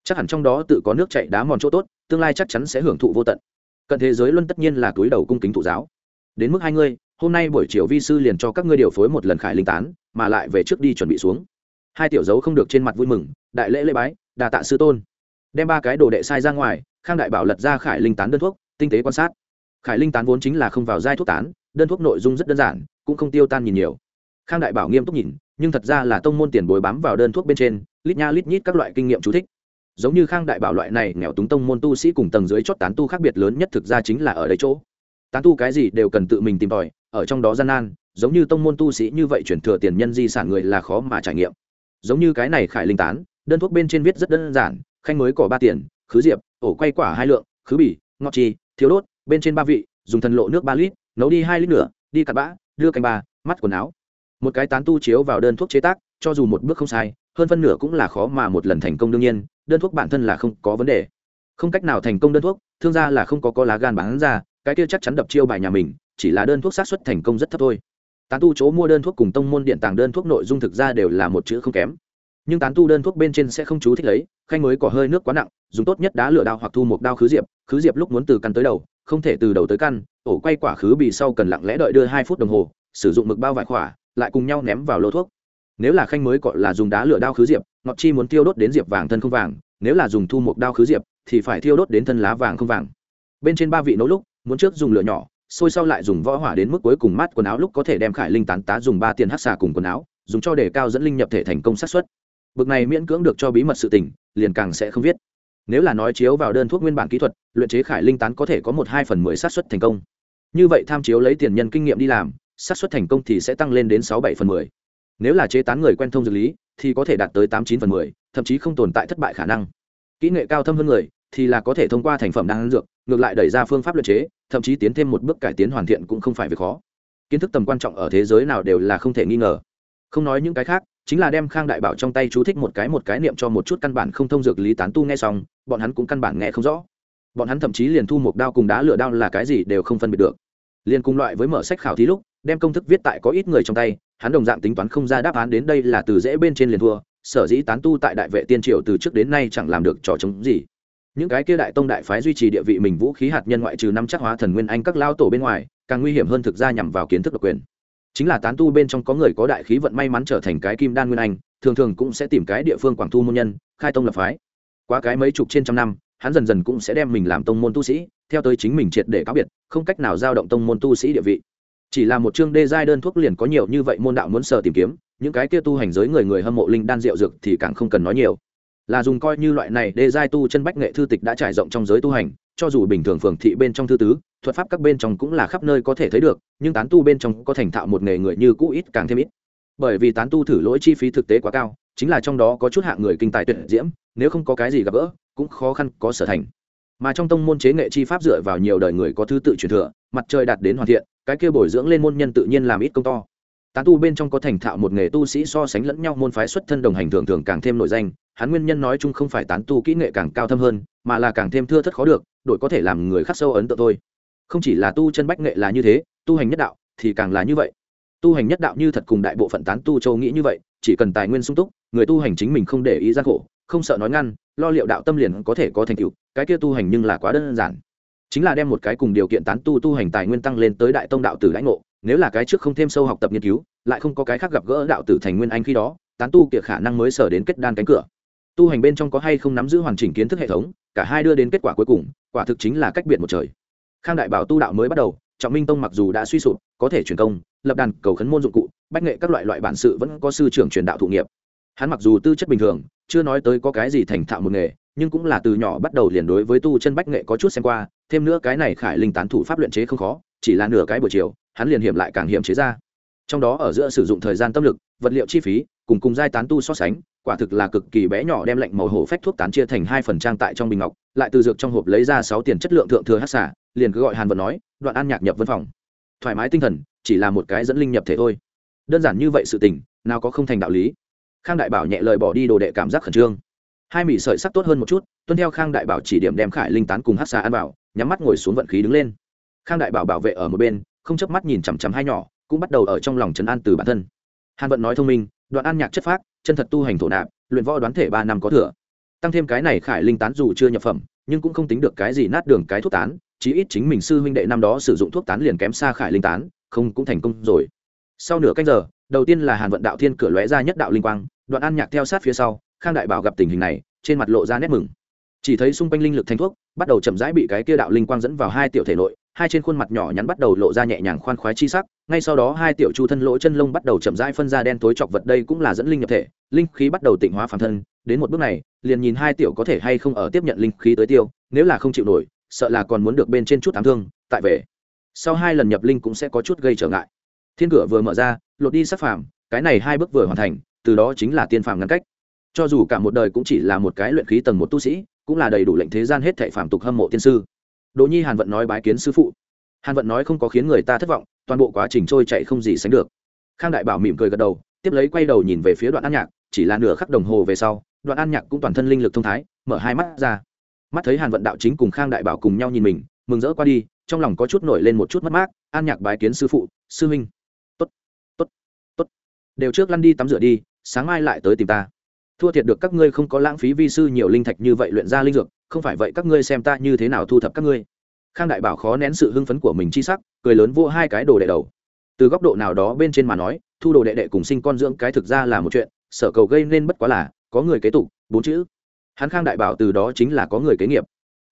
Speaker 1: Chắc hẳn trong đó tự có nước chảy đá mòn chỗ tốt, tương lai chắc chắn sẽ hưởng thụ vô tận. Cận thế giới luân tất nhiên là túi đầu cung kính thụ giáo. Đến mức hai ngươi, hôm nay buổi chiều vi sư liền cho các ngươi điều phối một lần khải linh tán, mà lại về trước đi chuẩn bị xuống. Hai tiểu dấu không được trên mặt vui mừng, đại lễ lễ bái, đà tạ sư tôn. Đem ba cái đồ đệ sai ra ngoài, khang đại bảo lật ra khải linh tán đơn thuốc, tinh tế quan sát khải linh tán vốn chính là không vào giai thuốc tán, đơn thuốc nội dung rất đơn giản, cũng không tiêu tan nhìn nhiều. Khang đại bảo nghiêm túc nhìn, nhưng thật ra là tông môn tiền bối bám vào đơn thuốc bên trên, lít nha lít nhít các loại kinh nghiệm chú thích. Giống như khang đại bảo loại này nghèo túng tông môn tu sĩ cùng tầng dưới chót tán tu khác biệt lớn nhất thực ra chính là ở đây chỗ. Tán tu cái gì đều cần tự mình tìm tòi, ở trong đó gian nan, giống như tông môn tu sĩ như vậy chuyển thừa tiền nhân di sản người là khó mà trải nghiệm. Giống như cái này khải linh tán, đơn thuốc bên trên viết rất đơn giản, khanh mới cỏ ba tiền, khứ diệp, ổ quay quả hai lượng, khứ bỉ ngọt chi, thiếu đốt bên trên ba vị, dùng thần lộ nước ba lít, nấu đi hai lít nửa đi cặn bã, đưa canh ba, mắt quần áo. Một cái tán tu chiếu vào đơn thuốc chế tác, cho dù một bước không sai, hơn phân nửa cũng là khó mà một lần thành công đương nhiên, đơn thuốc bản thân là không có vấn đề. Không cách nào thành công đơn thuốc, thương gia là không có có lá gan bán ra, cái kia chắc chắn đập chiêu bài nhà mình, chỉ là đơn thuốc sát xuất thành công rất thấp thôi. Tán tu chỗ mua đơn thuốc cùng tông môn điện tàng đơn thuốc nội dung thực ra đều là một chữ không kém. Nhưng tán tu đơn thuốc bên trên sẽ không chú thích lấy, khanh mới có hơi nước quá nặng, dùng tốt nhất đá lửa đao hoặc thu một đao khứ diệp khứ diệp lúc muốn từ căn tới đầu không thể từ đầu tới căn, ổ quay quả khứ bị sau cần lặng lẽ đợi đưa hai phút đồng hồ, sử dụng mực bao vải khỏa, lại cùng nhau ném vào lô thuốc. Nếu là khanh mới gọi là dùng đá lửa đao khứ diệp ngọt chi muốn tiêu đốt đến diệp vàng thân không vàng, nếu là dùng thu mục đao khứ diệp, thì phải thiêu đốt đến thân lá vàng không vàng. Bên trên ba vị nấu lúc, muốn trước dùng lửa nhỏ sôi sau lại dùng võ hỏa đến mức cuối cùng mát quần áo lúc có thể đem khải linh tán tá dùng ba tiền hát xà cùng quần áo, dùng cho để cao dẫn linh nhập thể thành công sát xuất bực này miễn cưỡng được cho bí mật sự tình, liền càng sẽ không viết nếu là nói chiếu vào đơn thuốc nguyên bản kỹ thuật, luyện chế khải linh tán có thể có một hai phần mười sát xuất thành công. Như vậy tham chiếu lấy tiền nhân kinh nghiệm đi làm sát xuất thành công thì sẽ tăng lên đến sáu bảy phần mười. Nếu là chế tán người quen thông dược lý, thì có thể đạt tới tám chín phần mười, thậm chí không tồn tại thất bại khả năng. Kỹ nghệ cao thâm hơn người, thì là có thể thông qua thành phẩm đang ăn dược, ngược lại đẩy ra phương pháp luyện chế, thậm chí tiến thêm một bước cải tiến hoàn thiện cũng không phải việc khó. Kiến thức tầm quan trọng ở thế giới nào đều là không thể nghi ngờ. Không nói những cái khác chính là đem khang đại bảo trong tay chú thích một cái một cái niệm cho một chút căn bản không thông dược lý tán tu nghe xong, bọn hắn cũng căn bản nghe không rõ. Bọn hắn thậm chí liền thu một đao cùng đá lửa đao là cái gì đều không phân biệt được. Liền cùng loại với mở sách khảo thí lúc, đem công thức viết tại có ít người trong tay, hắn đồng dạng tính toán không ra đáp án đến đây là từ dễ bên trên liền thua, sở dĩ tán tu tại đại vệ tiên triều từ trước đến nay chẳng làm được trò chống gì. Những cái kia đại tông đại phái duy trì địa vị mình vũ khí hạt nhân ngoại trừ năm chắc hóa thần nguyên anh các lao tổ bên ngoài, càng nguy hiểm hơn thực ra nhằm vào kiến thức độc quyền chính là tán tu bên trong có người có đại khí vận may mắn trở thành cái kim đan nguyên anh, thường thường cũng sẽ tìm cái địa phương quảng thu môn nhân, khai tông lập phái. Qua cái mấy chục trên trăm năm, hắn dần dần cũng sẽ đem mình làm tông môn tu sĩ, theo tới chính mình triệt để cáo biệt, không cách nào giao động tông môn tu sĩ địa vị. Chỉ là một chương đê giai đơn thuốc liền có nhiều như vậy môn đạo muốn sờ tìm kiếm, những cái kia tu hành giới người người hâm mộ linh đan rượu dược thì càng không cần nói nhiều. Là dùng coi như loại này đê giai tu chân bách nghệ thư tịch đã trải rộng trong giới tu hành cho dù bình thường phường thị bên trong thư tứ, thuật pháp các bên trong cũng là khắp nơi có thể thấy được, nhưng tán tu bên trong có thành thạo một nghề người như cũ ít càng thêm ít. Bởi vì tán tu thử lỗi chi phí thực tế quá cao, chính là trong đó có chút hạng người kinh tài tuyệt diễm, nếu không có cái gì gặp gỡ, cũng khó khăn có sở thành. Mà trong tông môn chế nghệ chi pháp dựa vào nhiều đời người có thứ tự truyền thừa, mặt trời đạt đến hoàn thiện, cái kia bồi dưỡng lên môn nhân tự nhiên làm ít công to. Tán tu bên trong có thành thạo một nghề tu sĩ so sánh lẫn nhau môn phái xuất thân đồng hành thường thường càng thêm nổi danh hắn nguyên nhân nói chung không phải tán tu kỹ nghệ càng cao thâm hơn, mà là càng thêm thưa thất khó được đội có thể làm người khắc sâu ấn tượng thôi. Không chỉ là tu chân bách nghệ là như thế, tu hành nhất đạo thì càng là như vậy. Tu hành nhất đạo như thật cùng đại bộ phận tán tu châu nghĩ như vậy, chỉ cần tài nguyên sung túc, người tu hành chính mình không để ý gian khổ, không sợ nói ngăn, lo liệu đạo tâm liền có thể có thành tựu, cái kia tu hành nhưng là quá đơn giản. Chính là đem một cái cùng điều kiện tán tu tu hành tài nguyên tăng lên tới đại tông đạo tử lãnh ngộ, nếu là cái trước không thêm sâu học tập nghiên cứu, lại không có cái khác gặp gỡ đạo tử thành nguyên anh khi đó, tán tu kia khả năng mới sở đến kết đan cánh cửa tu hành bên trong có hay không nắm giữ hoàn chỉnh kiến thức hệ thống, cả hai đưa đến kết quả cuối cùng, quả thực chính là cách biệt một trời. Khang đại bảo tu đạo mới bắt đầu, trọng minh tông mặc dù đã suy sụp, có thể truyền công, lập đàn, cầu khấn môn dụng cụ, bách nghệ các loại loại bản sự vẫn có sư trưởng truyền đạo thụ nghiệp. Hắn mặc dù tư chất bình thường, chưa nói tới có cái gì thành thạo một nghề, nhưng cũng là từ nhỏ bắt đầu liền đối với tu chân bách nghệ có chút xem qua, thêm nữa cái này khải linh tán thủ pháp luyện chế không khó, chỉ là nửa cái buổi chiều, hắn liền hiểm lại càng hiểm chế ra. Trong đó ở giữa sử dụng thời gian tâm lực, vật liệu chi phí cùng cùng giai tán tu so sánh, quả thực là cực kỳ bé nhỏ đem lệnh màu hổ phách thuốc tán chia thành hai phần trang tại trong bình ngọc, lại từ dược trong hộp lấy ra sáu tiền chất lượng thượng thừa hát xả liền cứ gọi hàn vận nói, đoạn an nhạc nhập văn phòng. Thoải mái tinh thần, chỉ là một cái dẫn linh nhập thể thôi. Đơn giản như vậy sự tình, nào có không thành đạo lý. Khang đại bảo nhẹ lời bỏ đi đồ đệ cảm giác khẩn trương. Hai mỹ sợi sắc tốt hơn một chút, tuân theo khang đại bảo chỉ điểm đem khải linh tán cùng hát Xả ăn bảo nhắm mắt ngồi xuống vận khí đứng lên. Khang đại bảo bảo vệ ở một bên, không chớp mắt nhìn chằm chằm hai nhỏ, cũng bắt đầu ở trong lòng trấn an từ bản thân. Hàn vận nói thông minh đoạn an nhạc chất phác, chân thật tu hành thổ nạp, luyện võ đoán thể ba năm có thừa. Tăng thêm cái này khải linh tán dù chưa nhập phẩm, nhưng cũng không tính được cái gì nát đường cái thuốc tán, chí ít chính mình sư huynh đệ năm đó sử dụng thuốc tán liền kém xa khải linh tán, không cũng thành công rồi. Sau nửa canh giờ, đầu tiên là hàn vận đạo thiên cửa lóe ra nhất đạo linh quang, đoạn an nhạc theo sát phía sau, khang đại bảo gặp tình hình này, trên mặt lộ ra nét mừng. Chỉ thấy xung quanh linh lực thanh thuốc bắt đầu chậm rãi bị cái kia đạo linh quang dẫn vào hai tiểu thể nội, hai trên khuôn mặt nhỏ nhắn bắt đầu lộ ra nhẹ nhàng khoan khoái chi sắc, ngay sau đó hai tiểu chu thân lỗ chân lông bắt đầu chậm rãi phân ra đen tối chọc vật, đây cũng là dẫn linh nhập thể, linh khí bắt đầu tịnh hóa phàm thân, đến một bước này, liền nhìn hai tiểu có thể hay không ở tiếp nhận linh khí tới tiêu, nếu là không chịu nổi, sợ là còn muốn được bên trên chút ám thương, tại về. Sau hai lần nhập linh cũng sẽ có chút gây trở ngại. Thiên cửa vừa mở ra, lột đi sắc phàm, cái này hai bước vừa hoàn thành, từ đó chính là tiên phàm ngăn cách cho dù cả một đời cũng chỉ là một cái luyện khí tầng một tu sĩ, cũng là đầy đủ lệnh thế gian hết thệ phàm tục hâm mộ tiên sư. Đỗ nhi hàn vận nói bái kiến sư phụ. Hàn vận nói không có khiến người ta thất vọng, toàn bộ quá trình trôi chạy không gì sánh được. Khang đại bảo mỉm cười gật đầu, tiếp lấy quay đầu nhìn về phía đoạn an nhạc, chỉ là nửa khắc đồng hồ về sau, đoạn an nhạc cũng toàn thân linh lực thông thái, mở hai mắt ra. Mắt thấy hàn vận đạo chính cùng khang đại bảo cùng nhau nhìn mình, mừng rỡ qua đi, trong lòng có chút nổi lên một chút mất mát, an nhạc bái kiến sư phụ, sư huynh. Tốt tốt tốt. Đều trước lăn đi tắm rửa đi, sáng mai lại tới tìm ta thua thiệt được các ngươi không có lãng phí vi sư nhiều linh thạch như vậy luyện ra linh dược, không phải vậy các ngươi xem ta như thế nào thu thập các ngươi. Khang đại bảo khó nén sự hưng phấn của mình chi sắc, cười lớn vô hai cái đồ đệ đầu. Từ góc độ nào đó bên trên mà nói, thu đồ đệ đệ cùng sinh con dưỡng cái thực ra là một chuyện, sở cầu gây nên bất quá là, có người kế tục, bốn chữ. Hắn khang đại bảo từ đó chính là có người kế nghiệp.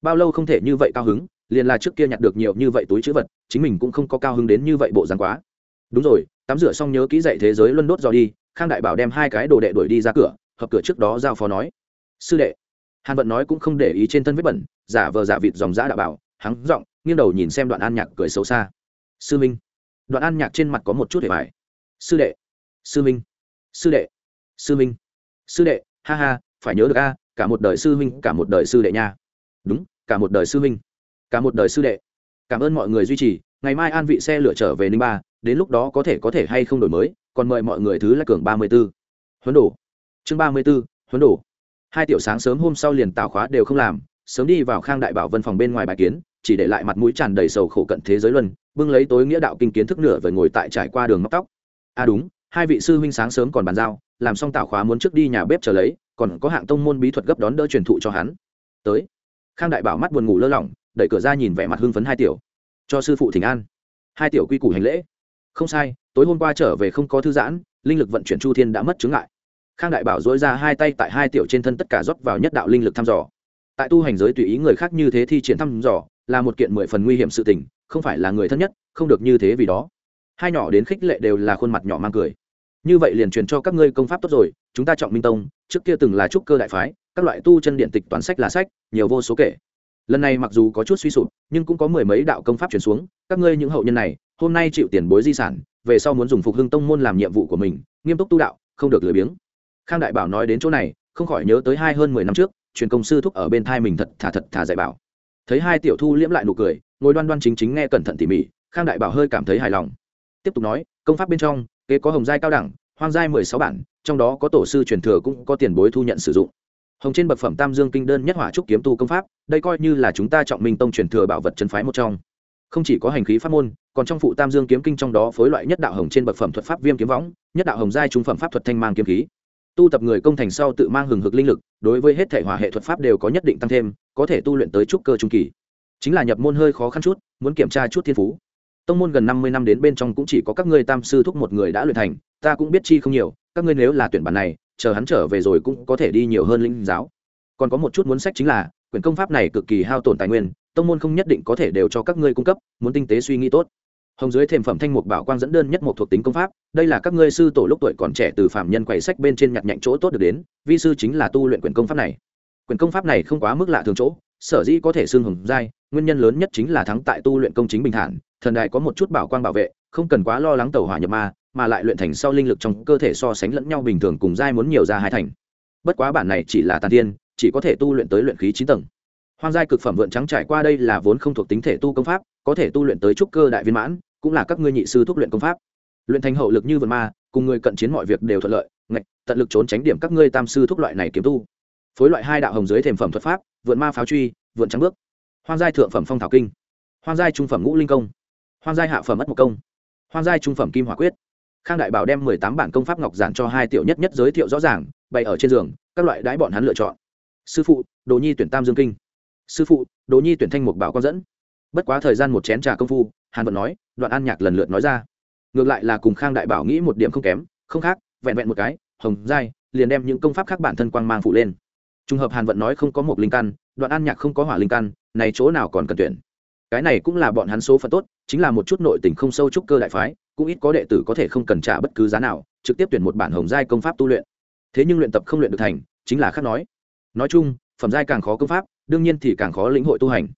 Speaker 1: Bao lâu không thể như vậy cao hứng, liền là trước kia nhặt được nhiều như vậy túi chữ vật, chính mình cũng không có cao hứng đến như vậy bộ dáng quá. Đúng rồi, tắm rửa xong nhớ kỹ dậy thế giới luân đốt dò đi, khang đại bảo đem hai cái đồ đệ đuổi đi ra cửa hợp cửa trước đó giao phó nói, sư đệ. Hàn vận nói cũng không để ý trên thân vết bẩn, giả vờ giả vịt dòng giã đạo bảo, hắng giọng, nghiêng đầu nhìn xem đoạn an nhạc cười xấu xa. Sư minh. Đoạn an nhạc trên mặt có một chút để bài sư đệ. Sư minh. Sư đệ. Sư minh. Sư đệ, ha ha, phải nhớ được a, cả một đời sư minh, cả một đời sư đệ nha. Đúng, cả một đời sư minh. Cả một đời sư đệ. Cảm ơn mọi người duy trì, ngày mai an vị xe lửa trở về ninh ba, đến lúc đó có thể có thể hay không đổi mới, còn mời mọi người thứ là cường ba mươi b ố huấn đổ chương ba mươi b ố huấn đổ hai tiểu sáng sớm hôm sau liền tạo khóa đều không làm, sớm đi vào khang đại bảo vân phòng bên ngoài bài kiến, chỉ để lại mặt mũi tràn đầy sầu khổ cận thế giới luân, bưng lấy tối nghĩa đạo kinh kiến thức nửa vời ngồi tại trải qua đường móc tóc. À đúng, hai vị sư huynh sáng sớm còn bàn giao, làm xong tạo khóa muốn trước đi nhà bếp trở lấy, còn có hạng tông môn bí thuật gấp đón đỡ truyền thụ cho hắn. Tới. Khang đại bảo mắt buồn ngủ lơ lỏng, đẩy cửa ra nhìn vẻ mặt hưng phấn hai tiểu. Cho sư phụ thỉnh an. Hai tiểu quy củ hành lễ. Không sai, tối hôm qua trở về không có thư giãn, linh lực vận chuyển chu thiên đã mất chứng lại khang đại bảo dối ra hai tay tại hai tiểu trên thân tất cả rót vào nhất đạo linh lực thăm dò. Tại tu hành giới tùy ý người khác như thế thi triển thăm dò, là một kiện mười phần nguy hiểm sự tình, không phải là người thân nhất, không được như thế vì đó. Hai nhỏ đến khích lệ đều là khuôn mặt nhỏ mang cười. Như vậy liền truyền cho các ngươi công pháp tốt rồi, chúng ta chọn minh tông, trước kia từng là trúc cơ đại phái, các loại tu chân điện tịch toán sách là sách, nhiều vô số kể. Lần này mặc dù có chút suy sụp, nhưng cũng có mười mấy đạo công pháp truyền xuống, các ngươi những hậu nhân này, hôm nay chịu tiền bối di sản, về sau muốn dùng phục hưng tông môn làm nhiệm vụ của mình, nghiêm túc tu đạo, không được lười biếng khang đại bảo nói đến chỗ này, không khỏi nhớ tới hai hơn mười năm trước, truyền công sư thúc ở bên thai mình thật thà thật thà dạy bảo. Thấy hai tiểu thu liễm lại nụ cười, ngồi đoan đoan chính chính nghe cẩn thận tỉ mỉ, khang đại bảo hơi cảm thấy hài lòng. Tiếp tục nói, công pháp bên trong, kế có hồng giai cao đẳng, hoang giai mười sáu bản, trong đó có tổ sư truyền thừa cũng có tiền bối thu nhận sử dụng. Hồng trên bậc phẩm tam dương kinh đơn nhất hỏa trúc kiếm tu công pháp, đây coi như là chúng ta trọng minh tông truyền thừa bảo vật chân phái một trong. Không chỉ có hành khí pháp môn, còn trong phụ tam dương kiếm kinh trong đó phối loại nhất đạo hồng trên bậc phẩm thuật pháp viêm kiếm võng, nhất đạo hồng giai trung phẩm pháp thuật thanh mang kiếm khí tu tập người công thành sau tự mang hừng hực linh lực, đối với hết thể hòa hệ thuật pháp đều có nhất định tăng thêm, có thể tu luyện tới trúc cơ trung kỳ. Chính là nhập môn hơi khó khăn chút, muốn kiểm tra chút thiên phú. Tông môn gần năm mươi năm đến bên trong cũng chỉ có các ngươi tam sư thúc một người đã luyện thành, ta cũng biết chi không nhiều, các ngươi nếu là tuyển bản này, chờ hắn trở về rồi cũng có thể đi nhiều hơn linh giáo. Còn có một chút muốn sách chính là, quyển công pháp này cực kỳ hao tổn tài nguyên, tông môn không nhất định có thể đều cho các ngươi cung cấp, muốn tinh tế suy nghĩ tốt hồng dưới thềm phẩm thanh mục bảo quang dẫn đơn nhất một thuộc tính công pháp, đây là các ngươi sư tổ lúc tuổi còn trẻ từ phạm nhân quầy sách bên trên nhặt nhạnh chỗ tốt được đến, vi sư chính là tu luyện quyền công pháp này. Quyền công pháp này không quá mức lạ thường chỗ, sở dĩ có thể xương hồng giai, nguyên nhân lớn nhất chính là thắng tại tu luyện công chính bình thản, thần đại có một chút bảo quang bảo vệ, không cần quá lo lắng tàu hỏa nhập ma, mà lại luyện thành sau linh lực trong cơ thể so sánh lẫn nhau bình thường cùng giai muốn nhiều ra hai thành. Bất quá bản này chỉ là tàn tiên, chỉ có thể tu luyện tới luyện khí chín tầng. Hoang giai cực phẩm vượn trắng trải qua đây là vốn không thuộc tính thể tu công pháp, có thể tu luyện tới trúc cơ đại viên mãn cũng là các ngươi nhị sư thúc luyện công pháp. Luyện thành hậu lực như vượn ma, cùng người cận chiến mọi việc đều thuận lợi, ngạch, tận lực trốn tránh điểm các ngươi tam sư thúc loại này kiếm tu. Phối loại hai đạo hồng dưới thềm phẩm thuật pháp, vượn ma pháo truy, vượn trắng bước. Hoang giai thượng phẩm phong thảo kinh. Hoang giai trung phẩm ngũ linh công. Hoang giai hạ phẩm mất một công. Hoang giai trung phẩm kim hỏa quyết. Khang đại bảo đem mười tám bản công pháp ngọc giản cho hai tiểu nhất nhất giới thiệu rõ ràng, bày ở trên giường, các loại đãi bọn hắn lựa chọn. Sư phụ, đồ nhi tuyển tam dương kinh. Sư phụ, đồ nhi tuyển thanh mục bảo con dẫn. Bất quá thời gian một chén trà công phu hàn vận nói, đoạn an nhạc lần lượt nói ra. Ngược lại là cùng khang đại bảo nghĩ một điểm không kém, không khác, vẹn vẹn một cái, hồng giai, liền đem những công pháp khác bản thân quang mang phụ lên. Trùng hợp hàn vận nói không có một linh căn, đoạn an nhạc không có hỏa linh căn, này chỗ nào còn cần tuyển? Cái này cũng là bọn hắn số phận tốt, chính là một chút nội tình không sâu trúc cơ đại phái, cũng ít có đệ tử có thể không cần trả bất cứ giá nào, trực tiếp tuyển một bản hồng giai công pháp tu luyện. Thế nhưng luyện tập không luyện được thành, chính là khác nói. Nói chung, phẩm giai càng khó công pháp, đương nhiên thì càng khó lĩnh hội tu hành.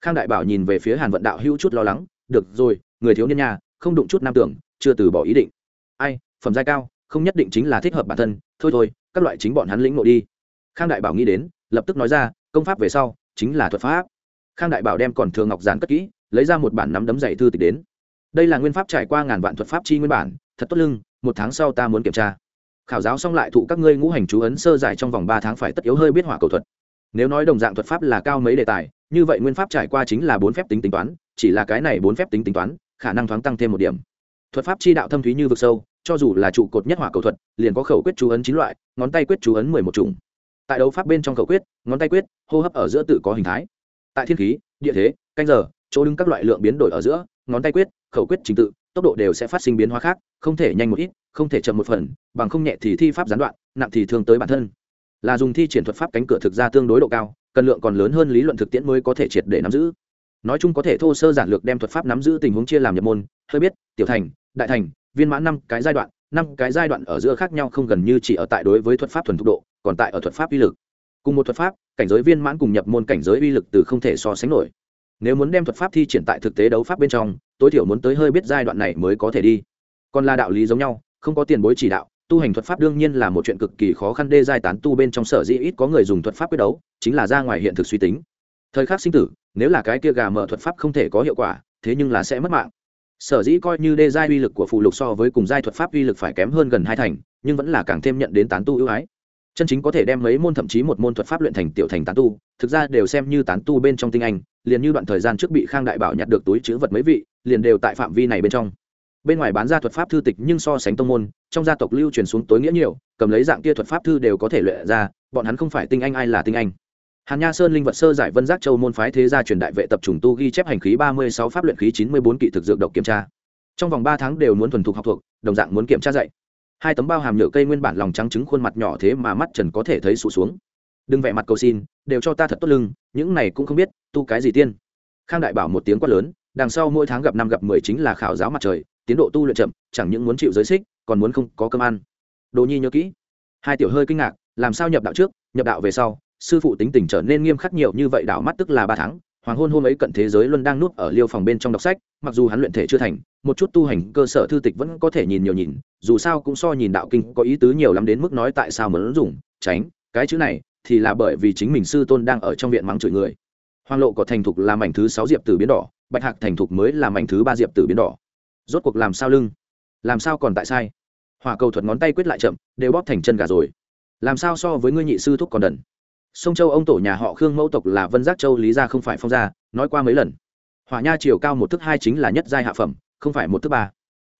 Speaker 1: Khang đại bảo nhìn về phía hàn vận đạo hữu chút lo lắng được rồi, người thiếu niên nhà không đụng chút nam tưởng, chưa từ bỏ ý định. Ai, phẩm giai cao, không nhất định chính là thích hợp bản thân, thôi thôi, các loại chính bọn hắn lĩnh nội đi. Khang đại bảo nghĩ đến, lập tức nói ra, công pháp về sau, chính là thuật pháp. Khang đại bảo đem còn thường ngọc giản cất kỹ, lấy ra một bản nắm đấm dạy thư tịch đến. Đây là nguyên pháp trải qua ngàn vạn thuật pháp chi nguyên bản, thật tốt lưng, một tháng sau ta muốn kiểm tra. Khảo giáo xong lại thụ các ngươi ngũ hành chú ấn sơ giải trong vòng ba tháng phải tất yếu hơi biết hỏa cầu thuật. Nếu nói đồng dạng thuật pháp là cao mấy đề tài, như vậy nguyên pháp trải qua chính là bốn phép tính tính toán chỉ là cái này bốn phép tính tính toán, khả năng thoáng tăng thêm một điểm. Thuật pháp chi đạo thâm thúy như vực sâu, cho dù là trụ cột nhất hỏa cầu thuật, liền có khẩu quyết chú ấn chín loại, ngón tay quyết chú ấn mười một chủng. Tại đấu pháp bên trong khẩu quyết, ngón tay quyết, hô hấp ở giữa tự có hình thái. Tại thiên khí, địa thế, canh giờ, chỗ đứng các loại lượng biến đổi ở giữa, ngón tay quyết, khẩu quyết trình tự, tốc độ đều sẽ phát sinh biến hóa khác, không thể nhanh một ít, không thể chậm một phần, bằng không nhẹ thì thi pháp gián đoạn, nặng thì thương tới bản thân. Là dùng thi triển thuật pháp cánh cửa thực ra tương đối độ cao, cần lượng còn lớn hơn lý luận thực tiễn mới có thể triệt để nắm giữ nói chung có thể thô sơ giản lược đem thuật pháp nắm giữ tình huống chia làm nhập môn, hơi biết, tiểu thành, đại thành, viên mãn năm cái giai đoạn, năm cái giai đoạn ở giữa khác nhau không gần như chỉ ở tại đối với thuật pháp thuần thục độ, còn tại ở thuật pháp uy lực. Cùng một thuật pháp, cảnh giới viên mãn cùng nhập môn cảnh giới uy lực từ không thể so sánh nổi. Nếu muốn đem thuật pháp thi triển tại thực tế đấu pháp bên trong, tối thiểu muốn tới hơi biết giai đoạn này mới có thể đi. Còn là đạo lý giống nhau, không có tiền bối chỉ đạo, tu hành thuật pháp đương nhiên là một chuyện cực kỳ khó khăn, đê giai tán tu bên trong sở dĩ ít có người dùng thuật pháp quyết đấu, chính là ra ngoài hiện thực suy tính. Thời khắc sinh tử nếu là cái kia gà mở thuật pháp không thể có hiệu quả, thế nhưng là sẽ mất mạng. Sở dĩ coi như đê giai uy lực của phù lục so với cùng giai thuật pháp uy lực phải kém hơn gần hai thành, nhưng vẫn là càng thêm nhận đến tán tu ưu ái. Chân chính có thể đem mấy môn thậm chí một môn thuật pháp luyện thành tiểu thành tán tu, thực ra đều xem như tán tu bên trong tinh anh, liền như đoạn thời gian trước bị khang đại bảo nhặt được túi chữ vật mấy vị, liền đều tại phạm vi này bên trong. Bên ngoài bán ra thuật pháp thư tịch nhưng so sánh tông môn, trong gia tộc lưu truyền xuống tối nghĩa nhiều, cầm lấy dạng kia thuật pháp thư đều có thể luyện ra, bọn hắn không phải tinh anh ai là tinh anh hàn nha sơn linh vật sơ giải vân giác châu môn phái thế gia truyền đại vệ tập trùng tu ghi chép hành khí ba mươi sáu pháp luyện khí chín mươi bốn kỵ thực dược độc kiểm tra. Trong vòng ba tháng đều muốn thuần thục học thuộc, đồng dạng muốn kiểm tra dạy. Hai tấm bao hàm nhựa cây nguyên bản lòng trắng trứng khuôn mặt nhỏ thế mà mắt trần có thể thấy sụ xuống. Đừng vẽ mặt cầu xin, đều cho ta thật tốt lưng, những này cũng không biết, tu cái gì tiên. Khang đại bảo một tiếng quát lớn, đằng sau mỗi tháng gặp năm gặp mười chính là khảo giáo mặt trời, tiến độ tu luyện chậm, chẳng những muốn chịu giới xích, còn muốn không có cơm ăn. Đồ nhi nhớ kỹ. Hai tiểu hơi kinh ngạc, làm sao nhập đạo trước, nhập đạo về sau sư phụ tính tình trở nên nghiêm khắc nhiều như vậy đạo mắt tức là ba tháng, hoàng hôn hôm ấy cận thế giới luân đang nuốt ở liêu phòng bên trong đọc sách, mặc dù hắn luyện thể chưa thành, một chút tu hành cơ sở thư tịch vẫn có thể nhìn nhiều nhìn, dù sao cũng so nhìn đạo kinh có ý tứ nhiều lắm đến mức nói tại sao muốn dùng, tránh, cái chữ này thì là bởi vì chính mình sư tôn đang ở trong viện mắng chửi người. Hoàng lộ có thành thục là mảnh thứ sáu diệp tử biến đỏ, bạch hạc thành thục mới là mảnh thứ ba diệp tử biến đỏ. Rốt cuộc làm sao lưng? Làm sao còn tại sai? Hỏa cầu thuật ngón tay quyết lại chậm, đều bóp thành chân gà rồi. Làm sao so với ngươi nhị sư thúc còn đần? Sông châu ông tổ nhà họ khương mẫu tộc là vân giác châu lý gia không phải phong gia, nói qua mấy lần. Hỏa nha chiều cao một thước hai chính là nhất giai hạ phẩm, không phải một thước ba.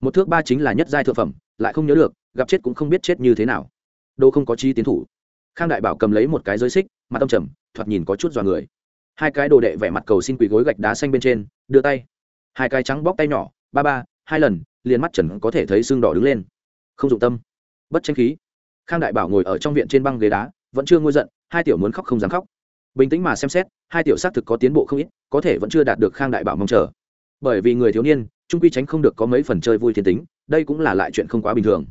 Speaker 1: Một thước ba chính là nhất giai thượng phẩm, lại không nhớ được, gặp chết cũng không biết chết như thế nào. Đô không có chi tiến thủ. Khang đại bảo cầm lấy một cái giới xích mà tâm trầm, thoạt nhìn có chút dọa người. Hai cái đồ đệ vẻ mặt cầu xin quỳ gối gạch đá xanh bên trên, đưa tay. Hai cái trắng bóc tay nhỏ, ba ba, hai lần, liền mắt trần có thể thấy xương đỏ đứng lên. Không dụng tâm. Bất tranh khí. Khang đại bảo ngồi ở trong viện trên băng ghế đá vẫn chưa ngôi giận, hai tiểu muốn khóc không dám khóc. Bình tĩnh mà xem xét, hai tiểu xác thực có tiến bộ không ít, có thể vẫn chưa đạt được khang đại bảo mong chờ. Bởi vì người thiếu niên, trung quy tránh không được có mấy phần chơi vui thiên tính, đây cũng là lại chuyện không quá bình thường.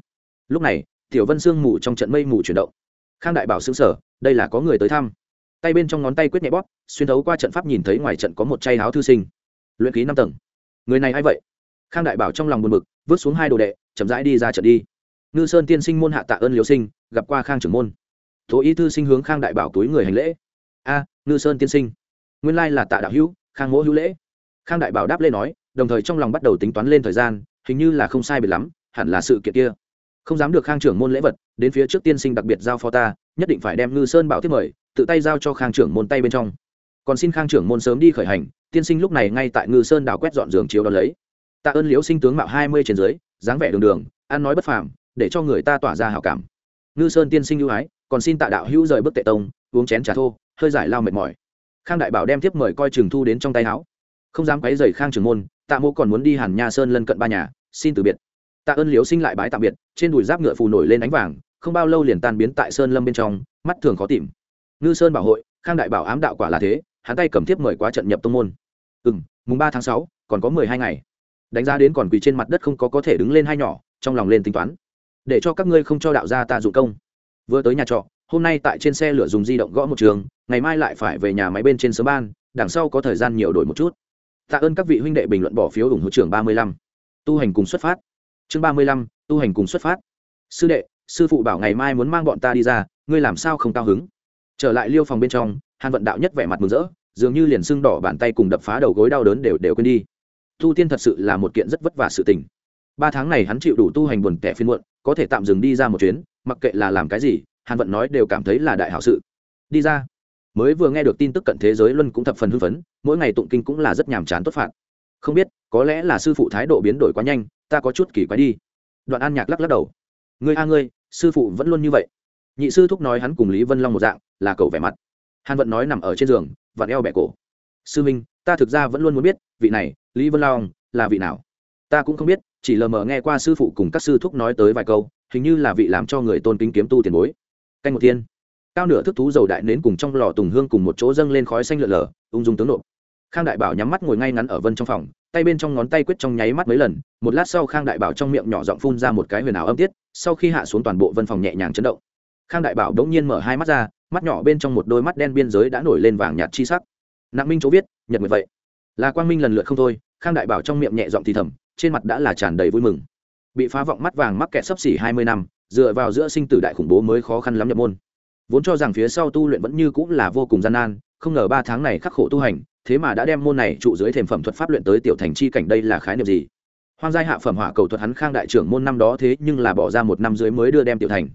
Speaker 1: Lúc này, tiểu vân sương mù trong trận mây mù chuyển động. Khang đại bảo xứng sở đây là có người tới thăm. Tay bên trong ngón tay quyết nhẹ bóp, xuyên thấu qua trận pháp nhìn thấy ngoài trận có một chay áo thư sinh. Luyện khí năm tầng. Người này a i vậy? Khang đại bảo trong lòng buồn b ự c vứt xuống hai đồ đệ, chậm rãi đi ra trận đi. Ngư sơn tiên sinh môn hạ tạ ơn liều sinh, gặp qua khang trưởng môn tố y thư sinh hướng khang đại bảo túi người hành lễ. A, ngư sơn tiên sinh. Nguyên lai là tạ đạo hữu, khang mỗ hữu lễ. Khang đại bảo đáp lên nói, đồng thời trong lòng bắt đầu tính toán lên thời gian, hình như là không sai biệt lắm, hẳn là sự kiện kia. Không dám được khang trưởng môn lễ vật, đến phía trước tiên sinh đặc biệt giao phó ta, nhất định phải đem ngư sơn bảo tiếp mời, tự tay giao cho khang trưởng môn tay bên trong. Còn xin khang trưởng môn sớm đi khởi hành, tiên sinh lúc này ngay tại ngư sơn đào quét dọn giường chiếu đón lấy. Tạ ơn liễu sinh tướng mạo hai mươi trên dưới, dáng vẻ đường đường, ăn nói bất phàm, để cho người ta tỏa ra hảo cảm. Ngư sơn tiên sinh ưu ái còn xin tạ đạo hữu rời bước tệ tông, uống chén trà thô, hơi giải lao mệt mỏi. Khang đại bảo đem tiếp mời coi trường thu đến trong tay áo. Không dám quấy rầy khang trưởng môn, tạ mô còn muốn đi hàn nha sơn lân cận ba nhà, xin từ biệt. Tạ ơn liễu sinh lại bái tạm biệt, trên đùi giáp ngựa phù nổi lên ánh vàng, không bao lâu liền tan biến tại sơn lâm bên trong, mắt thường khó tìm. Ngư sơn bảo hội, khang đại bảo ám đạo quả là thế, hắn tay cầm tiếp mời quá trận nhập tông môn. Ừ mùng ba tháng sáu, còn có mười hai ngày. Đánh giá đến còn quỳ trên mặt đất không có có thể đứng lên hai nhỏ, trong lòng lên tính toán. Để cho các ngươi không cho đạo gia ta dụng công vừa tới nhà trọ, hôm nay tại trên xe lửa dùng di động gõ một trường, ngày mai lại phải về nhà máy bên trên sớm ban, đằng sau có thời gian nhiều đổi một chút. Tạ ơn các vị huynh đệ bình luận bỏ phiếu ủng hộ trường ba mươi lăm. Tu hành cùng xuất phát. Chương ba mươi lăm, tu hành cùng xuất phát. Sư đệ, sư phụ bảo ngày mai muốn mang bọn ta đi ra, ngươi làm sao không cao hứng? Trở lại liêu phòng bên trong, hàn vận đạo nhất vẻ mặt mừng rỡ, dường như liền sưng đỏ bàn tay cùng đập phá đầu gối đau đớn đều đều quên đi. Tu tiên thật sự là một kiện rất vất vả sự tình. Ba tháng này hắn chịu đủ tu hành buồn tẻ phiên muộn, có thể tạm dừng đi ra một chuyến mặc kệ là làm cái gì, hàn vận nói đều cảm thấy là đại hảo sự. Đi ra. Mới vừa nghe được tin tức cận thế giới luân cũng thập phần hưng phấn, mỗi ngày tụng kinh cũng là rất nhàm chán tốt phạt. Không biết, có lẽ là sư phụ thái độ biến đổi quá nhanh, ta có chút kỳ quái đi. Đoạn an nhạc lắc lắc đầu. Ngươi a ngươi, sư phụ vẫn luôn như vậy. Nhị sư thúc nói hắn cùng lý vân long một dạng, là cầu vẻ mặt. Hàn vận nói nằm ở trên giường, vặn eo bẹ cổ. Sư minh, ta thực ra vẫn luôn muốn biết, vị này, lý vân long, là vị nào? Ta cũng không biết, chỉ lờ mờ nghe qua sư phụ cùng các sư thúc nói tới vài câu hình như là vị làm cho người tôn kính kiếm tu tiền bối. Canh một thiên. Cao nửa thức thú dầu đại nến cùng trong lò tùng hương cùng một chỗ dâng lên khói xanh lượn lờ, ung dung tướng nộp. Khang đại bảo nhắm mắt ngồi ngay ngắn ở vân trong phòng, tay bên trong ngón tay quyết trong nháy mắt mấy lần, một lát sau khang đại bảo trong miệng nhỏ giọng phun ra một cái huyền ảo âm tiết, sau khi hạ xuống toàn bộ vân phòng nhẹ nhàng chấn động. Khang đại bảo đống nhiên mở hai mắt ra, mắt nhỏ bên trong một đôi mắt đen biên giới đã nổi lên vàng nhạt chi sắc. Nặng minh chỗ viết, nhật nguyệt vậy. Là quang minh lần lượt không thôi, khang đại bảo trong miệng nhẹ giọng thì thầm, trên mặt đã là tràn đầy vui mừng bị phá vọng mắt vàng mắc kẹt sấp xỉ hai mươi năm, dựa vào giữa sinh tử đại khủng bố mới khó khăn lắm nhập môn. Vốn cho rằng phía sau tu luyện vẫn như cũng là vô cùng gian nan, không ngờ ba tháng này khắc khổ tu hành, thế mà đã đem môn này trụ dưới thềm phẩm thuật pháp luyện tới tiểu thành chi cảnh đây là khái niệm gì? Hoang giai hạ phẩm hỏa cầu thuật hắn khang đại trưởng môn năm đó thế nhưng là bỏ ra một năm dưới mới đưa đem tiểu thành.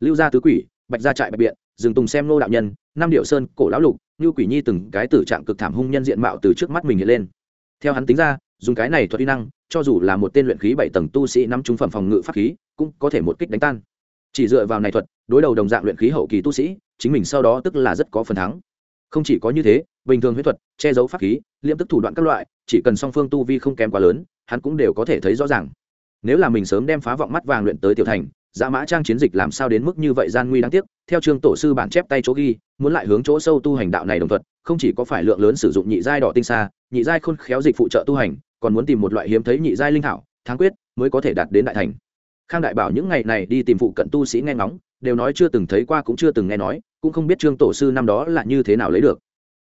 Speaker 1: Lưu gia tứ quỷ, bạch gia trại bạch biện dừng tùng xem nô đạo nhân năm điệu sơn, cổ lão lục như quỷ nhi từng cái tử trạng cực thảm hung nhân diện mạo từ trước mắt mình hiện lên. Theo hắn tính ra dùng cái này thuật uy năng cho dù là một tên luyện khí bảy tầng tu sĩ năm trung phẩm phòng ngự pháp khí cũng có thể một kích đánh tan. Chỉ dựa vào này thuật đối đầu đồng dạng luyện khí hậu kỳ tu sĩ chính mình sau đó tức là rất có phần thắng. Không chỉ có như thế bình thường huyết thuật che giấu pháp khí liễm tức thủ đoạn các loại chỉ cần song phương tu vi không kém quá lớn hắn cũng đều có thể thấy rõ ràng. Nếu là mình sớm đem phá vọng mắt vàng luyện tới tiểu thành dã mã trang chiến dịch làm sao đến mức như vậy gian nguy đáng tiếc theo trường tổ sư bản chép tay chỗ ghi muốn lại hướng chỗ sâu tu hành đạo này đồng thuật, không chỉ có phải lượng lớn sử dụng nhị giai đỏ tinh xa nhị giai khôn khéo dịch phụ trợ tu hành còn muốn tìm một loại hiếm thấy nhị giai linh thảo thắng quyết mới có thể đạt đến đại thành. Khang đại bảo những ngày này đi tìm phụ cận tu sĩ nghe ngóng, đều nói chưa từng thấy qua cũng chưa từng nghe nói, cũng không biết trương tổ sư năm đó là như thế nào lấy được.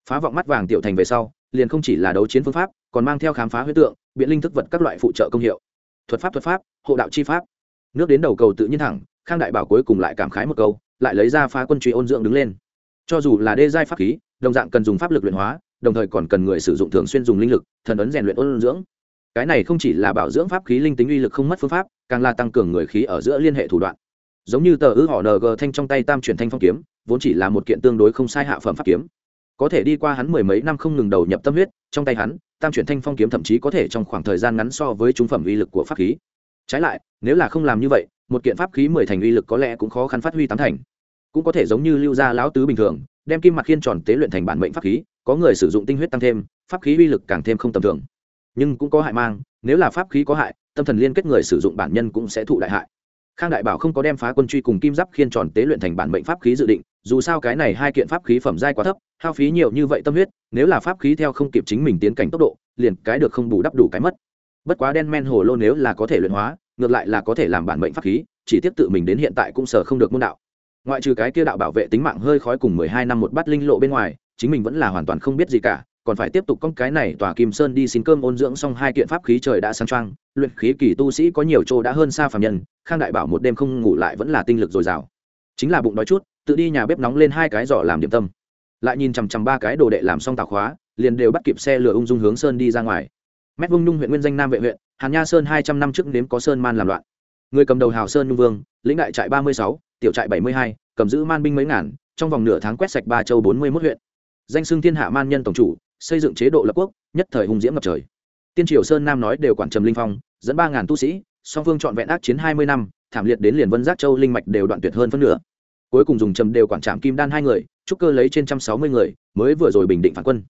Speaker 1: Phá vọng mắt vàng tiểu thành về sau, liền không chỉ là đấu chiến phương pháp, còn mang theo khám phá huyết tượng, biện linh thức vật các loại phụ trợ công hiệu. Thuật pháp thuật pháp, hộ đạo chi pháp. Nước đến đầu cầu tự nhiên thẳng, khang đại bảo cuối cùng lại cảm khái một câu, lại lấy ra phá quân truy ôn dưỡng đứng lên. Cho dù là đê giai pháp khí, đồng dạng cần dùng pháp lực luyện hóa đồng thời còn cần người sử dụng thường xuyên dùng linh lực, thần ấn rèn luyện ôn dưỡng. Cái này không chỉ là bảo dưỡng pháp khí linh tính uy lực không mất phương pháp, càng là tăng cường người khí ở giữa liên hệ thủ đoạn. Giống như tờ ư họ ng thanh trong tay tam chuyển thanh phong kiếm, vốn chỉ là một kiện tương đối không sai hạ phẩm pháp kiếm. Có thể đi qua hắn mười mấy năm không ngừng đầu nhập tâm huyết, trong tay hắn, tam chuyển thanh phong kiếm thậm chí có thể trong khoảng thời gian ngắn so với trung phẩm uy lực của pháp khí. Trái lại, nếu là không làm như vậy, một kiện pháp khí mười thành uy lực có lẽ cũng khó khăn phát huy tám thành. Cũng có thể giống như lưu gia lão tứ bình thường, đem kim mặt khiên tròn tế luyện thành bản mệnh pháp khí có người sử dụng tinh huyết tăng thêm, pháp khí uy lực càng thêm không tầm thường. Nhưng cũng có hại mang, nếu là pháp khí có hại, tâm thần liên kết người sử dụng bản nhân cũng sẽ thụ đại hại. Khang đại bảo không có đem phá quân truy cùng kim giáp khiên tròn tế luyện thành bản mệnh pháp khí dự định, dù sao cái này hai kiện pháp khí phẩm giai quá thấp, hao phí nhiều như vậy tâm huyết, nếu là pháp khí theo không kịp chính mình tiến cảnh tốc độ, liền cái được không bù đắp đủ cái mất. Bất quá đen men hồ lô nếu là có thể luyện hóa, ngược lại là có thể làm bản mệnh pháp khí, chỉ tiếp tự mình đến hiện tại cũng sở không được môn đạo. Ngoại trừ cái kia đạo bảo vệ tính mạng hơi khói cùng mười hai năm một bát linh lộ bên ngoài chính mình vẫn là hoàn toàn không biết gì cả, còn phải tiếp tục con cái này tòa kim sơn đi xin cơm ôn dưỡng xong hai kiện pháp khí trời đã sáng trăng luyện khí kỳ tu sĩ có nhiều chỗ đã hơn xa phàm nhân, khang đại bảo một đêm không ngủ lại vẫn là tinh lực dồi dào. Chính là bụng đói chút, tự đi nhà bếp nóng lên hai cái giỏ làm điểm tâm. Lại nhìn chằm chằm ba cái đồ đệ làm xong tạc khóa, liền đều bắt kịp xe lửa ung dung hướng sơn đi ra ngoài. Mét vung nhung huyện nguyên danh nam vệ huyện, hàn nha sơn hai trăm năm trước nếm có sơn man làm loạn. Người cầm đầu hào sơn nhung vương, lĩnh đại trại ba mươi sáu, tiểu trại bảy mươi hai, cầm giữ man binh mấy ngàn, trong vòng nửa tháng quét sạch ba châu bốn mươi mốt huyện danh xưng thiên hạ man nhân tổng chủ, xây dựng chế độ lập quốc, nhất thời hùng diễm ngập trời. Tiên triều sơn nam nói đều quản trầm linh phong, dẫn ba ngàn tu sĩ, song phương trọn vẹn ác chiến hai mươi năm, thảm liệt đến liền vân giác châu linh mạch đều đoạn tuyệt hơn phân nửa. Cuối cùng dùng trầm đều quản trạm kim đan hai người, trúc cơ lấy trên trăm sáu mươi người, mới vừa rồi bình định phản quân.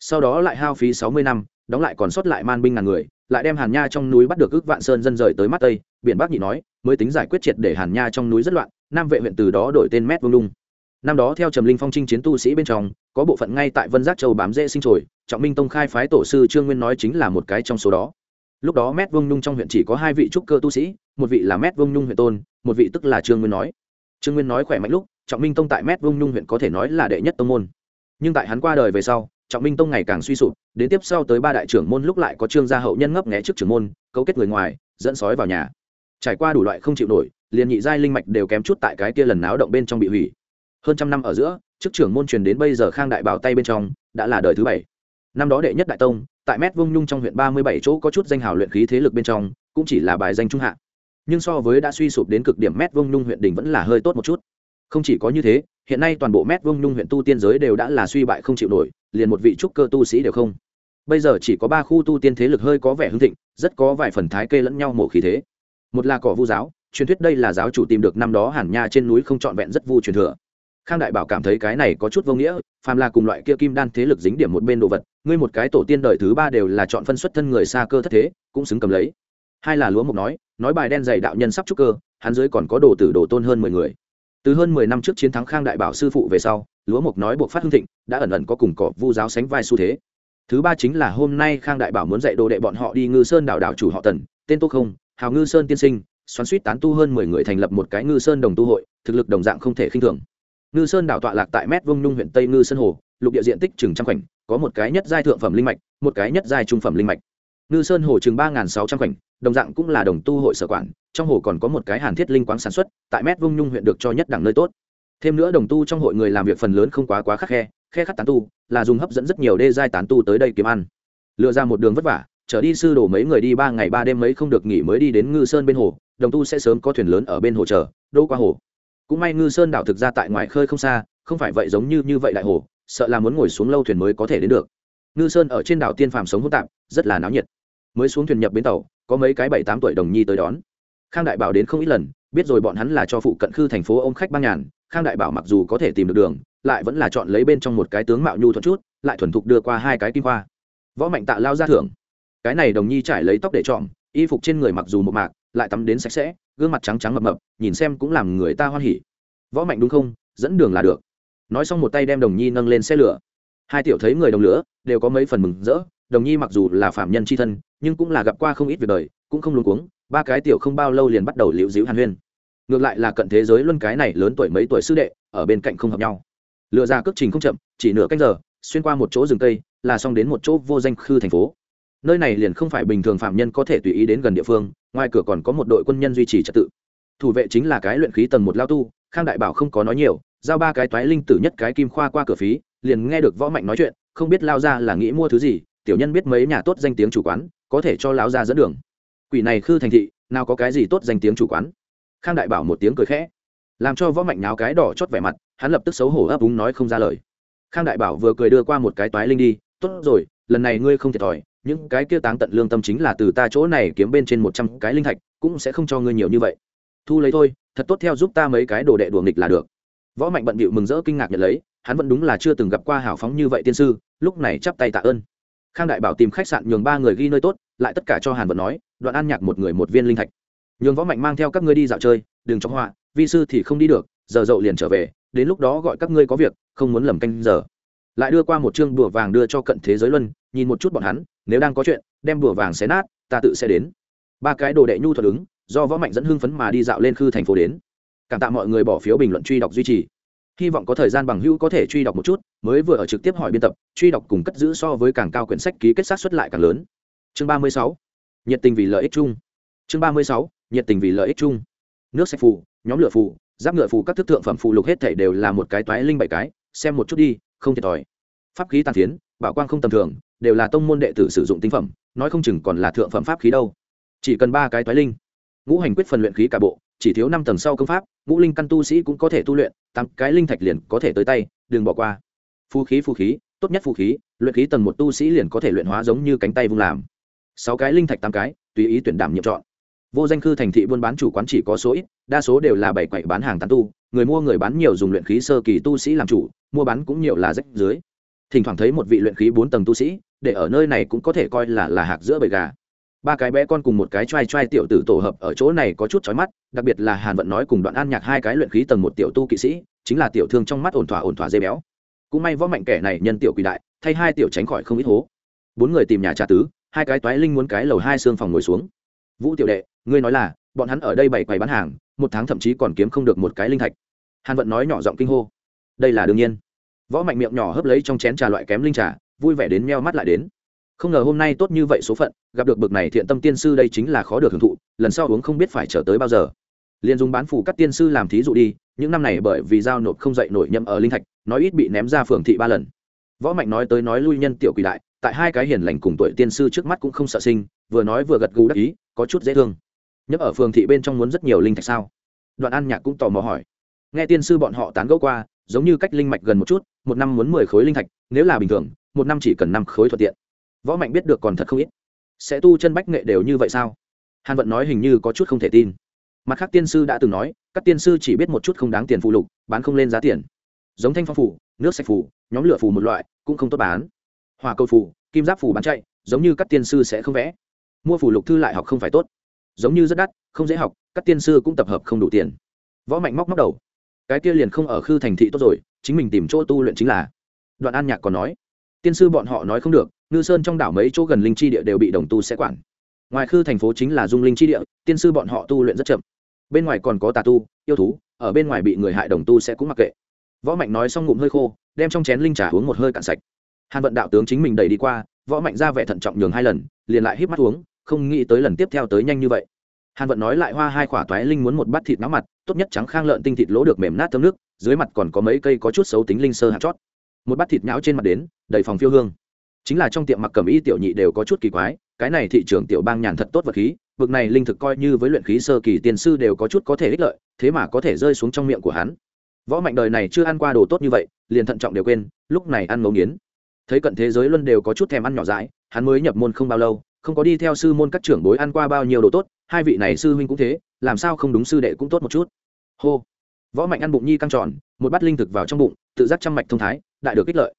Speaker 1: Sau đó lại hao phí sáu mươi năm, đóng lại còn sót lại man binh ngàn người, lại đem hàn nha trong núi bắt được ước vạn sơn dân rời tới mắt tây, biển bắc nhị nói, mới tính giải quyết triệt để hàn nha trong núi rất loạn, nam vệ huyện từ đó đổi tên mét vương lung năm đó theo trầm linh phong trinh chiến tu sĩ bên trong, có bộ phận ngay tại vân giác châu bám dễ sinh trồi trọng minh tông khai phái tổ sư trương nguyên nói chính là một cái trong số đó. Lúc đó mét vương nhung trong huyện chỉ có hai vị trúc cơ tu sĩ, một vị là mét vương nhung huyện tôn, một vị tức là trương nguyên nói. Trương nguyên nói khỏe mạnh lúc, trọng minh tông tại mét vương nhung huyện có thể nói là đệ nhất tông môn. Nhưng tại hắn qua đời về sau, trọng minh tông ngày càng suy sụp, đến tiếp sau tới ba đại trưởng môn lúc lại có trương gia hậu nhân ngấp nghé trước trưởng môn, cấu kết người ngoài, dẫn sói vào nhà. Trải qua đủ loại không chịu nổi, liền nhị giai linh mạch đều kém chút tại cái kia lần náo động bên trong bị hủy hơn trăm năm ở giữa, chức trưởng môn truyền đến bây giờ khang đại bảo tay bên trong, đã là đời thứ bảy. Năm đó đệ nhất đại tông, tại mét vung nhung trong huyện ba mươi bảy chỗ có chút danh hào luyện khí thế lực bên trong, cũng chỉ là bài danh trung hạ. Nhưng so với đã suy sụp đến cực điểm mét vung nhung huyện đình vẫn là hơi tốt một chút. Không chỉ có như thế, hiện nay toàn bộ mét vung nhung huyện tu tiên giới đều đã là suy bại không chịu nổi, liền một vị trúc cơ tu sĩ đều không. Bây giờ chỉ có ba khu tu tiên thế lực hơi có vẻ hưng thịnh, rất có vài phần thái kê lẫn nhau mổ khí thế. Một là cỏ vu giáo, truyền thuyết đây là giáo chủ tìm được năm đó hàn nha trên núi không trọn vẹn rất vu truyền thừa khang đại bảo cảm thấy cái này có chút vô nghĩa, phàm là cùng loại kia kim đan thế lực dính điểm một bên đồ vật, ngươi một cái tổ tiên đời thứ ba đều là chọn phân xuất thân người xa cơ thất thế, cũng xứng cầm lấy. Hai là lúa mục nói nói bài đen dày đạo nhân sắp trúc cơ, hắn dưới còn có đồ tử đồ tôn hơn mười người. Từ hơn mười năm trước chiến thắng khang đại bảo sư phụ về sau, lúa mục nói buộc phát hưng thịnh, đã ẩn ẩn có cùng cỏ vu giáo sánh vai xu thế. Thứ ba chính là hôm nay khang đại bảo muốn dạy đồ đệ bọn họ đi ngư sơn đảo đảo chủ họ tần, tên tô không, hào ngư sơn tiên sinh, xoắn suýt tán tu hơn mười người thành lập một cái ngư sơn đồng tu hội, thực lực đồng dạng không thể khinh thường ngư sơn đảo tọa lạc tại mét vông nhung huyện tây ngư sơn hồ, lục địa diện tích chừng trăm khoảnh, có một cái nhất giai thượng phẩm linh mạch, một cái nhất giai trung phẩm linh mạch. Ngư sơn hồ chừng ba sáu trăm khoảnh, đồng dạng cũng là đồng tu hội sở quản, trong hồ còn có một cái hàn thiết linh quáng sản xuất, tại mét vông nhung huyện được cho nhất đẳng nơi tốt. Thêm nữa đồng tu trong hội người làm việc phần lớn không quá quá khắc khe khe khắc tán tu, là dùng hấp dẫn rất nhiều đê giai tán tu tới đây kiếm ăn. Lựa ra một đường vất vả trở đi sư đổ mấy người đi ba ngày ba đêm mấy không được nghỉ mới đi đến ngư sơn bên hồ, đồng tu sẽ sớm có thuyền lớn ở bên hồ chờ đô qua hồ cũng may ngư sơn đảo thực ra tại ngoài khơi không xa không phải vậy giống như như vậy đại hồ sợ là muốn ngồi xuống lâu thuyền mới có thể đến được. Ngư sơn ở trên đảo tiên phàm sống hỗn tạp rất là náo nhiệt. Mới xuống thuyền nhập bến tàu có mấy cái bảy tám tuổi đồng nhi tới đón. Khang đại bảo đến không ít lần biết rồi bọn hắn là cho phụ cận khư thành phố ông khách băng nhàn khang đại bảo mặc dù có thể tìm được đường lại vẫn là chọn lấy bên trong một cái tướng mạo nhu thuận chút lại thuần thục đưa qua hai cái kim hoa. võ mạnh tạ lao ra thưởng. Cái này đồng nhi trải lấy tóc để chọn, y phục trên người mặc dù một mạc lại tắm đến sạch sẽ, gương mặt trắng trắng mập mập, nhìn xem cũng làm người ta hoan hỉ. Võ mạnh đúng không? Dẫn đường là được. Nói xong một tay đem đồng nhi nâng lên xe lửa. Hai tiểu thấy người đồng lửa, đều có mấy phần mừng rỡ. Đồng nhi mặc dù là phạm nhân c h i thân, nhưng cũng là gặp qua không ít việc đời, cũng không luống cuống. Ba cái tiểu không bao lâu liền bắt đầu liễu dĩu hàn huyên. Ngược lại là cận thế giới luân cái này lớn tuổi mấy tuổi sư đệ, ở bên cạnh không hợp nhau. Lựa ra cước trình không chậm, chỉ nửa canh giờ, xuyên qua một chỗ rừng cây, là xong đến một chỗ vô danh khư thành phố nơi này liền không phải bình thường phạm nhân có thể tùy ý đến gần địa phương, ngoài cửa còn có một đội quân nhân duy trì trật tự. Thủ vệ chính là cái luyện khí tầng một lao tu, khang đại bảo không có nói nhiều, giao ba cái toái linh tử nhất cái kim khoa qua cửa phí, liền nghe được võ mạnh nói chuyện, không biết lao ra là nghĩ mua thứ gì, tiểu nhân biết mấy nhà tốt danh tiếng chủ quán, có thể cho lao ra dẫn đường. Quỷ này khư thành thị, nào có cái gì tốt danh tiếng chủ quán? Khang đại bảo một tiếng cười khẽ, làm cho võ mạnh náo cái đỏ chót vẻ mặt, hắn lập tức xấu hổ ấp úng nói không ra lời. Khang đại bảo vừa cười đưa qua một cái toái linh đi, tốt rồi, lần này ngươi không thiệt thòi những cái kia táng tận lương tâm chính là từ ta chỗ này kiếm bên trên một trăm cái linh thạch, cũng sẽ không cho ngươi nhiều như vậy. Thu lấy thôi, thật tốt theo giúp ta mấy cái đồ đệ đùa nghịch là được. Võ mạnh bận bịu mừng rỡ kinh ngạc nhận lấy, hắn vẫn đúng là chưa từng gặp qua hào phóng như vậy tiên sư, lúc này chắp tay tạ ơn. Khang đại bảo tìm khách sạn nhường ba người ghi nơi tốt, lại tất cả cho hàn vận nói, đoạn an nhạc một người một viên linh thạch. Nhường võ mạnh mang theo các ngươi đi dạo chơi, đừng trong họa, vi sư thì không đi được, giờ dậu liền trở về, đến lúc đó gọi các ngươi có việc, không muốn lầm canh giờ. Lại đưa qua một chương đùa vàng đưa cho cận thế giới luân, nhìn một chút bọn hắn nếu đang có chuyện, đem bùa vàng xé nát, ta tự sẽ đến. Ba cái đồ đệ nhu thuật ứng, do võ mạnh dẫn hưng phấn mà đi dạo lên khư thành phố đến. Cảm tạ mọi người bỏ phiếu bình luận truy đọc duy trì. Hy vọng có thời gian bằng hữu có thể truy đọc một chút, mới vừa ở trực tiếp hỏi biên tập, truy đọc cùng cất giữ so với càng cao quyển sách ký kết sát xuất lại càng lớn. Chương ba mươi sáu, nhiệt tình vì lợi ích chung. Chương ba mươi sáu, nhiệt tình vì lợi ích chung. Nước sạch phù, nhóm lửa phù, giáp ngựa phù, các thức thượng phẩm phù lục hết thể đều là một cái toái linh bảy cái, xem một chút đi, không thiệt thòi. Pháp khí tàn phiến bảo quang không tầm thường, đều là tông môn đệ tử sử dụng tinh phẩm, nói không chừng còn là thượng phẩm pháp khí đâu. Chỉ cần ba cái toái linh, ngũ hành quyết phần luyện khí cả bộ, chỉ thiếu năm tầng sau công pháp, ngũ linh căn tu sĩ cũng có thể tu luyện, tám cái linh thạch liền có thể tới tay, đừng bỏ qua. Phù khí phù khí, tốt nhất phù khí, luyện khí tầng một tu sĩ liền có thể luyện hóa giống như cánh tay vung làm. Sáu cái linh thạch tám cái, tùy ý tuyển đảm nhiệm chọn. Vô danh khư thành thị buôn bán chủ quán chỉ có số ít, đa số đều là bảy quậy bán hàng tán tu, người mua người bán nhiều dùng luyện khí sơ kỳ tu sĩ làm chủ, mua bán cũng nhiều là rách dưới thỉnh thoảng thấy một vị luyện khí bốn tầng tu sĩ, để ở nơi này cũng có thể coi là là hạc giữa bầy gà. Ba cái bé con cùng một cái t r a i t r a i tiểu tử tổ hợp ở chỗ này có chút trói mắt, đặc biệt là hàn vận nói cùng đoạn an nhạc hai cái luyện khí tầng một tiểu tu kỵ sĩ, chính là tiểu thương trong mắt ổn thỏa ổn thỏa dây béo. Cũng may võ mạnh kẻ này nhân tiểu quỳ đại, thay hai tiểu tránh khỏi không ít hố. Bốn người tìm nhà trà tứ, hai cái toái linh muốn cái lầu hai xương phòng ngồi xuống. Vũ tiểu đệ, ngươi nói là, bọn hắn ở đây bày quầy bán hàng, một tháng thậm chí còn kiếm không được một cái linh thạch. Hàn vận nói nhỏ giọng kinh hô. Đây là đương nhiên võ mạnh miệng nhỏ hấp lấy trong chén trà loại kém linh trà, vui vẻ đến meo mắt lại đến. Không ngờ hôm nay tốt như vậy số phận, gặp được bực này thiện tâm tiên sư đây chính là khó được hưởng thụ, lần sau uống không biết phải trở tới bao giờ. Liền dùng bán phủ các tiên sư làm thí dụ đi, những năm này bởi vì giao nộp không dậy nổi nhậm ở linh thạch, nói ít bị ném ra phường thị ba lần. Võ mạnh nói tới nói lui nhân tiểu quỷ đại, tại hai cái hiền lành cùng tuổi tiên sư trước mắt cũng không sợ sinh, vừa nói vừa gật gù đắc ý, có chút dễ thương. Nhấp ở phường thị bên trong muốn rất nhiều linh thạch sao? Đoạn an nhạc cũng tò mò hỏi. Nghe tiên sư bọn họ tán gẫu qua giống như cách linh mạch gần một chút, một năm muốn mười khối linh thạch, nếu là bình thường, một năm chỉ cần năm khối thuận tiện. Võ mạnh biết được còn thật không ít. Sẽ tu chân bách nghệ đều như vậy sao? Hàn vận nói hình như có chút không thể tin. Mặt khác tiên sư đã từng nói, các tiên sư chỉ biết một chút không đáng tiền phụ lục, bán không lên giá tiền. Giống thanh phong phủ, nước sạch phủ, nhóm lửa phủ một loại, cũng không tốt bán. Hòa cầu phủ, kim giáp phủ bán chạy, giống như các tiên sư sẽ không vẽ. Mua phủ lục thư lại học không phải tốt. Giống như rất đắt, không dễ học, các tiên sư cũng tập hợp không đủ tiền. Võ mạnh móc móc đầu cái kia liền không ở khư thành thị tốt rồi, chính mình tìm chỗ tu luyện chính là. Đoạn an nhạc còn nói, tiên sư bọn họ nói không được, ngư sơn trong đảo mấy chỗ gần linh chi địa đều bị đồng tu sẽ quản. Ngoài khư thành phố chính là dung linh chi địa, tiên sư bọn họ tu luyện rất chậm. Bên ngoài còn có tà tu, yêu thú, ở bên ngoài bị người hại đồng tu sẽ cũng mặc kệ. Võ mạnh nói xong ngụm hơi khô, đem trong chén linh trà uống một hơi cạn sạch. Hàn vận đạo tướng chính mình đẩy đi qua, võ mạnh ra vẻ thận trọng nhường hai lần, liền lại híp mắt uống, không nghĩ tới lần tiếp theo tới nhanh như vậy hàn vận nói lại hoa hai quả toái linh muốn một bát thịt náo mặt, tốt nhất trắng khang lợn tinh thịt lỗ được mềm nát thơm nước, dưới mặt còn có mấy cây có chút xấu tính linh sơ hạt chót. Một bát thịt nhão trên mặt đến, đầy phòng phiêu hương. Chính là trong tiệm mặc cầm y tiểu nhị đều có chút kỳ quái, cái này thị trường tiểu bang nhàn thật tốt vật khí, vực này linh thực coi như với luyện khí sơ kỳ tiền sư đều có chút có thể ích lợi, thế mà có thể rơi xuống trong miệng của hắn. Võ mạnh đời này chưa ăn qua đồ tốt như vậy, liền thận trọng đều quên, lúc này ăn ngấu nghiến. Thấy cận thế giới luân đều có chút thèm ăn nhỏ dãi hắn mới nhập môn không bao lâu, không có đi theo sư môn các trưởng bối ăn qua bao nhiêu đồ tốt hai vị này sư huynh cũng thế, làm sao không đúng sư đệ cũng tốt một chút? Hô. Võ mạnh ăn bụng nhi căng tròn, một bát linh thực vào trong bụng, tự giác trăm mạch thông thái, đại được kích lợi.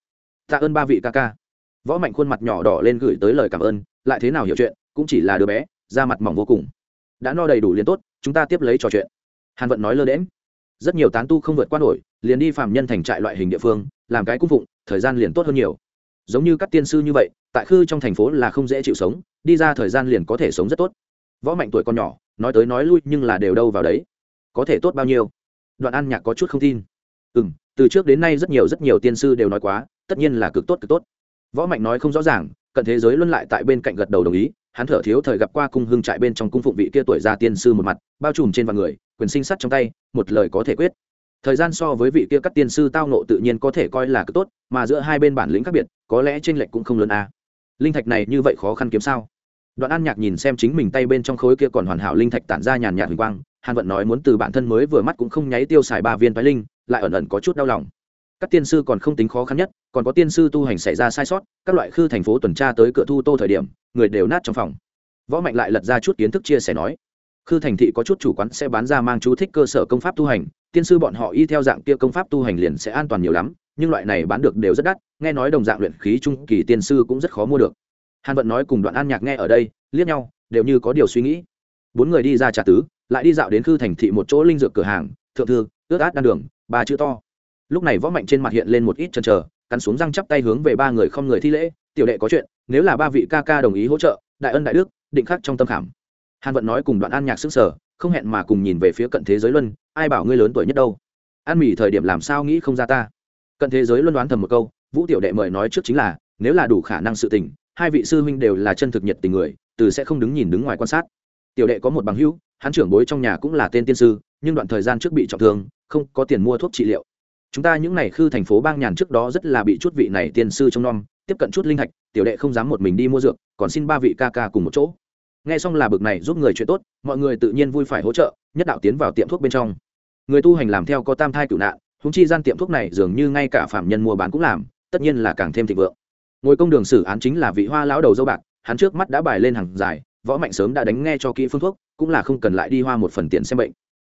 Speaker 1: Tạ ơn ba vị ca ca. Võ mạnh khuôn mặt nhỏ đỏ lên gửi tới lời cảm ơn, lại thế nào hiểu chuyện, cũng chỉ là đứa bé, da mặt mỏng vô cùng. Đã no đầy đủ liền tốt, chúng ta tiếp lấy trò chuyện. Hàn vận nói lơ đễm rất nhiều tán tu không vượt qua nổi, liền đi phạm nhân thành trại loại hình địa phương, làm cái cung phụng, thời gian liền tốt hơn nhiều. Giống như các tiên sư như vậy, tại khư trong thành phố là không dễ chịu sống, đi ra thời gian liền có thể sống rất tốt võ mạnh tuổi còn nhỏ, nói tới nói lui nhưng là đều đâu vào đấy. Có thể tốt bao nhiêu? Đoạn an nhạc có chút không tin. Ừ m từ trước đến nay rất nhiều rất nhiều tiên sư đều nói quá, tất nhiên là cực tốt cực tốt. Võ mạnh nói không rõ ràng, cận thế giới luân lại tại bên cạnh gật đầu đồng ý, hắn thở thiếu thời gặp qua cung hưng trại bên trong cung phụng vị kia tuổi già tiên sư một mặt, bao trùm trên vạn người, quyền sinh sắt trong tay, một lời có thể quyết. Thời gian so với vị kia các tiên sư tao nộ tự nhiên có thể coi là cực tốt, mà giữa hai bên bản lĩnh khác biệt, có lẽ tranh lệch cũng không lớn a à. linh thạch này như vậy khó khăn kiếm sao? Đoạn an nhạc nhìn xem chính mình tay bên trong khối kia còn hoàn hảo linh thạch tản ra nhàn nhạt huỳnh quang, hàn vận nói muốn từ bản thân mới vừa mắt cũng không nháy tiêu xài ba viên phái linh, lại ẩn ẩn có chút đau lòng. Các tiên sư còn không tính khó khăn nhất, còn có tiên sư tu hành xảy ra sai sót, các loại khư thành phố tuần tra tới cửa thu tô thời điểm, người đều nát trong phòng. Võ mạnh lại lật ra chút kiến thức chia sẻ nói, khư thành thị có chút chủ quán sẽ bán ra mang chú thích cơ sở công pháp tu hành, tiên sư bọn họ y theo dạng kia công pháp tu hành liền sẽ an toàn nhiều lắm, nhưng loại này bán được đều rất đắt, nghe nói đồng dạng luyện khí trung kỳ tiên sư cũng rất khó mua được hàn vận nói cùng đoạn an nhạc nghe ở đây, liếc nhau, đều như có điều suy nghĩ. Bốn người đi ra trà tứ, lại đi dạo đến khư thành thị một chỗ linh dược cửa hàng, thượng thư, ướt át đan đường, ba chữ to. Lúc này võ mạnh trên mặt hiện lên một ít chân chờ, cắn xuống răng chắp tay hướng về ba người không người thi lễ, tiểu đệ có chuyện, nếu là ba vị ca ca đồng ý hỗ trợ, đại ân đại đức, định khắc trong tâm khảm. Hàn vận nói cùng đoạn an nhạc xứng sở không hẹn mà cùng nhìn về phía cận thế giới luân, ai bảo ngươi lớn tuổi nhất đâu? An mỉ thời điểm làm sao nghĩ không ra ta? Cận thế giới luân đoán thầm một câu, vũ tiểu đệ mời nói trước chính là, nếu là đủ khả năng sự tình hai vị sư huynh đều là chân thực nhiệt tình người từ sẽ không đứng nhìn đứng ngoài quan sát. Tiểu đệ có một bằng hữu hắn trưởng bối trong nhà cũng là tên tiên sư nhưng đoạn thời gian trước bị trọng thương không có tiền mua thuốc trị liệu. Chúng ta những n à y khư thành phố bang nhàn trước đó rất là bị chút vị này tiên sư trong nom tiếp cận chút linh hạch, tiểu đệ không dám một mình đi mua dược còn xin ba vị ca ca cùng một chỗ. Nghe xong là bực này giúp người chuyện tốt mọi người tự nhiên vui phải hỗ trợ nhất đạo tiến vào tiệm thuốc bên trong. Người tu hành làm theo có tam thai cựu nạn húng chi gian tiệm thuốc này dường như ngay cả phạm nhân mua bán cũng làm tất nhiên là càng thêm thịnh vượng ngồi công đường xử án chính là vị hoa lão đầu dâu bạc, hắn trước mắt đã bài lên hàng dài, võ mạnh sớm đã đánh nghe cho kỹ phương thuốc, cũng là không cần lại đi hoa một phần tiền xem bệnh.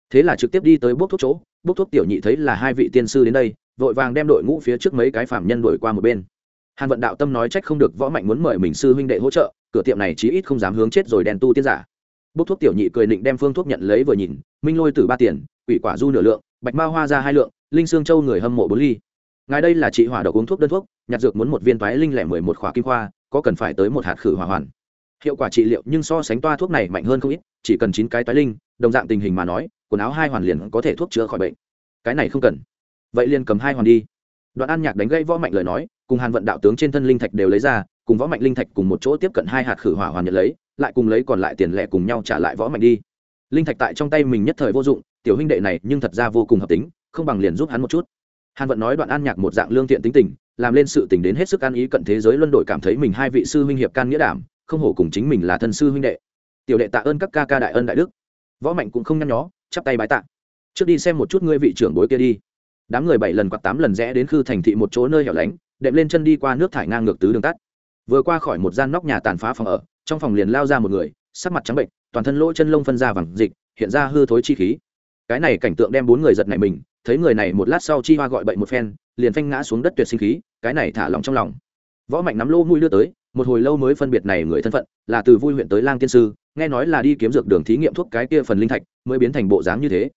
Speaker 1: Thế là trực tiếp đi tới bốc thuốc chỗ, bốc thuốc tiểu nhị thấy là hai vị tiên sư đến đây, vội vàng đem đội ngũ phía trước mấy cái phạm nhân đuổi qua một bên. Hàn vận đạo tâm nói trách không được võ mạnh muốn mời mình sư huynh đệ hỗ trợ, cửa tiệm này chí ít không dám hướng chết rồi đèn tu tiên giả. Bốc thuốc tiểu nhị cười định đem phương thuốc nhận lấy vừa nhìn, minh lôi từ ba tiền, quỷ quả du nửa lượng, bạch ma hoa ra hai lượng, linh xương châu người hâm mộ bốn ly ngài đây là trị hỏa độc uống thuốc đơn thuốc, nhặt dược muốn một viên toái linh lẻ mười một khỏa kim khoa, có cần phải tới một hạt khử hỏa hoàn. Hiệu quả trị liệu nhưng so sánh toa thuốc này mạnh hơn không ít, chỉ cần chín cái toái linh, đồng dạng tình hình mà nói, quần áo hai hoàn liền có thể thuốc chữa khỏi bệnh. Cái này không cần. Vậy liền cầm hai hoàn đi. Đoạn an nhạc đánh gây võ mạnh lời nói, cùng hàn vận đạo tướng trên thân linh thạch đều lấy ra, cùng võ mạnh linh thạch cùng một chỗ tiếp cận hai hạt khử hỏa hoàn nhận lấy, lại cùng lấy còn lại tiền lẻ cùng nhau trả lại võ mạnh đi. Linh thạch tại trong tay mình nhất thời vô dụng, tiểu huynh đệ này nhưng thật ra vô cùng hợp tính, không bằng liền giúp hắn một chút hàn vận nói đoạn an nhạc một dạng lương thiện tính tình, làm lên sự tình đến hết sức an ý cận thế giới luân đổi cảm thấy mình hai vị sư huynh hiệp can nghĩa đảm, không hổ cùng chính mình là thân sư huynh đệ. Tiểu đệ tạ ơn các ca ca đại ân đại đức. Võ mạnh cũng không nhăn nhó, chắp tay bái tạ. Trước đi xem một chút ngươi vị trưởng bối kia đi. Đám người bảy lần quạt tám lần rẽ đến khư thành thị một chỗ nơi hẻo lánh, đệm lên chân đi qua nước thải ngang ngược tứ đường tắt. Vừa qua khỏi một gian nóc nhà tàn phá phòng ở, trong phòng liền lao ra một người, sắc mặt trắng bệnh, toàn thân lỗ chân lông phân ra vàng dịch, hiện ra hư thối chi khí. Cái này cảnh tượng đem bốn người giật này mình thấy người này một lát sau chi hoa gọi bệnh một phen, liền phanh ngã xuống đất tuyệt sinh khí, cái này thả lòng trong lòng. Võ mạnh nắm lô mũi đưa tới, một hồi lâu mới phân biệt này người thân phận, là từ vui huyện tới lang tiên sư, nghe nói là đi kiếm dược đường thí nghiệm thuốc cái kia phần linh thạch, mới biến thành bộ dáng như thế.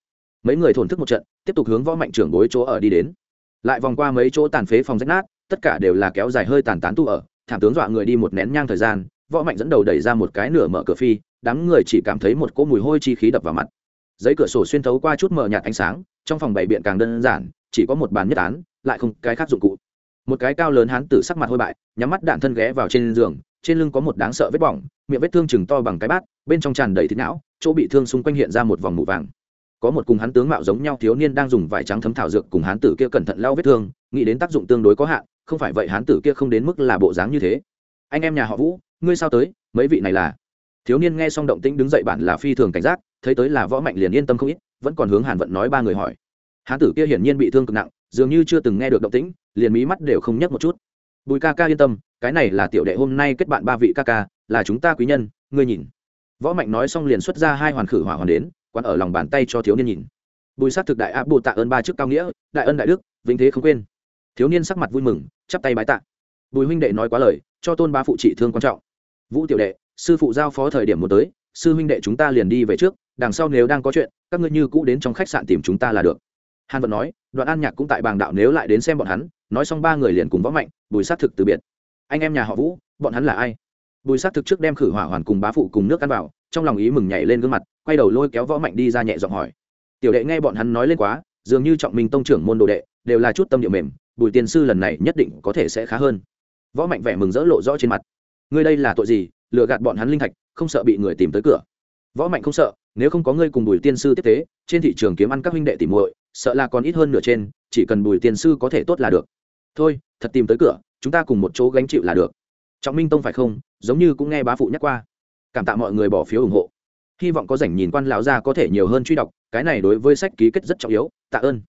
Speaker 1: Mấy người thổn thức một trận, tiếp tục hướng võ mạnh trưởng bối chỗ ở đi đến. Lại vòng qua mấy chỗ tàn phế phòng rách nát, tất cả đều là kéo dài hơi tàn tán tu ở, thảm tướng dọa người đi một nén nhang thời gian, võ mạnh dẫn đầu đẩy ra một cái nửa mở cửa phi, đám người chỉ cảm thấy một cỗ mùi hôi chi khí đập vào mặt giấy cửa sổ xuyên thấu qua chút mờ nhạt ánh sáng, trong phòng bày biện càng đơn giản, chỉ có một bàn nhất án, lại không cái khác dụng cụ. Một cái cao lớn hán tử sắc mặt hôi bại, nhắm mắt đạn thân ghé vào trên giường, trên lưng có một đáng sợ vết bỏng, miệng vết thương chừng to bằng cái bát, bên trong tràn đầy thịt não, chỗ bị thương xung quanh hiện ra một vòng mù vàng. Có một cùng hắn tướng mạo giống nhau thiếu niên đang dùng vải trắng thấm thảo dược cùng hán tử kia cẩn thận lau vết thương, nghĩ đến tác dụng tương đối có hạn, không phải vậy hán tử kia không đến mức là bộ dáng như thế. Anh em nhà họ vũ, ngươi sao tới? Mấy vị này là? Thiếu niên nghe xong động tĩnh đứng dậy bản là phi thường cảnh giác thấy tới là võ mạnh liền yên tâm không ít, vẫn còn hướng hàn vận nói ba người hỏi. Hán tử kia hiển nhiên bị thương cực nặng, dường như chưa từng nghe được động tĩnh, liền mí mắt đều không nhấc một chút. Bùi ca ca yên tâm, cái này là tiểu đệ hôm nay kết bạn ba vị ca ca, là chúng ta quý nhân, ngươi nhìn. Võ mạnh nói xong liền xuất ra hai hoàn khử hỏa hoàn đến, quán ở lòng bàn tay cho thiếu niên nhìn. Bùi s á thực đại áp bù tạ ơn ba chức cao nghĩa, đại ân đại đức, vĩnh thế không quên. Thiếu niên sắc mặt vui mừng, chắp tay bái tạ. Bùi huynh đệ nói quá lời, cho tôn ba phụ trị thương quan trọng. Vũ tiểu đệ, sư phụ giao phó thời điểm muốn tới, sư huynh đệ chúng ta liền đi về trước đằng sau nếu đang có chuyện, các ngươi như cũ đến trong khách sạn tìm chúng ta là được. Hàn vận nói, đoạn an nhạc cũng tại bàng đạo nếu lại đến xem bọn hắn, nói xong ba người liền cùng võ mạnh, bùi s á t thực từ biệt. Anh em nhà họ vũ, bọn hắn là ai? Bùi s á t thực trước đem khử hỏa hoàn cùng bá phụ cùng nước ăn vào, trong lòng ý mừng nhảy lên gương mặt, quay đầu lôi kéo võ mạnh đi ra nhẹ giọng hỏi. Tiểu đệ nghe bọn hắn nói lên quá, dường như trọng minh tông trưởng môn đồ đệ, đều là chút tâm địa mềm, bùi tiên sư lần này nhất định có thể sẽ khá hơn. Võ mạnh vẻ mừng rỡ lộ rõ trên mặt. Ngươi đây là tội gì, lừa gạt bọn hắn linh thạch, không sợ bị người tìm tới cửa. Võ mạnh không sợ nếu không có ngươi cùng bùi tiên sư tiếp tế, trên thị trường kiếm ăn các huynh đệ tìm muội, sợ là còn ít hơn nửa trên, chỉ cần bùi tiên sư có thể tốt là được. Thôi, thật tìm tới cửa, chúng ta cùng một chỗ gánh chịu là được. Trọng minh tông phải không? Giống như cũng nghe bá phụ nhắc qua. Cảm tạ mọi người bỏ phiếu ủng hộ. Hy vọng có rảnh nhìn quan lão gia có thể nhiều hơn truy đọc, cái này đối với sách ký kết rất trọng yếu. Tạ ơn.